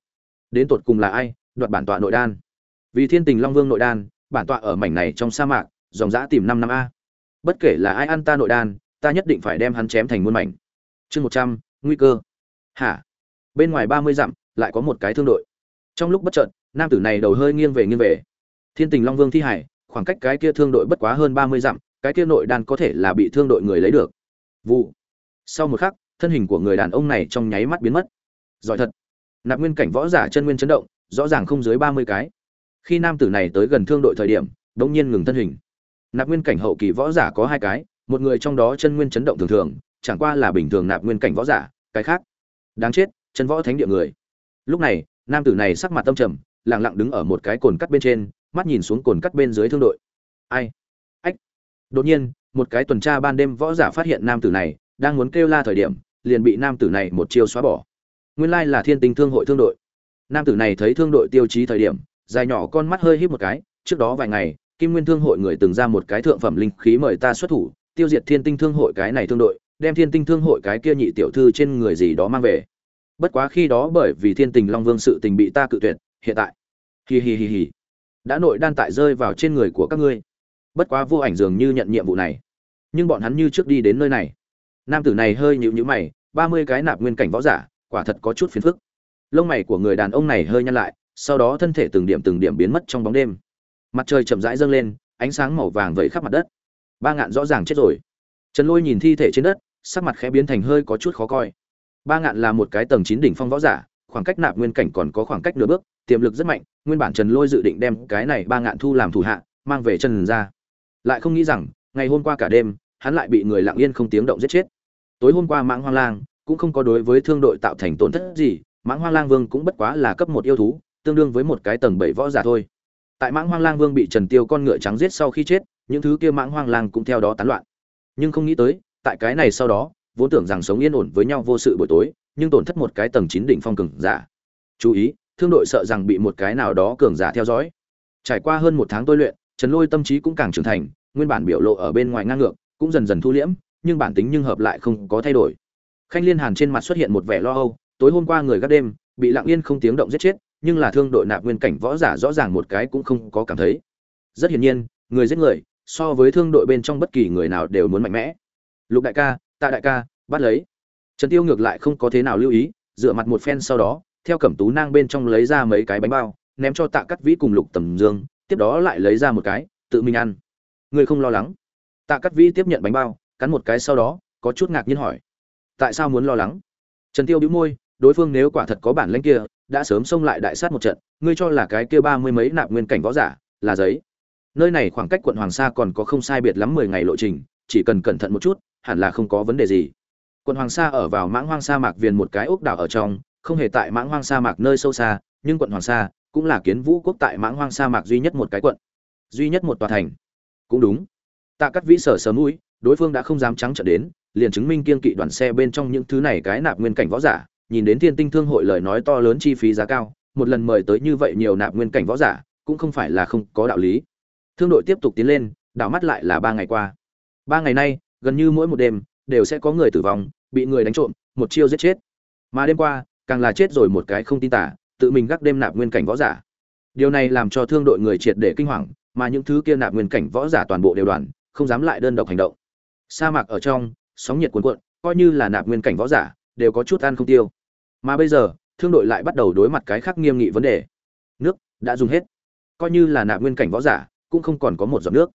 Đến tột cùng là ai đoạt bản tọa nội đan? Vì thiên tình long vương nội đan bản tọa ở mảnh này trong sa mạc dòng dã tìm năm năm a. Bất kể là ai ăn ta nội đan, ta nhất định phải đem hắn chém thành muôn mảnh. Chương một trăm, nguy cơ. Hả? Bên ngoài ba mươi dặm, lại có một cái thương đội. Trong lúc bất chợt, nam tử này đầu hơi nghiêng về nghiêng về. Thiên tình long vương thi hải, khoảng cách cái kia thương đội bất quá hơn ba mươi dặm, cái kia nội đan có thể là bị thương đội người lấy được. Vụ. Sau một khắc, thân hình của người đàn ông này trong nháy mắt biến mất. Giỏi thật. Nạp nguyên cảnh võ giả chân nguyên chấn động, rõ ràng không dưới ba mươi cái. Khi nam tử này tới gần thương đội thời điểm đ ỗ n g nhiên ngừng thân hình nạp nguyên cảnh hậu kỳ võ giả có hai cái, một người trong đó chân nguyên chấn động thường thường, chẳng qua là bình thường nạp nguyên cảnh võ giả, cái khác. Đáng chết, chân võ thánh địa người. Lúc này, nam tử này sắc mặt tâm trầm lẳng lặng đứng ở một cái cồn cắt bên trên, mắt nhìn xuống cồn cắt bên dưới thương đội. Ai? Ách! Đột nhiên, một cái tuần tra ban đêm võ giả phát hiện nam tử này, đang muốn kêu la thời điểm, liền bị nam tử này một chiêu xóa bỏ. Nguyên lai là thiên tinh thương hội thương đội. Nam tử này thấy thương đội tiêu chí thời điểm, dài nhỏ con mắt hơi híp một cái, trước đó vài ngày kim nguyên thương hội người từng ra một cái thượng phẩm linh khí mời ta xuất thủ, tiêu diệt thiên tinh thương hội cái này thương đội, đem thiên tinh thương hội cái kia nhị tiểu thư trên người gì đó mang về. Bất quá khi đó bởi vì thiên tình long vương sự tình bị ta cự tuyệt, hiện tại hì hì hì hì đã nội đan tại rơi vào trên người của các ngươi. Bất quá vô ảnh dường như nhận nhiệm vụ này, nhưng bọn hắn như trước đi đến nơi này. Nam tử này hơi nhíu nhíu mày, ba mươi cái nạp nguyên cảnh võ giả, quả thật có chút phiền phức. Lông mày của người đàn ông này hơi nhăn lại, sau đó thân thể từng điểm từng điểm biến mất trong bóng đêm mặt trời chậm rãi dâng lên, ánh sáng màu vàng vẫy khắp mặt đất. Ba ngạn rõ ràng chết rồi. Trần lôi nhìn thi thể trên đất, sắc mặt khẽ biến thành hơi có chút khó coi. Ba ngạn là một cái tầng chín đỉnh phong võ giả, khoảng cách nạp nguyên cảnh còn có khoảng cách nửa bước, tiềm lực rất mạnh, nguyên bản trần lôi dự định đem cái này ba ngạn thu làm thủ hạ, mang về trần ra. Lại không nghĩ rằng, ngày hôm qua cả đêm, hắn lại bị người lặng yên không tiếng động giết chết. Tối hôm qua mãng hoang lang cũng không có đối với thương đội tạo thành tổn thất gì, mãng hoang lang vương cũng bất quá là cấp một yêu thú, tương đương với một cái tầng bảy võ giả thôi tại mãng hoang lang vương bị trần tiêu con ngựa trắng giết sau khi chết, những thứ kia mãng hoang lang cũng theo đó tán loạn. Nhưng không nghĩ tới, tại cái này sau đó, vốn tưởng rằng sống yên ổn với nhau vô sự buổi tối, nhưng tổn thất một cái tầng chín đỉnh phong cường giả. Chú ý, thương đội sợ rằng bị một cái nào đó cường giả theo dõi. Trải qua hơn một tháng tôi luyện, trần lôi tâm trí cũng càng trưởng thành, nguyên bản biểu lộ ở bên ngoài ngang ngược, cũng dần dần thu liễm, nhưng bản tính nhưng hợp lại không có thay đổi. Khanh liên hàn trên mặt xuất hiện một vẻ lo âu, tối hôm qua người gác đêm, bị lặng yên không tiếng động giết chết nhưng là thương đội nạp nguyên cảnh võ giả rõ ràng một cái cũng không có cảm thấy. Rất hiển nhiên, người giết người, so với thương đội bên trong bất kỳ người nào đều muốn mạnh mẽ. Lục đại ca, tạ đại ca, bắt lấy. Trần tiêu ngược lại không có thế nào lưu ý, dựa mặt một phen sau đó, theo cẩm tú nang bên trong lấy ra mấy cái bánh bao, ném cho tạ cắt vĩ cùng lục tầm dương, tiếp đó lại lấy ra một cái, tự mình ăn. Người không lo lắng. Tạ cắt vĩ tiếp nhận bánh bao, cắn một cái sau đó, có chút ngạc nhiên hỏi. Tại sao muốn lo lắng? Trần tiêu bĩu môi, đối phương nếu quả thật có bản lĩnh kia đã sớm xông lại đại sát một trận, ngươi cho là cái kia ba mươi mấy nạp nguyên cảnh võ giả là giấy. Nơi này khoảng cách quận hoàng sa còn có không sai biệt lắm mười ngày lộ trình, chỉ cần cẩn thận một chút, hẳn là không có vấn đề gì. Quận hoàng sa ở vào mãng hoang sa mạc viền một cái ốc đảo ở trong, không hề tại mãng hoang sa mạc nơi sâu xa, nhưng quận hoàng sa cũng là kiến vũ quốc tại mãng hoang sa mạc duy nhất một cái quận, duy nhất một tòa thành. Cũng đúng. Tạ cắt vĩ sở sớm mũi, đối phương đã không dám trắng trợn đến, liền chứng minh kiên kỵ đoàn xe bên trong những thứ này cái nạp nguyên cảnh võ giả nhìn đến thiên tinh thương hội lời nói to lớn chi phí giá cao, một lần mời tới như vậy nhiều nạp nguyên cảnh võ giả, cũng không phải là không có đạo lý. Thương đội tiếp tục tiến lên, đảo mắt lại là ba ngày qua. Ba ngày nay, gần như mỗi một đêm, đều sẽ có người tử vong, bị người đánh trộm, một chiêu giết chết. Mà đêm qua, càng là chết rồi một cái không tin tả, tự mình gác đêm nạp nguyên cảnh võ giả. Điều này làm cho thương đội người triệt để kinh hoàng, mà những thứ kia nạp nguyên cảnh võ giả toàn bộ đều đoàn, không dám lại đơn độc hành động. Sa mạc ở trong, sóng nhiệt cuồn cuộn, coi như là nạp nguyên cảnh võ giả, đều có chút ăn không tiêu mà bây giờ, thương đội lại bắt đầu đối mặt cái khác nghiêm nghị vấn đề. Nước đã dùng hết. Coi như là nạp nguyên cảnh võ giả, cũng không còn có một giọt nước.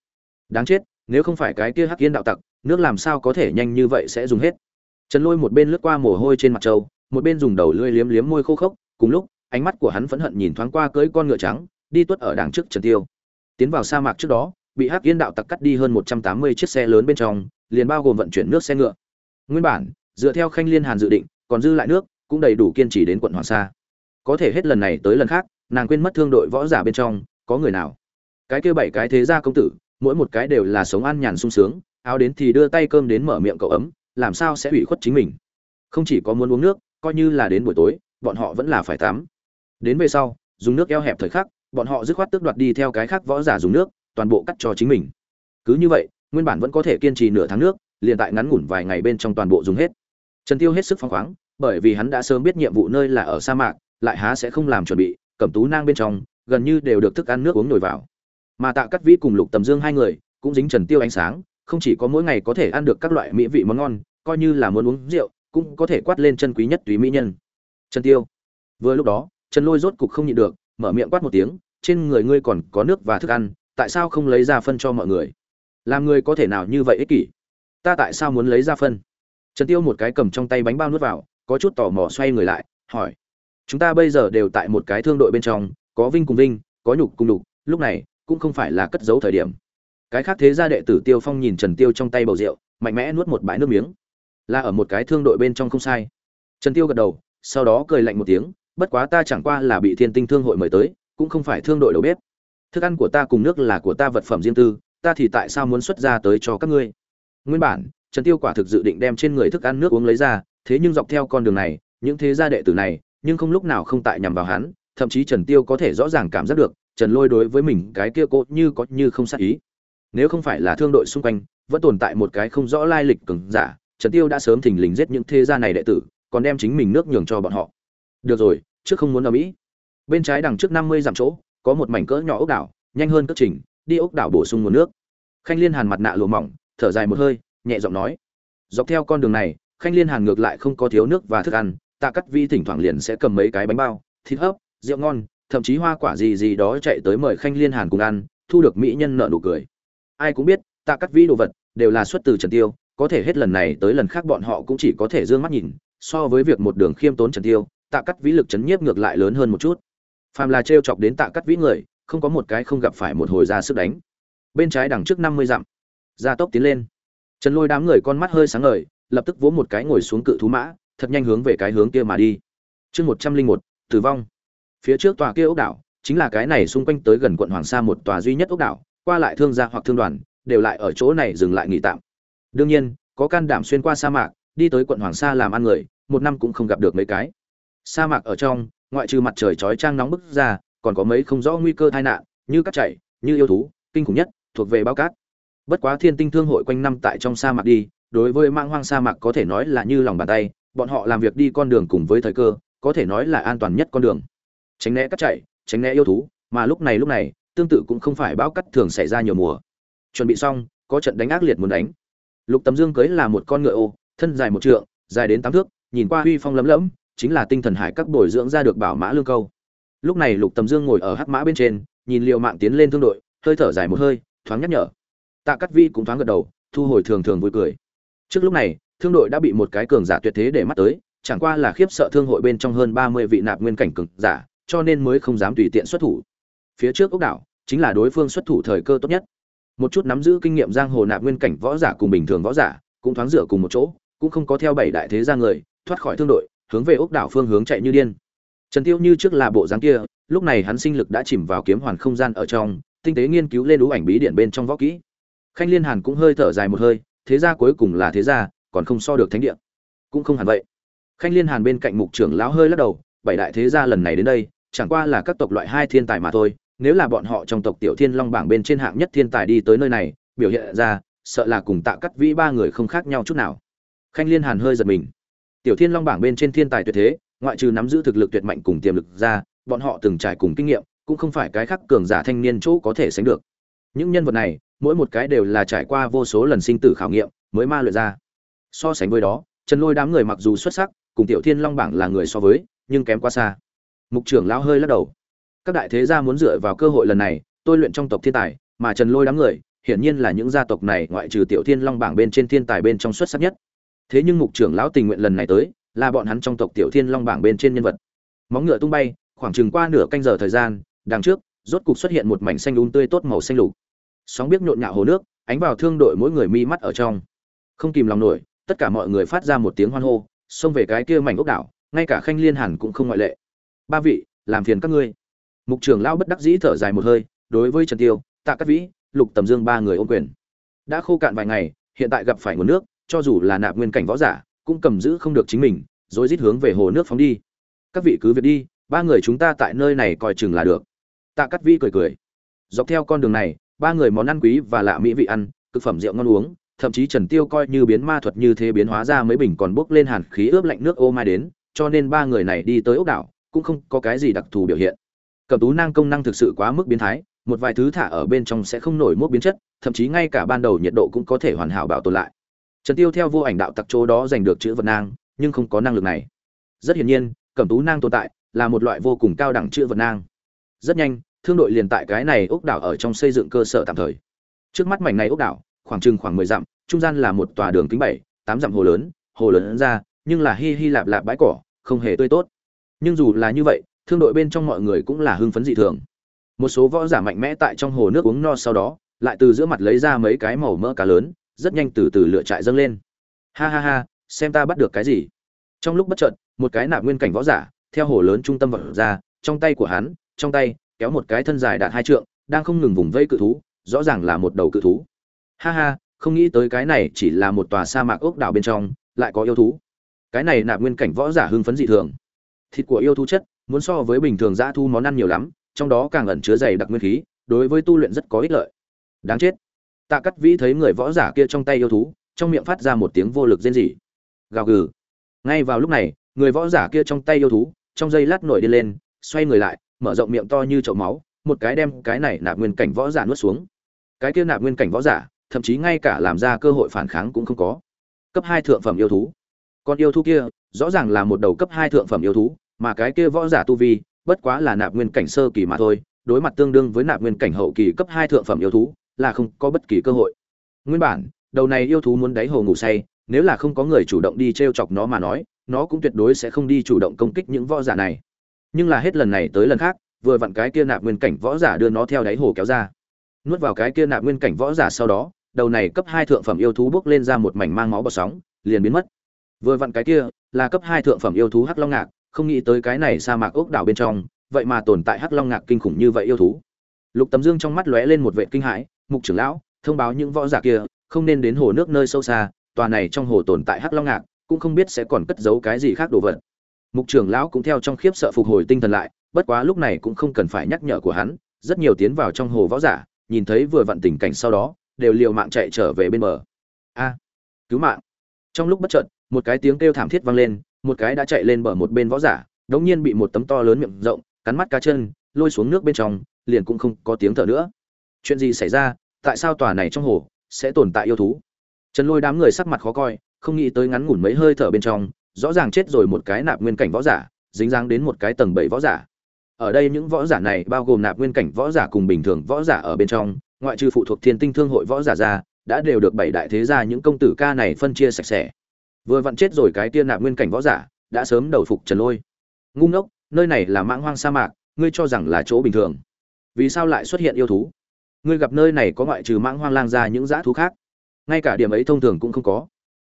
Đáng chết, nếu không phải cái kia hắc yên đạo tặc, nước làm sao có thể nhanh như vậy sẽ dùng hết? Trần lôi một bên lướt qua mồ hôi trên mặt trâu, một bên dùng đầu lưỡi liếm liếm môi khô khốc, cùng lúc, ánh mắt của hắn phẫn hận nhìn thoáng qua cưỡi con ngựa trắng, đi tuất ở đằng trước trần tiêu. Tiến vào sa mạc trước đó, bị hắc yên đạo tặc cắt đi hơn một trăm tám mươi chiếc xe lớn bên trong, liền bao gồm vận chuyển nước xe ngựa. Nguyên bản, dựa theo khanh liên hàn dự định, còn dư lại nước cũng đầy đủ kiên trì đến quận hoàng sa. Có thể hết lần này tới lần khác, nàng quên mất thương đội võ giả bên trong, có người nào? Cái kia bảy cái thế gia công tử, mỗi một cái đều là sống ăn nhàn sung sướng, áo đến thì đưa tay cơm đến mở miệng cậu ấm, làm sao sẽ ủy khuất chính mình? Không chỉ có muốn uống nước, coi như là đến buổi tối, bọn họ vẫn là phải tắm. Đến về sau, dùng nước eo hẹp thời khắc, bọn họ dứt khoát tước đoạt đi theo cái khác võ giả dùng nước, toàn bộ cắt cho chính mình. Cứ như vậy, nguyên bản vẫn có thể kiên trì nửa tháng nước, liền tại ngắn ngủn vài ngày bên trong toàn bộ dùng hết. Trần tiêu hết sức phong khoáng bởi vì hắn đã sớm biết nhiệm vụ nơi là ở sa mạc, lại há sẽ không làm chuẩn bị, cẩm tú nang bên trong, gần như đều được thức ăn nước uống nổi vào. Mà tạ cắt vĩ cùng lục tầm dương hai người, cũng dính trần tiêu ánh sáng, không chỉ có mỗi ngày có thể ăn được các loại mỹ vị món ngon, coi như là muốn uống rượu, cũng có thể quát lên chân quý nhất tùy mỹ nhân. Trần tiêu. Vừa lúc đó, trần lôi rốt cục không nhịn được, mở miệng quát một tiếng, trên người ngươi còn có nước và thức ăn, tại sao không lấy ra phân cho mọi người? Làm người có thể nào như vậy ích kỷ? Ta tại sao muốn lấy ra phân? Trần tiêu một cái cầm trong tay bánh bao nuốt vào có chút tò mò xoay người lại, hỏi, chúng ta bây giờ đều tại một cái thương đội bên trong, có vinh cùng vinh, có nhục cùng nhục, lúc này cũng không phải là cất giấu thời điểm. Cái khác thế gia đệ tử tiêu phong nhìn trần tiêu trong tay bầu rượu, mạnh mẽ nuốt một bãi nước miếng. Là ở một cái thương đội bên trong không sai. Trần tiêu gật đầu, sau đó cười lạnh một tiếng, bất quá ta chẳng qua là bị thiên tinh thương hội mời tới, cũng không phải thương đội đầu bếp. Thức ăn của ta cùng nước là của ta vật phẩm riêng tư, ta thì tại sao muốn xuất ra tới cho các ngươi? Nguyên bản, trần tiêu quả thực dự định đem trên người thức ăn nước uống lấy ra thế nhưng dọc theo con đường này, những thế gia đệ tử này, nhưng không lúc nào không tại nhằm vào hắn, thậm chí trần tiêu có thể rõ ràng cảm giác được, trần lôi đối với mình cái kia cốt như có như không sát ý. Nếu không phải là thương đội xung quanh, vẫn tồn tại một cái không rõ lai lịch cường giả, trần tiêu đã sớm thình lình giết những thế gia này đệ tử, còn đem chính mình nước nhường cho bọn họ. Được rồi, trước không muốn ở mỹ. Bên trái đằng trước 50 dặm chỗ, có một mảnh cỡ nhỏ ốc đảo, nhanh hơn cất trình, đi ốc đảo bổ sung nguồn nước. Khanh liên hàn mặt nạ lùa mỏng, thở dài một hơi, nhẹ giọng nói. Dọc theo con đường này khanh liên hàn ngược lại không có thiếu nước và thức ăn, tạ cắt vi thỉnh thoảng liền sẽ cầm mấy cái bánh bao, thịt hấp, rượu ngon, thậm chí hoa quả gì gì đó chạy tới mời khanh liên hàn cùng ăn, thu được mỹ nhân nợ nụ cười. Ai cũng biết, tạ cắt vi đồ vật đều là xuất từ trần tiêu, có thể hết lần này tới lần khác bọn họ cũng chỉ có thể dương mắt nhìn, so với việc một đường khiêm tốn trần tiêu, tạ cắt vĩ lực chấn nhiếp ngược lại lớn hơn một chút. Phàm là trêu chọc đến tạ cắt vĩ người, không có một cái không gặp phải một hồi ra sức đánh. Bên trái đằng trước năm mươi dặm, gia tốc tiến lên. Trần lôi đám người con mắt hơi sáng ngời lập tức vỗ một cái ngồi xuống cự thú mã, thật nhanh hướng về cái hướng kia mà đi. Chương một trăm linh một, tử vong. Phía trước tòa kia ốc đảo, chính là cái này xung quanh tới gần quận hoàng sa một tòa duy nhất ốc đảo, qua lại thương gia hoặc thương đoàn, đều lại ở chỗ này dừng lại nghỉ tạm. Đương nhiên, có can đảm xuyên qua sa mạc, đi tới quận hoàng sa làm ăn người, một năm cũng không gặp được mấy cái. Sa mạc ở trong, ngoại trừ mặt trời chói trang nóng bức ra, còn có mấy không rõ nguy cơ tai nạn, như cát chảy, như yêu thú, kinh khủng nhất, thuộc về báo cát. Bất quá thiên tinh thương hội quanh năm tại trong sa mạc đi đối với mang hoang sa mạc có thể nói là như lòng bàn tay, bọn họ làm việc đi con đường cùng với thời cơ, có thể nói là an toàn nhất con đường. Tránh né cắt chạy, tránh né yêu thú, mà lúc này lúc này, tương tự cũng không phải bão cắt thường xảy ra nhiều mùa. Chuẩn bị xong, có trận đánh ác liệt muốn đánh. Lục tấm dương cưới là một con ngựa ô, thân dài một trượng, dài đến tám thước, nhìn qua uy phong lấm lẫm, chính là tinh thần hải các bồi dưỡng ra được bảo mã lương câu. Lúc này lục tầm dương ngồi ở hắc mã bên trên, nhìn liệu mạng tiến lên thương đội, hơi thở dài một hơi, thoáng nhắc nhở. Tạ cắt vi cũng thoáng gật đầu, thu hồi thường thường vui cười trước lúc này, thương đội đã bị một cái cường giả tuyệt thế để mắt tới, chẳng qua là khiếp sợ thương hội bên trong hơn ba mươi vị nạp nguyên cảnh cường giả, cho nên mới không dám tùy tiện xuất thủ. Phía trước ốc đảo, chính là đối phương xuất thủ thời cơ tốt nhất. Một chút nắm giữ kinh nghiệm giang hồ nạp nguyên cảnh võ giả cùng bình thường võ giả, cũng thoáng rửa cùng một chỗ, cũng không có theo bảy đại thế gia người, thoát khỏi thương đội, hướng về ốc đảo phương hướng chạy như điên. Trần tiêu như trước là bộ dáng kia, lúc này hắn sinh lực đã chìm vào kiếm hoàn không gian ở trong, tinh tế nghiên cứu lên ú ảnh bí điện bên trong võ kỹ. Khanh liên hàn cũng hơi thở dài một hơi thế gia cuối cùng là thế gia, còn không so được thánh địa. Cũng không hẳn vậy. Khanh liên hàn bên cạnh mục trưởng lão hơi lắc đầu, bảy đại thế gia lần này đến đây, chẳng qua là các tộc loại hai thiên tài mà thôi, nếu là bọn họ trong tộc tiểu thiên long bảng bên trên hạng nhất thiên tài đi tới nơi này, biểu hiện ra, sợ là cùng tạ cắt vĩ ba người không khác nhau chút nào. Khanh liên hàn hơi giật mình. Tiểu thiên long bảng bên trên thiên tài tuyệt thế, ngoại trừ nắm giữ thực lực tuyệt mạnh cùng tiềm lực ra, bọn họ từng trải cùng kinh nghiệm, cũng không phải cái khác cường giả thanh niên chỗ có thể sánh được. Những nhân vật này mỗi một cái đều là trải qua vô số lần sinh tử khảo nghiệm mới ma luyện ra. So sánh với đó, trần lôi đám người mặc dù xuất sắc, cùng tiểu thiên long bảng là người so với, nhưng kém quá xa. Mục trưởng lão hơi lắc đầu. Các đại thế gia muốn dựa vào cơ hội lần này, tôi luyện trong tộc thiên tài, mà trần lôi đám người, hiển nhiên là những gia tộc này ngoại trừ tiểu thiên long bảng bên trên thiên tài bên trong xuất sắc nhất. Thế nhưng mục trưởng lão tình nguyện lần này tới, là bọn hắn trong tộc tiểu thiên long bảng bên trên nhân vật. Móng ngựa tung bay, khoảng chừng qua nửa canh giờ thời gian, đằng trước, rốt cục xuất hiện một mảnh xanh um tươi tốt màu xanh lục sóng biết nhộn nhạo hồ nước, ánh vào thương đội mỗi người mi mắt ở trong. Không kìm lòng nổi, tất cả mọi người phát ra một tiếng hoan hô, xông về cái kia mảnh ốc đảo, ngay cả khanh liên hàn cũng không ngoại lệ. Ba vị, làm phiền các ngươi. Mục trưởng lão bất đắc dĩ thở dài một hơi, đối với trần tiêu, tạ cát vĩ, lục tầm dương ba người ôm quyền. Đã khô cạn vài ngày, hiện tại gặp phải nguồn nước, cho dù là nạp nguyên cảnh võ giả, cũng cầm giữ không được chính mình, rồi rít hướng về hồ nước phóng đi. Các vị cứ việc đi, ba người chúng ta tại nơi này coi chừng là được. Tạ cát vĩ cười cười. Dọc theo con đường này ba người món ăn quý và lạ mỹ vị ăn cực phẩm rượu ngon uống thậm chí Trần Tiêu coi như biến ma thuật như thế biến hóa ra mấy bình còn bốc lên hàn khí ướp lạnh nước ô mai đến, cho nên ba người này đi tới ốc đảo, cũng không có cái gì đặc thù biểu hiện. Cẩm tú năng công năng thực sự quá mức biến thái, một vài thứ thả ở bên trong sẽ không nổi mốt biến chất, thậm chí ngay cả ban đầu nhiệt độ cũng có thể hoàn hảo bảo tồn lại. Trần Tiêu theo vô ảnh đạo tặc chỗ đó giành được chữ vật nang, nhưng không có năng lực này. Rất hiển nhiên, cẩm tú nang tồn tại là một loại vô cùng cao đẳng chữ vật nang. Rất nhanh, thương đội liền tại cái này ốc đảo ở trong xây dựng cơ sở tạm thời. Trước mắt mảnh này ốc đảo, khoảng chừng khoảng 10 dặm, trung gian là một tòa đường kính 7, 8 dặm hồ lớn, hồ lớn ra, nhưng là hi hi lạp lạp bãi cỏ, không hề tươi tốt. Nhưng dù là như vậy, thương đội bên trong mọi người cũng là hưng phấn dị thường. Một số võ giả mạnh mẽ tại trong hồ nước uống no sau đó, lại từ giữa mặt lấy ra mấy cái màu mỡ cá lớn, rất nhanh từ từ lựa trại dâng lên. Ha ha ha, xem ta bắt được cái gì. Trong lúc bất chợt, một cái nạp nguyên cảnh võ giả, theo hồ lớn trung tâm vọt ra, trong tay của hắn, trong tay kéo một cái thân dài đạt hai trượng, đang không ngừng vùng vây cự thú, rõ ràng là một đầu cự thú. Ha ha không nghĩ tới cái này chỉ là một tòa sa mạc ốc đảo bên trong lại có yêu thú. Cái này nạp nguyên cảnh võ giả hưng phấn dị thường. Thịt của yêu thú chất muốn so với bình thường dã thu món ăn nhiều lắm trong đó càng ẩn chứa dày đặc nguyên khí đối với tu luyện rất có ích lợi. Đáng chết. Tạ cắt vĩ thấy người võ giả kia trong tay yêu thú trong miệng phát ra một tiếng vô lực rên rỉ. Gào gừ. Ngay vào lúc này người võ giả kia trong tay yêu thú trong giây lát nổi đi lên xoay người lại mở rộng miệng to như chậu máu, một cái đem cái này nạp nguyên cảnh võ giả nuốt xuống. Cái kia nạp nguyên cảnh võ giả, thậm chí ngay cả làm ra cơ hội phản kháng cũng không có. Cấp hai thượng phẩm yêu thú. Con yêu thú kia, rõ ràng là một đầu cấp hai thượng phẩm yêu thú, mà cái kia võ giả tu vi, bất quá là nạp nguyên cảnh sơ kỳ mà thôi, đối mặt tương đương với nạp nguyên cảnh hậu kỳ cấp hai thượng phẩm yêu thú, là không có bất kỳ cơ hội. Nguyên bản, đầu này yêu thú muốn đáy hồ ngủ say, nếu là không có người chủ động đi t chọc nó mà nói, nó cũng tuyệt đối sẽ không đi chủ động công kích những võ giả này nhưng là hết lần này tới lần khác vừa vặn cái kia nạp nguyên cảnh võ giả đưa nó theo đáy hồ kéo ra nuốt vào cái kia nạp nguyên cảnh võ giả sau đó đầu này cấp hai thượng phẩm yêu thú bước lên ra một mảnh mang máu bọt sóng, liền biến mất. Vừa vặn cái kia là cấp hai thượng phẩm yêu thú Hắc Long Ngạc, không nghĩ tới cái này sa mạc ốc đảo bên trong, vậy mà tồn tại Hắc Long Ngạc kinh khủng như vậy yêu thú. Lục Tầm Dương trong mắt lóe lên một vẻ kinh hãi, mục trưởng lão, thông báo những võ giả kia, không nên đến hồ nước nơi sâu xa, tòa này trong hồ tồn tại Hắc Long Ngạc, cũng không biết sẽ còn cất giấu cái gì khác đồ vật. Mục trưởng lão cũng theo trong khiếp sợ phục hồi tinh thần lại, bất quá lúc này cũng không cần phải nhắc nhở của hắn, rất nhiều tiến vào trong hồ võ giả, nhìn thấy vừa vặn tình cảnh sau đó, đều liều mạng chạy trở về bên bờ. A cứu mạng. Trong lúc bất chợt một cái tiếng kêu thảm thiết vang lên một cái đã chạy lên bờ một bên võ giả đống nhiên bị một tấm to lớn miệng rộng cắn mắt cá chân lôi xuống nước bên trong liền cũng không có tiếng thở nữa. Chuyện gì xảy ra? Tại sao tòa này trong hồ sẽ tồn tại yêu thú? Trần lôi đám người sắc mặt khó coi không nghĩ tới ngắn ngủn mấy hơi thở bên trong rõ ràng chết rồi một cái nạp nguyên cảnh võ giả, dính dáng đến một cái tầng bảy võ giả. Ở đây những võ giả này bao gồm nạp nguyên cảnh võ giả cùng bình thường võ giả ở bên trong, ngoại trừ phụ thuộc thiên tinh thương hội võ giả ra, đã đều được bảy đại thế gia những công tử ca này phân chia sạch sẽ. Vừa vặn chết rồi cái tiên nạp nguyên cảnh võ giả, đã sớm đầu phục trần lôi. Ngu ngốc, nơi này là mãng hoang sa mạc, ngươi cho rằng là chỗ bình thường. Vì sao lại xuất hiện yêu thú? Ngươi gặp nơi này có ngoại trừ mãng hoang lang ra những dã thú khác. Ngay cả điểm ấy thông thường cũng không có.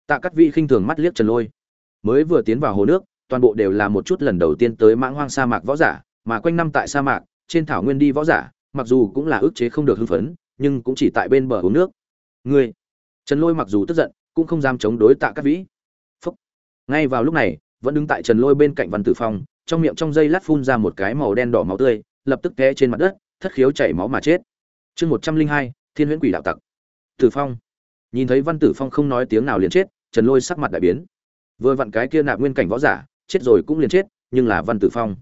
Tạ cắt vị khinh thường mắt liếc trần lôi mới vừa tiến vào hồ nước, toàn bộ đều là một chút lần đầu tiên tới mãng hoang sa mạc võ giả, mà quanh năm tại sa mạc, trên thảo nguyên đi võ giả, mặc dù cũng là ức chế không được hưng phấn, nhưng cũng chỉ tại bên bờ uống nước. Ngươi, trần lôi mặc dù tức giận, cũng không dám chống đối tạ các vĩ. Phúc. ngay vào lúc này, vẫn đứng tại trần lôi bên cạnh văn tử phong, trong miệng trong dây lát phun ra một cái màu đen đỏ máu tươi, lập tức té trên mặt đất, thất khiếu chảy máu mà chết. Chương một trăm linh hai, thiên huyễn quỷ đạo tặc. Tử phong. Nhìn thấy văn tử phong không nói tiếng nào liền chết, trần lôi sắc mặt đại biến vừa vặn cái kia nạp nguyên cảnh võ giả, chết rồi cũng liền chết, nhưng là văn tử phong.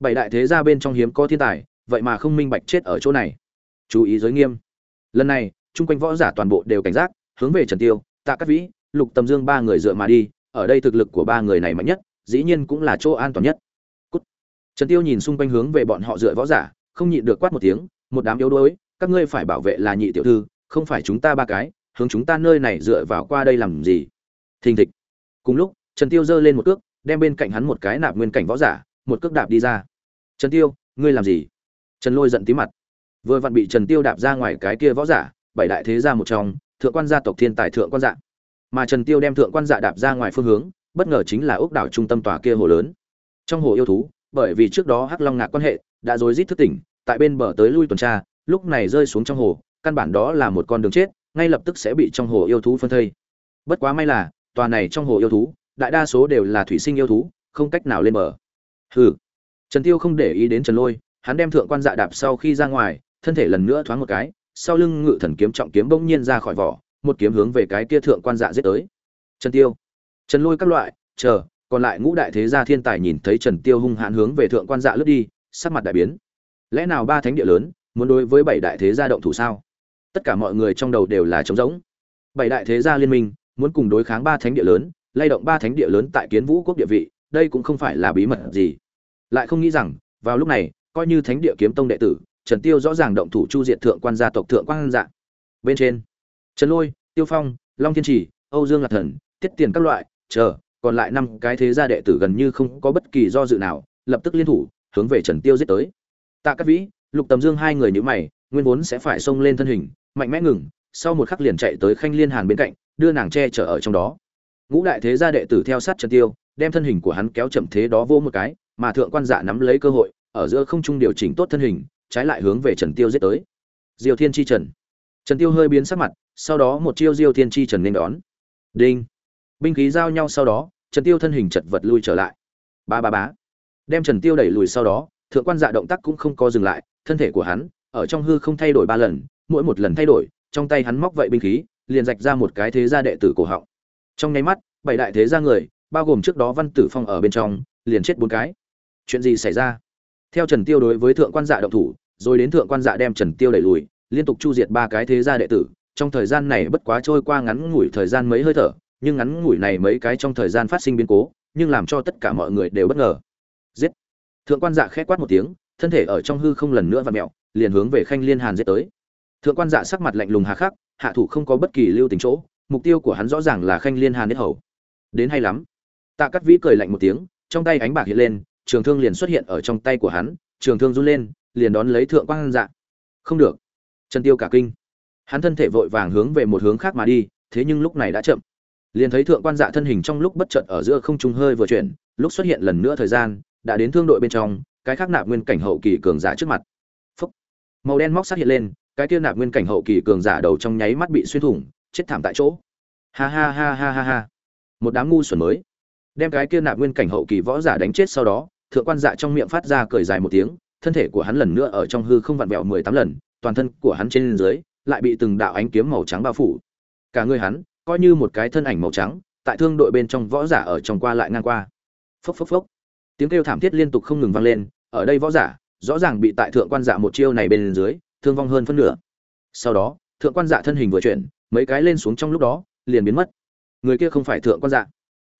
Bảy đại thế gia bên trong hiếm có thiên tài, vậy mà không minh bạch chết ở chỗ này. Chú ý giới nghiêm. Lần này, chung quanh võ giả toàn bộ đều cảnh giác, hướng về trần tiêu, tạ cát vĩ, lục tầm dương ba người dựa mà đi, ở đây thực lực của ba người này mạnh nhất, dĩ nhiên cũng là chỗ an toàn nhất. Cút. trần tiêu nhìn xung quanh hướng về bọn họ dựa võ giả, không nhịn được quát một tiếng, một đám yếu đuối, các ngươi phải bảo vệ là nhị tiểu thư, không phải chúng ta ba cái, hướng chúng ta nơi này dựa vào qua đây làm gì? Thình thịch cùng lúc, trần tiêu giơ lên một cước, đem bên cạnh hắn một cái nạp nguyên cảnh võ giả, một cước đạp đi ra. Trần tiêu, ngươi làm gì? Trần lôi giận tí mặt. Vừa vặn bị trần tiêu đạp ra ngoài cái kia võ giả, bảy đại thế gia một trong, thượng quan gia tộc thiên tài thượng quan dạ. Mà trần tiêu đem thượng quan dạ đạp ra ngoài phương hướng, bất ngờ chính là ốc đảo trung tâm tòa kia hồ lớn. Trong hồ yêu thú, bởi vì trước đó hắc long ngạc quan hệ, đã rối rít thức tỉnh, tại bên bờ tới lui tuần tra, lúc này rơi xuống trong hồ, căn bản đó là một con đường chết, ngay lập tức sẽ bị trong hồ yêu thú phân thây. Bất quá may là tòa này trong hồ yêu thú, đại đa số đều là thủy sinh yêu thú, không cách nào lên bờ. Hừ. Trần tiêu không để ý đến trần lôi, hắn đem thượng quan dạ đạp sau khi ra ngoài, thân thể lần nữa thoáng một cái, sau lưng ngự thần kiếm trọng kiếm bỗng nhiên ra khỏi vỏ, một kiếm hướng về cái kia thượng quan dạ giết tới. Trần tiêu. Trần lôi các loại, chờ, còn lại ngũ đại thế gia thiên tài nhìn thấy trần tiêu hung hãn hướng về thượng quan dạ lướt đi, sắc mặt đại biến. Lẽ nào ba thánh địa lớn, muốn đối với bảy đại thế gia động thủ sao? Tất cả mọi người trong đầu đều là trống rỗng. Bảy đại thế gia liên minh muốn cùng đối kháng ba thánh địa lớn, lay động ba thánh địa lớn tại kiến vũ quốc địa vị, đây cũng không phải là bí mật gì. Lại không nghĩ rằng, vào lúc này, coi như thánh địa kiếm tông đệ tử, trần tiêu rõ ràng động thủ chu diệt thượng quan gia tộc thượng quan dạ. Bên trên, trần lôi, tiêu phong, long thiên trì, âu dương lạc thần tiết tiền các loại, chờ, còn lại năm cái thế gia đệ tử gần như không có bất kỳ do dự nào, lập tức liên thủ, hướng về trần tiêu giết tới. Tạ cát vĩ, lục tầm dương hai người nhíu mày, nguyên vốn sẽ phải xông lên thân hình, mạnh mẽ ngừng, sau một khắc liền chạy tới khanh liên hàn bên cạnh đưa nàng che chở ở trong đó. Ngũ đại thế gia đệ tử theo sát trần tiêu, đem thân hình của hắn kéo chậm thế đó vô một cái, mà thượng quan dạ nắm lấy cơ hội, ở giữa không trung điều chỉnh tốt thân hình, trái lại hướng về trần tiêu giết tới. Diêu thiên chi trần. Trần tiêu hơi biến sắc mặt, sau đó một chiêu diêu thiên chi trần nên đón. Đinh. Binh khí giao nhau sau đó, trần tiêu thân hình chật vật lui trở lại. Ba ba bá đem trần tiêu đẩy lùi sau đó, thượng quan dạ động tác cũng không có dừng lại, thân thể của hắn, ở trong hư không thay đổi ba lần, mỗi một lần thay đổi, trong tay hắn móc vậy binh khí liền rạch ra một cái thế gia đệ tử cổ họng. Trong nháy mắt, bảy đại thế gia người, bao gồm trước đó văn tử phong ở bên trong, liền chết bốn cái. Chuyện gì xảy ra? Theo trần tiêu đối với thượng quan dạ động thủ, rồi đến thượng quan dạ đem trần tiêu đẩy lùi, liên tục chu diệt ba cái thế gia đệ tử. Trong thời gian này bất quá trôi qua ngắn ngủi thời gian mấy hơi thở, nhưng ngắn ngủi này mấy cái trong thời gian phát sinh biến cố, nhưng làm cho tất cả mọi người đều bất ngờ. Giết! Thượng quan dạ khẽ quát một tiếng, thân thể ở trong hư không lần nữa vặn mẹo, liền hướng về khanh liên hàn giết tới. Thượng quan dạ sắc mặt lạnh lùng hà khắc hạ thủ không có bất kỳ lưu tình chỗ, mục tiêu của hắn rõ ràng là khanh liên hàn nhất hầu. Đến hay lắm. Tạ cắt vĩ cười lạnh một tiếng, trong tay ánh bạc hiện lên, trường thương liền xuất hiện ở trong tay của hắn, trường thương run lên, liền đón lấy thượng quan dạ. Không được. Trần tiêu cả kinh. Hắn thân thể vội vàng hướng về một hướng khác mà đi, thế nhưng lúc này đã chậm. Liền thấy thượng quan dạ thân hình trong lúc bất chợt ở giữa không trung hơi vừa chuyển, lúc xuất hiện lần nữa thời gian, đã đến thương đội bên trong, cái khác nạp nguyên cảnh hậu kỳ cường giả trước mặt. Phúc. màu đen móc sát hiện lên cái kia nạp nguyên cảnh hậu kỳ cường giả đầu trong nháy mắt bị xuyên thủng, chết thảm tại chỗ. Ha ha ha ha ha ha. Một đám ngu xuẩn mới. Đem cái kia nạp nguyên cảnh hậu kỳ võ giả đánh chết sau đó, thượng quan dạ trong miệng phát ra cười dài một tiếng, thân thể của hắn lần nữa ở trong hư không vặn vẹo mười tám lần, toàn thân của hắn trên dưới lại bị từng đạo ánh kiếm màu trắng bao phủ. Cả người hắn coi như một cái thân ảnh màu trắng, tại thương đội bên trong võ giả ở trong qua lại ngang qua. Phốc phốc phốc. Tiếng kêu thảm thiết liên tục không ngừng vang lên, ở đây võ giả rõ ràng bị tại thượng quan dạ một chiêu này bên dưới thương vong hơn phân nửa. Sau đó, thượng quan dạ thân hình vừa chuyển, mấy cái lên xuống trong lúc đó, liền biến mất. Người kia không phải thượng quan dạ.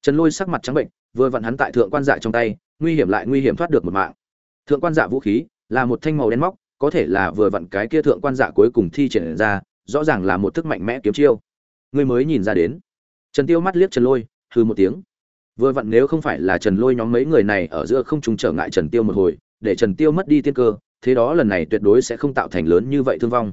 Trần lôi sắc mặt trắng bệnh, vừa vặn hắn tại thượng quan dạ trong tay, nguy hiểm lại nguy hiểm thoát được một mạng. Thượng quan dạ vũ khí là một thanh màu đen móc, có thể là vừa vặn cái kia thượng quan dạ cuối cùng thi triển ra, rõ ràng là một thức mạnh mẽ kiếm chiêu. Người mới nhìn ra đến. Trần tiêu mắt liếc trần lôi, hừ một tiếng. Vừa vặn nếu không phải là trần lôi nhóm mấy người này ở giữa không trùng trở ngại trần tiêu một hồi, để trần tiêu mất đi tiên cơ thế đó lần này tuyệt đối sẽ không tạo thành lớn như vậy thương vong.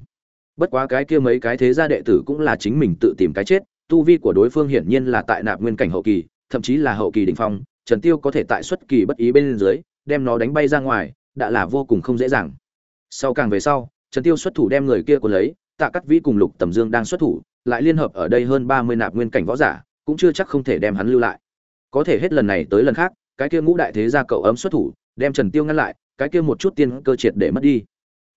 Bất quá cái kia mấy cái thế gia đệ tử cũng là chính mình tự tìm cái chết, tu vi của đối phương hiển nhiên là tại nạp nguyên cảnh hậu kỳ, thậm chí là hậu kỳ đỉnh phong, trần tiêu có thể tại xuất kỳ bất ý bên dưới, đem nó đánh bay ra ngoài, đã là vô cùng không dễ dàng. Sau càng về sau, trần tiêu xuất thủ đem người kia của lấy, tạ cắt vĩ cùng lục tầm dương đang xuất thủ, lại liên hợp ở đây hơn 30 nạp nguyên cảnh võ giả, cũng chưa chắc không thể đem hắn lưu lại. Có thể hết lần này tới lần khác, cái kia ngũ đại thế gia cậu ấm xuất thủ, đem trần tiêu ngăn lại cái kia một chút tiên cơ triệt để mất đi.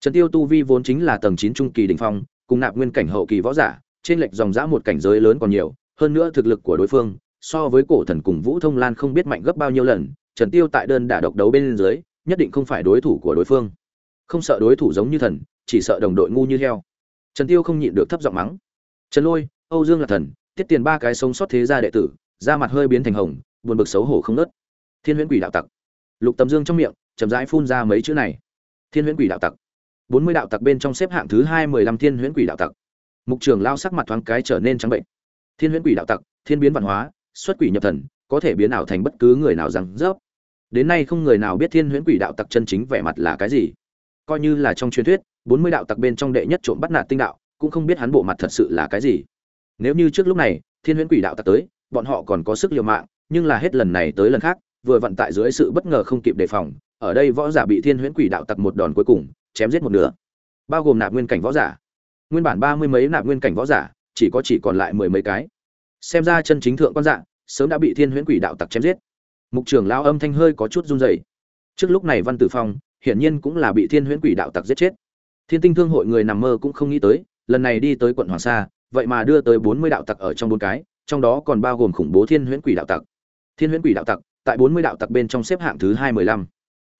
Trần tiêu tu vi vốn chính là tầng 9 trung kỳ đỉnh phong, cùng nạp nguyên cảnh hậu kỳ võ giả, trên lệch dòng dã một cảnh giới lớn còn nhiều, hơn nữa thực lực của đối phương, so với cổ thần cùng vũ thông lan không biết mạnh gấp bao nhiêu lần, trần tiêu tại đơn đả độc đấu bên dưới, nhất định không phải đối thủ của đối phương. Không sợ đối thủ giống như thần, chỉ sợ đồng đội ngu như heo. Trần tiêu không nhịn được thấp giọng mắng. Trần lôi, âu dương là thần, tiết tiền ba cái sống sót thế gia đệ tử, da mặt hơi biến thành hồng, buồn bực xấu hổ không nớt thiên huyễn quỷ đạo tặc. Lục tầm dương trong miệng chậm rãi phun ra mấy chữ này. Thiên huyễn quỷ đạo tặc. Bốn mươi đạo tặc bên trong xếp hạng thứ hai mười lăm thiên huyễn quỷ đạo tặc. Mục trường lao sắc mặt thoáng cái trở nên trắng bệnh. Thiên huyễn quỷ đạo tặc, thiên biến văn hóa, xuất quỷ nhập thần, có thể biến ảo thành bất cứ người nào rằng rớp. Đến nay không người nào biết thiên huyễn quỷ đạo tặc chân chính vẻ mặt là cái gì. Coi như là trong truyền thuyết, bốn mươi đạo tặc bên trong đệ nhất trộm bắt nạt tinh đạo, cũng không biết hắn bộ mặt thật sự là cái gì. Nếu như trước lúc này, thiên huyễn quỷ đạo tặc tới, bọn họ còn có sức liều mạng, nhưng là hết lần này tới lần khác vừa vận tại dưới sự bất ngờ không kịp đề phòng, ở đây võ giả bị thiên huyễn quỷ đạo tặc một đòn cuối cùng, chém giết một nửa. Bao gồm nạp nguyên cảnh võ giả. Nguyên bản ba mươi mấy nạp nguyên cảnh võ giả, chỉ có chỉ còn lại mười mấy cái. Xem ra chân chính thượng quan dạng sớm đã bị thiên huyễn quỷ đạo tặc chém giết. Mục trưởng lão âm thanh hơi có chút run rẩy. Trước lúc này văn tử phong, hiển nhiên cũng là bị thiên huyễn quỷ đạo tặc giết chết. Thiên tinh thương hội người nằm mơ cũng không nghĩ tới, lần này đi tới quận hoàng sa, vậy mà đưa tới bốn mươi đạo tặc ở trong bốn cái, trong đó còn bao gồm khủng bố thiên huyễn quỷ đạo tặc. Thiên huyễn quỷ đạo tặc tại bốn mươi đạo tặc bên trong xếp hạng thứ hai mười lăm.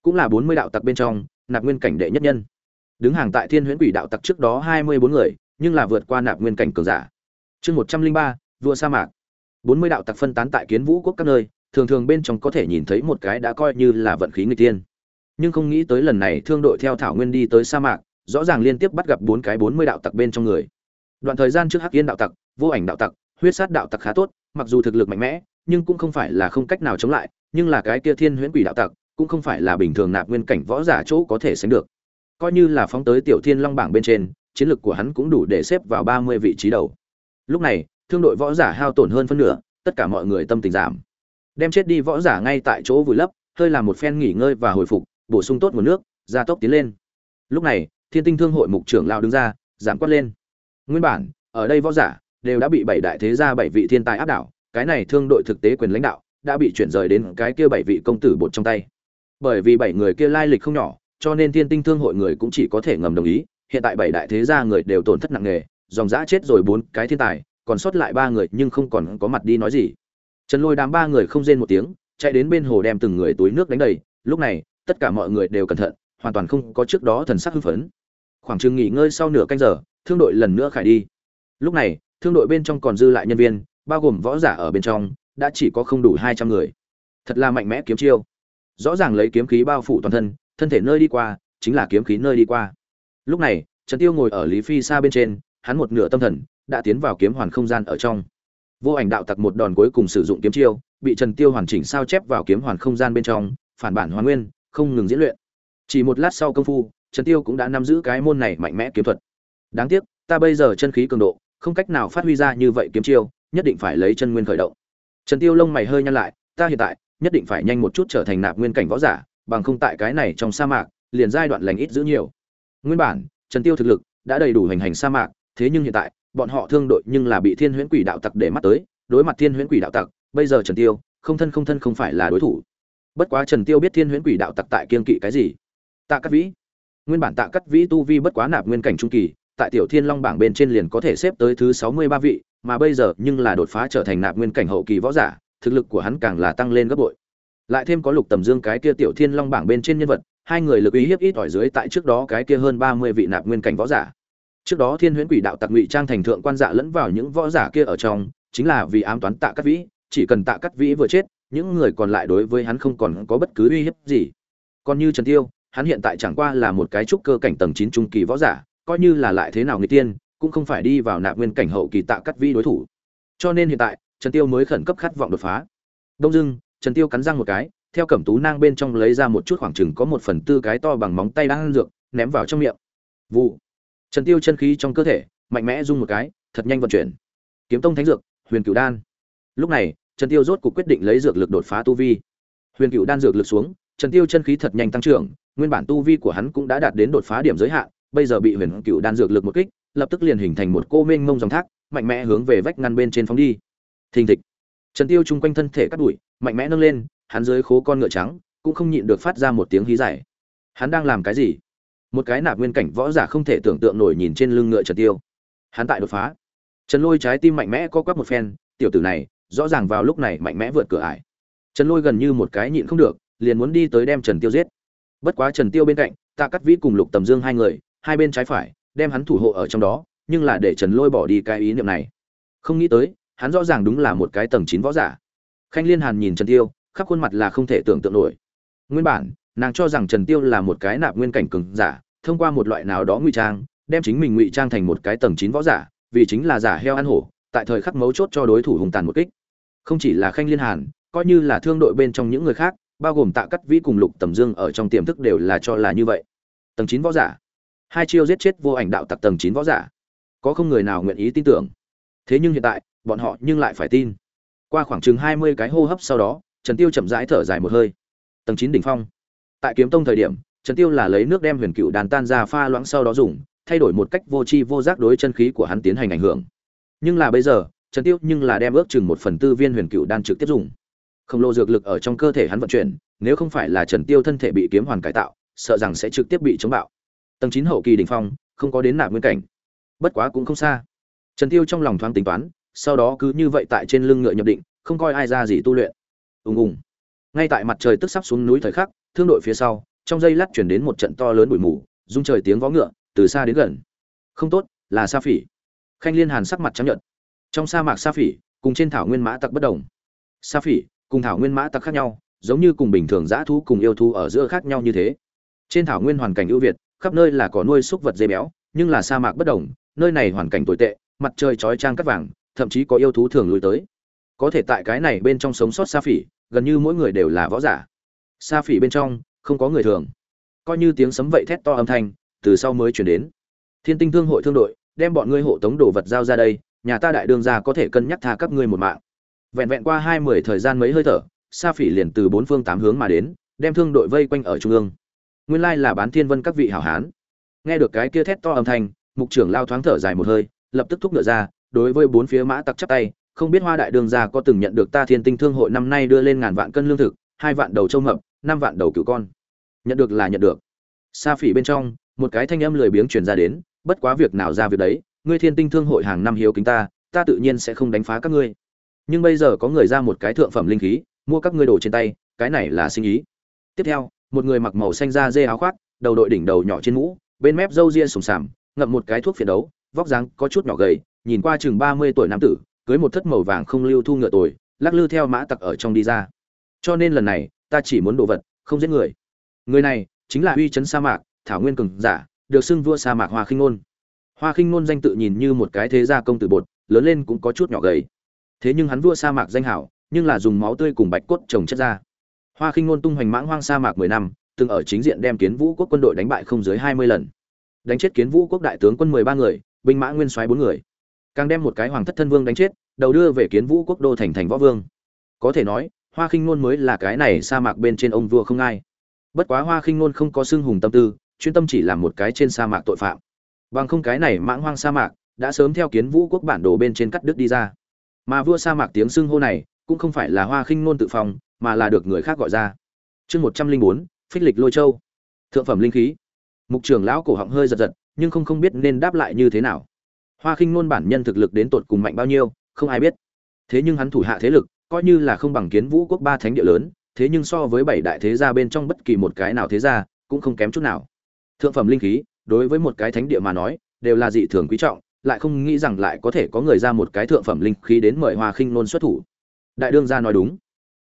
Cũng là bốn mươi đạo tặc bên trong, nạp nguyên cảnh đệ nhất nhân. Đứng hàng tại thiên huyễn quỷ đạo tặc trước đó hai mươi bốn người, nhưng là vượt qua nạp nguyên cảnh cường giả. Chương một trăm linh ba, vua sa mạc. Bốn mươi đạo tặc phân tán tại kiến vũ quốc các nơi, thường thường bên trong có thể nhìn thấy một cái đã coi như là vận khí người tiên nhưng không nghĩ tới lần này thương đội theo thảo nguyên đi tới sa mạc, rõ ràng liên tiếp bắt gặp bốn cái bốn mươi đạo tặc bên trong người. Đoạn thời gian trước hắc yên đạo tặc, vô ảnh đạo tặc, huyết sát đạo tặc khá tốt, mặc dù thực lực mạnh mẽ nhưng cũng không phải là không cách nào chống lại, nhưng là cái kia thiên huyễn quỷ đạo tặc, cũng không phải là bình thường nạp nguyên cảnh võ giả chỗ có thể sánh được. Coi như là phóng tới tiểu thiên long bảng bên trên, chiến lực của hắn cũng đủ để xếp vào ba mươi vị trí đầu. Lúc này, thương đội võ giả hao tổn hơn phân nửa, tất cả mọi người tâm tình giảm. Đem chết đi võ giả ngay tại chỗ vùi lấp, hơi làm một phen nghỉ ngơi và hồi phục, bổ sung tốt nguồn nước, gia tốc tiến lên. Lúc này, thiên tinh thương hội mục trưởng lao đứng ra giảm quát lên. Nguyên bản, ở đây võ giả đều đã bị bảy đại thế gia bảy vị thiên tài áp đảo cái này thương đội thực tế quyền lãnh đạo đã bị chuyển rời đến cái kia bảy vị công tử bột trong tay. Bởi vì bảy người kia lai lịch không nhỏ, cho nên thiên tinh thương hội người cũng chỉ có thể ngầm đồng ý. Hiện tại bảy đại thế gia người đều tổn thất nặng nề, dòng giã chết rồi bốn cái thiên tài, còn sót lại ba người nhưng không còn có mặt đi nói gì. Trần lôi đám ba người không rên một tiếng, chạy đến bên hồ đem từng người túi nước đánh đầy. Lúc này, tất cả mọi người đều cẩn thận, hoàn toàn không có trước đó thần sắc hưng phấn. Khoảng chừng nghỉ ngơi sau nửa canh giờ, thương đội lần nữa khải đi. Lúc này, thương đội bên trong còn dư lại nhân viên bao gồm võ giả ở bên trong, đã chỉ có không đủ hai trăm người. Thật là mạnh mẽ kiếm chiêu. Rõ ràng lấy kiếm khí bao phủ toàn thân thân thể nơi đi qua, chính là kiếm khí nơi đi qua. Lúc này, trần tiêu ngồi ở lý phi xa bên trên, hắn một nửa tâm thần đã tiến vào kiếm hoàn không gian ở trong. Vô ảnh đạo tặc một đòn cuối cùng sử dụng kiếm chiêu, bị trần tiêu hoàn chỉnh sao chép vào kiếm hoàn không gian bên trong, phản bản hoàn nguyên, không ngừng diễn luyện. Chỉ một lát sau công phu, trần tiêu cũng đã nắm giữ cái môn này mạnh mẽ kiếm thuật. Đáng tiếc, ta bây giờ chân khí cường độ, không cách nào phát huy ra như vậy kiếm chiêu nhất định phải lấy chân nguyên khởi động. Trần tiêu lông mày hơi nhăn lại, ta hiện tại nhất định phải nhanh một chút trở thành nạp nguyên cảnh võ giả, bằng không tại cái này trong sa mạc, liền giai đoạn lành ít giữ nhiều. Nguyên bản, trần tiêu thực lực đã đầy đủ hành hành sa mạc, thế nhưng hiện tại, bọn họ thương đội nhưng là bị thiên huyễn quỷ đạo tặc để mắt tới, đối mặt thiên huyễn quỷ đạo tặc, bây giờ trần tiêu, không thân không thân không phải là đối thủ. Bất quá trần tiêu biết thiên huyễn quỷ đạo tặc tại kiên kỵ cái gì. Tạ cát vĩ. Nguyên bản tạ cát vĩ tu vi bất quá nạp nguyên cảnh trung kỳ tại tiểu thiên long bảng bên trên liền có thể xếp tới thứ sáu mươi ba vị, mà bây giờ nhưng là đột phá trở thành nạp nguyên cảnh hậu kỳ võ giả, thực lực của hắn càng là tăng lên gấp bội. Lại thêm có lục tầm dương cái kia tiểu thiên long bảng bên trên nhân vật, hai người lực uy hiếp ít ỏi dưới tại trước đó cái kia hơn ba mươi vị nạp nguyên cảnh võ giả. Trước đó thiên huyễn quỷ đạo tặc ngụy trang thành thượng quan dạ lẫn vào những võ giả kia ở trong, chính là vì ám toán tạ cắt vĩ, chỉ cần tạ cắt vĩ vừa chết, những người còn lại đối với hắn không còn có bất cứ uy hiếp gì. Còn như trần tiêu, hắn hiện tại chẳng qua là một cái trúc cơ cảnh tầng 9 trung kỳ võ giả coi như là lại thế nào người tiên, cũng không phải đi vào nạp nguyên cảnh hậu kỳ tạ cắt vi đối thủ. Cho nên hiện tại, trần tiêu mới khẩn cấp khát vọng đột phá. Đông dưng trần tiêu cắn răng một cái, theo cẩm tú nang bên trong lấy ra một chút khoảng chừng có một phần tư cái to bằng móng tay đang ăn dược, ném vào trong miệng. Vụ. Trần tiêu chân khí trong cơ thể, mạnh mẽ rung một cái, thật nhanh vận chuyển. Kiếm tông thánh dược, huyền cửu đan. Lúc này, trần tiêu rốt cuộc quyết định lấy dược lực đột phá tu vi. Huyền cửu đan dược lực xuống, trần tiêu chân khí thật nhanh tăng trưởng, nguyên bản tu vi của hắn cũng đã đạt đến đột phá điểm giới hạn bây giờ bị huyền cựu đan dược lực một kích, lập tức liền hình thành một cô mênh mông dòng thác, mạnh mẽ hướng về vách ngăn bên trên phóng đi. Thình thịch. Trần tiêu chung quanh thân thể cắt đuổi mạnh mẽ nâng lên, hắn dưới khố con ngựa trắng, cũng không nhịn được phát ra một tiếng hí giải hắn đang làm cái gì? Một cái nạp nguyên cảnh võ giả không thể tưởng tượng nổi nhìn trên lưng ngựa trần tiêu. Hắn tại đột phá. Trần lôi trái tim mạnh mẽ co quắp một phen, tiểu tử này, rõ ràng vào lúc này mạnh mẽ vượt cửa ải. Trần lôi gần như một cái nhịn không được, liền muốn đi tới đem trần tiêu giết. Bất quá trần tiêu bên cạnh, tạ cắt vĩ cùng lục tầm dương hai người hai bên trái phải, đem hắn thủ hộ ở trong đó, nhưng là để trần lôi bỏ đi cái ý niệm này. Không nghĩ tới, hắn rõ ràng đúng là một cái tầng chín võ giả. Khanh liên hàn nhìn trần tiêu, khắp khuôn mặt là không thể tưởng tượng nổi. Nguyên bản, nàng cho rằng trần tiêu là một cái nạp nguyên cảnh cường giả, thông qua một loại nào đó ngụy trang, đem chính mình ngụy trang thành một cái tầng chín võ giả, vì chính là giả heo ăn hổ, tại thời khắc mấu chốt cho đối thủ hùng tàn một kích. Không chỉ là khanh liên hàn, coi như là thương đội bên trong những người khác, bao gồm tạ cắt vĩ cùng lục tầm dương ở trong tiềm thức đều là cho là như vậy. Tầng chín võ giả hai chiêu giết chết vô ảnh đạo tặc tầng chín võ giả. Có không người nào nguyện ý tin tưởng. Thế nhưng hiện tại, bọn họ nhưng lại phải tin. Qua khoảng chừng hai mươi cái hô hấp sau đó, trần tiêu chậm rãi thở dài một hơi. Tầng chín đỉnh phong. Tại kiếm tông thời điểm, trần tiêu là lấy nước đem huyền cựu đàn tan ra pha loãng sau đó dùng, thay đổi một cách vô tri vô giác đối chân khí của hắn tiến hành ảnh hưởng. Nhưng là bây giờ, trần tiêu nhưng là đem ước chừng một phần tư viên huyền cựu đan trực tiếp dùng. Khổng lồ dược lực ở trong cơ thể hắn vận chuyển, nếu không phải là trần tiêu thân thể bị kiếm hoàn cải tạo, sợ rằng sẽ trực tiếp bị chống bạo tầng chín hậu kỳ đỉnh phong không có đến nạp nguyên cảnh. Bất quá cũng không xa. Trần tiêu trong lòng thoáng tính toán sau đó cứ như vậy tại trên lưng ngựa nhập định không coi ai ra gì tu luyện. Ùng ùng. Ngay tại mặt trời tức sắp xuống núi thời khắc thương đội phía sau trong giây lát chuyển đến một trận to lớn bụi mù rung trời tiếng vó ngựa từ xa đến gần. Không tốt là sa phỉ. Khanh liên hàn sắc mặt trắng nhợt, trong sa mạc sa phỉ cùng trên thảo nguyên mã tặc bất đồng. Sa phỉ cùng thảo nguyên mã tặc khác nhau giống như cùng bình thường dã thú cùng yêu thú ở giữa khác nhau như thế. Trên thảo nguyên hoàn cảnh ưu việt khắp nơi là có nuôi súc vật dê béo, nhưng là sa mạc bất đồng, nơi này hoàn cảnh tồi tệ, mặt trời chói trang cắt vàng, thậm chí có yêu thú thường lui tới. Có thể tại cái này bên trong sống sót sa phỉ, gần như mỗi người đều là võ giả. Sa phỉ bên trong, không có người thường. Coi như tiếng sấm vậy thét to âm thanh, từ sau mới chuyển đến. Thiên tinh thương hội thương đội, đem bọn ngươi hộ tống đồ vật giao ra đây, nhà ta đại đương gia có thể cân nhắc tha các ngươi một mạng. Vẹn vẹn qua hai mười thời gian mấy hơi thở, sa phỉ liền từ bốn phương tám hướng mà đến, đem thương đội vây quanh ở trung ương nguyên lai là bán thiên vân các vị hảo hán. Nghe được cái kia thét to âm thanh, mục trưởng lao thoáng thở dài một hơi, lập tức thúc ngựa ra, đối với bốn phía mã tặc chắp tay, không biết hoa đại đường gia có từng nhận được ta thiên tinh thương hội năm nay đưa lên ngàn vạn cân lương thực, hai vạn đầu trâu mập, năm vạn đầu cựu con. Nhận được là nhận được. Sa phỉ bên trong, một cái thanh âm lười biếng truyền ra đến, bất quá việc nào ra việc đấy, ngươi thiên tinh thương hội hàng năm hiếu kính ta ta tự nhiên sẽ không đánh phá các ngươi. Nhưng bây giờ có người ra một cái thượng phẩm linh khí, mua các ngươi đồ trên tay, cái này là sinh ý. Tiếp theo một người mặc màu xanh da dê áo khoác, đầu đội đỉnh đầu nhỏ trên mũ, bên mép râu ria sùng sàm, ngậm một cái thuốc phiện đấu, vóc dáng có chút nhỏ gầy, nhìn qua chừng ba mươi tuổi nam tử, cưới một thất màu vàng không lưu thu ngựa tồi, lắc lư theo mã tặc ở trong đi ra. Cho nên lần này, ta chỉ muốn đồ vật, không giết người. Người này, chính là uy chấn sa mạc, thảo nguyên cường giả, được xưng vua sa mạc hoa khinh ngôn hoa khinh ngôn danh tự nhìn như một cái thế gia công tử bột, lớn lên cũng có chút nhỏ gầy. Thế nhưng hắn vua sa mạc danh hảo, nhưng là dùng máu tươi cùng bạch cốt trồng chất ra hoa khinh ngôn tung hoành mãng hoang sa mạc mười năm, từng ở chính diện đem kiến vũ quốc quân đội đánh bại không dưới hai mươi lần. Đánh chết kiến vũ quốc đại tướng quân mười ba người, binh mã nguyên soái bốn người. Càng đem một cái hoàng thất thân vương đánh chết, đầu đưa về kiến vũ quốc đô thành thành võ vương. Có thể nói, hoa khinh ngôn mới là cái này sa mạc bên trên ông vua không ai. Bất quá hoa khinh ngôn không có xương hùng tâm tư, chuyên tâm chỉ làm một cái trên sa mạc tội phạm. Bằng không cái này mãng hoang sa mạc đã sớm theo kiến vũ quốc bản đồ bên trên cắt đứt đi ra. Mà vua sa mạc tiếng xưng hô này cũng không phải là hoa khinh ngôn tự phòng mà là được người khác gọi ra. Chương một trăm linh bốn, phích lịch lôi châu. Thượng phẩm linh khí. Mục trưởng lão cổ họng hơi giật giật, nhưng không không biết nên đáp lại như thế nào. Hoa khinh Nôn bản nhân thực lực đến tột cùng mạnh bao nhiêu, không ai biết. Thế nhưng hắn thủ hạ thế lực, coi như là không bằng kiến vũ quốc ba thánh địa lớn, thế nhưng so với bảy đại thế gia bên trong bất kỳ một cái nào thế gia, cũng không kém chút nào. Thượng phẩm linh khí, đối với một cái thánh địa mà nói, đều là dị thường quý trọng, lại không nghĩ rằng lại có thể có người ra một cái thượng phẩm linh khí đến mời hoa khinh nôn xuất thủ. Đại đương gia nói đúng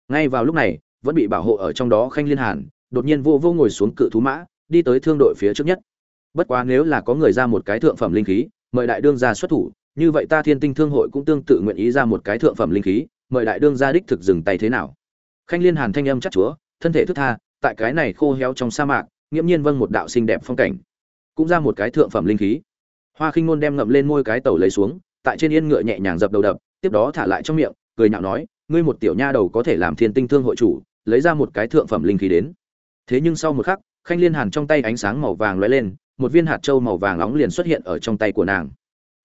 ngay vào lúc này, vẫn bị bảo hộ ở trong đó khanh liên hàn, đột nhiên vô vô ngồi xuống cự thú mã, đi tới thương đội phía trước nhất. Bất quá nếu là có người ra một cái thượng phẩm linh khí, mời đại đương gia xuất thủ, như vậy ta thiên tinh thương hội cũng tương tự nguyện ý ra một cái thượng phẩm linh khí, mời đại đương gia đích thực dừng tay thế nào. Khanh liên hàn thanh âm chắc chúa, thân thể thức tha, tại cái này khô héo trong sa mạc, nghiễm nhiên vâng một đạo xinh đẹp phong cảnh. Cũng ra một cái thượng phẩm linh khí. Hoa khinh ngôn đem ngậm lên môi cái tàu lấy xuống, tại trên yên ngựa nhẹ nhàng dập đầu đập, tiếp đó thả lại trong miệng, cười nhạo nói ngươi một tiểu nha đầu có thể làm thiên tinh thương hội chủ, lấy ra một cái thượng phẩm linh khí đến. Thế nhưng sau một khắc, khanh liên hàn trong tay ánh sáng màu vàng lóe lên, một viên hạt châu màu vàng nóng liền xuất hiện ở trong tay của nàng.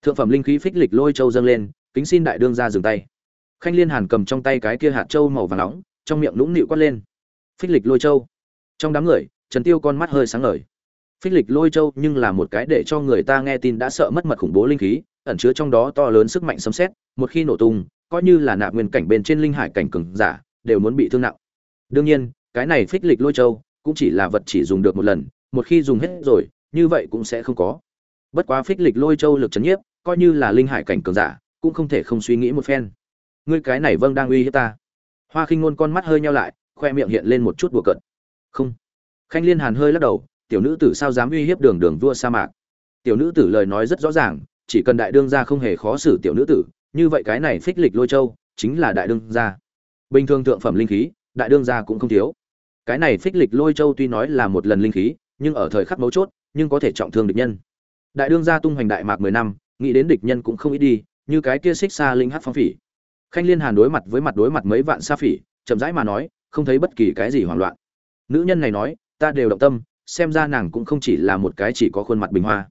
Thượng phẩm linh khí phích lịch lôi châu dâng lên, kính xin đại đương ra dừng tay. Khanh liên hàn cầm trong tay cái kia hạt châu màu vàng nóng, trong miệng nũng nịu quát lên. Phích lịch lôi châu. Trong đám người, trần tiêu con mắt hơi sáng ngời. Phích lịch lôi châu nhưng là một cái để cho người ta nghe tin đã sợ mất mật khủng bố linh khí, ẩn chứa trong đó to lớn sức mạnh sấm sét, một khi nổ tung coi như là nạp nguyên cảnh bên trên linh hải cảnh cường giả, đều muốn bị thương nặng. Đương nhiên, cái này phích lịch lôi châu cũng chỉ là vật chỉ dùng được một lần, một khi dùng hết rồi, như vậy cũng sẽ không có. Bất quá phích lịch lôi châu lực chấn nhiếp, coi như là linh hải cảnh cường giả, cũng không thể không suy nghĩ một phen. Ngươi cái này vâng đang uy hiếp ta. Hoa khinh ngôn con mắt hơi nhau lại, khoe miệng hiện lên một chút bùa cợt. Không. Khanh liên hàn hơi lắc đầu, tiểu nữ tử sao dám uy hiếp đường đường vua sa mạc? Tiểu nữ tử lời nói rất rõ ràng, chỉ cần đại đương gia không hề khó xử tiểu nữ tử như vậy cái này phích lịch lôi châu chính là đại đương gia. Bình thường thượng phẩm linh khí, đại đương gia cũng không thiếu. Cái này phích lịch lôi châu tuy nói là một lần linh khí, nhưng ở thời khắc mấu chốt, nhưng có thể trọng thương địch nhân. Đại đương gia tung hoành đại mạc mười năm, nghĩ đến địch nhân cũng không ít đi, như cái kia xích xa linh hát phong phỉ. Khanh liên hàn đối mặt với mặt đối mặt mấy vạn sa phỉ, chậm rãi mà nói, không thấy bất kỳ cái gì hoảng loạn. Nữ nhân này nói, ta đều động tâm, xem ra nàng cũng không chỉ là một cái chỉ có khuôn mặt bình hoa.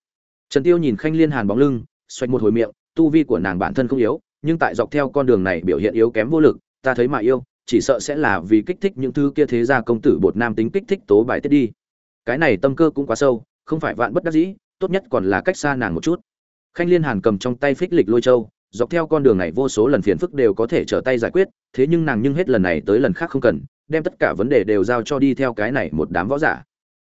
Trần tiêu nhìn khanh liên hàn bóng lưng, xoạch một hồi miệng tu vi của nàng bản thân không yếu, nhưng tại dọc theo con đường này biểu hiện yếu kém vô lực, ta thấy mà yêu, chỉ sợ sẽ là vì kích thích những thứ kia thế gia công tử bột nam tính kích thích tố bài tiết đi. Cái này tâm cơ cũng quá sâu, không phải vạn bất đắc dĩ, tốt nhất còn là cách xa nàng một chút. Khanh liên hàn cầm trong tay phích lịch lôi châu, dọc theo con đường này vô số lần phiền phức đều có thể trở tay giải quyết, thế nhưng nàng nhưng hết lần này tới lần khác không cần, đem tất cả vấn đề đều giao cho đi theo cái này một đám võ giả.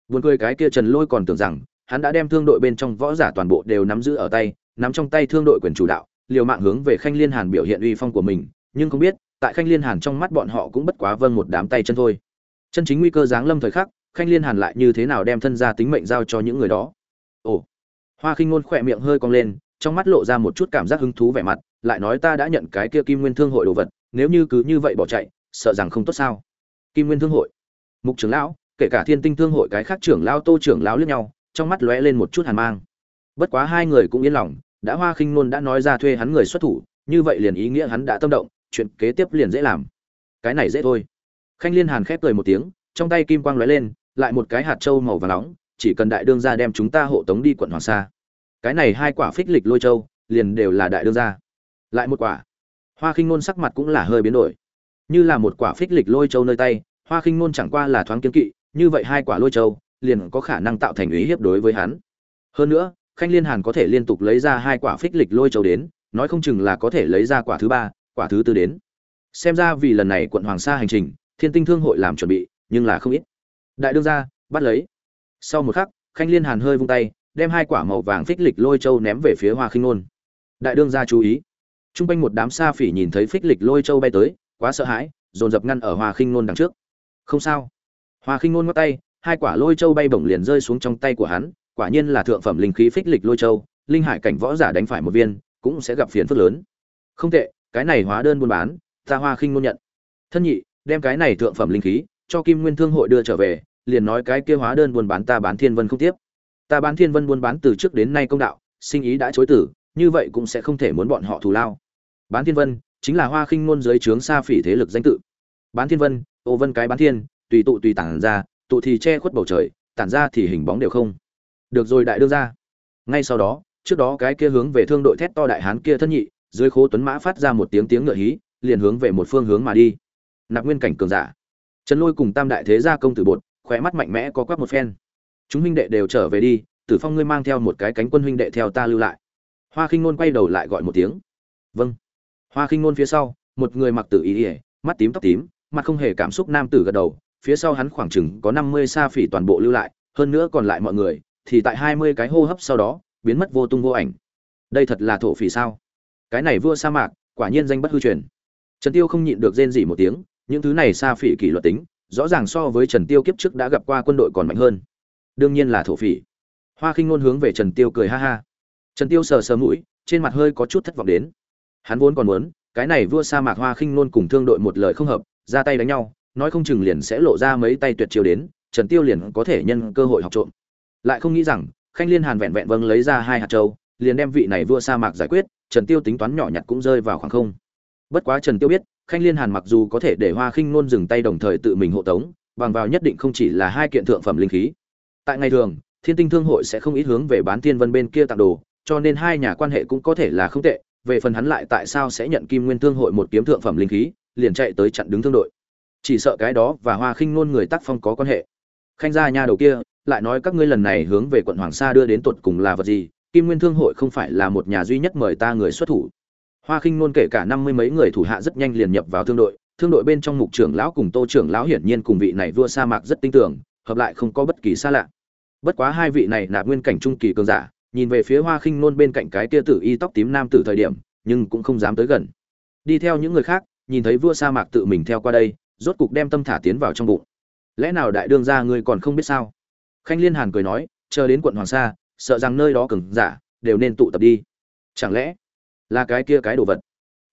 Buồn cười cái kia trần lôi còn tưởng rằng, hắn đã đem thương đội bên trong võ giả toàn bộ đều nắm giữ ở tay nắm trong tay thương đội quyền chủ đạo, liều mạng hướng về khanh liên hàn biểu hiện uy phong của mình, nhưng không biết, tại khanh liên hàn trong mắt bọn họ cũng bất quá vâng một đám tay chân thôi. Chân chính nguy cơ giáng lâm thời khắc, khanh liên hàn lại như thế nào đem thân gia tính mệnh giao cho những người đó? Ồ, hoa khinh ngôn khỏe miệng hơi cong lên, trong mắt lộ ra một chút cảm giác hứng thú vẻ mặt, lại nói ta đã nhận cái kia kim nguyên thương hội đồ vật, nếu như cứ như vậy bỏ chạy, sợ rằng không tốt sao? Kim nguyên thương hội. Mục trưởng lão, kể cả thiên tinh thương hội cái khác trưởng lão, tô trưởng lão liếc nhau, trong mắt lóe lên một chút hàn mang. Bất quá hai người cũng yên lòng đã hoa khinh ngôn đã nói ra thuê hắn người xuất thủ, như vậy liền ý nghĩa hắn đã tâm động, chuyện kế tiếp liền dễ làm. Cái này dễ thôi. Khanh liên hàn khép cười một tiếng, trong tay kim quang lóe lên, lại một cái hạt châu màu và nóng, chỉ cần đại đương gia đem chúng ta hộ tống đi quận hoàng sa. Cái này hai quả phích lịch lôi châu, liền đều là đại đương gia. Lại một quả. Hoa khinh ngôn sắc mặt cũng là hơi biến đổi. Như là một quả phích lịch lôi châu nơi tay, hoa khinh ngôn chẳng qua là thoáng kiến kỵ, như vậy hai quả lôi châu, liền có khả năng tạo thành ý hiếp đối với hắn. Hơn nữa khanh liên hàn có thể liên tục lấy ra hai quả phích lịch lôi châu đến, nói không chừng là có thể lấy ra quả thứ ba, quả thứ tư đến. Xem ra vì lần này quận hoàng sa hành trình, thiên tinh thương hội làm chuẩn bị, nhưng là không ít. Đại đương gia, bắt lấy. Sau một khắc, khanh liên hàn hơi vung tay, đem hai quả màu vàng phích lịch lôi châu ném về phía hoa khinh nôn. Đại đương gia chú ý. T r u n g quanh một đám sa phỉ nhìn thấy phích lịch lôi châu bay tới, quá sợ hãi, dồn dập ngăn ở hoa khinh nôn đằng trước. Không sao. Hoa khinh nôn ngắt tay, hai quả lôi châu bay bổng liền rơi xuống trong tay của hắn quả nhiên là thượng phẩm linh khí phích lịch lôi châu, linh hải cảnh võ giả đánh phải một viên, cũng sẽ gặp phiền phức lớn. Không tệ, cái này hóa đơn buôn bán, ta hoa khinh nôn nhận. Thân nhị, đem cái này thượng phẩm linh khí, cho kim nguyên thương hội đưa trở về, liền nói cái kia hóa đơn buôn bán ta bán thiên vân không tiếp. Ta bán thiên vân buôn bán từ trước đến nay công đạo, sinh ý đã chối tử, như vậy cũng sẽ không thể muốn bọn họ thù lao. Bán thiên vân, chính là hoa khinh ngôn dưới trướng xa phỉ thế lực danh tự. Bán thiên vân, ô vân cái bán thiên, tùy tụ tùy tản ra, tụ thì che khuất bầu trời, tản ra thì hình bóng đều không được rồi đại đương ra ngay sau đó, trước đó cái kia hướng về thương đội thét to đại hán kia thân nhị, dưới khố tuấn mã phát ra một tiếng tiếng ngựa hí, liền hướng về một phương hướng mà đi. Nạp nguyên cảnh cường giả. Trần lôi cùng tam đại thế gia công tử bột khỏe mắt mạnh mẽ có quắc một phen. Chúng huynh đệ đều trở về đi, tử phong ngươi mang theo một cái cánh quân huynh đệ theo ta lưu lại. Hoa khinh ngôn quay đầu lại gọi một tiếng. Vâng. Hoa khinh ngôn phía sau, một người mặc tử ý ỉa mắt tím tóc tím, mặt không hề cảm xúc nam tử gật đầu, phía sau hắn khoảng chừng có năm mươi sa phỉ toàn bộ lưu lại, hơn nữa còn lại mọi người thì tại hai mươi cái hô hấp sau đó, biến mất vô tung vô ảnh. Đây thật là thổ phỉ sao? Cái này vua sa mạc, quả nhiên danh bất hư truyền. Trần tiêu không nhịn được rên rỉ một tiếng, những thứ này sa phỉ kỷ luật tính, rõ ràng so với trần tiêu kiếp trước đã gặp qua quân đội còn mạnh hơn. Đương nhiên là thổ phỉ. Hoa khinh ngôn hướng về trần tiêu cười ha ha. Trần tiêu sờ sờ mũi, trên mặt hơi có chút thất vọng đến. Hắn vốn còn muốn, cái này vua sa mạc hoa khinh ngôn cùng thương đội một lời không hợp, ra tay đánh nhau, nói không chừng liền sẽ lộ ra mấy tay tuyệt chiêu đến, trần tiêu liền có thể nhân cơ hội học trộm lại không nghĩ rằng, khanh liên hàn vẹn vẹn vâng lấy ra hai hạt châu, liền đem vị này vua sa mạc giải quyết, trần tiêu tính toán nhỏ nhặt cũng rơi vào khoảng không. Bất quá trần tiêu biết, khanh liên hàn mặc dù có thể để hoa khinh nôn dừng tay đồng thời tự mình hộ tống, bằng vào nhất định không chỉ là hai kiện thượng phẩm linh khí. Tại ngày thường, thiên tinh thương hội sẽ không ít hướng về bán thiên vân bên kia tặng đồ, cho nên hai nhà quan hệ cũng có thể là không tệ, về phần hắn lại tại sao sẽ nhận kim nguyên thương hội một kiếm thượng phẩm linh khí, liền chạy tới chặn đứng thương đội. Chỉ sợ cái đó và hoa khinh nôn người tác phong có quan hệ. Khanh gia nhà đầu kia lại nói các ngươi lần này hướng về quận hoàng sa đưa đến tột cùng là vật gì, kim nguyên thương hội không phải là một nhà duy nhất mời ta người xuất thủ. Hoa khinh nôn kể cả năm mươi mấy người thủ hạ rất nhanh liền nhập vào thương đội thương đội bên trong mục trưởng lão cùng tô trưởng lão hiển nhiên cùng vị này vua sa mạc rất tin tưởng, hợp lại không có bất kỳ xa lạ. Bất quá hai vị này nạp nguyên cảnh trung kỳ cường giả, nhìn về phía hoa khinh nôn bên cạnh cái kia tử y tóc tím nam tử thời điểm, nhưng cũng không dám tới gần. Đi theo những người khác, nhìn thấy vua sa mạc tự mình theo qua đây, rốt cục đem tâm thả tiến vào trong bụng. Lẽ nào đại đương gia ngươi còn không biết sao? Khanh liên hàn cười nói, chờ đến quận hoàng sa, sợ rằng nơi đó cường giả đều nên tụ tập đi. Chẳng lẽ là cái kia cái đồ vật?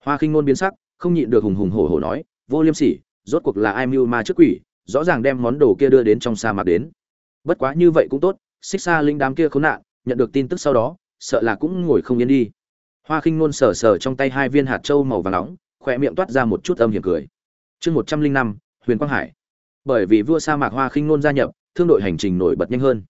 Hoa khinh ngôn biến sắc, không nhịn được hùng hùng hổ hổ nói, vô liêm sỉ, rốt cuộc là ai mưu ma trước quỷ, rõ ràng đem món đồ kia đưa đến trong sa mạc đến. Bất quá như vậy cũng tốt, xích xa linh đám kia khốn nạn, nhận được tin tức sau đó, sợ là cũng ngồi không yên đi. Hoa khinh ngôn sờ sờ trong tay hai viên hạt trâu màu vàng nóng khỏe miệng toát ra một chút âm hiểm cười. Chương một trăm linh năm, huyền quang hải. Bởi vì vua sa mạc hoa khinh ngôn gia nhập thương đội hành trình nổi bật nhanh hơn.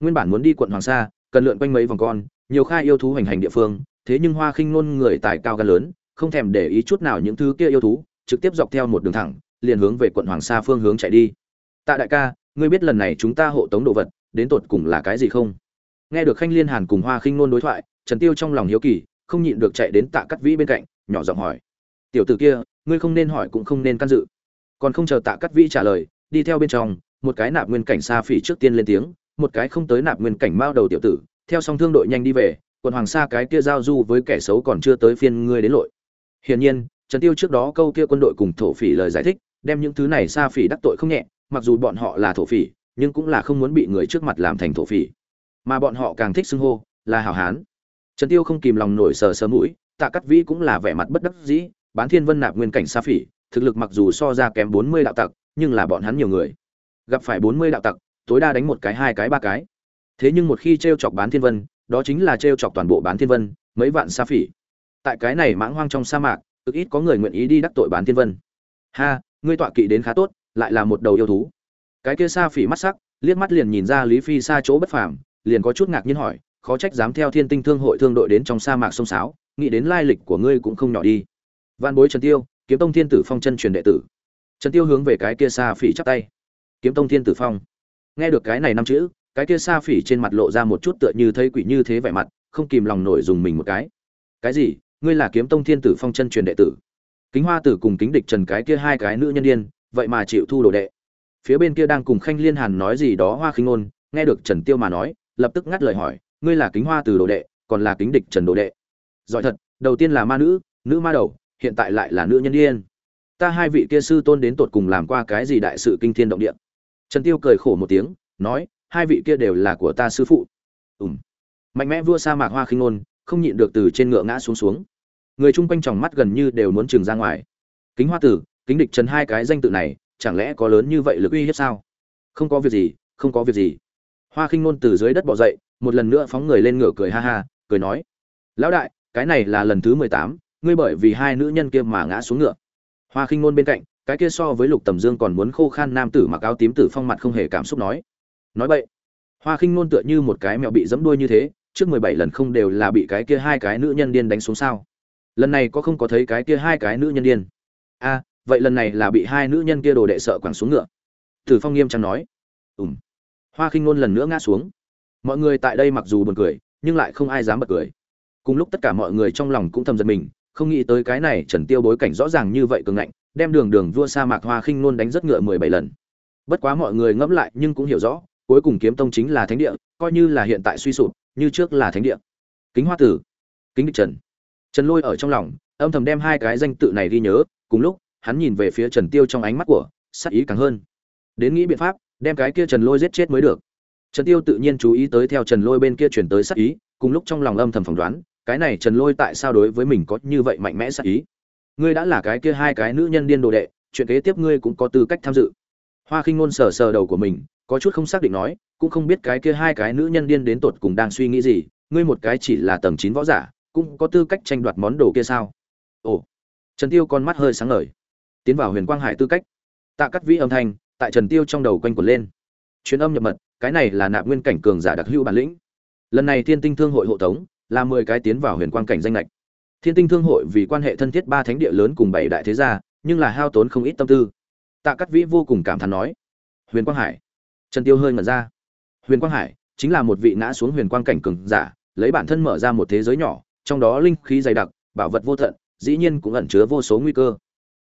Nguyên bản muốn đi quận hoàng sa, cần lượn quanh mấy vòng con, nhiều khai yêu thú hành hành địa phương, thế nhưng hoa khinh ngôn người tài cao gan lớn, không thèm để ý chút nào những thứ kia yêu thú, trực tiếp dọc theo một đường thẳng, liền hướng về quận hoàng sa phương hướng chạy đi. Tạ đại ca, ngươi biết lần này chúng ta hộ tống đồ vật, đến tột cùng là cái gì không? Nghe được khanh liên hàn cùng hoa khinh ngôn đối thoại, trần tiêu trong lòng hiếu kỳ, không nhịn được chạy đến tạ cắt vĩ bên cạnh, nhỏ giọng hỏi. Tiểu tử kia, ngươi không nên hỏi cũng không nên can dự. Còn không chờ tạ cắt vĩ trả lời, đi theo bên trong một cái nạp nguyên cảnh xa phỉ trước tiên lên tiếng, một cái không tới nạp nguyên cảnh mao đầu tiểu tử, theo song thương đội nhanh đi về quần hoàng sa cái kia giao du với kẻ xấu còn chưa tới phiên ngươi đến lội. Hiển nhiên, trần tiêu trước đó câu kia quân đội cùng thổ phỉ lời giải thích, đem những thứ này xa phỉ đắc tội không nhẹ, mặc dù bọn họ là thổ phỉ, nhưng cũng là không muốn bị người trước mặt làm thành thổ phỉ. Mà bọn họ càng thích xưng hô, là hảo hán. Trần tiêu không kìm lòng nổi sờ sờ mũi, tạ cắt vĩ cũng là vẻ mặt bất đắc dĩ, bán thiên vân nạp nguyên cảnh xa phỉ, thực lực mặc dù so ra kém 40 đạo tặc, nhưng là bọn hắn nhiều người gặp phải 40 đạo tặc, tối đa đánh một cái, hai cái, ba cái. Thế nhưng một khi treo chọc bán thiên vân, đó chính là trêu chọc toàn bộ bán thiên vân, mấy vạn sa phỉ. Tại cái này mãng hoang trong sa mạc, cực ít có người nguyện ý đi đắc tội bán thiên vân. Ha, ngươi tọa kỵ đến khá tốt, lại là một đầu yêu thú. Cái kia sa phỉ mắt sắc, liếc mắt liền nhìn ra lý phi xa chỗ bất phàm, liền có chút ngạc nhiên hỏi, khó trách dám theo thiên tinh thương hội thương đội đến trong sa mạc sông sáo, nghĩ đến lai lịch của ngươi cũng không nhỏ đi. Văn bối trần tiêu, kiếm tông thiên tử phong chân truyền đệ tử. Trần tiêu hướng về cái kia sa phỉ chắp tay kiếm tông thiên tử phong. Nghe được cái này năm chữ, cái kia sa phỉ trên mặt lộ ra một chút tựa như thấy quỷ như thế vẻ mặt, không kìm lòng nổi dùng mình một cái. Cái gì? Ngươi là kiếm tông thiên tử phong chân truyền đệ tử. Kính hoa tử cùng kính địch trần cái kia hai cái nữ nhân điên, vậy mà chịu thu đồ đệ. Phía bên kia đang cùng khanh liên hàn nói gì đó hoa khinh ngôn, nghe được trần tiêu mà nói, lập tức ngắt lời hỏi, ngươi là kính hoa tử đồ đệ, còn là kính địch trần đồ đệ? Giỏi thật, đầu tiên là ma nữ nữ ma đầu, hiện tại lại là nữ nhân điên. Ta hai vị kia sư tôn đến tột cùng làm qua cái gì đại sự kinh thiên động địa? Trần tiêu cười khổ một tiếng, nói, hai vị kia đều là của ta sư phụ. Ùm mạnh mẽ vua sa mạc hoa khinh ngôn, không nhịn được từ trên ngựa ngã xuống xuống. Người chung quanh tròng mắt gần như đều muốn trừng ra ngoài. Kính hoa tử, kính địch trần hai cái danh tự này, chẳng lẽ có lớn như vậy lực uy hiếp sao? Không có việc gì, không có việc gì. Hoa khinh ngôn từ dưới đất bỏ dậy, một lần nữa phóng người lên ngựa cười ha ha, cười nói, lão đại, cái này là lần thứ mười tám, ngươi bởi vì hai nữ nhân kia mà ngã xuống ngựa. Hoa khinh ngôn bên cạnh cái kia so với lục tầm dương còn muốn khô khan nam tử mặc áo tím tử phong mặt không hề cảm xúc nói. Nói vậy hoa khinh ngôn tựa như một cái mẹo bị dẫm đuôi như thế, trước mười bảy lần không đều là bị cái kia hai cái nữ nhân điên đánh xuống sao? Lần này có không có thấy cái kia hai cái nữ nhân điên? A, vậy lần này là bị hai nữ nhân kia đồ đệ sợ quẳng xuống ngựa. Tử phong nghiêm trang nói. Ùm hoa khinh ngôn lần nữa ngã xuống. Mọi người tại đây mặc dù buồn cười, nhưng lại không ai dám bật cười. Cùng lúc tất cả mọi người trong lòng cũng thầm giật mình, không nghĩ tới cái này trần tiêu bối cảnh rõ ràng như vậy cường ngạnh đem đường đường vua sa mạc hoa khinh nôn đánh rất ngựa mười bảy lần. Bất quá mọi người ngẫm lại nhưng cũng hiểu rõ, cuối cùng kiếm tông chính là thánh địa, coi như là hiện tại suy sụp, như trước là thánh địa. Kính hoa tử, kính địch trần. Trần lôi ở trong lòng, âm thầm đem hai cái danh tự này ghi nhớ, cùng lúc, hắn nhìn về phía trần tiêu trong ánh mắt của, sắc ý càng hơn. Đến nghĩ biện pháp, đem cái kia trần lôi giết chết mới được. Trần tiêu tự nhiên chú ý tới theo trần lôi bên kia chuyển tới sắc ý, cùng lúc trong lòng âm thầm phỏng đoán, cái này trần lôi tại sao đối với mình có như vậy mạnh mẽ sắc ý? Ngươi đã là cái kia hai cái nữ nhân điên đồ đệ, chuyện kế tiếp ngươi cũng có tư cách tham dự. Hoa khinh ngôn sờ sờ đầu của mình, có chút không xác định nói, cũng không biết cái kia hai cái nữ nhân điên đến tột cùng đang suy nghĩ gì, ngươi một cái chỉ là tầng chín võ giả, cũng có tư cách tranh đoạt món đồ kia sao? Ồ, trần tiêu con mắt hơi sáng ngời. Tiến vào huyền quang hải tư cách. Tạ cắt vĩ âm thanh, tại trần tiêu trong đầu quanh quẩn lên. Truyền âm nhập mật, cái này là nạp nguyên cảnh cường giả đặc hữu bản lĩnh. Lần này thiên tinh thương hội hộ tống, là mười cái tiến vào huyền quang cảnh danh lệch thiên tinh thương hội vì quan hệ thân thiết ba thánh địa lớn cùng bảy đại thế gia, nhưng là hao tốn không ít tâm tư. Tạ Cát vĩ vô cùng cảm thán nói, huyền quang hải. Trần tiêu hơi ngẩn ra. Huyền quang hải chính là một vị ngã xuống huyền quang cảnh cường giả, lấy bản thân mở ra một thế giới nhỏ, trong đó linh khí dày đặc, bảo vật vô tận, dĩ nhiên cũng ẩn chứa vô số nguy cơ.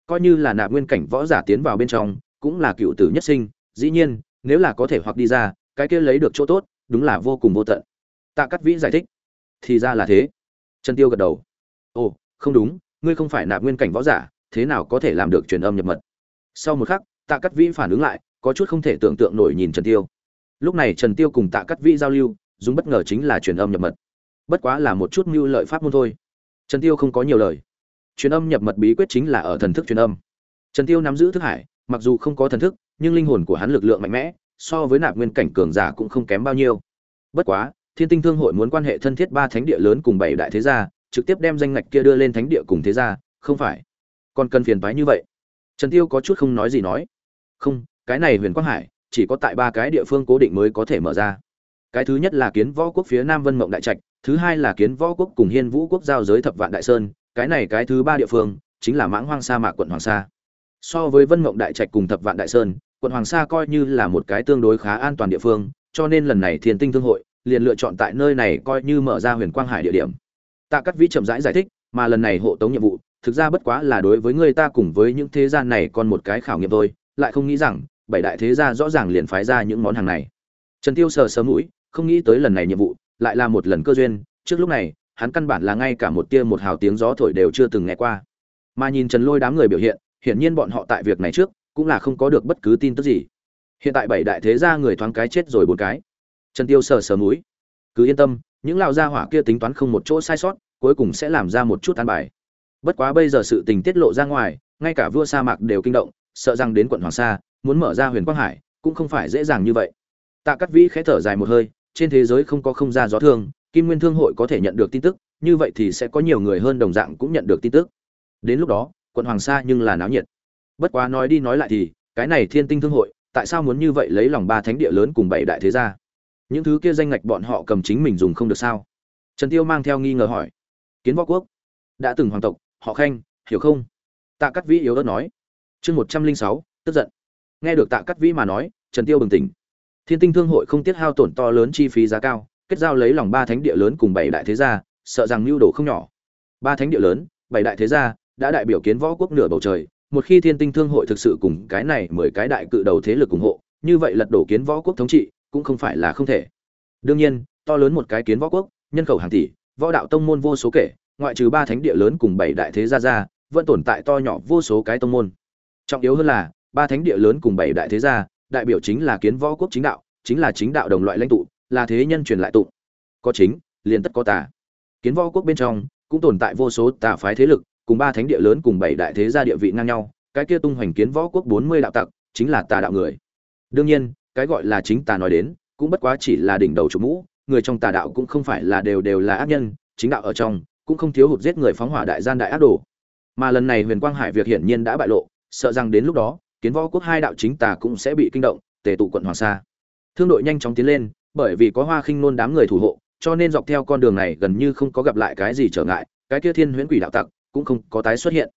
Coi như là nạp nguyên cảnh võ giả tiến vào bên trong, cũng là cựu tử nhất sinh, dĩ nhiên, nếu là có thể hoặc đi ra, cái kia lấy được chỗ tốt, đúng là vô cùng vô tận. Tạ Cát vĩ giải thích, thì ra là thế. Trần tiêu gật đầu ồ, không đúng, ngươi không phải nạp nguyên cảnh võ giả, thế nào có thể làm được truyền âm nhập mật? Sau một khắc, tạ cắt vĩ phản ứng lại, có chút không thể tưởng tượng nổi nhìn trần tiêu. Lúc này trần tiêu cùng tạ cắt vĩ giao lưu, dùng bất ngờ chính là truyền âm nhập mật. Bất quá là một chút mưu lợi pháp môn thôi. Trần tiêu không có nhiều lời. Truyền âm nhập mật bí quyết chính là ở thần thức truyền âm. Trần tiêu nắm giữ thức hải, mặc dù không có thần thức, nhưng linh hồn của hắn lực lượng mạnh mẽ, so với nạp nguyên cảnh cường giả cũng không kém bao nhiêu. Bất quá, thiên tinh thương hội muốn quan hệ thân thiết ba thánh địa lớn cùng bảy đại thế gia trực tiếp đem danh ngạch kia đưa lên thánh địa cùng thế gia, không phải. Còn cần phiền toái như vậy. Trần tiêu có chút không nói gì nói. Không, cái này huyền quang hải, chỉ có tại ba cái địa phương cố định mới có thể mở ra. Cái thứ nhất là kiến võ quốc phía nam vân mộng đại trạch, thứ hai là kiến võ quốc cùng hiên vũ quốc giao giới thập vạn đại sơn, cái này cái thứ ba địa phương chính là mãng hoang sa mạc quận hoàng sa. So với vân mộng đại trạch cùng thập vạn đại sơn, quận hoàng sa coi như là một cái tương đối khá an toàn địa phương, cho nên lần này thiên tinh thương hội liền lựa chọn tại nơi này coi như mở ra huyền quang hải địa điểm tạ cắt vĩ chậm rãi giải, giải thích mà lần này hộ tống nhiệm vụ thực ra bất quá là đối với người ta cùng với những thế gian này còn một cái khảo nghiệm thôi lại không nghĩ rằng bảy đại thế gia rõ ràng liền phái ra những món hàng này. Trần tiêu sờ sờ mũi không nghĩ tới lần này nhiệm vụ lại là một lần cơ duyên trước lúc này hắn căn bản là ngay cả một tia một hào tiếng gió thổi đều chưa từng nghe qua. Mà nhìn trần lôi đám người biểu hiện hiển nhiên bọn họ tại việc này trước cũng là không có được bất cứ tin tức gì. Hiện tại bảy đại thế gia người thoáng cái chết rồi bốn cái. Trần tiêu sờ sờ mũi cứ yên tâm những lão gia hỏa kia tính toán không một chỗ sai sót, cuối cùng sẽ làm ra một chút an bài. Bất quá bây giờ sự tình tiết lộ ra ngoài, ngay cả vua sa mạc đều kinh động, sợ rằng đến quận hoàng sa, muốn mở ra huyền quang hải, cũng không phải dễ dàng như vậy. Tạ cắt vĩ khẽ thở dài một hơi, trên thế giới không có không ra gió thương kim nguyên thương hội có thể nhận được tin tức, như vậy thì sẽ có nhiều người hơn đồng dạng cũng nhận được tin tức. Đến lúc đó, quận hoàng sa nhưng là náo nhiệt. Bất quá nói đi nói lại thì, cái này thiên tinh thương hội, tại sao muốn như vậy lấy lòng ba thánh địa lớn cùng bảy đại thế gia? Những thứ kia danh ngạch bọn họ cầm chính mình dùng không được sao? Trần tiêu mang theo nghi ngờ hỏi. Kiến võ quốc, đã từng hoàng tộc, họ khanh, hiểu không? Tạ cắt vĩ yếu ớt nói. Chương một trăm linh sáu, tức giận. Nghe được tạ cắt vĩ mà nói, trần tiêu bừng tỉnh. Thiên tinh thương hội không tiết hao tổn to lớn chi phí giá cao, kết giao lấy lòng ba thánh địa lớn cùng bảy đại thế gia, sợ rằng mưu đồ không nhỏ. Ba thánh địa lớn, bảy đại thế gia, đã đại biểu kiến võ quốc nửa bầu trời. Một khi thiên tinh thương hội thực sự cùng cái này mười cái đại cự đầu thế lực ủng hộ, như vậy lật đổ kiến võ quốc thống trị cũng không phải là không thể. Đương nhiên, to lớn một cái kiến võ quốc, nhân khẩu hàng tỷ, võ đạo tông môn vô số kể, ngoại trừ ba thánh địa lớn cùng bảy đại thế gia ra, vẫn tồn tại to nhỏ vô số cái tông môn. Trọng yếu hơn là, ba thánh địa lớn cùng bảy đại thế gia, đại biểu chính là kiến võ quốc chính đạo, chính là chính đạo đồng loại lãnh tụ, là thế nhân truyền lại tụ. Có chính, liền tất có tà. Kiến võ quốc bên trong, cũng tồn tại vô số tà phái thế lực, cùng ba thánh địa lớn cùng bảy đại thế gia địa vị ngang nhau, cái kia tung hoành kiến võ quốc bốn mươi đạo tặc, chính là tà đạo người. Đương nhiên cái gọi là chính tà nói đến, cũng bất quá chỉ là đỉnh đầu chủ mũ, người trong tà đạo cũng không phải là đều đều là ác nhân, chính đạo ở trong, cũng không thiếu hụt giết người phóng hỏa đại gian đại ác đồ. Mà lần này huyền quang hải việc hiển nhiên đã bại lộ, sợ rằng đến lúc đó, kiến võ quốc hai đạo chính tà cũng sẽ bị kinh động, tề tụ quận hoàng sa. Thương đội nhanh chóng tiến lên, bởi vì có hoa khinh nôn đám người thủ hộ, cho nên dọc theo con đường này gần như không có gặp lại cái gì trở ngại, cái kia thiên huyễn quỷ đạo tặc cũng không có tái xuất hiện.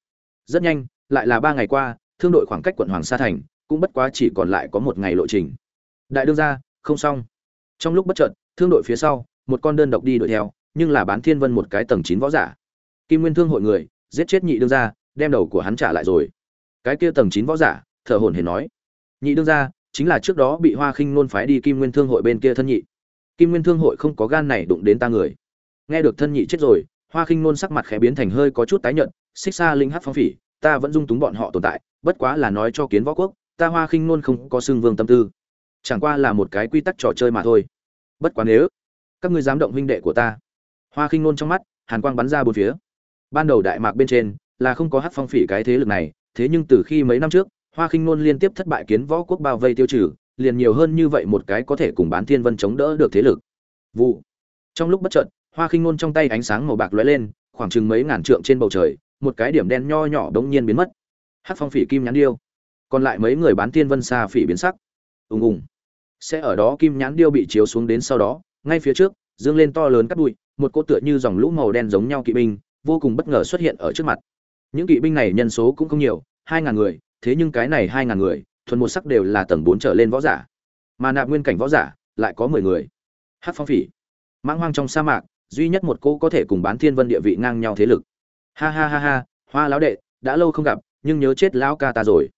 Rất nhanh, lại là ba ngày qua, thương đội khoảng cách quận hoàng sa thành, cũng bất quá chỉ còn lại có một ngày lộ trình đại đương gia, không xong. Trong lúc bất chợt thương đội phía sau một con đơn độc đi đuổi theo nhưng là bán thiên vân một cái tầng chín võ giả. Kim nguyên thương hội người giết chết nhị đương gia đem đầu của hắn trả lại rồi. Cái kia tầng chín võ giả thở hổn hển nói nhị đương gia chính là trước đó bị hoa khinh nôn phái đi kim nguyên thương hội bên kia thân nhị. Kim nguyên thương hội không có gan này đụng đến ta người. Nghe được thân nhị chết rồi hoa khinh nôn sắc mặt khẽ biến thành hơi có chút tái nhợt xích xa linh hát phong phỉ ta vẫn dung túng bọn họ tồn tại bất quá là nói cho kiến võ quốc ta hoa khinh nôn không có xương vương tâm tư chẳng qua là một cái quy tắc trò chơi mà thôi. Bất quá nếu các ngươi dám động huynh đệ của ta, hoa khinh nôn trong mắt, hàn quang bắn ra bốn phía. Ban đầu đại mạc bên trên là không có hát phong phỉ cái thế lực này, thế nhưng từ khi mấy năm trước, hoa khinh nôn liên tiếp thất bại kiến võ quốc bao vây tiêu trừ, liền nhiều hơn như vậy một cái có thể cùng bán thiên vân chống đỡ được thế lực. Vụ. Trong lúc bất chợt, hoa khinh nôn trong tay ánh sáng màu bạc lóe lên, khoảng chừng mấy ngàn trượng trên bầu trời, một cái điểm đen nho nhỏ đống nhiên biến mất. Hát phong phỉ kim nhắn điêu. Còn lại mấy người bán thiên vân xa phỉ biến sắc. Ùng ùng sẽ ở đó kim nhãn điêu bị chiếu xuống đến sau đó, ngay phía trước, dương lên to lớn cắt bụi, một cỗ tựa như dòng lũ màu đen giống nhau kỵ binh, vô cùng bất ngờ xuất hiện ở trước mặt. Những kỵ binh này nhân số cũng không nhiều, hai ngàn người, thế nhưng cái này hai ngàn người, thuần một sắc đều là tầng bốn trở lên võ giả. Mà nạp nguyên cảnh võ giả, lại có mười người. Hát phong phỉ. Mang hoang trong sa mạc, duy nhất một cô có thể cùng bán thiên vân địa vị ngang nhau thế lực. Ha ha ha ha, hoa lão đệ, đã lâu không gặp, nhưng nhớ chết lão ca ta rồi.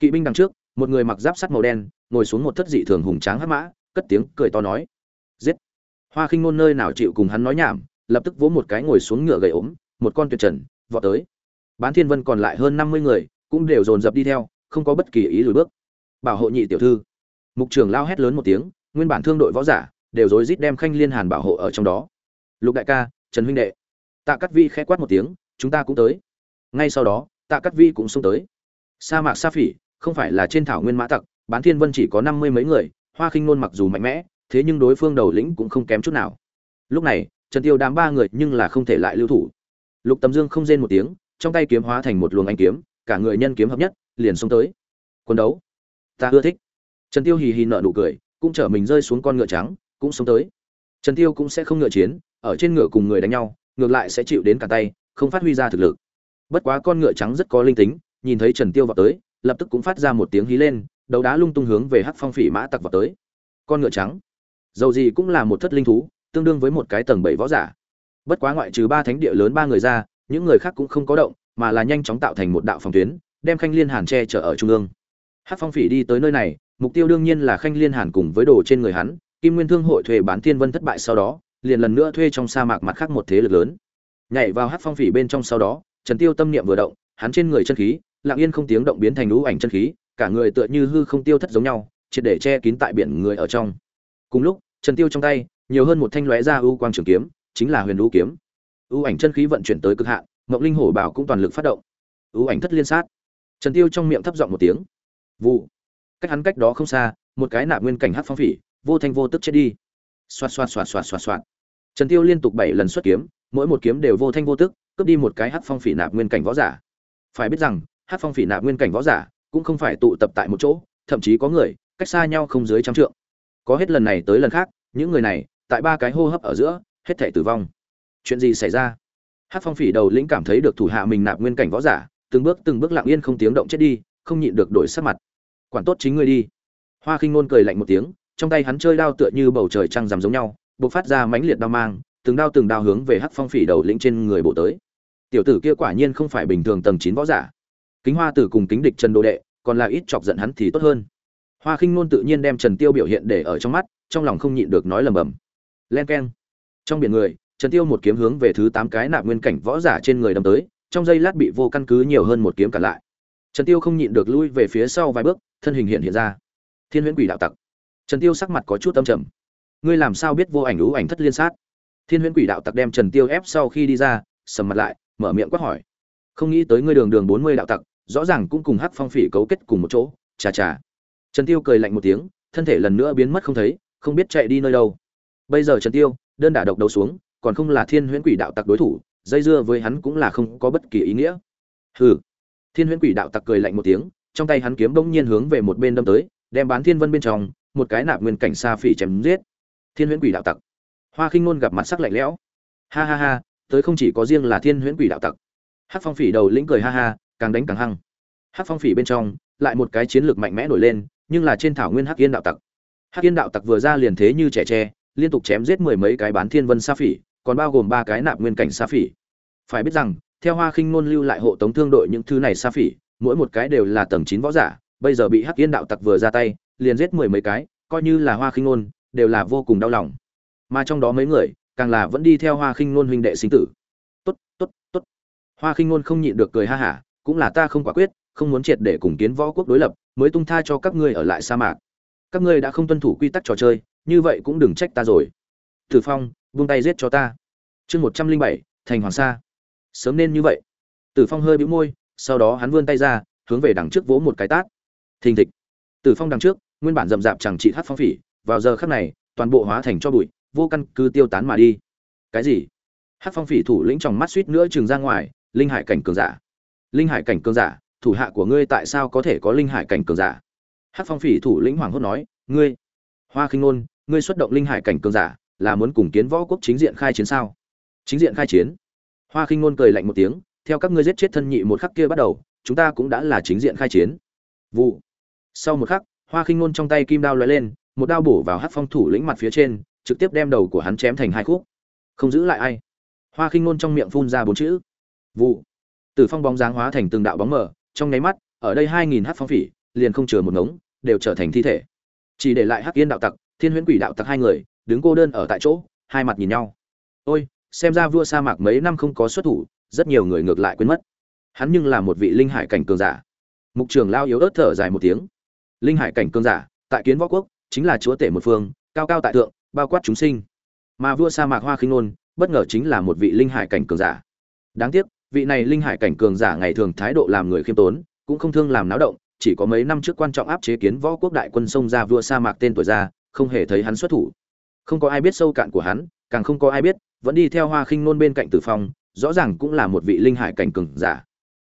Kỵ binh đằng trước một người mặc giáp sắt màu đen, ngồi xuống một thất dị thường hùng tráng hắc mã, cất tiếng cười to nói, giết. Hoa khinh ngôn nơi nào chịu cùng hắn nói nhảm, lập tức vỗ một cái ngồi xuống ngựa gầy ốm, một con tuyệt trần, vọt tới. Bán thiên vân còn lại hơn năm mươi người, cũng đều dồn dập đi theo, không có bất kỳ ý lùi bước. Bảo hộ nhị tiểu thư. Mục trưởng lao hét lớn một tiếng, nguyên bản thương đội võ giả, đều rối rít đem khanh liên hàn bảo hộ ở trong đó. Lục đại ca, trần huynh đệ. Tạ cắt vi khẽ quát một tiếng, chúng ta cũng tới. Ngay sau đó, tạ cắt vi cũng xông tới. Sa mạc sa phỉ không phải là trên thảo nguyên mã tặc, bán thiên vân chỉ có năm mươi mấy người, hoa khinh nôn mặc dù mạnh mẽ, thế nhưng đối phương đầu lĩnh cũng không kém chút nào. Lúc này, trần tiêu đám ba người nhưng là không thể lại lưu thủ. Lục tầm dương không rên một tiếng, trong tay kiếm hóa thành một luồng anh kiếm, cả người nhân kiếm hợp nhất, liền xông tới. Quân đấu. Ta ưa thích. Trần tiêu hì hì nợ nụ cười, cũng trở mình rơi xuống con ngựa trắng, cũng xông tới. Trần tiêu cũng sẽ không ngựa chiến, ở trên ngựa cùng người đánh nhau, ngược lại sẽ chịu đến cả tay, không phát huy ra thực lực. Bất quá con ngựa trắng rất có linh tính, nhìn thấy trần tiêu vào tới lập tức cũng phát ra một tiếng hí lên, đấu đá lung tung hướng về hắc phong phỉ mã tặc vào tới. Con ngựa trắng, dầu gì cũng là một thất linh thú, tương đương với một cái tầng bảy võ giả. Bất quá ngoại trừ ba thánh địa lớn ba người ra, những người khác cũng không có động, mà là nhanh chóng tạo thành một đạo phòng tuyến, đem khanh liên hàn che chở ở trung ương. Hắc phong phỉ đi tới nơi này, mục tiêu đương nhiên là khanh liên hàn cùng với đồ trên người hắn, kim nguyên thương hội thuê bán thiên vân thất bại sau đó, liền lần nữa thuê trong sa mạc mặt khác một thế lực lớn. Nhảy vào hắc phong phỉ bên trong sau đó, trần tiêu tâm niệm vừa động, hắn trên người chân khí lặng yên không tiếng động biến thành lũ ảnh chân khí, cả người tựa như hư không tiêu thất giống nhau, triệt để che kín tại biển người ở trong. Cùng lúc, trần tiêu trong tay, nhiều hơn một thanh lóe ra ưu quang trường kiếm, chính là huyền lũ kiếm. Ưu ảnh chân khí vận chuyển tới cực hạn, mộng linh hổ bảo cũng toàn lực phát động. Ưu ảnh thất liên sát. Trần tiêu trong miệng thấp giọng một tiếng. Vụ. Cách hắn cách đó không xa, một cái nạp nguyên cảnh hắc phong phỉ, vô thanh vô tức chết đi. Xoạt xoạt xoạt xoạt xoạt xoạt. Trần tiêu liên tục bảy lần xuất kiếm, mỗi một kiếm đều vô thanh vô tức, cướp đi một cái hắc phong phỉ nạp nguyên cảnh võ giả. Phải biết rằng Hát phong phỉ nạp nguyên cảnh võ giả, cũng không phải tụ tập tại một chỗ, thậm chí có người, cách xa nhau không dưới trăm trượng. Có hết lần này tới lần khác, những người này, tại ba cái hô hấp ở giữa, hết thể tử vong. Chuyện gì xảy ra? Hát phong phỉ đầu lĩnh cảm thấy được thủ hạ mình nạp nguyên cảnh võ giả, từng bước từng bước lặng yên không tiếng động chết đi, không nhịn được đổi sắc mặt. Quản tốt chính ngươi đi. Hoa khinh ngôn cười lạnh một tiếng, trong tay hắn chơi đao tựa như bầu trời trăng rằm giống nhau, bộc phát ra mãnh liệt đao mang, từng đao từng đao hướng về hắc phong phỉ đầu lĩnh trên người bộ tới. Tiểu tử kia quả nhiên không phải bình thường tầng chín võ giả kính hoa tử cùng kính địch trần đồ đệ, còn là ít chọc giận hắn thì tốt hơn. Hoa khinh ngôn tự nhiên đem trần tiêu biểu hiện để ở trong mắt, trong lòng không nhịn được nói lầm bầm. Len keng. Trong biển người, trần tiêu một kiếm hướng về thứ tám cái nạp nguyên cảnh võ giả trên người đâm tới, trong giây lát bị vô căn cứ nhiều hơn một kiếm cả lại. Trần tiêu không nhịn được lui về phía sau vài bước, thân hình hiện hiện ra. Thiên huyễn quỷ đạo tặc. Trần tiêu sắc mặt có chút âm trầm. Ngươi làm sao biết vô ảnh ú ảnh thất liên sát? Thiên huyễn quỷ đạo tặc đem trần tiêu ép sau khi đi ra, sầm mặt lại, mở miệng quát hỏi. Không nghĩ tới ngươi đường đường bốn mươi đạo tặc rõ ràng cũng cùng hắc phong phỉ cấu kết cùng một chỗ, chà chà. Trần tiêu cười lạnh một tiếng, thân thể lần nữa biến mất không thấy, không biết chạy đi nơi đâu. Bây giờ trần tiêu, đơn đả độc đấu xuống, còn không là thiên huyễn quỷ đạo tặc đối thủ, dây dưa với hắn cũng là không có bất kỳ ý nghĩa. Hừ. Thiên huyễn quỷ đạo tặc cười lạnh một tiếng, trong tay hắn kiếm bỗng nhiên hướng về một bên đâm tới, đem bán thiên vân bên trong, một cái nạp nguyên cảnh xa phỉ chém giết. Thiên huyễn quỷ đạo tặc. Hoa khinh ngôn gặp mặt sắc lạnh lẽo. Ha ha ha, tới không chỉ có riêng là thiên huyễn quỷ đạo tặc. Hắc phong phỉ đầu lĩnh cười ha ha càng đánh càng hăng. Hắc phong phỉ bên trong, lại một cái chiến lược mạnh mẽ nổi lên, nhưng là trên thảo nguyên hắc yên đạo tặc. Hắc yên đạo tặc vừa ra liền thế như trẻ tre, liên tục chém giết mười mấy cái bán thiên vân sa phỉ, còn bao gồm ba cái nạp nguyên cảnh sa phỉ. Phải biết rằng, theo hoa khinh ngôn lưu lại hộ tống thương đội những thứ này sa phỉ, mỗi một cái đều là tầng chín võ giả, bây giờ bị hắc yên đạo tặc vừa ra tay, liền giết mười mấy cái, coi như là hoa khinh ngôn đều là vô cùng đau lòng. Mà trong đó mấy người, càng là vẫn đi theo hoa khinh ngôn huynh đệ sinh tử. Tốt tốt hoa khinh ngôn không nhịn được cười ha hả cũng là ta không quả quyết, không muốn triệt để cùng kiến võ quốc đối lập, mới tung tha cho các ngươi ở lại sa mạc. Các ngươi đã không tuân thủ quy tắc trò chơi, như vậy cũng đừng trách ta rồi. Tử phong vung tay giết cho ta. Chương một trăm linh bảy, thành hoàng sa. Sớm nên như vậy. Tử phong hơi bĩu môi, sau đó hắn vươn tay ra, hướng về đằng trước vỗ một cái tát. Thình thịch. Tử phong đằng trước, nguyên bản rậm rạp chẳng trị hát phong phỉ, vào giờ khắc này, toàn bộ hóa thành cho bụi, vô căn cứ tiêu tán mà đi. Cái gì? Hát phong phỉ thủ lĩnh trong mắt suýt nữa chừng ra ngoài, linh hải cảnh cường giả linh hải cảnh cường giả, thủ hạ của ngươi tại sao có thể có linh hải cảnh cường giả? Hát phong phỉ thủ lĩnh hoàng hốt nói, ngươi, hoa khinh ngôn ngươi xuất động linh hải cảnh cường giả, là muốn cùng kiến võ quốc chính diện khai chiến sao? Chính diện khai chiến. Hoa khinh ngôn cười lạnh một tiếng, theo các ngươi giết chết thân nhị một khắc kia bắt đầu, chúng ta cũng đã là chính diện khai chiến. Vụ. Sau một khắc, hoa khinh ngôn trong tay kim đao lóe lên, một đao bổ vào hát phong thủ lĩnh mặt phía trên, trực tiếp đem đầu của hắn chém thành hai khúc. Không giữ lại ai. Hoa khinh ngôn trong miệng phun ra bốn chữ. Vụ tử phong bóng dáng hóa thành từng đạo bóng mờ trong nháy mắt ở đây hai nghìn phong phỉ liền không chừa một ngống đều trở thành thi thể. Chỉ để lại hắc yên đạo tặc thiên huyễn quỷ đạo tặc hai người đứng cô đơn ở tại chỗ hai mặt nhìn nhau. Ôi xem ra vua sa mạc mấy năm không có xuất thủ rất nhiều người ngược lại quên mất. Hắn nhưng là một vị linh hải cảnh cường giả. Mục trường lao yếu ớt thở dài một tiếng. Linh hải cảnh cường giả tại kiến võ quốc chính là chúa tể một phương cao cao tại thượng bao quát chúng sinh. Mà vua sa mạc hoa khinh Nôn, bất ngờ chính là một vị linh hải cảnh cường giả. Đáng tiếc vị này linh hải cảnh cường giả ngày thường thái độ làm người khiêm tốn, cũng không thương làm náo động, chỉ có mấy năm trước quan trọng áp chế kiến võ quốc đại quân sông ra vua sa mạc tên tuổi ra, không hề thấy hắn xuất thủ. Không có ai biết sâu cạn của hắn, càng không có ai biết, vẫn đi theo hoa khinh nôn bên cạnh tử phong, rõ ràng cũng là một vị linh hải cảnh cường giả.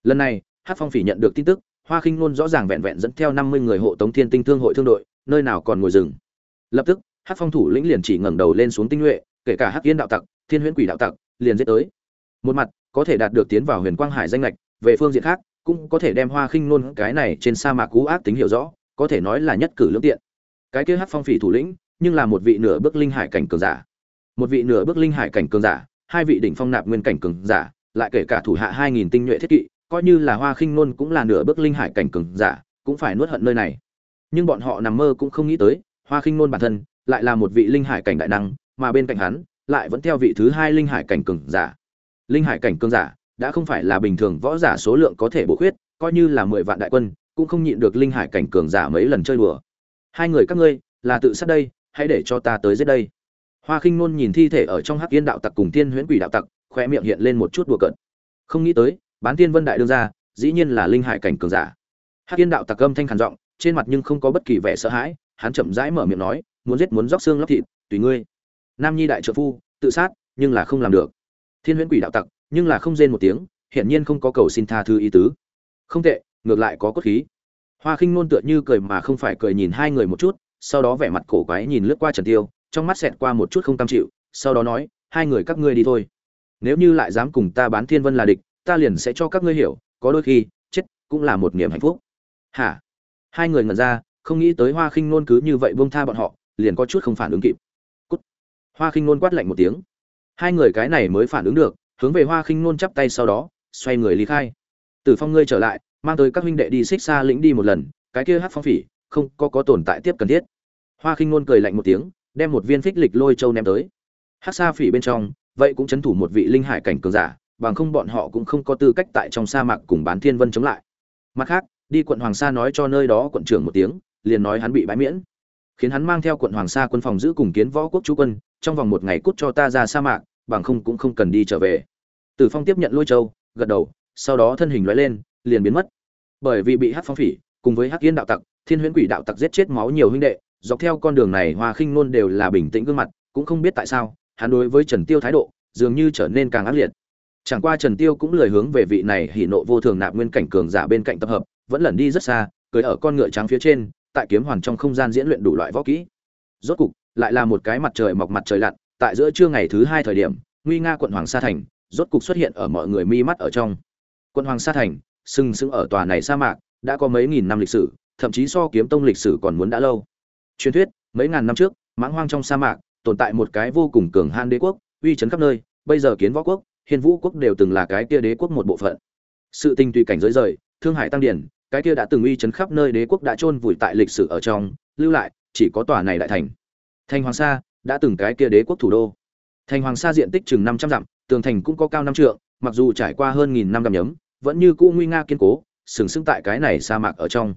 Lần này hát phong phỉ nhận được tin tức, hoa khinh nôn rõ ràng vẹn vẹn dẫn theo năm mươi người hộ tống thiên tinh thương hội thương đội, nơi nào còn ngồi rừng. Lập tức hát phong thủ lĩnh liền chỉ ngẩng đầu lên xuống tinh nhuệ, kể cả hát yên đạo tặc, thiên huyễn quỷ đạo tặc, liền giết tới. Một mặt có thể đạt được tiến vào huyền quang hải danh lệch về phương diện khác, cũng có thể đem hoa khinh nôn cái này trên sa mạc cú ác tính hiểu rõ, có thể nói là nhất cử lương tiện. Cái kia hát phong phỉ thủ lĩnh, nhưng là một vị nửa bước linh hải cảnh cường giả. Một vị nửa bước linh hải cảnh cường giả, hai vị đỉnh phong nạp nguyên cảnh cường giả, lại kể cả thủ hạ hai nghìn tinh nhuệ thiết kỵ, coi như là hoa khinh nôn cũng là nửa bước linh hải cảnh cường giả, cũng phải nuốt hận nơi này. Nhưng bọn họ nằm mơ cũng không nghĩ tới, hoa khinh nôn bản thân, lại là một vị linh hải cảnh đại năng, mà bên cạnh hắn, lại vẫn theo vị thứ hai linh hải cảnh cường giả linh hải cảnh cường giả, đã không phải là bình thường võ giả số lượng có thể bổ khuyết, coi như là mười vạn đại quân, cũng không nhịn được linh hải cảnh cường giả mấy lần chơi đùa. Hai người các ngươi, là tự sát đây, hãy để cho ta tới giết đây. Hoa khinh nôn nhìn thi thể ở trong hắc yên đạo tặc cùng thiên huyễn quỷ đạo tặc khoe miệng hiện lên một chút đùa cợt. Không nghĩ tới, bán tiên vân đại đương ra dĩ nhiên là linh hải cảnh cường giả. Hắc yên đạo tặc âm thanh khàn giọng, trên mặt nhưng không có bất kỳ vẻ sợ hãi, hắn chậm rãi mở miệng nói, muốn giết muốn róc xương lóc thịt, tùy ngươi. Nam nhi đại trợ phu, tự sát, nhưng là không làm được thiên huyễn quỷ đạo tặc, nhưng là không rên một tiếng, hiển nhiên không có cầu xin tha thứ ý tứ. Không tệ, ngược lại có cốt khí. Hoa khinh nôn tựa như cười mà không phải cười nhìn hai người một chút, sau đó vẻ mặt cổ quái nhìn lướt qua trần tiêu, trong mắt xẹt qua một chút không cam chịu, sau đó nói, hai người các ngươi đi thôi. Nếu như lại dám cùng ta bán thiên vân là địch, ta liền sẽ cho các ngươi hiểu, có đôi khi, chết cũng là một niềm hạnh phúc. Hả? Hai người ngẩn ra, không nghĩ tới hoa khinh nôn cứ như vậy buông tha bọn họ, liền có chút không phản ứng kịp. Cút. hoa khinh nôn quát lạnh một tiếng hai người cái này mới phản ứng được, hướng về hoa khinh nôn chắp tay sau đó, xoay người lý khai. Tử phong ngươi trở lại, mang tới các huynh đệ đi xích xa lĩnh đi một lần, cái kia hát phong phỉ, không có có tồn tại tiếp cần thiết. Hoa khinh nôn cười lạnh một tiếng, đem một viên phích lịch lôi châu ném tới. Hát xa phỉ bên trong, vậy cũng chấn thủ một vị linh hải cảnh cường giả, bằng không bọn họ cũng không có tư cách tại trong sa mạc cùng bán thiên vân chống lại. Mặt khác, đi quận hoàng sa nói cho nơi đó quận trưởng một tiếng, liền nói hắn bị bãi miễn. Khiến hắn mang theo quận hoàng sa quân phòng giữ cùng kiến võ quốc chú quân, trong vòng một ngày cút cho ta ra sa mạc bằng không cũng không cần đi trở về. Tử phong tiếp nhận lôi châu, gật đầu, sau đó thân hình lóe lên, liền biến mất. Bởi vì bị hắc phong phỉ, cùng với hắc yên đạo tặc, thiên huyễn quỷ đạo tặc giết chết máu nhiều huynh đệ, dọc theo con đường này hoa khinh nôn đều là bình tĩnh gương mặt, cũng không biết tại sao, hắn đối với trần tiêu thái độ, dường như trở nên càng ác liệt. Chẳng qua trần tiêu cũng lười hướng về vị này hỉ nộ vô thường nạp nguyên cảnh cường giả bên cạnh tập hợp, vẫn lẩn đi rất xa, cưỡi ở con ngựa trắng phía trên, tại kiếm hoàn trong không gian diễn luyện đủ loại võ kỹ. Rốt cục, lại là một cái mặt trời mọc mặt trời lặn tại giữa trưa ngày thứ hai thời điểm, nguy nga quận hoàng sa thành rốt cục xuất hiện ở mọi người mi mắt ở trong. Quận hoàng sa thành, sừng sững ở tòa này sa mạc, đã có mấy nghìn năm lịch sử, thậm chí so kiếm tông lịch sử còn muốn đã lâu. Truyền thuyết, mấy ngàn năm trước, mãng hoang trong sa mạc, tồn tại một cái vô cùng cường han đế quốc, uy chấn khắp nơi, bây giờ kiến võ quốc hiền vũ quốc đều từng là cái kia đế quốc một bộ phận. Sự tình tùy cảnh giới rời, thương hải tăng điển, cái kia đã từng uy chấn khắp nơi đế quốc đã chôn vùi tại lịch sử ở trong, lưu lại, chỉ có tòa này đại thành. Thành hoàng sa đã từng cái kia đế quốc thủ đô. Thành hoàng sa diện tích chừng năm trăm dặm, tường thành cũng có cao năm trượng, mặc dù trải qua hơn nghìn năm gặm nhấm, vẫn như cũ nguy nga kiên cố, sừng sững tại cái này sa mạc ở trong.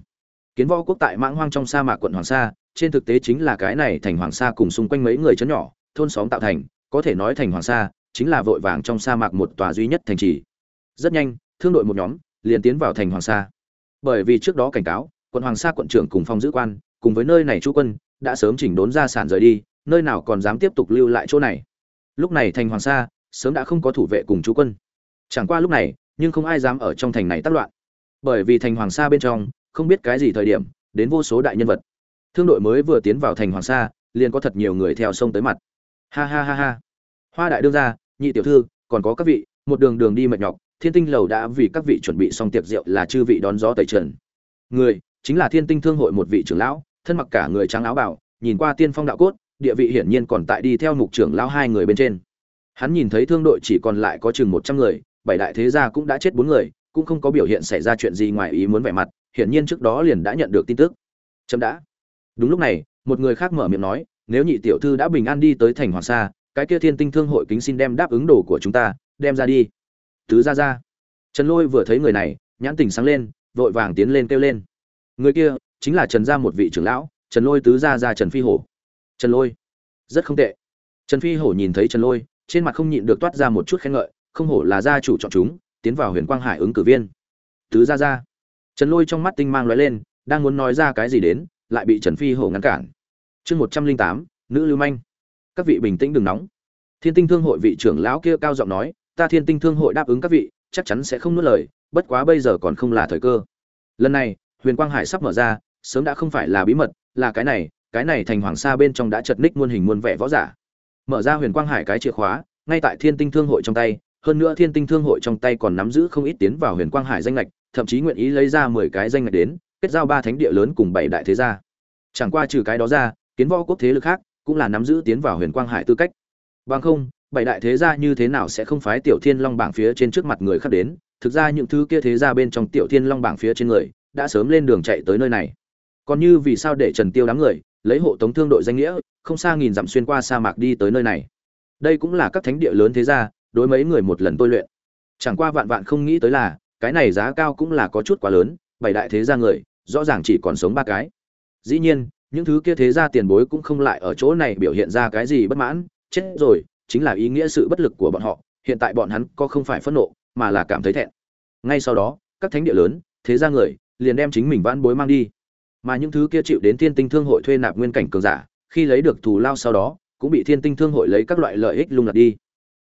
Kiến võ quốc tại mãng hoang trong sa mạc quận hoàng sa, trên thực tế chính là cái này thành hoàng sa cùng xung quanh mấy người chấn nhỏ, thôn xóm tạo thành, có thể nói thành hoàng sa chính là vội vàng trong sa mạc một tòa duy nhất thành trì. Rất nhanh, thương đội một nhóm liền tiến vào thành hoàng sa. Bởi vì trước đó cảnh cáo, quận hoàng sa quận trưởng cùng phong giữ quan, cùng với nơi này chú quân, đã sớm chỉnh đốn ra sản rời đi nơi nào còn dám tiếp tục lưu lại chỗ này. Lúc này thành hoàng sa, sớm đã không có thủ vệ cùng chú quân. Chẳng qua lúc này, nhưng không ai dám ở trong thành này tác loạn. Bởi vì thành hoàng sa bên trong, không biết cái gì thời điểm, đến vô số đại nhân vật. Thương đội mới vừa tiến vào thành hoàng sa, liền có thật nhiều người theo sông tới mặt. Ha ha ha ha. Hoa đại đương gia, nhị tiểu thư, còn có các vị, một đường đường đi mệt nhọc, thiên tinh lầu đã vì các vị chuẩn bị xong tiệc rượu là chư vị đón gió tẩy trần. Người, chính là thiên tinh thương hội một vị trưởng lão, thân mặc cả người trắng áo bảo nhìn qua tiên phong đạo cốt địa vị hiển nhiên còn tại đi theo mục trưởng lão hai người bên trên. Hắn nhìn thấy thương đội chỉ còn lại có chừng một trăm người, bảy đại thế gia cũng đã chết bốn người, cũng không có biểu hiện xảy ra chuyện gì ngoài ý muốn vẻ mặt, hiển nhiên trước đó liền đã nhận được tin tức. Chấm đã. Đúng lúc này, một người khác mở miệng nói, nếu nhị tiểu thư đã bình an đi tới thành hoàng sa, cái kia thiên tinh thương hội kính xin đem đáp ứng đồ của chúng ta, đem ra đi. Tứ ra ra trần lôi vừa thấy người này, nhãn tình sáng lên, vội vàng tiến lên kêu lên. Người kia, chính là trần gia một vị trưởng lão, trần lôi tứ gia ra trần phi hổ trần lôi. Rất không tệ. Trần phi hổ nhìn thấy trần lôi, trên mặt không nhịn được toát ra một chút khen ngợi, không hổ là gia chủ chọn chúng, tiến vào huyền quang hải ứng cử viên. Tứ gia gia. Trần lôi trong mắt tinh mang lóe lên, đang muốn nói ra cái gì đến, lại bị trần phi hổ ngăn cản. Chương một trăm linh tám, nữ lưu manh. Các vị bình tĩnh đừng nóng. Thiên tinh thương hội vị trưởng lão kia cao giọng nói, ta thiên tinh thương hội đáp ứng các vị, chắc chắn sẽ không nuốt lời, bất quá bây giờ còn không là thời cơ. Lần này, huyền quang hải sắp mở ra, sớm đã không phải là bí mật, là cái này cái này thành hoàng sa bên trong đã chật ních muôn hình muôn vẻ võ giả. Mở ra huyền quang hải cái chìa khóa, ngay tại thiên tinh thương hội trong tay, hơn nữa thiên tinh thương hội trong tay còn nắm giữ không ít tiến vào huyền quang hải danh lệch thậm chí nguyện ý lấy ra mười cái danh lệch đến, kết giao ba thánh địa lớn cùng bảy đại thế gia. Chẳng qua trừ cái đó ra, kiến võ quốc thế lực khác cũng là nắm giữ tiến vào huyền quang hải tư cách. Bằng không, bảy đại thế gia như thế nào sẽ không phái tiểu thiên long bảng phía trên trước mặt người khác đến? Thực ra những thứ kia thế gia bên trong tiểu thiên long bảng phía trên người đã sớm lên đường chạy tới nơi này. Còn như vì sao để trần tiêu đám người lấy hộ tống thương đội danh nghĩa, không xa nghìn dặm xuyên qua sa mạc đi tới nơi này. Đây cũng là các thánh địa lớn thế gia, đối mấy người một lần tôi luyện. Chẳng qua vạn vạn không nghĩ tới là, cái này giá cao cũng là có chút quá lớn, bảy đại thế gia người, rõ ràng chỉ còn sống ba cái. Dĩ nhiên, những thứ kia thế gia tiền bối cũng không lại ở chỗ này biểu hiện ra cái gì bất mãn, chết rồi, chính là ý nghĩa sự bất lực của bọn họ, hiện tại bọn hắn có không phải phẫn nộ, mà là cảm thấy thẹn. Ngay sau đó, các thánh địa lớn, thế gia người, liền đem chính mình vãn bối mang đi mà những thứ kia chịu đến thiên tinh thương hội thuê nạp nguyên cảnh cường giả, khi lấy được thù lao sau đó, cũng bị thiên tinh thương hội lấy các loại lợi ích lung lạc đi.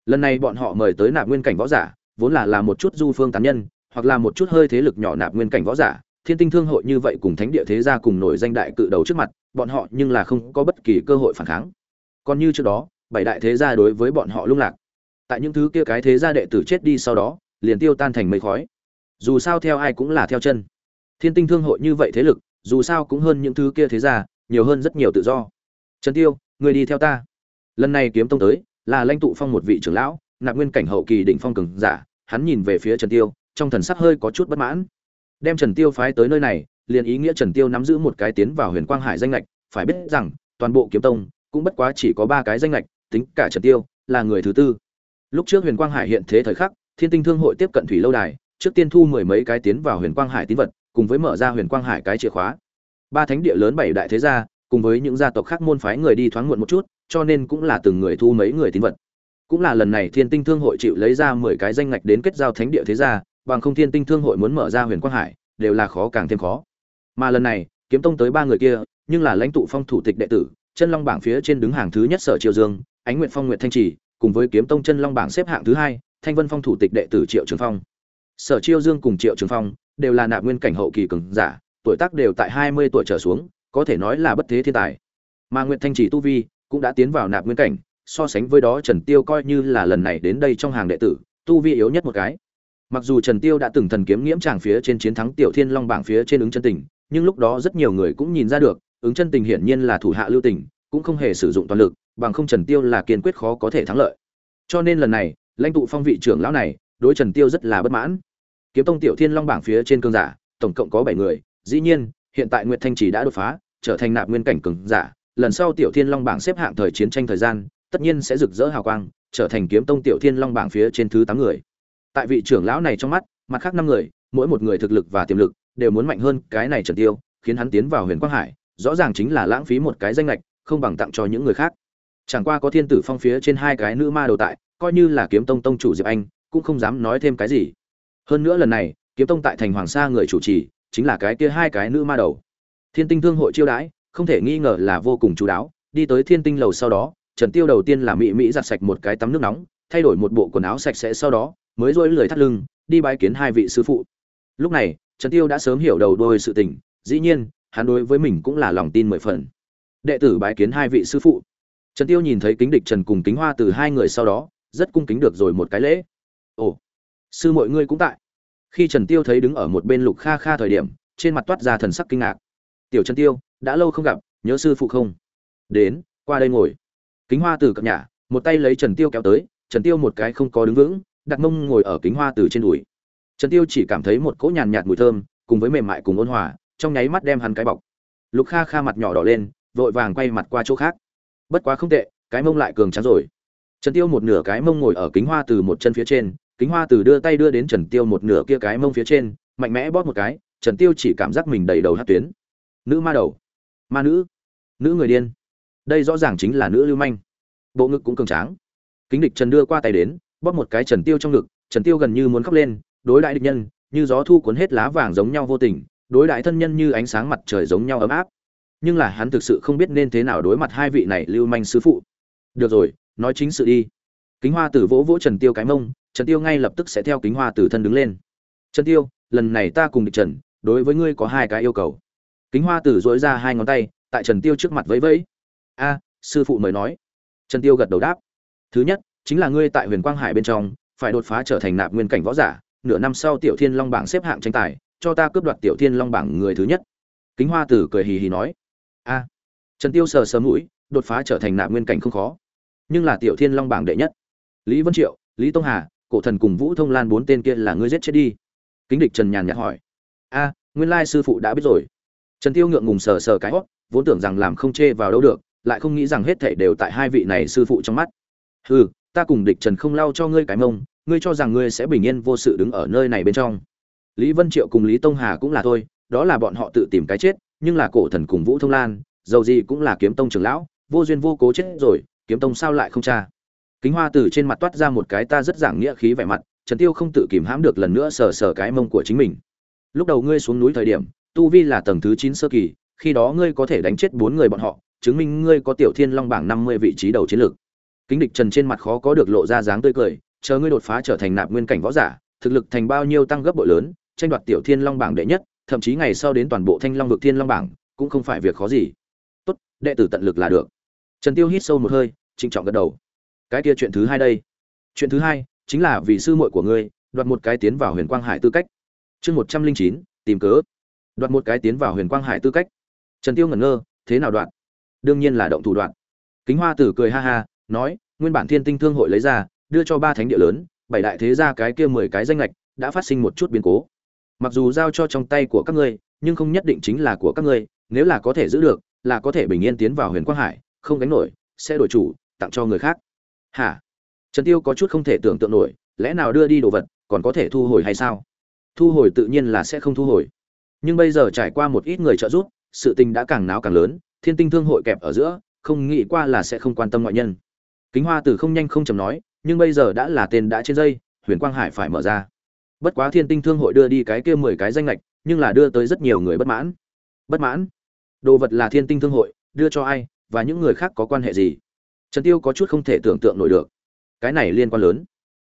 Lần này bọn họ mời tới nạp nguyên cảnh võ giả, vốn là là một chút du phương tán nhân, hoặc là một chút hơi thế lực nhỏ nạp nguyên cảnh võ giả, thiên tinh thương hội như vậy cùng thánh địa thế gia cùng nổi danh đại cự đầu trước mặt, bọn họ nhưng là không có bất kỳ cơ hội phản kháng. Còn như trước đó, bảy đại thế gia đối với bọn họ lung lạc. Tại những thứ kia cái thế gia đệ tử chết đi sau đó, liền tiêu tan thành mây khói. Dù sao theo ai cũng là theo chân. Thiên tinh thương hội như vậy thế lực dù sao cũng hơn những thứ kia thế gia, nhiều hơn rất nhiều tự do. Trần tiêu, người đi theo ta. Lần này kiếm tông tới, là lãnh tụ phong một vị trưởng lão, nạp nguyên cảnh hậu kỳ đỉnh phong cường giả, hắn nhìn về phía trần tiêu, trong thần sắc hơi có chút bất mãn. Đem trần tiêu phái tới nơi này, liền ý nghĩa trần tiêu nắm giữ một cái tiến vào huyền quang hải danh lệch phải biết rằng, toàn bộ kiếm tông, cũng bất quá chỉ có ba cái danh lệch tính cả trần tiêu, là người thứ tư. Lúc trước huyền quang hải hiện thế thời khắc, thiên tinh thương hội tiếp cận thủy lâu đài, trước tiên thu mười mấy cái tiến vào huyền quang hải tín vật cùng với mở ra huyền quang hải cái chìa khóa. Ba thánh địa lớn bảy đại thế gia, cùng với những gia tộc khác môn phái người đi thoáng muộn một chút, cho nên cũng là từng người thu mấy người tín vật. Cũng là lần này thiên tinh thương hội chịu lấy ra mười cái danh ngạch đến kết giao thánh địa thế gia, bằng không thiên tinh thương hội muốn mở ra huyền quang hải, đều là khó càng thêm khó. Mà lần này, kiếm tông tới ba người kia, nhưng là lãnh tụ phong thủ tịch đệ tử, chân long bảng phía trên đứng hàng thứ nhất sở triều dương, ánh nguyện phong nguyện thanh trì, cùng với kiếm tông chân long bảng xếp hạng thứ hai, thanh vân phong thủ tịch đệ tử triệu trường phong. Sở chiêu dương cùng triệu trường phong đều là nạp nguyên cảnh hậu kỳ cường giả, tuổi tác đều tại hai mươi tuổi trở xuống, có thể nói là bất thế thiên tài. Mà Nguyệt thanh chỉ tu vi cũng đã tiến vào nạp nguyên cảnh, so sánh với đó trần tiêu coi như là lần này đến đây trong hàng đệ tử, tu vi yếu nhất một cái. Mặc dù trần tiêu đã từng thần kiếm nghiễm tràng phía trên chiến thắng tiểu thiên long bảng phía trên ứng chân tình, nhưng lúc đó rất nhiều người cũng nhìn ra được, ứng chân tình hiển nhiên là thủ hạ lưu tình, cũng không hề sử dụng toàn lực, bằng không trần tiêu là kiên quyết khó có thể thắng lợi. Cho nên lần này, lãnh tụ phong vị trưởng lão này, đối trần tiêu rất là bất mãn kiếm tông tiểu thiên long bảng phía trên cương giả, tổng cộng có bảy người, dĩ nhiên, hiện tại nguyệt thanh chỉ đã đột phá, trở thành nạp nguyên cảnh cường giả, lần sau tiểu thiên long bảng xếp hạng thời chiến tranh thời gian, tất nhiên sẽ rực rỡ hào quang, trở thành kiếm tông tiểu thiên long bảng phía trên thứ tám người. Tại vị trưởng lão này trong mắt, mặt khác năm người, mỗi một người thực lực và tiềm lực đều muốn mạnh hơn cái này trần tiêu, khiến hắn tiến vào huyền quang hải, rõ ràng chính là lãng phí một cái danh lệch không bằng tặng cho những người khác. Chẳng qua có thiên tử phong phía trên hai cái nữ ma đầu tại, coi như là kiếm tông tông chủ diệp anh, cũng không dám nói thêm cái gì hơn nữa lần này, kiếm tông tại thành hoàng sa người chủ trì, chính là cái kia hai cái nữ ma đầu. Thiên tinh thương hội chiêu đãi, không thể nghi ngờ là vô cùng chú đáo, đi tới thiên tinh lầu sau đó, trần tiêu đầu tiên là mỹ mỹ giặt sạch một cái tắm nước nóng, thay đổi một bộ quần áo sạch sẽ sau đó, mới rối lười thắt lưng, đi bái kiến hai vị sư phụ. Lúc này, trần tiêu đã sớm hiểu đầu đôi sự tình, dĩ nhiên, hắn đối với mình cũng là lòng tin mười phần. Đệ tử bái kiến hai vị sư phụ. Trần tiêu nhìn thấy kính địch trần cùng kính hoa từ hai người sau đó, rất cung kính được rồi một cái lễ. Ồ sư mọi ngươi cũng tại. Khi trần tiêu thấy đứng ở một bên lục kha kha thời điểm, trên mặt toát ra thần sắc kinh ngạc. Tiểu trần tiêu, đã lâu không gặp, nhớ sư phụ không? Đến, qua đây ngồi. Kính hoa từ cập nhà, một tay lấy trần tiêu kéo tới, trần tiêu một cái không có đứng vững, đặt mông ngồi ở kính hoa từ trên đùi. Trần tiêu chỉ cảm thấy một cỗ nhàn nhạt mùi thơm, cùng với mềm mại cùng ôn hòa, trong nháy mắt đem hắn cái bọc. Lục kha kha mặt nhỏ đỏ lên, vội vàng quay mặt qua chỗ khác. Bất quá không tệ, cái mông lại cường trắng rồi. Trần tiêu một nửa cái mông ngồi ở kính hoa từ một chân phía trên kính hoa từ đưa tay đưa đến trần tiêu một nửa kia cái mông phía trên, mạnh mẽ bóp một cái, trần tiêu chỉ cảm giác mình đầy đầu hát tuyến. Nữ ma đầu. Ma nữ. Nữ người điên. Đây rõ ràng chính là nữ lưu manh. Bộ ngực cũng cường tráng. Kính địch trần đưa qua tay đến, bóp một cái trần tiêu trong ngực, trần tiêu gần như muốn khóc lên, đối đại địch nhân, như gió thu cuốn hết lá vàng giống nhau vô tình, đối đại thân nhân như ánh sáng mặt trời giống nhau ấm áp. Nhưng là hắn thực sự không biết nên thế nào đối mặt hai vị này lưu manh sư phụ. Được rồi, nói chính sự đi. Kính hoa tử vỗ vỗ trần tiêu cái mông trần tiêu ngay lập tức sẽ theo kính hoa tử thân đứng lên. Trần tiêu, lần này ta cùng địch trần, đối với ngươi có hai cái yêu cầu. Kính hoa tử duỗi ra hai ngón tay, tại trần tiêu trước mặt vẫy vẫy. A, sư phụ mời nói. Trần tiêu gật đầu đáp. Thứ nhất, chính là ngươi tại huyền quang hải bên trong, phải đột phá trở thành nạp nguyên cảnh võ giả, nửa năm sau tiểu thiên long bảng xếp hạng tranh tài, cho ta cướp đoạt tiểu thiên long bảng người thứ nhất. Kính hoa tử cười hì hì nói. A. Trần tiêu sờ sờ mũi, đột phá trở thành nạp nguyên cảnh không khó, nhưng là tiểu thiên long bảng đệ nhất. Lý vân triệu, lý tông hà cổ thần cùng vũ thông lan bốn tên kia là ngươi giết chết đi. Kính địch trần nhàn nhạt hỏi. A, nguyên lai sư phụ đã biết rồi. Trần tiêu ngượng ngùng sờ sờ cái hót vốn tưởng rằng làm không chê vào đâu được, lại không nghĩ rằng hết thảy đều tại hai vị này sư phụ trong mắt. Hừ, ta cùng địch trần không lau cho ngươi cái mông, ngươi cho rằng ngươi sẽ bình yên vô sự đứng ở nơi này bên trong. Lý vân triệu cùng lý tông hà cũng là thôi, đó là bọn họ tự tìm cái chết, nhưng là cổ thần cùng vũ thông lan, dầu gì cũng là kiếm tông trưởng lão, vô duyên vô cố chết rồi, kiếm tông sao lại không cha kính hoa từ trên mặt toát ra một cái ta rất giảng nghĩa khí vẻ mặt, trần tiêu không tự kìm hãm được lần nữa sờ sờ cái mông của chính mình. Lúc đầu ngươi xuống núi thời điểm, tu vi là tầng thứ chín sơ kỳ, khi đó ngươi có thể đánh chết bốn người bọn họ, chứng minh ngươi có tiểu thiên long bảng năm mươi vị trí đầu chiến lược. Kính địch trần trên mặt khó có được lộ ra dáng tươi cười, chờ ngươi đột phá trở thành nạp nguyên cảnh võ giả, thực lực thành bao nhiêu tăng gấp bội lớn, tranh đoạt tiểu thiên long bảng đệ nhất, thậm chí ngày sau đến toàn bộ thanh long vực thiên long bảng, cũng không phải việc khó gì. Tốt, đệ tử tận lực là được. Trần tiêu hít sâu một hơi, trịnh trọng gật đầu cái kia chuyện thứ hai đây. Chuyện thứ hai chính là vì sư muội của ngươi, đoạt một cái tiến vào huyền quang hải tư cách. Chương một trăm linh chín, tìm cớ. Đoạt một cái tiến vào huyền quang hải tư cách. Trần tiêu ngẩn ngơ, thế nào đoạn? Đương nhiên là động thủ đoạn. Kính hoa tử cười ha ha, nói, nguyên bản thiên tinh thương hội lấy ra, đưa cho ba thánh địa lớn, bảy đại thế gia cái kia mười cái danh lệch đã phát sinh một chút biến cố. Mặc dù giao cho trong tay của các ngươi, nhưng không nhất định chính là của các ngươi, nếu là có thể giữ được, là có thể bình yên tiến vào huyền quang hải, không gánh nổi, sẽ đổi chủ, tặng cho người khác hả? Trần tiêu có chút không thể tưởng tượng nổi, lẽ nào đưa đi đồ vật, còn có thể thu hồi hay sao? Thu hồi tự nhiên là sẽ không thu hồi. Nhưng bây giờ trải qua một ít người trợ giúp, sự tình đã càng náo càng lớn, thiên tinh thương hội kẹp ở giữa, không nghĩ qua là sẽ không quan tâm ngoại nhân. Kính hoa tử không nhanh không chầm nói, nhưng bây giờ đã là tên đã trên dây, huyền quang hải phải mở ra. Bất quá thiên tinh thương hội đưa đi cái kia mười cái danh lệch nhưng là đưa tới rất nhiều người bất mãn. Bất mãn? Đồ vật là thiên tinh thương hội, đưa cho ai và những người khác có quan hệ gì? Trần tiêu có chút không thể tưởng tượng nổi được. Cái này liên quan lớn.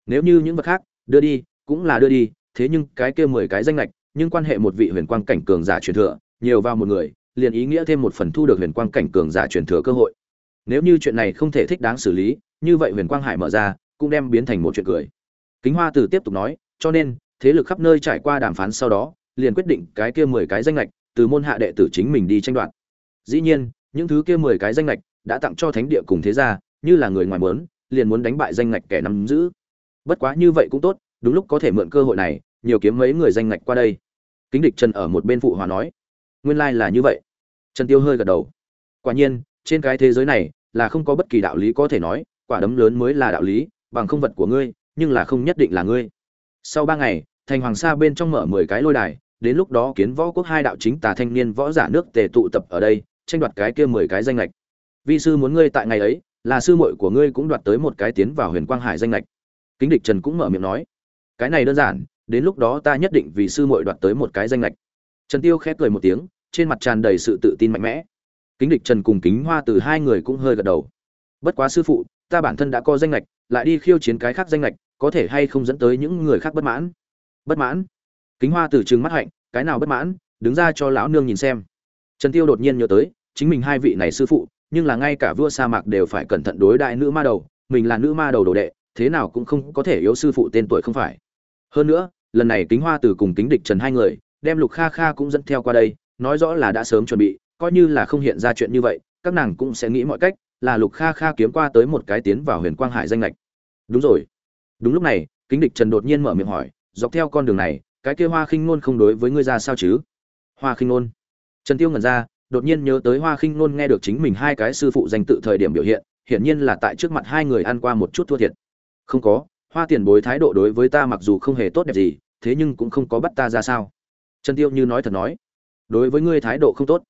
Nếu như những vật khác, đưa đi, cũng là đưa đi, thế nhưng cái kia mười cái danh lệch nhưng quan hệ một vị huyền quang cảnh cường giả truyền thừa, nhiều vào một người, liền ý nghĩa thêm một phần thu được huyền quang cảnh cường giả truyền thừa cơ hội. Nếu như chuyện này không thể thích đáng xử lý, như vậy huyền quang hải mở ra, cũng đem biến thành một chuyện cười. Kính hoa từ tiếp tục nói, cho nên, thế lực khắp nơi trải qua đàm phán sau đó, liền quyết định cái kia mười cái danh lệch từ môn hạ đệ tử chính mình đi tranh đoạt. Dĩ nhiên, những thứ kia mười cái danh lệch đã tặng cho thánh địa cùng thế gia, như là người ngoài muốn, liền muốn đánh bại danh ngạch kẻ nắm giữ. Bất quá như vậy cũng tốt, đúng lúc có thể mượn cơ hội này, nhiều kiếm mấy người danh ngạch qua đây. Kính địch trần ở một bên phụ hòa nói, nguyên lai là như vậy. Trần tiêu hơi gật đầu. Quả nhiên, trên cái thế giới này là không có bất kỳ đạo lý có thể nói, quả đấm lớn mới là đạo lý, bằng không vật của ngươi, nhưng là không nhất định là ngươi. Sau ba ngày, thành hoàng sa bên trong mở mười cái lôi đài, đến lúc đó kiến võ quốc hai đạo chính tà thanh niên võ giả nước tề tụ tập ở đây, tranh đoạt cái kia mười cái danh lệch vi sư muốn ngươi tại ngày ấy, là sư muội của ngươi cũng đoạt tới một cái tiến vào huyền quang hải danh lệch kính địch trần cũng mở miệng nói, cái này đơn giản, đến lúc đó ta nhất định vì sư muội đoạt tới một cái danh lệch trần tiêu khép cười một tiếng, trên mặt tràn đầy sự tự tin mạnh mẽ. Kính địch trần cùng kính hoa từ hai người cũng hơi gật đầu. Bất quá sư phụ, ta bản thân đã có danh lệch lại đi khiêu chiến cái khác danh lệch có thể hay không dẫn tới những người khác bất mãn? Bất mãn? Kính hoa từ trừng mắt hạnh, cái nào bất mãn? Đứng ra cho lão nương nhìn xem. Trần tiêu đột nhiên nhớ tới, chính mình hai vị này sư phụ nhưng là ngay cả vua sa mạc đều phải cẩn thận đối đại nữ ma đầu, mình là nữ ma đầu đồ đệ, thế nào cũng không có thể yếu sư phụ tên tuổi không phải. Hơn nữa, lần này kính hoa từ cùng kính địch trần hai người, đem lục kha kha cũng dẫn theo qua đây, nói rõ là đã sớm chuẩn bị, coi như là không hiện ra chuyện như vậy, các nàng cũng sẽ nghĩ mọi cách, là lục kha kha kiếm qua tới một cái tiến vào huyền quang hải danh lệch đúng rồi. Đúng lúc này, kính địch trần đột nhiên mở miệng hỏi, dọc theo con đường này, cái kia hoa khinh ngôn không đối với ngươi ra sao chứ? Hoa khinh ngôn. Trần tiêu ngẩn ra đột nhiên nhớ tới hoa khinh Nôn nghe được chính mình hai cái sư phụ danh tự thời điểm biểu hiện, hiển nhiên là tại trước mặt hai người ăn qua một chút thua thiệt. Không có, hoa tiền bối thái độ đối với ta mặc dù không hề tốt đẹp gì, thế nhưng cũng không có bắt ta ra sao. Trần tiêu như nói thật nói, đối với ngươi thái độ không tốt.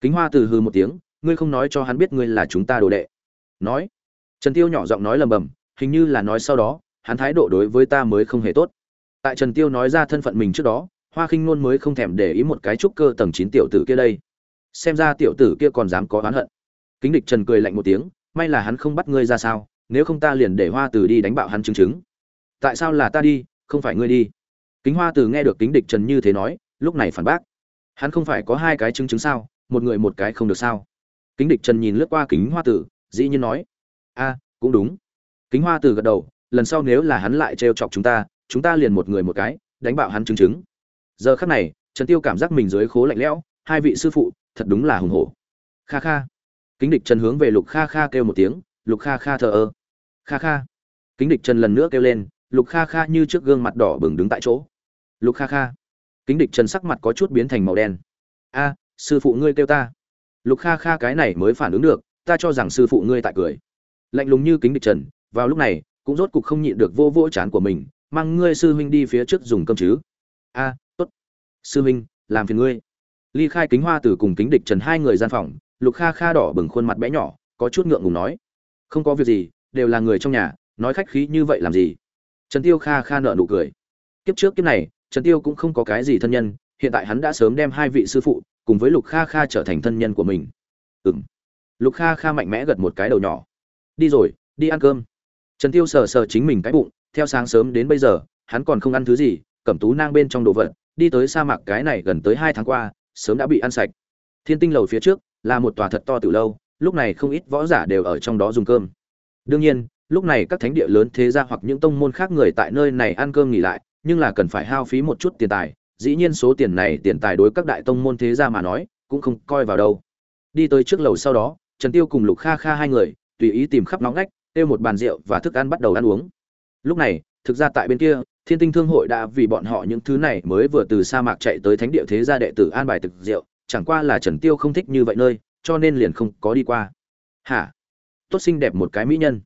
Kính hoa từ hừ một tiếng, ngươi không nói cho hắn biết ngươi là chúng ta đồ đệ. Nói, trần tiêu nhỏ giọng nói lầm bầm, hình như là nói sau đó, hắn thái độ đối với ta mới không hề tốt. Tại trần tiêu nói ra thân phận mình trước đó, hoa khinh nôn mới không thèm để ý một cái trúc cơ tầng chín tiểu tử kia đây xem ra tiểu tử kia còn dám có oán hận. Kính địch trần cười lạnh một tiếng, may là hắn không bắt ngươi ra sao, nếu không ta liền để hoa tử đi đánh bạo hắn chứng chứng. Tại sao là ta đi, không phải ngươi đi? Kính hoa tử nghe được kính địch trần như thế nói, lúc này phản bác. Hắn không phải có hai cái chứng chứng sao, một người một cái không được sao? Kính địch trần nhìn lướt qua kính hoa tử, dĩ nhiên nói, a, cũng đúng. Kính hoa tử gật đầu, lần sau nếu là hắn lại trêu chọc chúng ta chúng ta liền một người một cái, đánh bạo hắn chứng chứng. Giờ khắc này, trần tiêu cảm giác mình dưới khố lạnh lẽo, hai vị sư phụ thật đúng là hùng hổ. Kha kha. Kính địch trần hướng về lục kha kha kêu một tiếng, lục kha kha thờ ơ. Kha kha. Kính địch trần lần nữa kêu lên, lục kha kha như trước gương mặt đỏ bừng đứng tại chỗ. Lục kha kha. Kính địch trần sắc mặt có chút biến thành màu đen. A, sư phụ ngươi kêu ta. Lục kha kha cái này mới phản ứng được, ta cho rằng sư phụ ngươi tại cười. Lạnh lùng như kính địch trần, vào lúc này, cũng rốt cục không nhịn được vô vô chán của mình, mang ngươi sư huynh đi phía trước dùng cơm chứ. A, tốt. Sư huynh, làm phiền ngươi ly khai kính hoa từ cùng kính địch trần hai người gian phòng, lục kha kha đỏ bừng khuôn mặt bé nhỏ, có chút ngượng ngùng nói. Không có việc gì, đều là người trong nhà, nói khách khí như vậy làm gì? Trần tiêu kha kha nợ nụ cười. Kiếp trước kiếp này, trần tiêu cũng không có cái gì thân nhân, hiện tại hắn đã sớm đem hai vị sư phụ cùng với lục kha kha trở thành thân nhân của mình. Ừm. Lục kha kha mạnh mẽ gật một cái đầu nhỏ. Đi rồi, đi ăn cơm. Trần tiêu sờ sờ chính mình cái bụng, theo sáng sớm đến bây giờ, hắn còn không ăn thứ gì, cẩm tú nang bên trong đồ vật, đi tới sa mạc cái này gần tới hai tháng qua sớm đã bị ăn sạch. Thiên tinh lầu phía trước là một tòa thật to từ lâu, lúc này không ít võ giả đều ở trong đó dùng cơm. Đương nhiên, lúc này các thánh địa lớn thế gia hoặc những tông môn khác người tại nơi này ăn cơm nghỉ lại, nhưng là cần phải hao phí một chút tiền tài, dĩ nhiên số tiền này tiền tài đối các đại tông môn thế gia mà nói cũng không coi vào đâu. Đi tới trước lầu sau đó, trần tiêu cùng lục kha kha hai người, tùy ý tìm khắp nóng ngách tiêu một bàn rượu và thức ăn bắt đầu ăn uống. Lúc này, thực ra tại bên kia thiên tinh thương hội đã vì bọn họ những thứ này mới vừa từ sa mạc chạy tới thánh địa thế gia đệ tử an bài thực rượu, chẳng qua là trần tiêu không thích như vậy nơi, cho nên liền không có đi qua. Hả? Tốt xinh đẹp một cái mỹ nhân.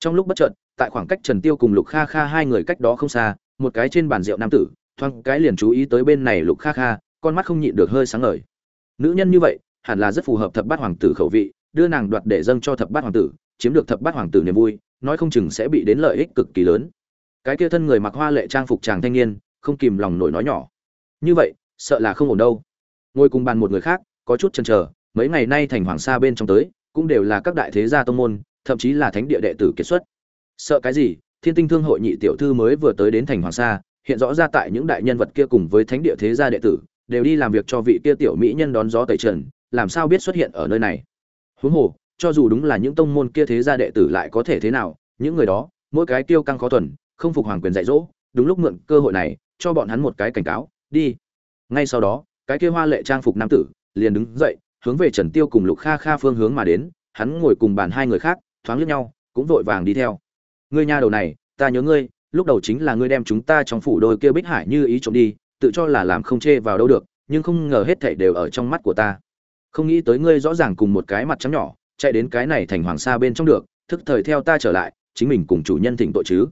Trong lúc bất chợt, tại khoảng cách trần tiêu cùng lục kha kha hai người cách đó không xa, một cái trên bàn rượu nam tử, thoáng cái liền chú ý tới bên này lục kha kha, con mắt không nhịn được hơi sáng ngời. Nữ nhân như vậy, hẳn là rất phù hợp thập bát hoàng tử khẩu vị, đưa nàng đoạt để dâng cho thập bát hoàng tử, chiếm được thập bát hoàng tử niềm vui, nói không chừng sẽ bị đến lợi ích cực kỳ lớn cái kia thân người mặc hoa lệ trang phục chàng thanh niên, không kìm lòng nổi nói nhỏ. Như vậy, sợ là không ổn đâu. Ngồi cùng bàn một người khác, có chút chần chờ, mấy ngày nay thành hoàng sa bên trong tới, cũng đều là các đại thế gia tông môn, thậm chí là thánh địa đệ tử kiệt xuất. Sợ cái gì? Thiên tinh thương hội nhị tiểu thư mới vừa tới đến thành hoàng sa, hiện rõ ra tại những đại nhân vật kia cùng với thánh địa thế gia đệ tử, đều đi làm việc cho vị kia tiểu mỹ nhân đón gió tẩy trần, làm sao biết xuất hiện ở nơi này? Huống hồ, cho dù đúng là những tông môn kia thế gia đệ tử lại có thể thế nào, những người đó, mỗi cái tiêu căng khó thuần không phục hoàng quyền dạy dỗ, đúng lúc mượn cơ hội này, cho bọn hắn một cái cảnh cáo, đi. Ngay sau đó, cái kia hoa lệ trang phục nam tử, liền đứng dậy, hướng về trần tiêu cùng lục kha kha phương hướng mà đến, hắn ngồi cùng bàn hai người khác, thoáng liếc nhau, cũng vội vàng đi theo. Ngươi nha đầu này, ta nhớ ngươi, lúc đầu chính là ngươi đem chúng ta trong phủ đôi kia bích hải như ý trộm đi, tự cho là làm không chê vào đâu được, nhưng không ngờ hết thảy đều ở trong mắt của ta. Không nghĩ tới ngươi rõ ràng cùng một cái mặt trắng nhỏ, chạy đến cái này thành hoàng sa bên trong được, thức thời theo ta trở lại, chính mình cùng chủ nhân thỉnh tội chứ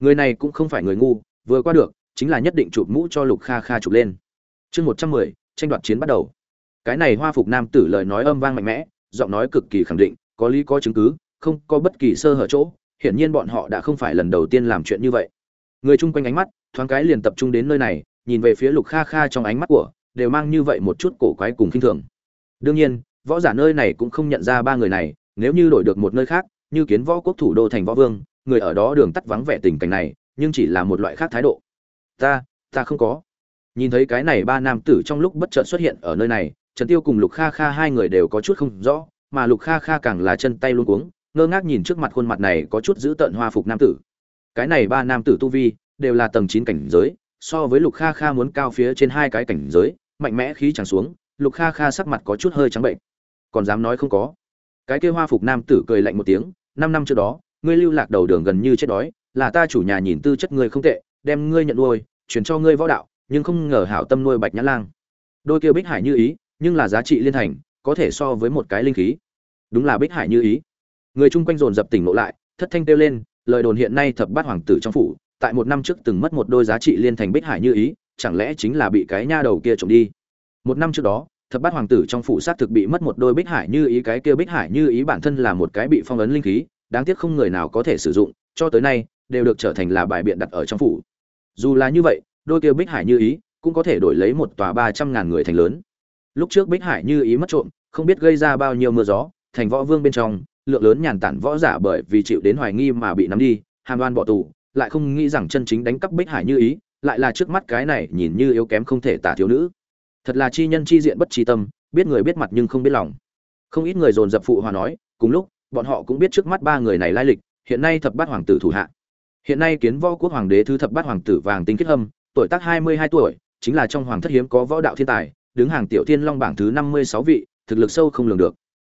người này cũng không phải người ngu, vừa qua được, chính là nhất định chụp mũ cho lục kha kha chụp lên. Chương một trăm mười, tranh đoạt chiến bắt đầu. Cái này hoa phục nam tử lời nói âm vang mạnh mẽ, giọng nói cực kỳ khẳng định, có lý có chứng cứ, không có bất kỳ sơ hở chỗ, hiển nhiên bọn họ đã không phải lần đầu tiên làm chuyện như vậy. Người chung quanh ánh mắt, thoáng cái liền tập trung đến nơi này, nhìn về phía lục kha kha trong ánh mắt của, đều mang như vậy một chút cổ quái cùng khinh thường. Đương nhiên, võ giả nơi này cũng không nhận ra ba người này, nếu như đổi được một nơi khác, như kiến võ quốc thủ đô thành võ vương người ở đó đường tắt vắng vẻ tình cảnh này, nhưng chỉ là một loại khác thái độ. Ta ta không có. Nhìn thấy cái này ba nam tử trong lúc bất chợt xuất hiện ở nơi này, trần tiêu cùng lục kha kha hai người đều có chút không rõ, mà lục kha kha càng là chân tay luôn cuống, ngơ ngác nhìn trước mặt khuôn mặt này có chút giữ tợn hoa phục nam tử. Cái này ba nam tử tu vi đều là tầng chín cảnh giới, so với lục kha kha muốn cao phía trên hai cái cảnh giới, mạnh mẽ khí chẳng xuống, lục kha kha sắc mặt có chút hơi trắng bệnh. Còn dám nói không có. Cái kia hoa phục nam tử cười lạnh một tiếng, năm năm trước đó ngươi lưu lạc đầu đường gần như chết đói, là ta chủ nhà nhìn tư chất ngươi không tệ, đem ngươi nhận nuôi chuyển cho ngươi võ đạo, nhưng không ngờ hảo tâm nuôi bạch nhã lang. Đôi kia bích hải như ý, nhưng là giá trị liên thành, có thể so với một cái linh khí. Đúng là bích hải như ý. Người chung quanh dồn dập tỉnh ngộ lại, thất thanh kêu lên, lời đồn hiện nay thập bát hoàng tử trong phủ, tại một năm trước từng mất một đôi giá trị liên thành bích hải như ý, chẳng lẽ chính là bị cái nha đầu kia trộm đi? Một năm trước đó, thập bát hoàng tử trong phủ sát thực bị mất một đôi bích hải như ý, cái kia bích hải như ý bản thân là một cái bị phong ấn linh khí đáng tiếc không người nào có thể sử dụng, cho tới nay, đều được trở thành là bài biện đặt ở trong phủ. Dù là như vậy, đôi kia bích hải như ý cũng có thể đổi lấy một tòa ba trăm ngàn người thành lớn. Lúc trước bích hải như ý mất trộm, không biết gây ra bao nhiêu mưa gió, thành võ vương bên trong, lượng lớn nhàn tản võ giả bởi vì chịu đến hoài nghi mà bị nắm đi, hàm đoan bỏ tù, lại không nghĩ rằng chân chính đánh cắp bích hải như ý, lại là trước mắt cái này nhìn như yếu kém không thể tả thiếu nữ. Thật là chi nhân chi diện bất chi tâm, biết người biết mặt nhưng không biết lòng. Không ít người dồn dập phụ hòa nói, cùng lúc bọn họ cũng biết trước mắt ba người này lai lịch, hiện nay thập bát hoàng tử thủ hạ. Hiện nay kiến võ quốc hoàng đế thứ thập bát hoàng tử vàng tinh kết hâm, tuổi tác hai mươi hai tuổi, chính là trong hoàng thất hiếm có võ đạo thiên tài, đứng hàng tiểu thiên long bảng thứ năm mươi sáu vị, thực lực sâu không lường được.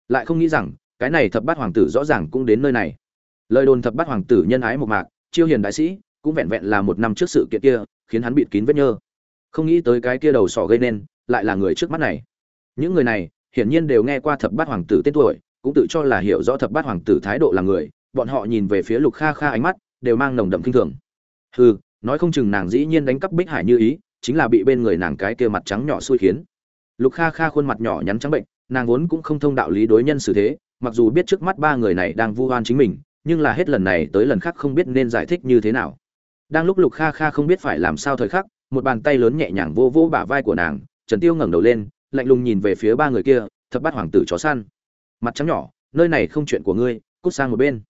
Lại không nghĩ rằng, cái này thập bát hoàng tử rõ ràng cũng đến nơi này. Lời đồn thập bát hoàng tử nhân ái một mạc, chiêu hiền đại sĩ, cũng vẹn vẹn là một năm trước sự kiện kia, khiến hắn bịt kín vết nhơ. Không nghĩ tới cái kia đầu sỏ gây nên, lại là người trước mắt này. Những người này, hiển nhiên đều nghe qua thập bát hoàng tử tên tuổi cũng tự cho là hiểu rõ thập bát hoàng tử thái độ là người, bọn họ nhìn về phía lục kha kha ánh mắt, đều mang nồng đậm kinh thường. Hừ, nói không chừng nàng dĩ nhiên đánh cắp bích hải như ý, chính là bị bên người nàng cái kia mặt trắng nhỏ xui khiến. Lục kha kha khuôn mặt nhỏ nhắn trắng bệnh, nàng vốn cũng không thông đạo lý đối nhân xử thế, mặc dù biết trước mắt ba người này đang vu oan chính mình, nhưng là hết lần này tới lần khác không biết nên giải thích như thế nào. Đang lúc lục kha kha không biết phải làm sao thời khắc, một bàn tay lớn nhẹ nhàng vô vô bả vai của nàng, trần tiêu ngẩng đầu lên, lạnh lùng nhìn về phía ba người kia, thập bát hoàng tử chó săn mặt trắng nhỏ, nơi này không chuyện của ngươi, cút sang một bên.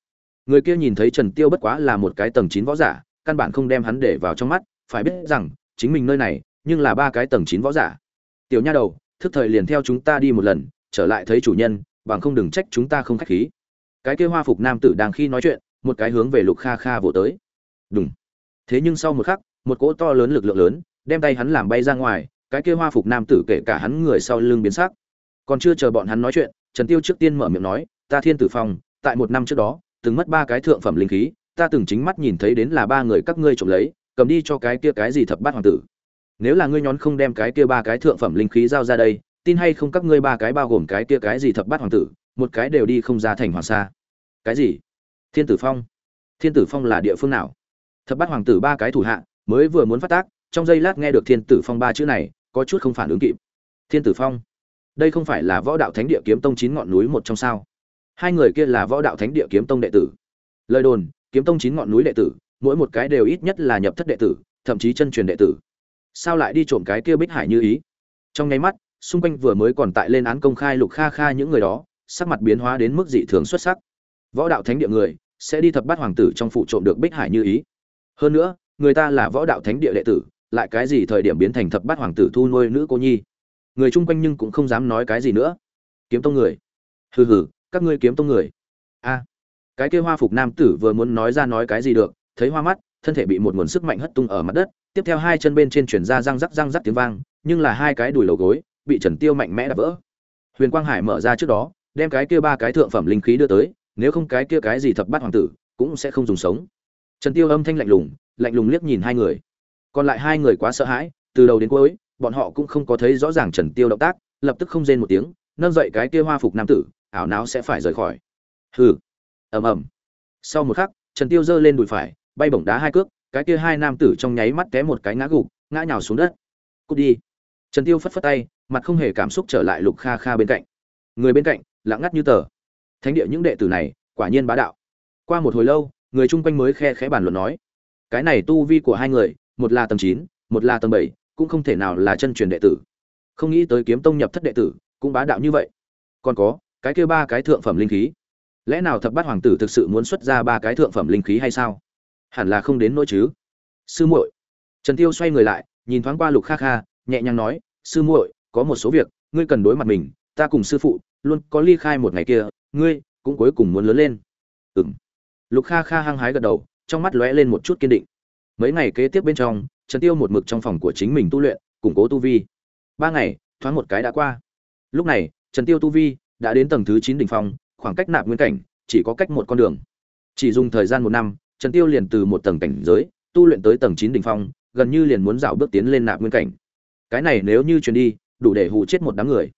Người kia nhìn thấy trần tiêu bất quá là một cái tầng chín võ giả, căn bản không đem hắn để vào trong mắt, phải biết rằng, chính mình nơi này, nhưng là ba cái tầng chín võ giả. Tiểu nha đầu, thức thời liền theo chúng ta đi một lần, trở lại thấy chủ nhân, bằng không đừng trách chúng ta không khách khí. Cái kia hoa phục nam tử đang khi nói chuyện, một cái hướng về lục kha kha vỗ tới. Đúng thế nhưng sau một khắc, một cỗ to lớn lực lượng lớn, đem tay hắn làm bay ra ngoài, cái kia hoa phục nam tử kể cả hắn người sau lưng biến sắc. Còn chưa chờ bọn hắn nói chuyện trần tiêu trước tiên mở miệng nói, ta thiên tử phong, tại một năm trước đó, từng mất ba cái thượng phẩm linh khí, ta từng chính mắt nhìn thấy đến là ba người các ngươi trộm lấy, cầm đi cho cái kia cái gì thập bát hoàng tử. Nếu là ngươi nhón không đem cái kia ba cái thượng phẩm linh khí giao ra đây, tin hay không các ngươi ba cái bao gồm cái kia cái gì thập bát hoàng tử, một cái đều đi không ra thành hoàng sa. Cái gì? Thiên tử phong. Thiên tử phong là địa phương nào? Thập bát hoàng tử ba cái thủ hạ, mới vừa muốn phát tác, trong giây lát nghe được thiên tử phong ba chữ này, có chút không phản ứng kịp. Thiên tử phong đây không phải là võ đạo thánh địa kiếm tông chín ngọn núi một trong sao? Hai người kia là võ đạo thánh địa kiếm tông đệ tử. Lời đồn, kiếm tông chín ngọn núi đệ tử, mỗi một cái đều ít nhất là nhập thất đệ tử, thậm chí chân truyền đệ tử. Sao lại đi trộm cái kia bích hải như ý? Trong nháy mắt, xung quanh vừa mới còn tại lên án công khai lục kha kha những người đó, sắc mặt biến hóa đến mức dị thường xuất sắc. Võ đạo thánh địa người sẽ đi thập bát hoàng tử trong phụ trộm được bích hải như ý. Hơn nữa, người ta là võ đạo thánh địa đệ tử, lại cái gì thời điểm biến thành thập bát hoàng tử thu nuôi nữ cô nhi? Người chung quanh nhưng cũng không dám nói cái gì nữa. Kiếm tông người. Hừ hừ, các ngươi kiếm tông người. A. Cái kia hoa phục nam tử vừa muốn nói ra nói cái gì được, thấy hoa mắt, thân thể bị một nguồn sức mạnh hất tung ở mặt đất, tiếp theo hai chân bên trên chuyển ra răng rắc răng rắc tiếng vang, nhưng là hai cái đùi lầu gối bị trần tiêu mạnh mẽ đập vỡ. Huyền quang hải mở ra trước đó, đem cái kia ba cái thượng phẩm linh khí đưa tới, nếu không cái kia cái gì thập bát hoàng tử cũng sẽ không dùng sống. Trần tiêu âm thanh lạnh lùng lạnh lùng liếc nhìn hai người. Còn lại hai người quá sợ hãi, từ đầu đến cuối bọn họ cũng không có thấy rõ ràng trần tiêu động tác, lập tức không rên một tiếng, nâng dậy cái kia hoa phục nam tử, ảo não sẽ phải rời khỏi. Hừ. Ầm ầm. Sau một khắc, trần tiêu giơ lên đùi phải, bay bổng đá hai cước, cái kia hai nam tử trong nháy mắt té một cái ngã gục, ngã nhào xuống đất. Cút đi. Trần tiêu phất phất tay, mặt không hề cảm xúc trở lại lục kha kha bên cạnh. Người bên cạnh, lặng ngắt như tờ. Thánh địa những đệ tử này, quả nhiên bá đạo. Qua một hồi lâu, người chung quanh mới khe khẽ bàn luận nói, cái này tu vi của hai người, một là tầng chín, một là tầng bảy cũng không thể nào là chân truyền đệ tử. Không nghĩ tới kiếm tông nhập thất đệ tử, cũng bá đạo như vậy. Còn có, cái kia ba cái thượng phẩm linh khí. Lẽ nào thập bát hoàng tử thực sự muốn xuất ra ba cái thượng phẩm linh khí hay sao? Hẳn là không đến nỗi chứ. Sư muội. Trần tiêu xoay người lại, nhìn thoáng qua lục kha kha, nhẹ nhàng nói, sư muội, có một số việc, ngươi cần đối mặt mình, ta cùng sư phụ luôn có ly khai một ngày kia, ngươi cũng cuối cùng muốn lớn lên. Ừm. Lục kha kha hăng hái gật đầu, trong mắt lóe lên một chút kiên định. Mấy ngày kế tiếp bên trong trần tiêu một mực trong phòng của chính mình tu luyện, củng cố tu vi. Ba ngày, thoáng một cái đã qua. Lúc này, trần tiêu tu vi đã đến tầng thứ chín đỉnh phong, khoảng cách nạp nguyên cảnh, chỉ có cách một con đường. Chỉ dùng thời gian một năm, trần tiêu liền từ một tầng cảnh giới, tu luyện tới tầng chín đỉnh phong, gần như liền muốn dạo bước tiến lên nạp nguyên cảnh. Cái này nếu như truyền đi, đủ để hù chết một đám người.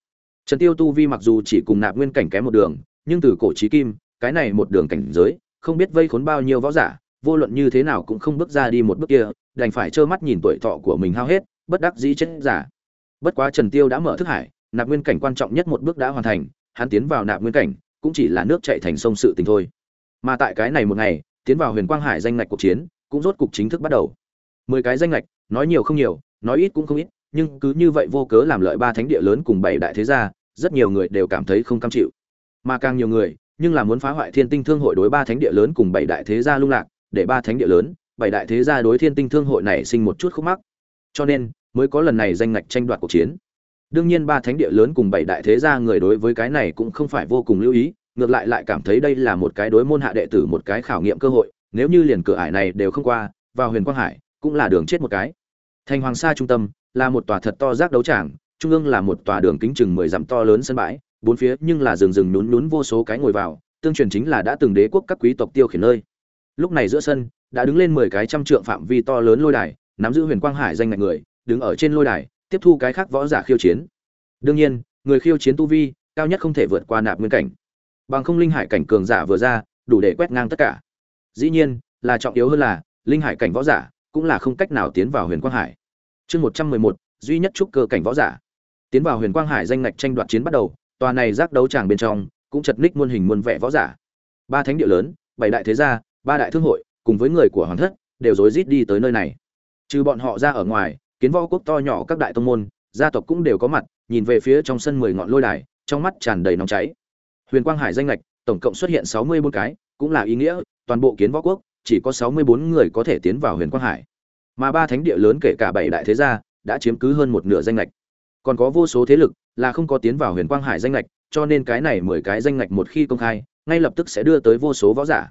Trần tiêu tu vi mặc dù chỉ cùng nạp nguyên cảnh kém một đường, nhưng từ cổ chí kim, cái này một đường cảnh giới, không biết vây khốn bao nhiêu võ giả, vô luận như thế nào cũng không bước ra đi một bước kia đành phải trơ mắt nhìn tuổi thọ của mình hao hết, bất đắc dĩ chết giả. Bất quá trần tiêu đã mở thức hải, nạp nguyên cảnh quan trọng nhất một bước đã hoàn thành, hắn tiến vào nạp nguyên cảnh, cũng chỉ là nước chảy thành sông sự tình thôi. Mà tại cái này một ngày, tiến vào huyền quang hải danh ngạch cuộc chiến, cũng rốt cục chính thức bắt đầu. Mười cái danh ngạch, nói nhiều không nhiều, nói ít cũng không ít, nhưng cứ như vậy vô cớ làm lợi ba thánh địa lớn cùng bảy đại thế gia, rất nhiều người đều cảm thấy không cam chịu. Mà càng nhiều người, nhưng là muốn phá hoại thiên tinh thương hội đối ba thánh địa lớn cùng bảy đại thế gia lung lạc, để ba thánh địa lớn bảy đại thế gia đối thiên tinh thương hội này sinh một chút khúc mắc. Cho nên, mới có lần này danh ngạch tranh đoạt cuộc chiến. Đương nhiên ba thánh địa lớn cùng bảy đại thế gia người đối với cái này cũng không phải vô cùng lưu ý, ngược lại lại cảm thấy đây là một cái đối môn hạ đệ tử một cái khảo nghiệm cơ hội, nếu như liền cửa ải này đều không qua, vào huyền quang hải, cũng là đường chết một cái. Thành hoàng sa trung tâm là một tòa thật to rác đấu tràng, trung ương là một tòa đường kính chừng mười dặm to lớn sân bãi, bốn phía nhưng là rừng rừng nhún nhún vô số cái ngồi vào, tương truyền chính là đã từng đế quốc các quý tộc tiêu khiển nơi. Lúc này giữa sân đã đứng lên mười cái trăm trượng phạm vi to lớn lôi đài, nắm giữ huyền quang hải danh ngạch người, đứng ở trên lôi đài, tiếp thu cái khác võ giả khiêu chiến. Đương nhiên, người khiêu chiến tu vi cao nhất không thể vượt qua nạp nguyên cảnh. Bằng không linh hải cảnh cường giả vừa ra, đủ để quét ngang tất cả. Dĩ nhiên, là trọng yếu hơn là, linh hải cảnh võ giả cũng là không cách nào tiến vào huyền quang hải. Chương một trăm mười một, duy nhất trúc cơ cảnh võ giả. Tiến vào huyền quang hải danh ngạch tranh đoạt chiến bắt đầu, tòa này giác đấu tràng bên trong cũng chật ních muôn hình muôn vẻ võ giả. Ba thánh địa lớn, bảy đại thế gia, ba đại thương hội cùng với người của hoàng thất, đều rối rít đi tới nơi này. Trừ bọn họ ra ở ngoài, kiến võ quốc to nhỏ các đại tông môn, gia tộc cũng đều có mặt, nhìn về phía trong sân mười ngọn lôi đài, trong mắt tràn đầy nóng cháy. Huyền quang hải danh lệch tổng cộng xuất hiện sáu mươi bốn cái, cũng là ý nghĩa, toàn bộ kiến võ quốc, chỉ có sáu mươi bốn người có thể tiến vào huyền quang hải. Mà ba thánh địa lớn kể cả bảy đại thế gia, đã chiếm cứ hơn một nửa danh lệch còn có vô số thế lực, là không có tiến vào huyền quang hải danh lệch cho nên cái này mười cái danh lệch một khi công khai, ngay lập tức sẽ đưa tới vô số võ giả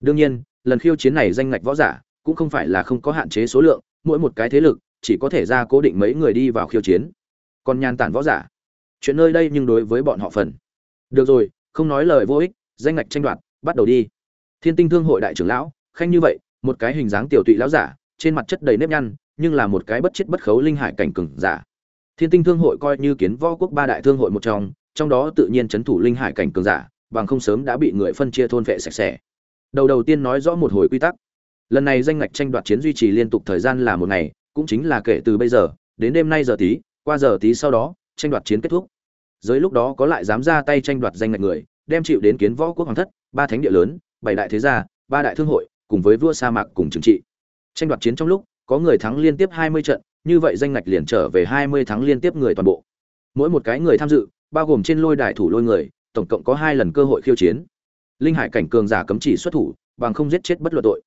đương nhiên, lần khiêu chiến này danh ngạch võ giả cũng không phải là không có hạn chế số lượng, mỗi một cái thế lực chỉ có thể ra cố định mấy người đi vào khiêu chiến. Còn nhàn tản võ giả, chuyện nơi đây nhưng đối với bọn họ phần. Được rồi, không nói lời vô ích, danh ngạch tranh đoạt, bắt đầu đi. Thiên tinh thương hội đại trưởng lão, khanh như vậy, một cái hình dáng tiểu tụy lão giả, trên mặt chất đầy nếp nhăn, nhưng là một cái bất chết bất khấu linh hải cảnh cừng giả. Thiên tinh thương hội coi như kiến võ quốc ba đại thương hội một trong trong đó tự nhiên chấn thủ linh hải cảnh cường giả, bằng không sớm đã bị người phân chia thôn vệ sạch sẽ đầu đầu tiên nói rõ một hồi quy tắc. Lần này danh ngạch tranh đoạt chiến duy trì liên tục thời gian là một ngày, cũng chính là kể từ bây giờ, đến đêm nay giờ tí, qua giờ tí sau đó, tranh đoạt chiến kết thúc. Dưới lúc đó có lại dám ra tay tranh đoạt danh ngạch người, đem chịu đến kiến võ quốc hoàng thất, ba thánh địa lớn, bảy đại thế gia, ba đại thương hội, cùng với vua sa mạc cùng trừng trị. Tranh đoạt chiến trong lúc, có người thắng liên tiếp hai mươi trận, như vậy danh ngạch liền trở về hai mươi thắng liên tiếp người toàn bộ. Mỗi một cái người tham dự, bao gồm trên lôi đài thủ lôi người, tổng cộng có hai lần cơ hội khiêu chiến linh hải cảnh cường giả cấm chỉ xuất thủ, bằng không giết chết bất luận tội.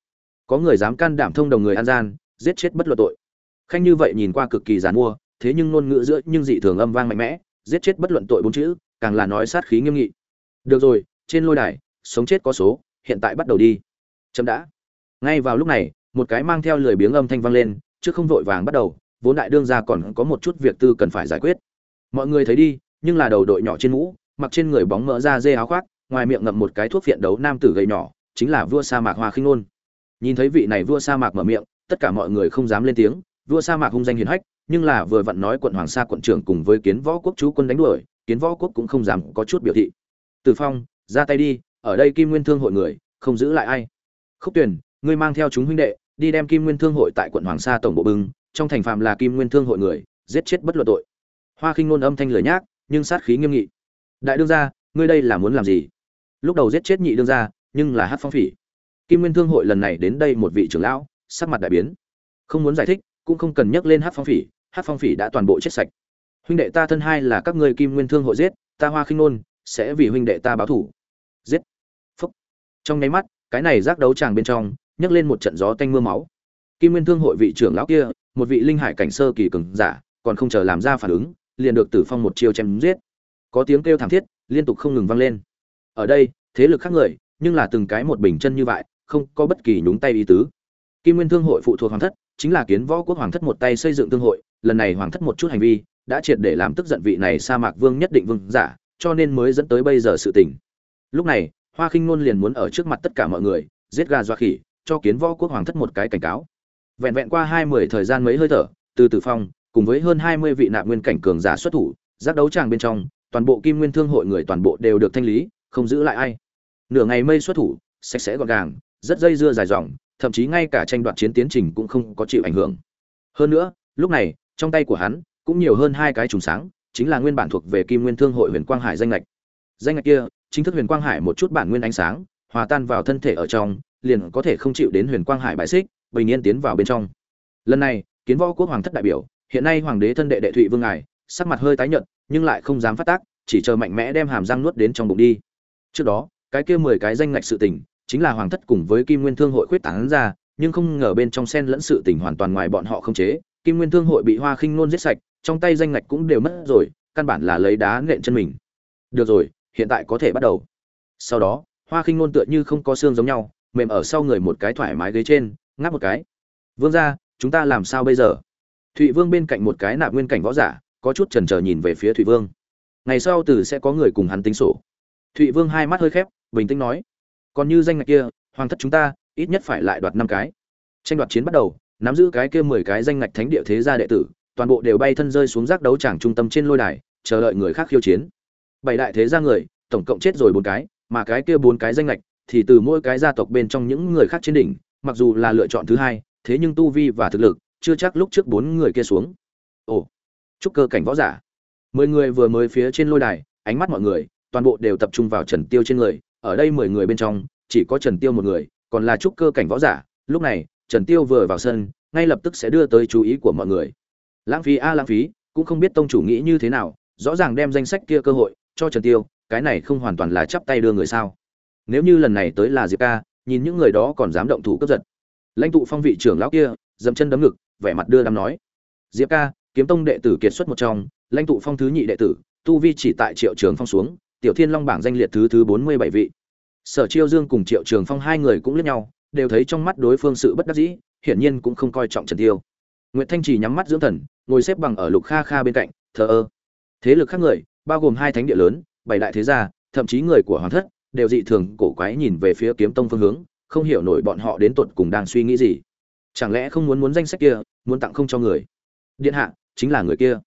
Có người dám can đảm thông đồng người an gian, giết chết bất luận tội. Khanh như vậy nhìn qua cực kỳ giàn mua, thế nhưng ngôn ngữ giữa nhưng dị thường âm vang mạnh mẽ, giết chết bất luận tội bốn chữ, càng là nói sát khí nghiêm nghị. Được rồi, trên lôi đài, sống chết có số, hiện tại bắt đầu đi. Chậm đã. Ngay vào lúc này, một cái mang theo lười biếng âm thanh vang lên, chứ không vội vàng bắt đầu, vốn đại đương ra còn có một chút việc tư cần phải giải quyết. Mọi người thấy đi, nhưng là đầu đội nhỏ trên mũ, mặc trên người bóng mỡ ra dê áo khoác ngoài miệng ngậm một cái thuốc phiện đấu nam tử gầy nhỏ, chính là vua sa mạc hoa khinh ngôn nhìn thấy vị này vua sa mạc mở miệng, tất cả mọi người không dám lên tiếng, vua sa mạc hung danh hiền hách, nhưng là vừa vặn nói quận hoàng sa quận trưởng cùng với kiến võ quốc chú quân đánh đuổi, kiến võ quốc cũng không dám có chút biểu thị. Từ phong, ra tay đi, ở đây kim nguyên thương hội người, không giữ lại ai. Khúc tuyển ngươi mang theo chúng huynh đệ, đi đem kim nguyên thương hội tại quận hoàng sa tổng bộ bưng, trong thành phạm là kim nguyên thương hội người, giết chết bất luận tội. Hoa khinh nôn âm thanh lời nhác, nhưng sát khí nghiêm nghị. Đại đương gia, ngươi đây là muốn làm gì? Lúc đầu giết chết nhị đương gia, nhưng là hát phong phỉ. Kim nguyên thương hội lần này đến đây một vị trưởng lão, sắc mặt đại biến. Không muốn giải thích, cũng không cần nhắc lên hát phong phỉ, hát phong phỉ đã toàn bộ chết sạch. Huynh đệ ta thân hai là các ngươi kim nguyên thương hội giết, ta hoa khinh nôn, sẽ vì huynh đệ ta báo thủ. Giết. Phúc. Trong nháy mắt, cái này giác đấu tràng bên trong, nhấc lên một trận gió tanh mưa máu. Kim nguyên thương hội vị trưởng lão kia, một vị linh hải cảnh sơ kỳ cường giả, còn không chờ làm ra phản ứng, liền được tử phong một chiêu chém giết. Có tiếng kêu thảm thiết, liên tục không ngừng vang lên ở đây, thế lực khác người, nhưng là từng cái một bình chân như vậy, không có bất kỳ nhúng tay ý tứ. Kim nguyên thương hội phụ thuộc hoàng thất, chính là kiến võ quốc hoàng thất một tay xây dựng thương hội, lần này hoàng thất một chút hành vi, đã triệt để làm tức giận vị này sa mạc vương nhất định vương giả, cho nên mới dẫn tới bây giờ sự tình. Lúc này, hoa khinh ngôn liền muốn ở trước mặt tất cả mọi người, giết gà doa khỉ, cho kiến võ quốc hoàng thất một cái cảnh cáo. Vẹn vẹn qua hai mươi thời gian mấy hơi thở, từ tử phong, cùng với hơn hai mươi vị nạp nguyên cảnh cường giả xuất thủ, giác đấu tràng bên trong, toàn bộ kim nguyên thương hội người toàn bộ đều được thanh lý không giữ lại ai. Nửa ngày mây xuất thủ, sạch sẽ gọn gàng, rất dây dưa dài dòng, thậm chí ngay cả tranh đoạt chiến tiến trình cũng không có chịu ảnh hưởng. Hơn nữa, lúc này, trong tay của hắn cũng nhiều hơn hai cái trùng sáng, chính là nguyên bản thuộc về kim nguyên thương hội huyền quang hải danh lệch danh lệch kia, chính thức huyền quang hải một chút bản nguyên ánh sáng, hòa tan vào thân thể ở trong, liền có thể không chịu đến huyền quang hải bại xích, bình yên tiến vào bên trong. Lần này, kiến võ quốc hoàng thất đại biểu, hiện nay hoàng đế thân đệ đệ thụy vương ngài, sắc mặt hơi tái nhợt, nhưng lại không dám phát tác, chỉ chờ mạnh mẽ đem hàm răng nuốt đến trong bụng đi trước đó, cái kia mười cái danh ngạch sự tình, chính là hoàng thất cùng với kim nguyên thương hội khuyết tán ra, nhưng không ngờ bên trong sen lẫn sự tình hoàn toàn ngoài bọn họ không chế. Kim nguyên thương hội bị hoa khinh nôn giết sạch, trong tay danh ngạch cũng đều mất rồi, căn bản là lấy đá nện chân mình. Được rồi, hiện tại có thể bắt đầu. Sau đó, hoa khinh nôn tựa như không có xương giống nhau, mềm ở sau người một cái thoải mái ghế trên, ngáp một cái. Vương ra chúng ta làm sao bây giờ? Thụy vương bên cạnh một cái nạp nguyên cảnh võ giả, có chút chần trờ nhìn về phía thụy vương. Ngày sau từ sẽ có người cùng hắn tính sổ thụy vương hai mắt hơi khép, bình tĩnh nói, còn như danh ngạch kia, hoàng thất chúng ta, ít nhất phải lại đoạt năm cái. Tranh đoạt chiến bắt đầu, nắm giữ cái kia mười cái danh ngạch thánh địa thế gia đệ tử, toàn bộ đều bay thân rơi xuống rác đấu tràng trung tâm trên lôi đài, chờ đợi người khác khiêu chiến. Bảy đại thế gia người, tổng cộng chết rồi bốn cái, mà cái kia bốn cái danh ngạch thì từ mỗi cái gia tộc bên trong những người khác trên đỉnh, mặc dù là lựa chọn thứ hai, thế nhưng tu vi và thực lực chưa chắc lúc trước bốn người kia xuống. Ồ, chúc cơ cảnh võ giả. Mười người vừa mới phía trên lôi đài, ánh mắt mọi người toàn bộ đều tập trung vào trần tiêu trên người, ở đây mười người bên trong, chỉ có trần tiêu một người, còn là trúc cơ cảnh võ giả. Lúc này, trần tiêu vừa vào sân, ngay lập tức sẽ đưa tới chú ý của mọi người. Lãng phí a, lãng phí, cũng không biết tông chủ nghĩ như thế nào, rõ ràng đem danh sách kia cơ hội cho trần tiêu, cái này không hoàn toàn là chắp tay đưa người sao. Nếu như lần này tới là diệp ca, nhìn những người đó còn dám động thủ cướp giật. Lãnh tụ phong vị trưởng lão kia, dậm chân đấm ngực, vẻ mặt đưa đám nói. Diệp ca, kiếm tông đệ tử kiệt xuất một trong, lãnh tụ phong thứ nhị đệ tử, tu vi chỉ tại triệu trường phong xuống tiểu thiên long bảng danh liệt thứ thứ bốn mươi bảy vị. Sở chiêu dương cùng triệu trường phong hai người cũng liếc nhau, đều thấy trong mắt đối phương sự bất đắc dĩ, hiển nhiên cũng không coi trọng trần tiêu. Nguyễn thanh trì nhắm mắt dưỡng thần, ngồi xếp bằng ở lục kha kha bên cạnh, thờ ơ. Thế lực khác người, bao gồm hai thánh địa lớn, bảy đại thế gia, thậm chí người của hoàng thất, đều dị thường cổ quái nhìn về phía kiếm tông phương hướng, không hiểu nổi bọn họ đến tột cùng đang suy nghĩ gì. Chẳng lẽ không muốn muốn danh sách kia, muốn tặng không cho người? Điện hạ, chính là người kia.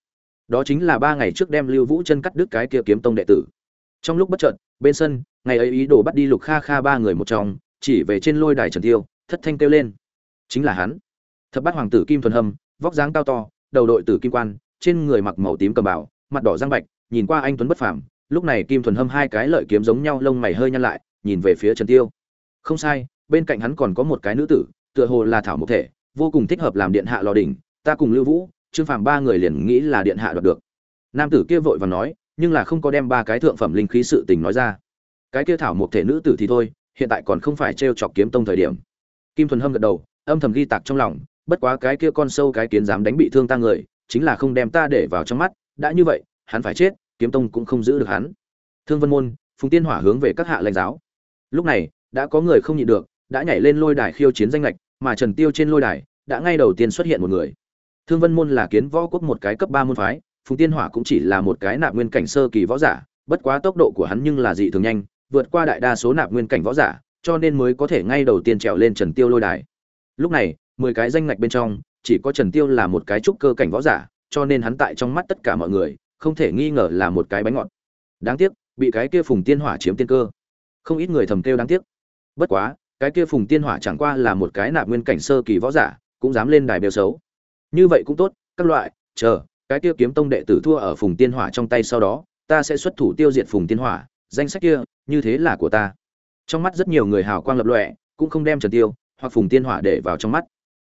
Đó chính là ba ngày trước đem lưu vũ chân cắt đứt cái kia kiếm tông đệ tử trong lúc bất chợt, bên sân, ngày ấy ý đồ bắt đi lục kha kha ba người một trong chỉ về trên lôi đài trần tiêu, thất thanh kêu lên. Chính là hắn. Thập bát hoàng tử kim thuần hâm, vóc dáng cao to, đầu đội tử kim quan, trên người mặc màu tím cầm bảo mặt đỏ răng bạch, nhìn qua anh tuấn bất phàm. Lúc này kim thuần hâm hai cái lợi kiếm giống nhau lông mày hơi nhăn lại, nhìn về phía trần tiêu. Không sai, bên cạnh hắn còn có một cái nữ tử, tựa hồ là thảo mộc thể, vô cùng thích hợp làm điện hạ lò đỉnh. Ta cùng lưu vũ, trương phàm ba người liền nghĩ là điện hạ đoạt được. Nam tử kia vội và nói nhưng là không có đem ba cái thượng phẩm linh khí sự tình nói ra. Cái kia thảo một thể nữ tử thì thôi, hiện tại còn không phải trêu chọc kiếm tông thời điểm. Kim thuần hâm gật đầu, âm thầm ghi tạc trong lòng, bất quá cái kia con sâu cái kiến dám đánh bị thương ta người, chính là không đem ta để vào trong mắt, đã như vậy, hắn phải chết, kiếm tông cũng không giữ được hắn. Thương vân môn, phùng tiên hỏa hướng về các hạ lãnh giáo. Lúc này, đã có người không nhịn được, đã nhảy lên lôi đài khiêu chiến danh lệch mà trần tiêu trên lôi đài, đã ngay đầu tiên xuất hiện một người. Thương vân môn là kiến võ quốc một cái cấp ba môn phái phùng tiên hỏa cũng chỉ là một cái nạp nguyên cảnh sơ kỳ võ giả, bất quá tốc độ của hắn nhưng là dị thường nhanh, vượt qua đại đa số nạp nguyên cảnh võ giả, cho nên mới có thể ngay đầu tiên trèo lên trần tiêu lôi đài. Lúc này, mười cái danh ngạch bên trong, chỉ có trần tiêu là một cái trúc cơ cảnh võ giả, cho nên hắn tại trong mắt tất cả mọi người, không thể nghi ngờ là một cái bánh ngọt. Đáng tiếc, bị cái kia phùng tiên hỏa chiếm tiên cơ. Không ít người thầm kêu đáng tiếc. Bất quá, cái kia phùng tiên hỏa chẳng qua là một cái nạp nguyên cảnh sơ kỳ võ giả, cũng dám lên đài bêu xấu. Như vậy cũng tốt, các loại, chờ cái kia kiếm tông đệ tử thua ở phùng tiên hỏa trong tay sau đó, ta sẽ xuất thủ tiêu diệt phùng tiên hỏa, danh sách kia, như thế là của ta. Trong mắt rất nhiều người hào quang lập lọe cũng không đem trần tiêu hoặc phùng tiên hỏa để vào trong mắt.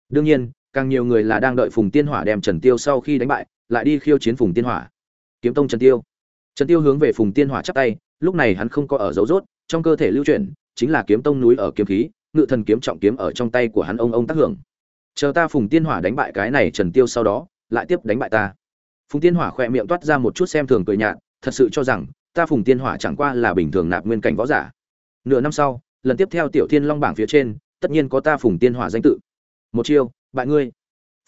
Đương nhiên, càng nhiều người là đang đợi phùng tiên hỏa đem trần tiêu sau khi đánh bại, lại đi khiêu chiến phùng tiên hỏa. Kiếm tông trần tiêu. Trần tiêu hướng về phùng tiên hỏa chắp tay, lúc này hắn không có ở dấu rốt, trong cơ thể lưu chuyển, chính là kiếm tông núi ở kiếm khí, ngự thần kiếm trọng kiếm ở trong tay của hắn ông ông tác hưởng. Chờ ta phùng tiên hỏa đánh bại cái này trần tiêu sau đó, lại tiếp đánh bại ta phùng tiên hỏa khỏe miệng toát ra một chút xem thường cười nhạt, thật sự cho rằng, ta phùng tiên hỏa chẳng qua là bình thường nạp nguyên cảnh võ giả. Nửa năm sau, lần tiếp theo tiểu thiên long bảng phía trên, tất nhiên có ta phùng tiên hỏa danh tự. Một chiêu, bại ngươi.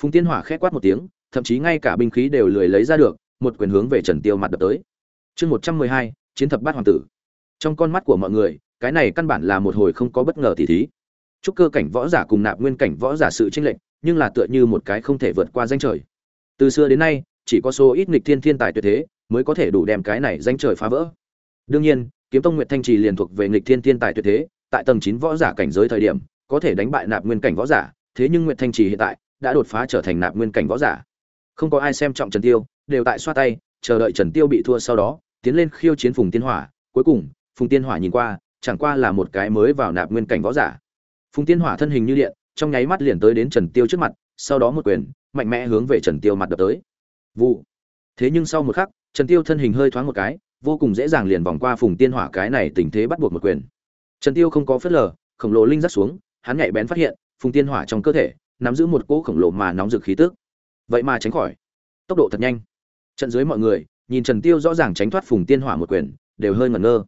Phùng tiên hỏa khẽ quát một tiếng, thậm chí ngay cả binh khí đều lười lấy ra được, một quyền hướng về trần tiêu mặt đập tới. Chương một trăm mười hai, chiến thập bát hoàng tử. Trong con mắt của mọi người, cái này căn bản là một hồi không có bất ngờ tỉ thí. Chúc cơ cảnh võ giả cùng nạp nguyên cảnh võ giả sự tranh lệch, nhưng là tựa như một cái không thể vượt qua danh trời. Từ xưa đến nay chỉ có số ít nghịch thiên thiên tài tuyệt thế mới có thể đủ đem cái này danh trời phá vỡ. Đương nhiên, kiếm tông nguyệt thanh trì liền thuộc về nghịch thiên thiên tài tuyệt thế, tại tầng chín võ giả cảnh giới thời điểm, có thể đánh bại nạp nguyên cảnh võ giả, thế nhưng nguyệt thanh trì hiện tại đã đột phá trở thành nạp nguyên cảnh võ giả. Không có ai xem trọng trần tiêu, đều tại xoa tay, chờ đợi trần tiêu bị thua sau đó, tiến lên khiêu chiến phùng tiên hỏa. Cuối cùng, phùng tiên hỏa nhìn qua, chẳng qua là một cái mới vào nạp nguyên cảnh võ giả. Phùng tiên hỏa thân hình như điện, trong nháy mắt liền tới đến trần tiêu trước mặt, sau đó một quyền, mạnh mẽ hướng về trần tiêu mặt đập tới vụ. Thế nhưng sau một khắc, trần tiêu thân hình hơi thoáng một cái, vô cùng dễ dàng liền vòng qua phùng tiên hỏa cái này tình thế bắt buộc một quyền. Trần tiêu không có phớt lờ, khổng lồ linh rắc xuống, hắn nhạy bén phát hiện, phùng tiên hỏa trong cơ thể, nắm giữ một cỗ khổng lồ mà nóng rực khí tức. Vậy mà tránh khỏi. Tốc độ thật nhanh. Trận dưới mọi người, nhìn trần tiêu rõ ràng tránh thoát phùng tiên hỏa một quyền, đều hơi ngẩn ngơ.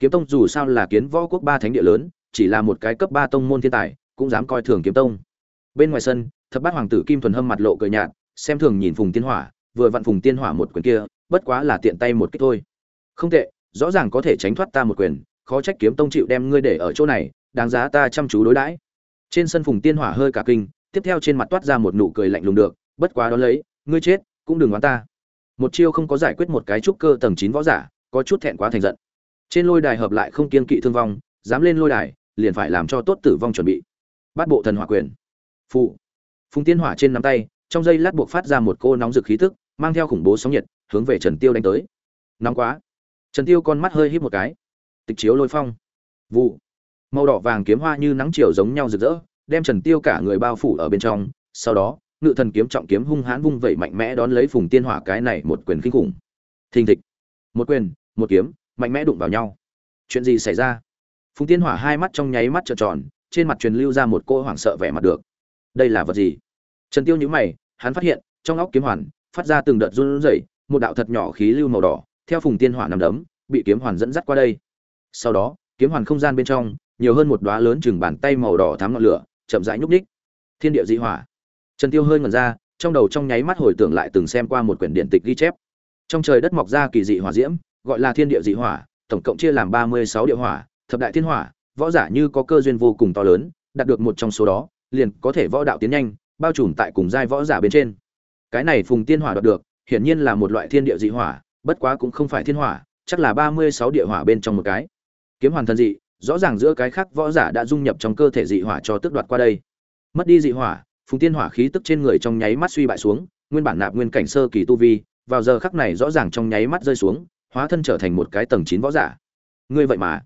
Kiếm tông dù sao là kiến võ quốc ba thánh địa lớn, chỉ là một cái cấp ba tông môn thiên tài, cũng dám coi thường kiếm tông. Bên ngoài sân, thập bát hoàng tử kim thuần hâm mặt lộ cười nhạt, xem thường nhìn phùng tiên hỏa vừa vặn phùng tiên hỏa một quyền kia, bất quá là tiện tay một kích thôi. Không tệ, rõ ràng có thể tránh thoát ta một quyền, khó trách kiếm tông chịu đem ngươi để ở chỗ này, đáng giá ta chăm chú đối đãi. Trên sân phùng tiên hỏa hơi cả kinh, tiếp theo trên mặt toát ra một nụ cười lạnh lùng được, bất quá đó lấy, ngươi chết, cũng đừng oán ta. Một chiêu không có giải quyết một cái trúc cơ tầng chín võ giả, có chút thẹn quá thành giận. Trên lôi đài hợp lại không kiên kỵ thương vong, dám lên lôi đài, liền phải làm cho tốt tử vong chuẩn bị. Bắt bộ thần hỏa quyền. Phụ phùng tiên hỏa trên nắm tay trong giây lát buộc phát ra một cô nóng rực khí tức, mang theo khủng bố sóng nhiệt, hướng về trần tiêu đánh tới. Nóng quá. Trần tiêu con mắt hơi híp một cái. Tịch chiếu lôi phong. Vụ. Màu đỏ vàng kiếm hoa như nắng chiều giống nhau rực rỡ, đem trần tiêu cả người bao phủ ở bên trong. Sau đó, ngự thần kiếm trọng kiếm hung hãn vung vẩy mạnh mẽ đón lấy phùng tiên hỏa cái này một quyền kinh khủng. Thình thịch. Một quyền, một kiếm, mạnh mẽ đụng vào nhau. Chuyện gì xảy ra? Phùng tiên hỏa hai mắt trong nháy mắt trợn tròn, trên mặt truyền lưu ra một cô hoảng sợ vẻ mặt được. Đây là vật gì? Trần tiêu nhíu mày, hắn phát hiện, trong óc kiếm hoàn, phát ra từng đợt run rẩy, một đạo thật nhỏ khí lưu màu đỏ, theo phùng tiên hỏa nằm đấm, bị kiếm hoàn dẫn dắt qua đây. Sau đó, kiếm hoàn không gian bên trong, nhiều hơn một đóa lớn chừng bàn tay màu đỏ thắm ngọn lửa, chậm rãi nhúc nhích. Thiên địa dị hỏa. Trần tiêu hơi ngẩn ra, trong đầu trong nháy mắt hồi tưởng lại từng xem qua một quyển điện tịch ghi chép. Trong trời đất mọc ra kỳ dị hỏa diễm, gọi là thiên địa dị hỏa, tổng cộng chia làm ba mươi sáu địa hỏa, thập đại thiên hỏa, võ giả như có cơ duyên vô cùng to lớn, đạt được một trong số đó, liền có thể võ đạo tiến nhanh bao trùm tại cùng giai võ giả bên trên. Cái này phùng tiên hỏa đoạt được, hiển nhiên là một loại thiên địa dị hỏa, bất quá cũng không phải thiên hỏa, chắc là ba mươi sáu địa hỏa bên trong một cái. Kiếm hoàn thần dị, rõ ràng giữa cái khác võ giả đã dung nhập trong cơ thể dị hỏa cho tước đoạt qua đây. Mất đi dị hỏa, phùng tiên hỏa khí tức trên người trong nháy mắt suy bại xuống, nguyên bản nạp nguyên cảnh sơ kỳ tu vi, vào giờ khắc này rõ ràng trong nháy mắt rơi xuống, hóa thân trở thành một cái tầng chín võ giả. Ngươi vậy mà.